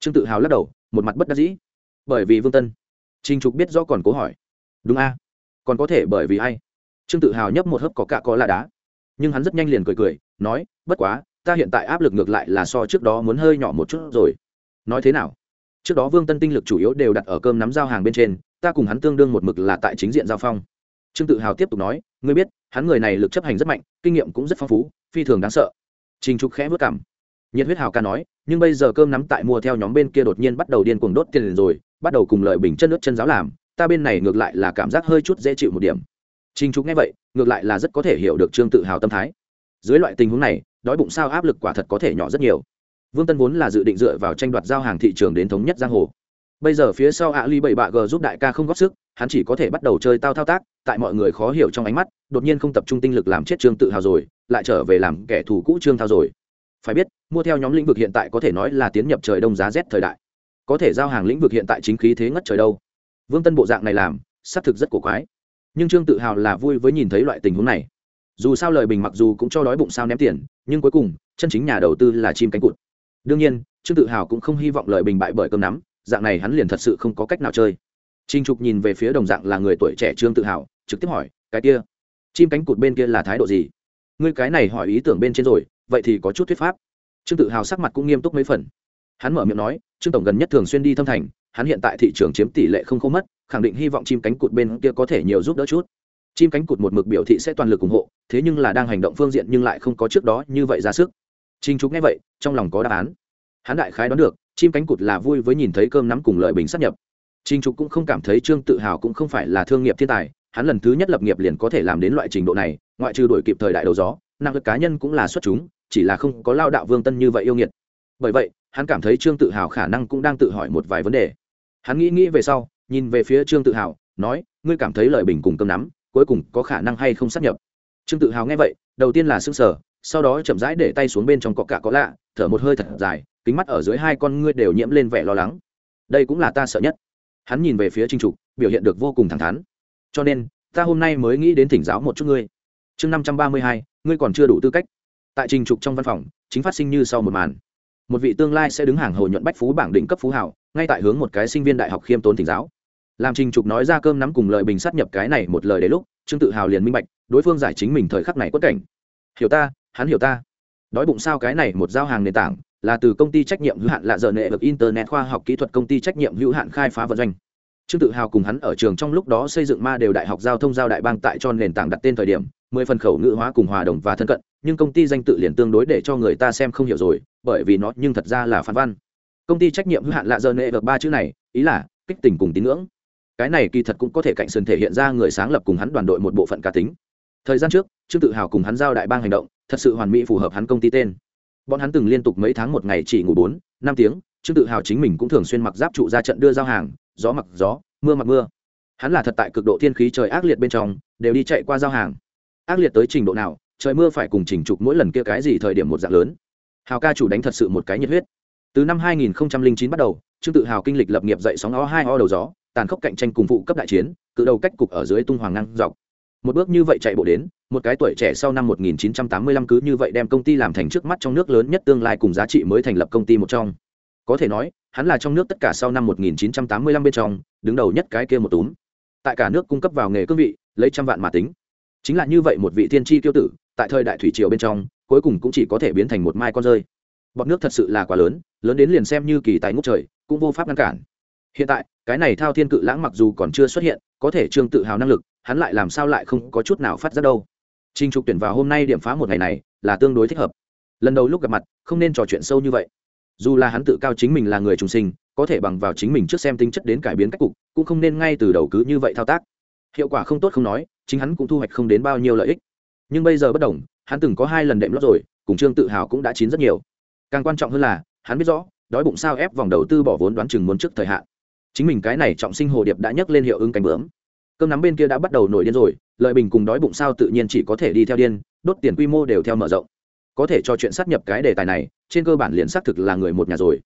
Trương tự hào lắc đầu, một mặt bất đắc dĩ. Bởi vì vương tân. Trình trục biết rõ còn cố hỏi. Đúng a, còn có thể bởi vì ai? Trương tự hào nhấp một hớp có cạ có là đá. Nhưng hắn rất nhanh liền cười cười, nói, bất quá, ta hiện tại áp lực ngược lại là so trước đó muốn hơi nhỏ một chút rồi. Nói thế nào? Trước đó vương tân tinh lực chủ yếu đều đặt ở cơm nắm giao hàng bên trên, ta cùng hắn tương đương một mực là tại chính diện giao phong trương tự hào tiếp tục nói, ngươi biết, hắn người này lực chấp hành rất mạnh, kinh nghiệm cũng rất phong phú, phi thường đáng sợ. Trình trục khẽ vất cảm nhiệt huyết hào ca nói, nhưng bây giờ cơm nắm tại mua theo nhóm bên kia đột nhiên bắt đầu điên cuồng đốt tiền rồi, bắt đầu cùng lợi bình chân nước chân giáo làm, ta bên này ngược lại là cảm giác hơi chút dễ chịu một điểm. Trình trục nghe vậy, ngược lại là rất có thể hiểu được trương tự hào tâm thái. Dưới loại tình huống này, đói bụng sao áp lực quả thật có thể nhỏ rất nhiều. Vương tân vốn là dự định dựa vào tranh đoạt giao hàng thị trường đến thống nhất giang hồ bây giờ phía sau ạ ly bảy bạ g giúp đại ca không góp sức, hắn chỉ có thể bắt đầu chơi tao thao tác, tại mọi người khó hiểu trong ánh mắt, đột nhiên không tập trung tinh lực làm chết trương tự hào rồi, lại trở về làm kẻ thù cũ trương thao rồi. Phải biết, mua theo nhóm lĩnh vực hiện tại có thể nói là tiến nhập trời đông giá rét thời đại. Có thể giao hàng lĩnh vực hiện tại chính khí thế ngất trời đâu. Vương tân bộ dạng này làm, xác thực rất cổ quái. Nhưng trương tự hào là vui với nhìn thấy loại tình huống này. Dù sao lời bình mặc dù cũng cho đói bụng sao ném tiền, nhưng cuối cùng, chân chính nhà đầu tư là chim cánh cụt. Đương nhiên, trương tự hào cũng không hy vọng lời bình bại bởi cơm nắm dạng này hắn liền thật sự không có cách nào chơi. Trinh trục nhìn về phía đồng dạng là người tuổi trẻ trương tự hào, trực tiếp hỏi, cái kia, chim cánh cụt bên kia là thái độ gì? Ngươi cái này hỏi ý tưởng bên trên rồi, vậy thì có chút thuyết pháp. Trương tự hào sắc mặt cũng nghiêm túc mấy phần. Hắn mở miệng nói, trương tổng gần nhất thường xuyên đi thâm thành, hắn hiện tại thị trường chiếm tỷ lệ không không mất, khẳng định hy vọng chim cánh cụt bên kia có thể nhiều giúp đỡ chút. Chim cánh cụt một mực biểu thị sẽ toàn lực ủng hộ, thế nhưng là đang hành động phương diện nhưng lại không có trước đó như vậy ra sức. Trình Trục nghe vậy, trong lòng có đáp án hắn đại khái đoán được, chim cánh cụt là vui với nhìn thấy cơm nắm cùng lợi bình sắp nhập. Trinh trúc cũng không cảm thấy trương tự hào cũng không phải là thương nghiệp thiên tài, hắn lần thứ nhất lập nghiệp liền có thể làm đến loại trình độ này, ngoại trừ đổi kịp thời đại đầu gió, năng lực cá nhân cũng là xuất chúng, chỉ là không có lao đạo vương tân như vậy yêu nghiệt. Bởi vậy, hắn cảm thấy trương tự hào khả năng cũng đang tự hỏi một vài vấn đề. Hắn nghĩ nghĩ về sau, nhìn về phía trương tự hào, nói, ngươi cảm thấy lợi bình cùng cơm nắm, cuối cùng có khả năng hay không sắp nhập? Trương tự hào nghe vậy, đầu tiên là s ư n g sở sau đó chậm rãi để tay xuống bên trong cọ cạ có lạ, thở một hơi thật dài, kính mắt ở dưới hai con ngươi đều nhiễm lên vẻ lo lắng. Đây cũng là ta sợ nhất. Hắn nhìn về phía trinh trục, biểu hiện được vô cùng thẳng thắn. Cho nên, ta hôm nay mới nghĩ đến thỉnh giáo một chút ngươi. Chương năm trăm ba mươi hai, ngươi còn chưa đủ tư cách. Tại trình trục trong văn phòng, chính phát sinh như sau một màn. Một vị tương lai sẽ đứng hàng hồ nhuận bách phú bảng định cấp phú hảo, ngay tại hướng một cái sinh viên đại học khiêm tốn thỉnh giáo. Làm trình trục nói ra cơm nắm cùng lời bình sát nhập cái này một lời đến lúc, trương tự hào liền minh bạch, đối phương giải chính mình thời khắc này quất cảnh. Hiểu ta hắn hiểu ta. Đói bụng sao cái này một giao hàng nền tảng, là từ công ty trách nhiệm hữu hạn lạ dở nệ được internet khoa học kỹ thuật công ty trách nhiệm hữu hạn khai phá vận doanh. Trương tự hào cùng hắn ở trường trong lúc đó xây dựng ma đều đại học giao thông giao đại bang tại cho nền tảng đặt tên thời điểm, mười phần khẩu ngữ hóa cùng hòa đồng và thân cận, nhưng công ty danh tự liền tương đối để cho người ta xem không hiểu rồi, bởi vì nó nhưng thật ra là phản văn. Công ty trách nhiệm hữu hạn lạ dơ nệ được ba chữ này, ý là, kích tình cùng tín ngưỡng. Cái này kỳ thật cũng có thể cạnh sườn thể hiện ra người sáng lập cùng hắn đoàn đội một bộ phận cá tính thời gian trước, trương tự hào cùng hắn giao đại bang hành động, thật sự hoàn mỹ phù hợp hắn công ty tên. Bọn hắn từng liên tục mấy tháng một ngày chỉ ngủ bốn, năm tiếng, trương tự hào chính mình cũng thường xuyên mặc giáp trụ ra trận đưa giao hàng, gió mặc gió, mưa mặc mưa. Hắn là thật tại cực độ thiên khí trời ác liệt bên trong, đều đi chạy qua giao hàng. Ác liệt tới trình độ nào, trời mưa phải cùng chỉnh trục mỗi lần kia cái gì thời điểm một dạng lớn. Hào ca chủ đánh thật sự một cái nhiệt huyết. Từ năm 2009 bắt đầu, trương tự hào kinh lịch lập nghiệp dậy sóng o hai o đầu gió, tàn khốc cạnh tranh cùng phụ cấp đại chiến, cự đầu cách cục ở dưới tung hoàng ngang dọc một bước như vậy chạy bộ đến, một cái tuổi trẻ sau năm 1985 cứ như vậy đem công ty làm thành trước mắt trong nước lớn nhất tương lai cùng giá trị mới thành lập công ty một trong. Có thể nói, hắn là trong nước tất cả sau năm 1985 bên trong, đứng đầu nhất cái kia một túm. Tại cả nước cung cấp vào nghề cương vị, lấy trăm vạn mà tính. Chính là như vậy một vị thiên tri tiêu tử, tại thời đại thủy triều bên trong, cuối cùng cũng chỉ có thể biến thành một mai con rơi. Bọt nước thật sự là quá lớn lớn đến liền xem như kỳ tài ngốc trời, cũng vô pháp ngăn cản. Hiện tại, cái này thao thiên cự lãng mặc dù còn chưa xuất hiện, có thể trương tự hào năng lực hắn lại làm sao lại không có chút nào phát ra đâu. Trình trục tuyển vào hôm nay điểm phá một ngày này là tương đối thích hợp. Lần đầu lúc gặp mặt, không nên trò chuyện sâu như vậy. Dù là hắn tự cao chính mình là người trùng sinh, có thể bằng vào chính mình trước xem tính chất đến cải biến cách cục, cũng không nên ngay từ đầu cứ như vậy thao tác. Hiệu quả không tốt không nói, chính hắn cũng thu hoạch không đến bao nhiêu lợi ích. Nhưng bây giờ bất đồng, hắn từng có hai lần đệm lót rồi, cùng trương tự hào cũng đã chín rất nhiều. Càng quan trọng hơn là, hắn biết rõ, đói bụng sao ép vòng đầu tư bỏ vốn đoán chừng muốn trước thời hạn. Chính mình cái này trọng sinh hồ điệp đã nhấc lên hiệu ứng cánh bướm cơm nắm bên kia đã bắt đầu nổi điên rồi, lợi bình cùng đói bụng sao tự nhiên chỉ có thể đi theo điên, đốt tiền quy mô đều theo mở rộng. Có thể cho chuyện sát nhập cái đề tài này, trên cơ bản liền xác thực là người một nhà rồi.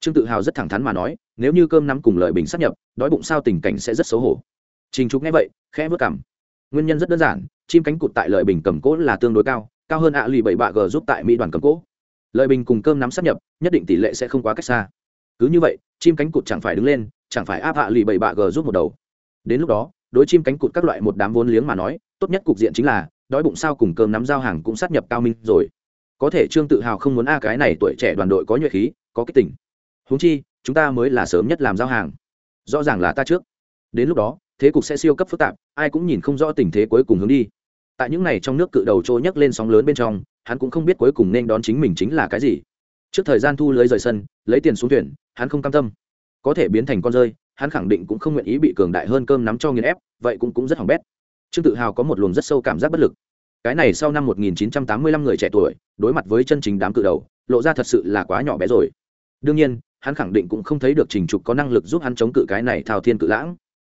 Trương tự hào rất thẳng thắn mà nói, nếu như cơm nắm cùng lợi bình sát nhập, đói bụng sao tình cảnh sẽ rất xấu hổ. Trình trục nghe vậy, khẽ vớt cảm nguyên nhân rất đơn giản, chim cánh cụt tại lợi bình cầm cỗ là tương đối cao cao hơn ạ lì bảy bạ g giúp tại mỹ đoàn cầm cỗ lợi bình cùng cơm nắm sát nhập, nhất định tỷ lệ sẽ không quá cách xa. Cứ như vậy, chim cánh cụt chẳng phải đứng lên, chẳng phải áp hạ lì bảy bạ g giúp một đầu. Đến lúc đó đối chim cánh cụt các loại một đám vốn liếng mà nói, tốt nhất cục diện chính là, đói bụng sao cùng cơm nắm giao hàng cũng sát nhập cao minh rồi. Có thể trương tự hào không muốn a cái này tuổi trẻ đoàn đội có nhuệ khí, có cái tỉnh huống chi, chúng ta mới là sớm nhất làm giao hàng. Rõ ràng là ta trước. Đến lúc đó, thế cục sẽ siêu cấp phức tạp, ai cũng nhìn không rõ tình thế cuối cùng hướng đi. Tại những ngày trong nước cự đầu trôi nhấc lên sóng lớn bên trong, hắn cũng không biết cuối cùng nên đón chính mình chính là cái gì. Trước thời gian thu lưới rời sân, lấy tiền xuống thuyền, hắn không cam tâm. Có thể biến thành con rơi hắn khẳng định cũng không nguyện ý bị cường đại hơn cơm nắm cho nghiền ép, vậy cũng cũng rất hỏng bét. Trương tự hào có một luồng rất sâu cảm giác bất lực. Cái này sau năm 1985 người trẻ tuổi, đối mặt với chân chính đám cự đầu, lộ ra thật sự là quá nhỏ bé rồi. Đương nhiên, hắn khẳng định cũng không thấy được trình trục có năng lực giúp hắn chống cự cái này thao thiên cự lãng.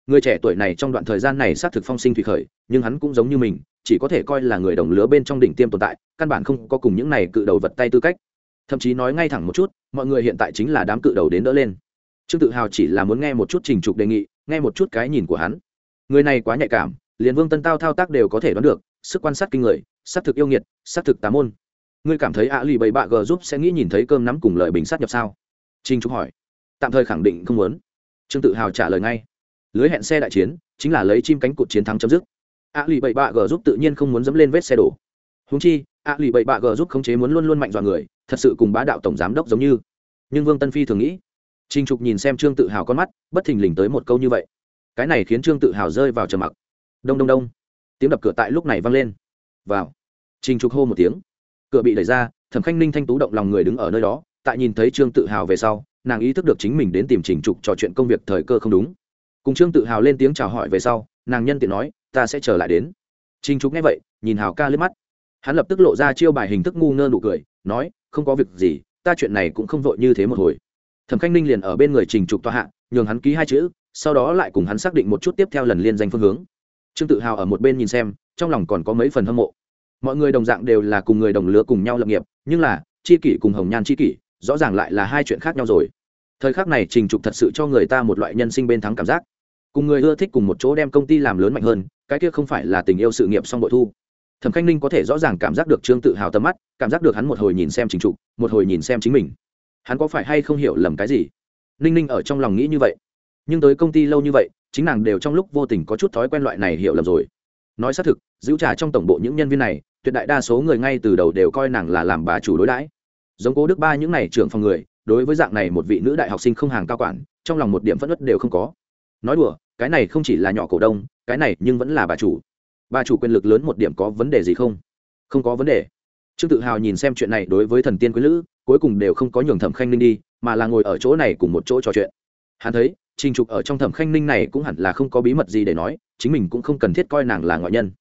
Người trẻ tuổi này trong đoạn thời gian này xác thực phong sinh thủy khởi, nhưng hắn cũng giống như mình, chỉ có thể coi là người đồng lứa bên trong đỉnh tiêm tồn tại, căn bản không có cùng những này cự đầu vật tay tư cách. Thậm chí nói ngay thẳng một chút, mọi người hiện tại chính là đám cự đầu đến đỡ lên trương tự hào chỉ là muốn nghe một chút trình trục đề nghị, nghe một chút cái nhìn của hắn. Người này quá nhạy cảm, liền vương tân tao thao tác đều có thể đoán được, sức quan sát kinh người xác thực yêu nghiệt xác thực tá môn. Ngươi cảm thấy ạ lì bậy bạ g giúp sẽ nghĩ nhìn thấy cơm nắm cùng lợi bình sát nhập sao? Trinh trúc hỏi. Tạm thời khẳng định không muốn. Trương tự hào trả lời ngay. Lưới hẹn xe đại chiến, chính là lấy chim cánh cụt chiến thắng chấm dứt. Ạ lì bậy bạ g giúp tự nhiên không muốn dẫm lên vết xe đổ. Húng chi ạ lì bậy bạ g giúp khống chế muốn luôn luôn mạnh dọa người, thật sự cùng bá đạo tổng giám đốc giống như. Nhưng vương tân phi thường nghĩ Trình trục nhìn xem trương tự hào con mắt, bất thình lình tới một câu như vậy. Cái này khiến trương tự hào rơi vào trầm mặc. Đông đông đông. Tiếng đập cửa tại lúc này vang lên. Vào. Trình trục hô một tiếng. Cửa bị đẩy ra, thẩm khanh ninh thanh tú động lòng người đứng ở nơi đó, tại nhìn thấy trương tự hào về sau, nàng ý thức được chính mình đến tìm trình trục trò chuyện công việc thời cơ không đúng. Cùng trương tự hào lên tiếng chào hỏi về sau, nàng nhân tiện nói, ta sẽ trở lại đến. Trình trục nghe vậy, nhìn hào ca liếc mắt. Hắn lập tức lộ ra chiêu bài hình thức ngu ngơ nụ cười, nói, không có việc gì, ta chuyện này cũng không vội như thế một hồi thẩm khanh ninh liền ở bên người trình trục tòa hạ, nhường hắn ký hai chữ, sau đó lại cùng hắn xác định một chút tiếp theo lần liên danh phương hướng. Trương tự hào ở một bên nhìn xem, trong lòng còn có mấy phần hâm mộ. Mọi người đồng dạng đều là cùng người đồng lứa cùng nhau lập nghiệp, nhưng là, chi kỷ cùng hồng nhan chi kỷ, rõ ràng lại là hai chuyện khác nhau rồi. Thời khắc này trình trục thật sự cho người ta một loại nhân sinh bên thắng cảm giác. Cùng người ưa thích cùng một chỗ đem công ty làm lớn mạnh hơn, cái kia không phải là tình yêu sự nghiệp song bội thu. Thẩm khanh ninh có thể rõ ràng cảm giác được trương tự hào tầm mắt, cảm giác được hắn một hồi nhìn xem trình trục, một hồi nhìn xem chính mình hắn có phải hay không hiểu lầm cái gì? Ninh ninh ở trong lòng nghĩ như vậy. Nhưng tới công ty lâu như vậy, chính nàng đều trong lúc vô tình có chút thói quen loại này hiểu lầm rồi. Nói xác thực, giữ trà trong tổng bộ những nhân viên này, tuyệt đại đa số người ngay từ đầu đều coi nàng là làm bà chủ đối đãi. Giống cố đức ba những này trưởng phòng người, đối với dạng này một vị nữ đại học sinh không hàng cao quản, trong lòng một điểm phất ất đều không có. Nói đùa, cái này không chỉ là nhỏ cổ đông, cái này nhưng vẫn là bà chủ. Bà chủ quyền lực lớn một điểm có vấn đề gì không? Không có vấn đề. Trương tự hào nhìn xem chuyện này đối với thần tiên quý lữ cuối cùng đều không có nhường thẩm khanh ninh đi, mà là ngồi ở chỗ này cùng một chỗ trò chuyện. Hắn thấy, trình trục ở trong thẩm khanh ninh này cũng hẳn là không có bí mật gì để nói, chính mình cũng không cần thiết coi nàng là ngoại nhân.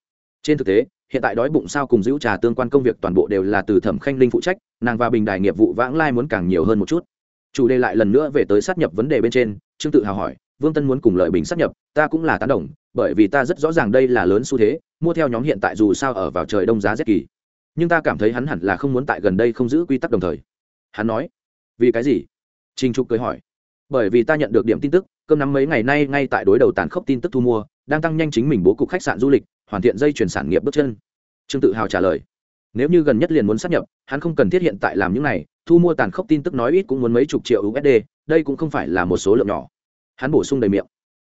Trên thực tế, hiện tại đói bụng sao cùng giữ trà tương quan công việc toàn bộ đều là từ thẩm khanh Ninh phụ trách, nàng và bình đài nghiệp vụ vãng lai muốn càng nhiều hơn một chút. Chủ đề lại lần nữa về tới sát nhập vấn đề bên trên, trương tự hào hỏi, vương tân muốn cùng lợi bình sát nhập, ta cũng là tán đồng, bởi vì ta rất rõ ràng đây là lớn xu thế, mua theo nhóm hiện tại dù sao ở vào trời đông giá rét kỳ. Nhưng ta cảm thấy hắn hẳn là không muốn tại gần đây không giữ quy tắc đồng thời hắn nói vì cái gì? Trình trục cười hỏi bởi vì ta nhận được điểm tin tức cơm nắm mấy ngày nay ngay tại đối đầu tàn khốc tin tức thu mua đang tăng nhanh chính mình bố cục khách sạn du lịch hoàn thiện dây chuyển sản nghiệp bước chân. Trương tự hào trả lời nếu như gần nhất liền muốn sát nhập hắn không cần thiết hiện tại làm những này thu mua tàn khốc tin tức nói ít cũng muốn mấy chục triệu usd đây cũng không phải là một số lượng nhỏ. Hắn bổ sung đầy miệng.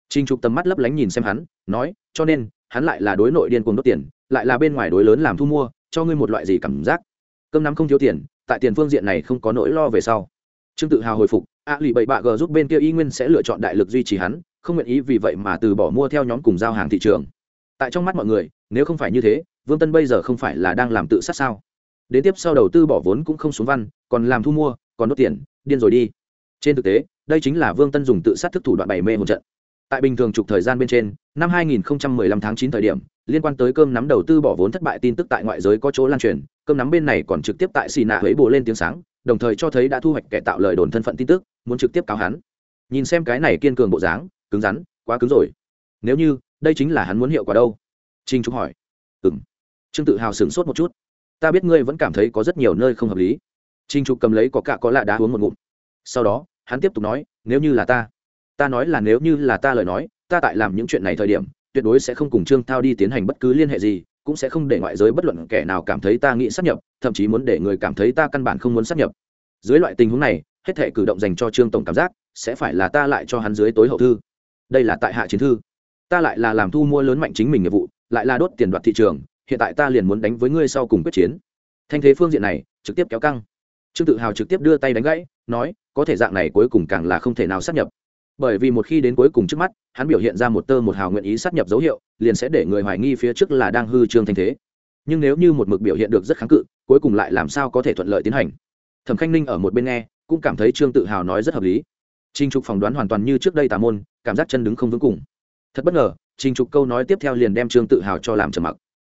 Trình Trục tầm mắt lấp lánh nhìn xem hắn, nói, cho nên, hắn lại là đối nội điên cuồng đốt tiền, lại là bên ngoài đối lớn làm thu mua, cho ngươi một loại gì cảm giác? Cơm nắm không thiếu tiền, tại tiền phương diện này không có nỗi lo về sau. Trương Tự Hào hồi phục, a lì bảy bạ g giúp bên kia y nguyên sẽ lựa chọn đại lực duy trì hắn, không nguyện ý vì vậy mà từ bỏ mua theo nhóm cùng giao hàng thị trường. Tại trong mắt mọi người, nếu không phải như thế, Vương Tân bây giờ không phải là đang làm tự sát sao? Đến tiếp sau đầu tư bỏ vốn cũng không xuống văn, còn làm thu mua, còn đốt tiền, điên rồi đi. Trên thực tế, đây chính là Vương Tân dùng tự sát thức thủ đoạn bày mê một trận tại bình thường trục thời gian bên trên năm 2015 tháng 9 thời điểm liên quan tới cơm nắm đầu tư bỏ vốn thất bại tin tức tại ngoại giới có chỗ lan truyền, cơm nắm bên này còn trực tiếp tại xì nạ huế bồ lên tiếng sáng, đồng thời cho thấy đã thu hoạch kẻ tạo lời đồn thân phận tin tức, muốn trực tiếp cáo hắn. Nhìn xem cái này kiên cường bộ dáng, cứng rắn, quá cứng rồi. Nếu như, đây chính là hắn muốn hiệu quả đâu? Trinh trúc hỏi. Ừng trương tự hào sửng sốt một chút. Ta biết ngươi vẫn cảm thấy có rất nhiều nơi không hợp lý. Trinh trục cầm lấy có cạ có lạ đá uống một ngụm. Sau đó, hắn tiếp tục nói, nếu như là ta ta nói là nếu như là ta lời nói, ta tại làm những chuyện này thời điểm tuyệt đối sẽ không cùng trương thao đi tiến hành bất cứ liên hệ gì, cũng sẽ không để ngoại giới bất luận kẻ nào cảm thấy ta nghĩ sắp nhập, thậm chí muốn để người cảm thấy ta căn bản không muốn sắp nhập. Dưới loại tình huống này, hết thể cử động dành cho trương tổng cảm giác, sẽ phải là ta lại cho hắn dưới tối hậu thư. Đây là tại hạ chiến thư. Ta lại là làm thu mua lớn mạnh chính mình nghiệp vụ, lại là đốt tiền đoạt thị trường, hiện tại ta liền muốn đánh với ngươi sau cùng quyết chiến. Thanh thế phương diện này, trực tiếp kéo căng. Trương tự hào trực tiếp đưa tay đánh gãy, nói, có thể dạng này cuối cùng càng là không thể nào sắp nhập bởi vì một khi đến cuối cùng trước mắt, hắn biểu hiện ra một tơ một hào nguyện ý sát nhập dấu hiệu, liền sẽ để người hoài nghi phía trước là đang hư trương thanh thế. Nhưng nếu như một mực biểu hiện được rất kháng cự, cuối cùng lại làm sao có thể thuận lợi tiến hành? Thẩm khanh ninh ở một bên nghe, cũng cảm thấy trương tự hào nói rất hợp lý. Trinh trục phỏng đoán hoàn toàn như trước đây tà môn, cảm giác chân đứng không vững cùng. Thật bất ngờ trinh trục câu nói tiếp theo liền đem trương tự hào cho làm trầm mặc.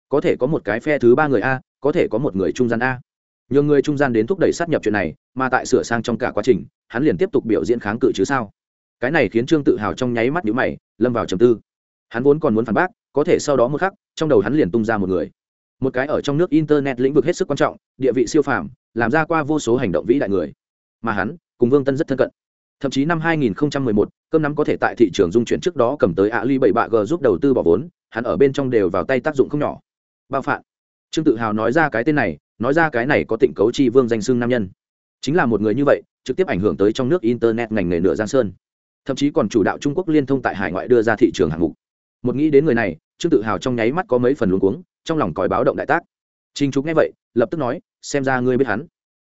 Có thể có một cái phe thứ ba người a, có thể có một người trung gian a. Nhiều người trung gian đến thúc đẩy sát nhập chuyện này, mà tại sửa sang trong cả quá trình, hắn liền tiếp tục biểu diễn kháng cự chứ sao? Cái này khiến trương tự hào trong nháy mắt nhũ mày lâm vào trầm tư. Hắn vốn còn muốn phản bác có thể sau đó một khắc trong đầu hắn liền tung ra một người. Một cái ở trong nước internet lĩnh vực hết sức quan trọng địa vị siêu phàm làm ra qua vô số hành động vĩ đại người. Mà hắn cùng vương tân rất thân cận. Thậm chí năm 2011, cơm nắm có thể tại thị trường dung chuyển trước đó cầm tới ali bảy bạ g giúp đầu tư bỏ vốn hắn ở bên trong đều vào tay tác dụng không nhỏ. Bao phạm trương tự hào nói ra cái tên này nói ra cái này có tịnh cấu chi vương danh xưng nam nhân. Chính là một người như vậy trực tiếp ảnh hưởng tới trong nước internet ngành nghề nửa giang sơn thậm chí còn chủ đạo trung quốc liên thông tại hải ngoại đưa ra thị trường hạng mục. Một nghĩ đến người này trương tự hào trong nháy mắt có mấy phần luống cuống trong lòng còi báo động đại tác. Trinh trục nghe vậy lập tức nói xem ra ngươi biết hắn.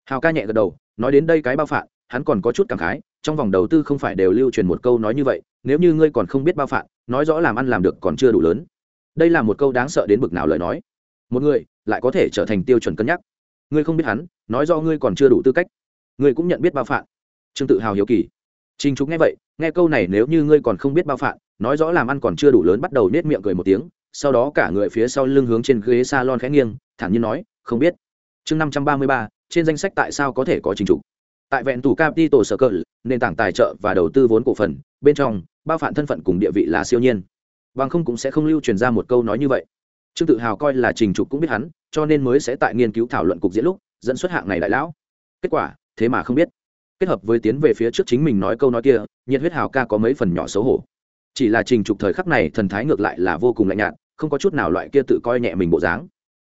Hào ca nhẹ gật đầu nói đến đây cái bao phạm hắn còn có chút cảm khái trong vòng đầu tư không phải đều lưu truyền một câu nói như vậy nếu như ngươi còn không biết bao phạm nói rõ làm ăn làm được còn chưa đủ lớn. Đây là một câu đáng sợ đến bực nào lời nói. Một người lại có thể trở thành tiêu chuẩn cân nhắc. Ngươi không biết hắn nói do ngươi còn chưa đủ tư cách ngươi cũng nhận biết bao phạm trương tự hào hiếu kỳ. Trình Trục nghe vậy, nghe câu này nếu như ngươi còn không biết bao phạn, nói rõ làm ăn còn chưa đủ lớn bắt đầu nết miệng cười một tiếng, sau đó cả người phía sau lưng hướng trên ghế salon khẽ nghiêng, thản nhiên nói, không biết. Chương năm trăm ba mươi ba, trên danh sách tại sao có thể có Trình Trục? Tại vẹn tủ Capital Circle, nền tảng tài trợ và đầu tư vốn cổ phần, bên trong, bao phạm thân phận cùng địa vị là siêu nhiên. Bằng không cũng sẽ không lưu truyền ra một câu nói như vậy. Trương Tự Hào coi là Trình Trục cũng biết hắn, cho nên mới sẽ tại nghiên cứu thảo luận cục diễn lúc, dẫn xuất hạng này đại lão. Kết quả, thế mà không biết kết hợp với tiến về phía trước chính mình nói câu nói kia, nhiệt huyết hào ca có mấy phần nhỏ xấu hổ. Chỉ là trình trục thời khắc này thần thái ngược lại là vô cùng lạnh nhạt, không có chút nào loại kia tự coi nhẹ mình bộ dáng.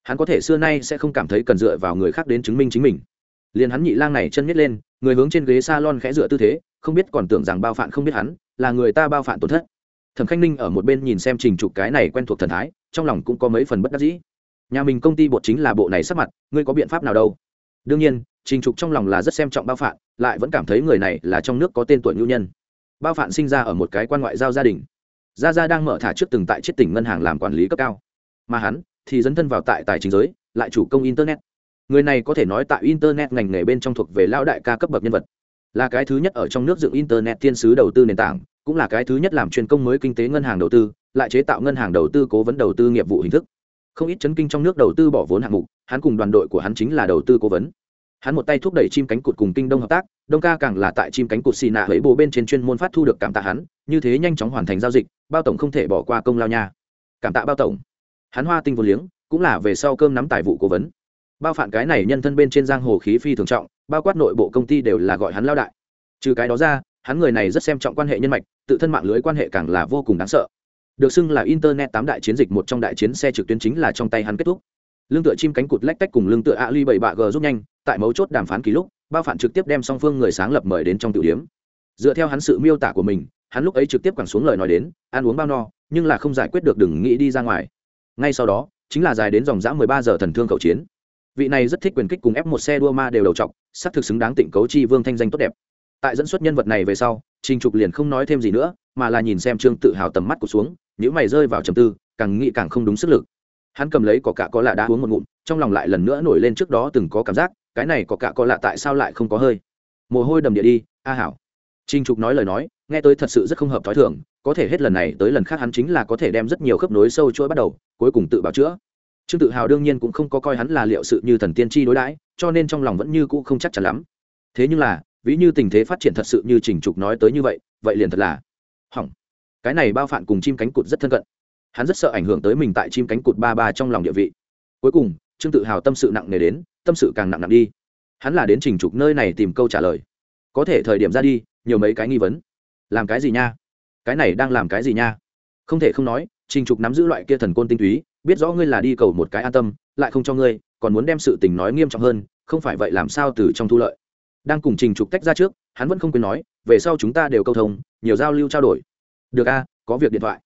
Hắn có thể xưa nay sẽ không cảm thấy cần dựa vào người khác đến chứng minh chính mình. Liền hắn nhị lang này chân nhét lên, người hướng trên ghế s a lon khẽ dựa tư thế, không biết còn tưởng rằng bao phạn không biết hắn, là người ta bao phạn tổn thất. Thẩm khanh ninh ở một bên nhìn xem trình trục cái này quen thuộc thần thái, trong lòng cũng có mấy phần bất đắc dĩ. Nhà mình công ty bột chính là bộ này sắp mặt, ngươi có biện pháp nào đâu? Đương nhiên, trình trục trong lòng là rất xem trọng bao phạn, lại vẫn cảm thấy người này là trong nước có tên tuổi nhu nhân. Bao phạn sinh ra ở một cái quan ngoại giao gia đình. Gia gia đang mở thả trước từng tại chiết tỉnh ngân hàng làm quản lý cấp cao. Mà hắn thì dấn thân vào tại tài chính giới, lại chủ công internet. Người này có thể nói tại internet ngành nghề bên trong thuộc về lao đại ca cấp bậc nhân vật. Là cái thứ nhất ở trong nước dựng internet thiên sứ đầu tư nền tảng, cũng là cái thứ nhất làm truyền công mới kinh tế ngân hàng đầu tư, lại chế tạo ngân hàng đầu tư cố vấn đầu tư nghiệp vụ hình thức. Không ít chấn kinh trong nước đầu tư bỏ vốn hạng mục hắn cùng đoàn đội của hắn chính là đầu tư cố vấn. Hắn một tay thúc đẩy chim cánh cụt cùng kinh đông hợp tác, đông ca càng là tại chim cánh cụt xì nạ lấy bồ bên trên chuyên môn phát thu được cảm tạ hắn, như thế nhanh chóng hoàn thành giao dịch, bao tổng không thể bỏ qua công lao nha. Cảm tạ bao tổng. Hắn hoa tinh vô liếng, cũng là về sau cơm nắm tài vụ cố vấn. Bao phản cái này nhân thân bên trên giang hồ khí phi thường trọng, bao quát nội bộ công ty đều là gọi hắn lao đại. Trừ cái đó ra, hắn người này rất xem trọng quan hệ nhân mạch, tự thân mạng lưới quan hệ càng là vô cùng đáng sợ. Được xưng là internet tám đại chiến dịch một trong đại chiến xe trực tuyến chính là trong tay hắn kết thúc lương tựa chim cánh cụt lách tách cùng lương tựa ali bảy bạ g giúp nhanh, tại mấu chốt đàm phán ký lúc bao phản trực tiếp đem song phương người sáng lập mời đến trong tiểu điểm. dựa theo hắn sự miêu tả của mình, hắn lúc ấy trực tiếp quẳng xuống lời nói đến, ăn uống bao no, nhưng là không giải quyết được đừng nghĩ đi ra ngoài. Ngay sau đó, chính là dài đến dòng dã mười ba giờ thần thương cầu chiến. Vị này rất thích quyền kích cùng ép một xe đua ma đều đầu trọc xác thực xứng đáng tịnh cấu chi vương thanh danh tốt đẹp. Tại dẫn xuất nhân vật này về sau, trình trục liền không nói thêm gì nữa, mà là nhìn xem trương tự hào tầm mắt của xuống những mày rơi vào trầm tư, càng nghĩ càng không đúng sức lực hắn cầm lấy có cả có lạ đã uống một ngụm trong lòng lại lần nữa nổi lên trước đó từng có cảm giác cái này có cả có lạ tại sao lại không có hơi mồ hôi đầm địa đi a hảo trinh Trục nói lời nói, nghe tới thật sự rất không hợp thói thường, có thể hết lần này tới lần khác hắn chính là có thể đem rất nhiều khớp nối sâu chuỗi bắt đầu, cuối cùng tự bào chữa. Trương Tự Hào đương nhiên cũng không có coi hắn là liệu sự như thần tiên tri đối đãi, cho nên trong lòng vẫn như cũ không chắc chắn lắm. Thế nhưng là, ví như tình thế phát triển thật sự như Trình Trục nói tới như vậy, vậy liền thật là hỏng. Cái này bao phạn cùng chim cánh cụt rất thân cận. Hắn rất sợ ảnh hưởng tới mình tại chim cánh cụt ba ba trong lòng địa vị. Cuối cùng, Trương Tự Hào tâm sự nặng nề đến, tâm sự càng nặng nặng đi. Hắn là đến Trình Trục nơi này tìm câu trả lời. Có thể thời điểm ra đi, nhiều mấy cái nghi vấn làm cái gì nha cái này đang làm cái gì nha không thể không nói trình trục nắm giữ loại kia thần côn tinh túy biết rõ ngươi là đi cầu một cái an tâm lại không cho ngươi còn muốn đem sự tình nói nghiêm trọng hơn không phải vậy làm sao từ trong thu lợi đang cùng trình trục tách ra trước hắn vẫn không quên nói về sau chúng ta đều câu thông nhiều giao lưu trao đổi được a có việc điện thoại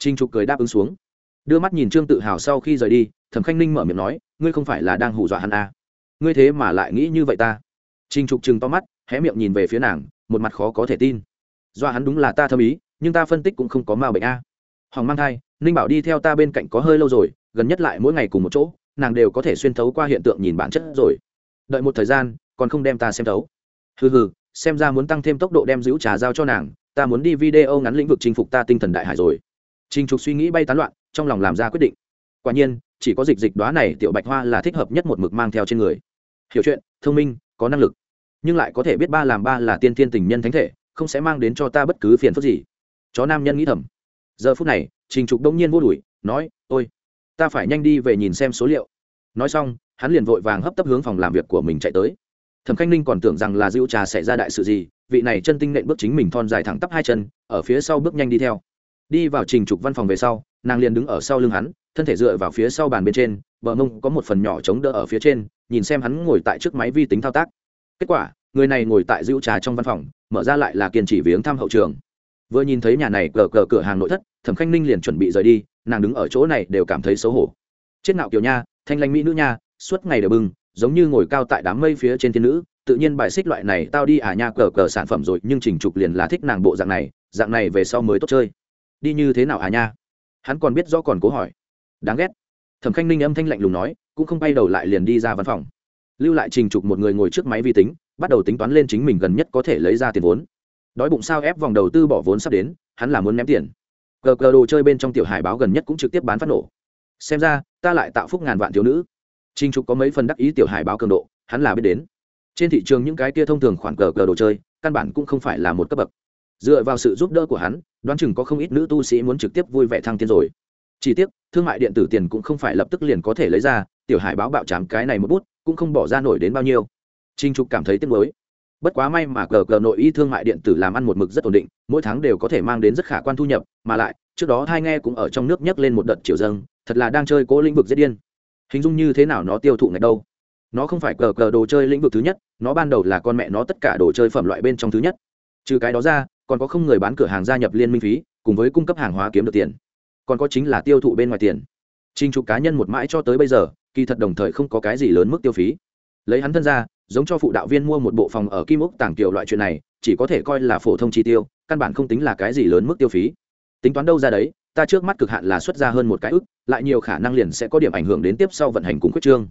trình trục cười đáp ứng xuống. Đưa mắt nhìn trương tự hào sau khi rời đi, thẩm khanh ninh mở miệng nói, ngươi không phải là đang hù dọa hắn a ngươi thế mà lại nghĩ như vậy ta? Trình trục chừng to mắt, hé miệng nhìn về phía nàng, một mặt khó có thể tin. Dọa hắn đúng là ta thâm ý, nhưng ta phân tích cũng không có ma bệnh a. Hoàng mang thai, ninh bảo đi theo ta bên cạnh có hơi lâu rồi, gần nhất lại mỗi ngày cùng một chỗ, nàng đều có thể xuyên thấu qua hiện tượng nhìn bản chất rồi. Đợi một thời gian, còn không đem ta xem thấu. Hừ hừ, xem ra muốn tăng thêm tốc độ đem giữ trà giao cho nàng, ta muốn đi video ngắn lĩnh vực chinh phục ta tinh thần đại hải rồi. Trình Trục suy nghĩ bay tán loạn, trong lòng làm ra quyết định. Quả nhiên, chỉ có dịch dịch đóa này tiểu bạch hoa là thích hợp nhất một mực mang theo trên người. Hiểu chuyện, thông minh, có năng lực. Nhưng lại có thể biết ba làm ba là tiên thiên tình nhân thánh thể không sẽ mang đến cho ta bất cứ phiền phức gì. Chó nam nhân nghĩ thầm. Giờ phút này trình trục đông nhiên vô đuổi nói ôi ta phải nhanh đi về nhìn xem số liệu. Nói xong hắn liền vội vàng hấp tấp hướng phòng làm việc của mình chạy tới. Thẩm khanh ninh còn tưởng rằng là Dữu trà xảy ra đại sự gì vị này chân tinh nện bước chính mình thon dài thẳng tắp hai chân ở phía sau bước nhanh đi theo đi vào trình trục văn phòng về sau, nàng liền đứng ở sau lưng hắn, thân thể dựa vào phía sau bàn bên trên, bờ mông có một phần nhỏ chống đỡ ở phía trên, nhìn xem hắn ngồi tại trước máy vi tính thao tác. Kết quả, người này ngồi tại rượu trà trong văn phòng, mở ra lại là kiên trì viếng thăm hậu trường. Vừa nhìn thấy nhà này cờ cờ cửa hàng nội thất, thẩm khanh ninh liền chuẩn bị rời đi, nàng đứng ở chỗ này đều cảm thấy xấu hổ. Chết nạo kiều nha, thanh lanh mỹ nữ nha, suốt ngày đều bưng giống như ngồi cao tại đám mây phía trên thiên nữ, tự nhiên bài xích loại này tao đi à nha cờ cờ sản phẩm rồi, nhưng trình trục liền là thích nàng bộ dạng này dạng này về sau mới tốt chơi đi như thế nào à nha? Hắn còn biết rõ còn cố hỏi. Đáng ghét. Thẩm khanh ninh âm thanh lạnh lùng nói, cũng không bay đầu lại liền đi ra văn phòng. Lưu lại trình trục một người ngồi trước máy vi tính, bắt đầu tính toán lên chính mình gần nhất có thể lấy ra tiền vốn. Đói bụng sao ép vòng đầu tư bỏ vốn sắp đến, hắn là muốn ném tiền. Cờ cờ đồ chơi bên trong tiểu hải báo gần nhất cũng trực tiếp bán phát nổ. Xem ra, ta lại tạo phúc ngàn vạn thiếu nữ. Trình trục có mấy phần đắc ý tiểu hải báo cường độ, hắn là biết đến. Trên thị trường những cái tia thông thường khoản cờ cờ đồ chơi, căn bản cũng không phải là một cấp bậc. Dựa vào sự giúp đỡ của hắn đoán chừng có không ít nữ tu sĩ muốn trực tiếp vui vẻ thăng tiên rồi. Chỉ tiếc, thương mại điện tử tiền cũng không phải lập tức liền có thể lấy ra, tiểu hải báo bạo chám cái này một bút, cũng không bỏ ra nổi đến bao nhiêu. Trinh trục cảm thấy tiếc nuối. Bất quá may mà cờ cờ nội y thương mại điện tử làm ăn một mực rất ổn định, mỗi tháng đều có thể mang đến rất khả quan thu nhập, mà lại, trước đó thai nghe cũng ở trong nước nhấc lên một đợt chiều dâng, thật là đang chơi cố lĩnh vực rất điên. Hình dung như thế nào nó tiêu thụ ngày đâu? Nó không phải cờ cờ đồ chơi lĩnh vực thứ nhất, nó ban đầu là con mẹ nó tất cả đồ chơi phẩm loại bên trong thứ nhất. Trừ cái đó ra còn có không người bán cửa hàng gia nhập liên minh phí, cùng với cung cấp hàng hóa kiếm được tiền. Còn có chính là tiêu thụ bên ngoài tiền. Trình trục cá nhân một mãi cho tới bây giờ, kỳ thật đồng thời không có cái gì lớn mức tiêu phí. Lấy hắn thân ra, giống cho phụ đạo viên mua một bộ phòng ở kim ốc tàng kiều loại chuyện này, chỉ có thể coi là phổ thông chi tiêu, căn bản không tính là cái gì lớn mức tiêu phí. Tính toán đâu ra đấy, ta trước mắt cực hạn là xuất ra hơn một cái ức, lại nhiều khả năng liền sẽ có điểm ảnh hưởng đến tiếp sau vận hành cùng quyết trương.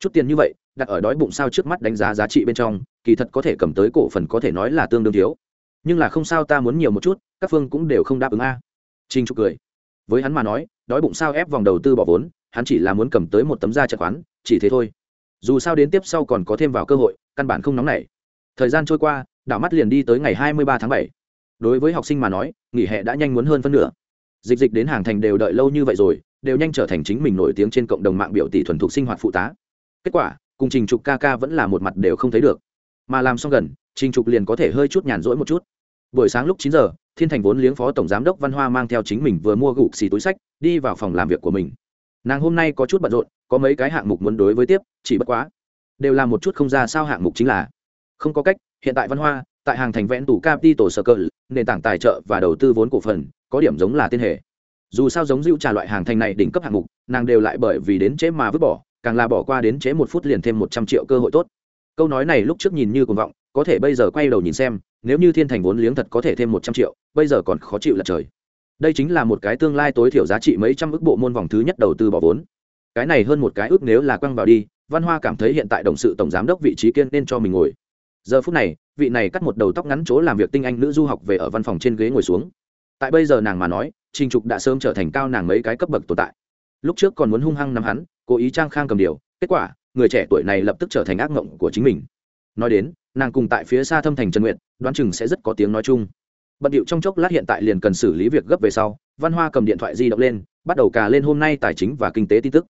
Chút tiền như vậy, đặt ở đói bụng sao trước mắt đánh giá giá trị bên trong, kỳ thật có thể cầm tới cổ phần có thể nói là tương đương thiếu nhưng là không sao ta muốn nhiều một chút, các phương cũng đều không đáp ứng a. Trinh trục cười. Với hắn mà nói, đói bụng sao ép vòng đầu tư bỏ vốn, hắn chỉ là muốn cầm tới một tấm da chặt khoán, chỉ thế thôi. Dù sao đến tiếp sau còn có thêm vào cơ hội, căn bản không nóng nảy. Thời gian trôi qua, đảo mắt liền đi tới ngày hai mươi ba tháng bảy. Đối với học sinh mà nói, nghỉ hè đã nhanh muốn hơn phân nửa. Dịch dịch đến hàng thành đều đợi lâu như vậy rồi, đều nhanh trở thành chính mình nổi tiếng trên cộng đồng mạng biểu tỷ thuần thục sinh hoạt phụ tá. Kết quả, cùng trình trục ca ca vẫn là một mặt đều không thấy được. Mà làm xong gần trình trục liền có thể hơi chút nhàn rỗi một chút. Buổi sáng lúc chín giờ, thiên thành vốn liếng phó tổng giám đốc văn hoa mang theo chính mình vừa mua gục xì túi sách, đi vào phòng làm việc của mình. Nàng hôm nay có chút bận rộn, có mấy cái hạng mục muốn đối với tiếp, chỉ bất quá, đều là một chút không ra sao hạng mục chính là. Không có cách, hiện tại văn hoa, tại hàng thành vẽn tủ capital circle nền tảng tài trợ và đầu tư vốn cổ phần, có điểm giống là tiên hệ. Dù sao giống dữ trà loại hàng thành này đỉnh cấp hạng mục, nàng đều lại bởi vì đến chế mà vứt bỏ, càng là bỏ qua đến chế một phút liền thêm một trăm triệu cơ hội tốt. Câu nói này lúc trước nhìn như cuồng vọng có thể bây giờ quay đầu nhìn xem, nếu như thiên thành vốn liếng thật có thể thêm một trăm triệu, bây giờ còn khó chịu là trời. Đây chính là một cái tương lai tối thiểu giá trị mấy trăm ước bộ môn vòng thứ nhất đầu tư bỏ vốn. Cái này hơn một cái ước nếu là quăng vào đi, văn hoa cảm thấy hiện tại đồng sự tổng giám đốc vị trí kiên nên cho mình ngồi. Giờ phút này, vị này cắt một đầu tóc ngắn chỗ làm việc tinh anh nữ du học về ở văn phòng trên ghế ngồi xuống. Tại bây giờ nàng mà nói, trình trục đã sớm trở thành cao nàng mấy cái cấp bậc tồn tại. Lúc trước còn muốn hung hăng nắm hắn, cố ý trang khang cầm điều, kết quả, người trẻ tuổi này lập tức trở thành ác mộng của chính mình. Nói đến nàng cùng tại phía xa thâm thành trần nguyện đoán chừng sẽ rất có tiếng nói chung. Bận điệu trong chốc lát hiện tại liền cần xử lý việc gấp về sau, văn hoa cầm điện thoại di động lên, bắt đầu cà lên hôm nay tài chính và kinh tế tin tức.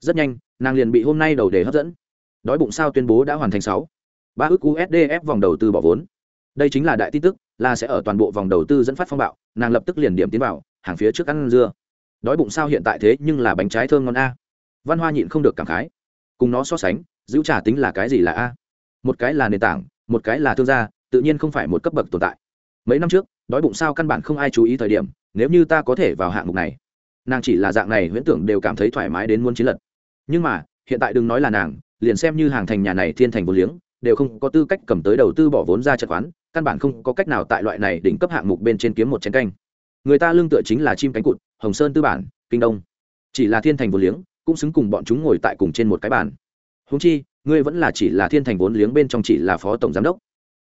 Rất nhanh, nàng liền bị hôm nay đầu đề hấp dẫn. Đói bụng sao tuyên bố đã hoàn thành sáu. Ba ước usdf vòng đầu tư bỏ vốn. Đây chính là đại tin tức, là sẽ ở toàn bộ vòng đầu tư dẫn phát phong bạo, nàng lập tức liền điểm tiến vào, hàng phía trước ăn dưa. Đói bụng sao hiện tại thế nhưng là bánh trái thơm ngon a. Văn hoa nhịn không được cảm khái. Cùng nó so sánh, giữ trả tính là cái gì là a? Một cái là nền tảng, một cái là thương gia, tự nhiên không phải một cấp bậc tồn tại. Mấy năm trước, đói bụng sao căn bản không ai chú ý thời điểm, nếu như ta có thể vào hạng mục này, nàng chỉ là dạng này huyễn tưởng đều cảm thấy thoải mái đến muốn chiến lật. Nhưng mà, hiện tại đừng nói là nàng, liền xem như hàng thành nhà này thiên thành vốn liếng, đều không có tư cách cầm tới đầu tư bỏ vốn ra chật khoán, căn bản không có cách nào tại loại này đỉnh cấp hạng mục bên trên kiếm một chén canh. Người ta lương tựa chính là chim cánh cụt, hồng sơn tư bản, kinh đông. Chỉ là thiên thành vốn liếng, cũng xứng cùng bọn chúng ngồi tại cùng trên một cái bàn. Húng chi ngươi vẫn là chỉ là thiên thành vốn liếng bên trong chỉ là phó tổng giám đốc.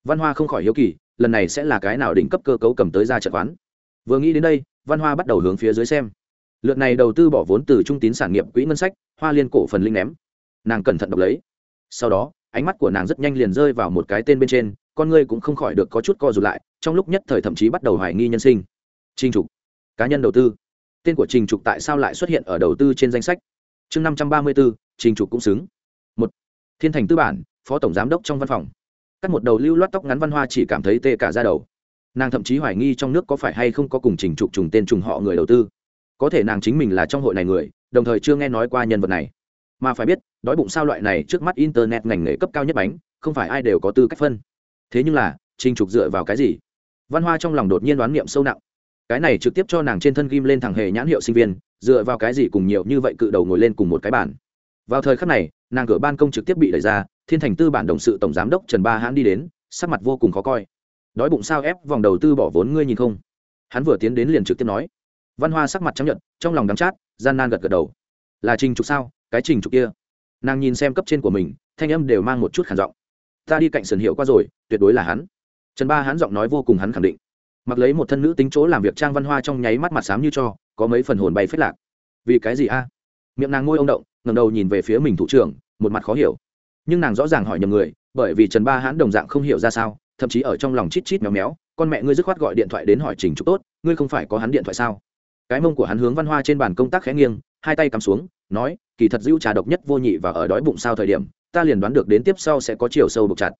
Văn hoa không khỏi hiếu kỳ, lần này sẽ là cái nào đỉnh cấp cơ cấu cầm tới ra trận quán. vừa nghĩ đến đây, văn hoa bắt đầu hướng phía dưới xem. Lượt này đầu tư bỏ vốn từ trung tín sản nghiệp quỹ ngân sách, hoa liên cổ phần linh ném. Nàng cẩn thận đọc lấy. Sau đó, ánh mắt của nàng rất nhanh liền rơi vào một cái tên bên trên, con ngươi cũng không khỏi được có chút co rụt lại, trong lúc nhất thời thậm chí bắt đầu hoài nghi nhân sinh. Trình trục, cá nhân đầu tư. Tên của trình trục tại sao lại xuất hiện ở đầu tư trên danh sách? Chương năm trăm ba mươi bốn trình trục cũng xứng thiên thành tư bản, phó tổng giám đốc trong văn phòng. Cắt một đầu lưu loát tóc ngắn văn hoa chỉ cảm thấy tê cả ra đầu. Nàng thậm chí hoài nghi trong nước có phải hay không có cùng trình trục trùng tên trùng họ người đầu tư. Có thể nàng chính mình là trong hội này người, đồng thời chưa nghe nói qua nhân vật này. Mà phải biết, đói bụng sao loại này trước mắt internet ngành nghề cấp cao nhất bánh, không phải ai đều có tư cách phân. Thế nhưng là, trình trục dựa vào cái gì? Văn hoa trong lòng đột nhiên đoán niệm sâu nặng. Cái này trực tiếp cho nàng trên thân ghim lên thằng hề nhãn hiệu sinh viên, dựa vào cái gì cùng nhiều như vậy cự đầu ngồi lên cùng một cái bàn? Vào thời khắc này nàng cửa ban công trực tiếp bị đẩy ra, thiên thành tư bản đồng sự tổng giám đốc trần ba hãn đi đến, sắc mặt vô cùng khó coi. Đói bụng sao ép vòng đầu tư bỏ vốn ngươi nhìn không? Hắn vừa tiến đến liền trực tiếp nói. Văn hoa sắc mặt chấp nhận trong lòng đắm chát, gian nan gật gật đầu. Là trình trục sao? Cái trình trục kia. Nàng nhìn xem cấp trên của mình, thanh âm đều mang một chút khản giọng. Ta đi cạnh sườn hiệu qua rồi, tuyệt đối là hắn. Trần ba hắn giọng nói vô cùng hắn khẳng định. Mặc lấy một thân nữ tính chỗ làm việc trang văn hoa trong nháy mắt mặt xám như cho, có mấy phần hồn bay phết lạc. Vì cái gì a? Miệng nàng ngôi ông động ngầm đầu nhìn về phía mình thủ trưởng, một mặt khó hiểu. Nhưng nàng rõ ràng hỏi nhầm người, bởi vì trần ba hãn đồng dạng không hiểu ra sao, thậm chí ở trong lòng chít chít méo méo, con mẹ ngươi dứt khoát gọi điện thoại đến hỏi trình trục tốt, ngươi không phải có hắn điện thoại sao? Cái mông của hắn hướng văn hoa trên bàn công tác khẽ nghiêng, hai tay cắm xuống, nói, kỳ thật dữ trà độc nhất vô nhị và ở đói bụng sao thời điểm, ta liền đoán được đến tiếp sau sẽ có chiều sâu bục chặt.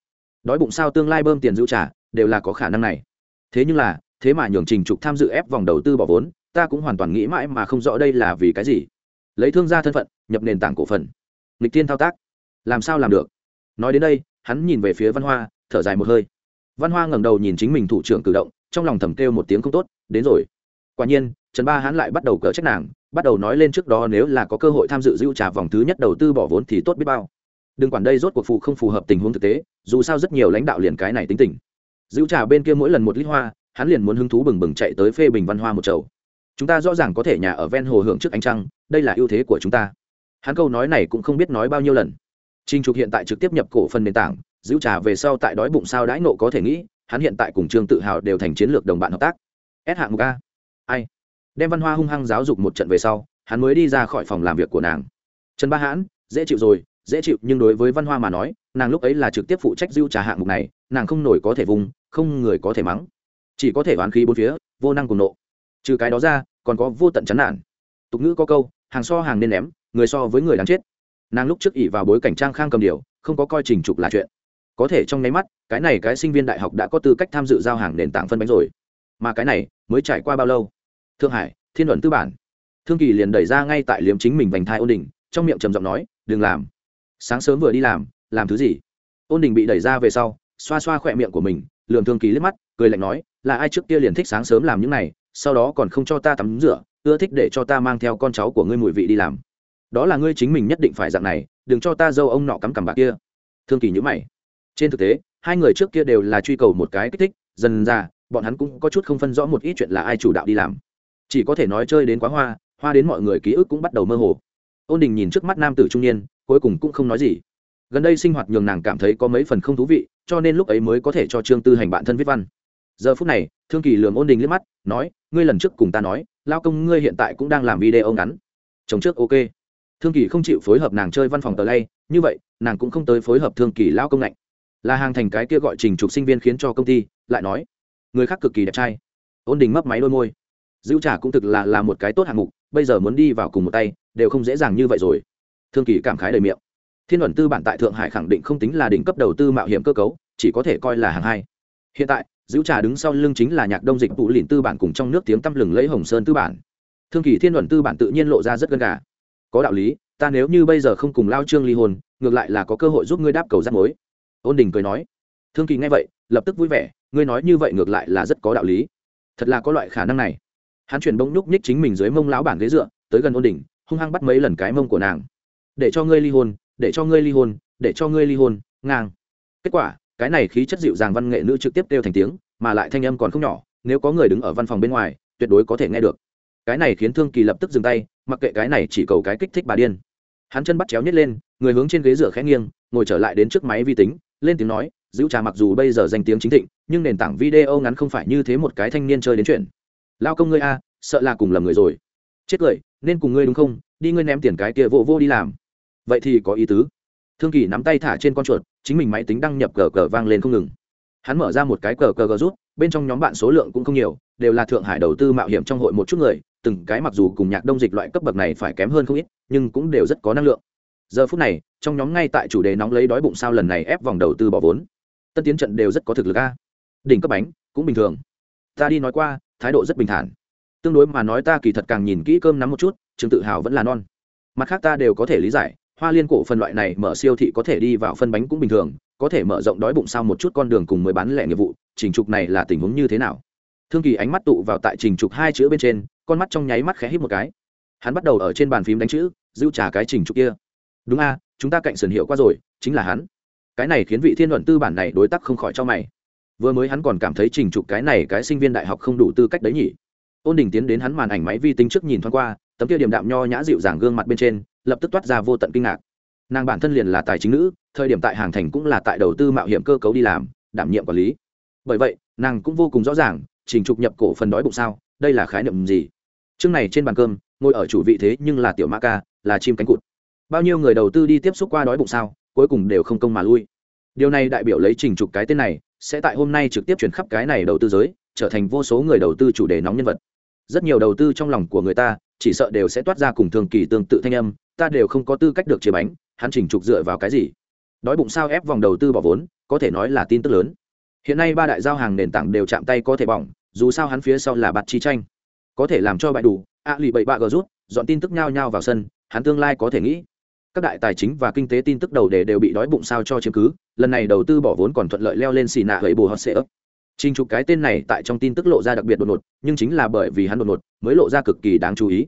Đói bụng sao tương lai bơm tiền dữ trà, đều là có khả năng này. Thế nhưng là, thế mà nhường trình trục tham dự ép vòng đầu tư bỏ vốn, ta cũng hoàn toàn nghĩ mãi mà không rõ đây là vì cái gì lấy thương gia thân phận, nhập nền tảng cổ phần. Lịch tiên thao tác. Làm sao làm được? Nói đến đây, hắn nhìn về phía văn hoa, thở dài một hơi. Văn hoa ngẩng đầu nhìn chính mình thủ trưởng cử động, trong lòng thầm kêu một tiếng không tốt, đến rồi. Quả nhiên, trần ba hắn lại bắt đầu cờ trách nàng, bắt đầu nói lên trước đó nếu là có cơ hội tham dự dữ trả vòng thứ nhất đầu tư bỏ vốn thì tốt biết bao. Đừng quản đây rốt cuộc phụ không phù hợp tình huống thực tế, dù sao rất nhiều lãnh đạo liền cái này tính tình. Dữ trả bên kia mỗi lần một lít hoa, hắn liền muốn hứng thú bừng bừng chạy tới phê bình văn hoa một chầu chúng ta rõ ràng có thể nhà ở ven hồ hưởng trước ánh trăng, đây là ưu thế của chúng ta. Hắn câu nói này cũng không biết nói bao nhiêu lần. Trinh trục hiện tại trực tiếp nhập cổ phần nền tảng, giữ trà về sau tại đói bụng sao đãi nộ có thể nghĩ, hắn hiện tại cùng trương tự hào đều thành chiến lược đồng bạn hợp tác. S hạng mục a. Ai? Đem văn hoa hung hăng giáo dục một trận về sau, hắn mới đi ra khỏi phòng làm việc của nàng. Trần ba hãn, dễ chịu rồi, dễ chịu, nhưng đối với văn hoa mà nói, nàng lúc ấy là trực tiếp phụ trách giữ trà hạng mục này, nàng không nổi có thể vùng, không người có thể mắng. Chỉ có thể oán khí bốn phía, vô năng cùng nộ trừ cái đó ra, còn có vô tận chán nản. Tục ngữ có câu, hàng so hàng nên ném, người so với người đáng chết. Nàng lúc trước ỉ vào bối cảnh trang khang cầm điều, không có coi trình trục là chuyện. Có thể trong nháy mắt, cái này cái sinh viên đại học đã có tư cách tham dự giao hàng nền tảng phân bánh rồi. Mà cái này, mới trải qua bao lâu? Thượng hải, thiên luận tư bản. Thương kỳ liền đẩy ra ngay tại liếm chính mình vành thai ôn đình, trong miệng trầm giọng nói, đừng làm. Sáng sớm vừa đi làm làm thứ gì? Ôn đình bị đẩy ra về sau, xoa xoa khỏe miệng của mình lường thương kỳ liếc mắt, cười lạnh nói, là ai trước kia liền thích sáng sớm làm những này sau đó còn không cho ta tắm rửa, ưa thích để cho ta mang theo con cháu của ngươi mùi vị đi làm. Đó là ngươi chính mình nhất định phải dạng này, đừng cho ta dâu ông nọ cắm cằm bạc kia. Thương kỳ nhữ mày. Trên thực tế, hai người trước kia đều là truy cầu một cái kích thích, dần ra, bọn hắn cũng có chút không phân rõ một ít chuyện là ai chủ đạo đi làm. Chỉ có thể nói chơi đến quá hoa hoa đến mọi người ký ức cũng bắt đầu mơ hồ. Ôn đình nhìn trước mắt nam tử trung niên, cuối cùng cũng không nói gì. Gần đây sinh hoạt nhường nàng cảm thấy có mấy phần không thú vị, cho nên lúc ấy mới có thể cho trương tư hành bạn thân viết văn. Giờ phút này, thương kỳ lường ôn đình liếc mắt, nói ngươi lần trước cùng ta nói, lao công ngươi hiện tại cũng đang làm video ngắn. Chồng trước ok. Thương kỳ không chịu phối hợp nàng chơi văn phòng tờ lay, như vậy, nàng cũng không tới phối hợp thương kỳ lao công lạnh. Là hàng thành cái kia gọi trình trục sinh viên khiến cho công ty, lại nói, người khác cực kỳ đẹp trai. Ôn đình mấp máy đôi môi. Dữ trả cũng thực là là một cái tốt hạng mục, bây giờ muốn đi vào cùng một tay, đều không dễ dàng như vậy rồi. Thương kỳ cảm khái đầy miệng. Thiên luận tư bản tại thượng hải khẳng định không tính là đỉnh cấp đầu tư mạo hiểm cơ cấu, chỉ có thể coi là hàng hai. Hiện tại dữ trà đứng sau lưng chính là nhạc đông dịch tụ lìn tư bản cùng trong nước tiếng tăm lừng lấy hồng sơn tư bản. Thương kỳ thiên luận tư bản tự nhiên lộ ra rất gần gà. Có đạo lý, ta nếu như bây giờ không cùng lao trương ly hôn, ngược lại là có cơ hội giúp ngươi đáp cầu rắt mối. Ôn đình cười nói. Thương kỳ nghe vậy, lập tức vui vẻ, ngươi nói như vậy ngược lại là rất có đạo lý. Thật là có loại khả năng này. Hắn chuyển bông nhúc nhích chính mình dưới mông lão bản ghế dựa, tới gần ôn đình, hung hăng bắt mấy lần cái mông của nàng. Để cho ngươi ly hôn, để cho ngươi ly hôn, để cho ngươi ly hôn, ngang. Kết quả cái này khí chất dịu dàng văn nghệ nữ trực tiếp kêu thành tiếng, mà lại thanh âm còn không nhỏ, nếu có người đứng ở văn phòng bên ngoài, tuyệt đối có thể nghe được. Cái này khiến thương kỳ lập tức dừng tay, mặc kệ cái này chỉ cầu cái kích thích bà điên. Hắn chân bắt chéo nhét lên, người hướng trên ghế dựa khẽ nghiêng, ngồi trở lại đến trước máy vi tính, lên tiếng nói giữ trà mặc dù bây giờ danh tiếng chính thịnh, nhưng nền tảng video ngắn không phải như thế một cái thanh niên chơi đến chuyện. Lao công ngươi a, sợ là cùng lầm người rồi. Chết cười, nên cùng ngươi đúng không? Đi ngươi ném tiền cái kia vô vô đi làm. Vậy thì có ý tứ. Thương kỳ nắm tay thả trên con chuột chính mình máy tính đăng nhập cờ cờ vang lên không ngừng. Hắn mở ra một cái cờ cờ gờ rút, bên trong nhóm bạn số lượng cũng không nhiều, đều là thượng hải đầu tư mạo hiểm trong hội một chút người, từng cái mặc dù cùng nhạc đông dịch loại cấp bậc này phải kém hơn không ít, nhưng cũng đều rất có năng lượng. Giờ phút này, trong nhóm ngay tại chủ đề nóng lấy đói bụng sao lần này ép vòng đầu tư bỏ vốn. Tân tiến trận đều rất có thực lực a. Đỉnh cấp bánh, cũng bình thường. Ta đi nói qua, thái độ rất bình thản. Tương đối mà nói ta kỳ thật càng nhìn kỹ cơm nắm một chút chứng tự hào vẫn là non. Mặt khác ta đều có thể lý giải hoa liên cổ phần loại này mở siêu thị có thể đi vào phân bánh cũng bình thường, có thể mở rộng đói bụng sao một chút con đường cùng mới bán lẻ nghiệp vụ, trình trục này là tình huống như thế nào? Thương kỳ ánh mắt tụ vào tại trình trục hai chữ bên trên, con mắt trong nháy mắt khẽ hít một cái. Hắn bắt đầu ở trên bàn phím đánh chữ, giữ trả cái trình trục kia. Đúng a, chúng ta cạnh sườn hiệu qua rồi, chính là hắn. Cái này khiến vị thiên luận tư bản này đối tác không khỏi cho mày. Vừa mới hắn còn cảm thấy trình trục cái này cái sinh viên đại học không đủ tư cách đấy nhỉ. Ôn đình tiến đến hắn màn ảnh máy vi tính trước nhìn thoáng qua, tấm kia điểm đạm nho nhã dịu dàng gương mặt bên trên lập tức toát ra vô tận kinh ngạc. Nàng bản thân liền là tài chính nữ, thời điểm tại hàng thành cũng là tại đầu tư mạo hiểm cơ cấu đi làm, đảm nhiệm quản lý. Bởi vậy, nàng cũng vô cùng rõ ràng, trình trục nhập cổ phần đói bụng sao, đây là khái niệm gì? Chương này trên bàn cơm, ngồi ở chủ vị thế nhưng là tiểu ma ca, là chim cánh cụt. Bao nhiêu người đầu tư đi tiếp xúc qua đói bụng sao, cuối cùng đều không công mà lui. Điều này đại biểu lấy trình trục cái tên này, sẽ tại hôm nay trực tiếp chuyển khắp cái này đầu tư giới, trở thành vô số người đầu tư chủ đề nóng nhân vật. Rất nhiều đầu tư trong lòng của người ta, chỉ sợ đều sẽ toát ra cùng thường kỳ tương tự thanh âm ta đều không có tư cách được chế bánh hắn chỉnh trục dựa vào cái gì? Đói bụng sao ép vòng đầu tư bỏ vốn có thể nói là tin tức lớn. Hiện nay ba đại giao hàng nền tảng đều chạm tay có thể bỏng dù sao hắn phía sau là bạt chi tranh. Có thể làm cho bại đủ ạ lì bậy bạ gờ rút dọn tin tức nhao nhao vào sân hắn tương lai có thể nghĩ. Các đại tài chính và kinh tế tin tức đầu đề đều bị đói bụng sao cho chứng cứ lần này đầu tư bỏ vốn còn thuận lợi leo lên xì nạ hầy bù hot sệ ấp. Trình trục cái tên này tại trong tin tức lộ ra đặc biệt đột ngột, nhưng chính là bởi vì hắn đột ngột mới lộ ra cực kỳ đáng chú ý.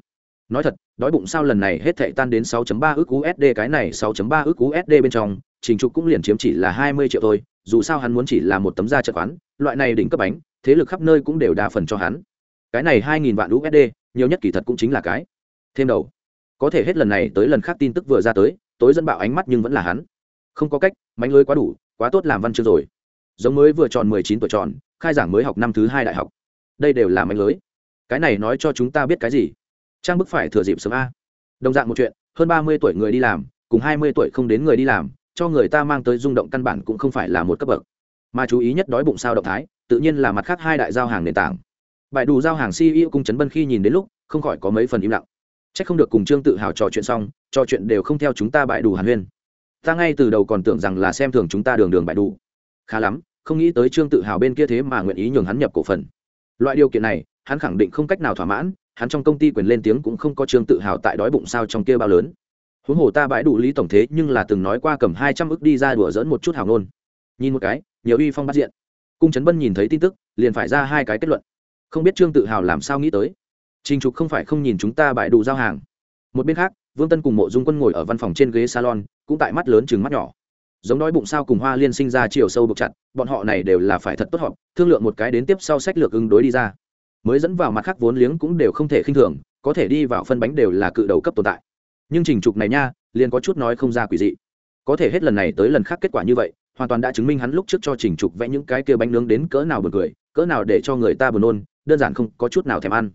Nói thật, đói bụng sao lần này hết thệ tan đến 6.3 ức USD cái này 6.3 ức USD bên trong, Trình trục cũng liền chiếm chỉ là 20 triệu thôi, dù sao hắn muốn chỉ là một tấm da chật quán, loại này đỉnh cấp bánh, thế lực khắp nơi cũng đều đa phần cho hắn. Cái này 2000 vạn USD, nhiều nhất kỳ thật cũng chính là cái. Thêm đầu. Có thể hết lần này tới lần khác tin tức vừa ra tới, tối dẫn bạo ánh mắt nhưng vẫn là hắn. Không có cách, mánh lưới quá đủ, quá tốt làm văn chương rồi giống mới vừa tròn mười chín tuổi tròn khai giảng mới học năm thứ hai đại học đây đều là mánh lưới cái này nói cho chúng ta biết cái gì trang bức phải thừa dịp sớm a. Đồng dạng một chuyện, hơn ba mươi tuổi người đi làm, cùng hai mươi tuổi không đến người đi làm, cho người ta mang tới rung động căn bản cũng không phải là một cấp bậc. Mà chú ý nhất đói bụng sao động thái, tự nhiên là mặt khác hai đại giao hàng nền tảng. Bài đủ giao hàng ceo cung trấn bân khi nhìn đến lúc, không khỏi có mấy phần im lặng. C h ắ c không được cùng trương tự hào trò chuyện xong, trò chuyện đều không theo chúng ta bại đủ hàn huyên. Ta ngay từ đầu còn tưởng rằng là xem thường chúng ta đường đường bại đủ. Khá lắm, không nghĩ tới trương tự hào bên kia thế mà nguyện ý nhường hắn nhập cổ phần. Loại điều kiện này, hắn khẳng định không cách nào thỏa mãn hắn trong công ty quyền lên tiếng cũng không có trương tự hào tại đói bụng sao trong kia bao lớn. Huống hồ ta bãi đủ lý tổng thế nhưng là từng nói qua cầm hai trăm ức đi ra đùa dỡn một chút hào nôn nhìn một cái, nhiều uy phong bắt diện. Cung trấn bân nhìn thấy tin tức, liền phải ra hai cái kết luận. Không biết trương tự hào làm sao nghĩ tới. Trình trục không phải không nhìn chúng ta bại đủ giao hàng. Một bên khác, vương tân cùng mộ dung quân ngồi ở văn phòng trên ghế salon, cũng tại mắt lớn chừng mắt nhỏ. Giống đói bụng sao cùng hoa liên sinh ra chiều sâu buộc chặt, bọn họ này đều là phải thật tốt họp, thương lượng một cái đến tiếp sau sách lược ứng đối đi ra mới dẫn vào mặt khác vốn liếng cũng đều không thể khinh thường, có thể đi vào phân bánh đều là cự đầu cấp tồn tại. Nhưng trình trục này nha, liền có chút nói không ra quỷ dị. Có thể hết lần này tới lần khác kết quả như vậy, hoàn toàn đã chứng minh hắn lúc trước cho trình trục vẽ những cái kia bánh nướng đến cỡ nào buồn cười, cỡ nào để cho người ta buồn nôn, đơn giản không có chút nào thèm ăn.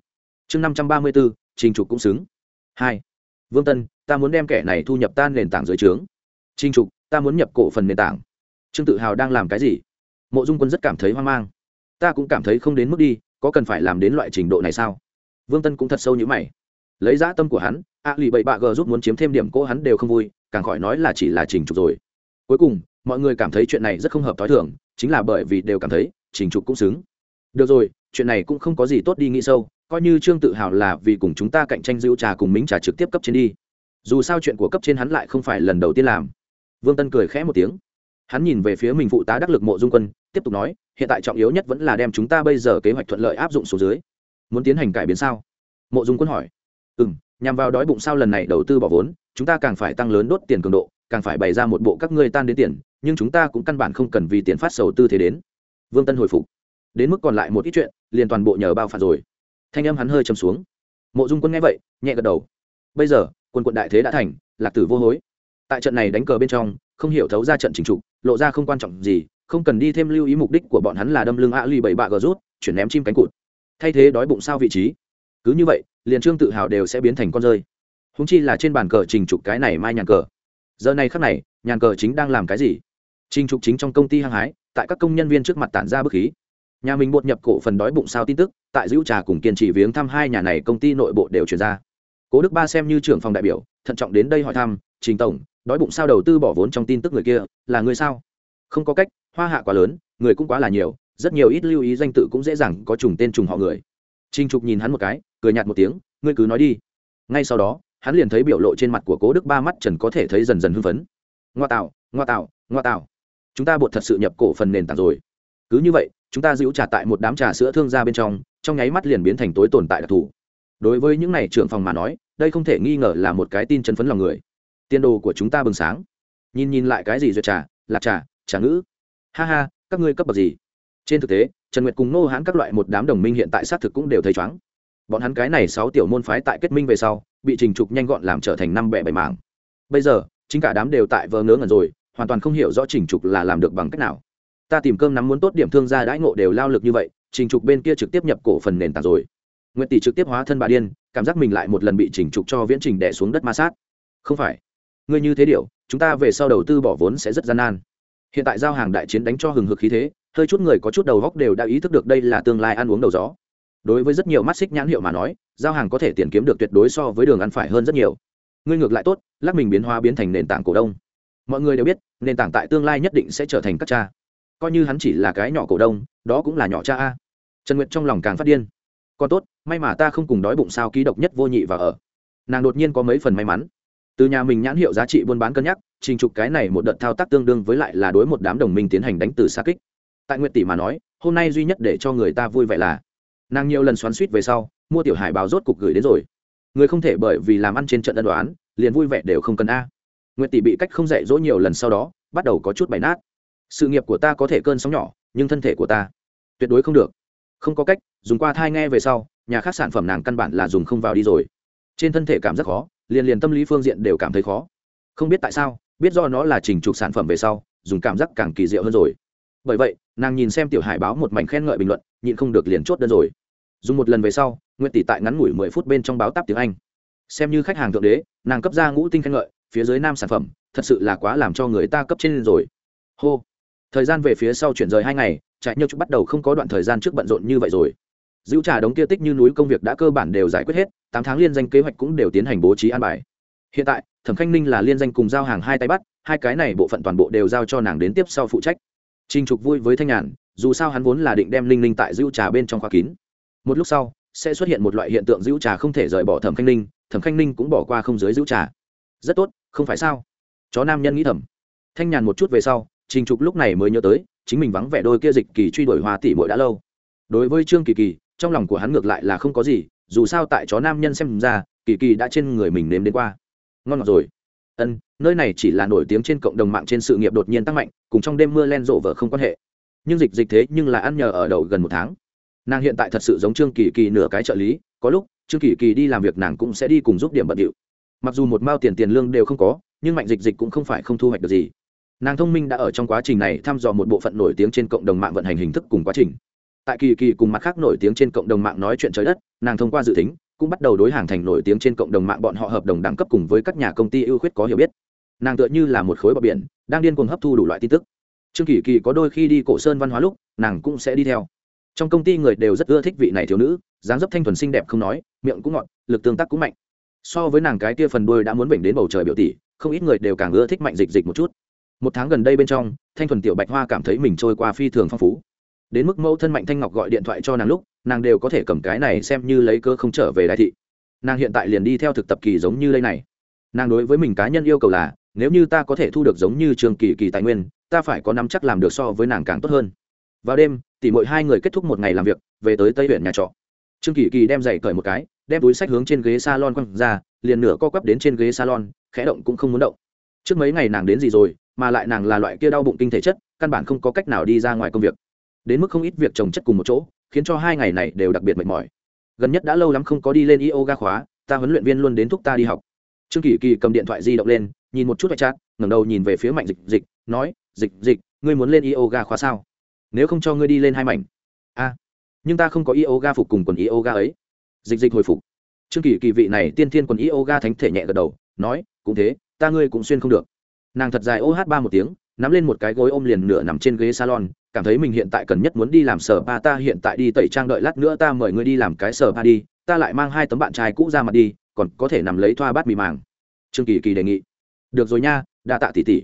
Chương năm trăm ba mươi bốn trình trục cũng xứng. Hai. Vương tân, ta muốn đem kẻ này thu nhập tan nền tảng dưới trướng. Trình trục, ta muốn nhập cổ phần nền tảng. Trương tự hào đang làm cái gì? Mộ dung quân rất cảm thấy hoang mang. Ta cũng cảm thấy không đến mức đi có cần phải làm đến loại trình độ này sao? Vương tân cũng thật sâu như mày. Lấy dã tâm của hắn, a lì bậy bạ g giúp muốn chiếm thêm điểm cỗ hắn đều không vui, càng khỏi nói là chỉ là trình trục rồi. Cuối cùng, mọi người cảm thấy chuyện này rất không hợp t h o i thường, chính là bởi vì đều cảm thấy trình trục cũng xứng. Được rồi, chuyện này cũng không có gì tốt đi nghĩ sâu, coi như trương tự hào là vì cùng chúng ta cạnh tranh rượu trà cùng mính trà trực tiếp cấp trên đi. Dù sao chuyện của cấp trên hắn lại không phải lần đầu tiên làm. Vương tân cười khẽ một tiếng hắn nhìn về phía mình phụ tá đắc lực mộ dung quân, tiếp tục nói, hiện tại trọng yếu nhất vẫn là đem chúng ta bây giờ kế hoạch thuận lợi áp dụng số dưới. Muốn tiến hành cải biến sao? Mộ dung quân hỏi. Ừ m nhằm vào đói bụng sao lần này đầu tư bỏ vốn, chúng ta càng phải tăng lớn đốt tiền cường độ, càng phải bày ra một bộ các ngươi tan đến tiền, nhưng chúng ta cũng căn bản không cần vì tiền phát sầu tư thế đến. Vương tân hồi phục. Đến mức còn lại một ít chuyện, liền toàn bộ nhờ bao phạt rồi. Thanh âm hắn hơi chầm xuống. Mộ dung quân nghe vậy, nhẹ gật đầu. Bây giờ, quân quận đại thế đã thành, lạc tử vô hối tại trận này đánh cờ bên trong, không hiểu thấu ra trận chính trục, lộ ra không quan trọng gì, không cần đi thêm lưu ý mục đích của bọn hắn là đâm lưng ạ ly bảy bạ gờ rút, chuyển ném chim cánh cụt. Thay thế đói bụng sao vị trí. Cứ như vậy, liền trương tự hào đều sẽ biến thành con rơi. Húng chi là trên bàn cờ trình trục cái này mai nhàn cờ. Giờ này khắc này, nhàn cờ chính đang làm cái gì? Trình trục chính trong công ty hăng hái, tại các công nhân viên trước mặt tản ra bức khí. Nhà mình bột nhập cổ phần đói bụng sao tin tức, tại dữ trà cùng kiên trì viếng thăm hai nhà này công ty nội bộ đều chuyển ra. Cố đức ba xem như trưởng phòng đại biểu, thận trọng đến đây hỏi thăm, trình tổng đói bụng sao đầu tư bỏ vốn trong tin tức người kia là người sao không có cách hoa hạ quá lớn người cũng quá là nhiều rất nhiều ít lưu ý danh tự cũng dễ dàng có trùng tên trùng họ người Trình Trục nhìn hắn một cái, cười nhạt một tiếng, ngươi cứ nói đi. Ngay sau đó, hắn liền thấy biểu lộ trên mặt của Cố Đức ba mắt trần có thể thấy dần dần hưng phấn. Ngoa tạo, ngoa tạo, ngoa tạo. Chúng ta buộc thật sự nhập cổ phần nền tảng rồi. Cứ như vậy, chúng ta giữ trả tại một đám trà sữa thương gia bên trong, trong nháy mắt liền biến thành tối tồn tại đặc thù. Đối với những này trưởng phòng mà nói, đây không thể nghi ngờ là một cái tin chân phấn lòng người. Tiên đồ của chúng ta bừng sáng. Nhìn nhìn lại cái gì duyệt trà, lạc trà, trà ngữ. Ha ha, các ngươi cấp bậc gì? Trên thực tế, trần nguyệt cùng nô hãn các loại một đám đồng minh hiện tại xác thực cũng đều thấy chóng bọn hắn cái này sáu tiểu môn phái tại kết minh về sau bị trình trục nhanh gọn làm trở thành năm bẻ bảy mảng bây giờ chính cả đám đều tại vờ ngớ ngẩn rồi hoàn toàn không hiểu rõ trình trục là làm được bằng cách nào ta tìm cơm nắm muốn tốt điểm thương gia đãi ngộ đều lao lực như vậy trình trục bên kia trực tiếp nhập cổ phần nền tảng rồi nguyện tỷ trực tiếp hóa thân bà điên cảm giác mình lại một lần bị trình trục cho viễn trình đẻ xuống đất ma sát không phải ngươi như thế điều chúng ta về sau đầu tư bỏ vốn sẽ rất gian nan. Hiện tại giao hàng đại chiến đánh cho hừng hực khí thế, hơi chút người có chút đầu góc đều đã ý thức được đây là tương lai ăn uống đầu gió. Đối với rất nhiều mắt xích nhãn hiệu mà nói, giao hàng có thể tiền kiếm được tuyệt đối so với đường ăn phải hơn rất nhiều. Ngươi ngược lại tốt, lắc mình biến hóa biến thành nền tảng cổ đông. Mọi người đều biết, nền tảng tại tương lai nhất định sẽ trở thành các cha. Coi như hắn chỉ là cái nhỏ cổ đông, đó cũng là nhỏ cha a. Trần nguyệt trong lòng càng phát điên. Còn tốt, may mà ta không cùng đói bụng sao ký độc nhất vô nhị và ở. Nàng đột nhiên có mấy phần may mắn từ nhà mình nhãn hiệu giá trị buôn bán cân nhắc, trình trục cái này một đợt thao tác tương đương với lại là đối một đám đồng minh tiến hành đánh từ xa kích. Tại nguyệt tỷ mà nói, hôm nay duy nhất để cho người ta vui vẻ là, nàng nhiều lần xoắn suýt về sau, mua tiểu hải báo rốt cục gửi đến rồi. Người không thể bởi vì làm ăn trên trận ân đoán liền vui vẻ đều không cần a. Nguyệt tỷ bị cách không dạy dỗ nhiều lần sau đó, bắt đầu có chút bày nát. Sự nghiệp của ta có thể cơn sóng nhỏ, nhưng thân thể của ta tuyệt đối không được. Không có cách, dùng qua thai nghe về sau, nhà khác sản phẩm nàng căn bản là dùng không vào đi rồi. Trên thân thể cảm giác khó liền liền tâm lý phương diện đều cảm thấy khó. Không biết tại sao, biết do nó là trình trục sản phẩm về sau, dùng cảm giác càng kỳ diệu hơn rồi. Bởi vậy, nàng nhìn xem tiểu hải báo một mảnh khen ngợi bình luận, nhịn không được liền chốt đơn rồi. Dùng một lần về sau nguyện tỷ tại ngắn ngủi mười phút bên trong báo tắp tiếng anh. Xem như khách hàng thượng đế, nàng cấp ra ngũ tinh khen ngợi, phía dưới nam sản phẩm, thật sự là quá làm cho người ta cấp trên rồi. Hô. Thời gian về phía sau chuyển rời hai ngày, trại nhâu chúc bắt đầu không có đoạn thời gian trước bận rộn như vậy rồi dữ trà đống kia tích như núi công việc đã cơ bản đều giải quyết hết tám tháng liên danh kế hoạch cũng đều tiến hành bố trí an bài hiện tại thẩm khanh ninh là liên danh cùng giao hàng hai tay bắt hai cái này bộ phận toàn bộ đều giao cho nàng đến tiếp sau phụ trách Trình Trục vui với thanh nhàn, dù sao hắn vốn là định đem Linh Linh tại dữ trà bên trong khóa kín. Một lúc sau, sẽ xuất hiện một loại hiện tượng dữ trà không thể rời bỏ Thẩm Khanh Ninh, Thẩm Khanh Ninh cũng bỏ qua không dưới dữ trà. Rất tốt, không phải sao? Chó nam nhân nghĩ thầm. Thanh nhàn một chút về sau, Trình Trục lúc này mới nhớ tới, chính mình vắng vẻ đôi kia dịch kỳ truy đuổi hoa tỷ muội đã lâu đối với trương kỳ kỳ trong lòng của hắn ngược lại là không có gì, dù sao tại chó nam nhân xem ra, kỳ kỳ đã trên người mình nếm đến qua. Ngon ngọt rồi. Ân, nơi này chỉ là nổi tiếng trên cộng đồng mạng trên sự nghiệp đột nhiên tăng mạnh, cùng trong đêm mưa len rộ vợ không quan hệ. Nhưng dịch dịch thế nhưng là ăn nhờ ở đậu gần một tháng. Nàng hiện tại thật sự giống trương kỳ kỳ nửa cái trợ lý, có lúc, trương kỳ kỳ đi làm việc nàng cũng sẽ đi cùng giúp điểm bận điệu. Mặc dù một mao tiền tiền lương đều không có, nhưng mạnh dịch dịch cũng không phải không thu hoạch được gì. Nàng thông minh đã ở trong quá trình này thăm dò một bộ phận nổi tiếng trên cộng đồng mạng vận hành hình thức cùng quá trình tại kỳ kỳ cùng mặt khác nổi tiếng trên cộng đồng mạng nói chuyện trời đất, nàng thông qua dự tính, cũng bắt đầu đối hàng thành nổi tiếng trên cộng đồng mạng bọn họ hợp đồng đẳng cấp cùng với các nhà công ty ưu khuyết có hiểu biết. Nàng tựa như là một khối bờ biển, đang điên cuồng hấp thu đủ loại tin tức. Trương kỳ kỳ có đôi khi đi cổ sơn văn hóa lúc, nàng cũng sẽ đi theo. Trong công ty người đều rất ưa thích vị này thiếu nữ, dáng dấp thanh thuần xinh đẹp không nói, miệng cũng ngọt, lực tương tác cũng mạnh. So với nàng cái kia phần đuôi đã muốn bệnh đến bầu trời biểu tỷ, không ít người đều càng ưa thích mạnh dịch dịch một chút. Một tháng gần đây bên trong, thanh thuần tiểu bạch hoa cảm thấy mình trôi qua phi thường phong phú đến mức mẫu thân mạnh thanh ngọc gọi điện thoại cho nàng lúc, nàng đều có thể cầm cái này xem như lấy cơ không trở về đại thị. Nàng hiện tại liền đi theo thực tập kỳ giống như lây này. Nàng đối với mình cá nhân yêu cầu là, nếu như ta có thể thu được giống như trường kỳ kỳ tài nguyên, ta phải có nắm chắc làm được so với nàng càng tốt hơn. Vào đêm, tỉ mỗi hai người kết thúc một ngày làm việc, về tới tây huyện nhà trọ. Trương kỳ kỳ đem giày cởi một cái, đem túi sách hướng trên ghế salon quăng ra, liền nửa co quắp đến trên ghế salon, khẽ động cũng không muốn động. Trước mấy ngày nàng đến gì rồi, mà lại nàng là loại kia đau bụng kinh thể chất, căn bản không có cách nào đi ra ngoài công việc đến mức không ít việc trồng chất cùng một chỗ, khiến cho hai ngày này đều đặc biệt mệt mỏi. Gần nhất đã lâu lắm không có đi lên yoga khóa, ta huấn luyện viên luôn đến thúc ta đi học. Trương kỳ kỳ cầm điện thoại di động lên, nhìn một chút vạch chat, ngẩng đầu nhìn về phía mạnh dịch dịch, nói, dịch dịch, ngươi muốn lên yoga khóa sao? Nếu không cho ngươi đi lên hai mảnh. A, nhưng ta không có yoga phục cùng quần yoga ấy. Dịch dịch hồi phục. Trương kỳ kỳ vị này tiên thiên quần yoga thánh thể nhẹ gật đầu, nói, cũng thế, ta ngươi cũng xuyên không được. Nàng thật dài ô hát ba một tiếng nắm lên một cái gối ôm liền nửa nằm trên ghế salon, cảm thấy mình hiện tại cần nhất muốn đi làm sở ba ta hiện tại đi tẩy trang đợi lát nữa ta mời ngươi đi làm cái sở ba đi, ta lại mang hai tấm bạn trai cũ ra mặt đi, còn có thể nằm lấy thoa bát mì màng. Trương kỳ kỳ đề nghị. Được rồi nha, đa tạ tỷ tỷ.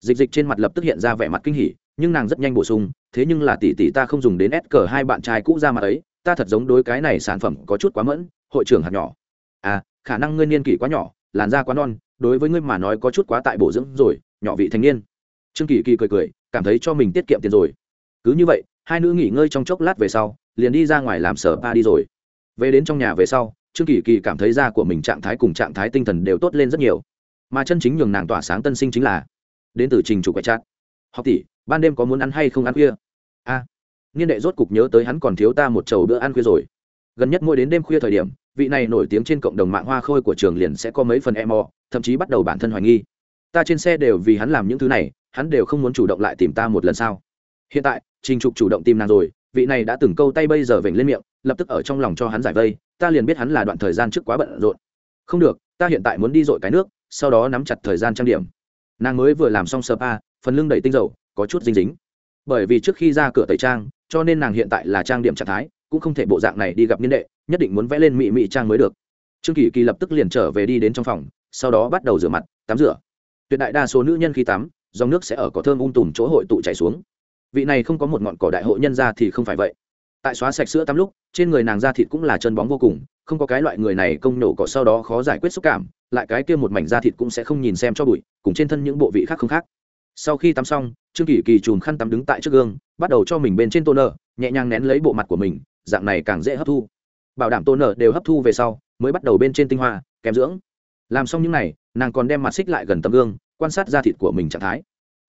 Dịch dịch trên mặt lập tức hiện ra vẻ mặt kinh hỉ, nhưng nàng rất nhanh bổ sung, thế nhưng là tỷ tỷ ta không dùng đến ép cờ hai bạn trai cũ ra mặt ấy, ta thật giống đối cái này sản phẩm có chút quá mẫn, hội trưởng hạt nhỏ. À khả năng ngươi niên kỷ quá nhỏ, làn da quá non, đối với ngươi mà nói có chút quá tại bổ dưỡng rồi, nhỏ vị thành niên trương kỳ kỳ cười cười cảm thấy cho mình tiết kiệm tiền rồi. Cứ như vậy hai nữ nghỉ ngơi trong chốc lát về sau liền đi ra ngoài làm sở pa đi rồi. Về đến trong nhà về sau trương kỳ kỳ cảm thấy da của mình trạng thái cùng trạng thái tinh thần đều tốt lên rất nhiều. Mà chân chính nhường nàng tỏa sáng tân sinh chính là đến từ trình chủ quẹt chát học tỷ ban đêm có muốn ăn hay không ăn khuya? A. À, niên đệ rốt cục nhớ tới hắn còn thiếu ta một chầu bữa ăn khuya rồi. Gần nhất mỗi đến đêm khuya thời điểm vị này nổi tiếng trên cộng đồng mạng hoa khôi của trường liền sẽ có mấy phần em mò thậm chí bắt đầu bản thân hoài nghi. Ta trên xe đều vì hắn làm những thứ này hắn đều không muốn chủ động lại tìm ta một lần sao? Hiện tại, trình trục chủ động tìm nàng rồi, vị này đã từng câu tay bây giờ vểnh lên miệng, lập tức ở trong lòng cho hắn giải vây, ta liền biết hắn là đoạn thời gian trước quá bận rộn. Không được, ta hiện tại muốn đi dội cái nước, sau đó nắm chặt thời gian trang điểm. Nàng mới vừa làm xong spa phần lưng đầy tinh dầu, có chút dinh dính. Bởi vì trước khi ra cửa tẩy trang, cho nên nàng hiện tại là trang điểm trạng thái, cũng không thể bộ dạng này đi gặp niên đệ, nhất định muốn vẽ lên mị mị trang mới được. Trương kỳ kỳ lập tức liền trở về đi đến trong phòng, sau đó bắt đầu rửa mặt, tắm rửa. Tuyệt đại đa số nữ nhân khi tắm dòng nước sẽ ở cỏ thơm ung tùm chỗ hội tụ chảy xuống. Vị này không có một ngọn cỏ đại hội nhân ra thì không phải vậy. Tại xóa sạch sữa tắm lúc, trên người nàng da thịt cũng là chân bóng vô cùng, không có cái loại người này công nổ cỏ sau đó khó giải quyết xúc cảm, lại cái kia một mảnh da thịt cũng sẽ không nhìn xem cho bụi, cùng trên thân những bộ vị khác không khác. Sau khi tắm xong, trương kỳ kỳ chùm khăn tắm đứng tại trước gương, bắt đầu cho mình bên trên tô nợ nhẹ nhàng nén lấy bộ mặt của mình, dạng này càng dễ hấp thu. Bảo đảm tô nợ đều hấp thu về sau, mới bắt đầu bên trên tinh hoa, kèm dưỡng. Làm xong những n à y nàng còn đem mặt xích lại gần tấm gương quan sát da thịt của mình trạng thái.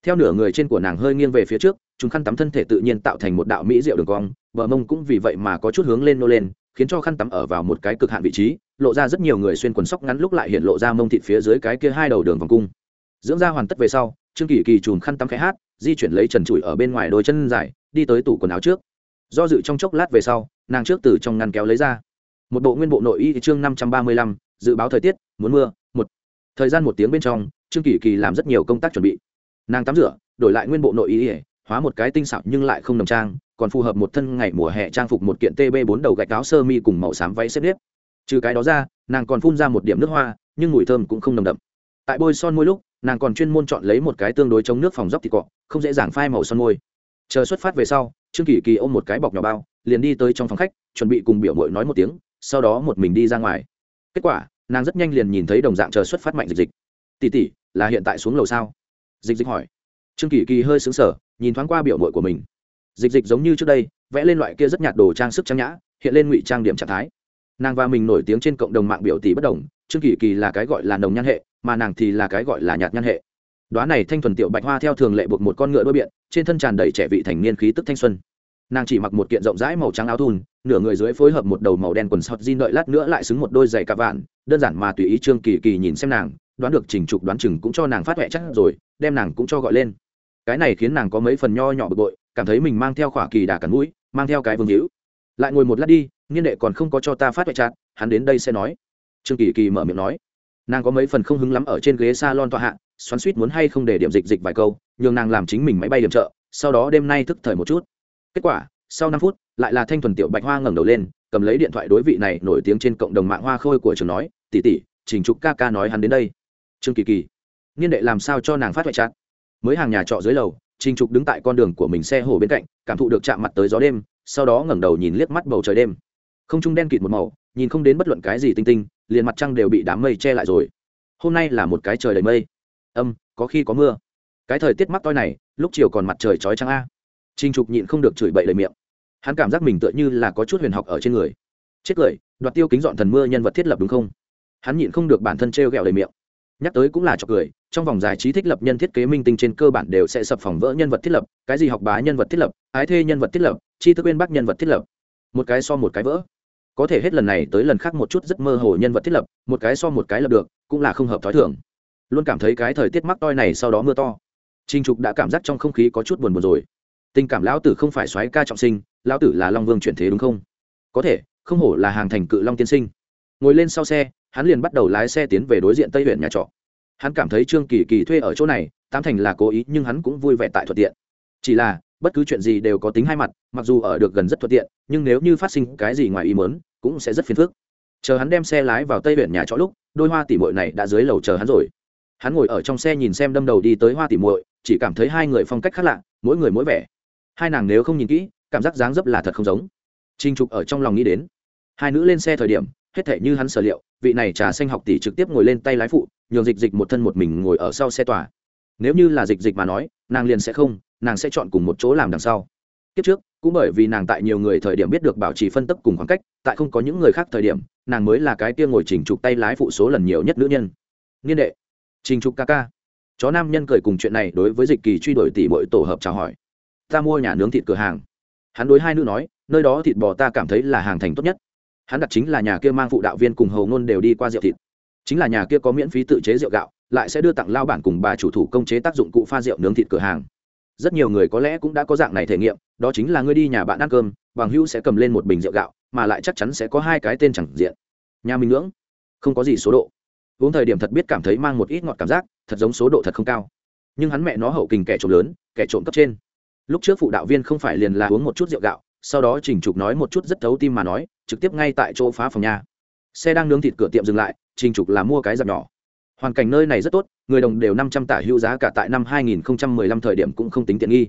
Theo nửa người trên của nàng hơi nghiêng về phía trước, chúng khăn tắm thân thể tự nhiên tạo thành một đạo mỹ rượu đường cong, bờ mông cũng vì vậy mà có chút hướng lên nô lên, khiến cho khăn tắm ở vào một cái cực hạn vị trí, lộ ra rất nhiều người xuyên quần sóc ngắn lúc lại hiện lộ ra mông thịt phía dưới cái kia hai đầu đường vòng cung. Dưỡng da hoàn tất về sau, trương kỳ kỳ chùm khăn tắm khẽ hát, di chuyển lấy trần trụi ở bên ngoài đôi chân dài, đi tới tủ quần áo trước. Do dự trong chốc lát về sau, nàng trước từ trong ngăn kéo lấy ra. Một bộ nguyên bộ nội y chương năm trăm ba mươi lăm, dự báo thời tiết, muốn mưa, một. Thời gian một tiếng bên trong trương kỳ kỳ làm rất nhiều công tác chuẩn bị. Nàng tắm rửa, đổi lại nguyên bộ nội y, hóa một cái tinh xảo nhưng lại không đồng trang, còn phù hợp một thân ngày mùa hè trang phục một kiện tb bốn đầu gạch áo sơ mi cùng màu xám váy xếp nếp. Trừ cái đó ra, nàng còn phun ra một điểm nước hoa, nhưng mùi thơm cũng không nồng đậm. Tại bôi son môi lúc, nàng còn chuyên môn chọn lấy một cái tương đối chống nước phòng dốc thịt cọ, không dễ dàng phai màu son môi. Chờ xuất phát về sau, trương kỳ kỳ ôm một cái bọc nhỏ bao, liền đi tới trong phòng khách, chuẩn bị cùng biểu mội nói một tiếng, sau đó một mình đi ra ngoài. Kết quả, nàng rất nhanh liền nhìn thấy đồng dạng chờ xuất phát mạnh dịch dịch. Tỉ tỉ là hiện tại xuống lầu sao? Dịch dịch hỏi. Trương kỳ kỳ hơi xứng sở nhìn thoáng qua biểu mội của mình. Dịch dịch giống như trước đây, vẽ lên loại kia rất nhạt đồ trang sức trang nhã, hiện lên ngụy trang điểm trạng thái. Nàng và mình nổi tiếng trên cộng đồng mạng biểu tỷ bất đồng, trương kỳ kỳ là cái gọi là nồng nhan hệ, mà nàng thì là cái gọi là nhạt nhan hệ. Đoá này thanh thuần tiểu bạch hoa theo thường lệ buộc một con ngựa đôi biện, trên thân tràn đầy trẻ vị thành niên khí tức thanh xuân. Nàng chỉ mặc một kiện rộng rãi màu trắng áo thun, nửa người dưới phối hợp một đầu màu đen quần sọt jean đợi lát nữa lại xứng một đôi giày cà vạn, đơn giản mà tùy ý trương kỳ kỳ nhìn xem nàng đoán được trình trục đoán chừng cũng cho nàng phát huệ chắc rồi đem nàng cũng cho gọi lên. Cái này khiến nàng có mấy phần nho nhỏ bực bội cảm thấy mình mang theo khỏa kỳ đà cắn mũi mang theo cái vương hữu. Lại ngồi một lát đi nghiên đệ còn không có cho ta phát huệ chặt hắn đến đây sẽ nói. Trương kỳ kỳ mở miệng nói. Nàng có mấy phần không hứng lắm ở trên ghế s a lon tọa hạ xoắn suýt muốn hay không để điểm dịch dịch vài câu nhường nàng làm chính mình máy bay điểm trợ sau đó đêm nay thức thời một chút. Kết quả sau năm phút lại là thanh thuần tiểu bạch hoa ngẩng đầu lên cầm lấy điện thoại đối vị này nổi tiếng trên cộng đồng mạng hoa khôi của trường nói tỷ tỷ, trình trục ca ca nói hắn đến đây trương kỳ kỳ niên đệ làm sao cho nàng phát hoại chặt mới hàng nhà trọ dưới lầu trình trục đứng tại con đường của mình xe hổ bên cạnh cảm thụ được chạm mặt tới gió đêm sau đó ngẩng đầu nhìn liếc mắt bầu trời đêm không trung đen kịt một màu nhìn không đến bất luận cái gì tinh tinh liền mặt trăng đều bị đám mây che lại rồi hôm nay là một cái trời đầy mây âm có khi có mưa cái thời tiết mắc toi này lúc chiều còn mặt trời chói trăng a Trình Trục nhịn không được chửi bậy lời miệng. Hắn cảm giác mình tựa như là có chút huyền học ở trên người. Chết cười, đoạt tiêu kính dọn thần mưa nhân vật thiết lập đúng không? Hắn nhịn không được bản thân trêu ghẹo lời miệng. Nhắc tới cũng là cho cười, trong vòng giải trí thích lập nhân thiết kế minh tinh trên cơ bản đều sẽ sập phòng vỡ nhân vật thiết lập, cái gì học bá nhân vật thiết lập, ái thê nhân vật thiết lập, chi thức bên bác nhân vật thiết lập. Một cái so một cái vỡ. Có thể hết lần này tới lần khác một chút rất mơ hồ nhân vật thiết lập, một cái so một cái lập được, cũng là không hợp thói thường. Luôn cảm thấy cái thời tiết mắc toi này sau đó mưa to. trinh Trục đã cảm giác trong không khí có chút buồn buồn rồi tình cảm lão tử không phải soái ca trọng sinh lão tử là long vương chuyển thế đúng không có thể không hổ là hàng thành cự long tiên sinh ngồi lên sau xe hắn liền bắt đầu lái xe tiến về đối diện tây huyện nhà trọ. Hắn cảm thấy trương kỳ kỳ thuê ở chỗ này, tám thành là cố ý, nhưng hắn cũng vui vẻ tại thuận tiện. Chỉ là, bất cứ chuyện gì đều có tính hai mặt, mặc dù ở được gần rất thuận tiện, nhưng nếu như phát sinh cái gì ngoài ý mớn cũng sẽ rất phiền phức. Chờ hắn đem xe lái vào tây huyện nhà trọ lúc, đôi hoa tỉ mội này đã dưới lầu chờ hắn rồi. Hắn ngồi ở trong xe nhìn xem đâm đầu đi tới hoa tỉ mội chỉ cảm thấy hai người phong cách khác lạ, mỗi người mỗi vẻ. Hai nàng nếu không nhìn kỹ, cảm giác dáng dấp là thật không giống. Trinh trục ở trong lòng nghĩ đến. Hai nữ lên xe thời điểm hết thể như hắn sở liệu, vị này trà xanh học tỷ trực tiếp ngồi lên tay lái phụ, nhường dịch dịch một thân một mình ngồi ở sau xe tòa. Nếu như là dịch dịch mà nói, nàng liền sẽ không, nàng sẽ chọn cùng một chỗ làm đằng sau. Kiếp trước, cũng bởi vì nàng tại nhiều người thời điểm biết được bảo trì phân tấp cùng khoảng cách, tại không có những người khác thời điểm, nàng mới là cái kia ngồi chỉnh trục tay lái phụ số lần nhiều nhất nữ nhân. Niên đệ, trình trục ca ca. Chó nam nhân cười cùng chuyện này đối với dịch kỳ truy đuổi tỷ bội tổ hợp chào hỏi. Ta mua nhà nướng thịt cửa hàng. Hắn đối hai nữ nói, nơi đó thịt bò ta cảm thấy là hàng thành tốt nhất hắn đặt chính là nhà kia mang phụ đạo viên cùng hầu ngôn đều đi qua rượu thịt. Chính là nhà kia có miễn phí tự chế rượu gạo, lại sẽ đưa tặng lao bản cùng bà chủ thủ công chế tác dụng cụ pha rượu nướng thịt cửa hàng. Rất nhiều người có lẽ cũng đã có dạng này thể nghiệm, đó chính là ngươi đi nhà bạn ăn cơm, bằng hữu sẽ cầm lên một bình rượu gạo, mà lại chắc chắn sẽ có hai cái tên chẳng diện. Nhà mình ngưỡng, không có gì số độ. Uống thời điểm thật biết cảm thấy mang một ít ngọt cảm giác, thật giống số độ thật không cao. Nhưng hắn mẹ nó hậu kình kẻ trộm lớn, kẻ trộm cấp trên. Lúc trước phụ đạo viên không phải liền là uống một chút rượu gạo sau đó trình trục nói một chút rất thấu tim mà nói trực tiếp ngay tại chỗ phá phòng nhà. Xe đang nướng thịt cửa tiệm dừng lại trình trục là mua cái giặt nhỏ. Hoàn cảnh nơi này rất tốt người đồng đều năm trăm tả hữu giá cả tại năm hai nghìn lăm thời điểm cũng không tính tiện nghi.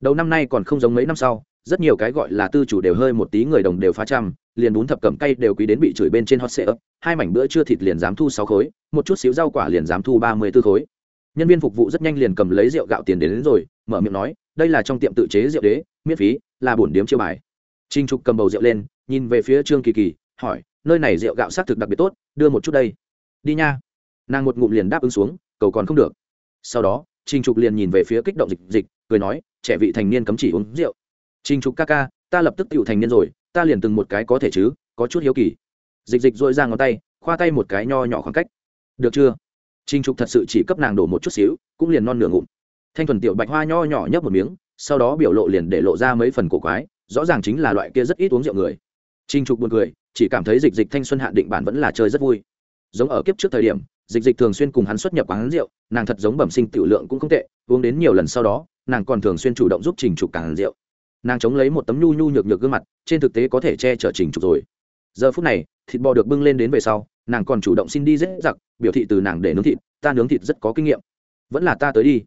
Đầu năm nay còn không giống mấy năm sau rất nhiều cái gọi là tư chủ đều hơi một tí người đồng đều phá trăm liền bún thập cẩm cây đều quý đến bị chửi bên trên hot sale hai mảnh bữa trưa thịt liền dám thu sáu khối một chút xíu rau quả liền dám thu ba mươi tư khối. Nhân viên phục vụ rất nhanh liền cầm lấy rượu gạo tiền đến, đến rồi mở miệng nói đây là trong tiệm tự chế rượu đế, miễn phí, là bổn điếm chiêu bài. Trinh trục cầm bầu rượu lên, nhìn về phía trương kỳ kỳ, hỏi, nơi này rượu gạo xác thực đặc biệt tốt, đưa một chút đây. Đi nha. Nàng một ngụm liền đáp ứng xuống, cầu còn không được. Sau đó trinh trục liền nhìn về phía kích động dịch dịch, cười nói, trẻ vị thành niên cấm chỉ uống rượu. Trinh trục ca ca, ta lập tức tựu thành niên rồi, ta liền từng một cái có thể chứ, có chút hiếu kỳ. Dịch dịch dội ra ngón tay, khoa tay một cái nho nhỏ khoảng cách. Được chưa? Trinh trục thật sự chỉ cấp nàng đổ một chút xíu, cũng liền non nửa ngụm thanh thuần tiểu bạch hoa nho nhỏ nhấp một miếng, sau đó biểu lộ liền để lộ ra mấy phần cổ quái, rõ ràng chính là loại kia rất ít uống rượu người. Trinh trục buồn cười, chỉ cảm thấy dịch dịch thanh xuân hạn định bản vẫn là chơi rất vui. Giống ở kiếp trước thời điểm, dịch dịch thường xuyên cùng hắn xuất nhập quán rượu, nàng thật giống bẩm sinh tiểu lượng cũng không tệ, uống đến nhiều lần sau đó, nàng còn thường xuyên chủ động giúp trình trục càng rượu. Nàng chống lấy một tấm nhu nhu nhược nhược gương mặt, trên thực tế có thể che chở trình trục rồi. Giờ phút này, thịt bò được bưng lên đến về sau, nàng còn chủ động xin đi dễ giặc biểu thị từ nàng để nướng thịt, ta nướng thịt rất có kinh nghiệm. Vẫn là ta tới đi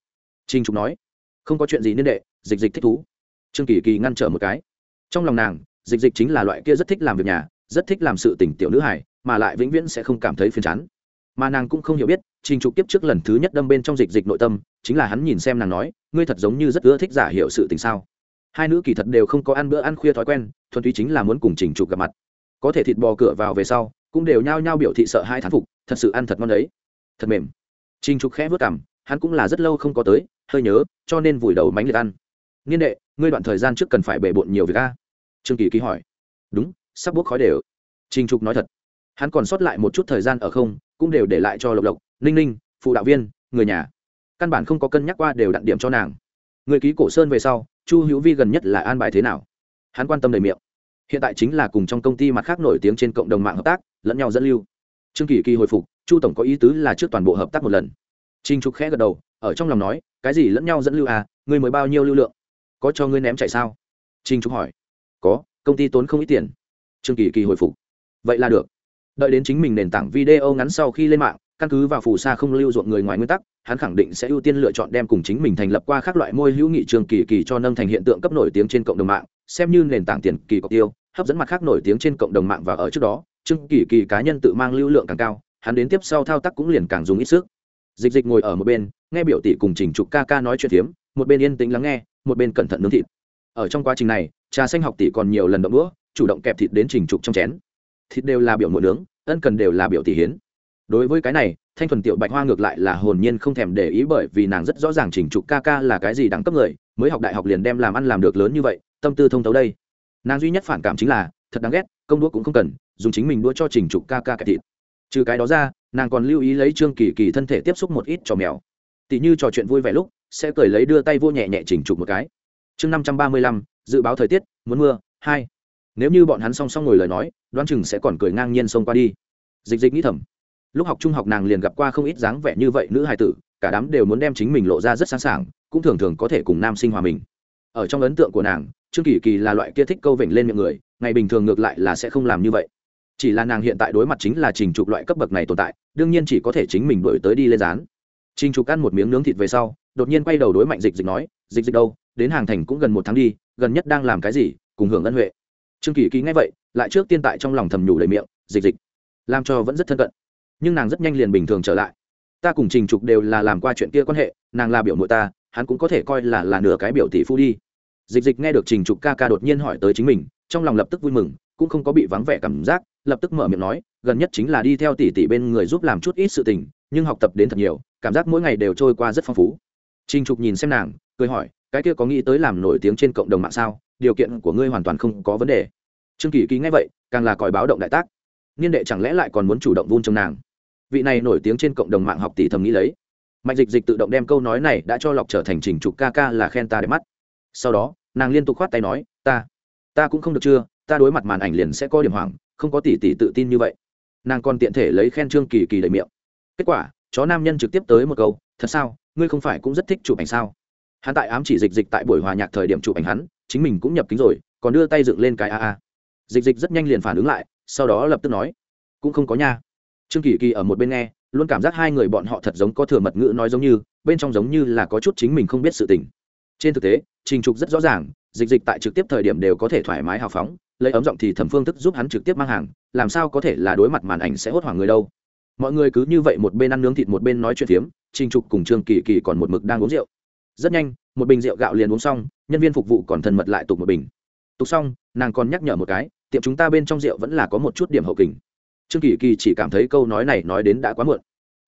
trinh trục nói, không có chuyện gì nên đệ, dịch dịch thích thú. Trương kỳ kỳ ngăn trở một cái. Trong lòng nàng, dịch dịch chính là loại kia rất thích làm việc nhà, rất thích làm sự tình tiểu nữ hải mà lại vĩnh viễn sẽ không cảm thấy phiền chán. Mà nàng cũng không hiểu biết, trình trục tiếp trước lần thứ nhất đâm bên trong dịch dịch nội tâm, chính là hắn nhìn xem nàng nói, ngươi thật giống như rất ưa thích giả hiệu sự tình sao? Hai nữ kỳ thật đều không có ăn bữa ăn khuya thói quen, thuần túy chính là muốn cùng trình trục gặp mặt. Có thể thịt bò cửa vào về sau, cũng đều nhao nhao biểu thị sợ hai thán phục, thật sự ăn thật ngon đấy. Thật mềm. Trình trục khẽ vớt cảm hắn cũng là rất lâu không có tới hơi nhớ, cho nên vùi đầu mánh liệt ăn. Niên đệ, ngươi đoạn thời gian trước cần phải bề bộn nhiều việc a. Trương kỳ ký hỏi. Đúng, sắp bốc khói đều. Trinh trục nói thật. Hắn còn sót lại một chút thời gian ở không, cũng đều để lại cho lộc lộc, ninh ninh, phụ đạo viên, người nhà. Căn bản không có cân nhắc qua đều đặn điểm cho nàng. Người ký cổ sơn về sau, chu hữu vi gần nhất là an bài thế nào? Hắn quan tâm đầy miệng. Hiện tại chính là cùng trong công ty mặt khác nổi tiếng trên cộng đồng mạng hợp tác, lẫn nhau dẫn lưu. Trương kỳ kỳ hồi phục, chu tổng có ý tứ là trước toàn bộ hợp tác một lần. Trinh trục khẽ gật đầu, ở trong lòng nói cái gì lẫn nhau dẫn lưu à người mới bao nhiêu lưu lượng? Có cho ngươi ném chạy sao? Trinh trúc hỏi. Có, công ty tốn không ít tiền. Trương kỳ kỳ hồi phục. Vậy là được. Đợi đến chính mình nền tảng video ngắn sau khi lên mạng, căn cứ vào phù sa không lưu ruộng người ngoài nguyên tắc, hắn khẳng định sẽ ưu tiên lựa chọn đem cùng chính mình thành lập qua các loại môi hữu nghị trường kỳ kỳ cho nâng thành hiện tượng cấp nổi tiếng trên cộng đồng mạng, xem như nền tảng tiền kỳ cọc tiêu, hấp dẫn mặt khác nổi tiếng trên cộng đồng mạng và ở trước đó, trương kỳ kỳ cá nhân tự mang lưu lượng càng cao, hắn đến tiếp sau thao tác cũng liền càng dùng ít sức dịch dịch ngồi ở một bên, nghe biểu tỷ cùng trình trục ca ca nói chuyện phiếm, một bên yên tĩnh lắng nghe, một bên cẩn thận nướng thịt. Ở trong quá trình này, trà xanh học tỷ còn nhiều lần động đũa, chủ động kẹp thịt đến trình trục trong chén. Thịt đều là biểu muộn nướng, ân cần đều là biểu tỷ hiến. Đối với cái này, thanh thuần tiểu bạch hoa ngược lại là hồn nhiên không thèm để ý bởi vì nàng rất rõ ràng trình trục ca ca là cái gì đẳng cấp người, mới học đại học liền đem làm ăn làm được lớn như vậy, tâm tư thông thấu đây. Nàng duy nhất phản cảm chính là, thật đáng ghét, công đũa cũng không cần, dùng chính mình đũa cho trình trục ca ca cải thịt trừ cái đó ra, nàng còn lưu ý lấy trương kỳ kỳ thân thể tiếp xúc một ít trò mèo. Tỉ như trò chuyện vui vẻ lúc, sẽ cười lấy đưa tay vô nhẹ nhẹ chỉnh trục một cái. Chương năm trăm ba mươi lăm, dự báo thời tiết, muốn mưa, hai. Nếu như bọn hắn song song ngồi lời nói, đoán chừng sẽ còn cười ngang nhiên xông qua đi. Dịch dịch nghĩ thầm. Lúc học trung học nàng liền gặp qua không ít dáng vẻ như vậy nữ hài tử, cả đám đều muốn đem chính mình lộ ra rất sẵn sàng cũng thường thường có thể cùng nam sinh hòa mình. Ở trong ấn tượng của nàng, trương kỳ kỳ là loại kia thích câu vểnh lên miệng người, ngày bình thường ngược lại là sẽ không làm như vậy chỉ là nàng hiện tại đối mặt chính là trình trục loại cấp bậc này tồn tại, đương nhiên chỉ có thể chính mình đổi tới đi lên rán. Trình trục ăn một miếng nướng thịt về sau, đột nhiên quay đầu đối mạnh dịch dịch nói, dịch dịch đâu, đến hàng thành cũng gần một tháng đi, gần nhất đang làm cái gì, cùng hưởng ân huệ. Trương kỳ ký nghe vậy, lại trước tiên tại trong lòng thầm nhủ đầy miệng, dịch dịch, làm cho vẫn rất thân cận, nhưng nàng rất nhanh liền bình thường trở lại. Ta cùng trình trục đều là làm qua chuyện kia quan hệ, nàng là biểu nội ta, hắn cũng có thể coi là là nửa cái biểu tỷ phu đi. Dịch dịch nghe được trình trục ca ca đột nhiên hỏi tới chính mình trong lòng lập tức vui mừng, cũng không có bị vắng vẻ cảm giác, lập tức mở miệng nói, gần nhất chính là đi theo tỷ tỷ bên người giúp làm chút ít sự tình, nhưng học tập đến thật nhiều, cảm giác mỗi ngày đều trôi qua rất phong phú. Trinh trục nhìn xem nàng, cười hỏi, cái kia có nghĩ tới làm nổi tiếng trên cộng đồng mạng sao? Điều kiện của ngươi hoàn toàn không có vấn đề. Trương kỳ ký nghe vậy, càng là còi báo động đại tác. Niên đệ chẳng lẽ lại còn muốn chủ động vun trong nàng? Vị này nổi tiếng trên cộng đồng mạng học tỷ thầm nghĩ lấy. Mạnh dịch dịch tự động đem câu nói này đã cho lọc trở thành trình trục ca ca là khen ta đẹp mắt. Sau đó, nàng liên tục khoát tay nói, ta ta cũng không được chưa, ta đối mặt màn ảnh liền sẽ có điểm hoảng, không có tỷ tỷ tự tin như vậy. Nàng còn tiện thể lấy khen trương kỳ kỳ đầy miệng. Kết quả, chó nam nhân trực tiếp tới một câu, thật sao, ngươi không phải cũng rất thích chụp ảnh sao? Hắn tại ám chỉ dịch dịch tại buổi hòa nhạc thời điểm chụp ảnh hắn, chính mình cũng nhập kính rồi, còn đưa tay dựng lên cái a a. Dịch dịch rất nhanh liền phản ứng lại, sau đó lập tức nói, cũng không có nha. Trương kỳ kỳ ở một bên nghe, luôn cảm giác hai người bọn họ thật giống có thừa mật ngữ nói giống như, bên trong giống như là có chút chính mình không biết sự tình. Trên thực tế, trình trục rất rõ ràng dịch dịch tại trực tiếp thời điểm đều có thể thoải mái hào phóng, lấy ấm giọng thì thẩm phương thức giúp hắn trực tiếp mang hàng, làm sao có thể là đối mặt màn ảnh sẽ hốt hoảng người đâu. Mọi người cứ như vậy một bên ăn nướng thịt một bên nói chuyện phiếm, trình trục cùng trương kỳ kỳ còn một mực đang uống rượu. Rất nhanh, một bình rượu gạo liền uống xong, nhân viên phục vụ còn thân mật lại tục một bình. Tục xong, nàng còn nhắc nhở một cái, tiệm chúng ta bên trong rượu vẫn là có một chút điểm hậu kình. Trương kỳ kỳ chỉ cảm thấy câu nói này nói đến đã quá muộn.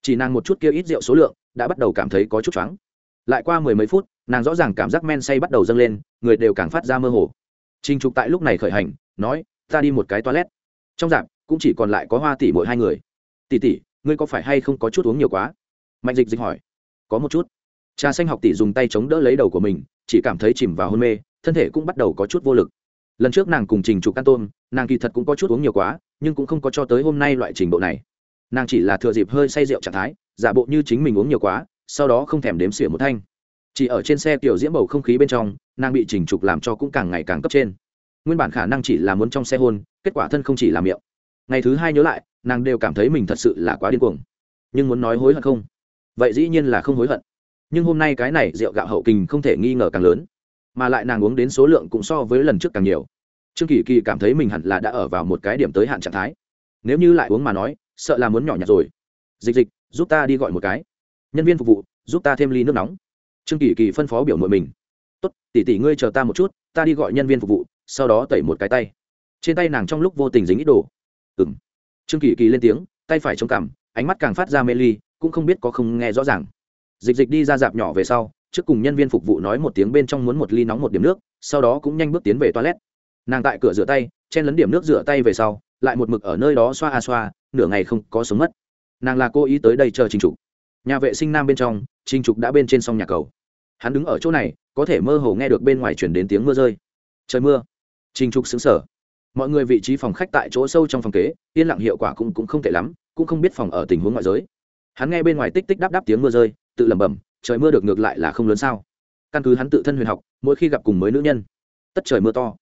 Chỉ nàng một chút kia ít rượu số lượng, đã bắt đầu cảm thấy có chút choáng. Lại qua mười mấy phút nàng rõ ràng cảm giác men say bắt đầu dâng lên người đều càng phát ra mơ hồ Trình Trục tại lúc này khởi hành, nói, ta đi một cái toilet. Trong dạp cũng chỉ còn lại có Hoa tỷ mỗi hai người. Tỷ tỷ, ngươi có phải hay không có chút uống nhiều quá? Mạnh Dịch Dịch hỏi. Có một chút. Trà xanh học tỷ dùng tay chống đỡ lấy đầu của mình, chỉ cảm thấy chìm vào hôn mê, thân thể cũng bắt đầu có chút vô lực. Lần trước nàng cùng Trình Trục can tôm, nàng kỳ thật cũng có chút uống nhiều quá, nhưng cũng không có cho tới hôm nay loại trình độ này. Nàng chỉ là thừa dịp hơi say rượu trạng thái, giả bộ như chính mình uống nhiều quá, sau đó không thèm đếm xỉa một thanh chỉ ở trên xe tiểu diễm bầu không khí bên trong, nàng bị chỉnh trục làm cho cũng càng ngày càng cấp trên. Nguyên bản khả năng chỉ là muốn trong xe hôn, kết quả thân không chỉ là miệng. Ngày thứ hai nhớ lại, nàng đều cảm thấy mình thật sự là quá điên cuồng. Nhưng muốn nói hối hận không? Vậy dĩ nhiên là không hối hận. Nhưng hôm nay cái này rượu gạo hậu kình không thể nghi ngờ càng lớn. Mà lại nàng uống đến số lượng cũng so với lần trước càng nhiều. Trương kỳ kỳ cảm thấy mình hẳn là đã ở vào một cái điểm tới hạn trạng thái. Nếu như lại uống mà nói, sợ là muốn nhỏ nhặt rồi. Dịch dịch, giúp ta đi gọi một cái. Nhân viên phục vụ, giúp ta thêm ly nước nóng trương kỳ kỳ phân phó biểu mội mình. Tốt, tỷ tỷ ngươi chờ ta một chút, ta đi gọi nhân viên phục vụ, sau đó tẩy một cái tay. Trên tay nàng trong lúc vô tình dính ít đồ. Ừng trương kỳ kỳ lên tiếng, tay phải chống cằm, ánh mắt càng phát ra mê ly, cũng không biết có không nghe rõ ràng. Dịch dịch đi ra dạp nhỏ về sau, trước cùng nhân viên phục vụ nói một tiếng bên trong muốn một ly nóng một điểm nước, sau đó cũng nhanh bước tiến về toilet. Nàng tại cửa rửa tay, chen lấn điểm nước rửa tay về sau, lại một mực ở nơi đó xoa a xoa, nửa ngày không có sống mất. Nàng là cô ý tới đây chờ trình trục. Nhà vệ sinh nam bên trong, trình trục đã bên trên sông nhà cầu hắn đứng ở chỗ này có thể mơ hồ nghe được bên ngoài chuyển đến tiếng mưa rơi. Trời mưa. Trình trục xứng sở mọi người vị trí phòng khách tại chỗ sâu trong phòng kế yên lặng hiệu quả cũng, cũng không tệ lắm cũng không biết phòng ở tình huống ngoại giới. Hắn nghe bên ngoài tích tích đáp đáp tiếng mưa rơi tự lẩm bẩm trời mưa được ngược lại là không lớn sao. Căn cứ hắn tự thân huyền học mỗi khi gặp cùng mới nữ nhân tất trời mưa to.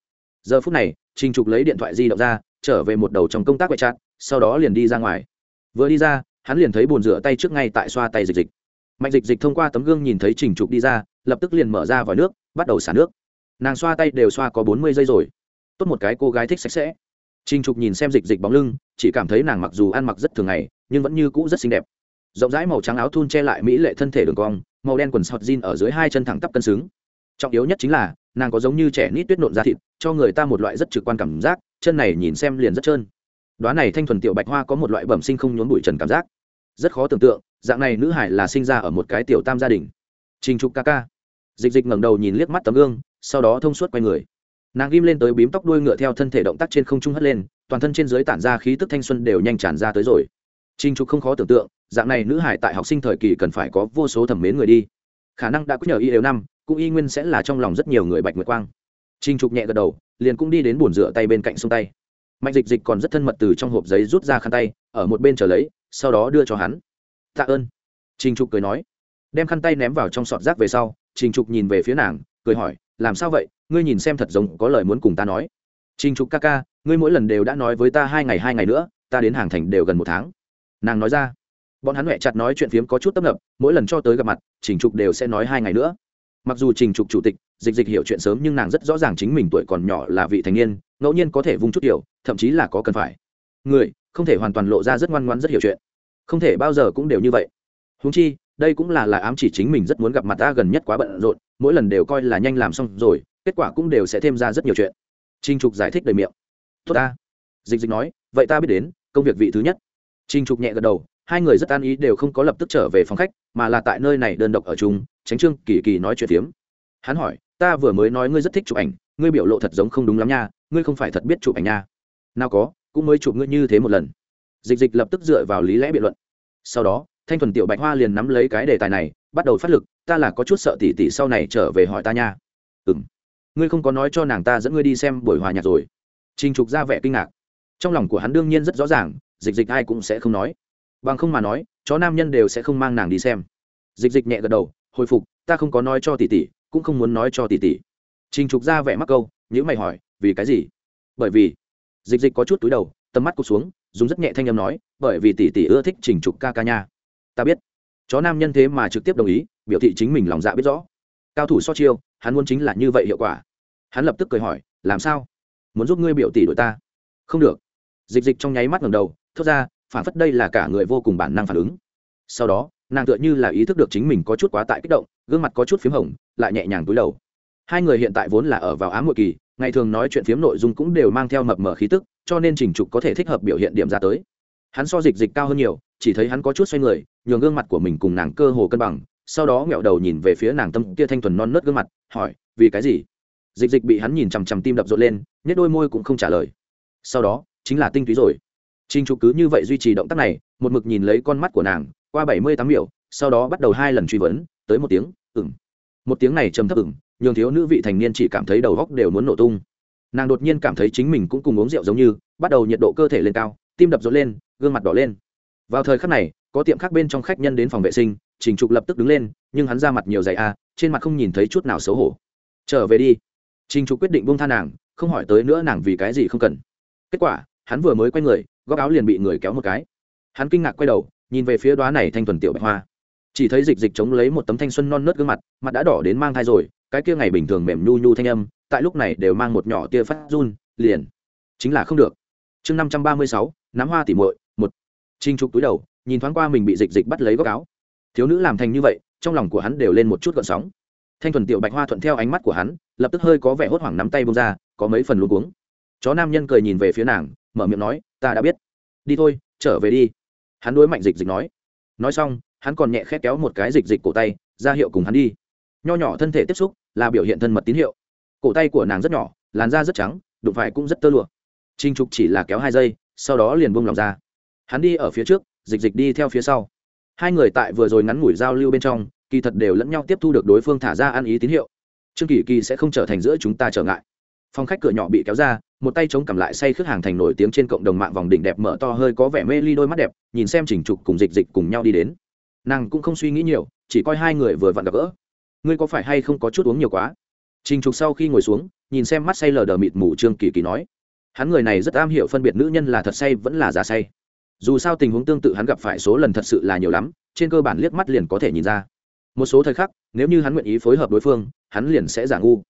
Giờ phút này trình trục lấy điện thoại di động ra trở về một đầu trong công tác quay chặt sau đó liền đi ra ngoài. Vừa đi ra hắn liền thấy bồn rửa tay trước ngay tại xoa tay dịch dịch mạnh dịch dịch thông qua tấm gương nhìn thấy trình trục đi ra, lập tức liền mở ra vòi nước, bắt đầu xả nước. Nàng xoa tay đều xoa có bốn mươi giây rồi. Tốt một cái cô gái thích sạch sẽ. Trình trục nhìn xem dịch dịch bóng lưng, chỉ cảm thấy nàng mặc dù ăn mặc rất thường ngày, nhưng vẫn như cũ rất xinh đẹp. Rộng rãi màu trắng áo thun che lại mỹ lệ thân thể đường cong, màu đen quần sọt jean ở dưới hai chân thẳng tắp cân xứng. Trọng yếu nhất chính là, nàng có giống như trẻ nít tuyết nộn da thịt, cho người ta một loại rất trực quan cảm giác, chân này nhìn xem liền rất trơn. Đoán này thanh thuần tiểu bạch hoa có một loại bẩm sinh không nhốn bụi trần cảm giác. Rất khó tưởng tượng dạng này nữ hải là sinh ra ở một cái tiểu tam gia đình. Trình trục ca ca. Dịch dịch ngẩng đầu nhìn liếc mắt tấm gương, sau đó thông suốt quay người. Nàng ghim lên tới bím tóc đuôi ngựa theo thân thể động tác trên không trung hất lên, toàn thân trên dưới tản ra khí tức thanh xuân đều nhanh tràn ra tới rồi. Trình trục không khó tưởng tượng, dạng này nữ hải tại học sinh thời kỳ cần phải có vô số thẩm mến người đi. Khả năng đã có nhờ y đều năm, cũng y nguyên sẽ là trong lòng rất nhiều người bạch nguyệt quang. Trình trục nhẹ gật đầu, liền cũng đi đến bồn rửa tay bên cạnh sông tay. Mạnh dịch dịch còn rất thân mật từ trong hộp giấy rút ra khăn tay, ở một bên chờ lấy, sau đó đưa cho hắn tạ ơn. Trình trục cười nói. Đem khăn tay ném vào trong sọt rác về sau, trình trục nhìn về phía nàng, cười hỏi, làm sao vậy? Ngươi nhìn xem thật giống có lời muốn cùng ta nói. Trình trục ca ca, ngươi mỗi lần đều đã nói với ta hai ngày hai ngày nữa, ta đến hàng thành đều gần một tháng. Nàng nói ra. Bọn hắn huệ chặt nói chuyện phiếm có chút tấp nập, mỗi lần cho tới gặp mặt, trình trục đều sẽ nói hai ngày nữa. Mặc dù trình trục chủ tịch, dịch dịch hiểu chuyện sớm nhưng nàng rất rõ ràng chính mình tuổi còn nhỏ là vị thành niên, ngẫu nhiên có thể vung chút điều thậm chí là có cần phải. Người, không thể hoàn toàn lộ ra rất ngoan ngoan rất hiểu chuyện không thể bao giờ cũng đều như vậy. Húng chi, đây cũng là là ám chỉ chính mình rất muốn gặp mặt ta gần nhất quá bận rộn, mỗi lần đều coi là nhanh làm xong rồi, kết quả cũng đều sẽ thêm ra rất nhiều chuyện. Trinh trục giải thích đầy miệng. Tốt ta. Dịch dịch nói, vậy ta biết đến, công việc vị thứ nhất. Trinh trục nhẹ gật đầu, hai người rất an ý đều không có lập tức trở về phòng khách, mà là tại nơi này đơn độc ở chung, tránh trương kỳ kỳ nói chuyện phiếm. Hắn hỏi, ta vừa mới nói ngươi rất thích chụp ảnh, ngươi biểu lộ thật giống không đúng lắm nha, ngươi không phải thật biết chụp ảnh nha. Nào có, cũng mới chụp ngươi như thế một lần dịch dịch lập tức dựa vào lý lẽ biện luận. Sau đó, thanh thuần tiểu bạch hoa liền nắm lấy cái đề tài này, bắt đầu phát lực, ta là có chút sợ tỉ tỉ sau này trở về hỏi ta nha. Ừ m ngươi không có nói cho nàng ta dẫn ngươi đi xem buổi hòa nhạc rồi. Trinh trục ra vẻ kinh ngạc. Trong lòng của hắn đương nhiên rất rõ ràng, dịch dịch ai cũng sẽ không nói. Bằng không mà nói, chó nam nhân đều sẽ không mang nàng đi xem. Dịch dịch nhẹ gật đầu, hồi phục, ta không có nói cho tỷ tỷ, cũng không muốn nói cho tỷ tỷ. Trình trục ra vẻ mắc câu nhữ mày hỏi, vì cái gì? Bởi vì. Dịch dịch có chút túi đầu, tầm mắt cụt xuống dùng rất nhẹ thanh âm nói, bởi vì tỷ tỷ ưa thích trình trục ca ca nha. Ta biết. Chó nam nhân thế mà trực tiếp đồng ý, biểu thị chính mình lòng dạ biết rõ. Cao thủ so chiêu, hắn muốn chính là như vậy hiệu quả. Hắn lập tức cười hỏi, làm sao? Muốn giúp ngươi biểu tỷ đội ta? Không được. Dịch dịch trong nháy mắt ngầm đầu, thốt ra, phản phất đây là cả người vô cùng bản năng phản ứng. Sau đó, nàng tựa như là ý thức được chính mình có chút quá tại kích động, gương mặt có chút p h í m hồng, lại nhẹ nhàng túi đầu. Hai người hiện tại vốn là ở vào ám hội kỳ ngày thường nói chuyện phiếm nội dung cũng đều mang theo mập mờ khí tức cho nên trình trục có thể thích hợp biểu hiện điểm ra tới. Hắn so dịch dịch cao hơn nhiều chỉ thấy hắn có chút xoay người nhường gương mặt của mình cùng nàng cơ hồ cân bằng sau đó nghẹo đầu nhìn về phía nàng tâm kia thanh thuần non nớt gương mặt hỏi vì cái gì? Dịch dịch bị hắn nhìn chằm chằm tim đập rộn lên nhất đôi môi cũng không trả lời. Sau đó chính là tinh túy rồi. Trình Trục cứ như vậy duy trì động tác này, một mực nhìn lấy con mắt của nàng, qua bảy mươi tám miểu, sau đó bắt đầu hai lần truy vấn, tới một tiếng, ừm. Một tiếng này trầm thấp ừm, nhường thiếu nữ vị thành niên chỉ cảm thấy đầu góc đều muốn nổ tung. Nàng đột nhiên cảm thấy chính mình cũng cùng uống rượu giống như, bắt đầu nhiệt độ cơ thể lên cao, tim đập rộn lên, gương mặt đỏ lên. Vào thời khắc này, có tiệm khác bên trong khách nhân đến phòng vệ sinh, Trình Trục lập tức đứng lên, nhưng hắn ra mặt nhiều dày a, trên mặt không nhìn thấy chút nào xấu hổ. Trở về đi. Trình Trục quyết định buông tha nàng, không hỏi tới nữa nàng vì cái gì không cần. Kết quả, hắn vừa mới quay người, góc áo liền bị người kéo một cái hắn kinh ngạc quay đầu nhìn về phía đoá này thanh thuần tiểu bạch hoa chỉ thấy dịch dịch chống lấy một tấm thanh xuân non nớt gương mặt mặt đã đỏ đến mang thai rồi cái kia ngày bình thường mềm nhu nhu thanh âm, tại lúc này đều mang một nhỏ tia phát run, liền. Chính là không được. Chương năm trăm ba mươi sáu nắm hoa tỉ muội, một. Trinh trục túi đầu, nhìn thoáng qua mình bị dịch dịch bắt lấy góc áo. Thiếu nữ làm thành như vậy, trong lòng của hắn đều lên một chút gợn sóng. Thanh thuần tiểu bạch hoa thuận theo ánh mắt của hắn, lập tức hơi có vẻ hốt hoảng nắm tay bông ra, có mấy phần luôn cuống. Chó nam nhân cười nhìn về phía nàng, mở miệng nói, ta đã biết. Đi thôi, trở về đi. Hắn đối mạnh dịch dịch nói. Nói xong, hắn còn nhẹ khét kéo một cái dịch dịch cổ tay, ra hiệu cùng hắn đi nho nhỏ thân thể tiếp xúc là biểu hiện thân mật tín hiệu. Cổ tay của nàng rất nhỏ, làn da rất trắng, đụng phải cũng rất tơ lụa. Trinh trục chỉ là kéo hai giây, sau đó liền bông lòng ra. Hắn đi ở phía trước, dịch dịch đi theo phía sau. Hai người tại vừa rồi ngắn ngủi giao lưu bên trong, kỳ thật đều lẫn nhau tiếp thu được đối phương thả ra ăn ý tín hiệu. Trương kỳ kỳ sẽ không trở thành giữa chúng ta trở ngại. Phòng khách cửa nhỏ bị kéo ra, một tay chống cầm lại say khước hàng thành nổi tiếng trên cộng đồng mạng vòng đỉnh đẹp mở to hơi có vẻ mê ly đôi mắt đẹp, nhìn xem chỉnh trục cùng dịch dịch cùng nhau đi đến. Nàng cũng không suy nghĩ nhiều, chỉ coi hai người vừa vặn gặp gỡ ngươi có phải hay không có chút uống nhiều quá? Trình trục sau khi ngồi xuống, nhìn xem mắt say lờ đờ mịt mù trương kỳ kỳ nói, hắn người này rất am hiểu phân biệt nữ nhân là thật say vẫn là giả say. Dù sao tình huống tương tự hắn gặp phải số lần thật sự là nhiều lắm, trên cơ bản liếc mắt liền có thể nhìn ra. Một số thời khắc, nếu như hắn nguyện ý phối hợp đối phương, hắn liền sẽ giả ngu.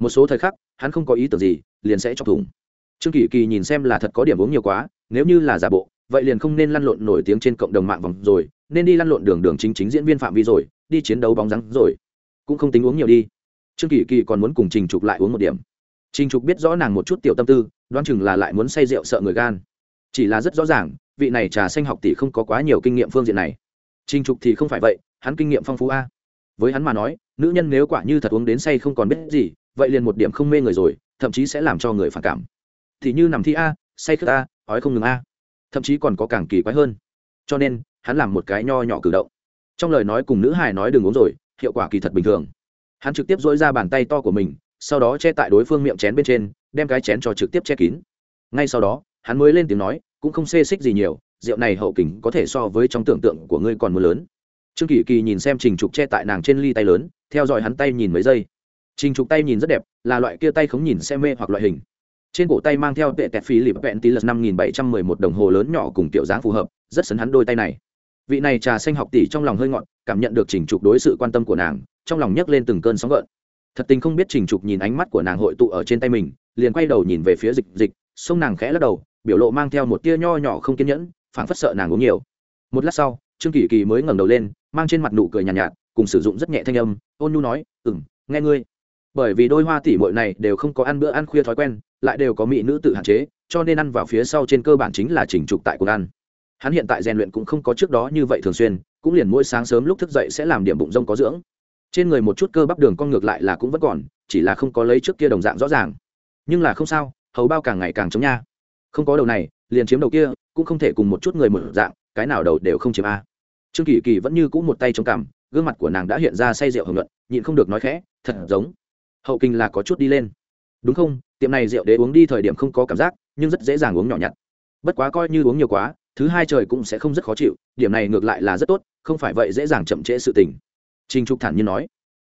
Một số thời khắc, hắn không có ý tưởng gì, liền sẽ chọc thủng. Trương kỳ kỳ nhìn xem là thật có điểm uống nhiều quá, nếu như là giả bộ, vậy liền không nên lăn lộn nổi tiếng trên cộng đồng mạng vòng rồi, nên đi lăn lộn đường đường chính chính diễn viên phạm vi rồi, đi chiến đấu bóng rắn rồi cũng không tính uống nhiều đi. Trương kỳ kỳ còn muốn cùng trình trục lại uống một điểm. Trình trục biết rõ nàng một chút tiểu tâm tư, đoán chừng là lại muốn say rượu sợ người gan. Chỉ là rất rõ ràng, vị này trà xanh học tỷ không có quá nhiều kinh nghiệm phương diện này. Trình trục thì không phải vậy, hắn kinh nghiệm phong phú a. Với hắn mà nói, nữ nhân nếu quả như thật uống đến say không còn biết gì, vậy liền một điểm không mê người rồi, thậm chí sẽ làm cho người phản cảm. Thì như nằm thi a, say khước a, ói không ngừng a. Thậm chí còn có càng kỳ quái hơn. Cho nên, hắn làm một cái nho nhỏ cử động. Trong lời nói cùng nữ hài nói đừng uống rồi hiệu quả kỳ thật bình thường. Hắn trực tiếp dỗi ra bàn tay to của mình, sau đó che tại đối phương miệng chén bên trên, đem cái chén cho trực tiếp che kín. Ngay sau đó, hắn mới lên tiếng nói, cũng không xê xích gì nhiều, rượu này hậu kình có thể so với trong tưởng tượng của ngươi còn mưa lớn. Trương kỳ kỳ nhìn xem trình trục che tại nàng trên ly tay lớn, theo dõi hắn tay nhìn mấy giây. Trình trục tay nhìn rất đẹp, là loại kia tay không nhìn xem mê hoặc loại hình. Trên cổ tay mang theo tệ tẹt phí lịp vẹn tí lật năm nghìn bảy trăm mười một đồng hồ lớn nhỏ cùng kiểu dáng phù hợp, rất sấn hắn đôi tay này. Vị này trà xanh học tỷ trong lòng hơi ngọn cảm nhận được trình trục đối sự quan tâm của nàng trong lòng nhấc lên từng cơn sóng gợn. Thật tình không biết trình trục nhìn ánh mắt của nàng hội tụ ở trên tay mình liền quay đầu nhìn về phía dịch dịch sông nàng khẽ lắc đầu biểu lộ mang theo một tia nho nhỏ không kiên nhẫn phảng phất sợ nàng uống nhiều. Một lát sau trương kỳ kỳ mới ngẩng đầu lên mang trên mặt nụ cười nhàn nhạt, nhạt cùng sử dụng rất nhẹ thanh âm ôn nhu nói ừm, nghe ngươi. Bởi vì đôi hoa tỷ muội này đều không có ăn bữa ăn khuya thói quen lại đều có mỹ nữ tự hạn chế cho nên ăn vào phía sau trên cơ bản chính là chỉnh trục tại cuộc ăn. Hắn hiện tại rèn luyện cũng không có trước đó như vậy thường xuyên cũng liền mỗi sáng sớm lúc thức dậy sẽ làm điểm bụng rông có dưỡng. Trên người một chút cơ bắp đường con ngược lại là cũng vẫn còn, chỉ là không có lấy trước kia đồng dạng rõ ràng. Nhưng là không sao, hầu bao càng ngày càng chống nha. Không có đầu này, liền chiếm đầu kia, cũng không thể cùng một chút người một dạng, cái nào đầu đều không chiếm a. Trương kỳ kỳ vẫn như cũ một tay chống cằm, gương mặt của nàng đã hiện ra say rượu hưởng luận nhịn không được nói khẽ, thật giống. Hậu kinh là có chút đi lên. Đúng không? Tiệm này rượu để uống đi thời điểm không có cảm giác, nhưng rất dễ dàng uống nhỏ nhặt. Bất quá coi như uống nhiều quá, thứ hai trời cũng sẽ không rất khó chịu, điểm này ngược lại là rất tốt không phải vậy dễ dàng chậm trễ sự tình. Trinh trục thản nhiên nói.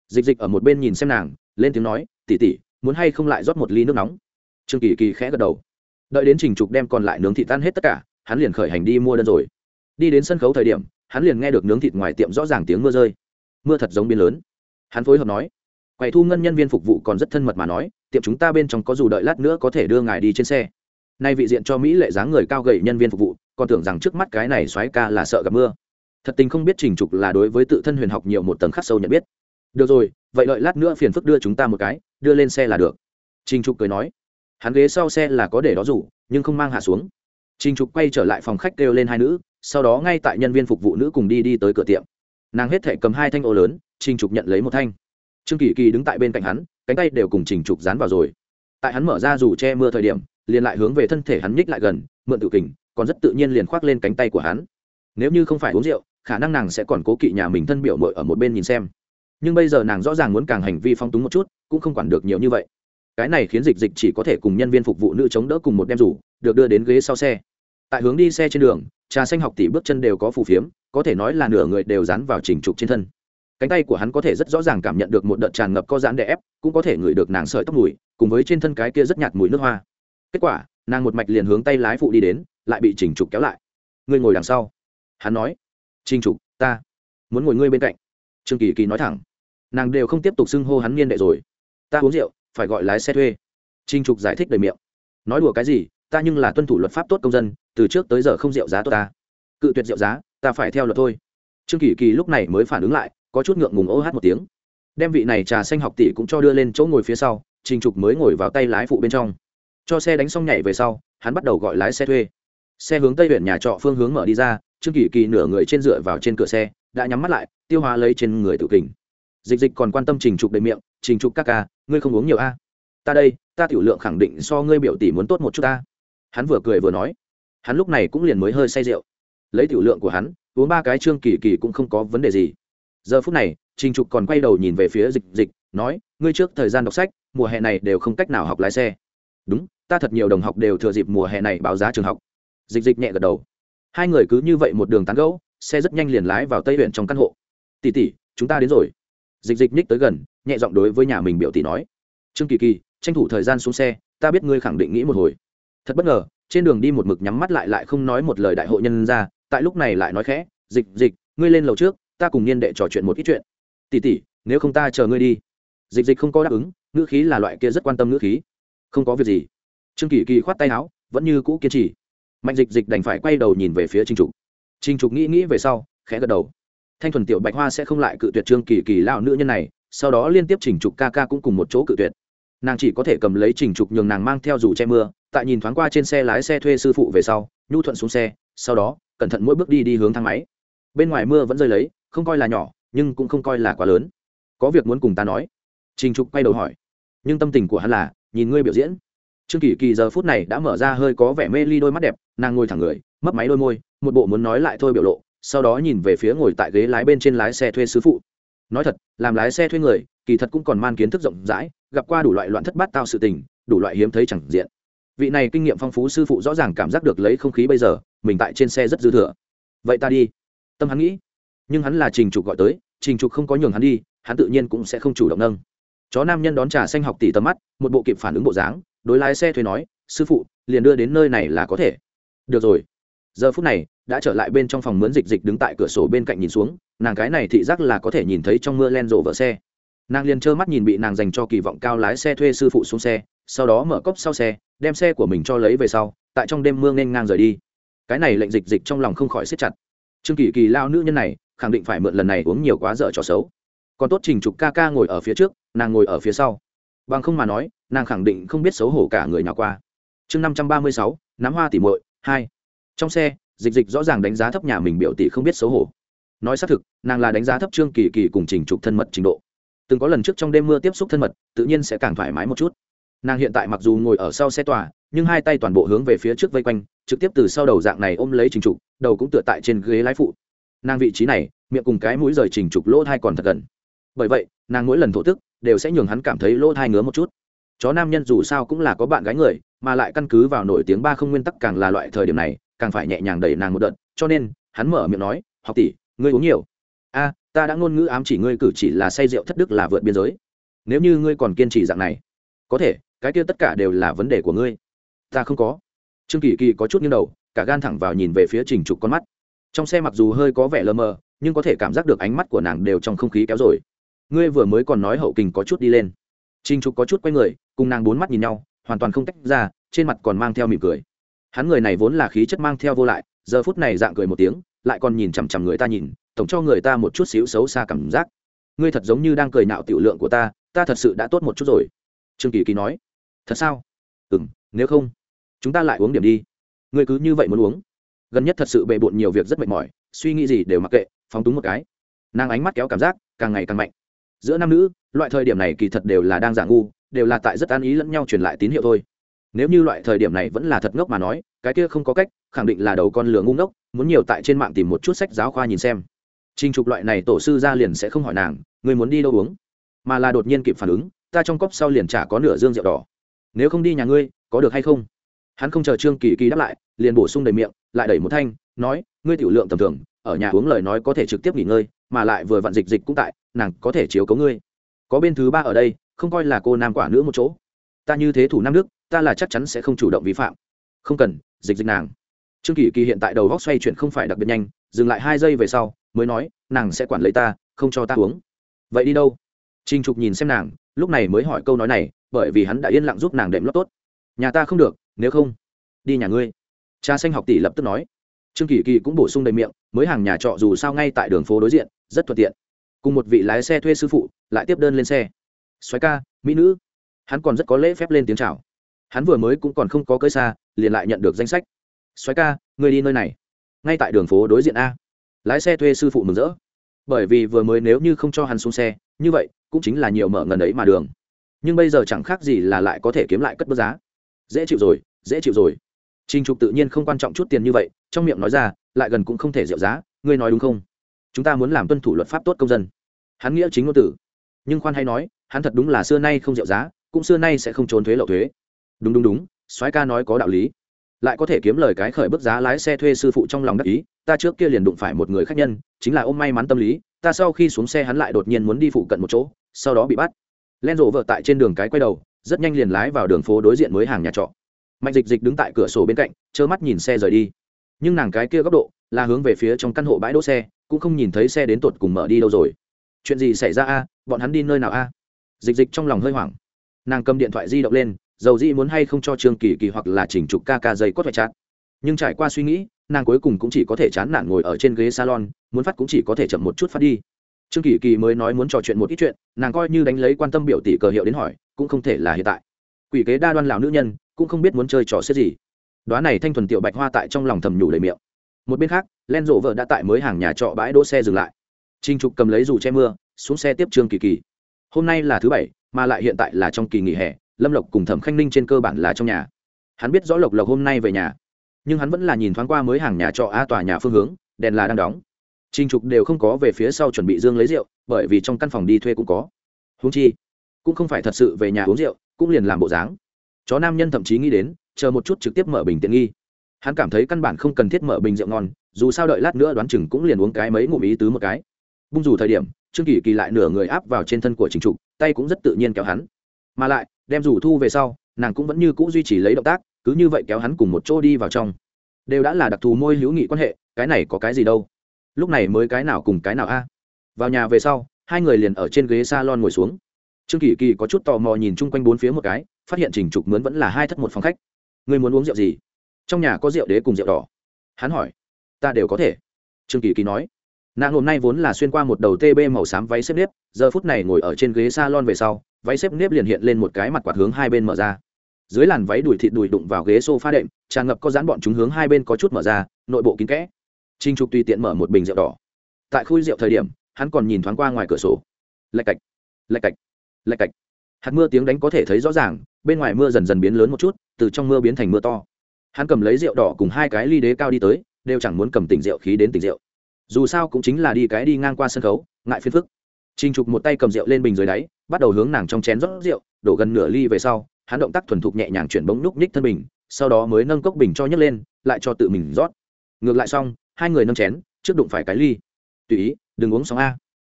Dịch dịch ở một bên nhìn xem nàng, lên tiếng nói tỉ tỉ muốn hay không lại rót một ly nước nóng? Trương kỳ kỳ khẽ gật đầu. Đợi đến trình trục đem còn lại nướng thịt tan hết tất cả, hắn liền khởi hành đi mua đơn rồi. Đi đến sân khấu thời điểm, hắn liền nghe được nướng thịt ngoài tiệm rõ ràng tiếng mưa rơi. Mưa thật giống biên lớn. Hắn phối hợp nói, quầy thu ngân nhân viên phục vụ còn rất thân mật mà nói, tiệm chúng ta bên trong có dù đợi lát nữa có thể đưa ngài đi trên xe. Nay vị diện cho mỹ lệ dáng người cao gầy nhân viên phục vụ, còn tưởng rằng trước mắt cái này xoáy ca là sợ gặp mưa thật tình không biết trình trục là đối với tự thân huyền học nhiều một tầng khắc sâu nhận biết. Được rồi, vậy đợi lát nữa phiền phức đưa chúng ta một cái, đưa lên xe là được. Trình trục cười nói. Hắn ghế sau xe là có để đó rủ, nhưng không mang hạ xuống. Trình trục quay trở lại phòng khách kêu lên hai nữ, sau đó ngay tại nhân viên phục vụ nữ cùng đi đi tới cửa tiệm. Nàng hết thể cầm hai thanh ô lớn, trình trục nhận lấy một thanh. Trương kỳ kỳ đứng tại bên cạnh hắn, cánh tay đều cùng trình trục dán vào rồi. Tại hắn mở ra dù che mưa thời điểm, liền lại hướng về thân thể hắn nhích lại gần, mượn tự kình, còn rất tự nhiên liền khoác lên cánh tay của hắn. Nếu như không phải uống rượu khả năng nàng sẽ còn cố kỵ nhà mình thân biểu mội ở một bên nhìn xem. Nhưng bây giờ nàng rõ ràng muốn càng hành vi phong túng một chút, cũng không quản được nhiều như vậy. Cái này khiến dịch dịch chỉ có thể cùng nhân viên phục vụ nữ chống đỡ cùng một đem rủ, được đưa đến ghế sau xe. Tại hướng đi xe trên đường, trà xanh học tỷ bước chân đều có phù phiếm, có thể nói là nửa người đều dán vào trình trục trên thân. Cánh tay của hắn có thể rất rõ ràng cảm nhận được một đợt tràn ngập có dán đè ép, cũng có thể ngửi được nàng sợi tóc mùi, cùng với trên thân cái kia rất nhạt mùi nước hoa. Kết quả, nàng một mạch liền hướng tay lái phụ đi đến, lại bị trình trục kéo lại. Người ngồi đằng sau. Hắn nói trinh trục, ta muốn ngồi ngươi bên cạnh. Trương kỳ kỳ nói thẳng. Nàng đều không tiếp tục xưng hô hắn niên đệ rồi. Ta uống rượu, phải gọi lái xe thuê. Trinh trục giải thích đầy miệng. Nói đùa cái gì, ta nhưng là tuân thủ luật pháp tốt công dân, từ trước tới giờ không rượu giá tốt ta. Cự tuyệt rượu giá, ta phải theo luật thôi. Trương kỳ kỳ lúc này mới phản ứng lại, có chút ngượng ngùng ô hát một tiếng. Đem vị này trà xanh học tỷ cũng cho đưa lên chỗ ngồi phía sau, trình trục mới ngồi vào tay lái phụ bên trong. Cho xe đánh xong nhảy về sau, hắn bắt đầu gọi lái xe thuê. Xe hướng tây huyện nhà trọ phương hướng mở đi ra trương kỳ kỳ nửa người trên dựa vào trên cửa xe, đã nhắm mắt lại, tiêu hóa lấy trên người tự kình. Dịch dịch còn quan tâm trình trục đầy miệng, trình trục các ca, ngươi không uống nhiều a? Ta đây, ta tiểu lượng khẳng định so ngươi biểu tỷ muốn tốt một chút ta. Hắn vừa cười vừa nói. Hắn lúc này cũng liền mới hơi say rượu. Lấy tiểu lượng của hắn, uống ba cái trương kỳ kỳ cũng không có vấn đề gì. Giờ phút này, trình trục còn quay đầu nhìn về phía dịch dịch, nói, ngươi trước thời gian đọc sách, mùa hè này đều không cách nào học lái xe. Đúng, ta thật nhiều đồng học đều thừa dịp mùa hè này báo giá trường học. Dịch dịch nhẹ gật đầu hai người cứ như vậy một đường tán gẫu, xe rất nhanh liền lái vào tây huyện trong căn hộ. Tỷ tỷ, chúng ta đến rồi. Dịch dịch ních tới gần, nhẹ giọng đối với nhà mình biểu tỷ nói. Trương kỳ kỳ, tranh thủ thời gian xuống xe, ta biết ngươi khẳng định nghĩ một hồi. Thật bất ngờ, trên đường đi một mực nhắm mắt lại lại không nói một lời đại hội nhân ra tại lúc này lại nói khẽ, dịch dịch, ngươi lên lầu trước, ta cùng niên đệ trò chuyện một ít chuyện. Tỷ tỷ, nếu không ta chờ ngươi đi. Dịch dịch không có đáp ứng, ngữ khí là loại kia rất quan tâm ngữ khí. Không có việc gì. Trương kỳ kỳ khoát tay áo, vẫn như cũ kiên trì mạnh dịch dịch đành phải quay đầu nhìn về phía trinh trục. Trinh trục nghĩ nghĩ về sau, khẽ gật đầu. Thanh thuần tiểu bạch hoa sẽ không lại cự tuyệt trương kỳ kỳ lao nữ nhân này, sau đó liên tiếp trình trục ca ca cũng cùng một chỗ cự tuyệt. Nàng chỉ có thể cầm lấy trình trục nhường nàng mang theo dù che mưa, tại nhìn thoáng qua trên xe lái xe thuê sư phụ về sau, nhu thuận xuống xe, sau đó, cẩn thận mỗi bước đi đi hướng thang máy. Bên ngoài mưa vẫn rơi lấy, không coi là nhỏ, nhưng cũng không coi là quá lớn. Có việc muốn cùng ta nói. Trình trục quay đầu hỏi. Nhưng tâm tình của hắn là, nhìn ngươi biểu diễn trương kỳ kỳ giờ phút này đã mở ra hơi có vẻ mê ly đôi mắt đẹp, nàng ngồi thẳng người, mấp máy đôi môi, một bộ muốn nói lại thôi biểu lộ, sau đó nhìn về phía ngồi tại ghế lái bên trên lái xe thuê sứ phụ. Nói thật, làm lái xe thuê người, kỳ thật cũng còn man kiến thức rộng rãi, gặp qua đủ loại loạn thất bát tao sự tình, đủ loại hiếm thấy chẳng diện. Vị này kinh nghiệm phong phú sư phụ rõ ràng cảm giác được lấy không khí bây giờ, mình tại trên xe rất dư thừa. Vậy ta đi. Tâm hắn nghĩ. Nhưng hắn là trình trục gọi tới, trình trục không có nhường hắn đi, hắn tự nhiên cũng sẽ không chủ động nâng chó nam nhân đón trà xanh học tỷ tầm mắt, một bộ kịp phản ứng bộ dáng, đối lái xe thuê nói, sư phụ, liền đưa đến nơi này là có thể. Được rồi. Giờ phút này, đã trở lại bên trong phòng mướn dịch dịch đứng tại cửa sổ bên cạnh nhìn xuống, nàng cái này thị giác là có thể nhìn thấy trong mưa len rộ vỡ xe. Nàng liền trơ mắt nhìn bị nàng dành cho kỳ vọng cao lái xe thuê sư phụ xuống xe, sau đó mở cốc sau xe, đem xe của mình cho lấy về sau, tại trong đêm mưa nên ngang rời đi. Cái này lệnh dịch dịch trong lòng không khỏi siết chặt. Trương kỳ kỳ lao nữ nhân này, khẳng định phải mượn lần này uống nhiều quá dở trò xấu. Còn tốt trình trục ca ca ngồi ở phía trước nàng ngồi ở phía sau. Bằng không mà nói, nàng khẳng định không biết xấu hổ cả người nào qua. Chương năm trăm ba mươi sáu nắm hoa tỉ muội, hai. Trong xe, dịch dịch rõ ràng đánh giá thấp nhà mình biểu tỷ không biết xấu hổ. Nói xác thực, nàng là đánh giá thấp trương kỳ kỳ cùng trình trục thân mật trình độ. Từng có lần trước trong đêm mưa tiếp xúc thân mật, tự nhiên sẽ càng thoải mái một chút. Nàng hiện tại mặc dù ngồi ở sau xe tòa, nhưng hai tay toàn bộ hướng về phía trước vây quanh, trực tiếp từ sau đầu dạng này ôm lấy trình trục, đầu cũng tựa tại trên ghế lái phụ. Nàng vị trí này, miệng cùng cái mũi rời trình trục lỗ thai còn thật gần. Bởi vậy, nàng mỗi lần thổ tức đều sẽ nhường hắn cảm thấy lỗ thai ngứa một chút. Chó nam nhân dù sao cũng là có bạn gái người, mà lại căn cứ vào nổi tiếng ba không nguyên tắc càng là loại thời điểm này, càng phải nhẹ nhàng đẩy nàng một đợt, cho nên, hắn mở miệng nói, học tỷ, ngươi uống nhiều. A, ta đã ngôn ngữ ám chỉ ngươi cử chỉ là say rượu thất đức là vượt biên giới. Nếu như ngươi còn kiên trì dạng này, có thể, cái kia tất cả đều là vấn đề của ngươi. Ta không có. Trương kỳ kỳ có chút nghiêng đầu, cả gan thẳng vào nhìn về phía trình trục con mắt. Trong xe mặc dù hơi có vẻ lơ mờ, nhưng có thể cảm giác được ánh mắt của nàng đều trong không khí kéo rồi ngươi vừa mới còn nói hậu kình có chút đi lên. Trình trục có chút quay người, cùng nàng bốn mắt nhìn nhau, hoàn toàn không tách ra, trên mặt còn mang theo mỉm cười. Hắn người này vốn là khí chất mang theo vô lại, giờ phút này dạng cười một tiếng, lại còn nhìn chằm chằm người ta nhìn, tổng cho người ta một chút xíu xấu xa cảm giác. Ngươi thật giống như đang cười nạo tiểu lượng của ta ta thật sự đã tốt một chút rồi. Trương kỳ kỳ nói. Thật sao? Ừ m nếu không, chúng ta lại uống điểm đi. Ngươi cứ như vậy muốn uống. Gần nhất thật sự bề bộn nhiều việc rất mệt mỏi, suy nghĩ gì đều mặc kệ, phóng túng một cái. Nàng ánh mắt kéo cảm giác càng ngày càng mạnh giữa nam nữ, loại thời điểm này kỳ thật đều là đang giả ngu, đều là tại rất an ý lẫn nhau truyền lại tín hiệu thôi. Nếu như loại thời điểm này vẫn là thật ngốc mà nói, cái kia không có cách, khẳng định là đầu con lừa ngu ngốc, muốn nhiều tại trên mạng tìm một chút sách giáo khoa nhìn xem. Trình trục loại này tổ sư ra liền sẽ không hỏi nàng người muốn đi đâu uống? Mà là đột nhiên kịp phản ứng, ta trong cốc sau liền chả có nửa dương rượu đỏ. Nếu không đi nhà ngươi, có được hay không? Hắn không chờ trương kỳ kỳ đáp lại, liền bổ sung đầy miệng, lại đẩy một thanh, nói, ngươi tiểu lượng tầm thường, ở nhà uống lời nói có thể trực tiếp nghỉ ngơi mà lại vừa vặn dịch dịch cũng tại, nàng có thể chiếu cấu ngươi. Có bên thứ ba ở đây, không coi là cô nam quả nữ một chỗ. Ta như thế thủ nam đức, ta là chắc chắn sẽ không chủ động vi phạm. Không cần, dịch dịch nàng. Trương kỳ kỳ hiện tại đầu góc xoay chuyển không phải đặc biệt nhanh, dừng lại hai giây về sau, mới nói, nàng sẽ quản lấy ta, không cho ta uống. Vậy đi đâu? Trinh trục nhìn xem nàng, lúc này mới hỏi câu nói này, bởi vì hắn đã yên lặng giúp nàng đệm lót tốt. Nhà ta không được, nếu không, đi nhà ngươi. Cha xanh học tỷ lập tức nói. Trương kỳ kỳ cũng bổ sung đầy miệng mới hàng nhà trọ dù sao ngay tại đường phố đối diện, rất thuận tiện. Cùng một vị lái xe thuê sư phụ, lại tiếp đơn lên xe. Xoáy ca, mỹ nữ. Hắn còn rất có lễ phép lên tiếng chào. Hắn vừa mới cũng còn không có cơi xa, liền lại nhận được danh sách. Xoáy ca, người đi nơi này. Ngay tại đường phố đối diện a. Lái xe thuê sư phụ mừng rỡ. Bởi vì vừa mới nếu như không cho hắn xuống xe, như vậy, cũng chính là nhiều mở ngần ấy mà đường. Nhưng bây giờ chẳng khác gì là lại có thể kiếm lại cất bớt giá. Dễ chịu rồi, dễ chịu rồi. Trình trục tự nhiên không quan trọng chút tiền như vậy trong miệng nói ra, lại gần cũng không thể diệu giá, ngươi nói đúng không? Chúng ta muốn làm tuân thủ luật pháp tốt công dân. Hắn nghĩa chính ngôn tử. Nhưng khoan hay nói, hắn thật đúng là xưa nay không diệu giá, cũng xưa nay sẽ không trốn thuế lậu thuế. Đúng đúng đúng, soái ca nói có đạo lý. Lại có thể kiếm lời cái khởi bức giá lái xe thuê sư phụ trong lòng đắc ý, ta trước kia liền đụng phải một người khách nhân, chính là ôm may mắn tâm lý, ta sau khi xuống xe hắn lại đột nhiên muốn đi phụ cận một chỗ, sau đó bị bắt. Len rộ vợ tại trên đường cái quay đầu, rất nhanh liền lái vào đường phố đối diện mới hàng nhà trọ. Mạnh dịch dịch đứng tại cửa sổ bên cạnh, trơ mắt nhìn xe rời đi nhưng nàng cái kia góc độ là hướng về phía trong căn hộ bãi đỗ xe, cũng không nhìn thấy xe đến tột cùng mở đi đâu rồi. Chuyện gì xảy ra a? Bọn hắn đi nơi nào a? Dịch dịch trong lòng hơi hoảng. Nàng cầm điện thoại di động lên, dầu dĩ muốn hay không cho trương kỳ kỳ hoặc là chỉnh trục ca ca dây cốt phải chát. Nhưng trải qua suy nghĩ, nàng cuối cùng cũng chỉ có thể chán nản ngồi ở trên ghế salon, muốn phát cũng chỉ có thể chậm một chút phát đi. Trương kỳ kỳ mới nói muốn trò chuyện một ít chuyện, nàng coi như đánh lấy quan tâm biểu tỷ cờ hiệu đến hỏi, cũng không thể là hiện tại. Quỷ kế đa đoan lào nữ nhân, cũng không biết muốn chơi trò xếp gì đoán này thanh thuần tiểu bạch hoa tại trong lòng thầm nhủ đầy miệng. Một bên khác, len rộ vợ đã tại mới hàng nhà trọ bãi đỗ xe dừng lại. Trinh trục cầm lấy dù che mưa, xuống xe tiếp trương kỳ kỳ. Hôm nay là thứ bảy, mà lại hiện tại là trong kỳ nghỉ hè, lâm lộc cùng thẩm khanh ninh trên cơ bản là trong nhà. Hắn biết rõ lộc lộc hôm nay về nhà, nhưng hắn vẫn là nhìn thoáng qua mới hàng nhà trọ a tòa nhà phương hướng, đèn là đang đóng. Trinh trục đều không có về phía sau chuẩn bị dương lấy rượu, bởi vì trong căn phòng đi thuê cũng có. Húng chi, cũng không phải thật sự về nhà uống rượu, cũng liền làm bộ dáng chó nam nhân thậm chí nghĩ đến, chờ một chút trực tiếp mở bình tiện nghi. Hắn cảm thấy căn bản không cần thiết mở bình rượu ngon, dù sao đợi lát nữa đoán chừng cũng liền uống cái mấy ngụm ý tứ một cái. Bung dù thời điểm, trương kỳ kỳ lại nửa người áp vào trên thân của trình trục, tay cũng rất tự nhiên kéo hắn. Mà lại, đem rủ thu về sau, nàng cũng vẫn như c ũ duy trì lấy động tác, cứ như vậy kéo hắn cùng một chỗ đi vào trong. Đều đã là đặc thù môi hữu nghị quan hệ, cái này có cái gì đâu? Lúc này mới cái nào cùng cái nào a? Vào nhà về sau, hai người liền ở trên ghế s a lon ngồi xuống. Trương kỳ kỳ có chút tò mò nhìn chung quanh bốn phía một cái phát hiện trình trục mướn vẫn là hai thất một phòng khách. Người muốn uống rượu gì? Trong nhà có rượu đế cùng rượu đỏ. Hắn hỏi. Ta đều có thể. Trương kỳ kỳ nói. Nàng hôm nay vốn là xuyên qua một đầu tb màu xám váy xếp nếp, giờ phút này ngồi ở trên ghế s a lon về sau, váy xếp nếp liền hiện lên một cái mặt quạt hướng hai bên mở ra. Dưới làn váy đùi thịt đùi đụng vào ghế s o f a đệm, tràn ngập có dán bọn chúng hướng hai bên có chút mở ra, nội bộ kín kẽ. Trinh trục tùy tiện mở một bình rượu đỏ. Tại khui rượu thời điểm, hắn còn nhìn thoáng qua ngoài cửa sổ. Lạch cạch lạch cạch lạch cạch hạt mưa tiếng đánh có thể thấy rõ ràng bên ngoài mưa dần dần biến lớn một chút từ trong mưa biến thành mưa to hắn cầm lấy rượu đỏ cùng hai cái ly đế cao đi tới đều chẳng muốn cầm tỉnh rượu khí đến tỉnh rượu dù sao cũng chính là đi cái đi ngang qua sân khấu ngại phiền phức Trình Trục một tay cầm rượu lên bình dưới đáy, bắt đầu hướng nàng trong chén rót rượu, đổ gần nửa ly về sau, hắn động tác thuần thục nhẹ nhàng chuyển bóng núc nhích thân bình, sau đó mới nâng cốc bình cho nhấc lên, lại cho tự mình rót. Ngược lại xong, hai người nâng chén, trước đụng phải cái ly. Tùy ý, đừng uống xong a.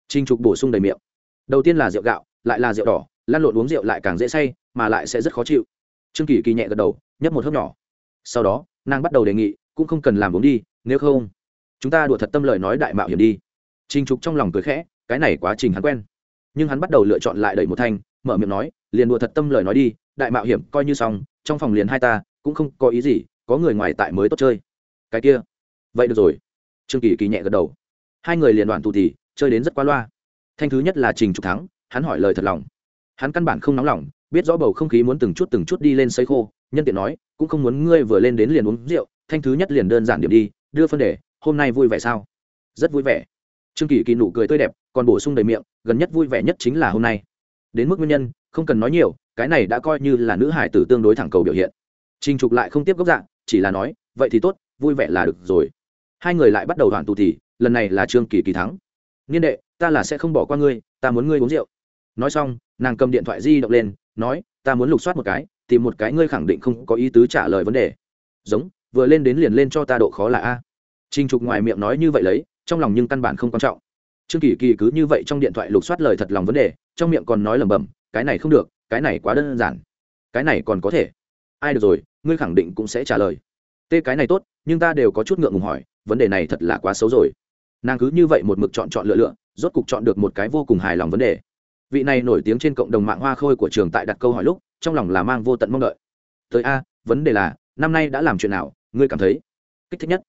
Trình Trục bổ sung đầy miệng. Đầu tiên là rượu gạo, lại là rượu đỏ, lan lộn uống rượu lại càng dễ say, mà lại sẽ rất khó chịu. Trương Kỳ Kỳ nhẹ gật đầu, nhấp một hớp nhỏ. Sau đó, nàng bắt đầu đề nghị, cũng không cần làm uống đi, nếu không, chúng ta đùa thật tâm lời nói đại mạo hiểm đi. Trình Trục trong lòng cười khẽ, cái này quá trình hắn quen nhưng hắn bắt đầu lựa chọn lại đẩy một thanh mở miệng nói liền đùa thật tâm lời nói đi đại mạo hiểm coi như xong trong phòng liền hai ta cũng không có ý gì có người ngoài tại mới tốt chơi cái kia vậy được rồi trương kỳ kỳ nhẹ gật đầu hai người liền đoàn tù thì chơi đến rất qua loa thanh thứ nhất là trình trục thắng hắn hỏi lời thật lòng hắn căn bản không nóng lòng, biết rõ bầu không khí muốn từng chút từng chút đi lên sấy khô, nhân tiện nói, cũng không muốn ngươi vừa lên đến liền uống rượu, thanh thứ nhất liền đơn giản điểm đi, đưa phân đề hôm nay vui vẻ sao? Rất vui vẻ. Trương kỳ kỳ nụ cười tươi đẹp, còn bổ sung đầy miệng, gần nhất vui vẻ nhất chính là hôm nay. Đến mức nguyên nhân, không cần nói nhiều, cái này đã coi như là nữ hải tử tương đối thẳng cầu biểu hiện. Trình trục lại không tiếp gốc dạng, chỉ là nói, vậy thì tốt, vui vẻ là được rồi. Hai người lại bắt đầu đoàn tù thì, lần này là trương kỳ kỳ thắng. Niên đệ, ta là sẽ không bỏ qua ngươi, ta muốn ngươi uống rượu nói xong, nàng cầm điện thoại di động lên, nói, ta muốn lục soát một cái, tìm một cái ngươi khẳng định không có ý tứ trả lời vấn đề. Giống, vừa lên đến liền lên cho ta độ khó là a. Trinh trục ngoài miệng nói như vậy lấy, trong lòng nhưng căn bản không quan trọng. Trương kỳ kỳ cứ như vậy trong điện thoại lục soát lời thật lòng vấn đề, trong miệng còn nói lẩm bẩm, cái này không được, cái này quá đơn giản. Cái này còn có thể. Ai được rồi, ngươi khẳng định cũng sẽ trả lời. Tê, cái này tốt, nhưng ta đều có chút ngượng ngùng hỏi, vấn đề này thật là quá xấu rồi. Nàng cứ như vậy một mực chọn chọn lựa lựa, rốt cục chọn được một cái vô cùng hài lòng vấn đề vị này nổi tiếng trên cộng đồng mạng hoa khôi của trường tại đặt câu hỏi lúc, trong lòng là mang vô tận mong đợi. Tới a, vấn đề là, năm nay đã làm chuyện nào, ngươi cảm thấy? Kích thích nhất.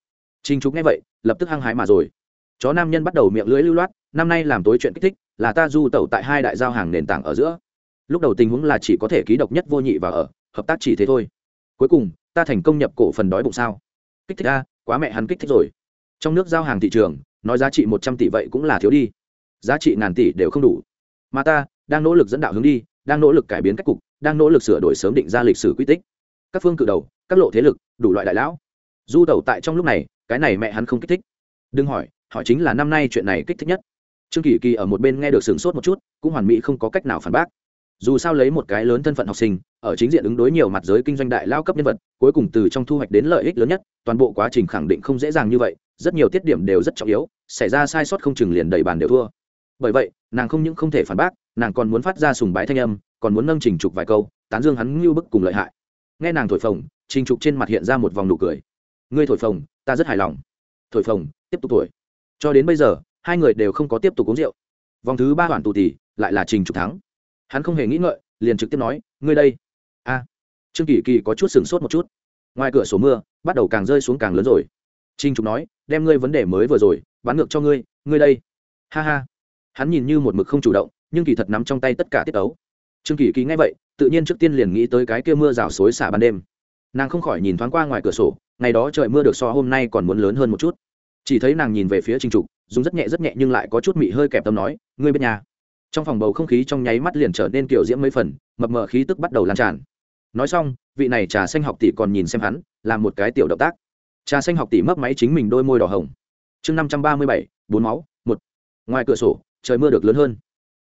Trình trục nghe vậy, lập tức hăng hái mà rồi. Chó nam nhân bắt đầu miệng lưỡi lưu loát, năm nay làm tối chuyện kích thích, là ta du tẩu tại hai đại giao hàng nền tảng ở giữa. Lúc đầu tình huống là chỉ có thể ký độc nhất vô nhị và ở, hợp tác chỉ thế thôi. Cuối cùng, ta thành công nhập cổ phần đói bụng sao? Kích thích a, quá mẹ hắn kích thích rồi. Trong nước giao hàng thị trường, nói giá trị một trăm tỷ vậy cũng là thiếu đi. Giá trị ngàn tỷ đều không đủ mà ta đang nỗ lực dẫn đạo hướng đi, đang nỗ lực cải biến cách cục, đang nỗ lực sửa đổi sớm định ra lịch sử quy tích. Các phương cự đầu, các lộ thế lực, đủ loại đại lão. Du tẩu tại trong lúc này, cái này mẹ hắn không kích thích. Đừng hỏi hỏi chính là năm nay chuyện này kích thích nhất. Trương kỳ kỳ ở một bên nghe được sửng sốt một chút, cũng hoàn mỹ không có cách nào phản bác. Dù sao lấy một cái lớn thân phận học sinh, ở chính diện ứng đối nhiều mặt giới kinh doanh đại lao cấp nhân vật, cuối cùng từ trong thu hoạch đến lợi ích lớn nhất, toàn bộ quá trình khẳng định không dễ dàng như vậy, rất nhiều tiết điểm đều rất trọng yếu, xảy ra sai sót không chừng liền đầy bàn đều thua. Bởi vậy nàng không những không thể phản bác, nàng còn muốn phát ra sùng bái thanh âm, còn muốn nâng trình trục vài câu, tán dương hắn ngưu bức cùng lợi hại. Nghe nàng thổi phồng, trình trục trên mặt hiện ra một vòng nụ cười. Ngươi thổi phồng, ta rất hài lòng. Thổi phồng, tiếp tục thổi. Cho đến bây giờ, hai người đều không có tiếp tục uống rượu. Vòng thứ ba hoàn tù tỷ, lại là trình trục thắng. Hắn không hề nghĩ ngợi, liền trực tiếp nói, ngươi đây. A. Trương kỳ kỳ có chút sửng sốt một chút. Ngoài cửa sổ mưa, bắt đầu càng rơi xuống càng lớn rồi. Trinh trục nói, đem ngươi vấn đề mới vừa rồi, bán ngược cho ngươi ngươi đây. Ha ha hắn nhìn như một mực không chủ động, nhưng kỳ thật nắm trong tay tất cả tiết ấu trương kỳ kỳ nghe vậy, tự nhiên trước tiên liền nghĩ tới cái kia mưa rào xối xả ban đêm. Nàng không khỏi nhìn thoáng qua ngoài cửa sổ, ngày đó trời mưa được so hôm nay còn muốn lớn hơn một chút. Chỉ thấy nàng nhìn về phía Trình trục, dùng rất nhẹ rất nhẹ nhưng lại có chút mị hơi kẹp tâm nói, ngươi bên nhà trong phòng bầu không khí trong nháy mắt liền trở nên kiểu diễm mấy phần, mập mờ khí tức bắt đầu lan tràn. Nói xong, vị này trà xanh học tỷ còn nhìn xem hắn, làm một cái tiểu động tác. Trà xanh học tỷ mấp máy chính mình đôi môi đỏ hồng. Chương năm trăm ba mươi bảy, bốn máu, một. Ngoài cửa sổ trời mưa được lớn hơn.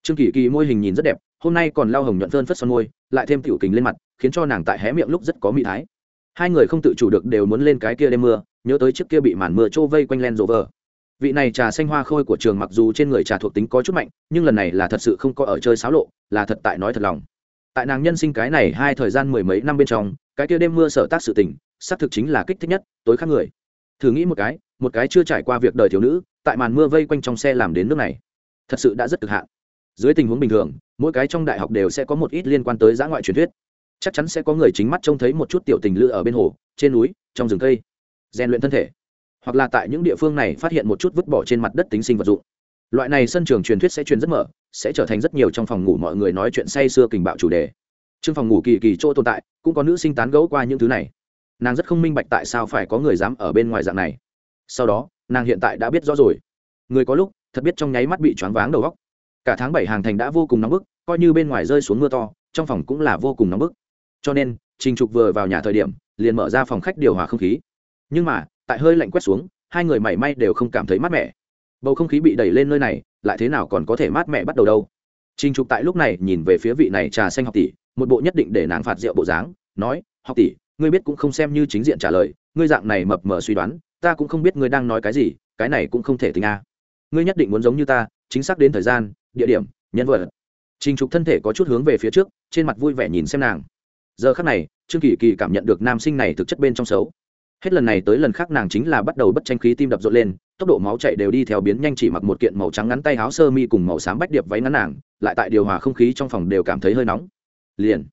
Trương kỳ kỳ môi hình nhìn rất đẹp, hôm nay còn lao hồng nhuận thơn phất son môi, lại thêm tiểu kính lên mặt, khiến cho nàng tại hé miệng lúc rất có mị thái. Hai người không tự chủ được đều muốn lên cái kia đêm mưa, nhớ tới trước kia bị màn mưa trô vây quanh len rộ vờ. Vị này trà xanh hoa khôi của trường mặc dù trên người trà thuộc tính có chút mạnh, nhưng lần này là thật sự không có ở chơi xáo lộ, là thật tại nói thật lòng. Tại nàng nhân sinh cái này hai thời gian mười mấy năm bên trong, cái kia đêm mưa sở tác sự tình, xác thực chính là kích thích nhất, tối khác người. Thử nghĩ một cái một cái chưa trải qua việc đời thiếu nữ, tại màn mưa vây quanh trong xe làm đến nước này thật sự đã rất cực hạn. Dưới tình huống bình thường, mỗi cái trong đại học đều sẽ có một ít liên quan tới giã ngoại truyền thuyết. Chắc chắn sẽ có người chính mắt trông thấy một chút tiểu tình lự ở bên hồ, trên núi, trong rừng cây, rèn luyện thân thể. Hoặc là tại những địa phương này phát hiện một chút vứt bỏ trên mặt đất tính sinh vật dụng. Loại này sân trường truyền thuyết sẽ truyền rất mở, sẽ trở thành rất nhiều trong phòng ngủ mọi người nói chuyện say sưa kình bạo chủ đề. Trong phòng ngủ kỳ kỳ chỗ tồn tại, cũng có nữ sinh tán gẫu qua những thứ này. Nàng rất không minh bạch tại sao phải có người dám ở bên ngoài dạng này. Sau đó, nàng hiện tại đã biết rõ rồi. Người có lúc thật biết trong nháy mắt bị choáng váng đầu góc. Cả tháng bảy hàng thành đã vô cùng nóng bức, coi như bên ngoài rơi xuống mưa to, trong phòng cũng là vô cùng nóng bức. Cho nên, trình trục vừa vào nhà thời điểm, liền mở ra phòng khách điều hòa không khí. Nhưng mà, tại hơi lạnh quét xuống, hai người mảy may đều không cảm thấy mát mẻ. Bầu không khí bị đẩy lên nơi này, lại thế nào còn có thể mát mẻ bắt đầu đâu? Trình trục tại lúc này nhìn về phía vị này trà xanh học tỷ, một bộ nhất định để nàng phạt rượu bộ dáng, nói, học tỷ, ngươi biết cũng không xem như chính diện trả lời, ngươi dạng này mập mờ suy đoán, ta cũng không biết ngươi đang nói cái gì, cái này cũng không thể tính a ngươi nhất định muốn giống như ta, chính xác đến thời gian, địa điểm, nhân vật. Trình trục thân thể có chút hướng về phía trước, trên mặt vui vẻ nhìn xem nàng. Giờ khắc này, trương kỳ kỳ cảm nhận được nam sinh này thực chất bên trong xấu. Hết lần này tới lần khác nàng chính là bắt đầu bất tranh khí tim đập rộn lên, tốc độ máu chạy đều đi theo biến nhanh chỉ mặc một kiện màu trắng ngắn tay áo sơ mi cùng màu xám bách điệp váy ngắn nàng, lại tại điều hòa không khí trong phòng đều cảm thấy hơi nóng. Liền,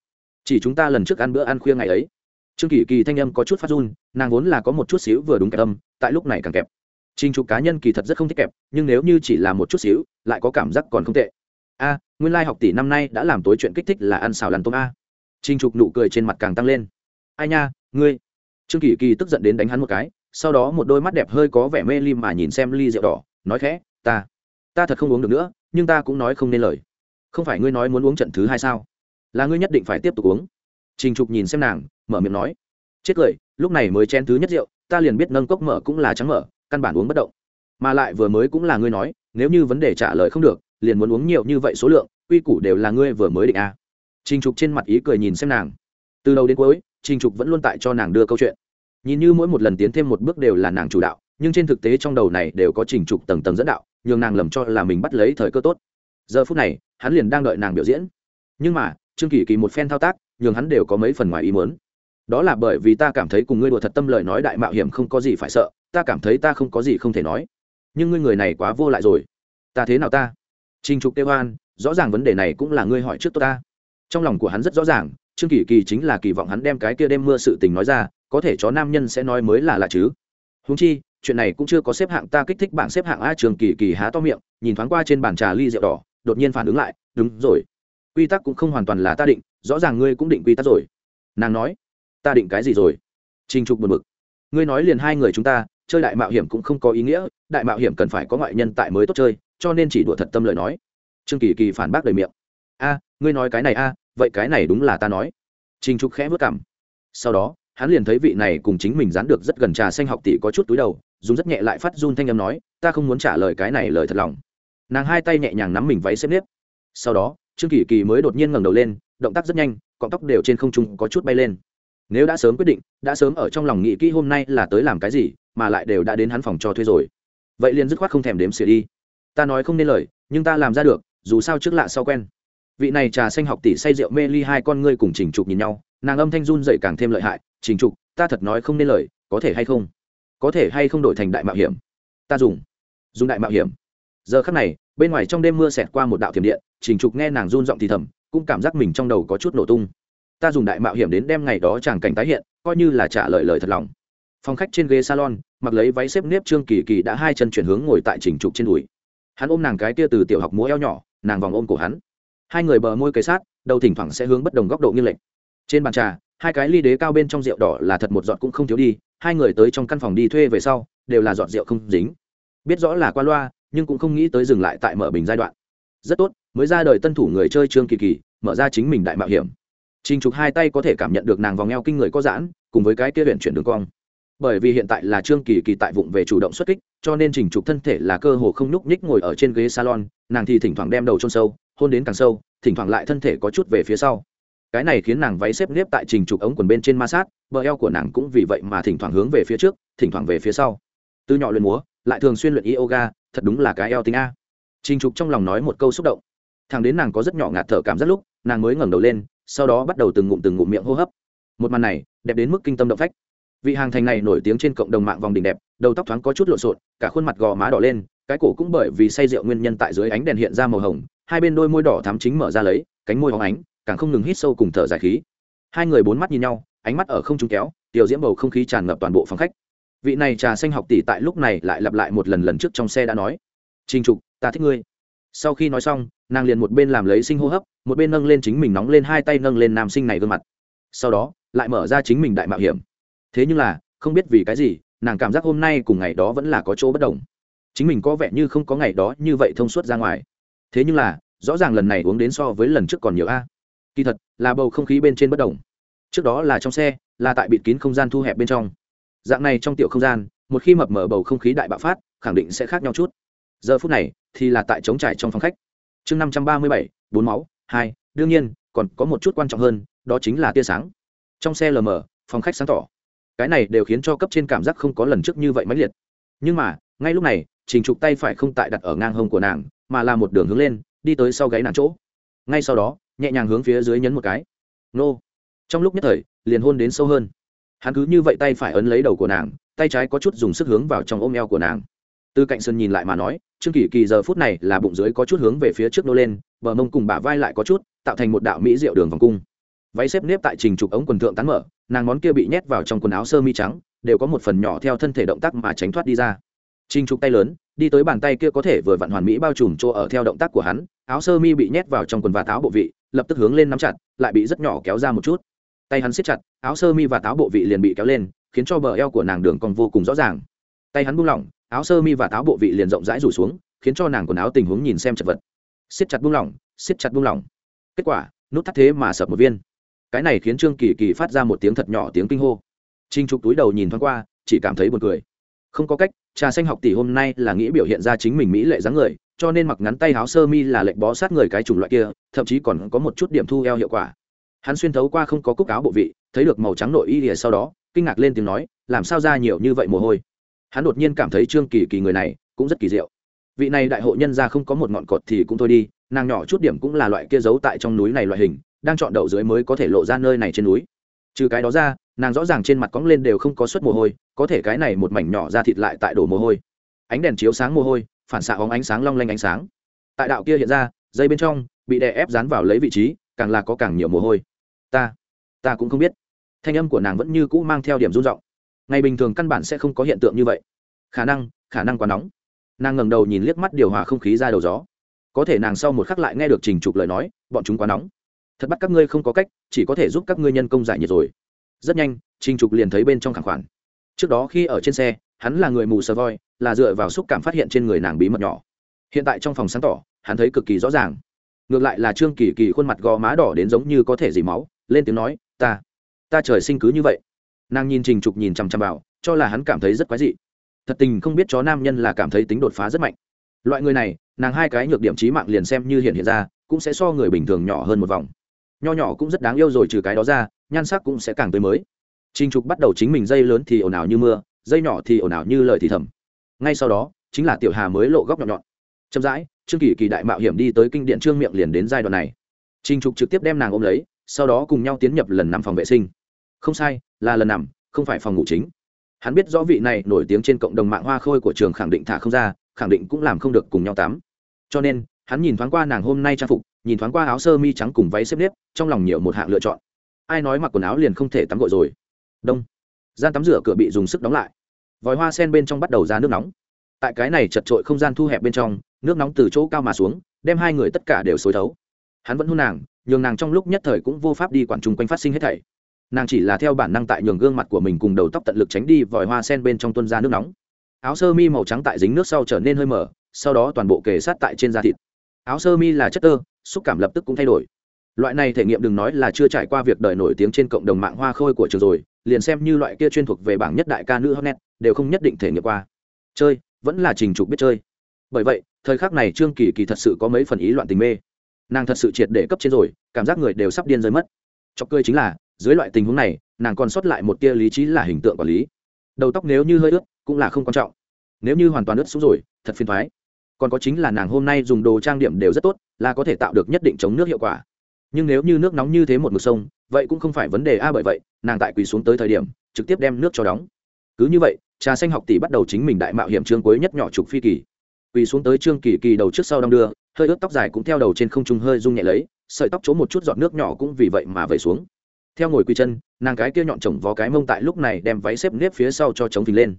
chỉ chúng ta lần trước ăn bữa ăn khuya ngày ấy. Trương kỳ kỳ thanh âm có chút phát run, nàng vốn là có một chút xíu vừa đúng kẹp âm, tại lúc này càng kẹp trình trục cá nhân kỳ thật rất không thích kẹp, nhưng nếu như chỉ là một chút xíu, lại có cảm giác còn không tệ. A, nguyên lai học tỷ năm nay đã làm tối chuyện kích thích là ăn xào lăn tôm a. Trình trục nụ cười trên mặt càng tăng lên. Ai nha, ngươi. Trương kỳ kỳ tức giận đến đánh hắn một cái, sau đó một đôi mắt đẹp hơi có vẻ mê ly mà nhìn xem ly rượu đỏ, nói khẽ, ta ta thật không uống được nữa, nhưng ta cũng nói không nên lời. Không phải ngươi nói muốn uống trận thứ hai sao? Là ngươi nhất định phải tiếp tục uống. Trình trục nhìn xem nàng, mở miệng nói. Chết cười, lúc này mới chen thứ nhất rượu, ta liền biết nâng cốc mở cũng là trắng mở căn bản uống bất động. Mà lại vừa mới cũng là ngươi nói, nếu như vấn đề trả lời không được, liền muốn uống nhiều như vậy số lượng, quy củ đều là ngươi vừa mới định a. À. trình trục trên mặt ý cười nhìn xem nàng. Từ đầu đến cuối, trình trục vẫn luôn tại cho nàng đưa câu chuyện. Nhìn như mỗi một lần tiến thêm một bước đều là nàng chủ đạo, nhưng trên thực tế trong đầu này đều có trình trục tầng tầng dẫn đạo, nhường nàng lầm cho là mình bắt lấy thời cơ tốt. Giờ phút này, hắn liền đang đợi nàng biểu diễn. Nhưng mà, trương kỳ kỳ một phen thao tác, nhường hắn đều có mấy phần ngoài ý muốn. Đó là bởi vì ta cảm thấy cùng ngươi đùa thật tâm lời nói đại mạo hiểm không có gì phải sợ ta cảm thấy ta không có gì không thể nói. Nhưng ngươi người này quá vô lại rồi. Ta thế nào ta? Trình trục kêu hoan, rõ ràng vấn đề này cũng là ngươi hỏi trước tôi ta. Trong lòng của hắn rất rõ ràng, trương kỳ kỳ chính là kỳ vọng hắn đem cái kia đêm mưa sự tình nói ra, có thể chó nam nhân sẽ nói mới là lạ chứ. Húng chi, chuyện này cũng chưa có xếp hạng, ta kích thích bảng xếp hạng a trường kỳ kỳ há to miệng, nhìn thoáng qua trên bàn trà ly rượu đỏ, đột nhiên phản ứng lại, đúng rồi. Quy tắc cũng không hoàn toàn là ta định, rõ ràng ngươi cũng định quy tắc rồi. Nàng nói, ta định cái gì rồi? Trình trục buồn bực. Ngươi nói liền hai người chúng ta chơi đại mạo hiểm cũng không có ý nghĩa, đại mạo hiểm cần phải có ngoại nhân tại mới tốt chơi, cho nên chỉ đùa thật tâm lời nói. Trương kỳ kỳ phản bác đầy miệng. A, ngươi nói cái này a, vậy cái này đúng là ta nói. Trình trục khẽ vất cảm sau đó, hắn liền thấy vị này cùng chính mình dán được rất gần trà xanh học tỷ có chút túi đầu, dùng rất nhẹ lại phát run thanh âm nói, ta không muốn trả lời cái này lời thật lòng. Nàng hai tay nhẹ nhàng nắm mình váy xếp nếp. Sau đó, trương kỳ kỳ mới đột nhiên ngẩng đầu lên, động tác rất nhanh, cọng tóc đều trên không trung có chút bay lên. Nếu đã sớm quyết định, đã sớm ở trong lòng nghĩ kỹ hôm nay là tới làm cái gì mà lại đều đã đến hắn phòng cho thuê rồi. Vậy liền dứt khoát không thèm đếm xỉa đi. Ta nói không nên lời, nhưng ta làm ra được, dù sao trước lạ sau quen. Vị này trà xanh học tỷ say rượu mê ly hai con ngươi cùng trình trục nhìn nhau, nàng âm thanh run dậy càng thêm lợi hại, trình trục, ta thật nói không nên lời, có thể hay không? Có thể hay không đổi thành đại mạo hiểm? Ta dùng. Dùng đại mạo hiểm? Giờ khắc này, bên ngoài trong đêm mưa xẹt qua một đạo thiểm điện, trình trục nghe nàng run giọng thì thầm, cũng cảm giác mình trong đầu có chút nổ tung. Ta dùng đại mạo hiểm đến đem ngày đó chàng cảnh tái hiện, coi như là trả lời lời thật lòng phòng khách trên ghế salon, mặc lấy váy xếp nếp trương kỳ kỳ đã hai chân chuyển hướng ngồi tại trình trục trên đùi. Hắn ôm nàng cái tia từ tiểu học múa eo nhỏ, nàng vòng ôm cổ hắn. Hai người bờ môi cây sát, đầu thỉnh thoảng sẽ hướng bất đồng góc độ nghiêng lệch. Trên bàn trà, hai cái ly đế cao bên trong rượu đỏ là thật một giọt cũng không thiếu đi, hai người tới trong căn phòng đi thuê về sau, đều là giọt rượu không dính. Biết rõ là qua loa, nhưng cũng không nghĩ tới dừng lại tại mở bình giai đoạn. Rất tốt, mới ra đời tân thủ người chơi trương kỳ kỳ, mở ra chính mình đại mạo hiểm. Trình trục hai tay có thể cảm nhận được nàng vòng eo kinh người có giãn, cùng với cái kia luyện chuyển đường cong bởi vì hiện tại là trương kỳ kỳ tại vụng về chủ động xuất kích, cho nên chỉnh trục thân thể là cơ hồ không nhúc nhích ngồi ở trên ghế salon, nàng thì thỉnh thoảng đem đầu chôn sâu, hôn đến càng sâu, thỉnh thoảng lại thân thể có chút về phía sau. Cái này khiến nàng váy xếp nếp tại trình trục ống quần bên trên ma sát, bờ eo của nàng cũng vì vậy mà thỉnh thoảng hướng về phía trước, thỉnh thoảng về phía sau. Từ nhỏ luyện múa, lại thường xuyên luyện yoga, thật đúng là cái eo tính a. Trình trục trong lòng nói một câu xúc động. Thằng đến nàng có rất nhỏ ngạt thở cảm giác lúc, nàng mới ngẩng đầu lên, sau đó bắt đầu từng ngụm từng ngụm miệng hô hấp. Một màn này, đẹp đến mức kinh tâm động phách vị hàng thành này nổi tiếng trên cộng đồng mạng vòng đỉnh đẹp, đầu tóc thoáng có chút lộn xộn, cả khuôn mặt gò má đỏ lên, cái cổ cũng bởi vì say rượu nguyên nhân tại dưới ánh đèn hiện ra màu hồng, hai bên đôi môi đỏ thắm chính mở ra lấy, cánh môi hóng ánh, càng không ngừng hít sâu cùng thở dài khí. Hai người bốn mắt nhìn nhau, ánh mắt ở không trung kéo, tiểu diễm bầu không khí tràn ngập toàn bộ phòng khách. Vị này trà xanh học tỷ tại lúc này lại lặp lại một lần lần trước trong xe đã nói, trình trục, ta thích ngươi. Sau khi nói xong, nàng liền một bên làm lấy sinh hô hấp, một bên nâng lên chính mình nóng lên hai tay nâng lên nam sinh này gương mặt. Sau đó, lại mở ra chính mình đại mạo hiểm thế nhưng là, không biết vì cái gì, nàng cảm giác hôm nay cùng ngày đó vẫn là có chỗ bất đồng. Chính mình có vẻ như không có ngày đó như vậy thông suốt ra ngoài. Thế nhưng là, rõ ràng lần này uống đến so với lần trước còn nhiều a. Kỳ thật, là bầu không khí bên trên bất đồng. Trước đó là trong xe, là tại bịt kín không gian thu hẹp bên trong. Dạng này trong tiểu không gian, một khi mập mở bầu không khí đại bạo phát, khẳng định sẽ khác nhau chút. Giờ phút này, thì là tại trống trải trong phòng khách. Chương năm trăm ba mươi bảy, bốn máu, hai, đương nhiên, còn có một chút quan trọng hơn, đó chính là tia sáng. Trong xe lm phòng khách sáng tỏ cái này đều khiến cho cấp trên cảm giác không có lần trước như vậy mãnh liệt. Nhưng mà, ngay lúc này, trình trục tay phải không tại đặt ở ngang hông của nàng, mà là một đường hướng lên, đi tới sau gáy nàng chỗ. Ngay sau đó, nhẹ nhàng hướng phía dưới nhấn một cái. Nô. Trong lúc nhất thời, liền hôn đến sâu hơn. Hắn cứ như vậy tay phải ấn lấy đầu của nàng, tay trái có chút dùng sức hướng vào trong ôm eo của nàng. Từ cạnh sơn nhìn lại mà nói, trương kỳ kỳ giờ phút này là bụng dưới có chút hướng về phía trước nô lên, bờ mông cùng bả vai lại có chút, tạo thành một đạo mỹ rượu đường vòng cung váy xếp nếp tại trình trục ống quần thượng tán mở, nàng món kia bị nhét vào trong quần áo sơ mi trắng, đều có một phần nhỏ theo thân thể động tác mà tránh thoát đi ra. Trình trục tay lớn, đi tới bàn tay kia có thể vừa vặn hoàn mỹ bao trùm chỗ ở theo động tác của hắn, áo sơ mi bị nhét vào trong quần và táo bộ vị, lập tức hướng lên nắm chặt, lại bị rất nhỏ kéo ra một chút. Tay hắn siết chặt, áo sơ mi và táo bộ vị liền bị kéo lên, khiến cho bờ eo của nàng đường còn vô cùng rõ ràng. Tay hắn buông lỏng, áo sơ mi và táo bộ vị liền rộng rãi rủ xuống, khiến cho nàng quần áo tình huống nhìn xem chật vật. Siết chặt buông lỏng, siết chặt buông lỏng. Kết quả, nút thắt thế mà sập một viên cái này khiến trương kỳ kỳ phát ra một tiếng thật nhỏ tiếng kinh hô. Trinh trục túi đầu nhìn thoáng qua, chỉ cảm thấy buồn cười. Không có cách, trà xanh học tỷ hôm nay là nghĩ biểu hiện ra chính mình mỹ lệ dáng người, cho nên mặc ngắn tay áo sơ mi là lệnh bó sát người cái chủng loại kia, thậm chí còn có một chút điểm thu eo hiệu quả. Hắn xuyên thấu qua không có cúc áo bộ vị, thấy được màu trắng nội y lìa sau đó, kinh ngạc lên tiếng nói, làm sao ra nhiều như vậy mồ hôi? Hắn đột nhiên cảm thấy trương kỳ kỳ người này cũng rất kỳ diệu. Vị này đại hội nhân ra không có một ngọn cột thì cũng thôi đi, nàng nhỏ chút điểm cũng là loại kia giấu tại trong núi này loại hình đang chọn đậu dưới mới có thể lộ ra nơi này trên núi. Trừ cái đó ra, nàng rõ ràng trên mặt cóng lên đều không có suất mồ hôi, có thể cái này một mảnh nhỏ ra thịt lại tại đổ mồ hôi. Ánh đèn chiếu sáng mồ hôi, phản xạ hóng ánh sáng long lanh ánh sáng. Tại đạo kia hiện ra, dây bên trong, bị đè ép dán vào lấy vị trí, càng là có càng nhiều mồ hôi. Ta ta cũng không biết. Thanh âm của nàng vẫn như cũ mang theo điểm run r ngày bình thường căn bản sẽ không có hiện tượng như vậy. Khả năng khả năng quá nóng. Nàng ngẩng đầu nhìn liếc mắt điều hòa không khí ra đầu gió. Có thể nàng sau một khắc lại nghe được trình trục lời nói, bọn chúng quá nóng thật bắt các ngươi không có cách, chỉ có thể giúp các ngươi nhân công giải nhiệt rồi. Rất nhanh, trình trục liền thấy bên trong khẳng khoản. Trước đó khi ở trên xe, hắn là người mù sờ voi, là dựa vào xúc cảm phát hiện trên người nàng bí mật nhỏ. Hiện tại trong phòng sáng tỏ, hắn thấy cực kỳ rõ ràng. Ngược lại là trương kỳ kỳ khuôn mặt gò má đỏ đến giống như có thể dì máu, lên tiếng nói, ta ta trời sinh cứ như vậy. Nàng nhìn trình trục nhìn chằm chằm vào, cho là hắn cảm thấy rất quái dị. Thật tình không biết chó nam nhân là cảm thấy tính đột phá rất mạnh. Loại người này, nàng hai cái nhược điểm trí mạng liền xem như hiện hiện ra, cũng sẽ so người bình thường nhỏ hơn một vòng nho nhỏ cũng rất đáng yêu rồi trừ cái đó ra, nhan sắc cũng sẽ càng tới mới. Trình trục bắt đầu chính mình dây lớn thì ồn ào như mưa, dây nhỏ thì ồn ào như lời thì thầm. Ngay sau đó, chính là tiểu hà mới lộ góc nhọn nhọn. Chậm rãi, trương kỳ kỳ đại mạo hiểm đi tới kinh điện trương miệng liền đến giai đoạn này. Trình trục trực tiếp đem nàng ôm lấy, sau đó cùng nhau tiến nhập lần nằm phòng vệ sinh. Không sai, là lần nằm không phải phòng ngủ chính. Hắn biết rõ vị này nổi tiếng trên cộng đồng mạng hoa khôi của trường khẳng định thả không ra, khẳng định cũng làm không được cùng nhau tắm. Cho nên hắn nhìn thoáng qua nàng hôm nay trang phục, nhìn thoáng qua áo sơ mi trắng cùng váy xếp nếp, trong lòng nhiều một hạng lựa chọn. Ai nói mặc quần áo liền không thể tắm gội rồi? Đông. Gian tắm rửa cửa bị dùng sức đóng lại. Vòi hoa sen bên trong bắt đầu ra nước nóng. Tại cái này chật trội không gian thu hẹp bên trong, nước nóng từ chỗ cao mà xuống, đem hai người tất cả đều xối thấu. Hắn vẫn hôn nàng, nhường nàng trong lúc nhất thời cũng vô pháp đi quản chung quanh phát sinh hết thảy. Nàng chỉ là theo bản năng tại nhường gương mặt của mình cùng đầu tóc tận lực tránh đi vòi hoa sen bên trong tuân ra nước nóng. Áo sơ mi màu trắng tại dính nước sau trở nên hơi mở, sau đó toàn bộ kề sát tại trên da thịt áo sơ mi là chất tơ, xúc cảm lập tức cũng thay đổi. Loại này thể nghiệm đừng nói là chưa trải qua việc đời nổi tiếng trên cộng đồng mạng hoa khôi của trường rồi, liền xem như loại kia chuyên thuộc về bảng nhất đại ca nữ hotnet đều không nhất định thể nghiệm qua. Chơi, vẫn là trình trục biết chơi. Bởi vậy, thời khắc này trương kỳ kỳ thật sự có mấy phần ý loạn tình mê. Nàng thật sự triệt để cấp trên rồi, cảm giác người đều sắp điên rơi mất. Chọc cười chính là, dưới loại tình huống này, nàng còn sót lại một tia lý trí là hình tượng quản lý. Đầu tóc nếu như hơi ướt, cũng là không quan trọng. Nếu như hoàn toàn ướt xuống rồi, thật phiền thoái còn có chính là nàng hôm nay dùng đồ trang điểm đều rất tốt, là có thể tạo được nhất định chống nước hiệu quả. Nhưng nếu như nước nóng như thế một mực sông, vậy cũng không phải vấn đề a, bởi vậy, nàng tại quỳ xuống tới thời điểm, trực tiếp đem nước cho đóng. Cứ như vậy, trà xanh học tỷ bắt đầu chính mình đại mạo hiểm chương cuối nhất nhỏ trục phi kỳ. Quỳ xuống tới trương kỳ kỳ đầu trước sau đong đưa, hơi ướt tóc dài cũng theo đầu trên không trung hơi rung nhẹ lấy, sợi tóc chỗ một chút giọt nước nhỏ cũng vì vậy mà vẩy xuống. Theo ngồi quy chân, nàng cái kia nhọn chồng vó cái mông tại lúc này đem váy xếp nếp phía sau cho chống phình lên.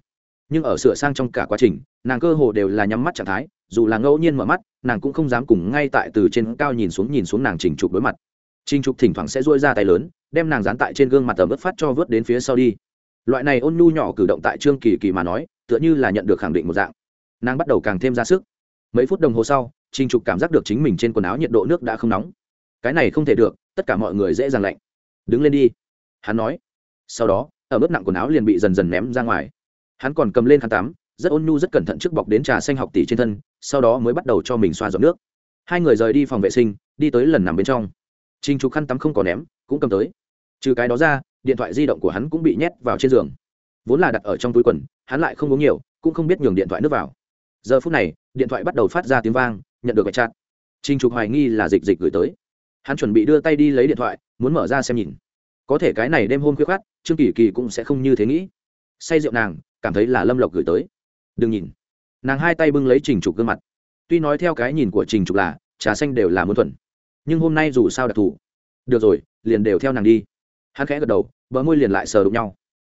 Nhưng ở sửa sang trong cả quá trình, nàng cơ hồ đều là nhắm mắt trạng thái dù là ngẫu nhiên mở mắt, nàng cũng không dám cùng ngay tại từ trên cao nhìn xuống nhìn xuống nàng trình trục đối mặt. Trình trục thỉnh thoảng sẽ dôi ra tay lớn, đem nàng dán tại trên gương mặt tầm ướt phát cho vớt đến phía sau đi. Loại này ôn nhu nhỏ cử động tại trương kỳ kỳ mà nói, tựa như là nhận được khẳng định một dạng. Nàng bắt đầu càng thêm ra sức. Mấy phút đồng hồ sau, trình trục cảm giác được chính mình trên quần áo nhiệt độ nước đã không nóng. Cái này không thể được, tất cả mọi người dễ dàng lạnh. Đứng lên đi. Hắn nói. Sau đó ở mức nặng quần áo liền bị dần dần ném ra ngoài. Hắn còn cầm lên khăn tắm rất ôn nhu rất cẩn thận trước bọc đến trà xanh học tỷ trên thân, sau đó mới bắt đầu cho mình xoa dọn nước. Hai người rời đi phòng vệ sinh, đi tới lần nằm bên trong. Trình trục khăn tắm không còn ném, cũng cầm tới. Trừ cái đó ra, điện thoại di động của hắn cũng bị nhét vào trên giường. Vốn là đặt ở trong túi quần, hắn lại không uống nhiều, cũng không biết nhường điện thoại nước vào. Giờ phút này, điện thoại bắt đầu phát ra tiếng vang, nhận được vạch chặt trình trục hoài nghi là dịch dịch gửi tới. Hắn chuẩn bị đưa tay đi lấy điện thoại, muốn mở ra xem nhìn. Có thể cái này đêm hôm khuya khát trương kỳ kỳ cũng sẽ không như thế nghĩ. Say rượu nàng, cảm thấy là lâm lộc gửi tới đừng nhìn. Nàng hai tay bưng lấy trình trục gương mặt. Tuy nói theo cái nhìn của trình trục là, trà xanh đều là muốn thuần. Nhưng hôm nay dù sao đặc thù. Được rồi, liền đều theo nàng đi. Hắn khẽ gật đầu, bờ môi liền lại sờ đụng nhau.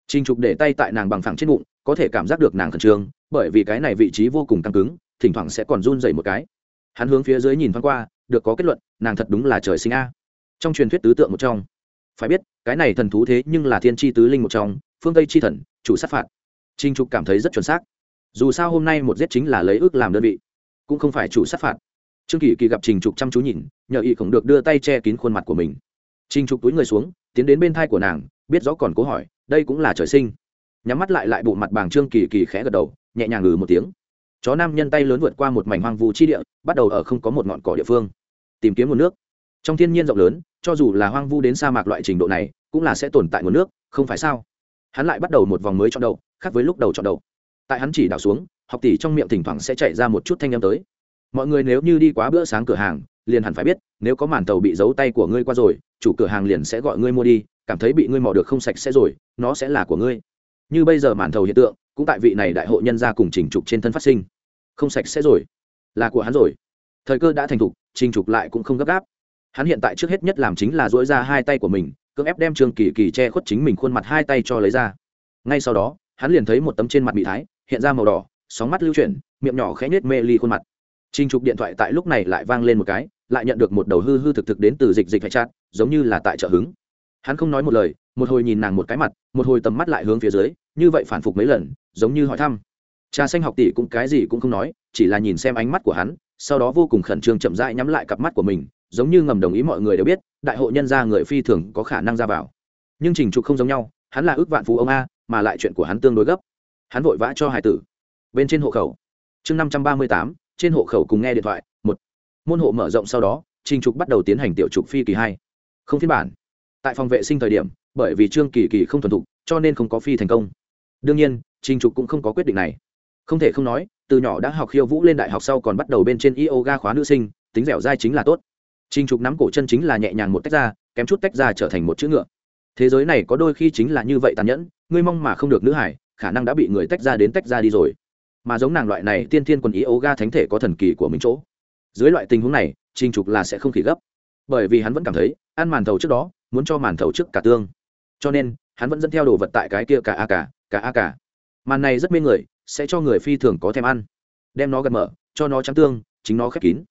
Trình trục để tay tại nàng bằng phẳng trên bụng, có thể cảm giác được nàng khẩn trương, bởi vì cái này vị trí vô cùng căng cứng, thỉnh thoảng sẽ còn run dày một cái. Hắn hướng phía dưới nhìn thoáng qua, được có kết luận, nàng thật đúng là trời sinh a. Trong truyền thuyết tứ tượng một trong. Phải biết, cái này thần thú thế nhưng là thiên tri tứ linh một trong, phương tây chi thần, chủ sát phạt. Trinh trục cảm thấy rất chuẩn xác dù sao hôm nay một giết chính là lấy ước làm đơn vị cũng không phải chủ sát phạt. Trương kỳ kỳ gặp trình trục chăm chú nhìn nhờ ý không được đưa tay che kín khuôn mặt của mình. Trình trục túi người xuống tiến đến bên thai của nàng biết rõ còn cố hỏi đây cũng là trời sinh. Nhắm mắt lại lại bộ mặt bàng trương kỳ kỳ khẽ gật đầu nhẹ nhàng ngừ một tiếng. Chó nam nhân tay lớn vượt qua một mảnh hoang vu chi địa bắt đầu ở không có một ngọn cỏ địa phương tìm kiếm nguồn nước. Trong thiên nhiên rộng lớn cho dù là hoang vu đến sa mạc loại trình độ này cũng là sẽ tồn tại nguồn nước không phải sao? Hắn lại bắt đầu một vòng mới chọn đầu, khác với lúc đầu chọn đầu tại hắn chỉ đảo xuống, học tỷ trong miệng thỉnh thoảng sẽ chạy ra một chút thanh â m tới. Mọi người nếu như đi quá bữa sáng cửa hàng, liền hẳn phải biết, nếu có màn tàu bị giấu tay của ngươi qua rồi, chủ cửa hàng liền sẽ gọi ngươi mua đi, cảm thấy bị ngươi mò được không sạch sẽ rồi, nó sẽ là của ngươi. Như bây giờ màn thầu hiện tượng, cũng tại vị này đại hội nhân ra cùng trình trục trên thân phát sinh. Không sạch sẽ rồi. Là của hắn rồi. Thời cơ đã thành thục, trình trục lại cũng không gấp gáp. Hắn hiện tại trước hết nhất làm chính là dỗi ra hai tay của mình, cưỡng ép đem trương kỳ kỳ che khuất chính mình khuôn mặt hai tay cho lấy ra. Ngay sau đó, hắn liền thấy một tấm trên mặt bị thái hiện ra màu đỏ, sóng mắt lưu chuyển, miệng nhỏ khẽ nhếch mê ly khuôn mặt. Trình trục điện thoại tại lúc này lại vang lên một cái, lại nhận được một đầu hư hư thực thực đến từ dịch dịch hay chát giống như là tại chợ hứng. Hắn không nói một lời, một hồi nhìn nàng một cái mặt, một hồi tầm mắt lại hướng phía dưới, như vậy phản phục mấy lần, giống như hỏi thăm. Trà xanh học tỷ cũng cái gì cũng không nói, chỉ là nhìn xem ánh mắt của hắn, sau đó vô cùng khẩn trương chậm rãi nhắm lại cặp mắt của mình, giống như ngầm đồng ý mọi người đều biết, đại hội nhân gia người phi thường có khả năng ra vào. Nhưng trình trục không giống nhau, hắn là ước vạn phú ông a, mà lại chuyện của hắn tương đối gấp hắn vội vã cho hải tử. Bên trên hộ khẩu. Chương năm trăm ba mươi tám, trên hộ khẩu cùng nghe điện thoại, một. Môn hộ mở rộng sau đó, trình trục bắt đầu tiến hành tiểu trục phi kỳ hai. Không phiên bản. Tại phòng vệ sinh thời điểm, bởi vì trương kỳ kỳ không thuần thục, cho nên không có phi thành công. Đương nhiên, trình trục cũng không có quyết định này. Không thể không nói, từ nhỏ đã học khiêu vũ lên đại học sau còn bắt đầu bên trên yoga khóa nữ sinh, tính dẻo dai chính là tốt. Trình trục nắm cổ chân chính là nhẹ nhàng một tách ra, kém chút tách ra trở thành một chữ ngựa. Thế giới này có đôi khi chính là như vậy tàn nhẫn, ngươi mong mà không được nữ hải khả năng đã bị người tách ra đến tách ra đi rồi. Mà giống nàng loại này tiên thiên quần ý ấu ga thánh thể có thần kỳ của mình chỗ. Dưới loại tình huống này, trình trục là sẽ không khỉ gấp. Bởi vì hắn vẫn cảm thấy, ăn màn thầu trước đó, muốn cho màn thầu trước cả tương. Cho nên, hắn vẫn dẫn theo đồ vật tại cái kia cả a cả cả a cả. Màn này rất mê người, sẽ cho người phi thường có thèm ăn. Đem nó gật mở, cho nó trắng tương, chính nó khép kín.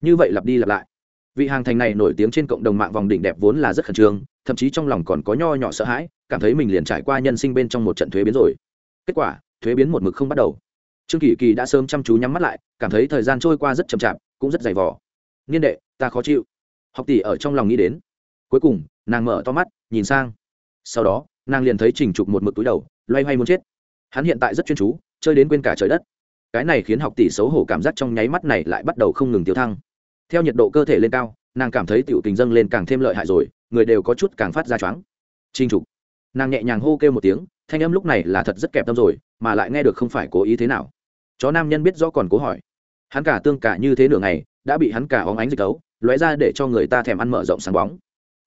Như vậy lặp đi lặp lại. Vị hàng thành này nổi tiếng trên cộng đồng mạng vòng đỉnh đẹp vốn là rất khẩn trương, thậm chí trong lòng còn có nho nhỏ sợ hãi, cảm thấy mình liền trải qua nhân sinh bên trong một trận thuế biến rồi kết quả, thuế biến một mực không bắt đầu. Trương kỳ kỳ đã sớm chăm chú nhắm mắt lại, cảm thấy thời gian trôi qua rất chậm chạp, cũng rất dày vỏ niên đệ, ta khó chịu. Học tỷ ở trong lòng nghĩ đến. Cuối cùng, nàng mở to mắt, nhìn sang. Sau đó, nàng liền thấy trình trục một mực túi đầu, loay hoay muốn chết. Hắn hiện tại rất chuyên chú, chơi đến quên cả trời đất. Cái này khiến học tỷ xấu hổ cảm giác trong nháy mắt này lại bắt đầu không ngừng tiêu thăng. Theo nhiệt độ cơ thể lên cao, nàng cảm thấy tiểu tình dâng lên càng thêm lợi hại rồi, người đều có chút càng phát ra choáng. Trình trục. Nàng nhẹ nhàng hô kêu một tiếng thanh âm lúc này là thật rất kẹp tâm rồi, mà lại nghe được không phải cố ý thế nào. Chó nam nhân biết rõ còn cố hỏi. Hắn cả tương cả như thế nửa ngày, đã bị hắn cả óng ánh dịch tấu, lóe ra để cho người ta thèm ăn mở rộng sáng bóng.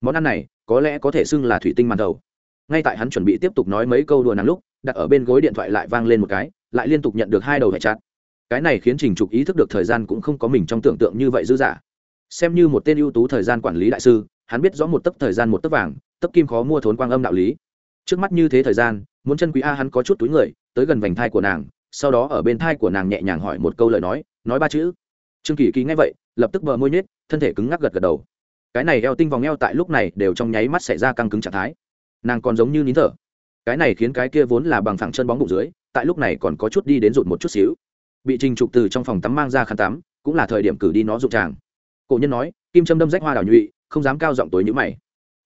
Món ăn này, có lẽ có thể xưng là thủy tinh màn đầu. Ngay tại hắn chuẩn bị tiếp tục nói mấy câu đùa nắng lúc, đặt ở bên gối điện thoại lại vang lên một cái, lại liên tục nhận được hai đầu hệ chặt. Cái này khiến trình trục ý thức được thời gian cũng không có mình trong tưởng tượng như vậy dư dả. Xem như một tên ưu tú thời gian quản lý đại sư, hắn biết rõ một tấc thời gian một tấc vàng, tấc kim khó mua thốn quang âm đạo lý trước mắt như thế thời gian, muốn chân quý a hắn có chút túi người, tới gần vành thai của nàng, sau đó ở bên thai của nàng nhẹ nhàng hỏi một câu lời nói nói ba chữ. Trương kỳ kỳ nghe vậy, lập tức bờ môi nhết thân thể cứng ngắc gật gật đầu. Cái này eo tinh vòng eo tại lúc này đều trong nháy mắt xảy ra căng cứng trạng thái. Nàng còn giống như nín thở. Cái này khiến cái kia vốn là bằng phẳng chân bóng bụng dưới, tại lúc này còn có chút đi đến rụt một chút xíu. Bị trình trục từ trong phòng tắm mang ra khăn tắm, cũng là thời điểm cử đi nó dụng tràng. Cổ nhân nói, kim châm đâm rách hoa đào nhụy, không dám cao giọng tối nhữ mày.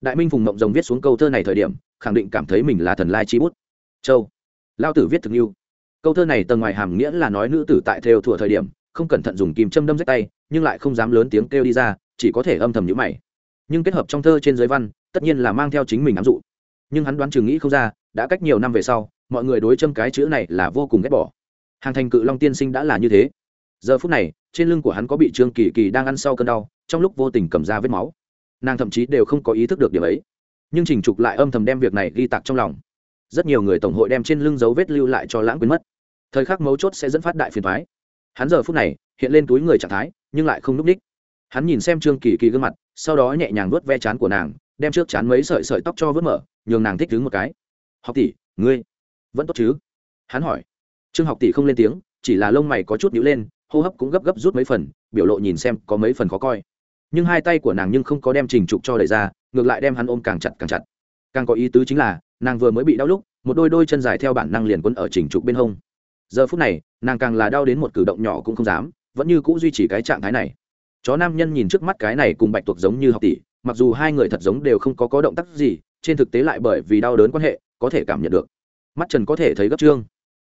Đại minh phùng mộng rồng viết xuống câu thơ này thời điểm khẳng định cảm thấy mình là thần lai chi bút. Châu, lao tử viết thực như. Câu thơ này tầng ngoài hàm nghĩa là nói nữ tử tại theo thủa thời điểm, không cẩn thận dùng kim châm đâm rách tay, nhưng lại không dám lớn tiếng kêu đi ra, chỉ có thể âm thầm nhữ mày. Nhưng kết hợp trong thơ trên giới văn, tất nhiên là mang theo chính mình ám dụ. Nhưng hắn đoán chừng nghĩ không ra, đã cách nhiều năm về sau, mọi người đối châm cái chữ này là vô cùng ghét bỏ. Hàng thành cự long tiên sinh đã là như thế. Giờ phút này, trên lưng của hắn có bị trương kỳ kỳ đang ăn sau cơn đau, trong lúc vô tình cầm ra vết máu. Nàng thậm chí đều không có ý thức được điểm ấy nhưng trình trục lại âm thầm đem việc này ghi tạc trong lòng. Rất nhiều người tổng hội đem trên lưng dấu vết lưu lại cho lãng quên mất. Thời khắc mấu chốt sẽ dẫn phát đại phiền thoái hắn giờ phút này hiện lên túi người trạng thái, nhưng lại không n ú c ních hắn nhìn xem trương kỳ kỳ gương mặt, sau đó nhẹ nhàng vớt ve chán của nàng, đem trước chán mấy sợi sợi tóc cho vớt mở, nhường nàng thích đứng một cái. Học tỷ, ngươi vẫn tốt chứ? Hắn hỏi. Trương học tỷ không lên tiếng, chỉ là lông mày có chút nhữ lên, hô hấp cũng gấp gấp rút mấy phần, biểu lộ nhìn xem có mấy phần khó coi. Nhưng hai tay của nàng nhưng không có đem trình trục cho đẩy ra ngược lại đem hắn ôm càng chặt càng chặt. Càng có ý tứ chính là, nàng vừa mới bị đau lúc, một đôi đôi chân dài theo bản năng liền quấn ở chỉnh trục bên hông. Giờ phút này, nàng càng là đau đến một cử động nhỏ cũng không dám, vẫn như c ũ duy trì cái trạng thái này. Chó nam nhân nhìn trước mắt cái này cùng bạch tuộc giống như học tỷ, mặc dù hai người thật giống đều không có có động tác gì, trên thực tế lại bởi vì đau đớn quan hệ, có thể cảm nhận được. Mắt trần có thể thấy gấp trương.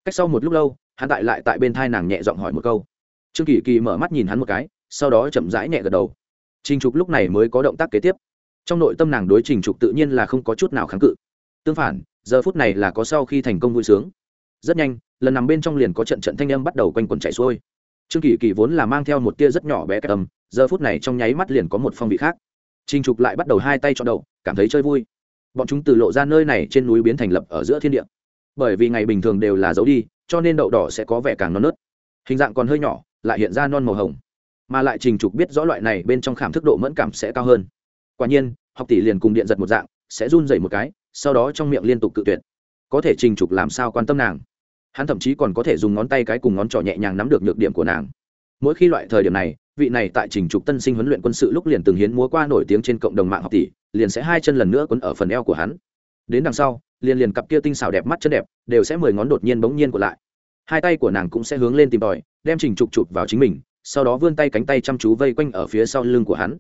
Cách sau một lúc lâu, hắn tại lại tại bên thai nàng nhẹ giọng hỏi một câu. Trương kỳ kỳ mở mắt nhìn hắn một cái, sau đó chậm rãi nhẹ gật đầu. Trình trục lúc này mới có động tác kế tiếp trong nội tâm nàng đối trình trục tự nhiên là không có chút nào kháng cự. Tương phản, giờ phút này là có sau khi thành công vui sướng. Rất nhanh, lần nằm bên trong liền có trận trận thanh âm bắt đầu quanh quần chạy xuôi. Trương kỳ kỳ vốn là mang theo một tia rất nhỏ bé cái tầm giờ phút này trong nháy mắt liền có một phong vị khác. Trình trục lại bắt đầu hai tay cho đậu cảm thấy chơi vui. Bọn chúng từ lộ ra nơi này trên núi biến thành lập ở giữa thiên địa. Bởi vì ngày bình thường đều là giấu đi, cho nên đậu đỏ sẽ có vẻ càng non nớt. Hình dạng còn hơi nhỏ, lại hiện ra non màu hồng. Mà lại trình trục biết rõ loại này bên trong khảm thức độ mẫn cảm sẽ cao hơn quả nhiên, học tỷ liền cùng điện giật một dạng, sẽ run dậy một cái, sau đó trong miệng liên tục cự tuyệt. Có thể trình trục làm sao quan tâm nàng? Hắn thậm chí còn có thể dùng ngón tay cái cùng ngón trỏ nhẹ nhàng nắm được nhược điểm của nàng. Mỗi khi loại thời điểm này, vị này tại trình trục tân sinh huấn luyện quân sự lúc liền từng hiến múa qua nổi tiếng trên cộng đồng mạng học tỷ, liền sẽ hai chân lần nữa quấn ở phần eo của hắn. Đến đằng sau, liền liền cặp kia tinh xảo đẹp mắt chân đẹp, đều sẽ mười ngón đột nhiên bỗng nhiên của lại. Hai tay của nàng cũng sẽ hướng lên tìm tòi, đem trình trục chụp vào chính mình, sau đó vươn tay cánh tay chăm chú vây quanh ở phía sau lưng của hắn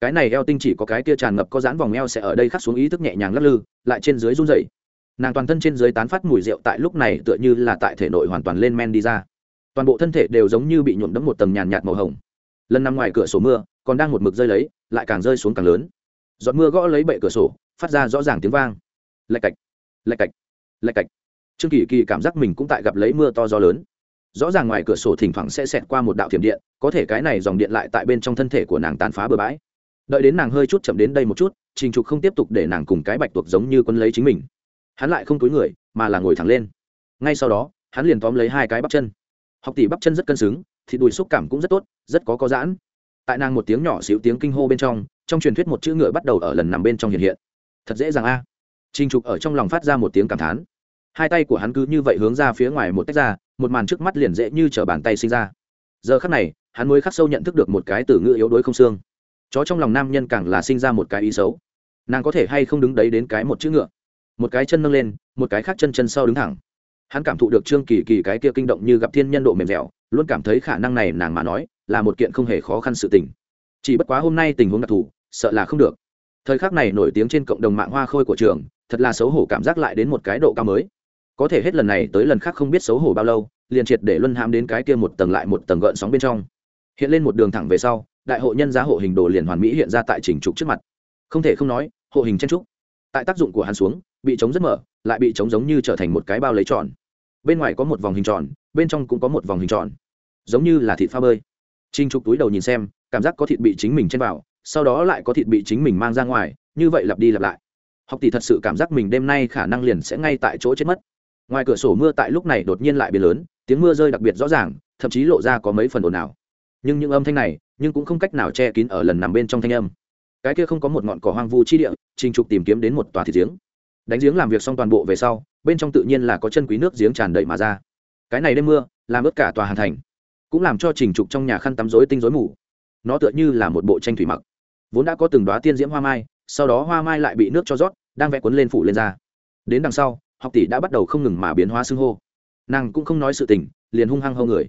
cái này eo tinh chỉ có cái kia tràn ngập có dán vòng eo sẽ ở đây khắc xuống ý thức nhẹ nhàng lắc lư, lại trên dưới run rẩy. Nàng toàn thân trên dưới tán phát mùi rượu tại lúc này tựa như là tại thể nội hoàn toàn lên men đi ra. Toàn bộ thân thể đều giống như bị nhuộm đẫm một tầng nhàn nhạt màu hồng. Lần nằm ngoài cửa sổ mưa, còn đang một mực rơi lấy, lại càng rơi xuống càng lớn. Giọt mưa gõ lấy bệ cửa sổ, phát ra rõ ràng tiếng vang. Lạch cạch lạch cạch lạch cạch. Trương kỳ kỳ cảm giác mình cũng tại gặp lấy mưa to gió lớn. Rõ ràng ngoài cửa sổ thỉnh thoảng sẽ xẹt qua một đạo thiểm điện, có thể cái này dòng điện lại tại bên trong thân thể của nàng tàn phá bừa bãi đợi đến nàng hơi chút chậm đến đây một chút, trình trục không tiếp tục để nàng cùng cái bạch tuộc giống như quân lấy chính mình. Hắn lại không túi người, mà là ngồi thẳng lên. Ngay sau đó, hắn liền tóm lấy hai cái bắp chân. Học tỷ bắp chân rất cân xứng, thì đùi xúc cảm cũng rất tốt, rất có có giãn. Tại nàng một tiếng nhỏ xíu tiếng kinh hô bên trong trong truyền thuyết một chữ ngựa bắt đầu ở lần nằm bên trong hiện hiện. Thật dễ dàng a. À. trình trục ở trong lòng phát ra một tiếng cảm thán. Hai tay của hắn cứ như vậy hướng ra phía ngoài một tách ra, một màn trước mắt liền dễ như t bàn tay sinh ra. Giờ khắc này, hắn mới khắc sâu nhận thức được một cái từ ngữ yếu đuối không xương chó trong lòng nam nhân càng là sinh ra một cái ý xấu. Nàng có thể hay không đứng đấy đến cái một chữ ngựa? Một cái chân nâng lên, một cái khác chân chân sau đứng thẳng. Hắn cảm thụ được trương kỳ kỳ cái kia kinh động như gặp thiên nhân độ mềm dẻo, luôn cảm thấy khả năng này nàng mà nói là một kiện không hề khó khăn sự tình. Chỉ bất quá hôm nay tình huống đặc thù, sợ là không được. Thời khắc này nổi tiếng trên cộng đồng mạng hoa khôi của trường, thật là xấu hổ cảm giác lại đến một cái độ cao mới. Có thể hết lần này tới lần khác không biết xấu hổ bao lâu, liền triệt để luân hãm đến cái kia một tầng lại một tầng gợn sóng bên trong. Hiện lên một đường thẳng về sau đại hội nhân giá hộ hình đồ liền hoàn mỹ hiện ra tại trình trục trước mặt. Không thể không nói, hộ hình chen trúc. Tại tác dụng của hắn xuống, bị trống rất mở, lại bị trống giống như trở thành một cái bao lấy tròn. Bên ngoài có một vòng hình tròn, bên trong cũng có một vòng hình tròn. Giống như là thịt pha bơi. Trinh trục túi đầu nhìn xem, cảm giác có thịt bị chính mình chen vào, sau đó lại có thịt bị chính mình mang ra ngoài, như vậy lặp đi lặp lại. Học tỷ thật sự cảm giác mình đêm nay khả năng liền sẽ ngay tại chỗ chết mất. Ngoài cửa sổ mưa tại lúc này đột nhiên lại biến lớn, tiếng mưa rơi đặc biệt rõ ràng, thậm chí lộ ra có mấy phần ồn ào nhưng những âm thanh này nhưng cũng không cách nào che kín ở lần nằm bên trong thanh âm. Cái kia không có một ngọn cỏ hoang vu chi địa, trình trục tìm kiếm đến một tòa thịt giếng. Đánh giếng làm việc xong toàn bộ về sau, bên trong tự nhiên là có chân quý nước giếng tràn đầy mà ra. Cái này đêm mưa, làm ướt cả tòa hàn thành, cũng làm cho trình trục trong nhà khăn tắm rối tinh rối mù. Nó tựa như là một bộ tranh thủy mặc, vốn đã có từng đoá tiên diễm hoa mai, sau đó hoa mai lại bị nước cho rót, đang vẽ cuốn lên phủ lên ra. Đến đằng sau, học tỷ đã bắt đầu không ngừng mà biến hóa xưng hô. Nàng cũng không nói sự tình, liền hung hăng hâu người.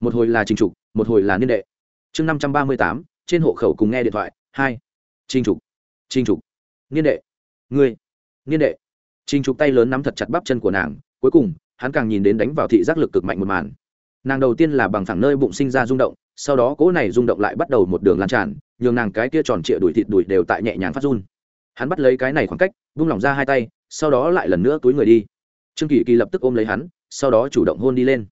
Một hồi là trình trục một hồi là niên đệ. Chương năm trăm ba mươi tám, trên hộ khẩu cùng nghe điện thoại, hai. Trình trục. Trình trục. Niên đệ. Ngươi. Niên đệ. Trình trục tay lớn nắm thật chặt bắp chân của nàng, cuối cùng, hắn càng nhìn đến đánh vào thị giác lực cực mạnh một màn. Nàng đầu tiên là bằng thẳng nơi bụng sinh ra rung động, sau đó cỗ này rung động lại bắt đầu một đường lan tràn, nhường nàng cái kia tròn trịa đuổi thịt đuổi đều tại nhẹ nhàng phát run. Hắn bắt lấy cái này khoảng cách, vung lỏng ra hai tay, sau đó lại lần nữa túi người đi. Trương kỳ kỳ lập tức ôm lấy hắn, sau đó chủ động hôn đi lên.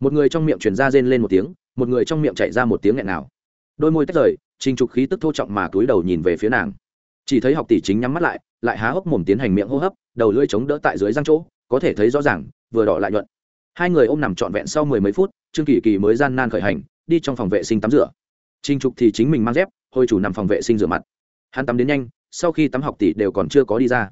Một người trong miệng truyền ra rên lên một tiếng một người trong miệng chạy ra một tiếng nghẹn nào. Đôi môi tách rời, trình trục khí tức thô trọng mà túi đầu nhìn về phía nàng. Chỉ thấy học tỷ chính nhắm mắt lại lại há hốc mồm tiến hành miệng hô hấp, đầu lưỡi chống đỡ tại dưới răng chỗ, có thể thấy rõ ràng, vừa đỏ lại nhuận. Hai người ôm nằm trọn vẹn sau mười mấy phút, trương kỳ kỳ mới gian nan khởi hành, đi trong phòng vệ sinh tắm rửa. Trình trục thì chính mình mang dép, hồi chủ nằm phòng vệ sinh rửa mặt. Hắn tắm đến nhanh, sau khi tắm học tỷ đều còn chưa có đi ra.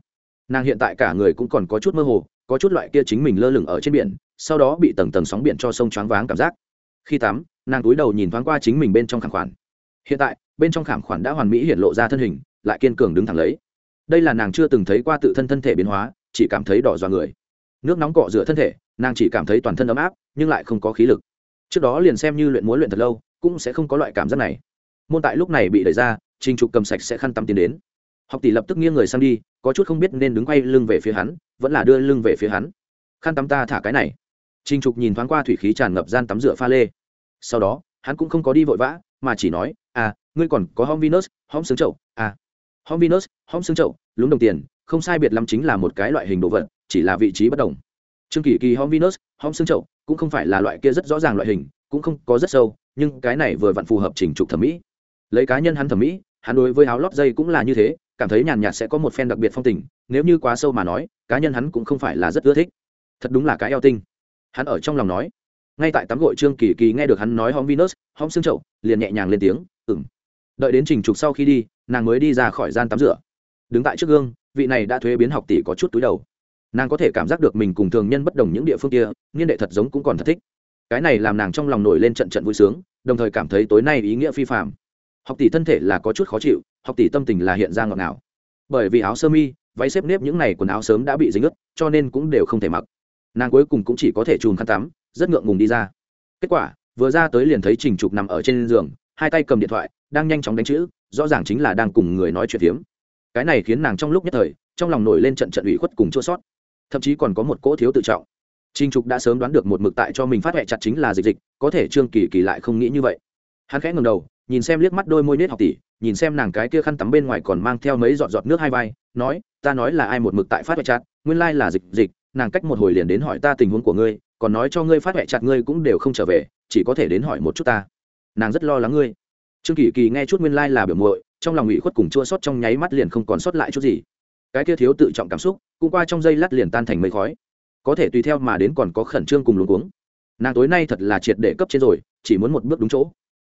Nàng hiện tại cả người cũng còn có chút mơ hồ, có chút loại kia chính mình lơ lửng ở trên biển, sau đó bị tầng tầng sóng biển cho sông choáng váng cảm giác khi tắm, nàng túi đầu nhìn thoáng qua chính mình bên trong khảm khoản. Hiện tại, bên trong khảm khoản đã hoàn mỹ hiện lộ ra thân hình, lại kiên cường đứng thẳng lấy. Đây là nàng chưa từng thấy qua tự thân thân thể biến hóa, chỉ cảm thấy đỏ dọa người. Nước nóng cọ rửa thân thể, nàng chỉ cảm thấy toàn thân ấm áp, nhưng lại không có khí lực. Trước đó liền xem như luyện múa luyện thật lâu, cũng sẽ không có loại cảm giác này. Môn tại lúc này bị đẩy ra, trình trục cầm sạch sẽ khăn tắm tiến đến. Học tỷ lập tức nghiêng người sang đi, có chút không biết nên đứng quay lưng về phía hắn, vẫn là đưa lưng về phía hắn. Khăn tắm ta thả cái này trình trục nhìn thoáng qua thủy khí tràn ngập gian tắm rửa pha lê. Sau đó, hắn cũng không có đi vội vã, mà chỉ nói à ngươi còn có hom venus hom xương chậu à. Hom venus hom xương chậu, lúng đồng tiền, không sai biệt lắm chính là một cái loại hình đồ vật, chỉ là vị trí bất đồng. Trương kỳ kỳ hom venus hom xương chậu cũng không phải là loại kia rất rõ ràng loại hình, cũng không có rất sâu, nhưng cái này vừa vặn phù hợp trình trục thẩm mỹ. Lấy cá nhân hắn thẩm mỹ, hắn đối với áo lót dây cũng là như thế, cảm thấy nhàn nhạt sẽ có một phen đặc biệt phong tình, nếu như quá sâu mà nói, cá nhân hắn cũng không phải là rất ưa thích. Thật đúng là cái eo tinh hắn ở trong lòng nói. Ngay tại tắm gội trương kỳ kỳ nghe được hắn nói hom venus hom xương chậu, liền nhẹ nhàng lên tiếng ừng đợi đến trình trục sau khi đi, nàng mới đi ra khỏi gian tắm rửa. Đứng tại trước gương, vị này đã thuế biến học tỷ có chút túi đầu. Nàng có thể cảm giác được mình cùng thường nhân bất đồng những địa phương kia, niên đệ thật giống cũng còn thật thích. Cái này làm nàng trong lòng nổi lên trận trận vui sướng, đồng thời cảm thấy tối nay ý nghĩa phi phạm học tỷ thân thể là có chút khó chịu, học tỷ tâm tình là hiện ra ngọt ngào. Bởi vì áo sơ mi, váy xếp nếp những này quần áo sớm đã bị dính ướt, cho nên cũng đều không thể mặc nàng cuối cùng cũng chỉ có thể chùm khăn tắm, rất ngượng ngùng đi ra. Kết quả, vừa ra tới liền thấy trình trục nằm ở trên giường, hai tay cầm điện thoại, đang nhanh chóng đánh chữ, rõ ràng chính là đang cùng người nói chuyện phiếm. Cái này khiến nàng trong lúc nhất thời, trong lòng nổi lên trận trận ủy khuất cùng chua sót. Thậm chí còn có một cỗ thiếu tự trọng. Trình trục đã sớm đoán được một mực tại cho mình phát huệ chặt chính là dịch dịch, có thể trương kỳ kỳ lại không nghĩ như vậy. Hắn khẽ ngầm đầu, nhìn xem liếc mắt đôi môi nết học tỷ, nhìn xem nàng cái kia khăn tắm bên ngoài còn mang theo mấy giọt giọt nước hai vai, nói, ta nói là ai một mực tại phát huệ chặt, nguyên lai là dịch dịch nàng cách một hồi liền đến hỏi ta tình huống của ngươi, còn nói cho ngươi phát huệ chặt ngươi cũng đều không trở về, chỉ có thể đến hỏi một chút ta. Nàng rất lo lắng ngươi. Trương kỳ kỳ nghe chút nguyên lai là biểu muội, trong lòng ủy khuất cùng chua sót trong nháy mắt liền không còn sót lại chút gì. Cái kia thiếu tự trọng cảm xúc, cũng qua trong giây lát liền tan thành mây khói. Có thể tùy theo mà đến còn có khẩn trương cùng luống cuống. Nàng tối nay thật là triệt để cấp trên rồi, chỉ muốn một bước đúng chỗ.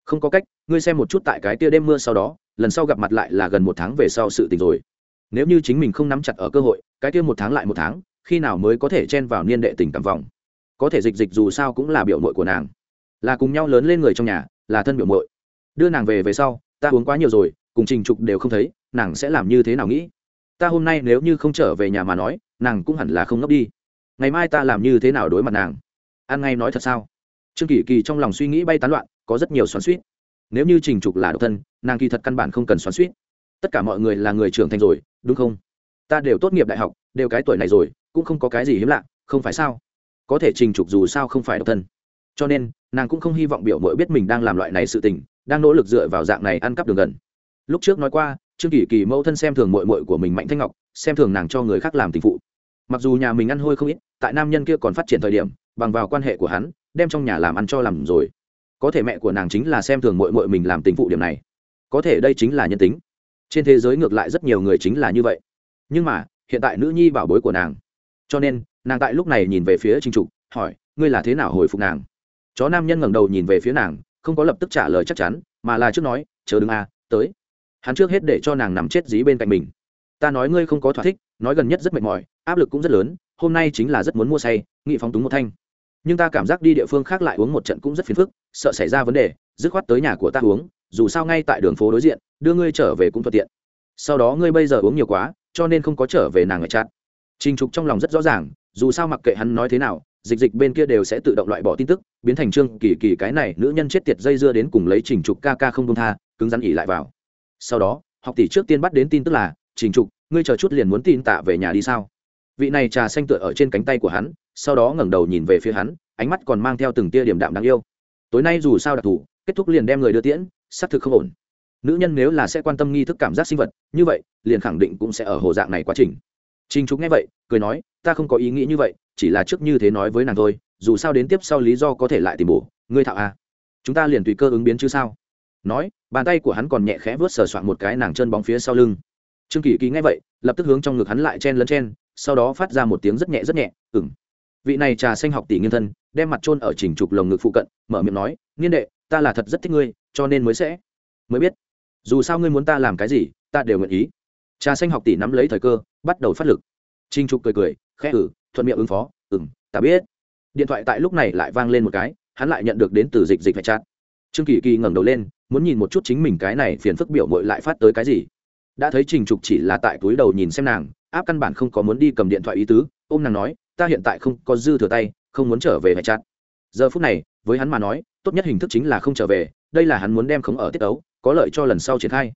Không có cách, ngươi xem một chút tại cái kia đêm mưa sau đó, lần sau gặp mặt lại là gần một tháng về sau sự tình rồi. Nếu như chính mình không nắm chặt ở cơ hội, cái kia một tháng lại một tháng khi nào mới có thể chen vào niên đệ tình cảm vọng? Có thể dịch dịch dù sao cũng là biểu mội của nàng. Là cùng nhau lớn lên người trong nhà, là thân biểu mội đưa nàng về về sau, ta uống quá nhiều rồi, cùng trình trục đều không thấy, nàng sẽ làm như thế nào nghĩ? Ta hôm nay nếu như không trở về nhà mà nói, nàng cũng hẳn là không ngốc đi. Ngày mai ta làm như thế nào đối mặt nàng? Ăn ngay nói thật sao? Trương kỳ kỳ trong lòng suy nghĩ bay tán loạn, có rất nhiều xoắn suýt. Nếu như trình trục là độc thân, nàng kỳ thật căn bản không cần xoắn suýt. Tất cả mọi người là người trưởng thành rồi, đúng không? Ta đều tốt nghiệp đại học, đều cái tuổi này rồi cũng không có cái gì hiếm lạ, không phải sao? Có thể trình trục dù sao không phải độc thân. Cho nên, nàng cũng không hy vọng biểu mội biết mình đang làm loại này sự tình, đang nỗ lực dựa vào dạng này ăn cắp đường gần. Lúc trước nói qua, trương kỳ kỳ mẫu thân xem thường mội mội của mình mạnh thanh ngọc, xem thường nàng cho người khác làm tình phụ. Mặc dù nhà mình ăn hôi không ít, tại nam nhân kia còn phát triển thời điểm, bằng vào quan hệ của hắn, đem trong nhà làm ăn cho làm rồi. Có thể mẹ của nàng chính là xem thường mội mội mình làm tình phụ điểm này. Có thể đây chính là nhân tính. Trên thế giới ngược lại rất nhiều người chính là như vậy. Nhưng mà, hiện tại nữ nhi bảo bối của nàng cho nên, nàng tại lúc này nhìn về phía trinh trục, hỏi, ngươi là thế nào hồi phục nàng? Chó nam nhân ngẩng đầu nhìn về phía nàng, không có lập tức trả lời chắc chắn, mà là trước nói, chờ đừng a, tới. Hắn trước hết để cho nàng nằm chết dí bên cạnh mình. Ta nói ngươi không có thỏa thích, nói gần nhất rất mệt mỏi, áp lực cũng rất lớn, hôm nay chính là rất muốn mua say, nghị phóng túng một thanh. Nhưng ta cảm giác đi địa phương khác lại uống một trận cũng rất phiền phức, sợ xảy ra vấn đề, dứt khoát tới nhà của ta uống, dù sao ngay tại đường phố đối diện, đưa ngươi trở về cũng thuận tiện. Sau đó ngươi bây giờ uống nhiều quá, cho nên không có trở về nàng ở chặn trình trục trong lòng rất rõ ràng, dù sao mặc kệ hắn nói thế nào, dịch dịch bên kia đều sẽ tự động loại bỏ tin tức, biến thành trương kỳ kỳ cái này nữ nhân chết tiệt dây dưa đến cùng lấy trình trục ca ca không buông tha, cứng rắn ỉ lại vào. Sau đó, học tỷ trước tiên bắt đến tin tức là, trình trục, ngươi chờ chút liền muốn tin tạ về nhà đi sao? Vị này trà xanh tựa ở trên cánh tay của hắn, sau đó ngẩng đầu nhìn về phía hắn, ánh mắt còn mang theo từng tia điểm đạm đáng yêu. Tối nay dù sao đặc thù, kết thúc liền đem người đưa tiễn sắp thực không ổn. Nữ nhân nếu là sẽ quan tâm nghi thức cảm giác sinh vật, như vậy, liền khẳng định cũng sẽ ở hồ dạng này quá trình. Trình Trục nghe vậy, cười nói, ta không có ý nghĩ như vậy, chỉ là trước như thế nói với nàng thôi, dù sao đến tiếp sau lý do có thể lại tìm bổ, ngươi thạo à? Chúng ta liền tùy cơ ứng biến chứ sao? Nói, bàn tay của hắn còn nhẹ khẽ vuốt sờ soạn một cái nàng chân bóng phía sau lưng. Trương Kỳ Kỳ nghe vậy, lập tức hướng trong ngực hắn lại chen lấn chen, sau đó phát ra một tiếng rất nhẹ rất nhẹ, ừm. Vị này trà xanh học tỷ nghiêng thân, đem mặt chôn ở Trình Trục lồng ngực phụ cận, mở miệng nói, "Nghiên đệ, ta là thật rất thích ngươi, cho nên mới sẽ mới biết. Dù sao ngươi muốn ta làm cái gì, ta đều nguyện ý." Trà xanh học tỷ nắm lấy thời cơ, bắt đầu phát lực. Trinh trục cười cười khẽ ử thuận miệng ứng phó ừng ta biết. Điện thoại tại lúc này lại vang lên một cái hắn lại nhận được đến từ dịch dịch phải chát. Trương kỳ kỳ ngẩng đầu lên muốn nhìn một chút chính mình cái này phiền phức biểu mội lại phát tới cái gì. Đã thấy trình trục chỉ là tại túi đầu nhìn xem nàng áp căn bản không có muốn đi cầm điện thoại ý tứ ôm nàng nói ta hiện tại không có dư thừa tay không muốn trở về phải chát. Giờ phút này với hắn mà nói tốt nhất hình thức chính là không trở về đây là hắn muốn đem khống ở tiết ấu có lợi cho lần sau triển khai.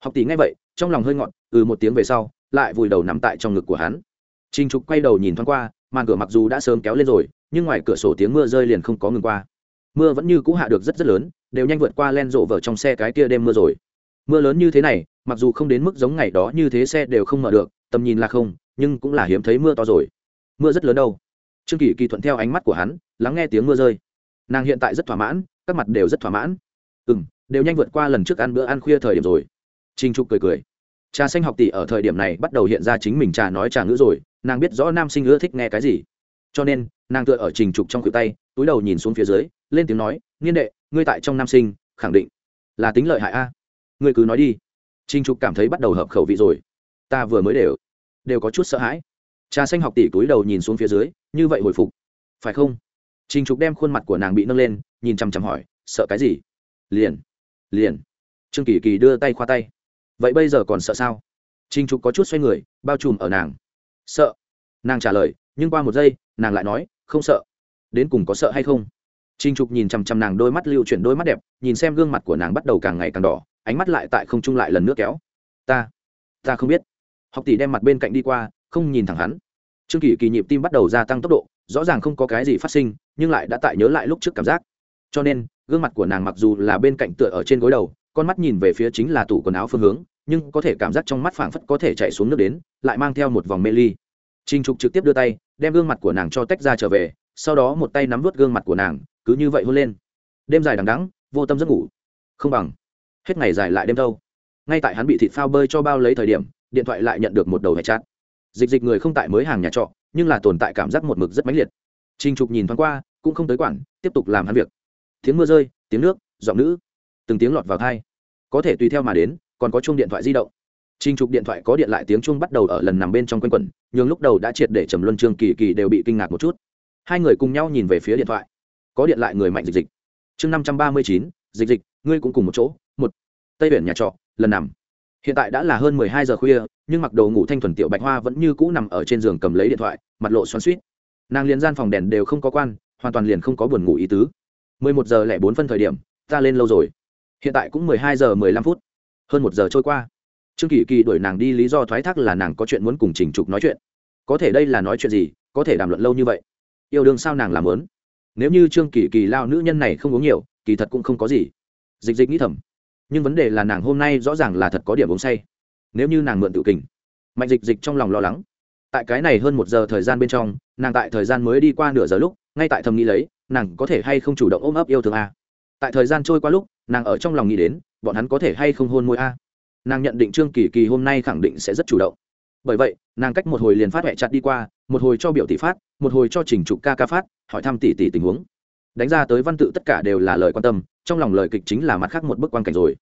Học tỷ ngay vậy trong lòng hơi ngọn ừ một tiếng về sau lại vùi đầu nằm tại trong ngực của hắn trinh Trục quay đầu nhìn thoáng qua, màn cửa mặc dù đã sớm kéo lên rồi, nhưng ngoài cửa sổ tiếng mưa rơi liền không có ngừng qua. Mưa vẫn như cũ hạ được rất rất lớn, đều nhanh vượt qua len rộ vở trong xe cái kia đêm mưa rồi. Mưa lớn như thế này, mặc dù không đến mức giống ngày đó như thế xe đều không mở được, tầm nhìn là không, nhưng cũng là hiếm thấy mưa to rồi. Mưa rất lớn đâu. Trương Kỳ Kỳ thuận theo ánh mắt của hắn, lắng nghe tiếng mưa rơi. Nàng hiện tại rất thỏa mãn, các mặt đều rất thỏa mãn. Ừm, đều nhanh vượt qua lần trước ăn bữa ăn khuya thời điểm rồi. Trình Trục cười cười. Trà xanh học tỷ ở thời điểm này bắt đầu hiện ra chính mình trà nói trà ngữ rồi, nàng biết rõ nam sinh ưa thích nghe cái gì. Cho nên nàng tựa ở trình trục trong khuỷu tay túi đầu nhìn xuống phía dưới lên tiếng nói "Nghiên đệ ngươi tại trong nam sinh khẳng định là tính lợi hại a. Ngươi cứ nói đi. Trình trục cảm thấy bắt đầu hợp khẩu vị rồi. Ta vừa mới đều đều có chút sợ hãi. Trà xanh học tỷ túi đầu nhìn xuống phía dưới như vậy hồi phục phải không? Trình trục đem khuôn mặt của nàng bị nâng lên nhìn chằm chằm hỏi sợ cái gì? Liền liền. Trương kỳ kỳ đưa tay khoa tay vậy bây giờ còn sợ sao trình trục có chút xoay người bao trùm ở nàng sợ nàng trả lời nhưng qua một giây nàng lại nói không sợ đến cùng có sợ hay không Trình Trục nhìn chằm chằm nàng đôi mắt lưu chuyển đôi mắt đẹp, nhìn xem gương mặt của nàng bắt đầu càng ngày càng đỏ, ánh mắt lại tại không trung lại lần nữa kéo. "Ta, ta không biết." Học tỷ đem mặt bên cạnh đi qua, không nhìn thẳng hắn. Trương Kỳ kỳ nhịp tim bắt đầu gia tăng tốc độ, rõ ràng không có cái gì phát sinh, nhưng lại đã tại nhớ lại lúc trước cảm giác. Cho nên, gương mặt của nàng mặc dù là bên cạnh tựa ở trên gối đầu, con mắt nhìn về phía chính là tủ quần áo phương hướng, nhưng có thể cảm giác trong mắt phảng phất có thể chảy xuống nước đến, lại mang theo một vòng mê ly. Trình Trục trực tiếp đưa tay, đem gương mặt của nàng cho tách ra trở về, sau đó một tay nắm vút gương mặt của nàng, cứ như vậy hôn lên. Đêm dài đằng đắng vô tâm giấc ngủ. Không bằng. Hết ngày dài lại đêm thâu ngay tại hắn bị thịt phao bơi cho bao lấy thời điểm điện thoại lại nhận được một đầu hẹn chát dịch dịch người không tại mới hàng nhà trọ nhưng là tồn tại cảm giác một mực rất mãnh liệt. Trinh trục nhìn thoáng qua cũng không tới quản tiếp tục làm hắn việc. Tiếng mưa rơi tiếng nước giọng nữ. Từng tiếng lọt vào thai có thể tùy theo mà đến còn có chung điện thoại di động. Trinh trục điện thoại có điện lại tiếng chung bắt đầu ở lần nằm bên trong quanh quẩn nhưng lúc đầu đã triệt để trầm luân trương kỳ kỳ đều bị kinh ngạc một chút. Hai người cùng nhau nhìn về phía điện thoại. Có điện lại người mạnh dịch dịch. Chương năm trăm ba mươi chín, dịch dịch, ngươi cũng cùng một chỗ, một. Tây biển nhà trọ, lần nằm. Hiện tại đã là hơn mười hai giờ khuya, nhưng mặc đồ ngủ thanh thuần tiểu bạch hoa vẫn như cũ nằm ở trên giường cầm lấy điện thoại, mặt lộ xoắn suýt nàng liền gian phòng đèn đều không có quan, hoàn toàn liền không có buồn ngủ ý tứ. mười một giờ lẻ bốn phân thời điểm, ta lên lâu rồi. Hiện tại cũng mười hai giờ mười lăm phút hơn một giờ trôi qua. Trương kỳ kỳ đuổi nàng đi lý do thoái thác là nàng có chuyện muốn cùng trình trục nói chuyện. Có thể đây là nói chuyện gì, có thể đàm luận lâu như vậy. Yêu đương sao nàng làm lớn. Nếu như trương kỳ kỳ lao nữ nhân này không uống nhiều, kỳ thật cũng không có gì. Dịch dịch nghĩ thầm. Nhưng vấn đề là nàng hôm nay rõ ràng là thật có điểm uống say. Nếu như nàng mượn tự kình, mạnh dịch dịch trong lòng lo lắng. Tại cái này hơn một giờ thời gian bên trong, nàng tại thời gian mới đi qua nửa giờ lúc, ngay tại thầm nghĩ lấy, nàng có thể hay không chủ động ôm ấp yêu thương a. Tại thời gian trôi qua lúc, nàng ở trong lòng nghĩ đến bọn hắn có thể hay không hôn môi a? Nàng nhận định trương kỳ kỳ hôm nay khẳng định sẽ rất chủ động. Bởi vậy, nàng cách một hồi liền phát huệ chặt đi qua, một hồi cho biểu tỷ phát, một hồi cho trình trục ca ca phát, hỏi thăm tỷ tỷ tình huống. Đánh ra tới văn tự tất cả đều là lời quan tâm, trong lòng lời kịch chính là mặt khác một bức quan cảnh rồi.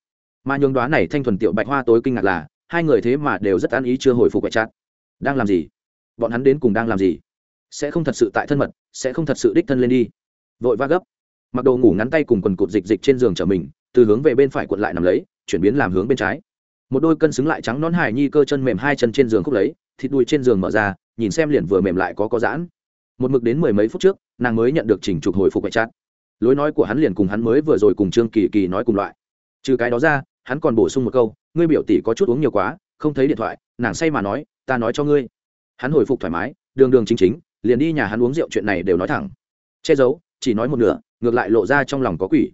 Mà nhường đoá này thanh thuần tiểu bạch hoa tối kinh ngạc là, hai người thế mà đều rất an ý chưa hồi phục huệ chặt. Đang làm gì? Bọn hắn đến cùng đang làm gì? Sẽ không thật sự tại thân mật, sẽ không thật sự đích thân lên đi. Vội va gấp. Mặc đồ ngủ ngắn tay cùng quần cụt dịch dịch trên giường chở mình từ hướng về bên phải cuộn lại nằm lấy, chuyển biến làm hướng bên trái. Một đôi cân xứng lại trắng nón hài nhi cơ chân mềm hai chân trên giường khúc lấy, thịt đùi trên giường mở ra, nhìn xem liền vừa mềm lại có có giãn. Một mực đến mười mấy phút trước, nàng mới nhận được chỉnh trục hồi phục vệ chát lối nói của hắn liền cùng hắn mới vừa rồi cùng trương kỳ kỳ nói cùng loại. Trừ cái đó ra, hắn còn bổ sung một câu, ngươi biểu tỷ có chút uống nhiều quá, không thấy điện thoại, nàng say mà nói, ta nói cho ngươi. Hắn hồi phục thoải mái, đường đường chính chính, liền đi nhà hắn uống rượu chuyện này đều nói thẳng. Che giấu, chỉ nói một nửa, ngược lại lộ ra trong lòng có quỷ.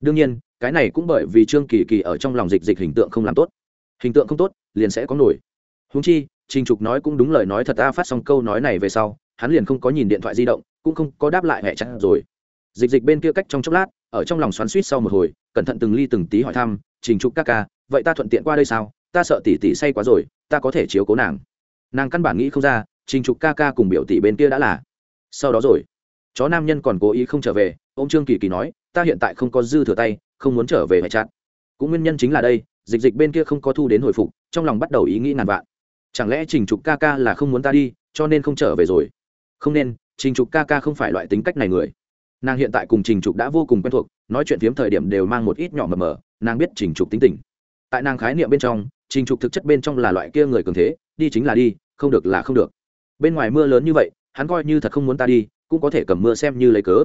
Đương nhiên cái này cũng bởi vì trương kỳ kỳ ở trong lòng dịch dịch hình tượng không làm tốt. Hình tượng không tốt, liền sẽ có nổi. Húng chi, trình trục nói cũng đúng lời nói thật ta phát xong câu nói này về sau, hắn liền không có nhìn điện thoại di động, cũng không có đáp lại hẹ chặt rồi. Dịch dịch bên kia cách trong chốc lát, ở trong lòng xoắn suýt sau một hồi, cẩn thận từng ly từng tí hỏi thăm, trình trục ca ca, vậy ta thuận tiện qua đây sao? Ta sợ tỷ tỷ say quá rồi, ta có thể chiếu cố nàng. Nàng căn bản nghĩ không ra, trình trục ca ca cùng biểu tỷ bên kia đã là. Sau đó rồi, chó nam nhân còn cố ý không trở về ô m trương kỳ kỳ nói, ta hiện tại không có dư thừa tay không muốn trở về hệ chặt. Cũng nguyên nhân chính là đây, dịch dịch bên kia không có thu đến hồi phục, trong lòng bắt đầu ý nghĩ ngàn vạn. Chẳng lẽ trình trục ca ca là không muốn ta đi, cho nên không trở về rồi? Không nên, trình trục ca ca không phải loại tính cách này người. Nàng hiện tại cùng trình trục đã vô cùng quen thuộc, nói chuyện phiếm thời điểm đều mang một ít nhỏ mờ mờ, nàng biết trình trục tính tình. Tại nàng khái niệm bên trong, trình trục thực chất bên trong là loại kia người cường thế, đi chính là đi, không được là không được. Bên ngoài mưa lớn như vậy, hắn coi như thật không muốn ta đi, cũng có thể cầm mưa xem như lấy cớ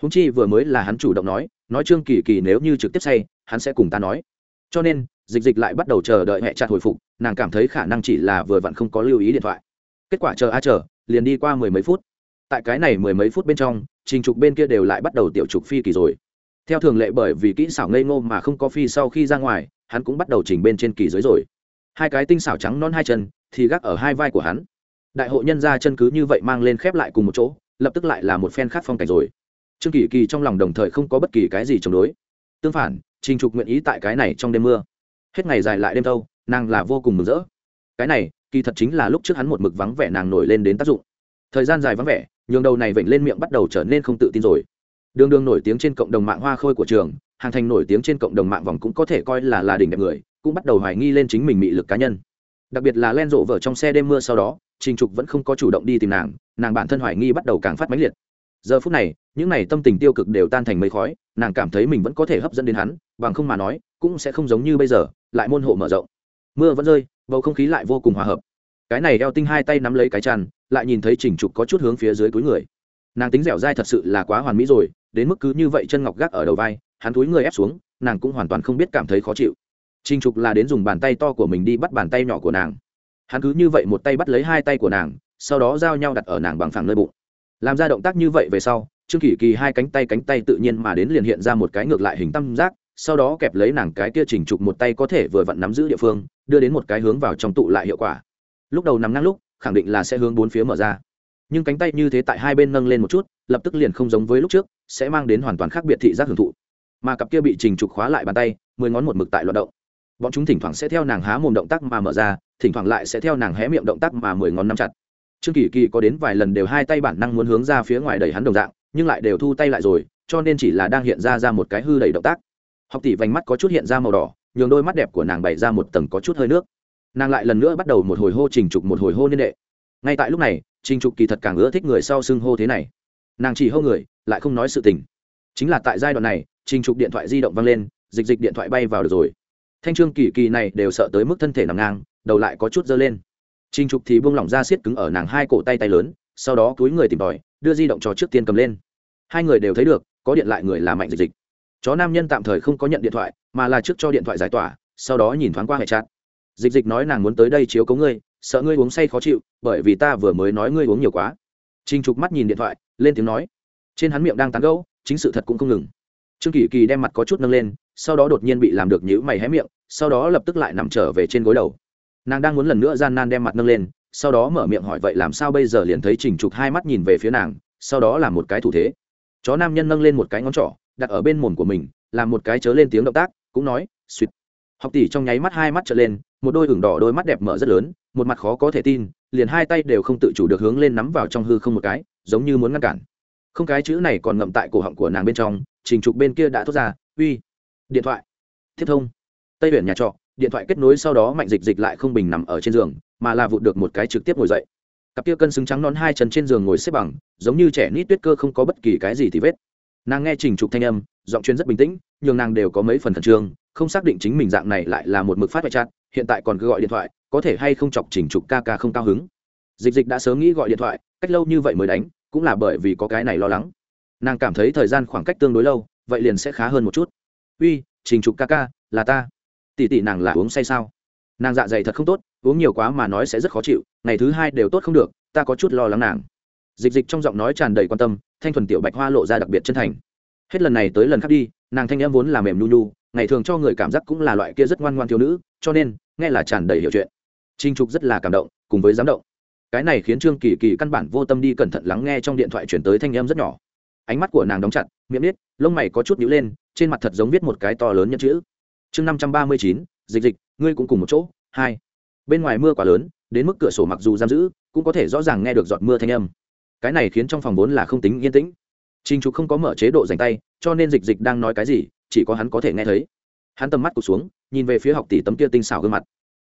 húng chi vừa mới là hắn chủ động nói nói trương kỳ kỳ nếu như trực tiếp say, hắn sẽ cùng ta nói. Cho nên, dịch dịch lại bắt đầu chờ đợi hẹ chặt hồi phục, nàng cảm thấy khả năng chỉ là vừa vặn không có lưu ý điện thoại. Kết quả chờ a chờ, liền đi qua mười mấy phút. Tại cái này mười mấy phút bên trong, trình trục bên kia đều lại bắt đầu tiểu trục phi kỳ rồi. Theo thường lệ bởi vì kỹ xảo ngây ngô mà không có phi sau khi ra ngoài, hắn cũng bắt đầu chỉnh bên trên kỳ dưới rồi. Hai cái tinh xảo trắng non hai chân, thì gác ở hai vai của hắn. Đại hội nhân ra chân cứ như vậy mang lên khép lại cùng một chỗ, lập tức lại là một phen khác phong cảnh rồi trương kỳ kỳ trong lòng đồng thời không có bất kỳ cái gì chống đối. Tương phản, trình trục nguyện ý tại cái này trong đêm mưa. Hết ngày dài lại đêm thâu, nàng là vô cùng mừng rỡ. Cái này, kỳ thật chính là lúc trước hắn một mực vắng vẻ nàng nổi lên đến tác dụng. Thời gian dài vắng vẻ, nhường đầu này vểnh lên miệng bắt đầu trở nên không tự tin rồi. Đường đường nổi tiếng trên cộng đồng mạng hoa khôi của trường, hàng thành nổi tiếng trên cộng đồng mạng vòng cũng có thể coi là là đỉnh đẹp người, cũng bắt đầu hoài nghi lên chính mình mị lực cá nhân. Đặc biệt là len rộ vở trong xe đêm mưa sau đó, trình trục vẫn không có chủ động đi tìm nàng nàng bản thân hoài nghi bắt đầu càng phát mãnh liệt giờ phút này, những n à y tâm tình tiêu cực đều tan thành mây khói, nàng cảm thấy mình vẫn có thể hấp dẫn đến hắn, bằng không mà nói, cũng sẽ không giống như bây giờ, lại môn hộ mở rộng. Mưa vẫn rơi, bầu không khí lại vô cùng hòa hợp. Cái này eo tinh hai tay nắm lấy cái tràn lại nhìn thấy chỉnh trục có chút hướng phía dưới túi người. Nàng tính dẻo dai thật sự là quá hoàn mỹ rồi, đến mức cứ như vậy chân ngọc gác ở đầu vai, hắn túi người ép xuống, nàng cũng hoàn toàn không biết cảm thấy khó chịu. Trình trục là đến dùng bàn tay to của mình đi bắt bàn tay nhỏ của nàng. Hắn cứ như vậy một tay bắt lấy hai tay của nàng, sau đó giao nhau đặt ở nàng bằng phẳng nơi bụng làm ra động tác như vậy về sau, trương kỳ kỳ hai cánh tay cánh tay tự nhiên mà đến liền hiện ra một cái ngược lại hình tam giác, sau đó kẹp lấy nàng cái kia chỉnh trục một tay có thể vừa vặn nắm giữ địa phương, đưa đến một cái hướng vào trong tụ lại hiệu quả. Lúc đầu nằm ngang lúc, khẳng định là sẽ hướng bốn phía mở ra. Nhưng cánh tay như thế tại hai bên nâng lên một chút, lập tức liền không giống với lúc trước, sẽ mang đến hoàn toàn khác biệt thị giác hưởng thụ. Mà cặp kia bị trình trục khóa lại bàn tay, mười ngón một mực tại loạt động. Bọn chúng thỉnh thoảng sẽ theo nàng há mồm động tác mà mở ra, thỉnh thoảng lại sẽ theo nàng hé miệng động tác mà mười ngón nắm chặt trương kỳ kỳ có đến vài lần đều hai tay bản năng muốn hướng ra phía ngoài đẩy hắn đồng dạng, nhưng lại đều thu tay lại rồi, cho nên chỉ là đang hiện ra ra một cái hư đầy động tác. Học tỷ vành mắt có chút hiện ra màu đỏ, nhường đôi mắt đẹp của nàng bày ra một tầng có chút hơi nước. Nàng lại lần nữa bắt đầu một hồi hô trình trục, một hồi hô niên đệ. Ngay tại lúc này, trình trục kỳ thật càng ưa thích người sau xưng hô thế này. Nàng chỉ hô người, lại không nói sự tình. Chính là tại giai đoạn này, trình trục điện thoại di động văng lên, dịch dịch điện thoại bay vào được rồi. Thanh trương kỳ kỳ này đều sợ tới mức thân thể nằm ngang, đầu lại có chút dơ lên trình trục thì buông lỏng ra siết cứng ở nàng hai cổ tay tay lớn, sau đó túi người tìm tòi, đưa di động cho trước tiên cầm lên. Hai người đều thấy được, có điện lại người là mạnh dịch dịch. Chó nam nhân tạm thời không có nhận điện thoại, mà là trước cho điện thoại giải tỏa, sau đó nhìn thoáng qua hệ chặt dịch dịch nói nàng muốn tới đây chiếu cố ngươi, sợ ngươi uống say khó chịu, bởi vì ta vừa mới nói ngươi uống nhiều quá. Trình trục mắt nhìn điện thoại, lên tiếng nói. Trên hắn miệng đang tán gẫu, chính sự thật cũng không ngừng. Trương kỳ kỳ đem mặt có chút nâng lên, sau đó đột nhiên bị làm được nhíu mày hé miệng, sau đó lập tức lại nằm trở về trên gối đầu nàng đang muốn lần nữa gian nan đem mặt nâng lên, sau đó mở miệng hỏi vậy làm sao bây giờ liền thấy trình trục hai mắt nhìn về phía nàng, sau đó là một cái thủ thế. Chó nam nhân nâng lên một cái ngón trỏ, đặt ở bên mồm của mình, làm một cái chớ lên tiếng động tác, cũng nói suýt học tỷ trong nháy mắt hai mắt trở lên, một đôi ửng đỏ đôi mắt đẹp mở rất lớn, một mặt khó có thể tin, liền hai tay đều không tự chủ được hướng lên nắm vào trong hư không một cái, giống như muốn ngăn cản. Không cái chữ này còn ngậm tại cổ họng của nàng bên trong, trình trục bên kia đã thốt ra, uy, điện thoại, tiếp thông. Tây huyện nhà trọ điện thoại kết nối sau đó mạnh dịch dịch lại không bình nằm ở trên giường, mà là vụt được một cái trực tiếp ngồi dậy. Cặp kia cân xứng trắng nón hai chân trên giường ngồi xếp bằng, giống như trẻ nít tuyết cơ không có bất kỳ cái gì thì vết. Nàng nghe trình trục thanh âm, giọng chuyên rất bình tĩnh nhưng nàng đều có mấy phần khẩn trương, không xác định chính mình dạng này lại là một mực phát hoại chặt hiện tại còn cứ gọi điện thoại, có thể hay không chọc trình trục ca ca không cao hứng. Dịch dịch đã sớm nghĩ gọi điện thoại, cách lâu như vậy mới đánh, cũng là bởi vì có cái này lo lắng. Nàng cảm thấy thời gian khoảng cách tương đối lâu, vậy liền sẽ khá hơn một chút. Uy, trình trục ca ca, là ta tỷ tỷ nàng là uống say sao? Nàng dạ dày thật không tốt, uống nhiều quá mà nói sẽ rất khó chịu, ngày thứ hai đều tốt không được, ta có chút lo lắng nàng. Dịch dịch trong giọng nói tràn đầy quan tâm, thanh thuần tiểu bạch hoa lộ ra đặc biệt chân thành. Hết lần này tới lần khác đi, nàng thanh em vốn là mềm nhu nhu, ngày thường cho người cảm giác cũng là loại kia rất ngoan ngoan thiếu nữ, cho nên, nghe là tràn đầy hiểu chuyện. Trinh trục rất là cảm động, cùng với giám động cái này khiến trương kỳ kỳ căn bản vô tâm đi cẩn thận lắng nghe trong điện thoại chuyển tới thanh em rất nhỏ. Ánh mắt của nàng đóng chặt, miệng nít lông mày có chút nhữ lên, trên mặt thật giống viết một cái to lớn nhất chữ chương năm trăm ba mươi chín dịch dịch ngươi cũng cùng một chỗ hai bên ngoài mưa quá lớn đến mức cửa sổ mặc dù giam giữ cũng có thể rõ ràng nghe được giọt mưa thanh âm cái này khiến trong phòng vốn là không tính yên tĩnh Trình Trục không có mở chế độ dành tay, cho nên Dịch Dịch đang nói cái gì, chỉ có hắn có thể nghe thấy. Hắn tầm mắt cụ xuống, nhìn về phía học tỷ tấm kia tinh xảo gương mặt.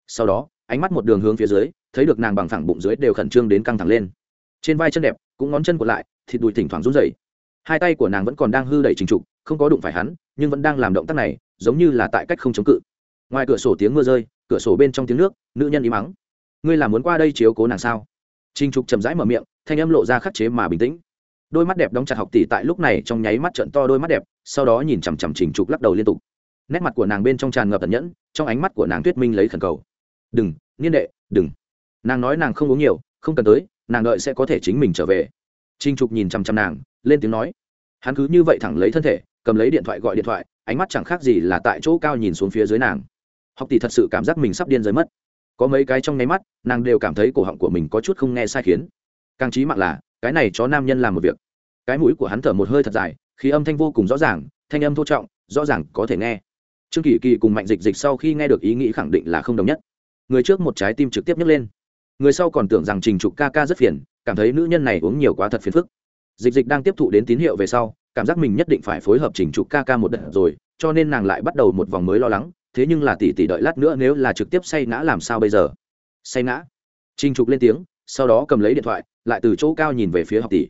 Sau đó, ánh mắt một đường hướng phía dưới, thấy được nàng bằng phẳng bụng dưới đều khẩn trương đến căng thẳng lên. Trên vai chân đẹp, cũng ngón chân của lại, thịt đùi thỉnh thoảng run rẩy. Hai tay của nàng vẫn còn đang hư đẩy Trình Trục, không có đụng phải hắn, nhưng vẫn đang làm động tác này, giống như là tại cách không chống cự. Ngoài cửa sổ tiếng mưa rơi, cửa sổ bên trong tiếng nước, nữ nhân ý mắng: "Ngươi là muốn qua đây chiếu cố nàng sao?" Trình Trục chậm rãi mở miệng, thanh âm lộ ra khắc chế mà bình tĩnh. Đôi mắt đẹp đóng chặt học tỷ tại lúc này trong nháy mắt trận to đôi mắt đẹp sau đó nhìn chằm chằm trình trục lắc đầu liên tục. Nét mặt của nàng bên trong tràn ngập tận nhẫn trong ánh mắt của nàng tuyết minh lấy khẩn cầu. Đừng niên đệ đừng. Nàng nói nàng không uống nhiều không cần tới nàng đợi sẽ có thể chính mình trở về. Trình trục nhìn chằm chằm nàng lên tiếng nói. Hắn cứ như vậy thẳng lấy thân thể cầm lấy điện thoại gọi điện thoại, ánh mắt chẳng khác gì là tại chỗ cao nhìn xuống phía dưới nàng. Học tỷ thật sự cảm giác mình sắp điên rơi mất. Có mấy cái trong nháy mắt, nàng đều cảm thấy cổ họng của mình có chút không nghe sai khiến. Càng trí mạng là, cái này chó nam nhân làm một việc. Cái mũi của hắn thở một hơi thật dài khi âm thanh vô cùng rõ ràng, thanh âm thô trọng, rõ ràng có thể nghe. Trương kỳ kỳ cùng mạnh dịch dịch sau khi nghe được ý nghĩ khẳng định là không đồng nhất. Người trước một trái tim trực tiếp nhấc lên. Người sau còn tưởng rằng trình trục ca ca rất phiền, cảm thấy nữ nhân này uống nhiều quá thật phiền phức. Dịch dịch đang tiếp thụ đến tín hiệu về sau cảm giác mình nhất định phải phối hợp trình trục ca ca một đợt rồi, cho nên nàng lại bắt đầu một vòng mới lo lắng, thế nhưng là tỷ tỷ đợi lát nữa nếu là trực tiếp say ngã làm sao bây giờ? Say ngã? Trình trục lên tiếng, sau đó cầm lấy điện thoại, lại từ chỗ cao nhìn về phía học tỷ.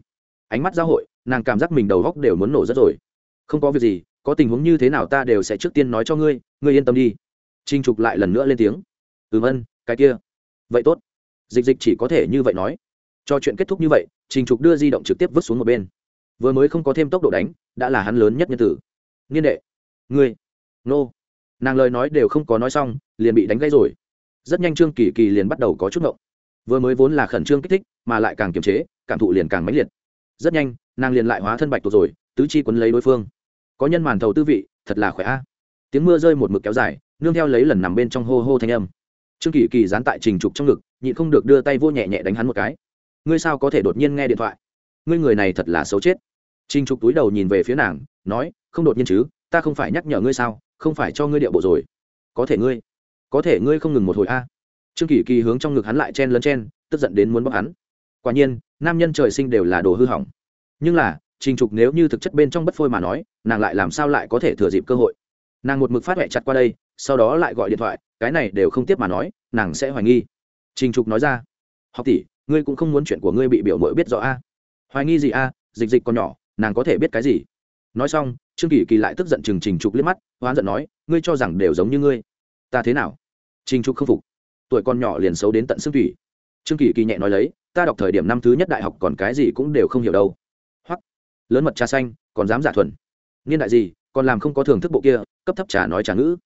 Ánh mắt giao hội, nàng cảm giác mình đầu góc đều muốn nổ rất rồi. Không có việc gì, có tình huống như thế nào ta đều sẽ trước tiên nói cho ngươi ngươi yên tâm đi. Trình trục lại lần nữa lên tiếng. Ừ vân, cái kia. Vậy tốt. Dịch dịch chỉ có thể như vậy nói. Cho chuyện kết thúc như vậy, trình trục đưa di động trực tiếp vứt xuống một bên vừa mới không có thêm tốc độ đánh, đã là hắn lớn nhất nhân tử. Niên đệ, ngươi, nô. Nàng lời nói đều không có nói xong, liền bị đánh gãy rồi. Rất nhanh trương kỳ kỳ liền bắt đầu có chút ngộng. Vừa mới vốn là khẩn trương kích thích, mà lại càng kiềm chế, cảm thụ liền càng mãnh liệt. Rất nhanh, nàng liền lại hóa thân bạch tuộc rồi, tứ chi quấn lấy đối phương. Có nhân màn thầu tư vị, thật là khỏe a. Tiếng mưa rơi một mực kéo dài, nương theo lấy lần nằm bên trong hô hô thanh âm. Trương kỳ kỳ dán tại trình trục trong ngực, nhịn không được đưa tay vô nhẹ nhẹ đánh hắn một cái. Ngươi sao có thể đột nhiên nghe điện thoại? Ngươi người này thật là xấu chết. Trình trục túi đầu nhìn về phía nàng, nói, không đột nhiên chứ, ta không phải nhắc nhở ngươi sao, không phải cho ngươi điệu bộ rồi. Có thể ngươi, có thể ngươi không ngừng một hồi a. Trương kỳ kỳ hướng trong ngực hắn lại chen lấn chen, tức giận đến muốn bóc hắn. Quả nhiên, nam nhân trời sinh đều là đồ hư hỏng. Nhưng là, trình trục nếu như thực chất bên trong bất phôi mà nói, nàng lại làm sao lại có thể thừa dịp cơ hội? Nàng một mực phát huệ chặt qua đây, sau đó lại gọi điện thoại, cái này đều không tiếp mà nói, nàng sẽ hoài nghi. Trình trục nói ra, học tỷ, ngươi cũng không muốn chuyện của ngươi bị biểu mội biết rõ a hoài nghi gì a, dịch dịch còn nhỏ, nàng có thể biết cái gì? Nói xong, trương kỳ kỳ lại tức giận chừng trình trục liếc mắt, hoán giận nói, ngươi cho rằng đều giống như ngươi. Ta thế nào? Trình trục không phục. Tuổi con nhỏ liền xấu đến tận xương thủy. Trương kỳ kỳ nhẹ nói lấy, ta đọc thời điểm năm thứ nhất đại học còn cái gì cũng đều không hiểu đâu. Hoặc lớn mật trà xanh, còn dám giả thuần. Niên đại gì, còn làm không có thưởng thức bộ kia, cấp thấp trà nói trà ngữ.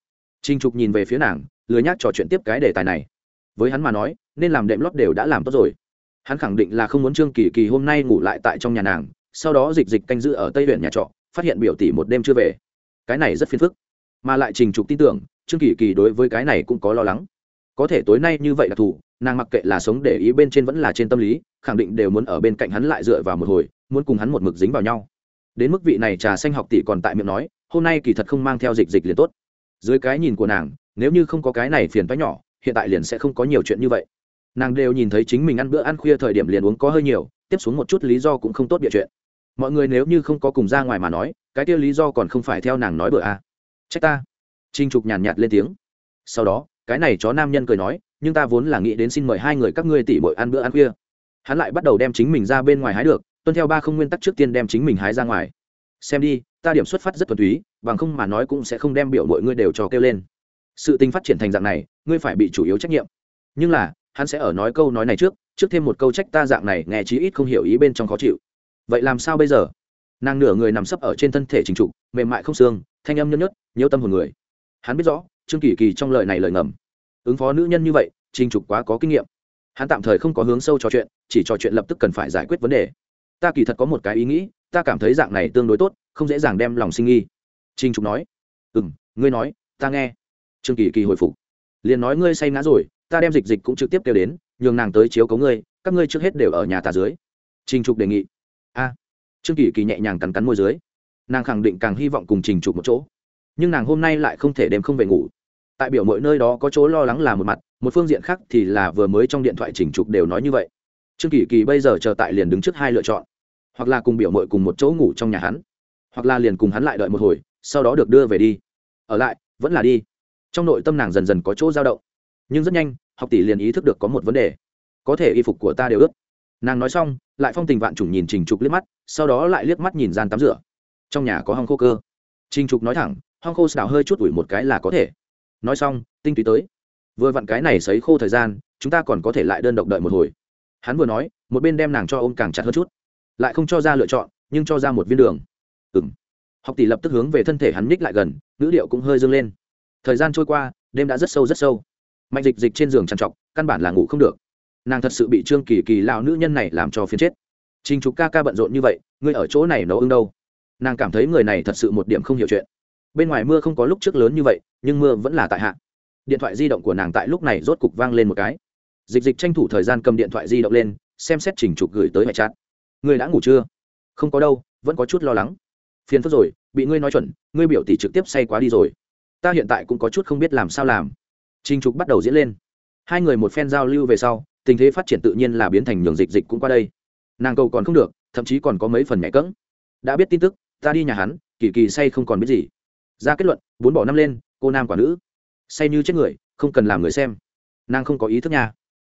Trình trục nhìn về phía nàng, lười nhác trò chuyện tiếp cái đề tài này. Với hắn mà nói, nên làm đệm lót đều đã làm tốt rồi hắn khẳng định là không muốn trương kỳ kỳ hôm nay ngủ lại tại trong nhà nàng, sau đó dịch dịch canh giữ ở tây huyện nhà trọ, phát hiện biểu tỷ một đêm chưa về. Cái này rất phiền phức. Mà lại trình trục tin tưởng, trương kỳ kỳ đối với cái này cũng có lo lắng. Có thể tối nay như vậy là thủ, nàng mặc kệ là sống để ý bên trên vẫn là trên tâm lý, khẳng định đều muốn ở bên cạnh hắn lại dựa vào một hồi, muốn cùng hắn một mực dính vào nhau. Đến mức vị này trà xanh học tỷ còn tại miệng nói, hôm nay kỳ thật không mang theo dịch dịch liền tốt. Dưới cái nhìn của nàng, nếu như không có cái này phiền toái nhỏ, hiện tại liền sẽ không có nhiều chuyện như vậy nàng đều nhìn thấy chính mình ăn bữa ăn khuya thời điểm liền uống có hơi nhiều tiếp xuống một chút lý do cũng không tốt địa chuyện. Mọi người nếu như không có cùng ra ngoài mà nói cái kia lý do còn không phải theo nàng nói bữa a à. trách ta. Trinh trục nhàn nhạt, nhạt lên tiếng. Sau đó cái này chó nam nhân cười nói nhưng ta vốn là nghĩ đến xin mời hai người các ngươi tỉ bội ăn bữa ăn khuya. Hắn lại bắt đầu đem chính mình ra bên ngoài hái được tuân theo ba không nguyên tắc trước tiên đem chính mình hái ra ngoài. Xem đi ta điểm xuất phát rất thuần túy bằng không mà nói cũng sẽ không đem biểu mọi ngươi đều cho kêu lên. Sự tình phát triển thành dạng này ngươi phải bị chủ yếu trách nhiệm. Nhưng là hắn sẽ ở nói câu nói này trước trước thêm một câu trách ta dạng này nghe chí ít không hiểu ý bên trong khó chịu. Vậy làm sao bây giờ? Nàng nửa người nằm sấp ở trên thân thể trình trục mềm mại không xương, thanh âm nhớt nhớt, nhớ tâm hồn người. Hắn biết rõ, trương kỳ kỳ trong lời này lời ngầm. Ứng phó nữ nhân như vậy trình trục quá có kinh nghiệm. Hắn tạm thời không có hướng sâu trò chuyện, chỉ trò chuyện lập tức cần phải giải quyết vấn đề. Ta kỳ thật có một cái ý nghĩ, ta cảm thấy dạng này tương đối tốt, không dễ dàng đem lòng sinh nghi. Trình trục nói ừ m ngươi nói, ta nghe. Trương kỳ kỳ hồi phục, liền nói ngươi say ngã rồi ta đem dịch dịch cũng trực tiếp kêu đến, nhường nàng tới chiếu cấu ngươi, các ngươi trước hết đều ở nhà ta dưới. Trình trục đề nghị. A. Trương kỳ kỳ nhẹ nhàng cắn cắn môi dưới. Nàng khẳng định càng hy vọng cùng trình trục một chỗ. Nhưng nàng hôm nay lại không thể đêm không về ngủ. Tại biểu mọi nơi đó có chỗ lo lắng là một mặt, một phương diện khác thì là vừa mới trong điện thoại trình trục đều nói như vậy. Trương kỳ kỳ bây giờ chờ tại liền đứng trước hai lựa chọn. Hoặc là cùng biểu mội cùng một chỗ ngủ trong nhà hắn. Hoặc là liền cùng hắn lại đợi một hồi, sau đó được đưa về đi. Ở lại, vẫn là đi. Trong nội tâm nàng dần dần có chỗ dao động nhưng rất nhanh, học tỷ liền ý thức được có một vấn đề. Có thể y phục của ta đều ướt. Nàng nói xong, lại phong tình vạn chủng nhìn trình trục liếc mắt, sau đó lại liếc mắt nhìn gian tắm rửa. Trong nhà có hong khô cơ. Trình trục nói thẳng, hong khô xào hơi chút ủi một cái là có thể. Nói xong, tinh túy tới. Vừa vặn cái này sấy khô thời gian, chúng ta còn có thể lại đơn độc đợi một hồi. Hắn vừa nói, một bên đem nàng cho ôm càng chặt hơn chút. Lại không cho ra lựa chọn, nhưng cho ra một viên đường. Ừ m học tỷ lập tức hướng về thân thể hắn ních lại gần, ngữ điệu cũng hơi dâng lên. Thời gian trôi qua, đêm đã rất sâu rất sâu mạnh dịch dịch trên giường trằn trọc, căn bản là ngủ không được. Nàng thật sự bị trương kỳ kỳ lao nữ nhân này làm cho phiền chết. Trình trục ca ca bận rộn như vậy, ngươi ở chỗ này nấu ưng đâu? Nàng cảm thấy người này thật sự một điểm không hiểu chuyện. Bên ngoài mưa không có lúc trước lớn như vậy, nhưng mưa vẫn là tại hạ. Điện thoại di động của nàng tại lúc này rốt cục vang lên một cái. Dịch dịch tranh thủ thời gian cầm điện thoại di động lên, xem xét trình trục gửi tới mẹ chát ngươi đã ngủ chưa? Không có đâu, vẫn có chút lo lắng. Phiền phức rồi, bị ngươi nói chuẩn, ngươi biểu tỷ trực tiếp say quá đi rồi. Ta hiện tại cũng có chút không biết làm sao làm trình trục bắt đầu diễn lên. Hai người một phen giao lưu về sau, tình thế phát triển tự nhiên là biến thành nhường dịch dịch cũng qua đây. Nàng cầu còn không được, thậm chí còn có mấy phần nhẹ cẫng. Đã biết tin tức, ta đi nhà hắn, kỳ kỳ say không còn biết gì. Ra kết luận, bốn bỏ năm lên, cô nam quả nữ. Say như chết người, không cần làm người xem. Nàng không có ý thức nha.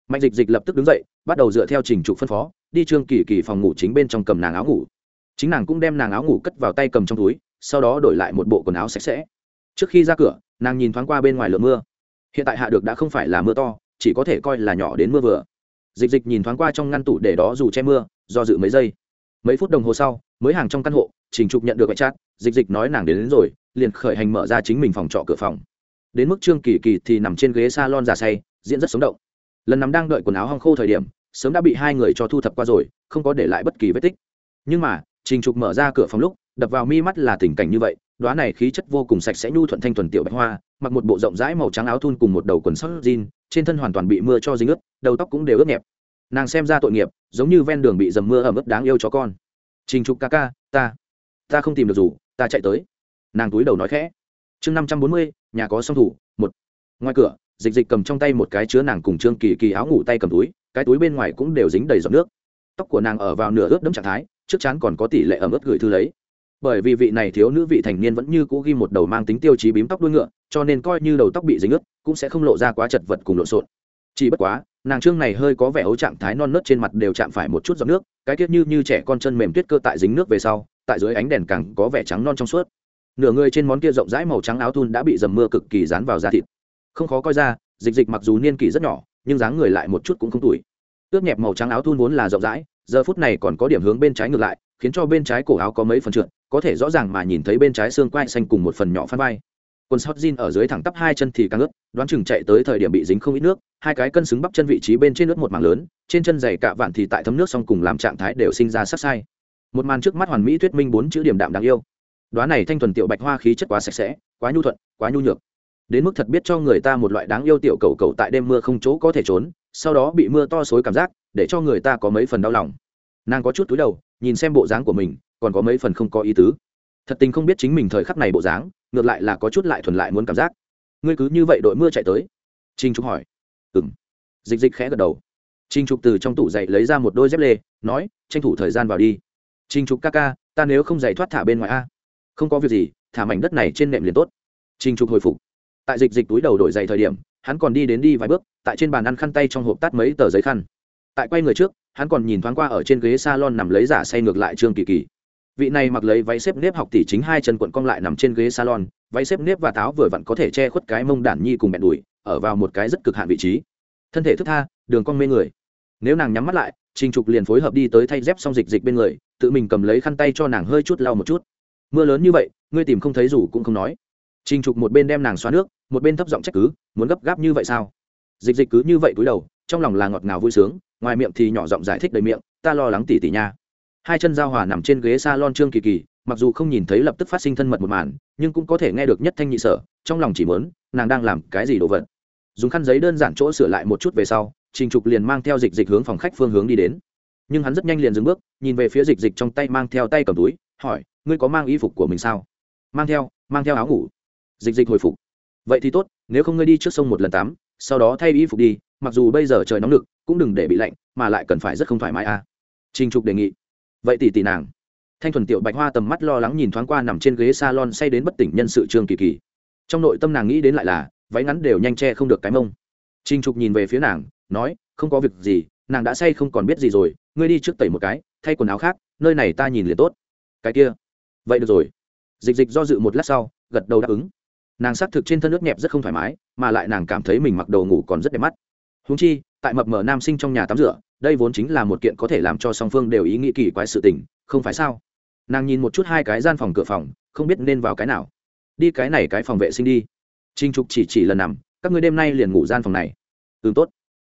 Mạnh dịch dịch lập tức đứng dậy, bắt đầu dựa theo trình trục phân phó, đi trương kỳ kỳ phòng ngủ chính bên trong cầm nàng áo ngủ. Chính nàng cũng đem nàng áo ngủ cất vào tay cầm trong túi, sau đó đổi lại một bộ quần áo sạch sẽ. Trước khi ra cửa, nàng nhìn thoáng qua bên ngoài lượng mưa hiện tại hạ được đã không phải là mưa to chỉ có thể coi là nhỏ đến mưa vừa. Dịch dịch nhìn thoáng qua trong ngăn tủ để đó dù che mưa do dự mấy giây. Mấy phút đồng hồ sau mới hàng trong căn hộ trình trục nhận được gọi chát, dịch dịch nói nàng đến, đến rồi liền khởi hành mở ra chính mình phòng trọ cửa phòng. Đến mức trương kỳ kỳ thì nằm trên ghế s a lon giả say diễn rất sống động. Lần nằm đang đợi quần áo hong khô thời điểm sớm đã bị hai người cho thu thập qua rồi không có để lại bất kỳ vết tích. Nhưng mà trình trục mở ra cửa phòng lúc đập vào mi mắt là tình cảnh như vậy đoá này khí chất vô cùng sạch sẽ nhu thuận thanh thuần tiểu bạch hoa, mặc một bộ rộng rãi màu trắng áo thun cùng một đầu quần sót jean, trên thân hoàn toàn bị mưa cho dính ướt, đầu tóc cũng đều ướt nhẹp. Nàng xem ra tội nghiệp, giống như ven đường bị dầm mưa ẩm ướt đáng yêu cho con. Trình trục ca ca, ta ta không tìm được dù, ta chạy tới. Nàng túi đầu nói khẽ. Chương năm trăm bốn mươi, nhà có song thủ, một. Ngoài cửa, dịch dịch cầm trong tay một cái chứa nàng cùng trương kỳ kỳ áo ngủ tay cầm túi, cái túi bên ngoài cũng đều dính đầy giọt nước. Tóc của nàng ở vào nửa ướt đẫm trạng thái, trước chắn còn có tỷ lệ ẩm ướt gửi thư lấy bởi vì vị này thiếu nữ vị thành niên vẫn như cũ ghi một đầu mang tính tiêu chí bím tóc đuôi ngựa, cho nên coi như đầu tóc bị dính ướt, cũng sẽ không lộ ra quá chật vật cùng lộn xộn. Chỉ bất quá, nàng trương này hơi có vẻ ấu trạng thái non nớt trên mặt đều chạm phải một chút giọt nước, cái tiết như như trẻ con chân mềm tuyết cơ tại dính nước về sau, tại dưới ánh đèn càng có vẻ trắng non trong suốt. Nửa người trên món kia rộng rãi màu trắng áo thun đã bị dầm mưa cực kỳ dán vào da thịt. Không khó coi ra, dịch dịch mặc dù niên kỷ rất nhỏ, nhưng dáng người lại một chút cũng không tuổi ướt nhẹp màu trắng áo thun vốn là rộng rãi, giờ phút này còn có điểm hướng bên trái ngược lại khiến cho bên trái cổ áo có mấy phần trượt, có thể rõ ràng mà nhìn thấy bên trái xương quai xanh cùng một phần nhỏ phan vai. Quần sót jean ở dưới thẳng tắp hai chân thì càng ướt, đoán chừng chạy tới thời điểm bị dính không ít nước, hai cái cân xứng bắp chân vị trí bên trên nước một mảng lớn, trên chân dày cạ vạn thì tại thấm nước xong cùng làm trạng thái đều sinh ra sắc sai. Một màn trước mắt hoàn mỹ thuyết minh bốn chữ điểm đạm đáng yêu. Đoán này thanh thuần tiểu bạch hoa khí chất quá sạch sẽ, quá nhu thuận, quá nhu nhược. Đến mức thật biết cho người ta một loại đáng yêu tiểu cầu cầu tại đêm mưa không chỗ có thể trốn, sau đó bị mưa to xối cảm giác, để cho người ta có mấy phần đau lòng. Nàng có chút túi đầu nhìn xem bộ dáng của mình, còn có mấy phần không có ý tứ. Thật tình không biết chính mình thời khắc này bộ dáng, ngược lại là có chút lại thuần lại muốn cảm giác. Ngươi cứ như vậy đội mưa chạy tới. Trinh trục hỏi. Ừng dịch dịch khẽ gật đầu. Trinh trục từ trong tủ giày lấy ra một đôi dép lê, nói, tranh thủ thời gian vào đi. Trinh trục ca ca, ta nếu không giày thoát thả bên ngoài a. Không có việc gì, thả mảnh đất này trên nệm liền tốt. Trinh trục hồi phục. Tại dịch dịch túi đầu đổi giày thời điểm, hắn còn đi đến đi vài bước, tại trên bàn ăn khăn tay trong hộp tắt mấy tờ giấy khăn. Tại quay người trước hắn còn nhìn thoáng qua ở trên ghế salon nằm lấy giả say ngược lại trương kỳ kỳ. Vị này mặc lấy váy xếp nếp học tỷ chính hai chân quận cong lại nằm trên ghế salon, váy xếp nếp và táo vừa vặn có thể che khuất cái mông đản nhi cùng bẹn đùi, ở vào một cái rất cực hạn vị trí. Thân thể thức tha, đường cong mê người. Nếu nàng nhắm mắt lại, trình trục liền phối hợp đi tới thay dép xong dịch dịch bên người, tự mình cầm lấy khăn tay cho nàng hơi chút lau một chút. Mưa lớn như vậy, ngươi tìm không thấy rủ cũng không nói. Trình trục một bên đem nàng xóa nước, một bên thấp giọng trách cứ, muốn gấp gáp như vậy sao? Dịch dịch cứ như vậy cúi đầu, trong lòng là ngọt ngào vui sướng ngoài miệng thì nhỏ giọng giải thích đầy miệng, ta lo lắng tỉ tỉ nha. Hai chân giao hòa nằm trên ghế s a lon trương kỳ kỳ, mặc dù không nhìn thấy lập tức phát sinh thân mật một màn, nhưng cũng có thể nghe được nhất thanh nhị sở, trong lòng chỉ mớn nàng đang làm cái gì đồ vật. Dùng khăn giấy đơn giản chỗ sửa lại một chút về sau, trình trục liền mang theo dịch dịch hướng phòng khách phương hướng đi đến. Nhưng hắn rất nhanh liền dừng bước, nhìn về phía dịch dịch trong tay mang theo tay cầm túi, hỏi, ngươi có mang y phục của mình sao? Mang theo mang theo áo ngủ. Dịch dịch hồi phục. Vậy thì tốt, nếu không ngươi đi trước sông một lần tắm sau đó thay y phục đi mặc dù bây giờ trời nóng lực cũng đừng để bị lạnh, mà lại cần phải rất không thoải mái à. trình trục đề nghị. Vậy tỷ tỷ nàng. Thanh thuần tiểu bạch hoa tầm mắt lo lắng nhìn thoáng qua nằm trên ghế salon say đến bất tỉnh nhân sự trương kỳ kỳ. Trong nội tâm nàng nghĩ đến lại là, váy ngắn đều nhanh che không được cái mông. Trình trục nhìn về phía nàng, nói, không có việc gì, nàng đã say không còn biết gì rồi, ngươi đi trước tẩy một cái, thay quần áo khác, nơi này ta nhìn liền tốt. Cái kia. Vậy được rồi. Dịch dịch do dự một lát sau, gật đầu đáp ứng. Nàng xác thực trên thân nước nhẹp rất không thoải mái, mà lại nàng cảm thấy mình mặc đồ ngủ còn rất đẹp mắt húng chi, tại mập mờ nam sinh trong nhà tắm rửa, đây vốn chính là một kiện có thể làm cho song phương đều ý nghĩ kỳ quái sự tình, không phải sao? Nàng nhìn một chút hai cái gian phòng cửa phòng, không biết nên vào cái nào. Đi cái này cái phòng vệ sinh đi. Trinh trục chỉ chỉ lần nằm, các người đêm nay liền ngủ gian phòng này. Ừ tốt.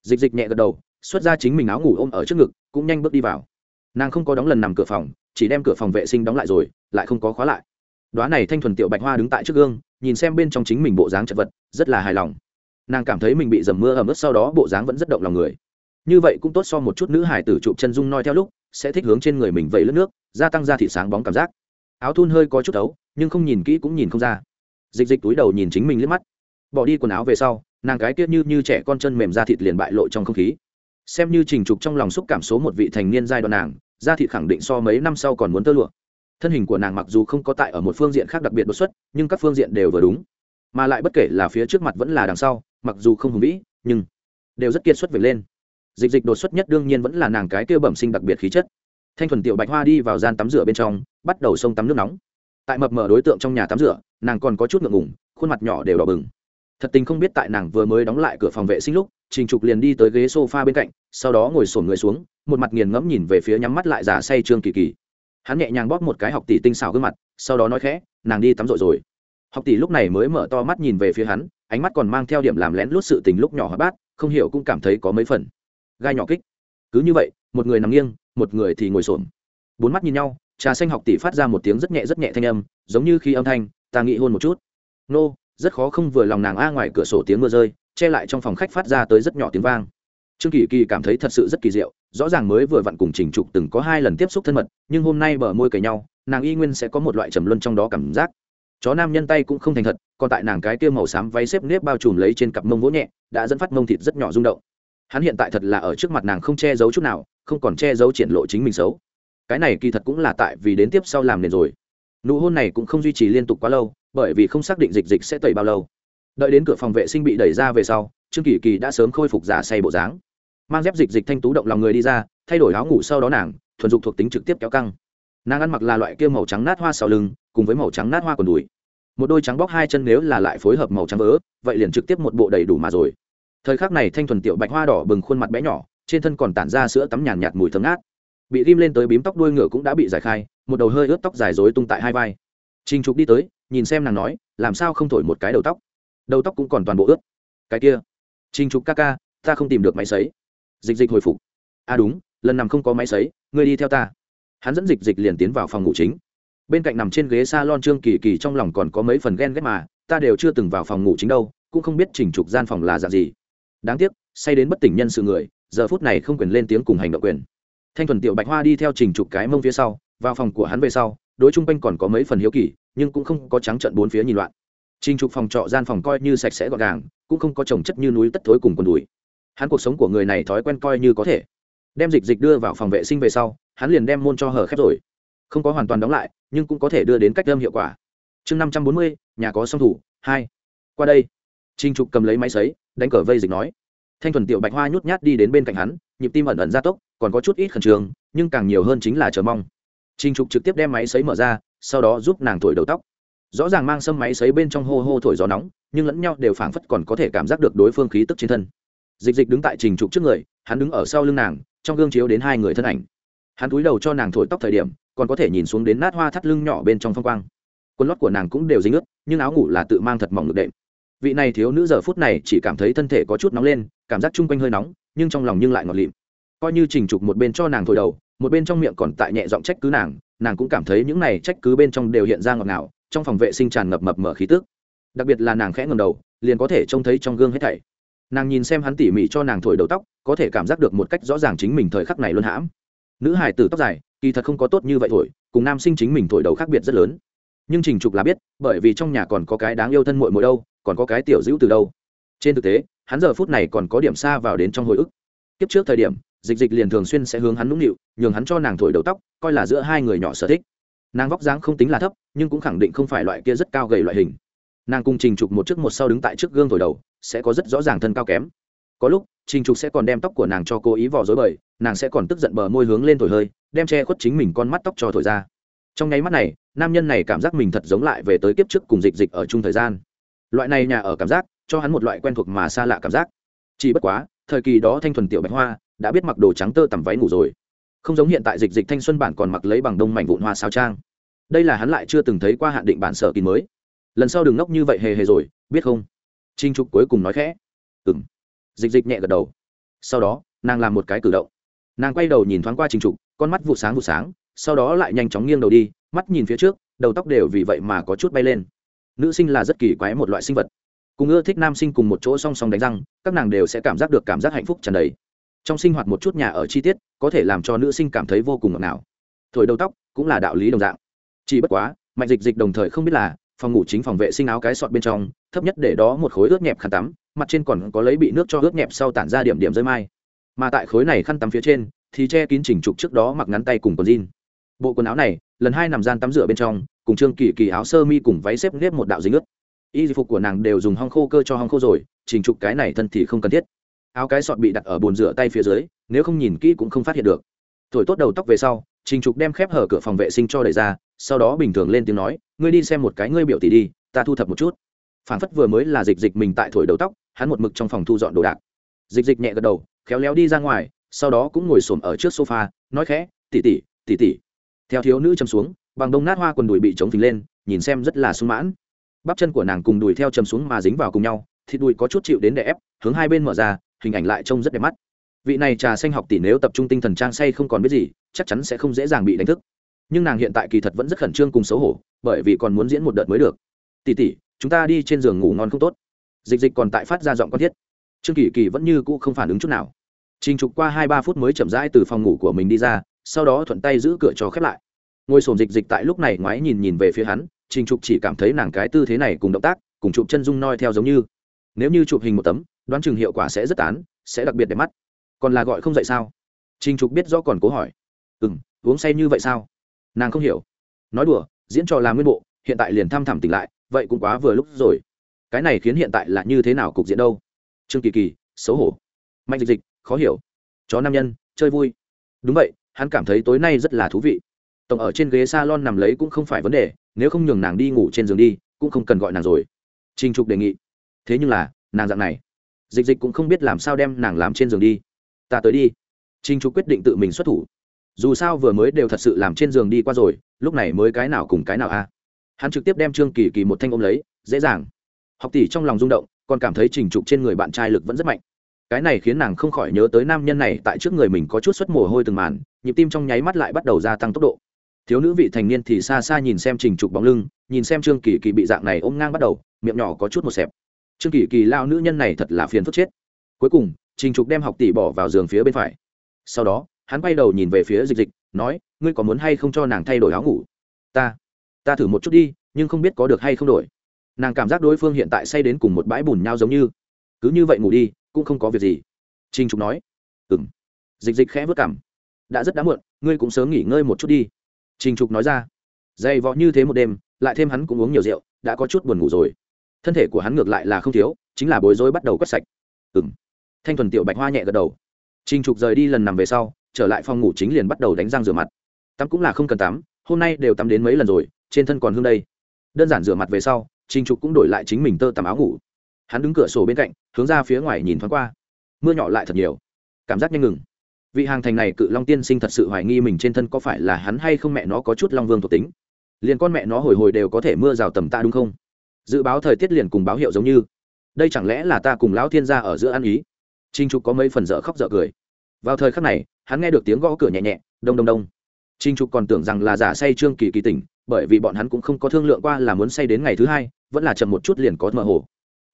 Dịch dịch nhẹ gật đầu, xuất ra chính mình áo ngủ ôm ở trước ngực, cũng nhanh bước đi vào. Nàng không có đóng lần nằm cửa phòng, chỉ đem cửa phòng vệ sinh đóng lại rồi, lại không có khóa lại. Đoá này thanh thuần tiểu bạch hoa đứng tại trước gương, nhìn xem bên trong chính mình bộ dáng chật vật, rất là hài lòng nàng cảm thấy mình bị dầm mưa ẩm ướt sau đó bộ dáng vẫn rất động lòng người. Như vậy cũng tốt so một chút nữ hải tử chụp chân dung noi theo lúc, sẽ thích hướng trên người mình vẫy lướt nước, gia tăng ra thị sáng bóng cảm giác. Áo thun hơi có chút ấu, nhưng không nhìn kỹ cũng nhìn không ra. Dịch dịch túi đầu nhìn chính mình liếc mắt. Bỏ đi quần áo về sau, nàng cái tiết như như trẻ con chân mềm da thịt liền bại lộ trong không khí. Xem như trình trục trong lòng xúc cảm số một vị thành niên giai đoạn nàng, da thịt khẳng định so mấy năm sau còn muốn tơ lụa. Thân hình của nàng mặc dù không có tại ở một phương diện khác đặc biệt đột xuất, nhưng các phương diện đều vừa đúng. Mà lại bất kể là phía trước mặt vẫn là đằng sau mặc dù không hùng vĩ, nhưng đều rất kiệt xuất về lên. Dịch dịch đột xuất nhất đương nhiên vẫn là nàng cái kia bẩm sinh đặc biệt khí chất. Thanh thuần tiểu bạch hoa đi vào gian tắm rửa bên trong, bắt đầu xông tắm nước nóng. Tại mập mờ đối tượng trong nhà tắm rửa, nàng còn có chút ngượng ngùng, khuôn mặt nhỏ đều đỏ bừng. Thật tình không biết tại nàng vừa mới đóng lại cửa phòng vệ sinh lúc, trình trục liền đi tới ghế s o f a bên cạnh, sau đó ngồi sổn người xuống, một mặt nghiền ngẫm nhìn về phía nhắm mắt lại giả say trương kỳ kỳ. Hắn nhẹ nhàng bóp một cái học tỷ tinh xảo gương mặt, sau đó nói khẽ, nàng đi tắm rội rồi. Học tỷ lúc này mới mở to mắt nhìn về phía hắn ánh mắt còn mang theo điểm làm lén lút sự tình lúc nhỏ hóa bát, không hiểu cũng cảm thấy có mấy phần. Gai nhỏ kích. Cứ như vậy, một người nằm nghiêng, một người thì ngồi xổm. Bốn mắt nhìn nhau, trà xanh học tỷ phát ra một tiếng rất nhẹ rất nhẹ thanh âm, giống như khi âm thanh, ta nghĩ hôn một chút. Nô, rất khó không vừa lòng nàng a ngoài cửa sổ tiếng mưa rơi, che lại trong phòng khách phát ra tới rất nhỏ tiếng vang. Trương kỳ kỳ cảm thấy thật sự rất kỳ diệu, rõ ràng mới vừa vặn cùng trình trục từng có hai lần tiếp xúc thân mật, nhưng hôm nay bờ môi cầy nhau, nàng y nguyên sẽ có một loại trầm luân trong đó cảm giác chó nam nhân tay cũng không thành thật, còn tại nàng cái kia màu xám váy xếp nếp bao trùm lấy trên cặp mông vỗ nhẹ, đã dẫn phát mông thịt rất nhỏ rung động. Hắn hiện tại thật là ở trước mặt nàng không che giấu chút nào, không còn che giấu triển lộ chính mình xấu. Cái này kỳ thật cũng là tại vì đến tiếp sau làm nền rồi. Nụ hôn này cũng không duy trì liên tục quá lâu, bởi vì không xác định dịch dịch sẽ tẩy bao lâu. Đợi đến cửa phòng vệ sinh bị đẩy ra về sau, trương kỳ kỳ đã sớm khôi phục giả say bộ dáng. Mang dép dịch dịch thanh tú động lòng người đi ra, thay đổi áo ngủ sau đó nàng, thuần dục thuộc tính trực tiếp kéo căng nàng ăn mặc là loại kia màu trắng nát hoa sau lưng, cùng với màu trắng nát hoa còn đùi. Một đôi trắng bóc hai chân nếu là lại phối hợp màu trắng vỡ, vậy liền trực tiếp một bộ đầy đủ mà rồi. Thời khắc này thanh thuần tiểu bạch hoa đỏ bừng khuôn mặt bé nhỏ, trên thân còn tản ra sữa tắm nhàn nhạt mùi thơm ngát. Bị rim lên tới bím tóc đuôi ngựa cũng đã bị giải khai, một đầu hơi ướt tóc dài dối tung tại hai vai. Trinh trục đi tới, nhìn xem nàng nói, làm sao không thổi một cái đầu tóc? Đầu tóc cũng còn toàn bộ ướt. Cái kia. Trinh trục ca ca, ta không tìm được máy sấy. Dịch dịch hồi phục. À đúng, lần nằm không có máy sấy, ngươi đi theo ta hắn dẫn dịch dịch liền tiến vào phòng ngủ chính. Bên cạnh nằm trên ghế s a lon trương kỳ kỳ trong lòng còn có mấy phần ghen ghét mà, ta đều chưa từng vào phòng ngủ chính đâu, cũng không biết chỉnh trục gian phòng là dạng gì. Đáng tiếc, say đến bất tỉnh nhân sự người, giờ phút này không quyền lên tiếng cùng hành động quyền. Thanh thuần tiểu bạch hoa đi theo trình trục cái mông phía sau, vào phòng của hắn về sau, đối chung quanh còn có mấy phần hiếu kỳ, nhưng cũng không có trắng trận bốn phía nhìn loạn. Trình trục phòng trọ gian phòng coi như sạch sẽ gọn gàng, cũng không có trồng chất như núi tất thối cùng quần đùi. Hắn cuộc sống của người này thói quen coi như có thể. Đem dịch dịch đưa vào phòng vệ sinh về sau hắn liền đem môn cho hở khép rồi. Không có hoàn toàn đóng lại, nhưng cũng có thể đưa đến cách âm hiệu quả. Chương năm trăm bốn mươi, nhà có song thủ, hai. Qua đây trinh trục cầm lấy máy xấy đánh cờ vây dịch nói. Thanh thuần tiểu bạch hoa nhút nhát đi đến bên cạnh hắn, nhịp tim ẩn ẩn gia tốc, còn có chút ít khẩn trương, nhưng càng nhiều hơn chính là chờ mong. Trinh trục trực tiếp đem máy xấy mở ra, sau đó giúp nàng thổi đầu tóc. Rõ ràng mang sâm máy xấy bên trong hô hô thổi gió nóng, nhưng lẫn nhau đều phảng phất còn có thể cảm giác được đối phương khí tức trên thân. Dịch dịch đứng tại trình trục trước người, hắn đứng ở sau lưng nàng, trong gương chiếu đến hai người thân ảnh hắn cúi đầu cho nàng thổi tóc thời điểm, còn có thể nhìn xuống đến nát hoa thắt lưng nhỏ bên trong phong quang. Quần lót của nàng cũng đều dính ướt, nhưng áo ngủ là tự mang thật mỏng ngực đệm. Vị này thiếu nữ giờ phút này chỉ cảm thấy thân thể có chút nóng lên, cảm giác chung quanh hơi nóng, nhưng trong lòng nhưng lại ngọt lịm. Coi như trình trục một bên cho nàng thổi đầu, một bên trong miệng còn tại nhẹ giọng trách cứ nàng nàng cũng cảm thấy những này trách cứ bên trong đều hiện ra ngọt ngào, trong phòng vệ sinh tràn ngập mập mở khí tức. Đặc biệt là nàng khẽ ngầm đầu, liền có thể trông thấy trong gương hết thảy. Nàng nhìn xem hắn tỉ mỉ cho nàng thổi đầu tóc, có thể cảm giác được một cách rõ ràng chính mình thời khắc này luôn hãm nữ hải tử tóc dài, kỳ thật không có tốt như vậy thổi, cùng nam sinh chính mình thổi đầu khác biệt rất lớn. Nhưng trình trục là biết, bởi vì trong nhà còn có cái đáng yêu thân mội mội đâu, còn có cái tiểu dữ từ đâu. Trên thực tế, hắn giờ phút này còn có điểm xa vào đến trong hồi ức. Kiếp trước thời điểm, dịch dịch liền thường xuyên sẽ hướng hắn nũng nịu, nhường hắn cho nàng thổi đầu tóc, coi là giữa hai người nhỏ sở thích. Nàng vóc dáng không tính là thấp, nhưng cũng khẳng định không phải loại kia rất cao gầy loại hình. Nàng cùng trình trục một trước một sau đứng tại trước gương thổi đầu, sẽ có rất rõ ràng thân cao kém. Có lúc, trình trục sẽ còn đem tóc của nàng cho cố ý vò dối bời nàng sẽ còn tức giận bờ môi hướng lên thổi hơi, đem che khuất chính mình con mắt tóc cho thổi ra. Trong nháy mắt này, nam nhân này cảm giác mình thật giống lại về tới kiếp trước cùng dịch dịch ở chung thời gian. Loại này nhà ở cảm giác, cho hắn một loại quen thuộc mà xa lạ cảm giác. Chỉ bất quá, thời kỳ đó thanh thuần tiểu bạch hoa, đã biết mặc đồ trắng tơ tằm váy ngủ rồi. Không giống hiện tại dịch dịch thanh xuân bản còn mặc lấy bằng đông mảnh vụn hoa sao trang. Đây là hắn lại chưa từng thấy qua hạn định bản sở kín mới. Lần sau đừng ngốc như vậy hề hề rồi, biết không? Trinh trục cuối cùng nói khẽ. Ừng dịch dịch nhẹ gật đầu. Sau đó, nàng làm một cái cử động nàng quay đầu nhìn thoáng qua trình trục, con mắt vụ sáng vụ sáng, sau đó lại nhanh chóng nghiêng đầu đi, mắt nhìn phía trước, đầu tóc đều vì vậy mà có chút bay lên. Nữ sinh là rất kỳ quái một loại sinh vật. Cùng ưa thích nam sinh cùng một chỗ song song đánh răng, các nàng đều sẽ cảm giác được cảm giác hạnh phúc trần đầy. Trong sinh hoạt một chút nhà ở chi tiết, có thể làm cho nữ sinh cảm thấy vô cùng ngọt ngào. Thổi đầu tóc cũng là đạo lý đồng dạng. Chỉ bất quá, mạnh dịch dịch đồng thời không biết là, phòng ngủ chính phòng vệ sinh áo cái sọt bên trong, thấp nhất để đó một khối ướt nhẹp khăn tắm, mặt trên còn có lấy bị nước cho ướt nhẹp sau tản ra điểm điểm rơi mai mà tại khối này khăn tắm phía trên, thì che kín chỉnh trục trước đó mặc ngắn tay cùng quần jean. Bộ quần áo này, lần hai nằm gian tắm rửa bên trong, cùng trương kỳ kỳ áo sơ mi cùng váy xếp nếp một đạo dính ướt. Y phục của nàng đều dùng hong khô cơ cho hong khô rồi, chỉnh trục cái này thân thì không cần thiết. Áo cái sọt bị đặt ở bồn rửa tay phía dưới, nếu không nhìn kỹ cũng không phát hiện được. Thổi tốt đầu tóc về sau trình trục đem khép hở cửa phòng vệ sinh cho đẩy ra, sau đó bình thường lên tiếng nói, ngươi đi xem một cái ngươi biểu tỷ đi, ta thu thập một chút. Phản phất vừa mới là dịch dịch mình tại thổi đầu tóc, hắn một mực trong phòng thu dọn đồ đạc. Dịch dịch nhẹ gật đầu khéo léo đi ra ngoài, sau đó cũng ngồi xổm ở trước sofa, nói khẽ tỉ tỉ tỉ tỉ theo thiếu nữ châm xuống, bằng đông nát hoa quần đùi bị chống phình lên, nhìn xem rất là sung mãn. Bắp chân của nàng cùng đùi theo châm xuống mà dính vào cùng nhau, thịt đùi có chút chịu đến đè ép, hướng hai bên mở ra, hình ảnh lại trông rất đẹp mắt. Vị này trà xanh học tỷ nếu tập trung tinh thần trang say không còn biết gì, chắc chắn sẽ không dễ dàng bị đánh thức. Nhưng nàng hiện tại kỳ thật vẫn rất khẩn trương cùng xấu hổ, bởi vì còn muốn diễn một đợt mới được. Tỉ tỉ chúng ta đi trên giường ngủ ngon không tốt. Dịch dịch còn tại phát ra giọng con thiết trương kỳ kỳ vẫn như cũ không phản ứng chút nào. Trình trục qua hai ba phút mới chậm rãi từ phòng ngủ của mình đi ra, sau đó thuận tay giữ cửa cho khép lại. Ngồi sồn dịch dịch tại lúc này ngoái nhìn nhìn về phía hắn, trình trục chỉ cảm thấy nàng cái tư thế này cùng động tác, cùng chụp chân dung noi theo giống như. Nếu như chụp hình một tấm, đoán chừng hiệu quả sẽ rất tán, sẽ đặc biệt đẹp mắt. Còn là gọi không dậy sao? Trình trục biết rõ còn cố hỏi. Ừ m uống say như vậy sao? Nàng không hiểu. Nói đùa, diễn trò làm nguyên bộ, hiện tại liền thăm thẳm tỉnh lại, vậy cũng quá vừa lúc rồi. Cái này khiến hiện tại là như thế nào cục diện đâu? Trương kỳ kỳ, xấu hổ. Mạnh dịch dịch, khó hiểu. Chó nam nhân, chơi vui. Đúng vậy, hắn cảm thấy tối nay rất là thú vị. Tổng ở trên ghế s a lon nằm lấy cũng không phải vấn đề, nếu không nhường nàng đi ngủ trên giường đi, cũng không cần gọi nàng rồi. Trinh trục đề nghị. Thế nhưng là, nàng dạng này. Dịch dịch cũng không biết làm sao đem nàng làm trên giường đi. Ta tới đi. Trinh trục quyết định tự mình xuất thủ. Dù sao vừa mới đều thật sự làm trên giường đi qua rồi, lúc này mới cái nào cùng cái nào a. Hắn trực tiếp đem trương kỳ kỳ một thanh ôm lấy, dễ dàng. Học tỷ trong lòng rung động còn cảm thấy trình trục trên người bạn trai lực vẫn rất mạnh. Cái này khiến nàng không khỏi nhớ tới nam nhân này tại trước người mình có chút xuất mồ hôi từng màn, nhịp tim trong nháy mắt lại bắt đầu gia tăng tốc độ. Thiếu nữ vị thành niên thì xa xa nhìn xem trình trục bóng lưng, nhìn xem trương kỳ kỳ bị dạng này ôm ngang bắt đầu, miệng nhỏ có chút một xẹp. Trương kỳ kỳ lao nữ nhân này thật là phiền phức chết. Cuối cùng, trình trục đem học tỷ bỏ vào giường phía bên phải. Sau đó, hắn quay đầu nhìn về phía dịch dịch, nói, ngươi có muốn hay không cho nàng thay đổi áo ngủ? Ta ta thử một chút đi, nhưng không biết có được hay không đổi nàng cảm giác đối phương hiện tại say đến cùng một bãi bùn nhau giống như. Cứ như vậy ngủ đi, cũng không có việc gì. Trinh trục nói. Ừng dịch dịch khẽ vất cảm đã rất đã muộn, ngươi cũng sớm nghỉ ngơi một chút đi. Trinh trục nói ra. Dày vọ như thế một đêm, lại thêm hắn cũng uống nhiều rượu, đã có chút buồn ngủ rồi. Thân thể của hắn ngược lại là không thiếu, chính là bối rối bắt đầu quét sạch. Ừng thanh thuần tiểu bạch hoa nhẹ gật đầu. Trinh trục rời đi lần nằm về sau, trở lại phòng ngủ chính liền bắt đầu đánh răng rửa mặt. Tắm cũng là không cần tắm, hôm nay đều tắm đến mấy lần rồi, trên thân còn hương đây. Đơn giản rửa mặt về sau Trình trục cũng đổi lại chính mình tơ tằm áo ngủ. Hắn đứng cửa sổ bên cạnh, hướng ra phía ngoài nhìn thoáng qua. Mưa nhỏ lại thật nhiều. Cảm giác nhanh ngừng. Vị hàng thành này cự long tiên sinh thật sự hoài nghi mình trên thân có phải là hắn hay không mẹ nó có chút long vương thuộc tính. Liền con mẹ nó hồi hồi đều có thể mưa rào tầm ta đúng không? Dự báo thời tiết liền cùng báo hiệu giống như. Đây chẳng lẽ là ta cùng lão thiên gia ở giữa ăn ý? Trình trục có mấy phần dở khóc dở cười. Vào thời khắc này, hắn nghe được tiếng gõ cửa nhẹ nhẹ, đông đông đông. Trình trục còn tưởng rằng là giả say trương kỳ kỳ tỉnh, bởi vì bọn hắn cũng không có thương lượng qua là muốn say đến ngày thứ hai, vẫn là chậm một chút liền có mơ hồ.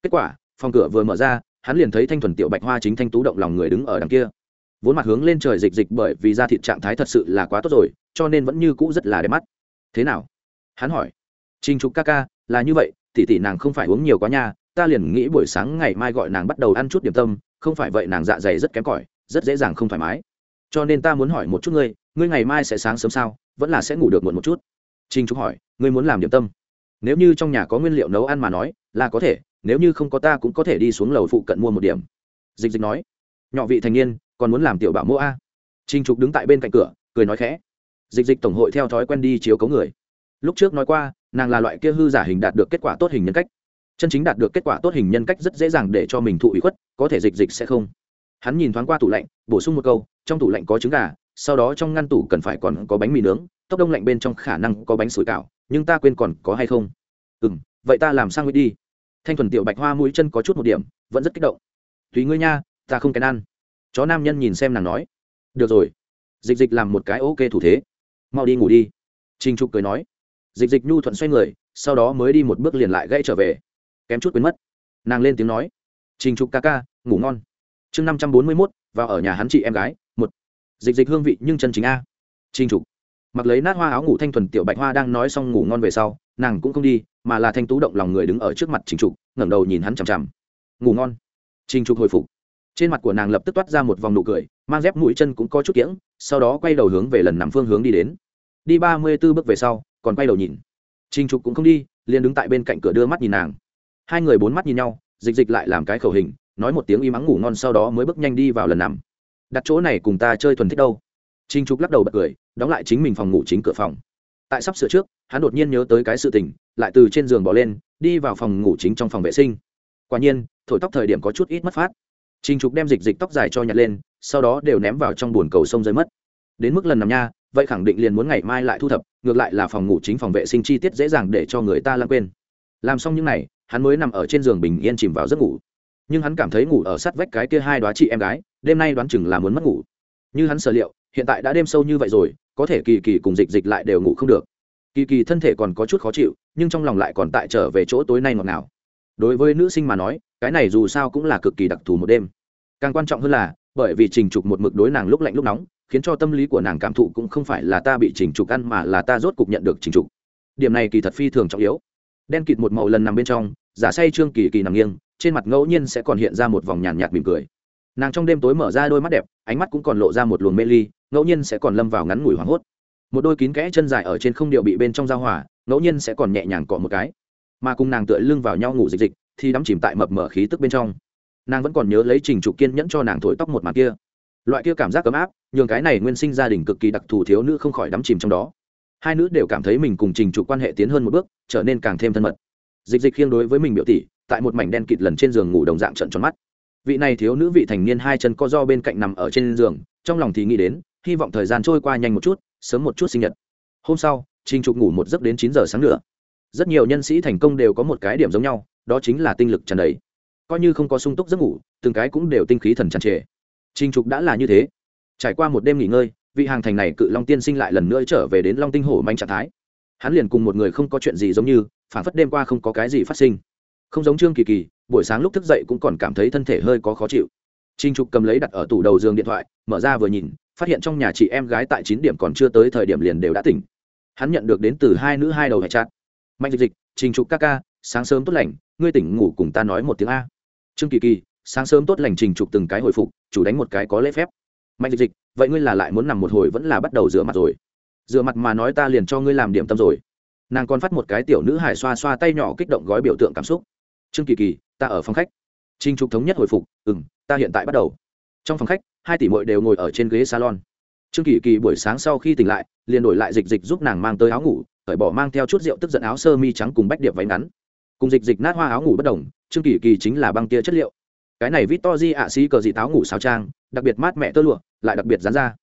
Kết quả, phòng cửa vừa mở ra, hắn liền thấy thanh thuần tiểu bạch hoa chính thanh tú động lòng người đứng ở đằng kia. Vốn mặt hướng lên trời dịch dịch bởi vì da thịt trạng thái thật sự là quá tốt rồi, cho nên vẫn như cũ rất là đẹp mắt. Thế nào? Hắn hỏi. Trình trục ca ca, là như vậy, tỷ tỷ nàng không phải uống nhiều quá nha, ta liền nghĩ buổi sáng ngày mai gọi nàng bắt đầu ăn chút điểm tâm, không phải vậy nàng dạ dày rất kém cỏi, rất dễ dàng không thoải mái cho nên ta muốn hỏi một chút ngươi ngươi ngày mai sẽ sáng sớm sao? Vẫn là sẽ ngủ được muộn một chút? Trinh Trúc hỏi, ngươi muốn làm điểm tâm? Nếu như trong nhà có nguyên liệu nấu ăn mà nói, là có thể, nếu như không có ta cũng có thể đi xuống lầu phụ cận mua một điểm. Dịch dịch nói, nhỏ vị thành niên, còn muốn làm tiểu bảo mua a? Trinh trục đứng tại bên cạnh cửa, cười nói khẽ. Dịch dịch tổng hội theo thói quen đi chiếu cấu người. Lúc trước nói qua, nàng là loại kia hư giả hình đạt được kết quả tốt hình nhân cách. Chân chính đạt được kết quả tốt hình nhân cách rất dễ dàng để cho mình thụ ủy khuất, có thể dịch dịch sẽ không. Hắn nhìn thoáng qua tủ lạnh, bổ sung một câu trong tủ lạnh có trứng gà, sau đó trong ngăn tủ cần phải còn có bánh mì nướng, tốc đông lạnh bên trong khả năng có bánh sủi cảo, nhưng ta quên còn có hay không? Ừ m vậy ta làm sang đi. Thanh thuần tiểu bạch hoa mũi chân có chút một điểm, vẫn rất kích động. Tùy ngươi nha, ta không kén ăn. Chó nam nhân nhìn xem nàng nói. Được rồi. Dịch dịch làm một cái ok thủ thế. Mau đi ngủ đi. Trinh trục cười nói. Dịch dịch nhu thuận xoay người, sau đó mới đi một bước liền lại gãy trở về. Kém chút quên mất. Nàng lên tiếng nói. Trinh trục ca ca, ngủ ngon. Chương năm trăm bốn mươi mốt và ở nhà hắn chị em gái, một, dịch dịch hương vị nhưng chân chính a. Trinh trục, mặc lấy nát hoa áo ngủ thanh thuần tiểu bạch hoa đang nói xong ngủ ngon về sau, nàng cũng không đi, mà là thanh tú động lòng người đứng ở trước mặt trình trục, ngẩng đầu nhìn hắn chằm chằm. Ngủ ngon. Trình trục hồi phục. Trên mặt của nàng lập tức toát ra một vòng nụ cười, mang dép mũi chân cũng có chút kiễng, sau đó quay đầu hướng về lần nằm phương hướng đi đến. Đi ba mươi b ố bước về sau, còn quay đầu nhìn. Trình trục cũng không đi, liền đứng tại bên cạnh cửa đưa mắt nhìn nàng. Hai người bốn mắt nhìn nhau, dịch dịch lại làm cái khẩu hình nói một tiếng y mắng ngủ ngon sau đó mới bước nhanh đi vào lần nằm. Đặt chỗ này cùng ta chơi thuần thích đâu. Trinh trục lắc đầu bật cười, đóng lại chính mình phòng ngủ chính cửa phòng. Tại sắp sửa trước, hắn đột nhiên nhớ tới cái sự tình, lại từ trên giường bỏ lên, đi vào phòng ngủ chính trong phòng vệ sinh. Quả nhiên, thổi tóc thời điểm có chút ít mất phát. Trinh trục đem dịch dịch tóc dài cho nhặt lên, sau đó đều ném vào trong bồn cầu sông rơi mất. Đến mức lần nằm nha, vậy khẳng định liền muốn ngày mai lại thu thập, ngược lại là phòng ngủ chính phòng vệ sinh chi tiết dễ dàng để cho người ta lãng quên. Làm xong những n à y hắn mới nằm ở trên giường bình yên chìm vào giấc ngủ nhưng hắn cảm thấy ngủ ở sát vách cái kia hai đoá chị em gái, đêm nay đoán chừng là muốn mất ngủ. Như hắn sở liệu, hiện tại đã đêm sâu như vậy rồi, có thể kỳ kỳ cùng dịch dịch lại đều ngủ không được. Kỳ kỳ thân thể còn có chút khó chịu, nhưng trong lòng lại còn tại trở về chỗ tối nay ngọt ngào. Đối với nữ sinh mà nói, cái này dù sao cũng là cực kỳ đặc thù một đêm. Càng quan trọng hơn là, bởi vì trình trục một mực đối nàng lúc lạnh lúc nóng, khiến cho tâm lý của nàng cảm thụ cũng không phải là ta bị trình trục ăn mà là ta rốt cục nhận được trình trục. Điểm này kỳ thật phi thường trọng yếu. Đen kịt một màu lần nằm bên trong, giả say trương kỳ kỳ nằm nghiêng trên mặt ngẫu nhiên sẽ còn hiện ra một vòng nhàn nhạt mỉm cười. Nàng trong đêm tối mở ra đôi mắt đẹp, ánh mắt cũng còn lộ ra một luồng mê ly, ngẫu nhiên sẽ còn lâm vào ngắn ngủi hoảng hốt. Một đôi kín kẽ chân dài ở trên không điệu bị bên trong giao hỏa ngẫu nhiên sẽ còn nhẹ nhàng cọ một cái. Mà cùng nàng tựa lưng vào nhau ngủ dịch dịch, thì đắm chìm tại mập mở khí tức bên trong. Nàng vẫn còn nhớ lấy trình trục kiên nhẫn cho nàng thổi tóc một mặt kia. Loại kia cảm giác ấm áp, nhường cái này nguyên sinh gia đình cực kỳ đặc thù thiếu nữ không khỏi đắm chìm trong đó. Hai nữ đều cảm thấy mình cùng trình trục quan hệ tiến hơn một bước, trở nên càng thêm thân mật. Dịch dịch khiêng đối với mình biểu tỷ tại một mảnh đen kịt lần trên giường ngủ đồng dạng trận tròn mắt. Vị này thiếu nữ vị thành niên hai chân co do bên cạnh nằm ở trên giường, trong lòng thì nghĩ đến, hy vọng thời gian trôi qua nhanh một chút, sớm một chút sinh nhật. Hôm sau, trình trục ngủ một giấc đến chín giờ sáng nữa. Rất nhiều nhân sĩ thành công đều có một cái điểm giống nhau, đó chính là tinh lực tràn đầy. Coi như không có sung túc giấc ngủ, từng cái cũng đều tinh khí thần tràn trề. Trình trục đã là như thế. Trải qua một đêm nghỉ ngơi, vị hàng thành này cự long tiên sinh lại lần nữa trở về đến long tinh hổ manh trạng thái. Hắn liền cùng một người không có chuyện gì giống như phản phất đêm qua không có cái gì phát sinh không giống trương kỳ kỳ, buổi sáng lúc thức dậy cũng còn cảm thấy thân thể hơi có khó chịu. Trinh trục cầm lấy đặt ở tủ đầu giường điện thoại, mở ra vừa nhìn, phát hiện trong nhà chị em gái tại chín điểm còn chưa tới thời điểm liền đều đã tỉnh. Hắn nhận được đến từ hai nữ hai đầu hệ chặt mạnh dịch dịch, trình trục ca ca, sáng sớm tốt lành, ngươi tỉnh ngủ cùng ta nói một tiếng a. Trương kỳ kỳ, sáng sớm tốt lành. Trình trục từng cái hồi phục, chủ đánh một cái có lễ phép. Mạnh dịch dịch, vậy ngươi là lại muốn nằm một hồi vẫn là bắt đầu rửa mặt rồi? Rửa mặt mà nói ta liền cho ngươi làm điểm tâm rồi. Nàng còn phát một cái tiểu nữ hải xoa xoa tay nhỏ kích động gói biểu tượng cảm xúc trương kỳ kỳ, ta ở phòng khách. Trinh trục thống nhất hồi phục ừ m ta hiện tại bắt đầu. Trong phòng khách, hai tỷ mội đều ngồi ở trên ghế salon. Trương kỳ kỳ buổi sáng sau khi tỉnh lại, liền đổi lại dịch dịch giúp nàng mang tới áo ngủ, cởi bỏ mang theo chút rượu tức giận áo sơ mi trắng cùng bách điệp váy ngắn. Cùng dịch dịch nát hoa áo ngủ bất đồng, trương kỳ kỳ chính là băng tia chất liệu. Cái này vít to di ạ xí cờ dị táo ngủ sao trang, đặc biệt mát mẹ tơ lụa, lại đặc biệt dán ra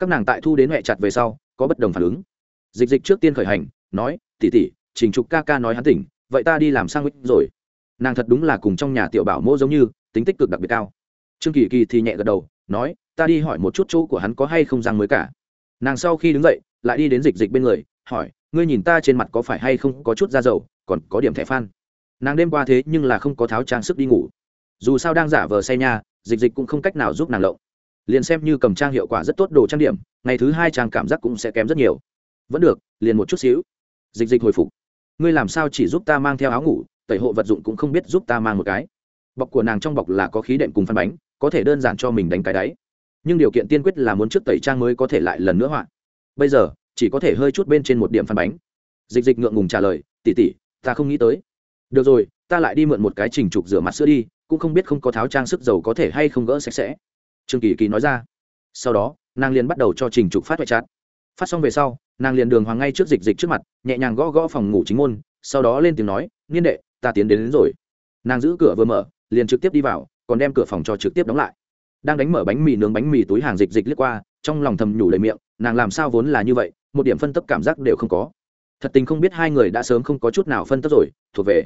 các nàng tại thu đến mẹ chặt về sau, có bất đồng phản ứng. Dịch dịch trước tiên khởi hành, nói tỉ tỉ trình trục ca ca nói hắn tỉnh, vậy ta đi làm sang mít rồi nàng thật đúng là cùng trong nhà tiểu bảo mô giống như, tính tích cực đặc biệt cao. Trương kỳ kỳ thì nhẹ gật đầu, nói, ta đi hỏi một chút chỗ của hắn có hay không răng mới cả. Nàng sau khi đứng dậy, lại đi đến dịch dịch bên người, hỏi, ngươi nhìn ta trên mặt có phải hay không có chút da dầu, còn có điểm thẻ phan? Nàng đêm qua thế nhưng là không có tháo trang sức đi ngủ. Dù sao đang giả vờ say nha, dịch dịch cũng không cách nào giúp nàng lộng. Liền xem như cầm trang hiệu quả rất tốt đồ trang điểm, ngày thứ hai trang cảm giác cũng sẽ kém rất nhiều. Vẫn được, liền một chút xíu. Dịch dịch hồi phục. Ngươi làm sao chỉ giúp ta mang theo áo ngủ tẩy hộ vật dụng cũng không biết giúp ta mang một cái. Bọc của nàng trong bọc là có khí đệm cùng phân bánh, có thể đơn giản cho mình đánh cái đáy. Nhưng điều kiện tiên quyết là muốn trước tẩy trang mới có thể lại lần nữa họa. Bây giờ, chỉ có thể hơi chút bên trên một điểm phân bánh. Dịch dịch ngượng ngùng trả lời tỉ tỉ ta không nghĩ tới. Được rồi, ta lại đi mượn một cái trình trục rửa mặt sữa đi, cũng không biết không có tháo trang sức dầu có thể hay không gỡ sạch sẽ. Trương kỳ kỳ nói ra. Sau đó, nàng liền bắt đầu cho trình trục phát hoại chát phát xong về sau, nàng liền đường hoàng ngay trước dịch dịch trước mặt, nhẹ nhàng gõ gõ phòng ngủ chính môn, sau đó lên tiếng nói, niên đệ ta tiến đến, đến rồi. Nàng giữ cửa vừa mở liền trực tiếp đi vào còn đem cửa phòng cho trực tiếp đóng lại. Đang đánh mở bánh mì nướng bánh mì túi hàng dịch dịch lướt qua trong lòng thầm nhủ lời miệng nàng làm sao vốn là như vậy một điểm phân tấp cảm giác đều không có. Thật tình không biết hai người đã sớm không có chút nào phân tấp rồi thuộc về.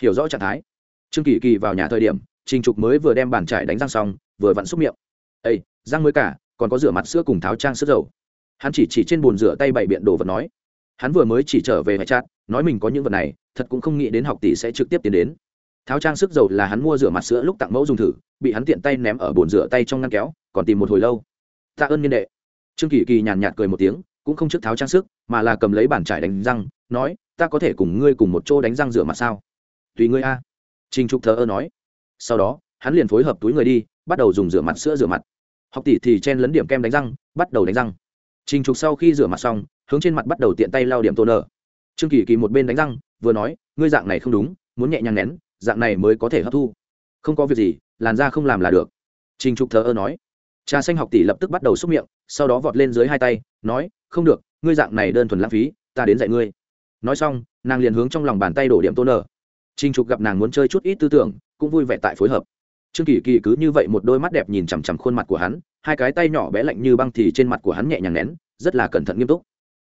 Hiểu rõ trạng thái. Trương kỳ kỳ vào nhà thời điểm trình trục mới vừa đem bàn trải đánh răng xong vừa vặn xúc miệng. Ây răng mới cả còn có rửa mặt sữa cùng tháo trang sữa dầu. Hắn chỉ chỉ trên bồn rửa tay bày biện đồ vật nói hắn vừa mới chỉ trở về hải chát nói mình có những vật này, thật cũng không nghĩ đến học tỷ sẽ trực tiếp tiến đến. Tháo trang sức dầu là hắn mua rửa mặt sữa lúc tặng mẫu dùng thử, bị hắn tiện tay ném ở bồn rửa tay trong ngăn kéo, còn tìm một hồi lâu. Tạ ơn nhân đệ. Trương kỳ kỳ nhàn nhạt cười một tiếng, cũng không trước tháo trang sức, mà là cầm lấy bàn trải đánh răng, nói, ta có thể cùng ngươi cùng một chỗ đánh răng rửa mặt sao? Tùy ngươi a. Trinh trục thờ ơ nói. Sau đó, hắn liền phối hợp túi người đi, bắt đầu dùng rửa mặt sữa rửa mặt. Học tỷ thì chen lấn điểm kem đánh răng, bắt đầu đánh răng. Trình trục sau khi rửa mặt xong hướng trên mặt bắt đầu tiện tay lao điểm toner trương kỳ kỳ một bên đánh răng, vừa nói, ngươi dạng này không đúng, muốn nhẹ nhàng nén, dạng này mới có thể hấp thu. Không có việc gì, làn da không làm là được. Trình trục thờ ơ nói. Trà xanh học tỷ lập tức bắt đầu xúc miệng, sau đó vọt lên dưới hai tay, nói, không được, ngươi dạng này đơn thuần lãng phí, ta đến dạy ngươi. Nói xong, nàng liền hướng trong lòng bàn tay đổ điểm tô nở trình trục gặp nàng muốn chơi chút ít tư tưởng, cũng vui vẻ tại phối hợp. Trương kỳ kỳ cứ như vậy một đôi mắt đẹp nhìn chằm chằm khuôn mặt của hắn, hai cái tay nhỏ bé lạnh như băng thì trên mặt của hắn nhẹ nhàng nén, rất là cẩn thận nghiêm túc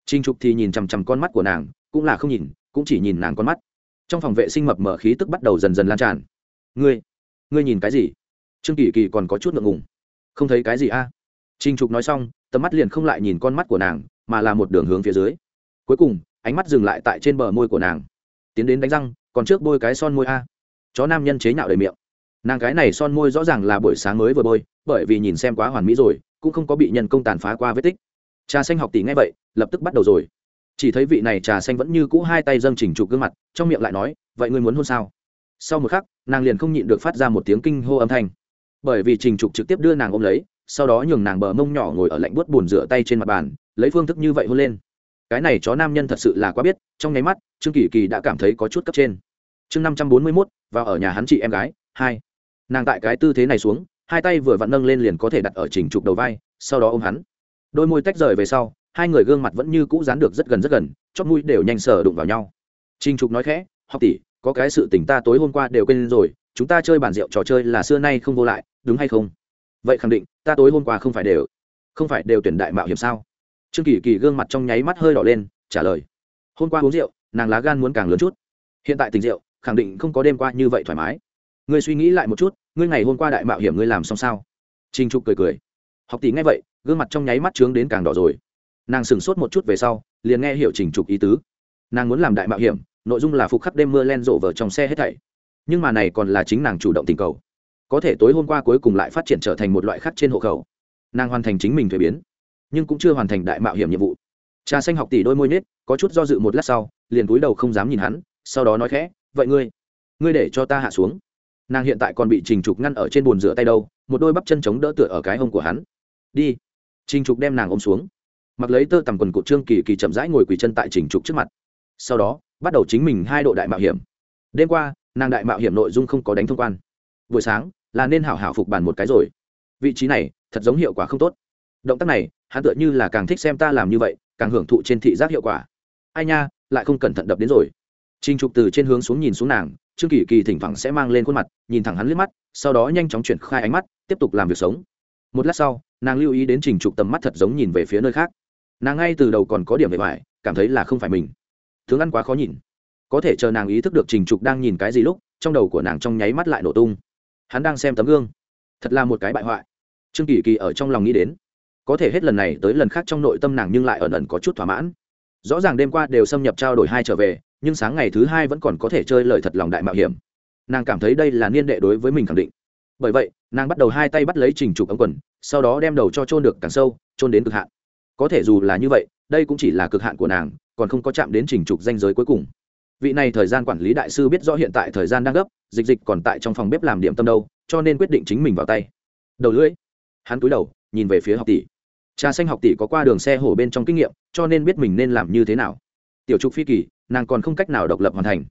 trình trục thì nhìn chằm chằm con mắt của nàng, cũng là không nhìn, cũng chỉ nhìn nàng con mắt. Trong phòng vệ sinh mập mở khí tức bắt đầu dần dần lan tràn. Ngươi ngươi nhìn cái gì? Trương kỳ kỳ còn có chút ngượng ngùng. Không thấy cái gì a? À? trinh trục nói xong, tầm mắt liền không lại nhìn con mắt của nàng, mà là một đường hướng phía dưới. Cuối cùng, ánh mắt dừng lại tại trên bờ môi của nàng. Tiến đến đánh răng, còn trước bôi cái son môi a. Chó nam nhân chế nhạo đầy miệng. Nàng cái này son môi rõ ràng là buổi sáng mới vừa bôi, bởi vì nhìn xem quá hoàn mỹ rồi, cũng không có bị nhân công tàn phá qua vết tích trà xanh học tỷ ngay vậy, lập tức bắt đầu rồi. Chỉ thấy vị này trà xanh vẫn như cũ hai tay dâng chỉnh trục gương mặt, trong miệng lại nói, vậy ngươi muốn hôn sao? Sau một khắc, nàng liền không nhịn được phát ra một tiếng kinh hô âm thanh. Bởi vì trình trục trực tiếp đưa nàng ôm lấy, sau đó nhường nàng bờ mông nhỏ ngồi ở lạnh buốt bùn rửa tay trên mặt bàn, lấy phương thức như vậy hôn lên. Cái này chó nam nhân thật sự là quá biết, trong nháy mắt, trương kỳ kỳ đã cảm thấy có chút cấp trên. Chương năm trăm bốn mươi mốt và ở nhà hắn chị em gái, hai. Nàng tại cái tư thế này xuống, hai tay vừa vặn nâng lên liền có thể đặt ở trình trục đầu vai, sau đó ôm hắn đôi môi tách rời về sau, hai người gương mặt vẫn như cũ dán được rất gần rất gần, chót mũi đều nhanh sờ đụng vào nhau. Trình trục nói khẽ, học tỷ, có cái sự tình ta tối hôm qua đều quên rồi, chúng ta chơi bản rượu trò chơi là xưa nay không vô lại, đúng hay không? Vậy khẳng định, ta tối hôm qua không phải đều, không phải đều tuyển đại mạo hiểm sao? Trương kỳ kỳ gương mặt trong nháy mắt hơi đỏ lên, trả lời, hôm qua uống rượu, nàng lá gan muốn càng lớn chút. Hiện tại tình rượu, khẳng định không có đêm qua như vậy thoải mái. Ngươi suy nghĩ lại một chút, ngươi ngày hôm qua đại mạo hiểm ngươi làm xong sao? Trinh trục cười cười, học tỷ nghe vậy gương mặt trong nháy mắt trướng đến càng đỏ rồi. Nàng sửng sốt một chút về sau, liền nghe hiểu trình trục ý tứ. Nàng muốn làm đại mạo hiểm, nội dung là phục khắc đêm mưa len rộ vở trong xe hết thảy. Nhưng mà này còn là chính nàng chủ động tình cầu. Có thể tối hôm qua cuối cùng lại phát triển trở thành một loại khắc trên hộ khẩu. Nàng hoàn thành chính mình thuế biến, nhưng cũng chưa hoàn thành đại mạo hiểm nhiệm vụ. Trà xanh học tỷ đôi môi nết có chút do dự một lát sau, liền cúi đầu không dám nhìn hắn, sau đó nói khẽ, vậy ngươi ngươi để cho ta hạ xuống. Nàng hiện tại còn bị trình trục ngăn ở trên bồn rửa tay đâu, một đôi bắp chân chống đỡ tựa ở cái hông của hắn. Đi trình trục đem nàng ôm xuống. Mặc lấy tơ tằm quần cụt trương kỳ kỳ chậm rãi ngồi quỳ chân tại trình trục trước mặt. Sau đó bắt đầu chính mình hai độ đại mạo hiểm. Đêm qua nàng đại mạo hiểm nội dung không có đánh thông quan. Buổi sáng là nên hảo hảo phục bàn một cái rồi. Vị trí này thật giống hiệu quả không tốt. Động tác này hắn tựa như là càng thích xem ta làm như vậy càng hưởng thụ trên thị giác hiệu quả. Ai nha lại không cẩn thận đập đến rồi. Trình Trục từ trên hướng xuống nhìn xuống nàng, Trương Kỳ Kỳ thỉnh thoảng sẽ mang lên khuôn mặt, nhìn thẳng hắn liếc mắt, sau đó nhanh chóng chuyển khai ánh mắt, tiếp tục làm việc sống. Một lát sau, nàng lưu ý đến Trình Trục tầm mắt thật giống nhìn về phía nơi khác. Nàng ngay từ đầu còn có điểm về vải, cảm thấy là không phải mình. Tướng ăn quá khó nhìn. Có thể chờ nàng ý thức được Trình Trục đang nhìn cái gì lúc, trong đầu của nàng trong nháy mắt lại nổ tung. Hắn đang xem tấm gương. Thật là một cái bại hoại. Trương Kỳ Kỳ ở trong lòng nghĩ đến. Có thể hết lần này tới lần khác trong nội tâm nàng nhưng lại ẩn ẩn có chút thỏa mãn. Rõ ràng đêm qua đều xâm nhập trao đổi hai trở về, nhưng sáng ngày thứ hai vẫn còn có thể chơi lời thật lòng đại mạo hiểm nàng cảm thấy đây là niên đệ đối với mình khẳng định bởi vậy, nàng bắt đầu hai tay bắt lấy trình trục ống quần, sau đó đem đầu cho trôn được càng sâu trôn đến cực hạn. Có thể dù là như vậy, đây cũng chỉ là cực hạn của nàng, còn không có chạm đến trình trục danh giới cuối cùng. Vị này thời gian quản lý đại sư biết rõ hiện tại thời gian đang gấp, dịch dịch còn tại trong phòng bếp làm điểm tâm đâu, cho nên quyết định chính mình vào tay. Đầu lưỡi. Hắn cúi đầu, nhìn về phía học tỷ. Trà xanh học tỷ có qua đường xe hổ bên trong kinh nghiệm, cho nên biết mình nên làm như thế nào. Tiểu trục phi kỳ, nàng còn không cách nào độc lập hoàn thành.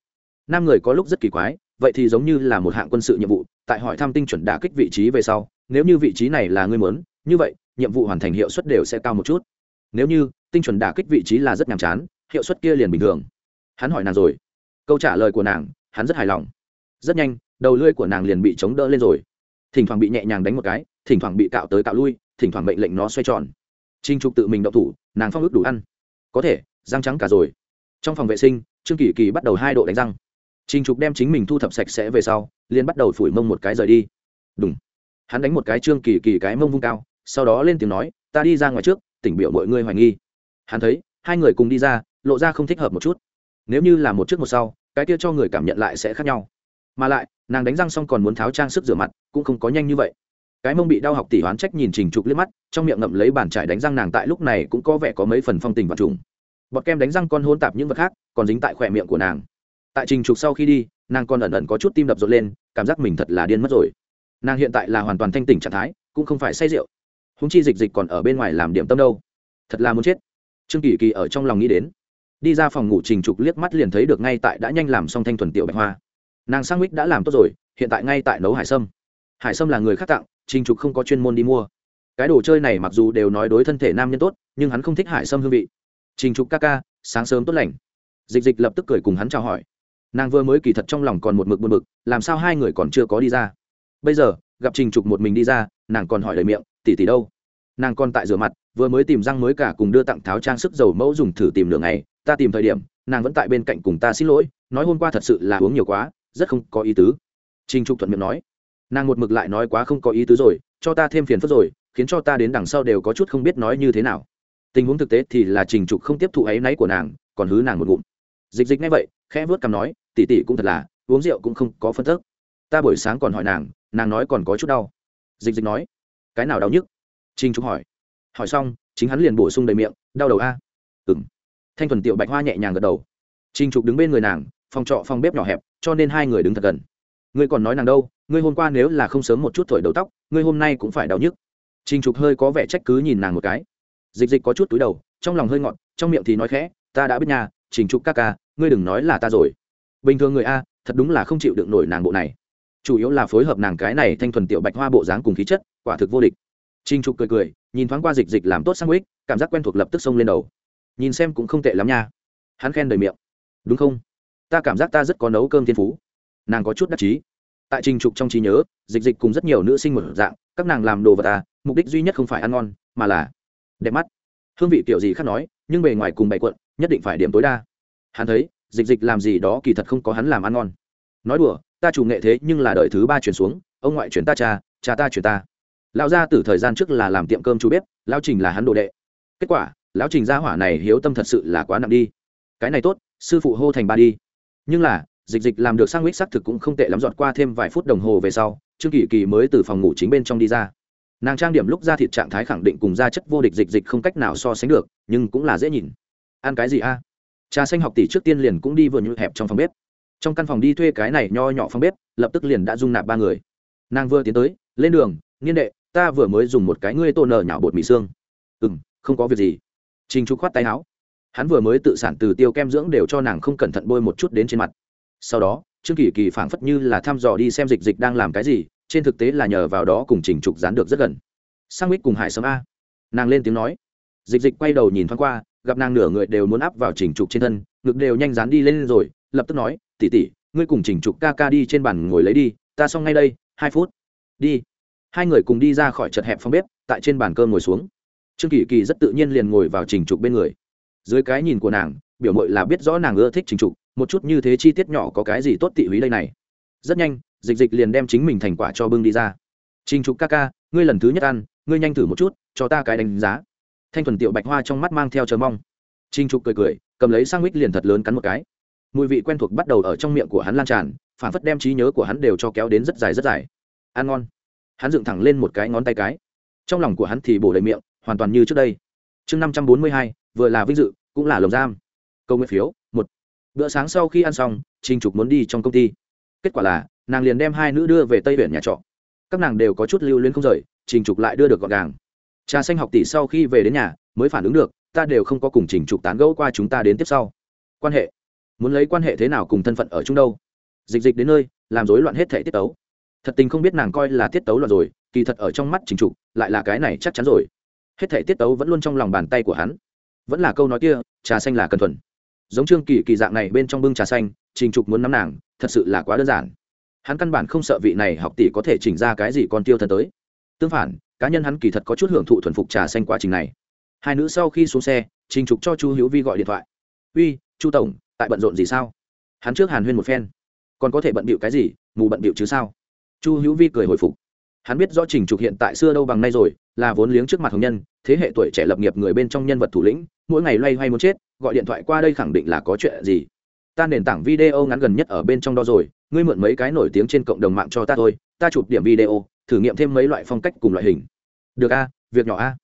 Nam người có lúc rất kỳ quái, vậy thì giống như là một hạng quân sự nhiệm vụ tại hỏi thăm tinh chuẩn đả kích vị trí về sau, nếu như vị trí này là ngươi muốn, như vậy, nhiệm vụ hoàn thành hiệu suất đều sẽ cao một chút. Nếu như, tinh chuẩn đả kích vị trí là rất nhàm chán, hiệu suất kia liền bình thường. Hắn hỏi nàng rồi. Câu trả lời của nàng, hắn rất hài lòng. Rất nhanh, đầu lưỡi của nàng liền bị chống đỡ lên rồi. Thỉnh thoảng bị nhẹ nhàng đánh một cái, thỉnh thoảng bị cạo tới cạo lui, thỉnh thoảng mệnh lệnh nó xoay tròn. Trinh trục tự mình đậu thủ, nàng phong ước đủ ăn. Có thể, răng trắng cả rồi. Trong phòng vệ sinh, trương kỳ kỳ bắt đầu hai độ đánh răng trình trục đem chính mình thu thập sạch sẽ về sau, liền bắt đầu phủi mông một cái rời đi. Đúng hắn đánh một cái trương kỳ kỳ cái mông vung cao, sau đó lên tiếng nói, ta đi ra ngoài trước, tỉnh biểu mọi người hoài nghi. Hắn thấy, hai người cùng đi ra, lộ ra không thích hợp một chút. Nếu như là một trước một sau, cái kia cho người cảm nhận lại sẽ khác nhau. Mà lại, nàng đánh răng xong còn muốn tháo trang sức rửa mặt, cũng không có nhanh như vậy. Cái mông bị đau học tỷ hoán trách nhìn trình trục liếc mắt, trong miệng ngậm lấy bàn trải đánh răng nàng tại lúc này cũng có vẻ có mấy phần phong tình và trùng. Bọt kem đánh răng con hôn tạp những vật khác, còn dính tại khỏe miệng của nàng tại trình trục sau khi đi, nàng còn ẩn ẩn có chút tim đập rộn lên, cảm giác mình thật là điên mất rồi. Nàng hiện tại là hoàn toàn thanh tỉnh trạng thái, cũng không phải say rượu. Húng chi dịch dịch còn ở bên ngoài làm điểm tâm đâu. Thật là muốn chết. Trương kỳ kỳ ở trong lòng nghĩ đến. Đi ra phòng ngủ, trình trục liếc mắt liền thấy được ngay tại đã nhanh làm xong thanh thuần tiểu bạch hoa. Nàng sang mít đã làm tốt rồi, hiện tại ngay tại nấu hải sâm. Hải sâm là người khác tặng, trình trục không có chuyên môn đi mua. Cái đồ chơi này mặc dù đều nói đối thân thể nam nhân tốt, nhưng hắn không thích hải sâm hương vị. Trình trục ca ca, sáng sớm tốt lành. Dịch dịch lập tức cười cùng hắn chào hỏi nàng vừa mới kỳ thật trong lòng còn một mực buồn bực, làm sao hai người còn chưa có đi ra? Bây giờ, gặp trình trục một mình đi ra, nàng còn hỏi lời miệng tỉ tỉ đâu? Nàng còn tại rửa mặt, vừa mới tìm răng mới cả cùng đưa tặng tháo trang sức dầu mẫu dùng thử tìm đường này ta tìm thời điểm, nàng vẫn tại bên cạnh cùng ta xin lỗi, nói hôm qua thật sự là uống nhiều quá, rất không có ý tứ. Trình trục thuận miệng nói. Nàng một mực lại nói quá không có ý tứ rồi, cho ta thêm phiền phức rồi, khiến cho ta đến đằng sau đều có chút không biết nói như thế nào. Tình huống thực tế thì là trình trục không tiếp thụ áy náy của nàng, còn hứ nàng một ngụm. Dịch dịch ngay vậy, khẽ vớt cằm nói Tỷ tỷ cũng thật là, uống rượu cũng không có phân tức. Ta buổi sáng còn hỏi nàng nàng nói còn có chút đau. Dịch dịch nói, cái nào đau nhức? Trình trục hỏi. Hỏi xong, chính hắn liền bổ sung đầy miệng, đau đầu a. Ừ m thanh thuần tiểu bạch hoa nhẹ nhàng gật đầu. Trình trục đứng bên người nàng, phòng trọ phòng bếp nhỏ hẹp, cho nên hai người đứng thật gần. Ngươi còn nói nàng đâu, ngươi hôm qua nếu là không sớm một chút thổi đầu tóc, ngươi hôm nay cũng phải đau nhức. Trình trục hơi có vẻ trách cứ nhìn nàng một cái. Dịch dịch có chút túi đầu, trong lòng hơi ngọt trong miệng thì nói khẽ, ta đã biết nhà trình trục ca ca, ngươi đừng nói là ta rồi bình thường người a, thật đúng là không chịu được nổi nàng bộ này. Chủ yếu là phối hợp nàng cái này thanh thuần tiểu bạch hoa bộ dáng cùng khí chất, quả thực vô địch. Trình trục cười cười, nhìn thoáng qua dịch dịch làm tốt sang ích cảm giác quen thuộc lập tức xông lên đầu. Nhìn xem cũng không tệ lắm nha. Hắn khen đầy miệng. Đúng không? Ta cảm giác ta rất có nấu cơm thiên phú. Nàng có chút đắc chí. Tại trình trục trong trí nhớ, dịch dịch cùng rất nhiều nữ sinh một dạng, các nàng làm đồ vật à mục đích duy nhất không phải ăn ngon, mà là đẹp mắt. Hương vị kiểu gì khác nói, nhưng bề ngoài cùng bày quận, nhất định phải điểm tối đa. Hắn thấy dịch dịch làm gì đó kỳ thật không có hắn làm ăn ngon. Nói đùa, ta chủ nghệ thế nhưng là đợi thứ ba chuyển xuống, ông ngoại chuyển ta cha cha ta chuyển ta. Lão gia từ thời gian trước là làm tiệm cơm chú bếp, lão trình là hắn đồ đệ. Kết quả, lão trình gia hỏa này hiếu tâm thật sự là quá nặng đi. Cái này tốt, sư phụ hô thành ba đi. Nhưng là, dịch dịch làm được sang mít xác thực cũng không tệ lắm, dọn qua thêm vài phút đồng hồ về sau, trương kỳ kỳ mới từ phòng ngủ chính bên trong đi ra. Nàng trang điểm lúc ra thịt trạng thái khẳng định cùng da chất vô địch dịch dịch không cách nào so sánh được, nhưng cũng là dễ nhìn. Ăn cái gì a? Trà xanh học tỷ trước tiên liền cũng đi vừa như hẹp trong phòng bếp. Trong căn phòng đi thuê cái này nho nhỏ phòng bếp, lập tức liền đã dung nạp ba người. Nàng vừa tiến tới, lên đường niên đệ, ta vừa mới dùng một cái ngươi tô nở nhỏ bột mì xương. Ừ m không có việc gì. Trình trục khoát tay áo. Hắn vừa mới tự sản từ tiêu kem dưỡng đều cho nàng không cẩn thận bôi một chút đến trên mặt. Sau đó, trương kỳ kỳ phảng phất như là thăm dò đi xem dịch dịch đang làm cái gì, trên thực tế là nhờ vào đó cùng trình trục dán được rất gần. Sang mít cùng hải sớm a. Nàng lên tiếng nói. Dịch dịch quay đầu nhìn thoáng qua gặp nàng nửa người đều muốn áp vào trình trục trên thân, ngực đều nhanh dán đi lên rồi, lập tức nói tỉ tỉ ngươi cùng trình trục ca ca đi trên bàn ngồi lấy đi, ta xong ngay đây, hai phút, đi. Hai người cùng đi ra khỏi chật hẹp phòng bếp, tại trên bàn cơm ngồi xuống. Trương kỳ kỳ rất tự nhiên liền ngồi vào trình trục bên người. Dưới cái nhìn của nàng, biểu mội là biết rõ nàng ưa thích trình trục, một chút như thế chi tiết nhỏ có cái gì tốt tị húy đây này. Rất nhanh, dịch dịch liền đem chính mình thành quả cho bưng đi ra. Trình trục ca ca, ngươi lần thứ nhất ăn, ngươi nhanh thử một chút, cho ta cái đánh giá thanh thuần tiểu bạch hoa trong mắt mang theo chờ mong. Trình trục cười cười, cầm lấy sang mít liền thật lớn cắn một cái. Mùi vị quen thuộc bắt đầu ở trong miệng của hắn lan tràn, phản phất đem trí nhớ của hắn đều cho kéo đến rất dài rất dài. Ăn ngon. Hắn dựng thẳng lên một cái ngón tay cái. Trong lòng của hắn thì bổ đầy miệng, hoàn toàn như trước đây. Chương năm trăm bốn mươi hai, vừa là vinh dự, cũng là lồng giam. Câu nguyện phiếu, một. Bữa sáng sau khi ăn xong, trình trục muốn đi trong công ty. Kết quả là, nàng liền đem hai nữ đưa về tây huyện nhà trọ. Các nàng đều có chút lưu luyến không rời, trình trục lại đưa được gọn gàng trà xanh học tỷ sau khi về đến nhà, mới phản ứng được, ta đều không có cùng trình trục tán gẫu qua chúng ta đến tiếp sau. Quan hệ. Muốn lấy quan hệ thế nào cùng thân phận ở chung đâu? Dịch dịch đến nơi, làm rối loạn hết thể tiết tấu. Thật tình không biết nàng coi là tiết tấu loạn rồi, kỳ thật ở trong mắt trình trục, lại là cái này chắc chắn rồi. Hết thể tiết tấu vẫn luôn trong lòng bàn tay của hắn. Vẫn là câu nói kia, trà xanh là cần thuần. Giống trương kỳ kỳ dạng này bên trong bưng trà xanh, trình trục muốn nắm nàng, thật sự là quá đơn giản. Hắn căn bản không sợ vị này học tỷ có thể chỉnh ra cái gì còn tiêu thần tới. Tương phản cá nhân hắn kỳ thật có chút hưởng thụ thuần phục trà xanh quá trình này. Hai nữ sau khi xuống xe, trình trục cho chu hữu vi gọi điện thoại. Uy, chu tổng, tại bận rộn gì sao? Hắn trước hàn huyên một phen. Còn có thể bận bịu cái gì, mù bận bịu chứ sao? Chu hữu vi cười hồi phục. Hắn biết rõ trình trục hiện tại xưa đâu bằng nay rồi, là vốn liếng trước mặt hồng nhân, thế hệ tuổi trẻ lập nghiệp người bên trong nhân vật thủ lĩnh, mỗi ngày loay hoay muốn chết, gọi điện thoại qua đây khẳng định là có chuyện gì. Ta nền tảng video ngắn gần nhất ở bên trong đó rồi, ngươi mượn mấy cái nổi tiếng trên cộng đồng mạng cho ta thôi, ta chụp điểm video thử nghiệm thêm mấy loại phong cách cùng loại hình. Được a, việc nhỏ a.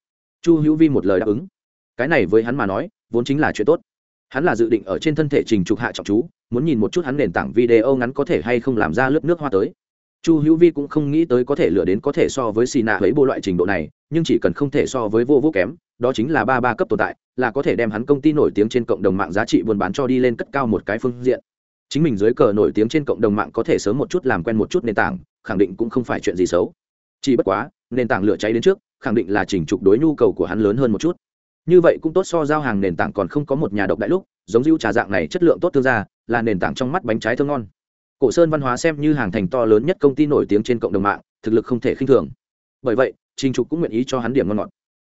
Chu hữu vi một lời đáp ứng. Cái này với hắn mà nói, vốn chính là chuyện tốt. Hắn là dự định ở trên thân thể trình trục hạ trọng chú, muốn nhìn một chút hắn nền tảng video ngắn có thể hay không làm ra lớp nước hoa tới. Chu hữu vi cũng không nghĩ tới có thể lựa đến có thể so với xì nạ với bộ loại trình độ này, nhưng chỉ cần không thể so với vô vô kém, đó chính là ba ba cấp tồn tại, là có thể đem hắn công ty nổi tiếng trên cộng đồng mạng giá trị buôn bán cho đi lên cất cao một cái phương diện. Chính mình dưới cờ nổi tiếng trên cộng đồng mạng có thể sớm một chút làm quen một chút nền tảng khẳng định cũng không phải chuyện gì xấu. Chỉ bất quá nền tảng lửa cháy đến trước khẳng định là chỉnh trục đối nhu cầu của hắn lớn hơn một chút. Như vậy cũng tốt so giao hàng nền tảng còn không có một nhà độc đại lúc giống dữ trà dạng này chất lượng tốt thương gia là nền tảng trong mắt bánh trái thơm ngon. Cổ sơn văn hóa xem như hàng thành to lớn nhất công ty nổi tiếng trên cộng đồng mạng thực lực không thể khinh thường. Bởi vậy trình trục cũng nguyện ý cho hắn điểm ngon ngọt.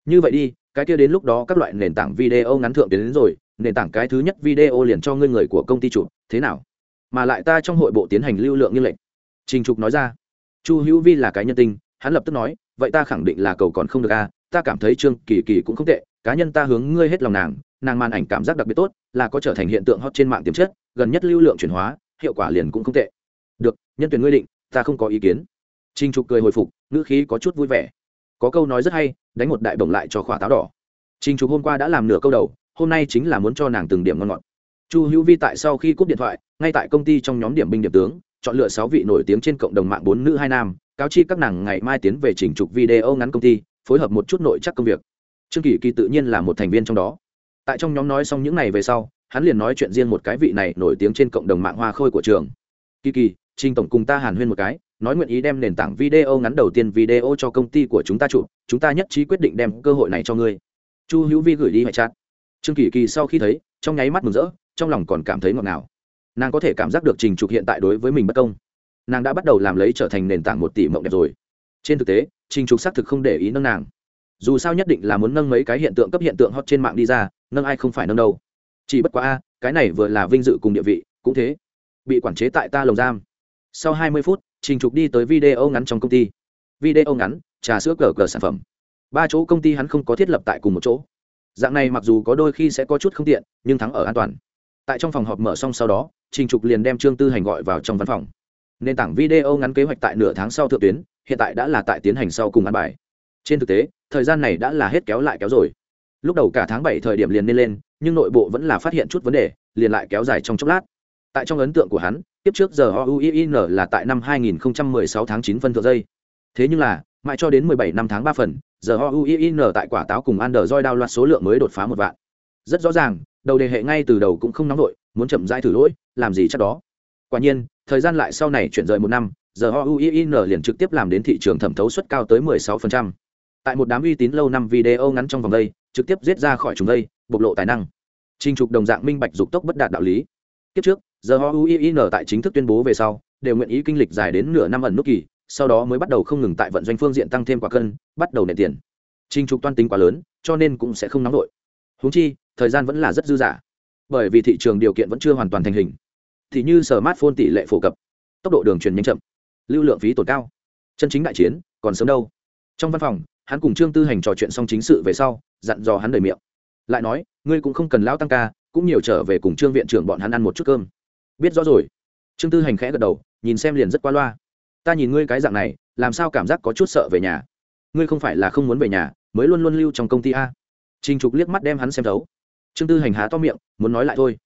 Như vậy đi cái kia đến lúc đó các loại nền tảng video ngắn thượng đến, đến rồi nền tảng cái thứ nhất video liền cho ngươi người của công ty chụp thế nào? Mà lại ta trong hội bộ tiến hành lưu lượng như lệnh trình trục nói ra. Chu hữu vi là cái nhân tinh hắn lập tức nói, vậy ta khẳng định là cầu còn không được a ta cảm thấy trương kỳ kỳ cũng không tệ, cá nhân ta hướng ngươi hết lòng nàng nàng màn ảnh cảm giác đặc biệt tốt, là có trở thành hiện tượng hot trên mạng tiềm chất, gần nhất lưu lượng chuyển hóa, hiệu quả liền cũng không tệ. Được, nhân tuyển ngươi định, ta không có ý kiến. Trinh trục cười hồi phục, ngữ khí có chút vui vẻ. Có câu nói rất hay, đánh một đại bổng lại cho khỏa táo đỏ. Trinh trục hôm qua đã làm nửa câu đầu, hôm nay chính là muốn cho nàng từng điểm ngon ngọt. Chu hữu vi tại sau khi cúp điện thoại, ngay tại công ty trong nhóm điểm binh điểm tướng chọn lựa sáu vị nổi tiếng trên cộng đồng mạng bốn nữ hai nam, cáo chi các nàng ngày mai tiến về chỉnh trục video ngắn công ty, phối hợp một chút nội chắc công việc. Trương kỳ kỳ tự nhiên là một thành viên trong đó. Tại trong nhóm nói xong những này về sau, hắn liền nói chuyện riêng một cái vị này nổi tiếng trên cộng đồng mạng hoa khôi của trường. Kỳ kỳ, trình tổng cùng ta hàn huyên một cái, nói nguyện ý đem nền tảng video ngắn đầu tiên video cho công ty của chúng ta chụp, chúng ta nhất trí quyết định đem cơ hội này cho ngươi. Chu hữu vi gửi đi hệ chat. Trương kỳ kỳ sau khi thấy, trong nháy mắt mừng rỡ, trong lòng còn cảm thấy ngọt ngào nàng có thể cảm giác được trình trục hiện tại đối với mình bất công. Nàng đã bắt đầu làm lấy trở thành nền tảng một tỷ mộng đẹp rồi. Trên thực tế, trình trục xác thực không để ý nâng nàng. Dù sao nhất định là muốn nâng mấy cái hiện tượng cấp hiện tượng hot trên mạng đi ra, nâng ai không phải nâng đâu. Chỉ bất quá a, cái này vừa là vinh dự cùng địa vị, cũng thế. Bị quản chế tại ta lồng giam. Sau hai mươi phút, trình trục đi tới video ngắn trong công ty. Video ngắn, trà sữa cờ cờ sản phẩm. Ba chỗ công ty hắn không có thiết lập tại cùng một chỗ. Dạng này mặc dù có đôi khi sẽ có chút không tiện, nhưng thắng ở an toàn tại trong phòng họp mở xong sau đó, trình trục liền đem trương tư hành gọi vào trong văn phòng. Nền tảng video ngắn kế hoạch tại nửa tháng sau thượng tuyến, hiện tại đã là tại tiến hành sau cùng ăn bài. Trên thực tế, thời gian này đã là hết kéo lại kéo rồi. Lúc đầu cả tháng bảy thời điểm liền nên lên, nhưng nội bộ vẫn là phát hiện chút vấn đề, liền lại kéo dài trong chốc lát. Tại trong ấn tượng của hắn, tiếp trước giờ OUIN là tại năm 2016 tháng 9 phân thượng giây. Thế nhưng là, mãi cho đến 17 năm tháng 3 phần, giờ OUIN tại quả táo cùng Android đao loạt số lượng mới đột phá một vạn. Rất rõ ràng đầu đề hệ ngay từ đầu cũng không nóng vội, muốn chậm rãi thử lỗi, làm gì chắc đó. Quả nhiên, thời gian lại sau này chuyển rời một năm, giờ OUIN liền trực tiếp làm đến thị trường thẩm thấu suất cao tới 16%. tại một đám uy tín lâu năm video ngắn trong vòng đây, trực tiếp giết ra khỏi chúng đây, bộc lộ tài năng. Trình trục đồng dạng minh bạch dục tốc bất đạt đạo lý. Kiếp trước, giờ OUIN tại chính thức tuyên bố về sau, đều nguyện ý kinh lịch dài đến nửa năm ẩn nút kỳ, sau đó mới bắt đầu không ngừng tại vận doanh phương diện tăng thêm quả cân, bắt đầu nệ tiền. Trình trục toan tính quá lớn, cho nên cũng sẽ không nóng vội. Huống chi thời gian vẫn là rất dư dả. Bởi vì thị trường điều kiện vẫn chưa hoàn toàn thành hình, thì như smartphone tỷ lệ phổ cập, tốc độ đường truyền nhanh chậm, lưu lượng phí tổn cao. Chân chính đại chiến, còn sớm đâu. Trong văn phòng, hắn cùng trương tư hành trò chuyện xong chính sự về sau, dặn dò hắn đời miệng. Lại nói, ngươi cũng không cần lão tăng ca, cũng nhiều trở về cùng trương viện trưởng bọn hắn ăn một chút cơm. Biết rõ rồi. Trương tư hành khẽ gật đầu, nhìn xem liền rất qua loa. Ta nhìn ngươi cái dạng này, làm sao cảm giác có chút sợ về nhà? Ngươi không phải là không muốn về nhà, mới luôn luôn lưu trong công ty a? Trình trục liếc mắt đem hắn xem thấu trương tư hành há to miệng, muốn nói lại thôi.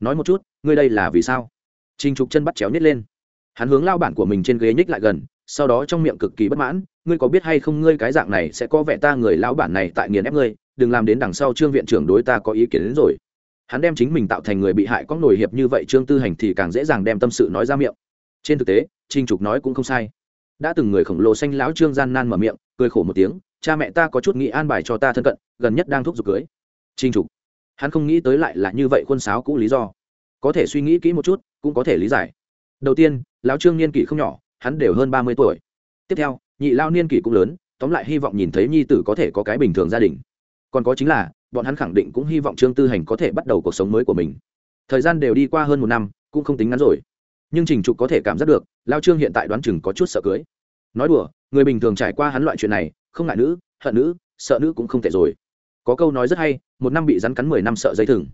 Nói một chút, ngươi đây là vì sao? Trình trục chân bắt chéo nhét lên. Hắn hướng lao bản của mình trên ghế nhích lại gần, sau đó trong miệng cực kỳ bất mãn, ngươi có biết hay không ngươi cái dạng này sẽ có vẻ ta người lão bản này tại nghiền ép ngươi, đừng làm đến đằng sau trương viện trưởng đối ta có ý kiến đến rồi. Hắn đem chính mình tạo thành người bị hại có nổi hiệp như vậy trương tư hành thì càng dễ dàng đem tâm sự nói ra miệng. Trên thực tế trinh trục nói cũng không sai. Đã từng người khổng lồ xanh lão trương gian nan mở miệng, cười khổ một tiếng, cha mẹ ta có chút nghĩ an bài cho ta thân cận, gần nhất đang thúc giục cưới. Trinh trục hắn không nghĩ tới lại là như vậy khuôn sáo cũ lý do. Có thể suy nghĩ kỹ một chút, cũng có thể lý giải. Đầu tiên, lão trương niên kỷ không nhỏ, hắn đều hơn ba mươi tuổi. Tiếp theo, nhị lao niên kỷ cũng lớn, tóm lại hy vọng nhìn thấy nhi tử có thể có cái bình thường gia đình. Còn có chính là, bọn hắn khẳng định cũng hy vọng trương tư hành có thể bắt đầu cuộc sống mới của mình. Thời gian đều đi qua hơn một năm, cũng không tính ngắn rồi. Nhưng trình trục có thể cảm giác được lao trương hiện tại đoán chừng có chút sợ cưới. Nói đùa, người bình thường trải qua hắn loại chuyện này, không ngại nữ, hận nữ, sợ nữ cũng không tệ rồi có câu nói rất hay một năm bị rắn cắn mười năm sợ dây thừng.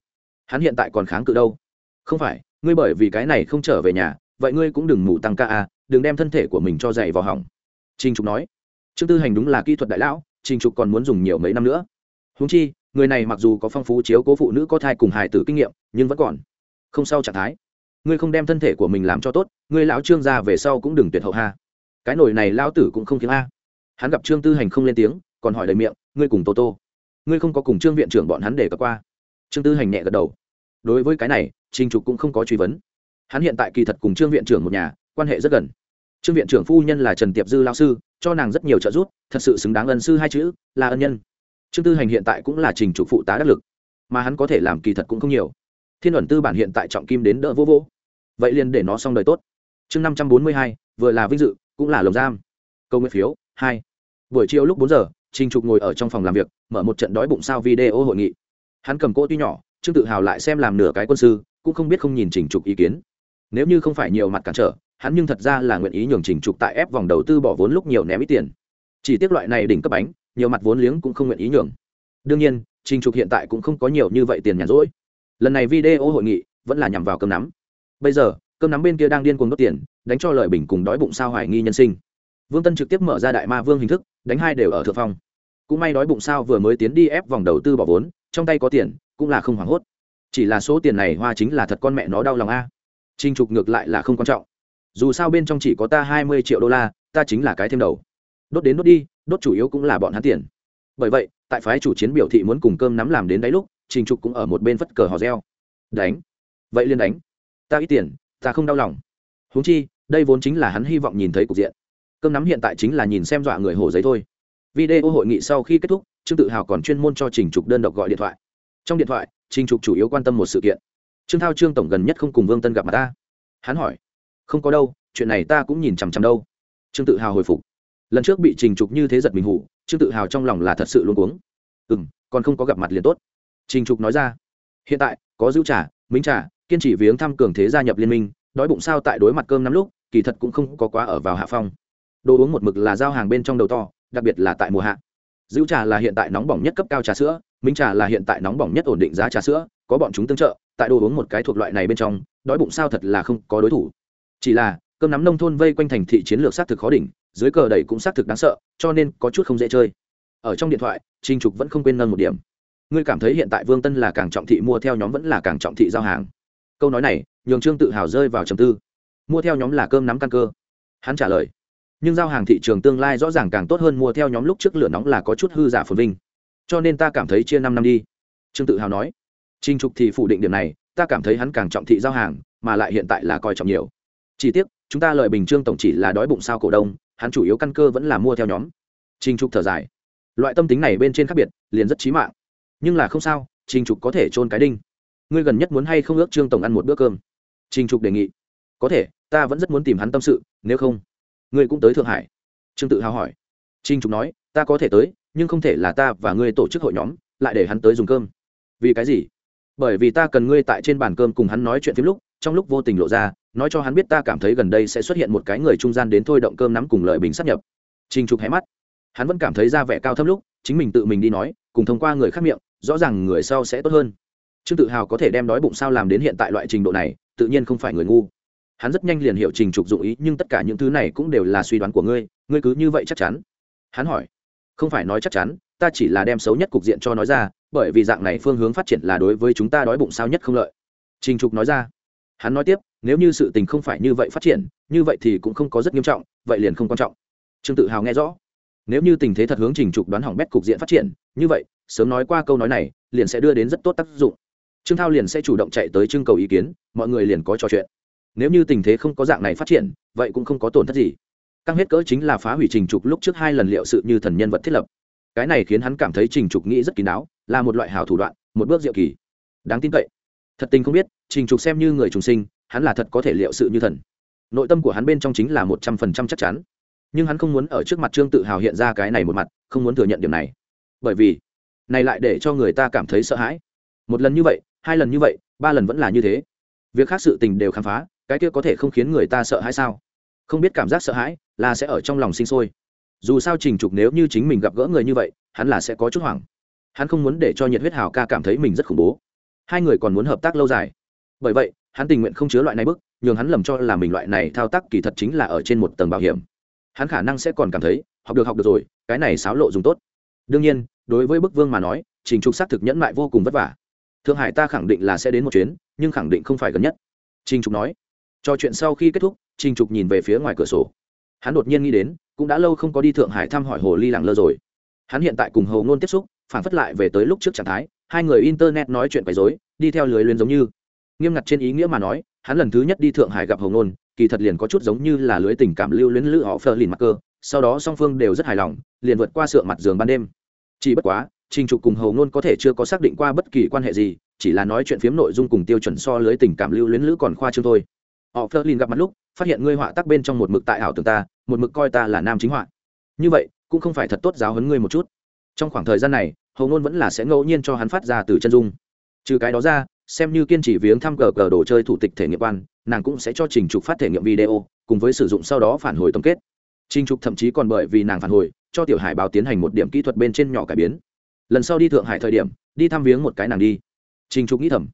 Hắn hiện tại còn kháng cự đâu? Không phải ngươi bởi vì cái này không trở về nhà vậy ngươi cũng đừng mù tăng ca à, đừng đem thân thể của mình cho dày vào hỏng. Trình trục nói. Trương tư hành đúng là kỹ thuật đại lão trình trục còn muốn dùng nhiều mấy năm nữa. Húng chi người này mặc dù có phong phú chiếu cố phụ nữ có thai cùng hài tử kinh nghiệm nhưng vẫn còn không sao trạng thái. Ngươi không đem thân thể của mình làm cho tốt ngươi lão trương ra về sau cũng đừng tuyệt hậu ha. Cái nổi này lão tử cũng không kiếm a. Hắn gặp trương tư hành không lên tiếng còn hỏi đầy miệng ngươi cùng tô tô ngươi không có cùng trương viện trưởng bọn hắn để cập qua. Trương tư hành nhẹ gật đầu. Đối với cái này, trình trục cũng không có truy vấn. Hắn hiện tại kỳ thật cùng trương viện trưởng một nhà, quan hệ rất gần. Trương viện trưởng phu nhân là trần tiệp dư lao sư, cho nàng rất nhiều trợ giúp, thật sự xứng đáng ân sư hai chữ, là ân nhân. Trương tư hành hiện tại cũng là trình trục phụ tá đắc lực, mà hắn có thể làm kỳ thật cũng không nhiều. Thiên luận tư bản hiện tại trọng kim đến đỡ vô vô. Vậy liền để nó xong đời tốt. Chương năm trăm bốn mươi hai, vừa là vinh dự, cũng là lồng giam. Câu nguyện phiếu, hai. Buổi chiều lúc bốn giờ trình trục ngồi ở trong phòng làm việc, mở một trận đói bụng sao video hội nghị. Hắn cầm cỗ tuy nhỏ, trương tự hào lại xem làm nửa cái quân sư, cũng không biết không nhìn trình trục ý kiến. Nếu như không phải nhiều mặt cản trở, hắn nhưng thật ra là nguyện ý nhường trình trục tại ép vòng đầu tư bỏ vốn lúc nhiều ném ít tiền. Chỉ tiếc loại này đỉnh cấp bánh, nhiều mặt vốn liếng cũng không nguyện ý nhường. Đương nhiên, trình trục hiện tại cũng không có nhiều như vậy tiền nhàn rỗi. Lần này video hội nghị vẫn là nhằm vào cơm nắm. Bây giờ, cơm nắm bên kia đang điên cuồng đốt tiền, đánh cho lợi bình cùng đói bụng sao hoài nghi nhân sinh vương tân trực tiếp mở ra đại ma vương hình thức, đánh hai đều ở thượng phong. Cũng may đói bụng sao vừa mới tiến đi ép vòng đầu tư bỏ vốn, trong tay có tiền, cũng là không hoảng hốt. Chỉ là số tiền này hoa chính là thật con mẹ nó đau lòng a. Trinh trục ngược lại là không quan trọng. Dù sao bên trong chỉ có ta hai mươi triệu đô la, ta chính là cái thêm đầu. Đốt đến đốt đi, đốt chủ yếu cũng là bọn hắn tiền. Bởi vậy, tại phái chủ chiến biểu thị muốn cùng cơm nắm làm đến đáy lúc, trình trục cũng ở một bên phất cờ hò reo. Đánh. Vậy liền đánh. Ta ít tiền, ta không đau lòng. Huống chi, đây vốn chính là hắn hy vọng nhìn thấy cục diện cơm nắm hiện tại chính là nhìn xem dọa người hổ giấy thôi. Video hội nghị sau khi kết thúc, trương tự hào còn chuyên môn cho trình trục đơn độc gọi điện thoại. Trong điện thoại, trình trục chủ yếu quan tâm một sự kiện. Trương thao trương tổng gần nhất không cùng vương tân gặp mặt ta. Hắn hỏi, không có đâu, chuyện này ta cũng nhìn chằm chằm đâu. Trương tự hào hồi phục. Lần trước bị trình trục như thế giật mình hủ, trương tự hào trong lòng là thật sự luôn cuống. Ừ m còn không có gặp mặt liền tốt. Trình trục nói ra, hiện tại, có giữ trả minh trả kiên trì viếng thăm cường thế gia nhập liên minh, đói bụng sao tại đối mặt cơm năm lúc, kỳ thật cũng không có quá ở vào hạ phong đồ uống một mực là giao hàng bên trong đầu to, đặc biệt là tại mùa hạ. Dữ trà là hiện tại nóng bỏng nhất cấp cao trà sữa, minh trà là hiện tại nóng bỏng nhất ổn định giá trà sữa, có bọn chúng tương trợ, tại đồ uống một cái thuộc loại này bên trong, đói bụng sao thật là không có đối thủ. Chỉ là, cơm nắm nông thôn vây quanh thành thị chiến lược xác thực khó đỉnh, dưới cờ đầy cũng xác thực đáng sợ, cho nên có chút không dễ chơi. Ở trong điện thoại trinh trục vẫn không quên nâng một điểm. Ngươi cảm thấy hiện tại vương tân là càng trọng thị mua theo nhóm vẫn là càng trọng thị giao hàng? Câu nói này, nhường trương tự hào rơi vào trầm tư. Mua theo nhóm là cơm nắm căn cơ. Hắn trả lời nhưng giao hàng thị trường tương lai rõ ràng càng tốt hơn mua theo nhóm lúc trước lửa nóng là có chút hư giả phồn vinh. Cho nên ta cảm thấy chia năm năm đi. Trương tự hào nói. Trinh trục thì phủ định điểm này, ta cảm thấy hắn càng trọng thị giao hàng, mà lại hiện tại là coi trọng nhiều. Chỉ tiếc, chúng ta lợi bình trương tổng chỉ là đói bụng sao cổ đông, hắn chủ yếu căn cơ vẫn là mua theo nhóm. Trinh trục thở dài. Loại tâm tính này bên trên khác biệt, liền rất trí mạng. Nhưng là không sao trinh trục có thể trôn cái đinh. Ngươi gần nhất muốn hay không ước trương tổng ăn một bữa cơm? Trinh trục đề nghị. Có thể, ta vẫn rất muốn tìm hắn tâm sự, nếu không ngươi cũng tới thượng hải. Trương tự hào hỏi. Trinh trục nói, ta có thể tới, nhưng không thể là ta và ngươi tổ chức hội nhóm, lại để hắn tới dùng cơm. Vì cái gì? Bởi vì ta cần ngươi tại trên bàn cơm cùng hắn nói chuyện phim lúc, trong lúc vô tình lộ ra, nói cho hắn biết ta cảm thấy gần đây sẽ xuất hiện một cái người trung gian đến thôi động cơm nắm cùng lợi bình sắp nhập. Trinh trục hé mắt. Hắn vẫn cảm thấy ra vẻ cao thấp lúc, chính mình tự mình đi nói, cùng thông qua người khác miệng, rõ ràng người sau sẽ tốt hơn. Trương tự hào có thể đem đói bụng sao làm đến hiện tại loại trình độ này, tự nhiên không phải người ngu hắn rất nhanh liền hiểu trình trục dụng ý, nhưng tất cả những thứ này cũng đều là suy đoán của ngươi ngươi cứ như vậy chắc chắn? Hắn hỏi. Không phải nói chắc chắn, ta chỉ là đem xấu nhất cục diện cho nói ra, bởi vì dạng này phương hướng phát triển là đối với chúng ta đói bụng sao nhất không lợi. Trình trục nói ra. Hắn nói tiếp, nếu như sự tình không phải như vậy phát triển, như vậy thì cũng không có rất nghiêm trọng, vậy liền không quan trọng. Trương tự hào nghe rõ. Nếu như tình thế thật hướng trình trục đoán hỏng bét cục diện phát triển, như vậy, sớm nói qua câu nói này, liền sẽ đưa đến rất tốt tác dụng. Trương thao liền sẽ chủ động chạy tới trưng cầu ý kiến, mọi người liền có trò chuyện nếu như tình thế không có dạng này phát triển, vậy cũng không có tổn thất gì. Căng hết cỡ chính là phá hủy trình trục lúc trước hai lần liệu sự như thần nhân vật thiết lập. Cái này khiến hắn cảm thấy trình trục nghĩ rất kín đáo, là một loại hảo thủ đoạn, một bước diệu kỳ. Đáng tin cậy. Thật tình không biết, trình trục xem như người trùng sinh, hắn là thật có thể liệu sự như thần. Nội tâm của hắn bên trong chính là một trăm phần trăm chắc chắn. Nhưng hắn không muốn ở trước mặt trương tự hào hiện ra cái này một mặt, không muốn thừa nhận điểm này. Bởi vì, này lại để cho người ta cảm thấy sợ hãi. Một lần như vậy, hai lần như vậy, ba lần vẫn là như thế. Việc khác sự tình đều khám phá cái kia có thể không khiến người ta sợ hãi sao? Không biết cảm giác sợ hãi là sẽ ở trong lòng sinh sôi. Dù sao trình trục nếu như chính mình gặp gỡ người như vậy, hắn là sẽ có chút hoảng. Hắn không muốn để cho nhiệt huyết hào ca cảm thấy mình rất khủng bố. Hai người còn muốn hợp tác lâu dài. Bởi vậy, hắn tình nguyện không chứa loại này bức, nhường hắn lầm cho là mình loại này thao tác kỳ thật chính là ở trên một tầng bảo hiểm. Hắn khả năng sẽ còn cảm thấy, học được học được rồi, cái này xáo lộ dùng tốt. Đương nhiên, đối với bức vương mà nói, trình trục xác thực nhẫn mại vô cùng vất vả. Thượng hải ta khẳng định là sẽ đến một chuyến, nhưng khẳng định không phải gần nhất. Trình trục nói trò chuyện sau khi kết thúc, trình trục nhìn về phía ngoài cửa sổ. Hắn đột nhiên nghĩ đến, cũng đã lâu không có đi thượng hải thăm hỏi hồ ly làng lơ rồi. Hắn hiện tại cùng hồ ngôn tiếp xúc, phản phất lại về tới lúc trước trạng thái, hai người internet nói chuyện quấy dối đi theo lưới luyến giống như. Nghiêm ngặt trên ý nghĩa mà nói, hắn lần thứ nhất đi thượng hải gặp hầu nôn kỳ thật liền có chút giống như là lưới tình cảm lưu luyến lữ họ phờ lìn mặc cơ, sau đó song phương đều rất hài lòng, liền vượt qua sượng mặt giường ban đêm. Chỉ bất quá, trình trục cùng hầu ngôn có thể chưa có xác định qua bất kỳ quan hệ gì, chỉ là nói chuyện phiếm nội dung cùng tiêu chuẩn so lưới tình cảm lưu luyến lữ còn khoa trương thôi họ phơ lin gặp mặt lúc, phát hiện ngươi họa tác bên trong một mực tại ảo tưởng ta, một mực coi ta là nam chính họa. Như vậy, cũng không phải thật tốt giáo hấn ngươi một chút. Trong khoảng thời gian này hầu ngôn vẫn là sẽ ngẫu nhiên cho hắn phát ra từ chân dung. Trừ cái đó ra, xem như kiên trì viếng thăm cờ cờ đồ chơi thủ tịch thể nghiệm quan, nàng cũng sẽ cho trình trục phát thể nghiệm video, cùng với sử dụng sau đó phản hồi tổng kết. Trình trục thậm chí còn bởi vì nàng phản hồi, cho tiểu hải báo tiến hành một điểm kỹ thuật bên trên nhỏ cải biến. Lần sau đi thượng hải thời điểm, đi thăm viếng một cái nàng đi. Trình trục nghĩ thầm.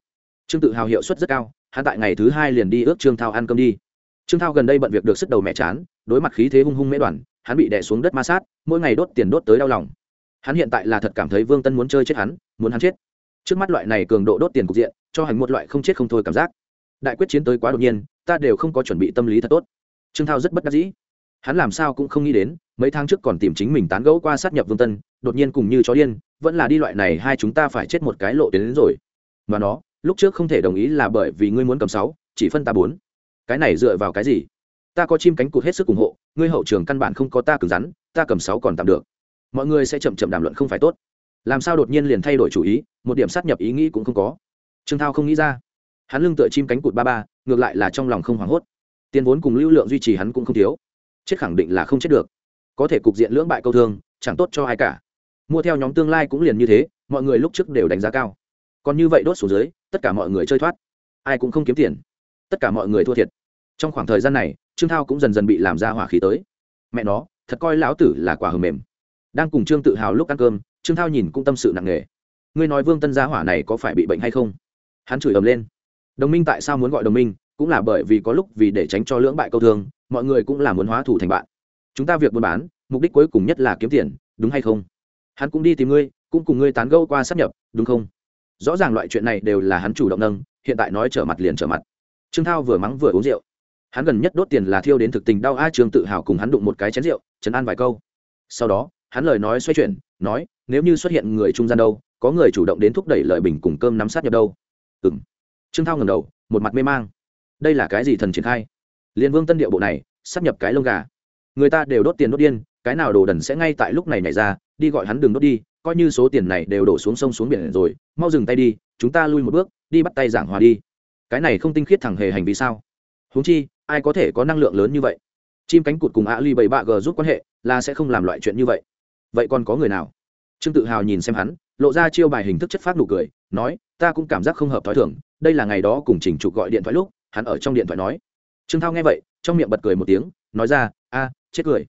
Trương tự hào hiệu suất rất cao hắn tại ngày thứ hai liền đi ước trương thao ăn cơm đi. Trương thao gần đây bận việc được sức đầu mẹ chán, đối mặt khí thế hung hung mễ đoàn, hắn bị đè xuống đất ma sát, mỗi ngày đốt tiền đốt tới đau lòng. Hắn hiện tại là thật cảm thấy vương tân muốn chơi chết hắn, muốn hắn chết. Trước mắt loại này cường độ đốt tiền cục diện, cho hành một loại không chết không thôi cảm giác. Đại quyết chiến tới quá đột nhiên, ta đều không có chuẩn bị tâm lý thật tốt. Trương thao rất bất đắc dĩ. Hắn làm sao cũng không nghĩ đến, mấy tháng trước còn tìm chính mình tán gẫu qua sát nhập vương tân, đột nhiên cùng như chó điên, vẫn là đi loại này hai chúng ta phải chết một cái lộ tiến đến rồi. Mà nó lúc trước không thể đồng ý là bởi vì ngươi muốn cầm sáu, chỉ phân ta bốn. Cái này dựa vào cái gì? Ta có chim cánh cụt hết sức ủng hộ, ngươi hậu trường căn bản không có ta cứng rắn, ta cầm sáu còn tạm được. Mọi người sẽ chậm chậm đàm luận không phải tốt. Làm sao đột nhiên liền thay đổi chủ ý, một điểm sát nhập ý nghĩ cũng không có. Trương thao không nghĩ ra. Hắn lưng tựa chim cánh cụt ba ba, ngược lại là trong lòng không hoảng hốt. Tiền vốn cùng lưu lượng duy trì hắn cũng không thiếu. Chết khẳng định là không chết được. Có thể cục diện lưỡng bại câu thương, chẳng tốt cho ai cả. Mua theo nhóm tương lai cũng liền như thế, mọi người lúc trước đều đánh giá cao. Còn như vậy đốt xuống dưới tất cả mọi người chơi thoát. Ai cũng không kiếm tiền. Tất cả mọi người thua thiệt. Trong khoảng thời gian này, trương thao cũng dần dần bị làm ra hỏa khí tới. Mẹ nó, thật coi lão tử là quả hầm mềm. Đang cùng trương tự hào lúc ăn cơm, trương thao nhìn cũng tâm sự nặng nề. Ngươi nói vương tân gia hỏa này có phải bị bệnh hay không? Hắn chửi ầm lên. Đồng minh tại sao muốn gọi đồng minh? Cũng là bởi vì có lúc vì để tránh cho lưỡng bại câu thương, mọi người cũng là muốn hóa thủ thành bạn. Chúng ta việc buôn bán, mục đích cuối cùng nhất là kiếm tiền, đúng hay không? Hắn cũng đi tìm ngươi, cũng cùng ngươi tán gẫu qua sắp nhập, đúng không? Rõ ràng loại chuyện này đều là hắn chủ động nâng, hiện tại nói trở mặt liền trở mặt. Trương thao vừa mắng vừa uống rượu. Hắn gần nhất đốt tiền là thiêu đến thực tình đau a trương tự hào cùng hắn đụng một cái chén rượu, chấn an vài câu. Sau đó, hắn lời nói xoay chuyển, nói, nếu như xuất hiện người trung gian đâu, có người chủ động đến thúc đẩy lợi bình cùng cơm nắm sát nhập đâu. Ừng trương thao ngầm đầu, một mặt mê mang. Đây là cái gì thần triển khai? Liên vương tân điệu bộ này, sắp nhập cái lông gà. Người ta đều đốt tiền đốt điên, cái nào đồ đần sẽ ngay tại lúc này nhảy ra, đi gọi hắn đừng đốt đi coi như số tiền này đều đổ xuống sông xuống biển rồi, mau dừng tay đi, chúng ta lui một bước, đi bắt tay giảng hòa đi. Cái này không tinh khiết thẳng hề hành vi sao? Huống chi, ai có thể có năng lượng lớn như vậy? Chim cánh cụt cùng ạ ly bảy bạ g giúp quan hệ, là sẽ không làm loại chuyện như vậy. Vậy còn có người nào? Trương tự hào nhìn xem hắn, lộ ra chiêu bài hình thức chất phát nụ cười, nói, ta cũng cảm giác không hợp t h ó i thưởng đây là ngày đó cùng trình trục gọi điện thoại lúc, hắn ở trong điện thoại nói. Trương thao nghe vậy, trong miệng bật cười một tiếng, nói ra, a, chết cười.